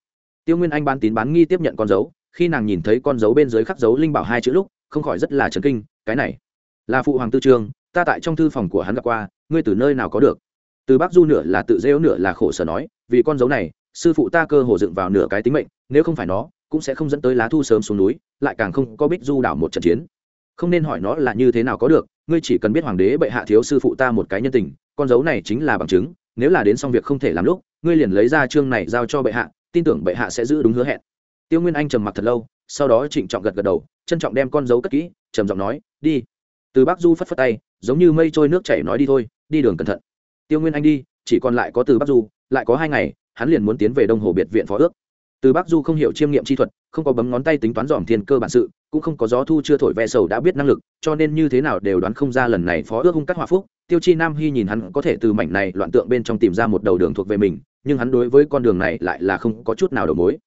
Tiêu nguyên anh bán tín bán nghi tiếp nhận con dấu khi nàng nhìn thấy con dấu bên dưới khắc dấu linh bảo hai chữ lúc, không khỏi rất là chấn kinh, cái này, là phụ hoàng tư trương ta tại trong thư phòng của hắn gặp qua, ngươi từ nơi nào có được? Từ bác du nửa là tự rêu nửa là khổ sở nói, vì con dấu này, sư phụ ta cơ hồ dựng vào nửa cái tính mệnh, nếu không phải nó, cũng sẽ không dẫn tới lá thu sớm xuống núi, lại càng không có bích du đảo một trận chiến. Không nên hỏi nó là như thế nào có được, ngươi chỉ cần biết hoàng đế bệ hạ thiếu sư phụ ta một cái nhân tình, con dấu này chính là bằng chứng, nếu là đến xong việc không thể làm lúc, ngươi liền lấy ra chương này giao cho bệ hạ, tin tưởng bệ hạ sẽ giữ đúng hứa hẹn tiêu nguyên anh trầm mặc thật lâu, sau đó trịnh trọng gật gật đầu, trân trọng đem con dấu cất kỹ, trầm giọng nói, đi. Từ bắc du phất phất tay, giống như mây trôi nước chảy nói đi thôi, đi đường cẩn thận. Tiêu nguyên anh đi, chỉ còn lại có từ bắc du, lại có hai ngày, hắn liền muốn tiến về đông hồ biệt viện phó ước. Từ bắc du không hiểu chiêm nghiệm chi thuật, không có bấm ngón tay tính toán dòm thiên cơ bản sự, cũng không có gió thu chưa thổi ve sầu đã biết năng lực, cho nên như thế nào đều đoán không ra lần này phó ước hung cắt hòa phúc. Tiêu chi nam hy nhìn hắn có thể từ mảnh này loạn tượng bên trong tìm ra một đầu đường thuộc về mình, nhưng hắn đối với con đường này lại là không có chút nào đầu mối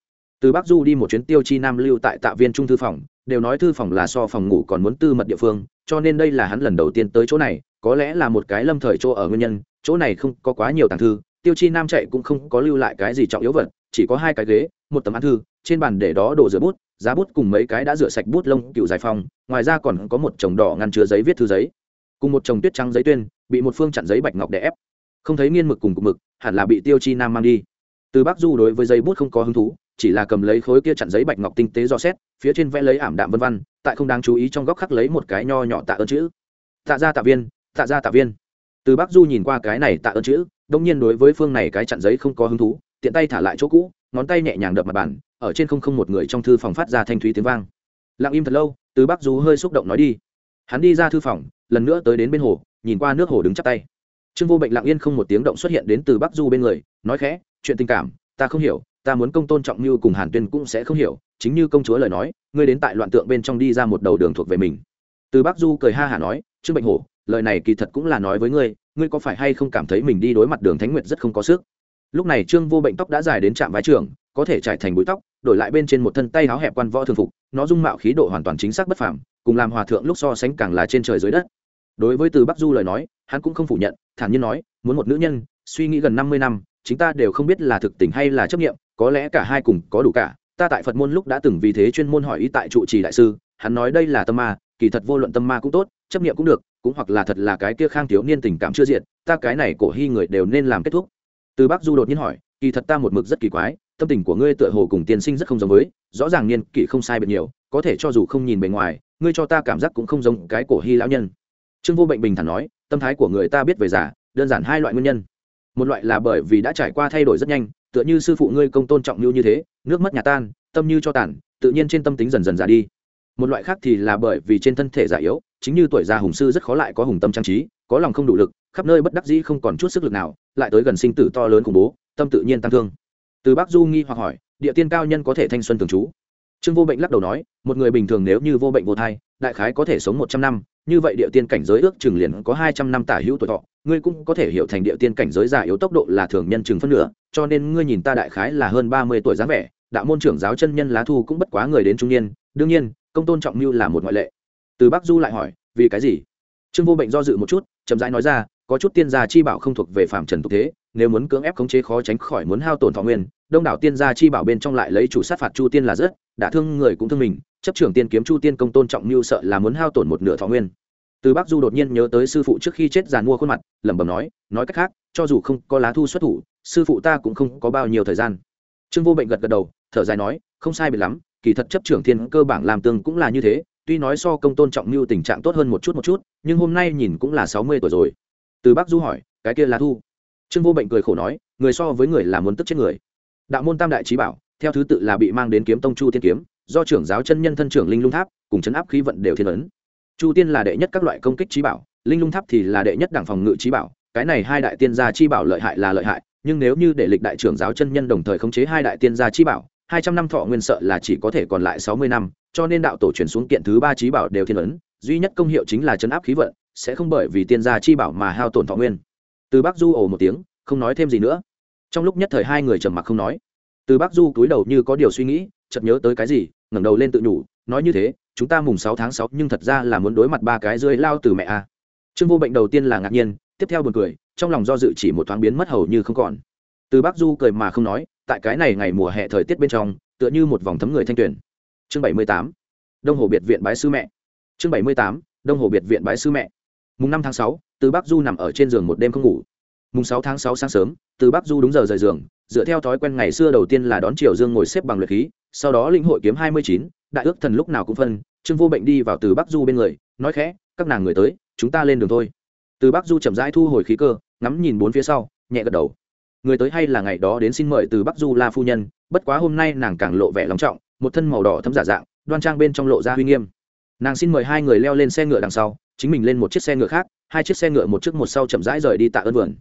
từ bắc du đi một chuyến tiêu chi nam lưu tại tạ viên trung thư phòng, đều nói thư phòng là so phòng ngủ còn muốn tư mật địa phương, cho nên đây là hắn lần đầu tiên tới chỗ này, có lẽ là một cái lâm thời chỗ ở nguyên nhân, chỗ này không có quá nhiều tàng thư, tiêu chi nam chạy cũng không có lưu lại cái gì trọng yếu vật, chỉ có hai cái ghế, một tấm án thư, trên bàn để đó đổ rửa bút, giá bút cùng mấy cái đã rửa sạch bút lông, cựu giải phong ngoài ra còn có một chồng đỏ ngăn chứa giấy viết thư giấy. Cùng một chồng tuyết trắng giấy tuyên, bị một phương chặn giấy bạch ngọc đè ép. Không thấy nghiên mực cùng cục mực, hẳn là bị tiêu chi nam mang đi. Từ bắc du đối với giấy bút không có hứng thú chỉ là cầm lấy khối kia chặn giấy bạch ngọc tinh tế do xét, phía trên vẽ lấy ảm đạm vân văn tại không đáng chú ý trong góc khắc lấy một cái nho nhỏ tạ ơn chữ. Tạ ra tạ viên, tạ ra tạ viên. Từ bác du nhìn qua cái này tạ ơn chữ, đông nhiên đối với phương này cái chặn giấy không có hứng thú, tiện tay thả lại chỗ cũ, ngón tay nhẹ nhàng đập mặt bàn, ở trên không không một người trong thư phòng phát ra thanh thúy tiếng vang. Lặng im thật lâu, từ bác du hơi xúc động nói đi. Hắn đi ra thư phòng, lần nữa tới đến bên hồ, nhìn qua nước hồ đứng chắp tay. Trương vô bệnh lặng yên không một tiếng động xuất hiện đến từ bắc du bên người, nói khẽ, chuyện tình cảm, ta không hiểu ta muốn công tôn trọng như cùng hàn tuyên cũng sẽ không hiểu, chính như công chúa lời nói, ngươi đến tại loạn tượng bên trong đi ra một đầu đường thuộc về mình. Từ bắc du cười ha hả nói, trương bệnh hổ, lời này kỳ thật cũng là nói với ngươi ngươi có phải hay không cảm thấy mình đi đối mặt đường thánh nguyệt rất không có sức? Lúc này trương vô bệnh tóc đã dài đến trạm vái trường có thể trải thành bụi tóc, đổi lại bên trên một thân tay áo hẹp quan võ thường phục, nó dung mạo khí độ hoàn toàn chính xác bất phàm, cùng làm hòa thượng lúc so sánh càng là trên trời dưới đất. Đối với từ bắc du lời nói, hắn cũng không phủ nhận, thản nhiên nói, muốn một nữ nhân, suy nghĩ gần năm mươi năm, chúng ta đều không biết là thực tình hay là chấp nghiệm có lẽ cả hai cùng có đủ cả, ta tại phật môn lúc đã từng vì thế chuyên môn hỏi ý tại trụ trì đại sư, hắn nói đây là tâm ma, kỳ thật vô luận tâm ma cũng tốt, chấp nghiệm cũng được, cũng hoặc là thật là cái kia khang thiếu niên tình cảm chưa diện ta cái này cổ hy người đều nên làm kết thúc. Từ bác du đột nhiên hỏi, kỳ thật ta một mực rất kỳ quái, tâm tình của ngươi tựa hồ cùng tiên sinh rất không giống với, rõ ràng niên kỷ không sai biệt nhiều, có thể cho dù không nhìn bề ngoài, ngươi cho ta cảm giác cũng không giống cái cổ hy lão nhân. Trương vô bệnh bình thản nói, tâm thái của người ta biết về già, đơn giản hai loại nguyên nhân. Một loại là bởi vì đã trải qua thay đổi rất nhanh tựa như sư phụ ngươi công tôn trọng như như thế, nước mất nhà tan, tâm như cho tàn, tự nhiên trên tâm tính dần dần già đi. Một loại khác thì là bởi vì trên thân thể già yếu, chính như tuổi già hùng sư rất khó lại có hùng tâm trang trí, có lòng không đủ lực, khắp nơi bất đắc dĩ không còn chút sức lực nào, lại tới gần sinh tử to lớn khủng bố, tâm tự nhiên tăng thương. Từ bác du nghi hoặc hỏi, địa tiên cao nhân có thể thanh xuân thường trú? Trương vô bệnh lắc đầu nói, một người bình thường nếu như vô bệnh vô thai, đại khái có thể sống một trăm năm như vậy địa tiên cảnh giới ước chừng liền có hai trăm năm tả hữu tuổi thọ, ngươi cũng có thể hiểu thành địa tiên cảnh giới già yếu tốc độ là thường nhân chừng phân nửa, cho nên ngươi nhìn ta đại khái là hơn ba mươi tuổi dáng vẻ, đạo môn trưởng giáo chân nhân lá thu cũng bất quá người đến trung niên, đương nhiên, công tôn trọng mưu là một ngoại lệ. Từ bắc du lại hỏi, vì cái gì? Trương vô bệnh do dự một chút, chậm rãi nói ra, có chút tiên gia chi bảo không thuộc về phạm trần tục thế, nếu muốn cưỡng ép khống chế khó tránh khỏi muốn hao tổn thọ nguyên, đông đảo tiên gia chi bảo bên trong lại lấy chủ sát phạt chu tiên là rất, đã thương người cũng thương mình, chấp trưởng tiên kiếm chu tiên công tôn trọng mưu sợ là muốn hao tổn một nửa thọ nguyên từ bắc du đột nhiên nhớ tới sư phụ trước khi chết giàn mua khuôn mặt, lẩm bẩm nói nói cách khác, cho dù không có lá thu xuất thủ, sư phụ ta cũng không có bao nhiêu thời gian. Trương vô bệnh gật gật đầu, thở dài nói, không sai biệt lắm, kỳ thật chấp trưởng thiên cơ bản làm tương cũng là như thế, tuy nói so công tôn trọng mưu tình trạng tốt hơn một chút một chút, nhưng hôm nay nhìn cũng là sáu mươi tuổi rồi. Từ bắc du hỏi, cái kia là thu? Trương vô bệnh cười khổ nói, người so với người là muốn tức chết người. Đạo môn tam đại trí bảo, theo thứ tự là bị mang đến kiếm tông chu tiên kiếm, do trưởng giáo chân nhân thân trưởng linh lung tháp, cùng chấn áp khí vận đều thiên ấn chu tiên là đệ nhất các loại công kích trí bảo, linh lung tháp thì là đệ nhất đảng phòng ngự trí bảo. Cái này hai đại tiên gia chi bảo lợi hại là lợi hại, nhưng nếu như để lịch đại trưởng giáo chân nhân đồng thời khống chế hai đại tiên gia chi bảo, hai trăm năm thọ nguyên sợ là chỉ có thể còn lại sáu mươi năm, cho nên đạo tổ chuyển xuống kiện thứ ba trí bảo đều thiên ấn, duy nhất công hiệu chính là chấn áp khí vận, sẽ không bởi vì tiên gia chi bảo mà hao tổn thọ nguyên. Từ bắc du ồ một tiếng, không nói thêm gì nữa. Trong lúc nhất thời hai người trầm mặc không nói. Từ bắc du cúi đầu như có điều suy nghĩ, chợt nhớ tới cái gì, ngẩng đầu lên tự nhủ, nói như thế chúng ta mùng sáu tháng sáu, nhưng thật ra là muốn đối mặt ba cái rơi lao từ mẹ a. Trương vô bệnh đầu tiên là ngạc nhiên, tiếp theo buồn cười, trong lòng do dự chỉ một thoáng biến mất hầu như không còn. Từ bắc du cười mà không nói, tại cái này ngày mùa hè thời tiết bên trong, tựa như một vòng thấm người thanh tuyển chương bảy mươi tám, đông hồ biệt viện bái sư mẹ. Chương bảy mươi tám, đông hồ biệt viện bái sư mẹ. Mùng năm tháng sáu, từ bắc du nằm ở trên giường một đêm không ngủ. Mùng sáu tháng sáu sáng sớm, từ bắc du đúng giờ rời giường, dựa theo thói quen ngày xưa đầu tiên là đón triều dương ngồi xếp bằng luyện khí, sau đó linh hội kiếm hai mươi chín đại ước thần lúc nào cũng phân, trương vô bệnh đi vào từ bắc du bên người, nói khẽ, các nàng người tới, chúng ta lên đường thôi. Từ bắc du chậm rãi thu hồi khí cơ, ngắm nhìn bốn phía sau, nhẹ gật đầu. Người tới hay là ngày đó đến xin mời từ bắc du la phu nhân, bất quá hôm nay nàng càng lộ vẻ lòng trọng, một thân màu đỏ thấm giả dạng, đoan trang bên trong lộ ra uy nghiêm. Nàng xin mời hai người leo lên xe ngựa đằng sau, chính mình lên một chiếc xe ngựa khác, hai chiếc xe ngựa một trước một sau chậm rãi rời đi tạ ơn vườn.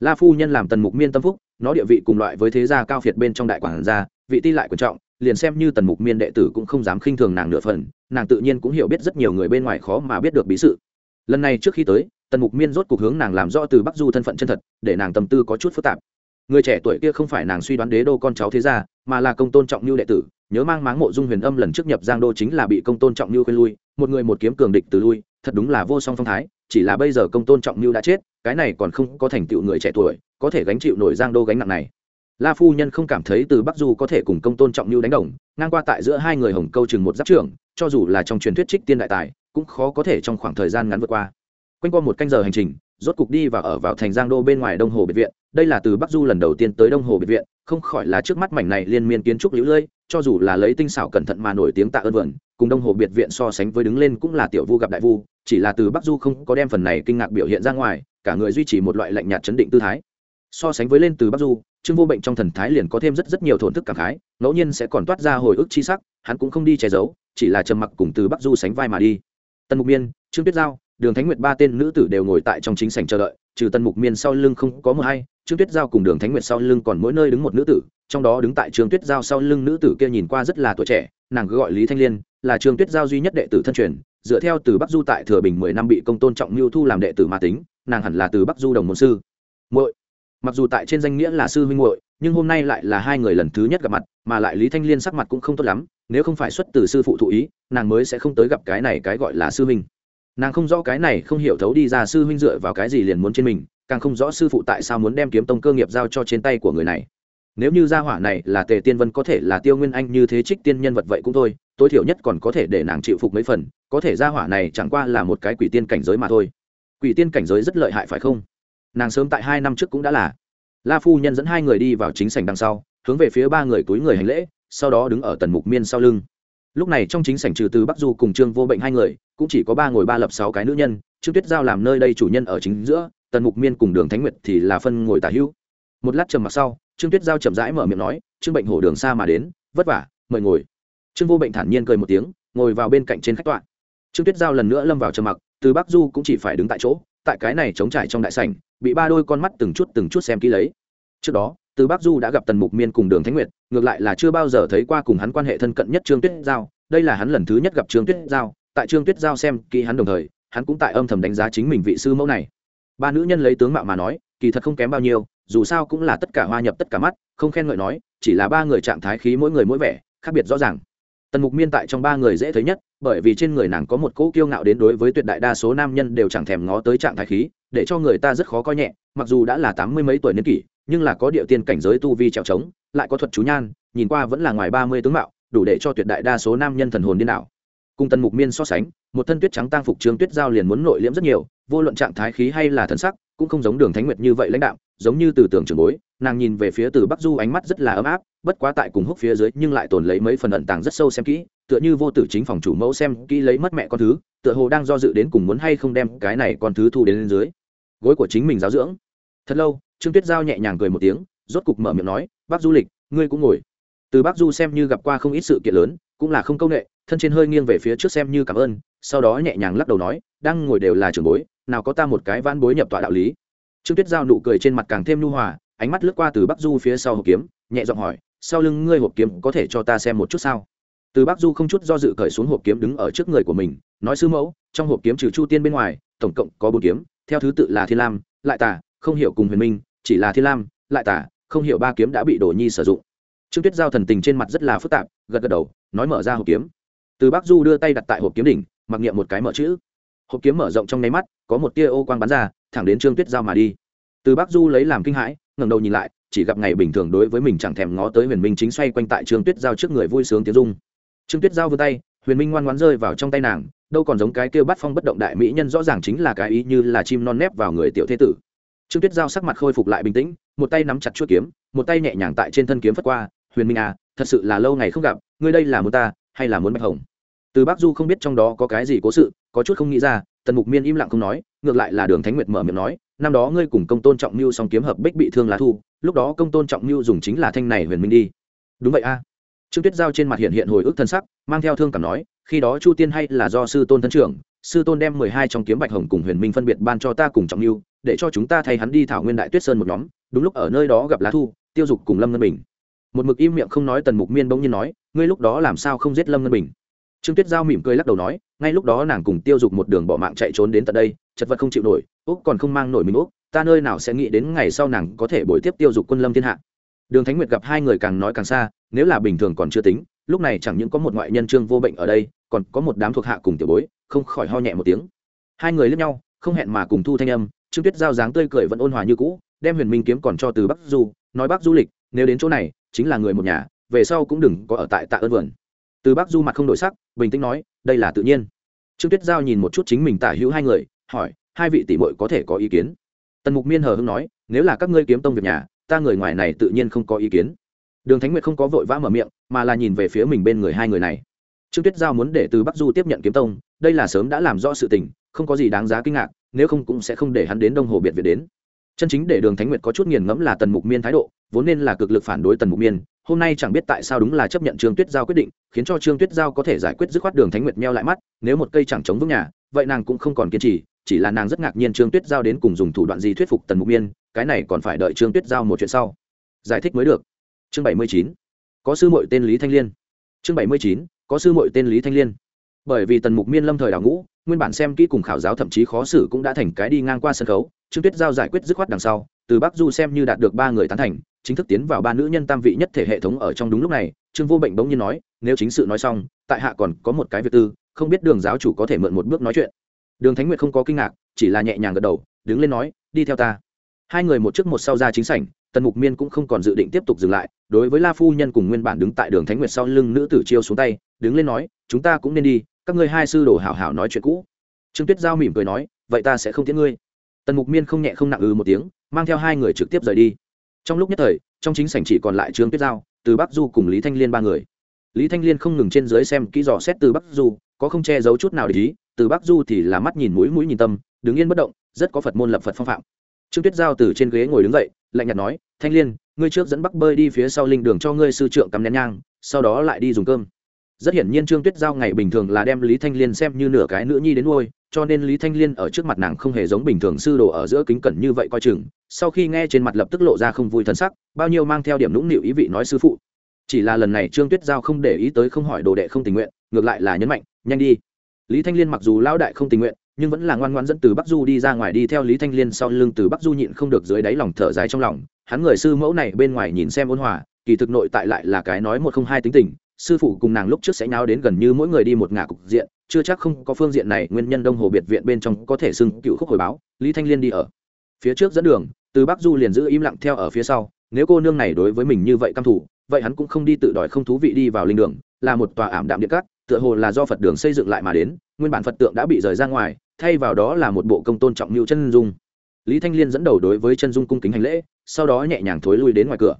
La phu nhân làm tần mục miên tâm phúc, nó địa vị cùng loại với thế gia cao phiệt bên trong đại quản gia, vị ti lại quan trọng liền xem như tần mục miên đệ tử cũng không dám khinh thường nàng nửa phần, nàng tự nhiên cũng hiểu biết rất nhiều người bên ngoài khó mà biết được bí sự. Lần này trước khi tới, tần mục miên rốt cuộc hướng nàng làm rõ từ bắc du thân phận chân thật, để nàng tâm tư có chút phức tạp. Người trẻ tuổi kia không phải nàng suy đoán đế đô con cháu thế gia, mà là công tôn trọng như đệ tử, nhớ mang máng mộ dung huyền âm lần trước nhập giang đô chính là bị công tôn trọng như khuyên lui, một người một kiếm cường địch từ lui, thật đúng là vô song phong thái, chỉ là bây giờ công tôn trọng như đã chết, cái này còn không có thành tựu người trẻ tuổi, có thể gánh chịu nổi giang đô gánh nặng này la phu nhân không cảm thấy từ bắc du có thể cùng công tôn trọng như đánh đồng, ngang qua tại giữa hai người hồng câu chừng một giáp trưởng, cho dù là trong truyền thuyết trích tiên đại tài, cũng khó có thể trong khoảng thời gian ngắn vượt qua. Quanh qua một canh giờ hành trình, rốt cục đi và ở vào thành giang đô bên ngoài đông hồ biệt viện, đây là từ bắc du lần đầu tiên tới đông hồ biệt viện, không khỏi là trước mắt mảnh này liên miên kiến trúc lũ lơi, cho dù là lấy tinh xảo cẩn thận mà nổi tiếng tạ ơn vườn, cùng đông hồ biệt viện so sánh với đứng lên cũng là tiểu vu gặp đại vu, chỉ là từ bắc du không có đem phần này kinh ngạc biểu hiện ra ngoài, cả người duy trì một loại lạnh nhạt chấn định tư thái so sánh với lên từ bắc du, trương vô bệnh trong thần thái liền có thêm rất rất nhiều thổn thức cảm khái, ngẫu nhiên sẽ còn toát ra hồi ức chi sắc, hắn cũng không đi che giấu, chỉ là trầm mặc cùng từ bắc du sánh vai mà đi. Tân mục miên, trương tuyết giao, đường thánh nguyệt ba tên nữ tử đều ngồi tại trong chính sảnh chờ đợi, trừ tân mục miên sau lưng không có mờ hay trương tuyết giao cùng đường thánh nguyệt sau lưng còn mỗi nơi đứng một nữ tử, trong đó đứng tại trương tuyết giao sau lưng nữ tử kia nhìn qua rất là tuổi trẻ, nàng cứ gọi lý thanh liên, là trương tuyết giao duy nhất đệ tử thân truyền, dựa theo từ bắc du tại thừa bình mười năm bị công tôn trọng mưu thu làm đệ tử ma tính, nàng hẳn là từ bắc du đồng môn sư. Muội mặc dù tại trên danh nghĩa là sư huynh muội, nhưng hôm nay lại là hai người lần thứ nhất gặp mặt, mà lại lý thanh liên sắc mặt cũng không tốt lắm, nếu không phải xuất từ sư phụ thụ ý, nàng mới sẽ không tới gặp cái này cái gọi là sư huynh. Nàng không rõ cái này không hiểu thấu đi ra sư huynh dựa vào cái gì liền muốn trên mình, càng không rõ sư phụ tại sao muốn đem kiếm tông cơ nghiệp giao cho trên tay của người này. Nếu như gia hỏa này là tề tiên vân có thể là tiêu nguyên anh như thế trích tiên nhân vật vậy cũng thôi, tối thiểu nhất còn có thể để nàng chịu phục mấy phần, có thể gia hỏa này chẳng qua là một cái quỷ tiên cảnh giới mà thôi. Quỷ tiên cảnh giới rất lợi hại phải không? Nàng sớm tại hai năm trước cũng đã là. La phu nhân dẫn hai người đi vào chính sảnh đằng sau, hướng về phía ba người túi người hành lễ, sau đó đứng ở tần mục miên sau lưng. Lúc này trong chính sảnh trừ từ bắc du cùng trương vô bệnh hai người, cũng chỉ có ba ngồi ba lập sáu cái nữ nhân, trương tuyết giao làm nơi đây chủ nhân ở chính giữa, tần mục miên cùng đường thánh nguyệt thì là phân ngồi tả hữu. Một lát trầm mặc sau, trương tuyết giao chậm rãi mở miệng nói, trương bệnh hổ đường xa mà đến, vất vả, mời ngồi. Trương vô bệnh thản nhiên cười một tiếng, ngồi vào bên cạnh trên khách tọa. Trương tuyết giao lần nữa lâm vào trầm mặc, từ bắc du cũng chỉ phải đứng tại chỗ tại cái này chống trải trong đại sảnh, bị ba đôi con mắt từng chút từng chút xem kỹ lấy. Trước đó, từ bắc du đã gặp tần mục miên cùng đường thánh nguyệt, ngược lại là chưa bao giờ thấy qua cùng hắn quan hệ thân cận nhất trương tuyết giao. Đây là hắn lần thứ nhất gặp trương tuyết giao, tại trương tuyết giao xem kỹ hắn đồng thời, hắn cũng tại âm thầm đánh giá chính mình vị sư mẫu này. Ba nữ nhân lấy tướng mạo mà nói, kỳ thật không kém bao nhiêu, dù sao cũng là tất cả hoa nhập tất cả mắt, không khen ngợi nói, chỉ là ba người trạng thái khí mỗi người mỗi vẻ, khác biệt rõ ràng tần mục miên tại trong ba người dễ thấy nhất, bởi vì trên người nàng có một cỗ kiêu ngạo đến đối với tuyệt đại đa số nam nhân đều chẳng thèm ngó tới trạng thái khí, để cho người ta rất khó coi nhẹ, mặc dù đã là tám mươi mấy tuổi niên kỷ, nhưng là có địa tiên cảnh giới tu vi trèo trống, lại có thuật chú nhan, nhìn qua vẫn là ngoài ba mươi tướng mạo, đủ để cho tuyệt đại đa số nam nhân thần hồn điên đảo. Cùng tần mục miên so sánh, một thân tuyết trắng tang phục trương tuyết giao liền muốn nội liễm rất nhiều, vô luận trạng thái khí hay là thần sắc, cũng không giống đường thánh nguyệt như vậy lãnh đạo giống như từ tưởng trường bối, nàng nhìn về phía từ bắc du ánh mắt rất là ấm áp, bất quá tại cùng húc phía dưới nhưng lại tồn lấy mấy phần ẩn tàng rất sâu xem kỹ, tựa như vô tử chính phòng chủ mẫu xem kỹ lấy mất mẹ con thứ, tựa hồ đang do dự đến cùng muốn hay không đem cái này con thứ thu đến lên dưới. Gối của chính mình giáo dưỡng. Thật lâu, trương tuyết giao nhẹ nhàng cười một tiếng, rốt cục mở miệng nói, bác du lịch, ngươi cũng ngồi. Từ bác du xem như gặp qua không ít sự kiện lớn, cũng là không công nghệ thân trên hơi nghiêng về phía trước xem như cảm ơn, sau đó nhẹ nhàng lắc đầu nói, đang ngồi đều là trưởng bối, nào có ta một cái vãn bối nhập tọa đạo lý trương tuyết giao nụ cười trên mặt càng thêm nhu hòa, ánh mắt lướt qua từ bắc du phía sau hộp kiếm, nhẹ giọng hỏi, sau lưng ngươi hộp kiếm có thể cho ta xem một chút sao? Từ bắc du không chút do dự cởi xuống hộp kiếm đứng ở trước người của mình, nói, sư mẫu, trong hộp kiếm trừ chu tiên bên ngoài, tổng cộng có bốn kiếm, theo thứ tự là thiên lam, lại tả không hiểu cùng huyền minh, chỉ là thiên lam, lại tả không hiểu ba kiếm đã bị đồ nhi sử dụng. Trương tuyết giao thần tình trên mặt rất là phức tạp, gật gật đầu, nói, mở ra hộp kiếm. Từ bắc du đưa tay đặt tại hộp kiếm đỉnh, mặc niệm một cái mở chữ. Hộp kiếm mở rộng trong nháy mắt, có một tia ô quang bắn ra thẳng đến trương tuyết giao mà đi. Từ bắc du lấy làm kinh hãi, ngẩng đầu nhìn lại, chỉ gặp ngày bình thường đối với mình chẳng thèm ngó tới huyền minh chính xoay quanh tại trương tuyết giao trước người vui sướng tiếng dung trương tuyết giao vươn tay, huyền minh ngoan ngoãn rơi vào trong tay nàng, đâu còn giống cái kêu bắt phong bất động đại mỹ nhân rõ ràng chính là cái ý như là chim non nép vào người tiểu thế tử. Trương tuyết giao sắc mặt khôi phục lại bình tĩnh, một tay nắm chặt chuôi kiếm, một tay nhẹ nhàng tại trên thân kiếm phất qua, huyền minh à thật sự là lâu ngày không gặp, ngươi đây là muốn ta, hay là muốn bạch hồng? Từ bắc du không biết trong đó có cái gì cố sự có chút không nghĩ ra, tần mục miên im lặng không nói, ngược lại là đường thánh nguyệt mở miệng nói, năm đó ngươi cùng công tôn trọng mưu song kiếm hợp bích bị thương lá thu, lúc đó công tôn trọng mưu dùng chính là thanh này huyền minh đi. Đúng vậy a. Trương tuyết giao trên mặt hiện hiện hồi ức thân sắc, mang theo thương cảm nói, khi đó chu tiên hay là do sư tôn thân trưởng, sư tôn đem mười hai trong kiếm bạch hồng cùng huyền minh phân biệt ban cho ta cùng trọng mưu, để cho chúng ta thay hắn đi thảo nguyên đại tuyết sơn một nhóm, đúng lúc ở nơi đó gặp lá thu, tiêu dục cùng lâm ngân bình. Một mực im miệng không nói tần mục miên bỗng nhiên nói, ngươi lúc đó làm sao không giết lâm ngân bình? Trương tuyết giao mỉm cười lắc đầu nói, ngay lúc đó nàng cùng tiêu dục một đường bỏ mạng chạy trốn đến tận đây, chật vật không chịu nổi, úc còn không mang nổi mình úc, ta nơi nào sẽ nghĩ đến ngày sau nàng có thể bồi tiếp tiêu dục quân lâm thiên hạ. Đường thánh nguyệt gặp hai người càng nói càng xa, nếu là bình thường còn chưa tính, lúc này chẳng những có một ngoại nhân trương vô bệnh ở đây, còn có một đám thuộc hạ cùng tiểu bối, không khỏi ho nhẹ một tiếng. Hai người lướt nhau, không hẹn mà cùng thu thanh âm, trương tuyết giao dáng tươi cười vẫn ôn hòa như cũ, đem huyền minh kiếm còn cho từ bắc du, nói bắc du lịch, nếu đến chỗ này, chính là người một nhà, về sau cũng đừng có ở tại tạ ơn vườn từ bắc du mặt không đổi sắc, bình tĩnh nói, đây là tự nhiên. Trương tuyết giao nhìn một chút chính mình tả hữu hai người, hỏi, hai vị tỷ muội có thể có ý kiến? Tần mục miên hờ hưng nói, nếu là các ngươi kiếm tông việc nhà, ta người ngoài này tự nhiên không có ý kiến. Đường thánh nguyệt không có vội vã mở miệng, mà là nhìn về phía mình bên người hai người này. Trương tuyết giao muốn để từ bắc du tiếp nhận kiếm tông, đây là sớm đã làm rõ sự tình, không có gì đáng giá kinh ngạc, nếu không cũng sẽ không để hắn đến đông hồ biệt việt đến. Chân chính để đường thánh nguyệt có chút nghiền ngẫm là tần mục miên thái độ, vốn nên là cực lực phản đối tần mục miên hôm nay chẳng biết tại sao đúng là chấp nhận trương tuyết giao quyết định, khiến cho trương tuyết giao có thể giải quyết dứt khoát đường thánh nguyệt meo lại mắt, nếu một cây chẳng chống vững nhà, vậy nàng cũng không còn kiên trì, chỉ là nàng rất ngạc nhiên trương tuyết giao đến cùng dùng thủ đoạn gì thuyết phục tần mục miên, cái này còn phải đợi trương tuyết giao một chuyện sau. Giải thích mới được. Chương bảy mươi chín, có sư mội tên lý thanh liên. Chương bảy mươi chín, có sư mội tên lý thanh liên. Bởi vì tần mục miên lâm thời đào ngũ, nguyên bản xem kỹ cùng khảo giáo thậm chí khó xử cũng đã thành cái đi ngang qua sân khấu, trương tuyết giao giải quyết dứt khoát đằng sau, từ bắc du xem như đạt được ba người tán thành chính thức tiến vào ba nữ nhân tam vị nhất thể hệ thống ở trong đúng lúc này, trương vô bệnh bỗng nhiên nói, nếu chính sự nói xong, tại hạ còn có một cái việc tư, không biết đường giáo chủ có thể mượn một bước nói chuyện. Đường thánh nguyệt không có kinh ngạc, chỉ là nhẹ nhàng gật đầu, đứng lên nói, đi theo ta. Hai người một trước một sau ra chính sảnh, tần mục miên cũng không còn dự định tiếp tục dừng lại, đối với la phu nhân cùng nguyên bản đứng tại đường thánh nguyệt sau lưng nữ tử chiêu xuống tay, đứng lên nói, chúng ta cũng nên đi, các ngươi hai sư đồ hảo hảo nói chuyện cũ. Trương tuyết giao mỉm cười nói, vậy ta sẽ không tiễn ngươi. Tần mục miên không nhẹ không nặng ư một tiếng, mang theo hai người trực tiếp rời đi trong lúc nhất thời, trong chính sảnh chỉ còn lại trương tuyết giao, từ bắc du cùng lý thanh liên ba người. Lý thanh liên không ngừng trên dưới xem kỹ dò xét từ bắc du, có không che giấu chút nào để ý, từ bắc du thì là mắt nhìn mũi mũi nhìn tâm, đứng yên bất động, rất có phật môn lập phật phong phạm. Trương tuyết giao từ trên ghế ngồi đứng dậy, lạnh nhạt nói, thanh liên, ngươi trước dẫn bắc bơi đi phía sau linh đường cho ngươi sư trượng cắm nén nhang, sau đó lại đi dùng cơm. Rất hiển nhiên trương tuyết giao ngày bình thường là đem lý thanh liên xem như nửa cái nữ nhi đến nuôi cho nên lý thanh liên ở trước mặt nàng không hề giống bình thường sư đồ ở giữa kính cẩn như vậy coi chừng, sau khi nghe trên mặt lập tức lộ ra không vui thân sắc, bao nhiêu mang theo điểm nũng nịu ý vị nói sư phụ. Chỉ là lần này trương tuyết giao không để ý tới không hỏi đồ đệ không tình nguyện, ngược lại là nhấn mạnh, nhanh đi. Lý thanh liên mặc dù lão đại không tình nguyện, nhưng vẫn là ngoan ngoan dẫn từ bắc du đi ra ngoài đi theo lý thanh liên sau lưng từ bắc du nhịn không được dưới đáy lòng thở dài trong lòng. Hắn người sư mẫu này bên ngoài nhìn xem ôn hòa, kỳ thực nội tại lại là cái nói một không hai tính tình sư phụ cùng nàng lúc trước sẽ nháo đến gần như mỗi người đi một ngả cục diện, chưa chắc không có phương diện này nguyên nhân đông hồ biệt viện bên trong có thể xưng cựu khúc hồi báo, lý thanh liên đi ở phía trước dẫn đường, từ bắc du liền giữ im lặng theo ở phía sau, nếu cô nương này đối với mình như vậy căm thủ vậy hắn cũng không đi tự đòi không thú vị đi vào linh đường, là một tòa ảm đạm điện cát, tựa hồ là do phật đường xây dựng lại mà đến, nguyên bản phật tượng đã bị rời ra ngoài, thay vào đó là một bộ công tôn trọng mưu chân dung. Lý thanh liên dẫn đầu đối với chân dung cung kính hành lễ, sau đó nhẹ nhàng thối lui đến ngoài cửa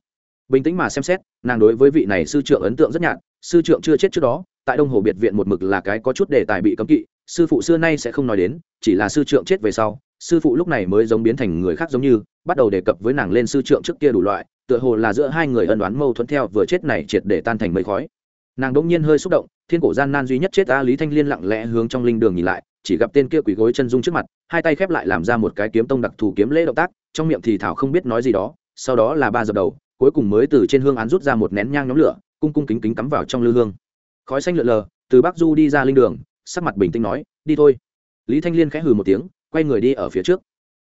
bình tĩnh mà xem xét, nàng đối với vị này sư trưởng ấn tượng rất nhạt, sư trưởng chưa chết trước đó, tại đông hồ biệt viện một mực là cái có chút đề tài bị cấm kỵ, sư phụ xưa nay sẽ không nói đến, chỉ là sư trưởng chết về sau, sư phụ lúc này mới giống biến thành người khác giống như, bắt đầu đề cập với nàng lên sư trưởng trước kia đủ loại, tựa hồ là giữa hai người ân đoán mâu thuẫn theo vừa chết này triệt để tan thành mây khói. Nàng đỗng nhiên hơi xúc động, thiên cổ gian nan duy nhất chết ta lý thanh liên lặng lẽ hướng trong linh đường nhìn lại, chỉ gặp tên kia quỳ gối chân dung trước mặt, hai tay khép lại làm ra một cái kiếm tông đặc thù kiếm lễ động tác, trong miệng thì thảo không biết nói gì đó, sau đó là ba dập đầu cuối cùng mới từ trên hương án rút ra một nén nhang nhóm lửa, cung cung kính kính cắm vào trong lư hương. Khói xanh lượn lờ, từ bắc du đi ra linh đường, sắc mặt bình tĩnh nói, đi thôi. Lý thanh liên khẽ hừ một tiếng, quay người đi ở phía trước.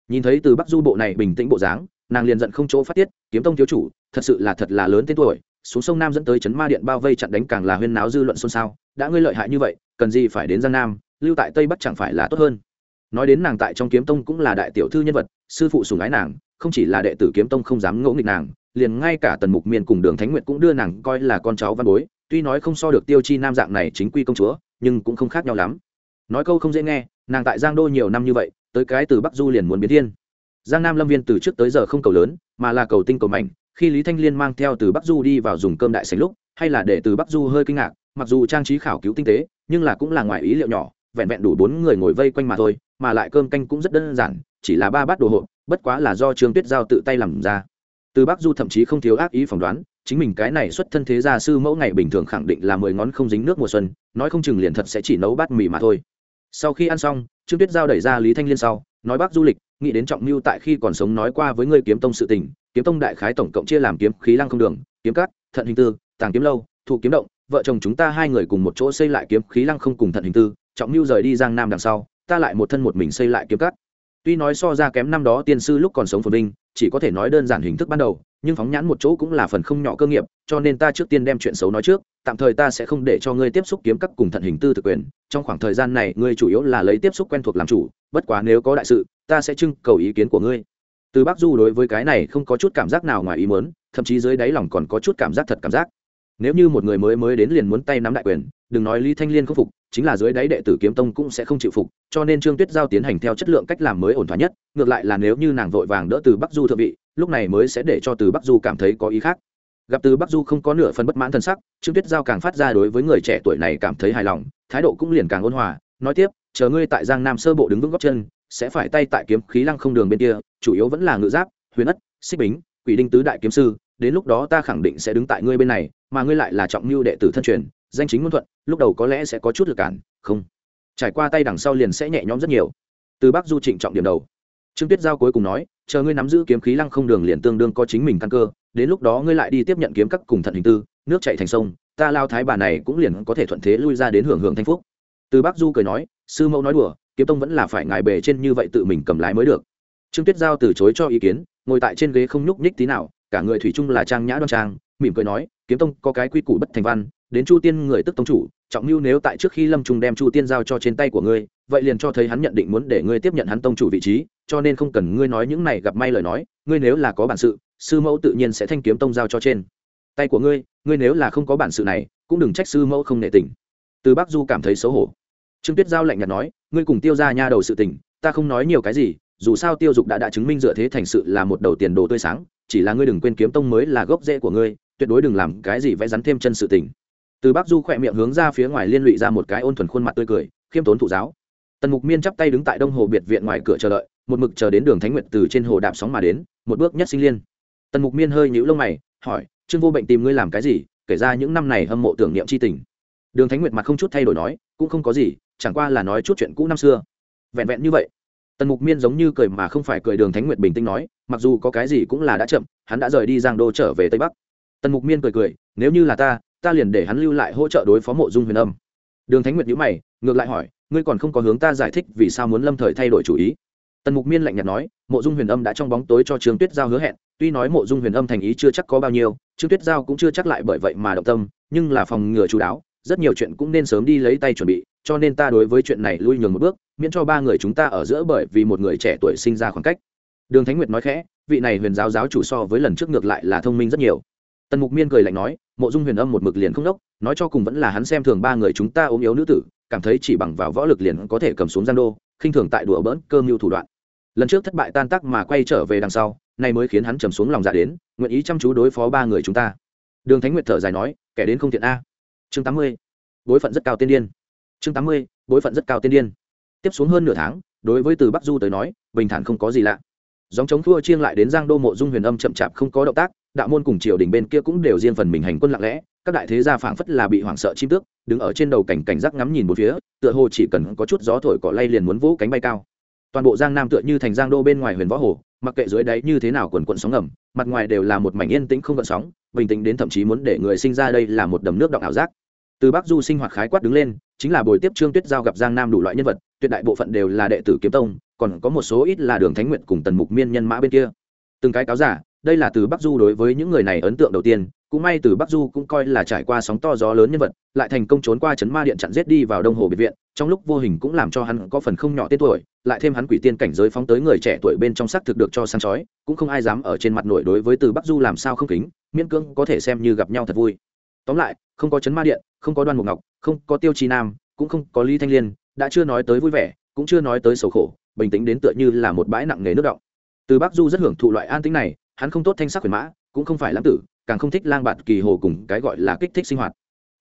Nhìn thấy từ bắc du bộ này bình tĩnh bộ dáng, nàng liền giận không chỗ phát tiết, kiếm tông thiếu chủ, thật sự là thật là lớn tên tuổi, xuống sông nam dẫn tới chấn ma điện bao vây chặn đánh càng là huyên náo dư luận xôn xao, đã ngươi lợi hại như vậy, cần gì phải đến giang nam, lưu tại tây bắc chẳng phải là tốt hơn. Nói đến nàng tại trong kiếm tông cũng là đại tiểu thư nhân vật sư phụ sùng ái nàng, không chỉ là đệ tử kiếm tông không dám ngỗ nghịch nàng, liền ngay cả tần mục miên cùng đường thánh nguyện cũng đưa nàng coi là con cháu văn bối, tuy nói không so được tiêu chi nam dạng này chính quy công chúa, nhưng cũng không khác nhau lắm. Nói câu không dễ nghe, nàng tại giang đô nhiều năm như vậy, tới cái từ bắc du liền muốn biến thiên. Giang nam lâm viên từ trước tới giờ không cầu lớn, mà là cầu tinh cầu mạnh khi lý thanh liên mang theo từ bắc du đi vào dùng cơm đại sành lúc, hay là để từ bắc du hơi kinh ngạc, mặc dù trang trí khảo cứu tinh tế, nhưng là cũng là ngoài ý liệu nhỏ, vẹn vẹn đủ bốn người ngồi vây quanh mà thôi, mà lại cơm canh cũng rất đơn giản chỉ là ba bát đồ hộp, bất quá là do trương tuyết giao tự tay làm ra. Từ bắc du thậm chí không thiếu ác ý phỏng đoán, chính mình cái này xuất thân thế gia sư mẫu ngày bình thường khẳng định là mười ngón không dính nước mùa xuân, nói không chừng liền thật sẽ chỉ nấu bát mì mà thôi. Sau khi ăn xong, trương tuyết giao đẩy ra lý thanh liên sau, nói bác du lịch, nghĩ đến trọng mưu tại khi còn sống nói qua với người kiếm tông sự tình, kiếm tông đại khái tổng cộng chia làm kiếm, khí, lăng không đường, kiếm cát, thận hình tư, tàng kiếm lâu, thụ kiếm động, vợ chồng chúng ta hai người cùng một chỗ xây lại kiếm, khí, lăng không cùng thận hình tư, trọng mưu rời đi giang nam đằng sau, ta lại một thân một mình xây lại kiếm cát tuy nói so ra kém năm đó tiên sư lúc còn sống phồn vinh, chỉ có thể nói đơn giản hình thức ban đầu, nhưng phóng nhãn một chỗ cũng là phần không nhỏ cơ nghiệp, cho nên ta trước tiên đem chuyện xấu nói trước, tạm thời ta sẽ không để cho ngươi tiếp xúc kiếm các cùng thận hình tư thực quyền. Trong khoảng thời gian này, ngươi chủ yếu là lấy tiếp xúc quen thuộc làm chủ, bất quá nếu có đại sự, ta sẽ trưng cầu ý kiến của ngươi. Từ bác du đối với cái này không có chút cảm giác nào ngoài ý muốn, thậm chí dưới đáy lòng còn có chút cảm giác thật cảm giác. Nếu như một người mới mới đến liền muốn tay nắm đại quyền, đừng nói lý thanh liên không phục chính là dưới đáy đệ tử kiếm tông cũng sẽ không chịu phục, cho nên trương tuyết giao tiến hành theo chất lượng cách làm mới ổn thỏa nhất, ngược lại là nếu như nàng vội vàng đỡ từ bắc du thượng vị, lúc này mới sẽ để cho từ bắc du cảm thấy có ý khác. Gặp từ bắc du không có nửa phần bất mãn thần sắc, trương tuyết giao càng phát ra đối với người trẻ tuổi này cảm thấy hài lòng, thái độ cũng liền càng ôn hòa, nói tiếp, chờ ngươi tại giang nam sơ bộ đứng vững góc chân, sẽ phải tay tại kiếm khí lăng không đường bên kia, chủ yếu vẫn là ngự giáp, huyền ất, xích bính, quỷ đinh tứ đại kiếm sư, đến lúc đó ta khẳng định sẽ đứng tại ngươi bên này, mà ngươi lại là trọng mưu đệ tử thân truyền danh chính ngôn thuận, lúc đầu có lẽ sẽ có chút lực cản, không. Trải qua tay đằng sau liền sẽ nhẹ nhõm rất nhiều. Từ bắc du trịnh trọng điểm đầu. Trương tuyết giao cuối cùng nói, chờ ngươi nắm giữ kiếm khí lăng không đường liền tương đương có chính mình căn cơ, đến lúc đó ngươi lại đi tiếp nhận kiếm các cùng thận hình tư, nước chạy thành sông, ta lao thái bà này cũng liền có thể thuận thế lui ra đến hưởng hưởng thanh phúc. Từ bắc du cười nói, sư mẫu nói đùa, kiếm tông vẫn là phải ngài bề trên như vậy tự mình cầm lái mới được. Trương tuyết giao từ chối cho ý kiến, ngồi tại trên ghế không nhúc nhích tí nào, cả người thủy chung là trang nhã đoan trang, mỉm cười nói kiếm tông có cái quy củ bất thành văn, đến chu tiên người tức tông chủ, trọng mưu nếu tại trước khi lâm trung đem chu tiên giao cho trên tay của ngươi, vậy liền cho thấy hắn nhận định muốn để ngươi tiếp nhận hắn tông chủ vị trí, cho nên không cần ngươi nói những này gặp may lời nói, ngươi nếu là có bản sự, sư mẫu tự nhiên sẽ thanh kiếm tông giao cho trên tay của ngươi ngươi nếu là không có bản sự này, cũng đừng trách sư mẫu không nệ tình. Từ bắc du cảm thấy xấu hổ. Trương tuyết giao lạnh nhạt nói, ngươi cùng tiêu ra nha đầu sự tình, ta không nói nhiều cái gì, dù sao tiêu dục đã đã chứng minh dựa thế thành sự là một đầu tiền đồ tươi sáng, chỉ là ngươi đừng quên kiếm tông mới là gốc rễ của ngươi tuyệt đối đừng làm cái gì vẽ rắn thêm chân sự tình. Từ bác du khỏe miệng hướng ra phía ngoài liên lụy ra một cái ôn thuần khuôn mặt tươi cười, khiêm tốn thụ giáo. Tần mục miên chắp tay đứng tại đông hồ biệt viện ngoài cửa chờ đợi, một mực chờ đến đường thánh nguyệt từ trên hồ đạp sóng mà đến, một bước nhất sinh liên. Tần mục miên hơi nhũ lông mày, hỏi, trương vô bệnh tìm ngươi làm cái gì? Kể ra những năm này hâm mộ tưởng niệm c h i tình. Đường thánh nguyệt mặt không chút thay đổi nói, cũng không có gì, chẳng qua là nói chút chuyện cũ năm xưa. Vẹn vẹn như vậy, tần mục miên giống như cười mà không phải cười đường thánh nguyệt bình tĩnh nói, mặc dù có cái gì cũng là đã chậm, hắn đã rời đi giang đô trở về tây bắc tần mục miên cười cười, nếu như là ta ta liền để hắn lưu lại hỗ trợ đối phó mộ dung huyền âm. Đường thánh nguyệt nhữ mày, ngược lại hỏi, ngươi còn không có hướng ta giải thích vì sao muốn lâm thời thay đổi chủ ý? Tần mục miên lạnh nhạt nói, mộ dung huyền âm đã trong bóng tối cho trương tuyết giao hứa hẹn, tuy nói mộ dung huyền âm thành ý chưa chắc có bao nhiêu, trương tuyết giao cũng chưa chắc lại bởi vậy mà động tâm, nhưng là phòng ngừa chú đáo, rất nhiều chuyện cũng nên sớm đi lấy tay chuẩn bị, cho nên ta đối với chuyện này lui nhường một bước, miễn cho ba người chúng ta ở giữa bởi vì một người trẻ tuổi sinh ra khoảng cách. Đường thánh nguyệt nói khẽ, vị này huyền giáo giáo chủ so với lần trước ngược lại là thông minh rất nhiều tần mục miên cười lạnh nói, mộ dung huyền âm một mực liền không đốc, nói cho cùng vẫn là hắn xem thường ba người chúng ta ốm yếu nữ tử, cảm thấy chỉ bằng vào võ lực liền có thể cầm xuống gian đô, khinh thường tại đùa bỡn cơ mưu thủ đoạn. Lần trước thất bại tan tác mà quay trở về đằng sau, nay mới khiến hắn trầm xuống lòng dạ đến, nguyện ý chăm chú đối phó ba người chúng ta. Đường thánh nguyệt thở dài nói, kẻ đến không thiện a. Chương tám mươi, bối phận rất cao tiên điên. Chương tám mươi, bối phận rất cao tiên điên. Tiếp xuống hơn nửa tháng, đối với từ bắc du tới nói, bình thản không có gì lạ. Dòng chống thua chiêng lại đến giang đô mộ dung huyền âm chậm chạp không có động tác đạo môn cùng triều đình bên kia cũng đều riêng phần mình hành quân lặng lẽ, các đại thế gia phảng phất là bị hoảng sợ chim tước, đứng ở trên đầu cảnh cảnh giác ngắm nhìn một phía, tựa hồ chỉ cần có chút gió thổi cỏ lay liền muốn vỗ cánh bay cao. Toàn bộ giang nam tựa như thành giang đô bên ngoài huyền võ hồ, mặc kệ dưới đáy như thế nào quần quận sóng ngầm, mặt ngoài đều là một mảnh yên tĩnh không gợn sóng, bình tĩnh đến thậm chí muốn để người sinh ra đây là một đầm nước động ảo giác. Từ bắc du sinh hoạt khái quát đứng lên, chính là buổi tiếp trương tuyết giao gặp giang nam đủ loại nhân vật, tuyệt đại bộ phận đều là đệ tử kiếm tông, còn có một số ít là đường thánh nguyện cùng tần mục miên nhân mã bên kia. Từng cái cáo giả đây là từ bắc du đối với những người này ấn tượng đầu tiên, cũng may từ bắc du cũng coi là trải qua sóng to gió lớn nhân vật, lại thành công trốn qua chấn ma điện chặn giết đi vào đông hồ biệt viện, trong lúc vô hình cũng làm cho hắn có phần không nhỏ tên tuổi, lại thêm hắn quỷ tiên cảnh giới phóng tới người trẻ tuổi bên trong sắc thực được cho sáng chói, cũng không ai dám ở trên mặt nổi đối với từ bắc du làm sao không kính, miễn cưỡng có thể xem như gặp nhau thật vui. Tóm lại, không có chấn ma điện, không có đoan mục ngọc, không có tiêu chi nam, cũng không có lý thanh liên, đã chưa nói tới vui vẻ, cũng chưa nói tới sầu khổ, bình tĩnh đến tựa như là một bãi nặng nghề nước động. Từ bắc du rất hưởng thụ loại an tĩnh này hắn không tốt thanh sắc quyền mã, cũng không phải lãng tử, càng không thích lang bạt kỳ hồ cùng cái gọi là kích thích sinh hoạt.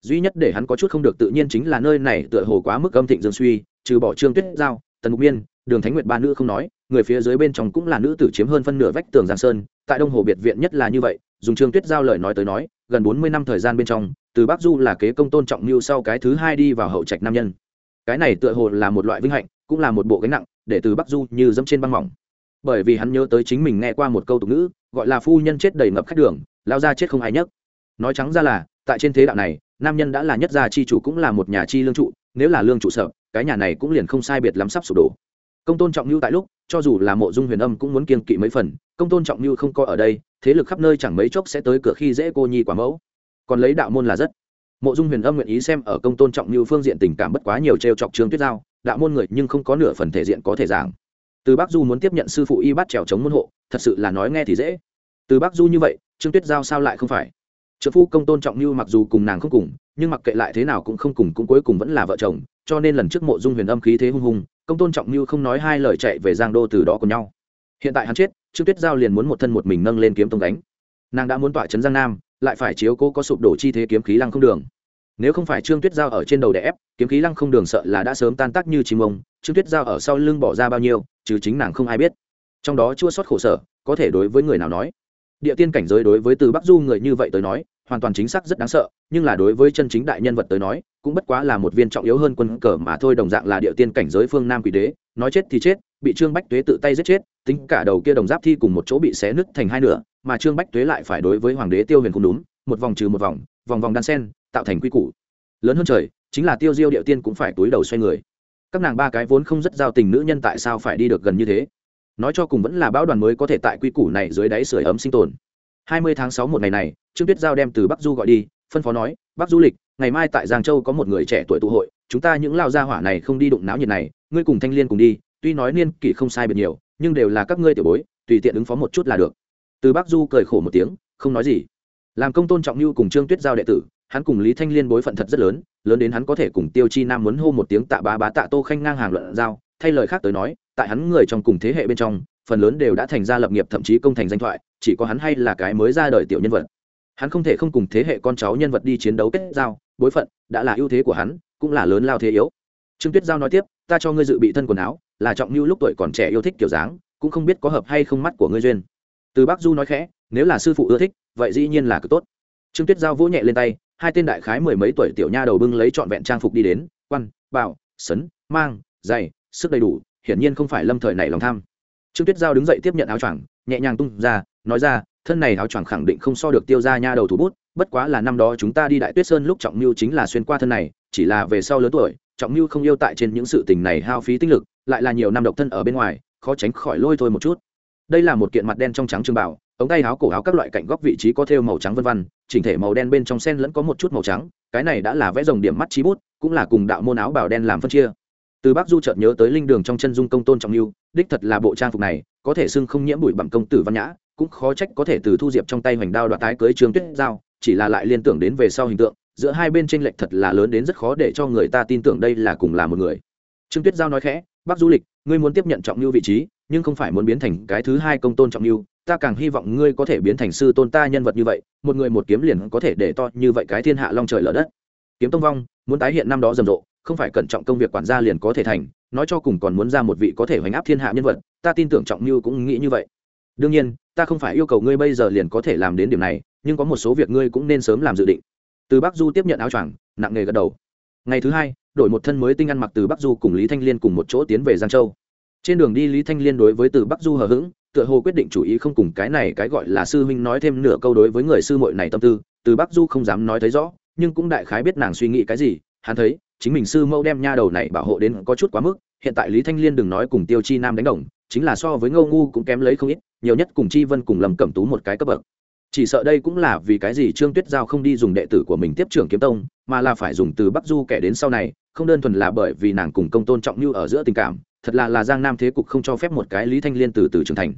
Duy nhất để hắn có chút không được tự nhiên chính là nơi này tựa hồ quá mức âm thịnh dương suy, trừ bỏ trương tuyết giao, tần mục miên, đường thánh nguyệt ba nữ không nói, người phía dưới bên trong cũng là nữ tử chiếm hơn phân nửa vách tường giang sơn, tại đông hồ biệt viện nhất là như vậy, dùng trương tuyết giao lời nói tới nói, gần bốn mươi năm thời gian bên trong, từ bắc du là kế công tôn trọng mưu sau cái thứ hai đi vào hậu trạch nam nhân. Cái này tựa hồ là một loại vinh hạnh, cũng là một bộ gánh nặng, để từ bắc du như dẫm trên băng mỏng bởi vì hắn nhớ tới chính mình nghe qua một câu tục ngữ, gọi là phu nhân chết đầy ngập khách đường, lao ra chết không ai nhấc. Nói trắng ra là, tại trên thế đạo này, nam nhân đã là nhất gia chi chủ cũng là một nhà chi lương trụ, nếu là lương trụ sợ cái nhà này cũng liền không sai biệt lắm sắp sụp đổ. Công tôn trọng lưu tại lúc, cho dù là mộ dung huyền âm cũng muốn kiên kỵ mấy phần, công tôn trọng lưu không có ở đây, thế lực khắp nơi chẳng mấy chốc sẽ tới cửa khi dễ cô nhi quả mẫu. Còn lấy đạo môn là rất. Mộ dung huyền âm nguyện ý xem ở công tôn trọng lưu phương diện tình cảm bất quá nhiều t chọc trương tuyết giao, đạo môn người nhưng không có nửa phần thể diện có thể giảng từ bắc du muốn tiếp nhận sư phụ y bắt trèo chống môn hộ, thật sự là nói nghe thì dễ. Từ bắc du như vậy, trương tuyết giao sao lại không phải? Trợ phu công tôn trọng như mặc dù cùng nàng không cùng, nhưng mặc kệ lại thế nào cũng không cùng, cũng cuối cùng vẫn là vợ chồng, cho nên lần trước mộ dung huyền âm khí thế hung hùng, công tôn trọng như không nói hai lời chạy về giang đô từ đó cùng nhau. Hiện tại hắn chết, trương tuyết giao liền muốn một thân một mình nâng lên kiếm tông đánh nàng đã muốn tỏa trấn giang nam, lại phải chiếu cố có sụp đổ chi thế kiếm khí lăng không đường. Nếu không phải trương tuyết giao ở trên đầu đè ép, kiếm khí lăng không đường sợ là đã sớm tan tác như chim ông, trương tuyết giao ở sau lưng bỏ ra bao nhiêu chứ chính nàng không ai biết. Trong đó chua sót khổ sở, có thể đối với người nào nói? Địa tiên cảnh giới đối với từ bắc du người như vậy tới nói, hoàn toàn chính xác rất đáng sợ, nhưng là đối với chân chính đại nhân vật tới nói, cũng bất quá là một viên trọng yếu hơn quân cờ mà thôi, đồng dạng là địa tiên cảnh giới phương nam quỷ đế, nói chết thì chết, bị trương bách tuế tự tay giết chết, tính cả đầu kia đồng giáp thi cùng một chỗ bị xé nứt thành hai nửa, mà trương bách tuế lại phải đối với hoàng đế tiêu huyền không đúng, một vòng trừ một vòng vòng vòng đan sen, tạo thành quy củ. Lớn hơn trời, chính là tiêu diêu địa tiên cũng phải túi đầu xoay người các nàng ba cái vốn không rất giao tình nữ nhân tại sao phải đi được gần như thế? Nói cho cùng vẫn là bão đoàn mới có thể tại quy củ này dưới đáy sưởi ấm sinh tồn. Hai mươi tháng sáu một ngày này, trương tuyết giao đem từ bắc du gọi đi, phân phó nói, bắc du lịch, ngày mai tại giang châu có một người trẻ tuổi tụ hội, chúng ta những lao gia hỏa này không đi đụng náo nhiệt này, ngươi cùng thanh liên cùng đi, tuy nói niên kỷ không sai biệt nhiều, nhưng đều là các ngươi tiểu bối, tùy tiện ứng phó một chút là được. Từ bắc du cười khổ một tiếng, không nói gì. Làm công tôn trọng như cùng trương tuyết giao đệ tử hắn cùng lý thanh liên bối phận thật rất lớn lớn đến hắn có thể cùng tiêu chi nam muốn hô một tiếng tạ bá bá tạ tô khanh ngang hàng luận giao, thay lời khác tới nói, tại hắn người trong cùng thế hệ bên trong, phần lớn đều đã thành ra lập nghiệp thậm chí công thành danh thoại, chỉ có hắn hay là cái mới ra đời tiểu nhân vật. Hắn không thể không cùng thế hệ con cháu nhân vật đi chiến đấu kết giao, bối phận đã là ưu thế của hắn, cũng là lớn lao thế yếu. Trương tuyết giao nói tiếp, ta cho ngươi dự bị thân quần áo, là trọng như lúc tuổi còn trẻ yêu thích kiểu dáng, cũng không biết có hợp hay không mắt của ngươi duyên. Từ bác du nói khẽ, nếu là sư phụ ưa thích, vậy dĩ nhiên là cực tốt. Trương tuyết giao vỗ nhẹ lên tay hai tên đại khái mười mấy tuổi tiểu nha đầu bưng lấy trọn vẹn trang phục đi đến quan bảo, sấn, mang dày sức đầy đủ, hiển nhiên không phải lâm thời này lòng tham. Trương tuyết giao đứng dậy tiếp nhận áo choàng, nhẹ nhàng tung ra, nói ra, thân này áo choàng khẳng định không so được tiêu ra nha đầu thủ bút, bất quá là năm đó chúng ta đi đại tuyết sơn lúc trọng mưu chính là xuyên qua thân này, chỉ là về sau lớn tuổi, trọng mưu không yêu tại trên những sự tình này hao phí tinh lực, lại là nhiều năm độc thân ở bên ngoài, khó tránh khỏi lôi thôi một chút. Đây là một kiện mặt đen trong trắng trương bảo ống tay áo cổ áo các loại cạnh góc vị trí có thêu màu trắng vân vân, chỉnh thể màu đen bên trong sen lẫn có một chút màu trắng, cái này đã là vẽ rồng điểm mắt chí bút, cũng là cùng đạo môn áo bảo đen làm phân chia. Từ Bắc du chợt nhớ tới linh đường trong chân dung công tôn trọng lưu, đích thật là bộ trang phục này, có thể xưng không nhiễm bụi bặm công tử văn nhã, cũng khó trách có thể từ thu diệp trong tay hoành đao đoạt tái cưới trương tuyết giao, chỉ là lại liên tưởng đến về sau hình tượng, giữa hai bên tranh lệch thật là lớn đến rất khó để cho người ta tin tưởng đây là cùng là một người. Trương tuyết giao nói khẽ, bác du lịch, ngươi muốn tiếp nhận trọng lưu vị trí, nhưng không phải muốn biến thành cái thứ hai công tôn trọng lưu ta càng hy vọng ngươi có thể biến thành sư tôn ta nhân vật như vậy, một người một kiếm liền có thể để to như vậy cái thiên hạ long trời lở đất. Kiếm tông vong, muốn tái hiện năm đó rầm rộ, không phải cẩn trọng công việc quản gia liền có thể thành, nói cho cùng còn muốn ra một vị có thể hoành áp thiên hạ nhân vật, ta tin tưởng trọng như cũng nghĩ như vậy. Đương nhiên, ta không phải yêu cầu ngươi bây giờ liền có thể làm đến điểm này, nhưng có một số việc ngươi cũng nên sớm làm dự định. Từ bắc du tiếp nhận áo choàng, nặng nề gật đầu. Ngày thứ hai, đổi một thân mới tinh ăn mặc từ bắc du cùng lý thanh liên cùng một chỗ tiến về giang châu. Trên đường đi lý thanh liên đối với từ bắc du hờ hững tựa hồ quyết định chủ ý không cùng cái này cái gọi là sư huynh nói thêm nửa câu đối với người sư muội này tâm tư, từ bắc du không dám nói thấy rõ, nhưng cũng đại khái biết nàng suy nghĩ cái gì, hắn thấy, chính mình sư mẫu đem nha đầu này bảo hộ đến có chút quá mức, hiện tại lý thanh liên đừng nói cùng tiêu chi nam đánh đồng, chính là so với ngô ngu cũng kém lấy không ít, nhiều nhất cùng chi vân cùng lầm cẩm tú một cái cấp bậc. Chỉ sợ đây cũng là vì cái gì trương tuyết giao không đi dùng đệ tử của mình tiếp trưởng kiếm tông, mà là phải dùng từ bắc du kẻ đến sau này, không đơn thuần là bởi vì nàng cùng công tôn trọng như ở giữa tình cảm thật là là giang nam thế cục không cho phép một cái lý thanh liên từ từ trưởng thành.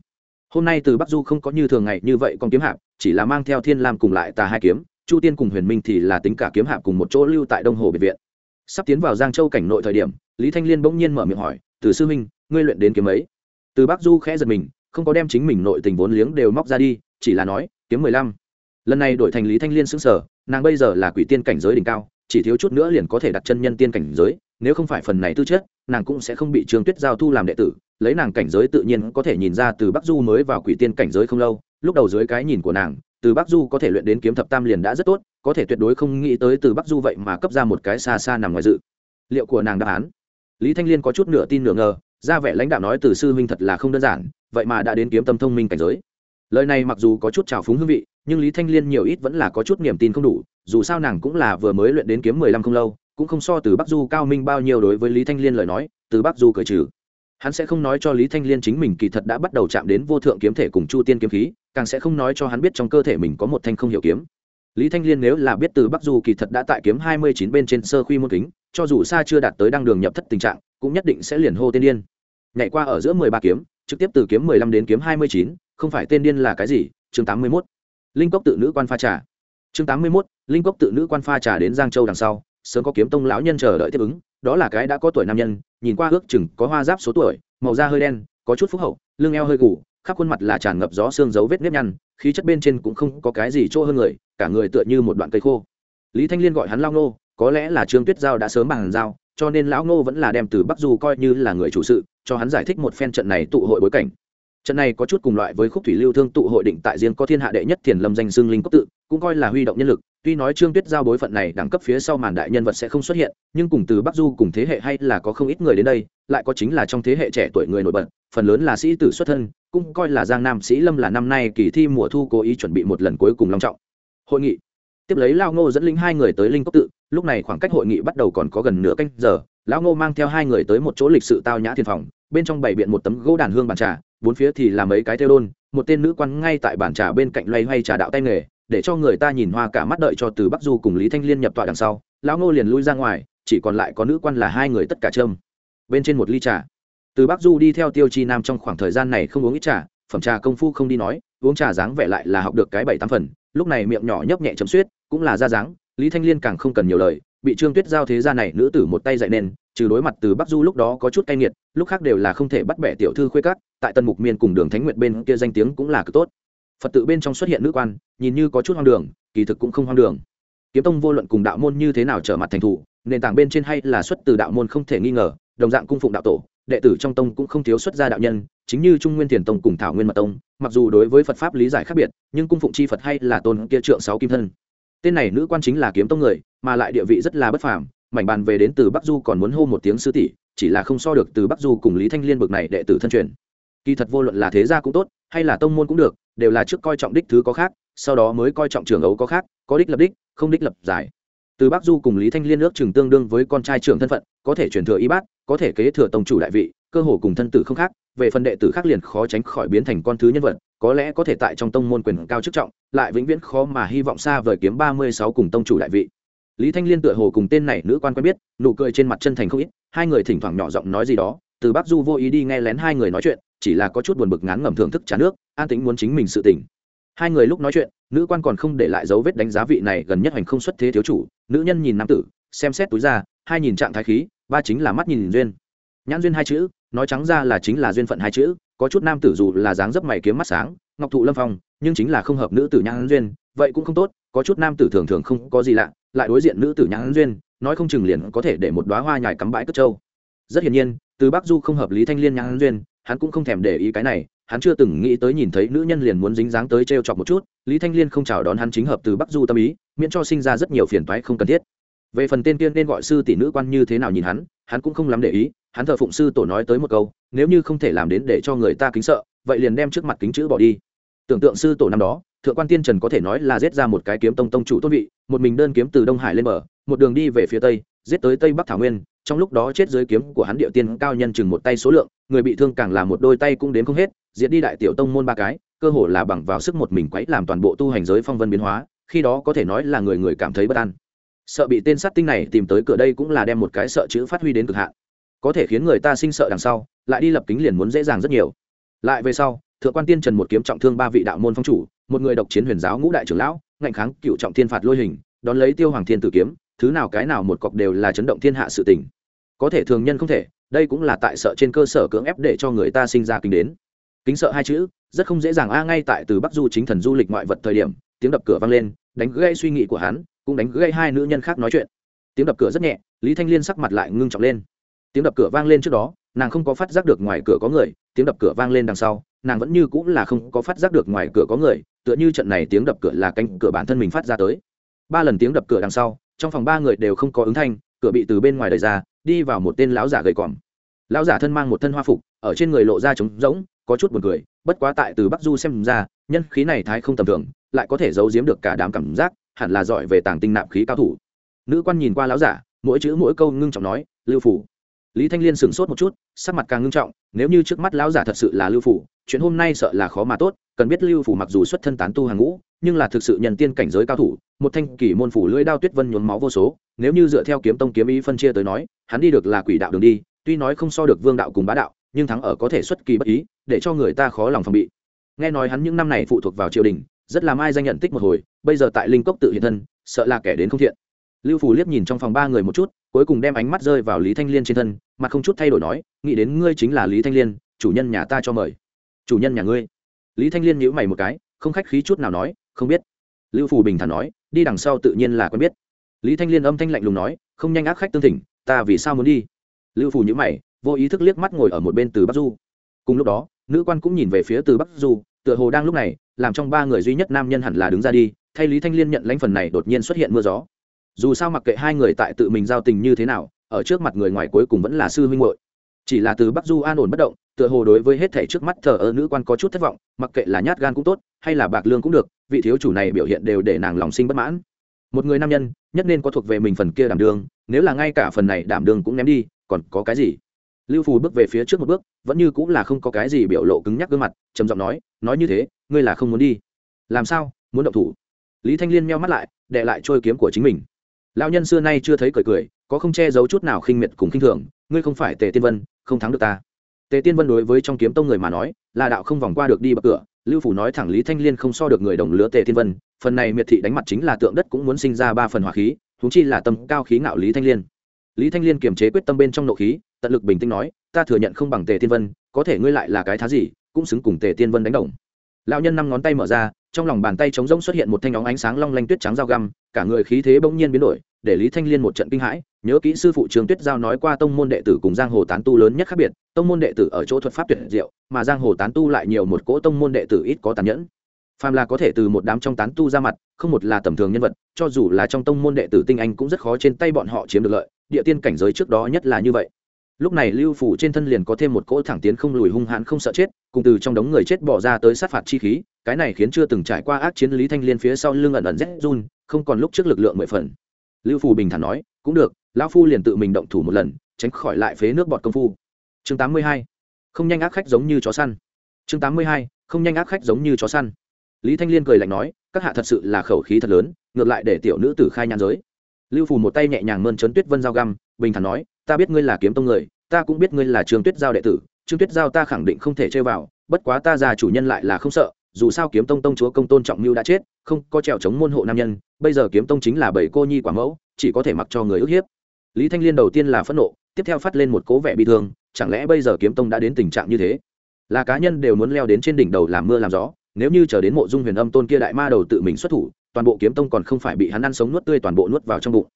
Hôm nay từ bắc du không có như thường ngày như vậy con kiếm hạp, chỉ là mang theo thiên lam cùng lại tà hai kiếm, chu tiên cùng huyền minh thì là tính cả kiếm hạp cùng một chỗ lưu tại đông hồ biệt viện. Sắp tiến vào giang châu cảnh nội thời điểm, lý thanh liên bỗng nhiên mở miệng hỏi, từ sư huynh, ngươi luyện đến kiếm ấy? Từ bắc du khẽ giật mình, không có đem chính mình nội tình vốn liếng đều móc ra đi, chỉ là nói, kiếm mười lăm. Lần này đổi thành lý thanh liên xứng sở nàng bây giờ là quỷ tiên cảnh giới đỉnh cao, chỉ thiếu chút nữa liền có thể đặt chân nhân tiên cảnh giới nếu không phải phần này tư chất, nàng cũng sẽ không bị trương tuyết giao thu làm đệ tử, lấy nàng cảnh giới tự nhiên có thể nhìn ra từ bắc du mới vào quỷ tiên cảnh giới không lâu, lúc đầu dưới cái nhìn của nàng, từ bắc du có thể luyện đến kiếm thập tam liền đã rất tốt, có thể tuyệt đối không nghĩ tới từ bắc du vậy mà cấp ra một cái xa xa nằm ngoài dự. Liệu của nàng đáp án? Lý thanh liên có chút nửa tin nửa ngờ, ra vẻ lãnh đạo nói từ sư huynh thật là không đơn giản, vậy mà đã đến kiếm tâm thông minh cảnh giới. Lời này mặc dù có chút trào phúng hương vị, nhưng lý thanh liên nhiều ít vẫn là có chút niềm tin không đủ, dù sao nàng cũng là vừa mới luyện đến kiếm mười lăm không lâu cũng không so từ bắc du cao minh bao nhiêu đối với lý thanh liên lời nói, từ bắc du cởi trừ. Hắn sẽ không nói cho lý thanh liên chính mình kỳ thật đã bắt đầu chạm đến vô thượng kiếm thể cùng chu tiên kiếm khí, càng sẽ không nói cho hắn biết trong cơ thể mình có một thanh không hiểu kiếm. Lý thanh liên nếu là biết từ bắc du kỳ thật đã tại kiếm hai mươi chín bên trên sơ khuy môn kính, cho dù xa chưa đạt tới đăng đường nhập thất tình trạng, cũng nhất định sẽ liền hô tên điên. Nhảy qua ở giữa mười ba kiếm, trực tiếp từ kiếm mười lăm đến kiếm hai mươi chín, không phải tên điên là cái gì? Chương tám mươi mốt. Linh cốc tự nữ quan pha trà. Chương tám mươi mốt, linh cốc tự nữ quan pha trà đến giang châu đằng sau sớm có kiếm tông lão nhân chờ đợi tiếp ứng, đó là cái đã có tuổi nam nhân, nhìn qua ước chừng có hoa giáp số tuổi, màu da hơi đen, có chút phúc hậu, lưng eo hơi gù, khắp khuôn mặt là tràn ngập gió xương dấu vết nếp nhăn, khí chất bên trên cũng không có cái gì chỗ hơn người, cả người tựa như một đoạn cây khô. Lý thanh liên gọi hắn lao nô có lẽ là trương tuyết giao đã sớm bằng giao, cho nên lão ngô vẫn là đem từ bắc du coi như là người chủ sự, cho hắn giải thích một phen trận này tụ hội bối cảnh. Trận này có chút cùng loại với khúc thủy lưu thương tụ hội định tại riêng có thiên hạ đệ nhất thiền lâm danh xương linh cốc tự, cũng coi là huy động nhân lực tuy nói trương tuyết giao bối phận này đẳng cấp phía sau màn đại nhân vật sẽ không xuất hiện, nhưng cùng từ bắc du cùng thế hệ hay là có không ít người đến đây, lại có chính là trong thế hệ trẻ tuổi người nổi bật, phần lớn là sĩ tử xuất thân, cũng coi là giang nam sĩ lâm là năm nay kỳ thi mùa thu cố ý chuẩn bị một lần cuối cùng long trọng. Hội nghị. Tiếp lấy lao ngô dẫn linh hai người tới linh cốc tự, lúc này khoảng cách hội nghị bắt đầu còn có gần nửa canh giờ lão ngô mang theo hai người tới một chỗ lịch sự tao nhã thiên phòng, bên trong bày biện một tấm gỗ đàn hương bàn trà, bốn phía thì là mấy cái theo đôn, một tên nữ quan ngay tại bàn trà bên cạnh loay hoay trà đạo tay nghề để cho người ta nhìn hoa cả mắt đợi cho từ bắc du cùng lý thanh liên nhập tọa đằng sau, lão ngô liền lui ra ngoài, chỉ còn lại có nữ quan là hai người tất cả trâm bên trên một ly trà. Từ bắc du đi theo tiêu chi nam trong khoảng thời gian này không uống ít trà, phẩm trà công phu không đi nói, uống trà dáng vẻ lại là học được cái bảy tám phần, lúc này miệng nhỏ nhấp nhẹ chấm xuyết cũng là ra dáng, lý thanh liên càng không cần nhiều lời, bị trương tuyết giao thế ra này nữ tử một tay dạy nên, trừ đối mặt từ bắc du lúc đó có chút cay nghiệt, lúc khác đều là không thể bắt bẻ tiểu thư khuê cắt tại tân mục miên cùng đường thánh nguyệt bên kia danh tiếng cũng là cực tốt phật tự bên trong xuất hiện nữ quan, nhìn như có chút hoang đường, kỳ thực cũng không hoang đường. Kiếm tông vô luận cùng đạo môn như thế nào trở mặt thành thủ, nền tảng bên trên hay là xuất từ đạo môn không thể nghi ngờ, đồng dạng cung phụng đạo tổ, đệ tử trong tông cũng không thiếu xuất gia đạo nhân, chính như trung nguyên thiền tông cùng thảo nguyên mật tông, mặc dù đối với phật pháp lý giải khác biệt, nhưng cung phụng chi phật hay là tôn kia trượng sáu kim thân. Tên này nữ quan chính là kiếm tông người, mà lại địa vị rất là bất phàm, mảnh bàn về đến từ bắc du còn muốn hô một tiếng sư tỷ, chỉ là không so được từ bắc du cùng lý thanh liên bực này đệ tử thân truyền. Kỳ thật vô luận là thế gia cũng tốt, hay là tông môn cũng được đều là trước coi trọng đích thứ có khác, sau đó mới coi trọng trường ấu có khác, có đích lập đích, không đích lập giải. Từ bắc du cùng lý thanh liên ước chừng tương đương với con trai trưởng thân phận, có thể truyền thừa y bát, có thể kế thừa tổng chủ đại vị, cơ hồ cùng thân tử không khác, về phần đệ tử khác liền khó tránh khỏi biến thành con thứ nhân vật, có lẽ có thể tại trong tông môn quyền cao chức trọng, lại vĩnh viễn khó mà hy vọng xa vời kiếm ba mươi sáu cùng tông chủ đại vị. Lý thanh liên tựa hồ cùng tên này nữ quan quen biết, nụ cười trên mặt chân thành không ít, hai người thỉnh thoảng nhỏ giọng nói gì đó, từ bắc du vô ý đi nghe lén hai người nói chuyện, chỉ là có chút buồn bực ngán ngẩm thưởng thức trà nước an tĩnh muốn chính mình sự tỉnh hai người lúc nói chuyện, nữ quan còn không để lại dấu vết đánh giá vị này gần nhất hành không xuất thế thiếu chủ, nữ nhân nhìn nam tử, xem xét túi ra, hai nhìn trạng thái khí, ba chính là mắt nhìn duyên. Nhãn duyên hai chữ, nói trắng ra là chính là duyên phận hai chữ, có chút nam tử dù là dáng dấp mày kiếm mắt sáng, ngọc thụ lâm phong, nhưng chính là không hợp nữ tử nhãn duyên, vậy cũng không tốt, có chút nam tử thường thường không có gì lạ, lại đối diện nữ tử nhãn duyên, nói không chừng liền có thể để một đoá hoa nhài cắm bãi cất trâu. Rất hiển nhiên, từ bắc du không hợp lý thanh liên nhãn duyên, hắn cũng không thèm để ý cái này hắn chưa từng nghĩ tới nhìn thấy nữ nhân liền muốn dính dáng tới t r e o chọc một chút, lý thanh liên không chào đón hắn chính hợp từ bắc du tâm ý, miễn cho sinh ra rất nhiều phiền toái không cần thiết. Về phần tên tiên nên gọi sư tỷ nữ quan như thế nào nhìn hắn hắn cũng không lắm để ý, hắn thờ phụng sư tổ nói tới một câu, nếu như không thể làm đến để cho người ta kính sợ, vậy liền đem trước mặt kính chữ bỏ đi. Tưởng tượng sư tổ năm đó, thượng quan tiên trần có thể nói là giết ra một cái kiếm tông tông chủ tôn vị, một mình đơn kiếm từ đông hải lên bờ, một đường đi về phía tây, giết tới tây bắc thảo nguyên, trong lúc đó chết dưới kiếm của hắn địa tiên cao nhân chừng một tay số lượng, người bị thương càng là một đôi tay cũng đến không hết diệt đi đại tiểu tông môn ba cái, cơ hồ là bằng vào sức một mình quấy làm toàn bộ tu hành giới phong vân biến hóa, khi đó có thể nói là người người cảm thấy bất an. Sợ bị tên sát tinh này tìm tới cửa đây cũng là đem một cái sợ chữ phát huy đến cực hạn. Có thể khiến người ta sinh sợ đằng sau, lại đi lập kính liền muốn dễ dàng rất nhiều. Lại về sau, thượng quan tiên trần một kiếm trọng thương ba vị đạo môn phong chủ, một người độc chiến huyền giáo ngũ đại trưởng lão, ngạnh kháng cựu trọng thiên phạt lôi hình, đón lấy tiêu hoàng thiên tử kiếm, thứ nào cái nào một cọc đều là chấn động thiên hạ sự tình. Có thể thường nhân không thể, đây cũng là tại sợ trên cơ sở cưỡng ép để cho người ta sinh ra kinh đến kính sợ hai chữ, rất không dễ dàng a, ngay tại từ bắc du chính thần du lịch ngoại vật thời điểm, tiếng đập cửa vang lên, đánh gây suy nghĩ của hắn, cũng đánh gây hai nữ nhân khác nói chuyện. Tiếng đập cửa rất nhẹ, lý thanh liên sắc mặt lại ngưng trọng lên. Tiếng đập cửa vang lên trước đó, nàng không có phát giác được ngoài cửa có người, tiếng đập cửa vang lên đằng sau, nàng vẫn như cũng là không có phát giác được ngoài cửa có người, tựa như trận này tiếng đập cửa là cánh cửa bản thân mình phát ra tới. Ba lần tiếng đập cửa đằng sau, trong phòng ba người đều không có ứng thanh, cửa bị từ bên ngoài đẩy ra, đi vào một tên lão giả gầy còm. Lão giả thân mang một thân hoa phục, ở trên người lộ ra trống rỗng có chút buồn cười, bất quá tại từ bắc du xem ra, nhân khí này thái không tầm thường, lại có thể giấu giếm được cả đám cảm giác, hẳn là giỏi về tàng tinh nạp khí cao thủ. Nữ quan nhìn qua lão giả, mỗi chữ mỗi câu ngưng trọng nói, lưu phủ. Lý thanh liên sửng sốt một chút, sắc mặt càng ngưng trọng, nếu như trước mắt lão giả thật sự là lưu phủ, chuyện hôm nay sợ là khó mà tốt, cần biết lưu phủ mặc dù xuất thân tán tu hàng ngũ, nhưng là thực sự nhận tiên cảnh giới cao thủ, một thanh kỷ môn phủ lưỡi đao tuyết vân nhuốm máu vô số, nếu như dựa theo kiếm tông kiếm ý phân chia tới nói, hắn đi được là quỷ đạo đường đi, tuy nói không so được vương đạo cùng bá đạo nhưng thắng ở có thể xuất kỳ bất ý, để cho người ta khó lòng phòng bị. Nghe nói hắn những năm này phụ thuộc vào triều đình, rất làm ai danh nhận tích một hồi, bây giờ tại linh cốc tự hiện thân, sợ là kẻ đến không thiện. Lưu phủ liếc nhìn trong phòng ba người một chút, cuối cùng đem ánh mắt rơi vào lý thanh liên trên thân mà không chút thay đổi nói, nghĩ đến ngươi chính là lý thanh liên, chủ nhân nhà ta cho mời. Chủ nhân nhà ngươi? Lý thanh liên nhíu mày một cái, không khách khí chút nào nói, không biết. Lưu phủ bình thản nói, đi đằng sau tự nhiên là quen biết. Lý thanh liên âm thanh lạnh lùng nói, không nhanh ác khách tương thỉnh, ta vì sao muốn đi? Lưu phủ nhíu mày vô ý thức liếc mắt ngồi ở một bên từ bắc du. Cùng lúc đó, nữ quan cũng nhìn về phía từ bắc du, tựa hồ đang lúc này, làm trong ba người duy nhất nam nhân hẳn là đứng ra đi, thay lý thanh liên nhận lãnh phần này đột nhiên xuất hiện mưa gió. Dù sao mặc kệ hai người tại tự mình giao tình như thế nào, ở trước mặt người ngoài cuối cùng vẫn là sư huynh hội chỉ là từ bắc du an ổn bất động, tựa hồ đối với hết thể trước mắt thờ ơ nữ quan có chút thất vọng, mặc kệ là nhát gan cũng tốt, hay là bạc lương cũng được, vị thiếu chủ này biểu hiện đều để nàng lòng sinh bất mãn. Một người nam nhân, nhất nên có thuộc về mình phần kia đảm đương, nếu là ngay cả phần này đảm đương cũng ném đi, còn có cái gì? Lưu phù bước về phía trước một bước, vẫn như cũng là không có cái gì biểu lộ cứng nhắc gương mặt, trầm giọng nói nói như thế, ngươi là không muốn đi. Làm sao? Muốn động thủ? Lý thanh liên meo mắt lại đệ lại trôi kiếm của chính mình. Lão nhân xưa nay chưa thấy cười cười, có không che giấu chút nào khinh miệt cùng khinh thường, ngươi không phải tề tiên vân, không thắng được ta. Tề tiên vân đối với trong kiếm tông người mà nói, là đạo không vòng qua được đi bậc cửa, lưu phủ nói thẳng lý thanh liên không so được người đồng lứa tề tiên vân, phần này miệt thị đánh mặt chính là tượng đất cũng muốn sinh ra ba phần hỏa khí thúng chi là tâm cao khí ngạo lý thanh liên. Lý thanh liên kiềm chế quyết tâm bên trong nộ khí tận lực bình tĩnh nói, ta thừa nhận không bằng tề tiên vân, có thể ngươi lại là cái thá gì, cũng xứng cùng tề tiên vân đánh đồng. Lão nhân năm ngón tay mở ra, trong lòng bàn tay trống rỗng xuất hiện một thanh óng ánh sáng long lanh tuyết trắng dao găm, cả người khí thế bỗng nhiên biến đổi, để lý thanh liên một trận kinh hãi, nhớ kỹ sư phụ trường tuyết giao nói qua tông môn đệ tử cùng giang hồ tán tu lớn nhất khác biệt, tông môn đệ tử ở chỗ thuật pháp tuyệt diệu, mà giang hồ tán tu lại nhiều một cỗ tông môn đệ tử ít có tàn nhẫn. Phàm là có thể từ một đám trong tán tu ra mặt, không một là tầm thường nhân vật, cho dù là trong tông môn đệ tử tinh anh cũng rất khó trên tay bọn họ chiếm được lợi, địa tiên cảnh giới trước đó nhất là như vậy lúc này lưu phủ trên thân liền có thêm một cỗ thẳng tiến không lùi hung hãn không sợ chết, cùng từ trong đống người chết bỏ ra tới sát phạt chi khí, cái này khiến chưa từng trải qua ác chiến lý thanh liên phía sau lưng ẩn ẩn rét run, không còn lúc trước lực lượng mười phần. Lưu phủ bình thản nói, cũng được, lão phu liền tự mình động thủ một lần, tránh khỏi lại phế nước bọt công phu. Chương tám mươi hai, không nhanh ác khách giống như chó săn. Chương tám mươi hai, không nhanh ác khách giống như chó săn. Lý thanh liên cười lạnh nói, các hạ thật sự là khẩu khí thật lớn, ngược lại để tiểu nữ tử khai nhan giới. Lưu phủ một tay nhẹ nhàng mơn trớn tuyết vân dao găm, bình thản nói ta biết ngươi là kiếm tông người, ta cũng biết ngươi là trường tuyết giao đệ tử trương tuyết giao ta khẳng định không thể chơi vào, bất quá ta già chủ nhân lại là không sợ, dù sao kiếm tông tông chúa công tôn trọng mưu đã chết, không có trèo chống môn hộ nam nhân, bây giờ kiếm tông chính là bảy cô nhi quả mẫu, chỉ có thể mặc cho người ức hiếp. Lý thanh liên đầu tiên là phẫn nộ, tiếp theo phát lên một cố vẻ bị thương, chẳng lẽ bây giờ kiếm tông đã đến tình trạng như thế? Là cá nhân đều muốn leo đến trên đỉnh đầu làm mưa làm gió, nếu như chờ đến mộ dung huyền âm tôn kia đại ma đầu tự mình xuất thủ, toàn bộ kiếm tông còn không phải bị hắn ăn sống nuốt tươi toàn bộ nuốt vào trong bụng.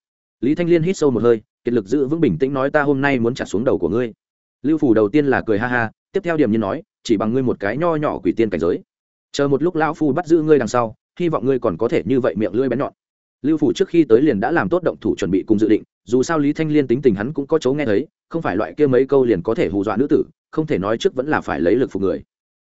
Lý thanh liên hít sâu một hơi kiệt lực giữ vững bình tĩnh nói ta hôm nay muốn trả xuống đầu của ngươi. Lưu phủ đầu tiên là cười ha ha, tiếp theo điểm như nói, chỉ bằng ngươi một cái nho nhỏ quỷ tiên cảnh giới. Chờ một lúc lão phu bắt giữ ngươi đằng sau, hy vọng ngươi còn có thể như vậy miệng lưỡi bén nhọn. Lưu phủ trước khi tới liền đã làm tốt động thủ chuẩn bị cùng dự định, dù sao lý thanh liên tính tình hắn cũng có chấu nghe thấy, không phải loại kia mấy câu liền có thể hù dọa nữ tử, không thể nói trước vẫn là phải lấy lực phục người.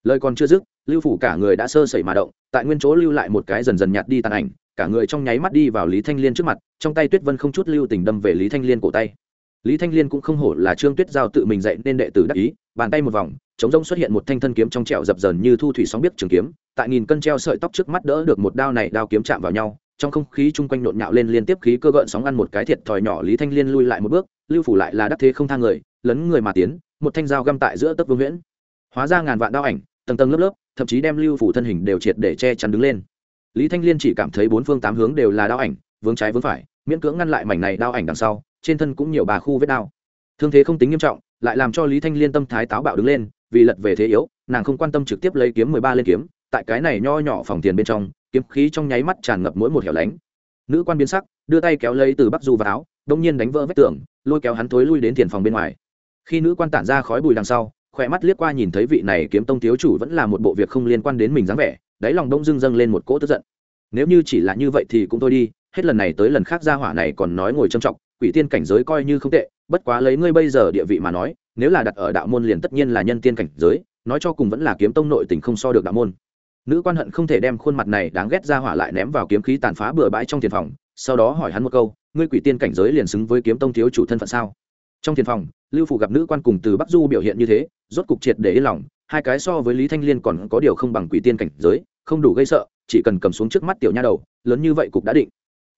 Lời còn chưa dứt, lưu phủ cả người đã sơ sẩy mà động, tại nguyên chỗ lưu lại một cái dần dần nhạt đi tàn ảnh cả người trong nháy mắt đi vào lý thanh liên trước mặt trong tay tuyết vân không chút lưu tình đâm về lý thanh liên cổ tay. Lý thanh liên cũng không hổ là trương tuyết giao tự mình dạy nên đệ tử đắc ý bàn tay một vòng chống rông xuất hiện một thanh thân kiếm trong trẹo dập dờn như thu thủy sóng biết trường kiếm tại nghìn cân treo sợi tóc trước mắt đỡ được một đao này đao kiếm chạm vào nhau trong không khí chung quanh nhộn nhạo lên liên tiếp khí cơ gợn sóng ăn một cái thiệt thòi nhỏ lý thanh liên lui lại một bước lưu phủ lại là đắc thế không thang người lấn người mà tiến một thanh dao găm tại giữa tấc vương nguyễn, hóa ra ngàn vạn đao ảnh tầng tầng lớp lớp thậm chí đem lưu phủ thân hình đều triệt để che chắn đứng lên lý thanh liên chỉ cảm thấy bốn phương tám hướng đều là đao ảnh, vướng trái vướng phải, miễn cưỡng ngăn lại mảnh này đao ảnh đằng sau, trên thân cũng nhiều bà khu vết đao. Thương thế không tính nghiêm trọng, lại làm cho lý thanh liên tâm thái táo bạo đứng lên, vì lật về thế yếu, nàng không quan tâm trực tiếp lấy kiếm mười ba lên kiếm, tại cái này nho nhỏ phòng tiền bên trong, kiếm khí trong nháy mắt tràn ngập mỗi một hẻo lánh. Nữ quan biến sắc, đưa tay kéo lấy từ bắc du vào áo đông nhiên đánh vỡ vết tường, lôi kéo hắn thối lui đến tiền phòng bên ngoài. Khi nữ quan tản ra khói bùi đằng sau khỏe mắt liếc qua nhìn thấy vị này kiếm tông thiếu chủ vẫn là một bộ việc không liên quan đến mình dáng vẻ đáy lòng đông dưng dâng lên một cỗ tức giận. Nếu như chỉ là như vậy thì cũng thôi đi, hết lần này tới lần khác ra hỏa này còn nói ngồi trầm trọng quỷ tiên cảnh giới coi như không tệ, bất quá lấy ngươi bây giờ địa vị mà nói, nếu là đặt ở đạo môn liền tất nhiên là nhân tiên cảnh giới, nói cho cùng vẫn là kiếm tông nội tình không so được đạo môn. Nữ quan hận không thể đem khuôn mặt này đáng ghét ra hỏa lại ném vào kiếm khí tàn phá bừa bãi trong tiền phòng, sau đó hỏi hắn một câu, ngươi quỷ tiên cảnh giới liền xứng với kiếm tông thiếu chủ thân phận sao? Trong tiền phòng, lưu phủ gặp nữ quan cùng từ bắc du biểu hiện như thế, rốt cục triệt để yên lòng hai cái so với lý thanh liên còn có điều không bằng quỷ tiên cảnh giới, không đủ gây sợ, chỉ cần cầm xuống trước mắt tiểu nha đầu, lớn như vậy cục đã định.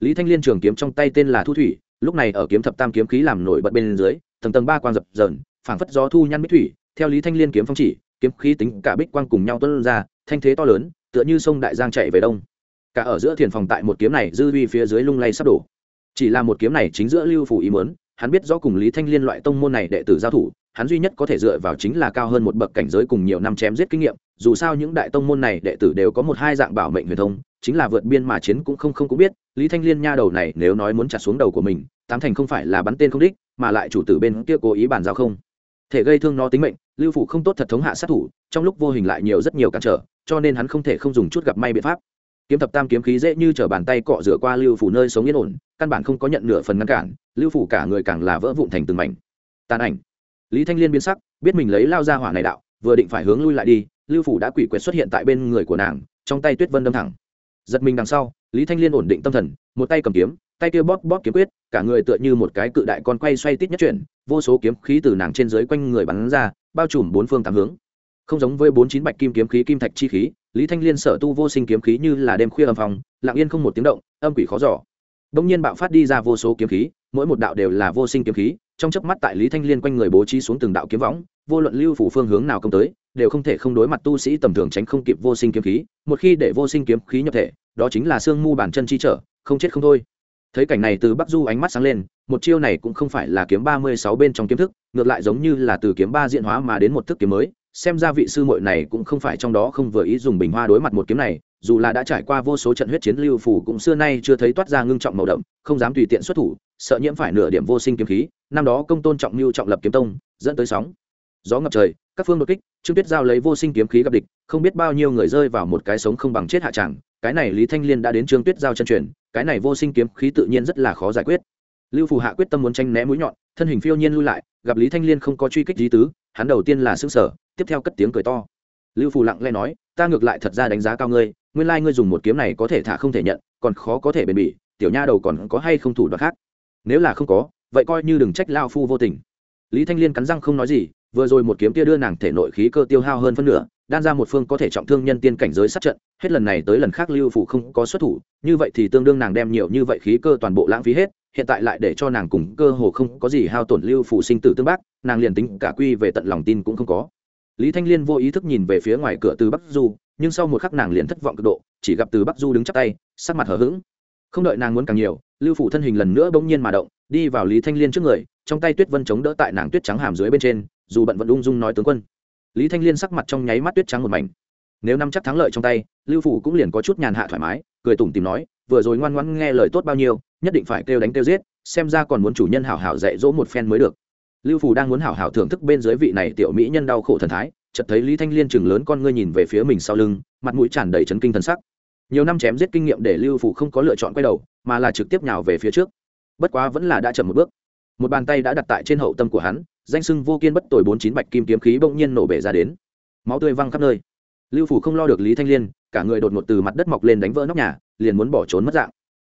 Lý thanh liên trường kiếm trong tay tên là thu thủy, lúc này ở kiếm thập tam kiếm khí làm nổi bật bên dưới, tầng tầng ba quang dập dờn, phảng phất gió thu nhăn bích thủy, theo lý thanh liên kiếm phong chỉ, kiếm khí tính cả bích quang cùng nhau tuân ra, thanh thế to lớn, tựa như sông đại giang chạy về đông. Cả ở giữa thiền phòng tại một kiếm này dư vi phía dưới lung lay sắp đổ. Chỉ là một kiếm này chính giữa lưu phủ ý mớn hắn biết rõ cùng lý thanh liên loại tông môn này đệ tử giao thủ, hắn duy nhất có thể dựa vào chính là cao hơn một bậc cảnh giới cùng nhiều năm chém giết kinh nghiệm, dù sao những đại tông môn này đệ tử đều có một hai dạng bảo mệnh huyền thông, chính là vượt biên mà chiến cũng không không cũng biết, lý thanh liên nha đầu này nếu nói muốn chặt xuống đầu của mình, tám thành không phải là bắn tên không đích, mà lại chủ tử bên kia cố ý bàn giao không. Thể gây thương nó tính mệnh, lưu phụ không tốt thật thống hạ sát thủ, trong lúc vô hình lại nhiều rất nhiều cản trở, cho nên hắn không thể không dùng chút gặp may biện pháp kiếm thập tam kiếm khí dễ như t bàn tay cọ rửa qua lưu phủ nơi sống yên ổn, căn bản không có nhận nửa phần ngăn cản, lưu phủ cả người càng là vỡ vụn thành từng mảnh. Tàn ảnh. Lý thanh liên biến sắc, biết mình lấy lao ra hỏa này đạo, vừa định phải hướng lui lại đi, lưu phủ đã quỷ quyệt xuất hiện tại bên người của nàng, trong tay tuyết vân đâm thẳng. Giật mình đằng sau, lý thanh liên ổn định tâm thần, một tay cầm kiếm, tay kia bóp bóp kiếm quyết, cả người tựa như một cái cự đại con quay xoay tít nhất chuyển, vô số kiếm khí từ nàng trên dưới quanh người bắn ra, bao trùm bốn phương tám hướng không giống với bốn chín bạch kim kiếm khí, kim thạch chi khí, lý thanh liên sở tu vô sinh kiếm khí như là đêm khuya âm phòng lặng yên không một tiếng động, âm quỷ khó giỏ đông nhiên bạo phát đi ra vô số kiếm khí, mỗi một đạo đều là vô sinh kiếm khí, trong chớp mắt tại lý thanh liên quanh người bố trí xuống từng đạo kiếm võng, vô luận lưu phủ phương hướng nào công tới, đều không thể không đối mặt tu sĩ tầm thường tránh không kịp vô sinh kiếm khí, một khi để vô sinh kiếm khí nhập thể, đó chính là xương mu bản chân chi trở, không chết không thôi. Thấy cảnh này từ bắc du ánh mắt sáng lên, một chiêu này cũng không phải là kiếm ba mươi sáu bên trong kiếm thức, ngược lại giống như là từ kiếm ba diện hóa mà đến một thức kiếm mới xem ra vị sư muội này cũng không phải trong đó không vừa ý dùng bình hoa đối mặt một kiếm này, dù là đã trải qua vô số trận huyết chiến, lưu phủ cũng xưa nay chưa thấy toát ra ngưng trọng màu đậm, không dám tùy tiện xuất thủ, sợ nhiễm phải nửa điểm vô sinh kiếm khí, năm đó công tôn trọng lưu trọng lập kiếm tông, dẫn tới sóng. Gió ngập trời, các phương đột kích, trương tuyết giao lấy vô sinh kiếm khí gặp địch, không biết bao nhiêu người rơi vào một cái sống không bằng chết hạ tràng cái này lý thanh liên đã đến trương tuyết giao chân truyền, cái này vô sinh kiếm khí tự nhiên rất là khó giải quyết. Lưu phù hạ quyết tâm muốn tranh né mũi nhọn, thân hình phiêu nhiên lui lại, gặp lý thanh liên không có truy kích lý tứ hắn đầu tiên là xương sở tiếp theo cất tiếng cười to. Lưu phù lặng lẽ nói, ta ngược lại thật ra đánh giá cao ngươi, nguyên lai ngươi dùng một kiếm này có thể thả không thể nhận, còn khó có thể bền bỉ, tiểu nha đầu còn có hay không thủ đoạn khác? Nếu là không có, vậy coi như đừng trách lao phu vô tình. Lý thanh liên cắn răng không nói gì, vừa rồi một kiếm kia đưa nàng thể nội khí cơ tiêu hao hơn phân nửa, đan ra một phương có thể trọng thương nhân tiên cảnh giới sát trận, hết lần này tới lần khác lưu Phù không có xuất thủ, như vậy thì tương đương nàng đem nhiều như vậy khí cơ toàn bộ lãng phí hết hiện tại lại để cho nàng cùng cơ hồ không có gì hao tổn lưu phủ sinh tử tương bác, nàng liền tính cả quy về tận lòng tin cũng không có. Lý thanh liên vô ý thức nhìn về phía ngoài cửa từ bắc du, nhưng sau một khắc nàng liền thất vọng cực độ, chỉ gặp từ bắc du đứng chắp tay, sắc mặt hờ hững. Không đợi nàng muốn càng nhiều, lưu phủ thân hình lần nữa bỗng nhiên mà động, đi vào lý thanh liên trước người, trong tay tuyết vân chống đỡ tại nàng tuyết trắng hàm dưới bên trên, dù bận vẫn ung dung nói tướng quân. Lý thanh liên sắc mặt trong nháy mắt tuyết trắng một mảnh. Nếu năm chắc thắng lợi trong tay, lưu phủ cũng liền có chút nhàn hạ thoải mái, cười tủm tìm nói, vừa rồi ngoan ngoãn nghe lời tốt bao nhiêu nhất định phải kêu đánh kêu giết, xem ra còn muốn chủ nhân hảo hảo dạy dỗ một phen mới được. Lưu phủ đang muốn hảo hảo thưởng thức bên dưới vị này tiểu mỹ nhân đau khổ thần thái, chợt thấy lý thanh liên chừng lớn con ngươi nhìn về phía mình sau lưng, mặt mũi tràn đầy chấn kinh thần sắc. Nhiều năm chém giết kinh nghiệm để lưu phủ không có lựa chọn quay đầu, mà là trực tiếp nhào về phía trước. Bất quá vẫn là đã chậm một bước. Một bàn tay đã đặt tại trên hậu tâm của hắn, danh sưng vô kiên bất tồi bốn chín bạch kim kiếm khí bỗng nhiên nổ bể ra đến. Máu tươi văng khắp nơi. Lưu phủ không lo được lý thanh liên, cả người đột ngột từ mặt đất mọc lên đánh vỡ nóc nhà, liền muốn bỏ trốn mất dạng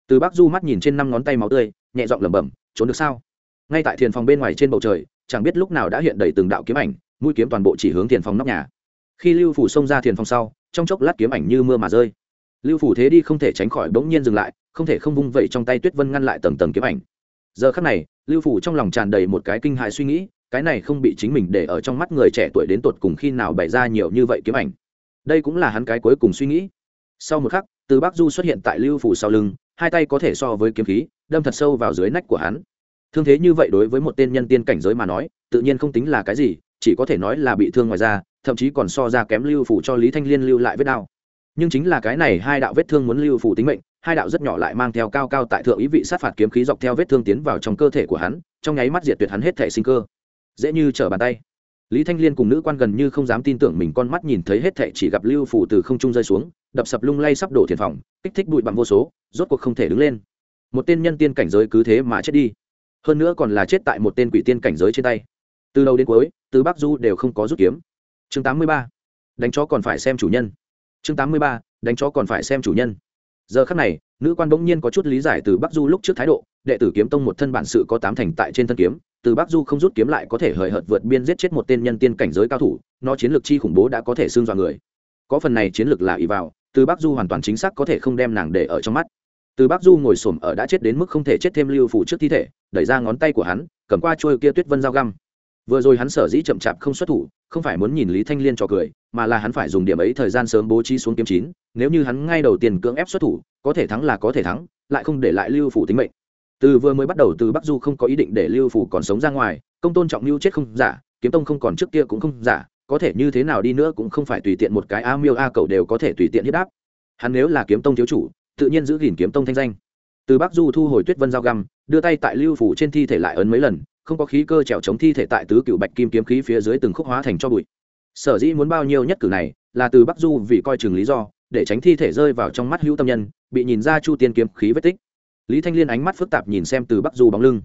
từ bắc du mắt nhìn trên năm ngón tay máu tươi, nhẹ giọng lẩm bẩm, trốn được sao? Ngay tại thiền phòng bên ngoài trên bầu trời, chẳng biết lúc nào đã hiện đầy từng đạo kiếm ảnh, mũi kiếm toàn bộ chỉ hướng thiền phòng nóc nhà. Khi lưu phủ xông ra thiền phòng sau, trong chốc lát kiếm ảnh như mưa mà rơi. Lưu phủ thế đi không thể tránh khỏi bỗng nhiên dừng lại, không thể không vung vẩy trong tay tuyết vân ngăn lại tầng tầng kiếm ảnh. Giờ khắc này, lưu phủ trong lòng tràn đầy một cái kinh hại suy nghĩ, cái này không bị chính mình để ở trong mắt người trẻ tuổi đến tột cùng khi nào bày ra nhiều như vậy kiếm ảnh. Đây cũng là hắn cái cuối cùng suy nghĩ. Sau một khắc, từ bắc du xuất hiện tại lưu phủ sau lưng hai tay có thể so với kiếm khí, đâm thật sâu vào dưới nách của hắn. Thương thế như vậy đối với một tên nhân tiên cảnh giới mà nói, tự nhiên không tính là cái gì, chỉ có thể nói là bị thương ngoài ra thậm chí còn so ra kém lưu phủ cho lý thanh liên lưu lại vết đao. Nhưng chính là cái này hai đạo vết thương muốn lưu phủ tính mệnh, hai đạo rất nhỏ lại mang theo cao cao tại thượng ý vị sát phạt kiếm khí dọc theo vết thương tiến vào trong cơ thể của hắn, trong nháy mắt diệt tuyệt hắn hết thể sinh cơ. Dễ như trở bàn tay. Lý thanh liên cùng nữ quan gần như không dám tin tưởng mình con mắt nhìn thấy hết thệ chỉ gặp lưu phủ từ không trung rơi xuống đập sập lung lay sắp đổ thiền phòng, kích thích bụi bặm vô số, rốt cuộc không thể đứng lên. Một tên nhân tiên cảnh giới cứ thế mà chết đi. Hơn nữa còn là chết tại một tên quỷ tiên cảnh giới trên tay. Từ đầu đến cuối từ bắc du đều không có rút kiếm. Chương 83. đánh chó còn phải xem chủ nhân. Chương 83. đánh chó còn phải xem chủ nhân. Giờ khắc này, nữ quan bỗng nhiên có chút lý giải từ bắc du lúc trước thái độ, đệ tử kiếm tông một thân bản sự có tám thành tại trên thân kiếm, từ bắc du không rút kiếm lại có thể hời hợt vượt biên giết chết một tên nhân tiên cảnh giới cao thủ, nó chiến lược chi khủng bố đã có thể xương dọa người. Có phần này chiến lược là ý vào từ bắc du hoàn toàn chính xác có thể không đem nàng để ở trong mắt. Từ bắc du ngồi xổm ở đã chết đến mức không thể chết thêm lưu phủ trước thi thể, đẩy ra ngón tay của hắn, cầm qua trôi kia tuyết vân dao găm. Vừa rồi hắn sở dĩ chậm chạp không xuất thủ, không phải muốn nhìn lý thanh liên cho cười, mà là hắn phải dùng điểm ấy thời gian sớm bố trí xuống kiếm chín, nếu như hắn ngay đầu tiên cưỡng ép xuất thủ, có thể thắng là có thể thắng, lại không để lại lưu phủ tính mệnh. Từ vừa mới bắt đầu từ bắc du không có ý định để lưu phủ còn sống ra ngoài, công tôn trọng lưu chết không giả, kiếm tông không còn trước kia cũng không giả có thể như thế nào đi nữa cũng không phải tùy tiện một cái a miêu a cầu đều có thể tùy tiện hiếp đáp. Hắn nếu là kiếm tông thiếu chủ, tự nhiên giữ gìn kiếm tông thanh danh. Từ bắc du thu hồi tuyết vân dao găm, đưa tay tại lưu phủ trên thi thể lại ấn mấy lần, không có khí cơ trèo chống thi thể tại tứ cựu bạch kim kiếm khí phía dưới từng khúc hóa thành cho bụi. Sở dĩ muốn bao nhiêu nhất cử này, là từ bắc du vì coi chừng lý do, để tránh thi thể rơi vào trong mắt hữu tâm nhân, bị nhìn ra chu tiên kiếm khí vết tích. Lý thanh liên ánh mắt phức tạp nhìn xem từ bắc du bóng lưng.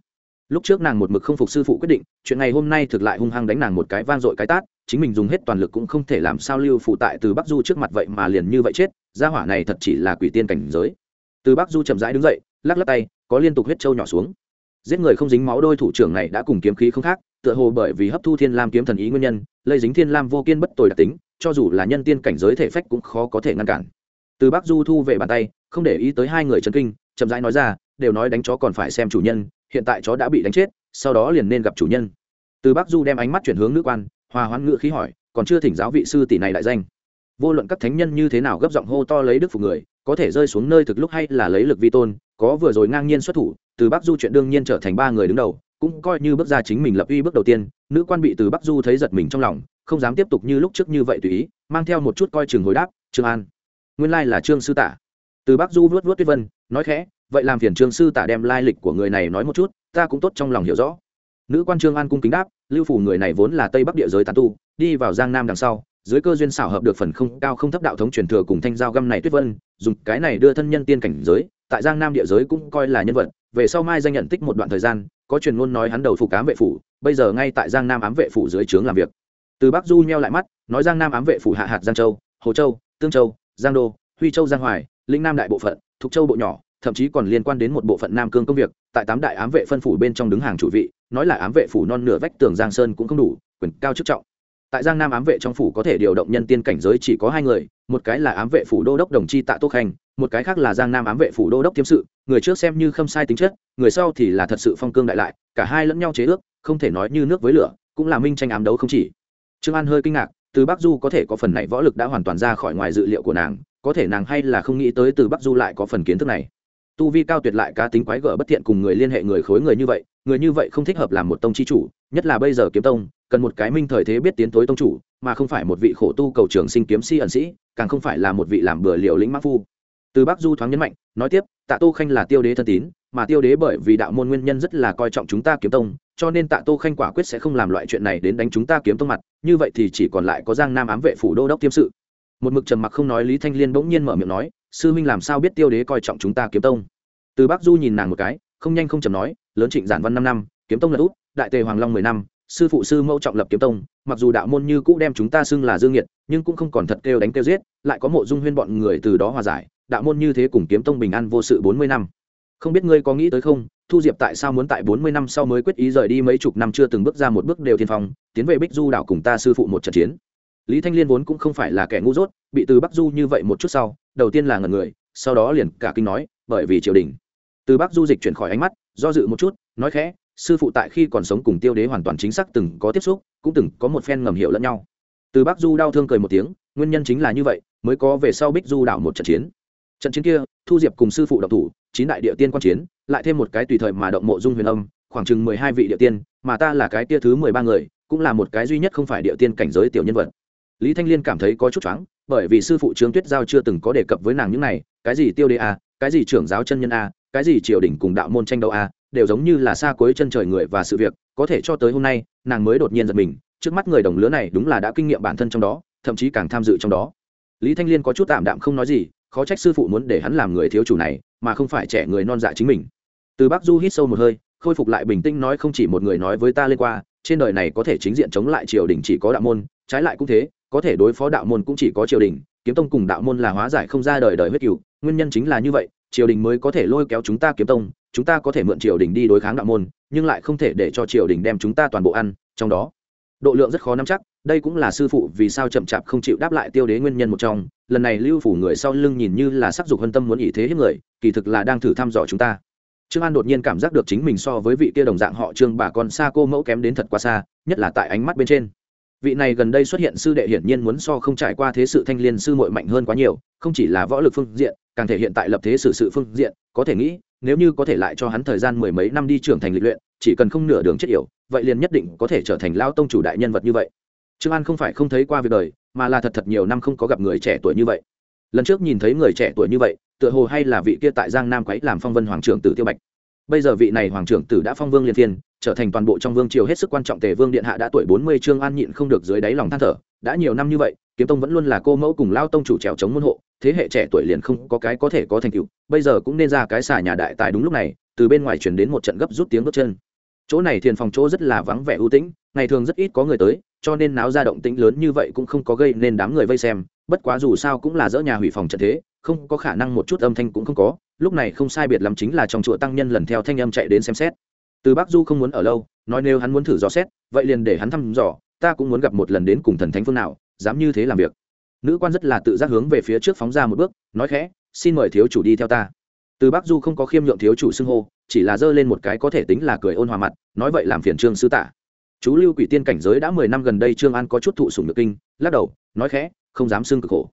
Lúc trước nàng một mực không phục sư phụ quyết định, chuyện ngày hôm nay thực lại hung hăng đánh nàng một cái vang dội cái tát chính mình dùng hết toàn lực cũng không thể làm sao lưu phụ tại từ bắc du trước mặt vậy mà liền như vậy chết, gia hỏa này thật chỉ là quỷ tiên cảnh giới. Từ bắc du chậm rãi đứng dậy, lắc lắc tay, có liên tục huyết trâu nhỏ xuống. Giết người không dính máu đôi thủ trưởng này đã cùng kiếm khí không khác, tựa hồ bởi vì hấp thu thiên lam kiếm thần ý nguyên nhân, lây dính thiên lam vô kiên bất tồi đặc tính, cho dù là nhân tiên cảnh giới thể phách cũng khó có thể ngăn cản. Từ bắc du thu về bàn tay, không để ý tới hai người chân kinh, chậm rãi nói ra, đều nói đánh chó còn phải xem chủ nhân, hiện tại chó đã bị đánh chết, sau đó liền nên gặp chủ nhân. Từ bắc du đem ánh mắt chuyển hướng nữ quan hòa hoãn ngự khí hỏi, còn chưa thỉnh giáo vị sư tỷ này đại danh. Vô luận các thánh nhân như thế nào gấp giọng hô to lấy đức phục người, có thể rơi xuống nơi thực lúc hay là lấy lực vi tôn, có vừa rồi ngang nhiên xuất thủ, từ bắc du chuyện đương nhiên trở thành ba người đứng đầu, cũng coi như bước ra chính mình lập uy bước đầu tiên, nữ quan bị từ bắc du thấy giật mình trong lòng, không dám tiếp tục như lúc trước như vậy tùy ý, mang theo một chút coi chừng hồi đáp, trương an, nguyên lai là trương sư tả. Từ bắc du vuốt vuốt tuyết vân, nói khẽ, vậy làm phiền trương sư tả đem lai lịch của người này nói một chút, ta cũng tốt trong lòng hiểu rõ. Nữ quan trương an cung kính đáp lưu phủ người này vốn là tây bắc địa giới tán tu, đi vào giang nam đằng sau, dưới cơ duyên xảo hợp được phần không cao không thấp đạo thống truyền thừa cùng thanh giao găm này tuyết vân, dùng cái này đưa thân nhân tiên cảnh giới, tại giang nam địa giới cũng coi là nhân vật. Về sau mai danh nhận tích một đoạn thời gian, có truyền ngôn nói hắn đầu phục ám vệ phủ, bây giờ ngay tại giang nam ám vệ phủ dưới trướng làm việc. Từ bắc du nheo lại mắt, nói giang nam ám vệ phủ hạ hạt giang châu, hồ châu, tương châu, giang đô, huy châu giang hoài, linh nam đại bộ phận, thục châu bộ nhỏ, thậm chí còn liên quan đến một bộ phận nam cương công việc, tại tám đại ám vệ phân phủ bên trong đứng hàng chủ vị nói là ám vệ phủ non nửa vách tường giang sơn cũng không đủ, quyền cao chức trọng. Tại giang nam ám vệ trong phủ có thể điều động nhân tiên cảnh giới chỉ có hai người, một cái là ám vệ phủ đô đốc đồng chi tạ tô khanh một cái khác là giang nam ám vệ phủ đô đốc thiêm sự, người trước xem như không sai tính chất, người sau thì là thật sự phong cương đại lại, cả hai lẫn nhau chế ước, không thể nói như nước với lửa, cũng là minh tranh ám đấu không chỉ. Trương an hơi kinh ngạc, từ bắc du có thể có phần này võ lực đã hoàn toàn ra khỏi ngoài dự liệu của nàng, có thể nàng hay là không nghĩ tới từ bắc du lại có phần kiến thức này. Tu vi cao tuyệt lại cá tính quái gở bất thiện cùng người liên hệ người khối người như vậy người như vậy không thích hợp làm một tông chi chủ, nhất là bây giờ kiếm tông, cần một cái minh thời thế biết tiến tối tông chủ, mà không phải một vị khổ tu cầu trường sinh kiếm si ẩn sĩ, càng không phải là một vị làm bừa liều lĩnh mắc phu. Từ bắc du thoáng nhấn mạnh, nói tiếp, tạ tô khanh là tiêu đế thân tín, mà tiêu đế bởi vì đạo môn nguyên nhân rất là coi trọng chúng ta kiếm tông, cho nên tạ tô khanh quả quyết sẽ không làm loại chuyện này đến đánh chúng ta kiếm tông mặt, như vậy thì chỉ còn lại có giang nam ám vệ phủ đô đốc tiêm sự. Một mực trầm mặc không nói lý thanh liên bỗng nhiên mở miệng nói, sư minh làm sao biết tiêu đế coi trọng chúng ta kiếm tông? Từ bắc du nhìn nàng một cái không nhanh không chầm nói, lớn trịnh giản văn năm năm, kiếm tông là út, đại tề hoàng long mười năm, sư phụ sư mẫu trọng lập kiếm tông, mặc dù đạo môn như cũ đem chúng ta xưng là dương nhiệt nhưng cũng không còn thật kêu đánh kêu giết, lại có mộ dung huyên bọn người từ đó hòa giải, đạo môn như thế cùng kiếm tông bình an vô sự bốn mươi năm. Không biết ngươi có nghĩ tới không, thu diệp tại sao muốn tại bốn mươi năm sau mới quyết ý rời đi mấy chục năm chưa từng bước ra một bước đều thiên phong, tiến về bích du đảo cùng ta sư phụ một trận chiến. Lý thanh liên vốn cũng không phải là kẻ ngu dốt, bị từ bắc du như vậy một chút sau, đầu tiên là ngần người, sau đó liền cả kinh nói, bởi vì triều đình từ bắc du dịch chuyển khỏi ánh mắt, do dự một chút, nói khẽ, sư phụ tại khi còn sống cùng tiêu đế hoàn toàn chính xác từng có tiếp xúc, cũng từng có một phen ngầm hiểu lẫn nhau. Từ bắc du đau thương cười một tiếng, nguyên nhân chính là như vậy, mới có về sau bích du đảo một trận chiến. Trận chiến kia, thu diệp cùng sư phụ độc thủ, chín đại địa tiên quan chiến, lại thêm một cái tùy thời mà động mộ dung huyền âm, khoảng chừng mười hai vị địa tiên, mà ta là cái tia thứ mười ba người, cũng là một cái duy nhất không phải địa tiên cảnh giới tiểu nhân vật. Lý thanh liên cảm thấy có chút choáng, bởi vì sư phụ trương tuyết giao chưa từng có đề cập với nàng những này, cái gì tiêu đế a cái gì trưởng giáo chân nhân a cái gì triều đình cùng đạo môn tranh đấu a đều giống như là xa cuối chân trời người và sự việc, có thể cho tới hôm nay, nàng mới đột nhiên giật mình, trước mắt người đồng lứa này đúng là đã kinh nghiệm bản thân trong đó, thậm chí càng tham dự trong đó. Lý thanh liên có chút tạm đạm không nói gì, khó trách sư phụ muốn để hắn làm người thiếu chủ này, mà không phải trẻ người non dạ chính mình. Từ bắc du hít sâu một hơi, khôi phục lại bình tĩnh nói không chỉ một người nói với ta lên qua, trên đời này có thể chính diện chống lại triều đình chỉ có đạo môn, trái lại cũng thế, có thể đối phó đạo môn cũng chỉ có triều đình, kiếm tông cùng đạo môn là hóa giải không ra đời đời huyết cựu nguyên nhân chính là như vậy triều đình mới có thể lôi kéo chúng ta kiếm tông, chúng ta có thể mượn triều đình đi đối kháng đạo môn, nhưng lại không thể để cho triều đình đem chúng ta toàn bộ ăn trong đó. Độ lượng rất khó nắm chắc, đây cũng là sư phụ vì sao chậm chạp không chịu đáp lại tiêu đế nguyên nhân một trong. Lần này lưu phủ người sau lưng nhìn như là sắc dục hân tâm muốn ý thế hiếp người, kỳ thực là đang thử thăm dò chúng ta. Trương an đột nhiên cảm giác được chính mình so với vị kia đồng dạng họ trương bà con xa cô mẫu kém đến thật quá xa, nhất là tại ánh mắt bên trên. Vị này gần đây xuất hiện sư đệ hiển nhiên muốn so không trải qua thế sự thanh liên sư muội mạnh hơn quá nhiều, không chỉ là võ lực phương diện càng thể hiện tại lập thế sự sự phương diện, có thể nghĩ, nếu như có thể lại cho hắn thời gian mười mấy năm đi trưởng thành lịch luyện, chỉ cần không nửa đường chết yểu, vậy liền nhất định có thể trở thành lao tông chủ đại nhân vật như vậy. Trương an không phải không thấy qua việc đời, mà là thật thật nhiều năm không có gặp người trẻ tuổi như vậy. Lần trước nhìn thấy người trẻ tuổi như vậy, tựa hồ hay là vị kia tại giang nam quấy làm phong vân hoàng trưởng tử tiêu bạch. Bây giờ vị này hoàng trưởng tử đã phong vương liên thiên trở thành toàn bộ trong vương triều hết sức quan trọng tề vương điện hạ đã tuổi bốn mươi, trương an nhịn không được dưới đáy lòng than thở, đã nhiều năm như vậy, kiếm tông vẫn luôn là cô mẫu cùng lao tông chủ trèo chống môn hộ thế hệ trẻ tuổi liền không có cái có thể có thành tựu, bây giờ cũng nên ra cái xả nhà đại tài đúng lúc này, từ bên ngoài chuyển đến một trận gấp rút tiếng bước chân. Chỗ này thiền phòng chỗ rất là vắng vẻ ưu tĩnh, ngày thường rất ít có người tới, cho nên náo ra động tĩnh lớn như vậy cũng không có gây nên đám người vây xem, bất quá dù sao cũng là dỡ nhà hủy phòng trận thế, không có khả năng một chút âm thanh cũng không có, lúc này không sai biệt lắm chính là trong chùa tăng nhân lần theo thanh âm chạy đến xem xét. Từ bác du không muốn ở lâu, nói nếu hắn muốn thử dò xét, vậy liền để hắn thăm dò, ta cũng muốn gặp một lần đến cùng thần thánh phương nào, dám như thế làm việc nữ quan rất là tự giác hướng về phía trước phóng ra một bước, nói khẽ, xin mời thiếu chủ đi theo ta. Từ bắc du không có khiêm nhượng thiếu chủ xưng hô, chỉ là giơ lên một cái có thể tính là cười ôn hòa mặt, nói vậy làm phiền trương sư tả chú lưu quỷ tiên cảnh giới đã mười năm gần đây, trương an có chút thụ sùng được kinh, lắc đầu, nói khẽ, không dám xưng cực khổ.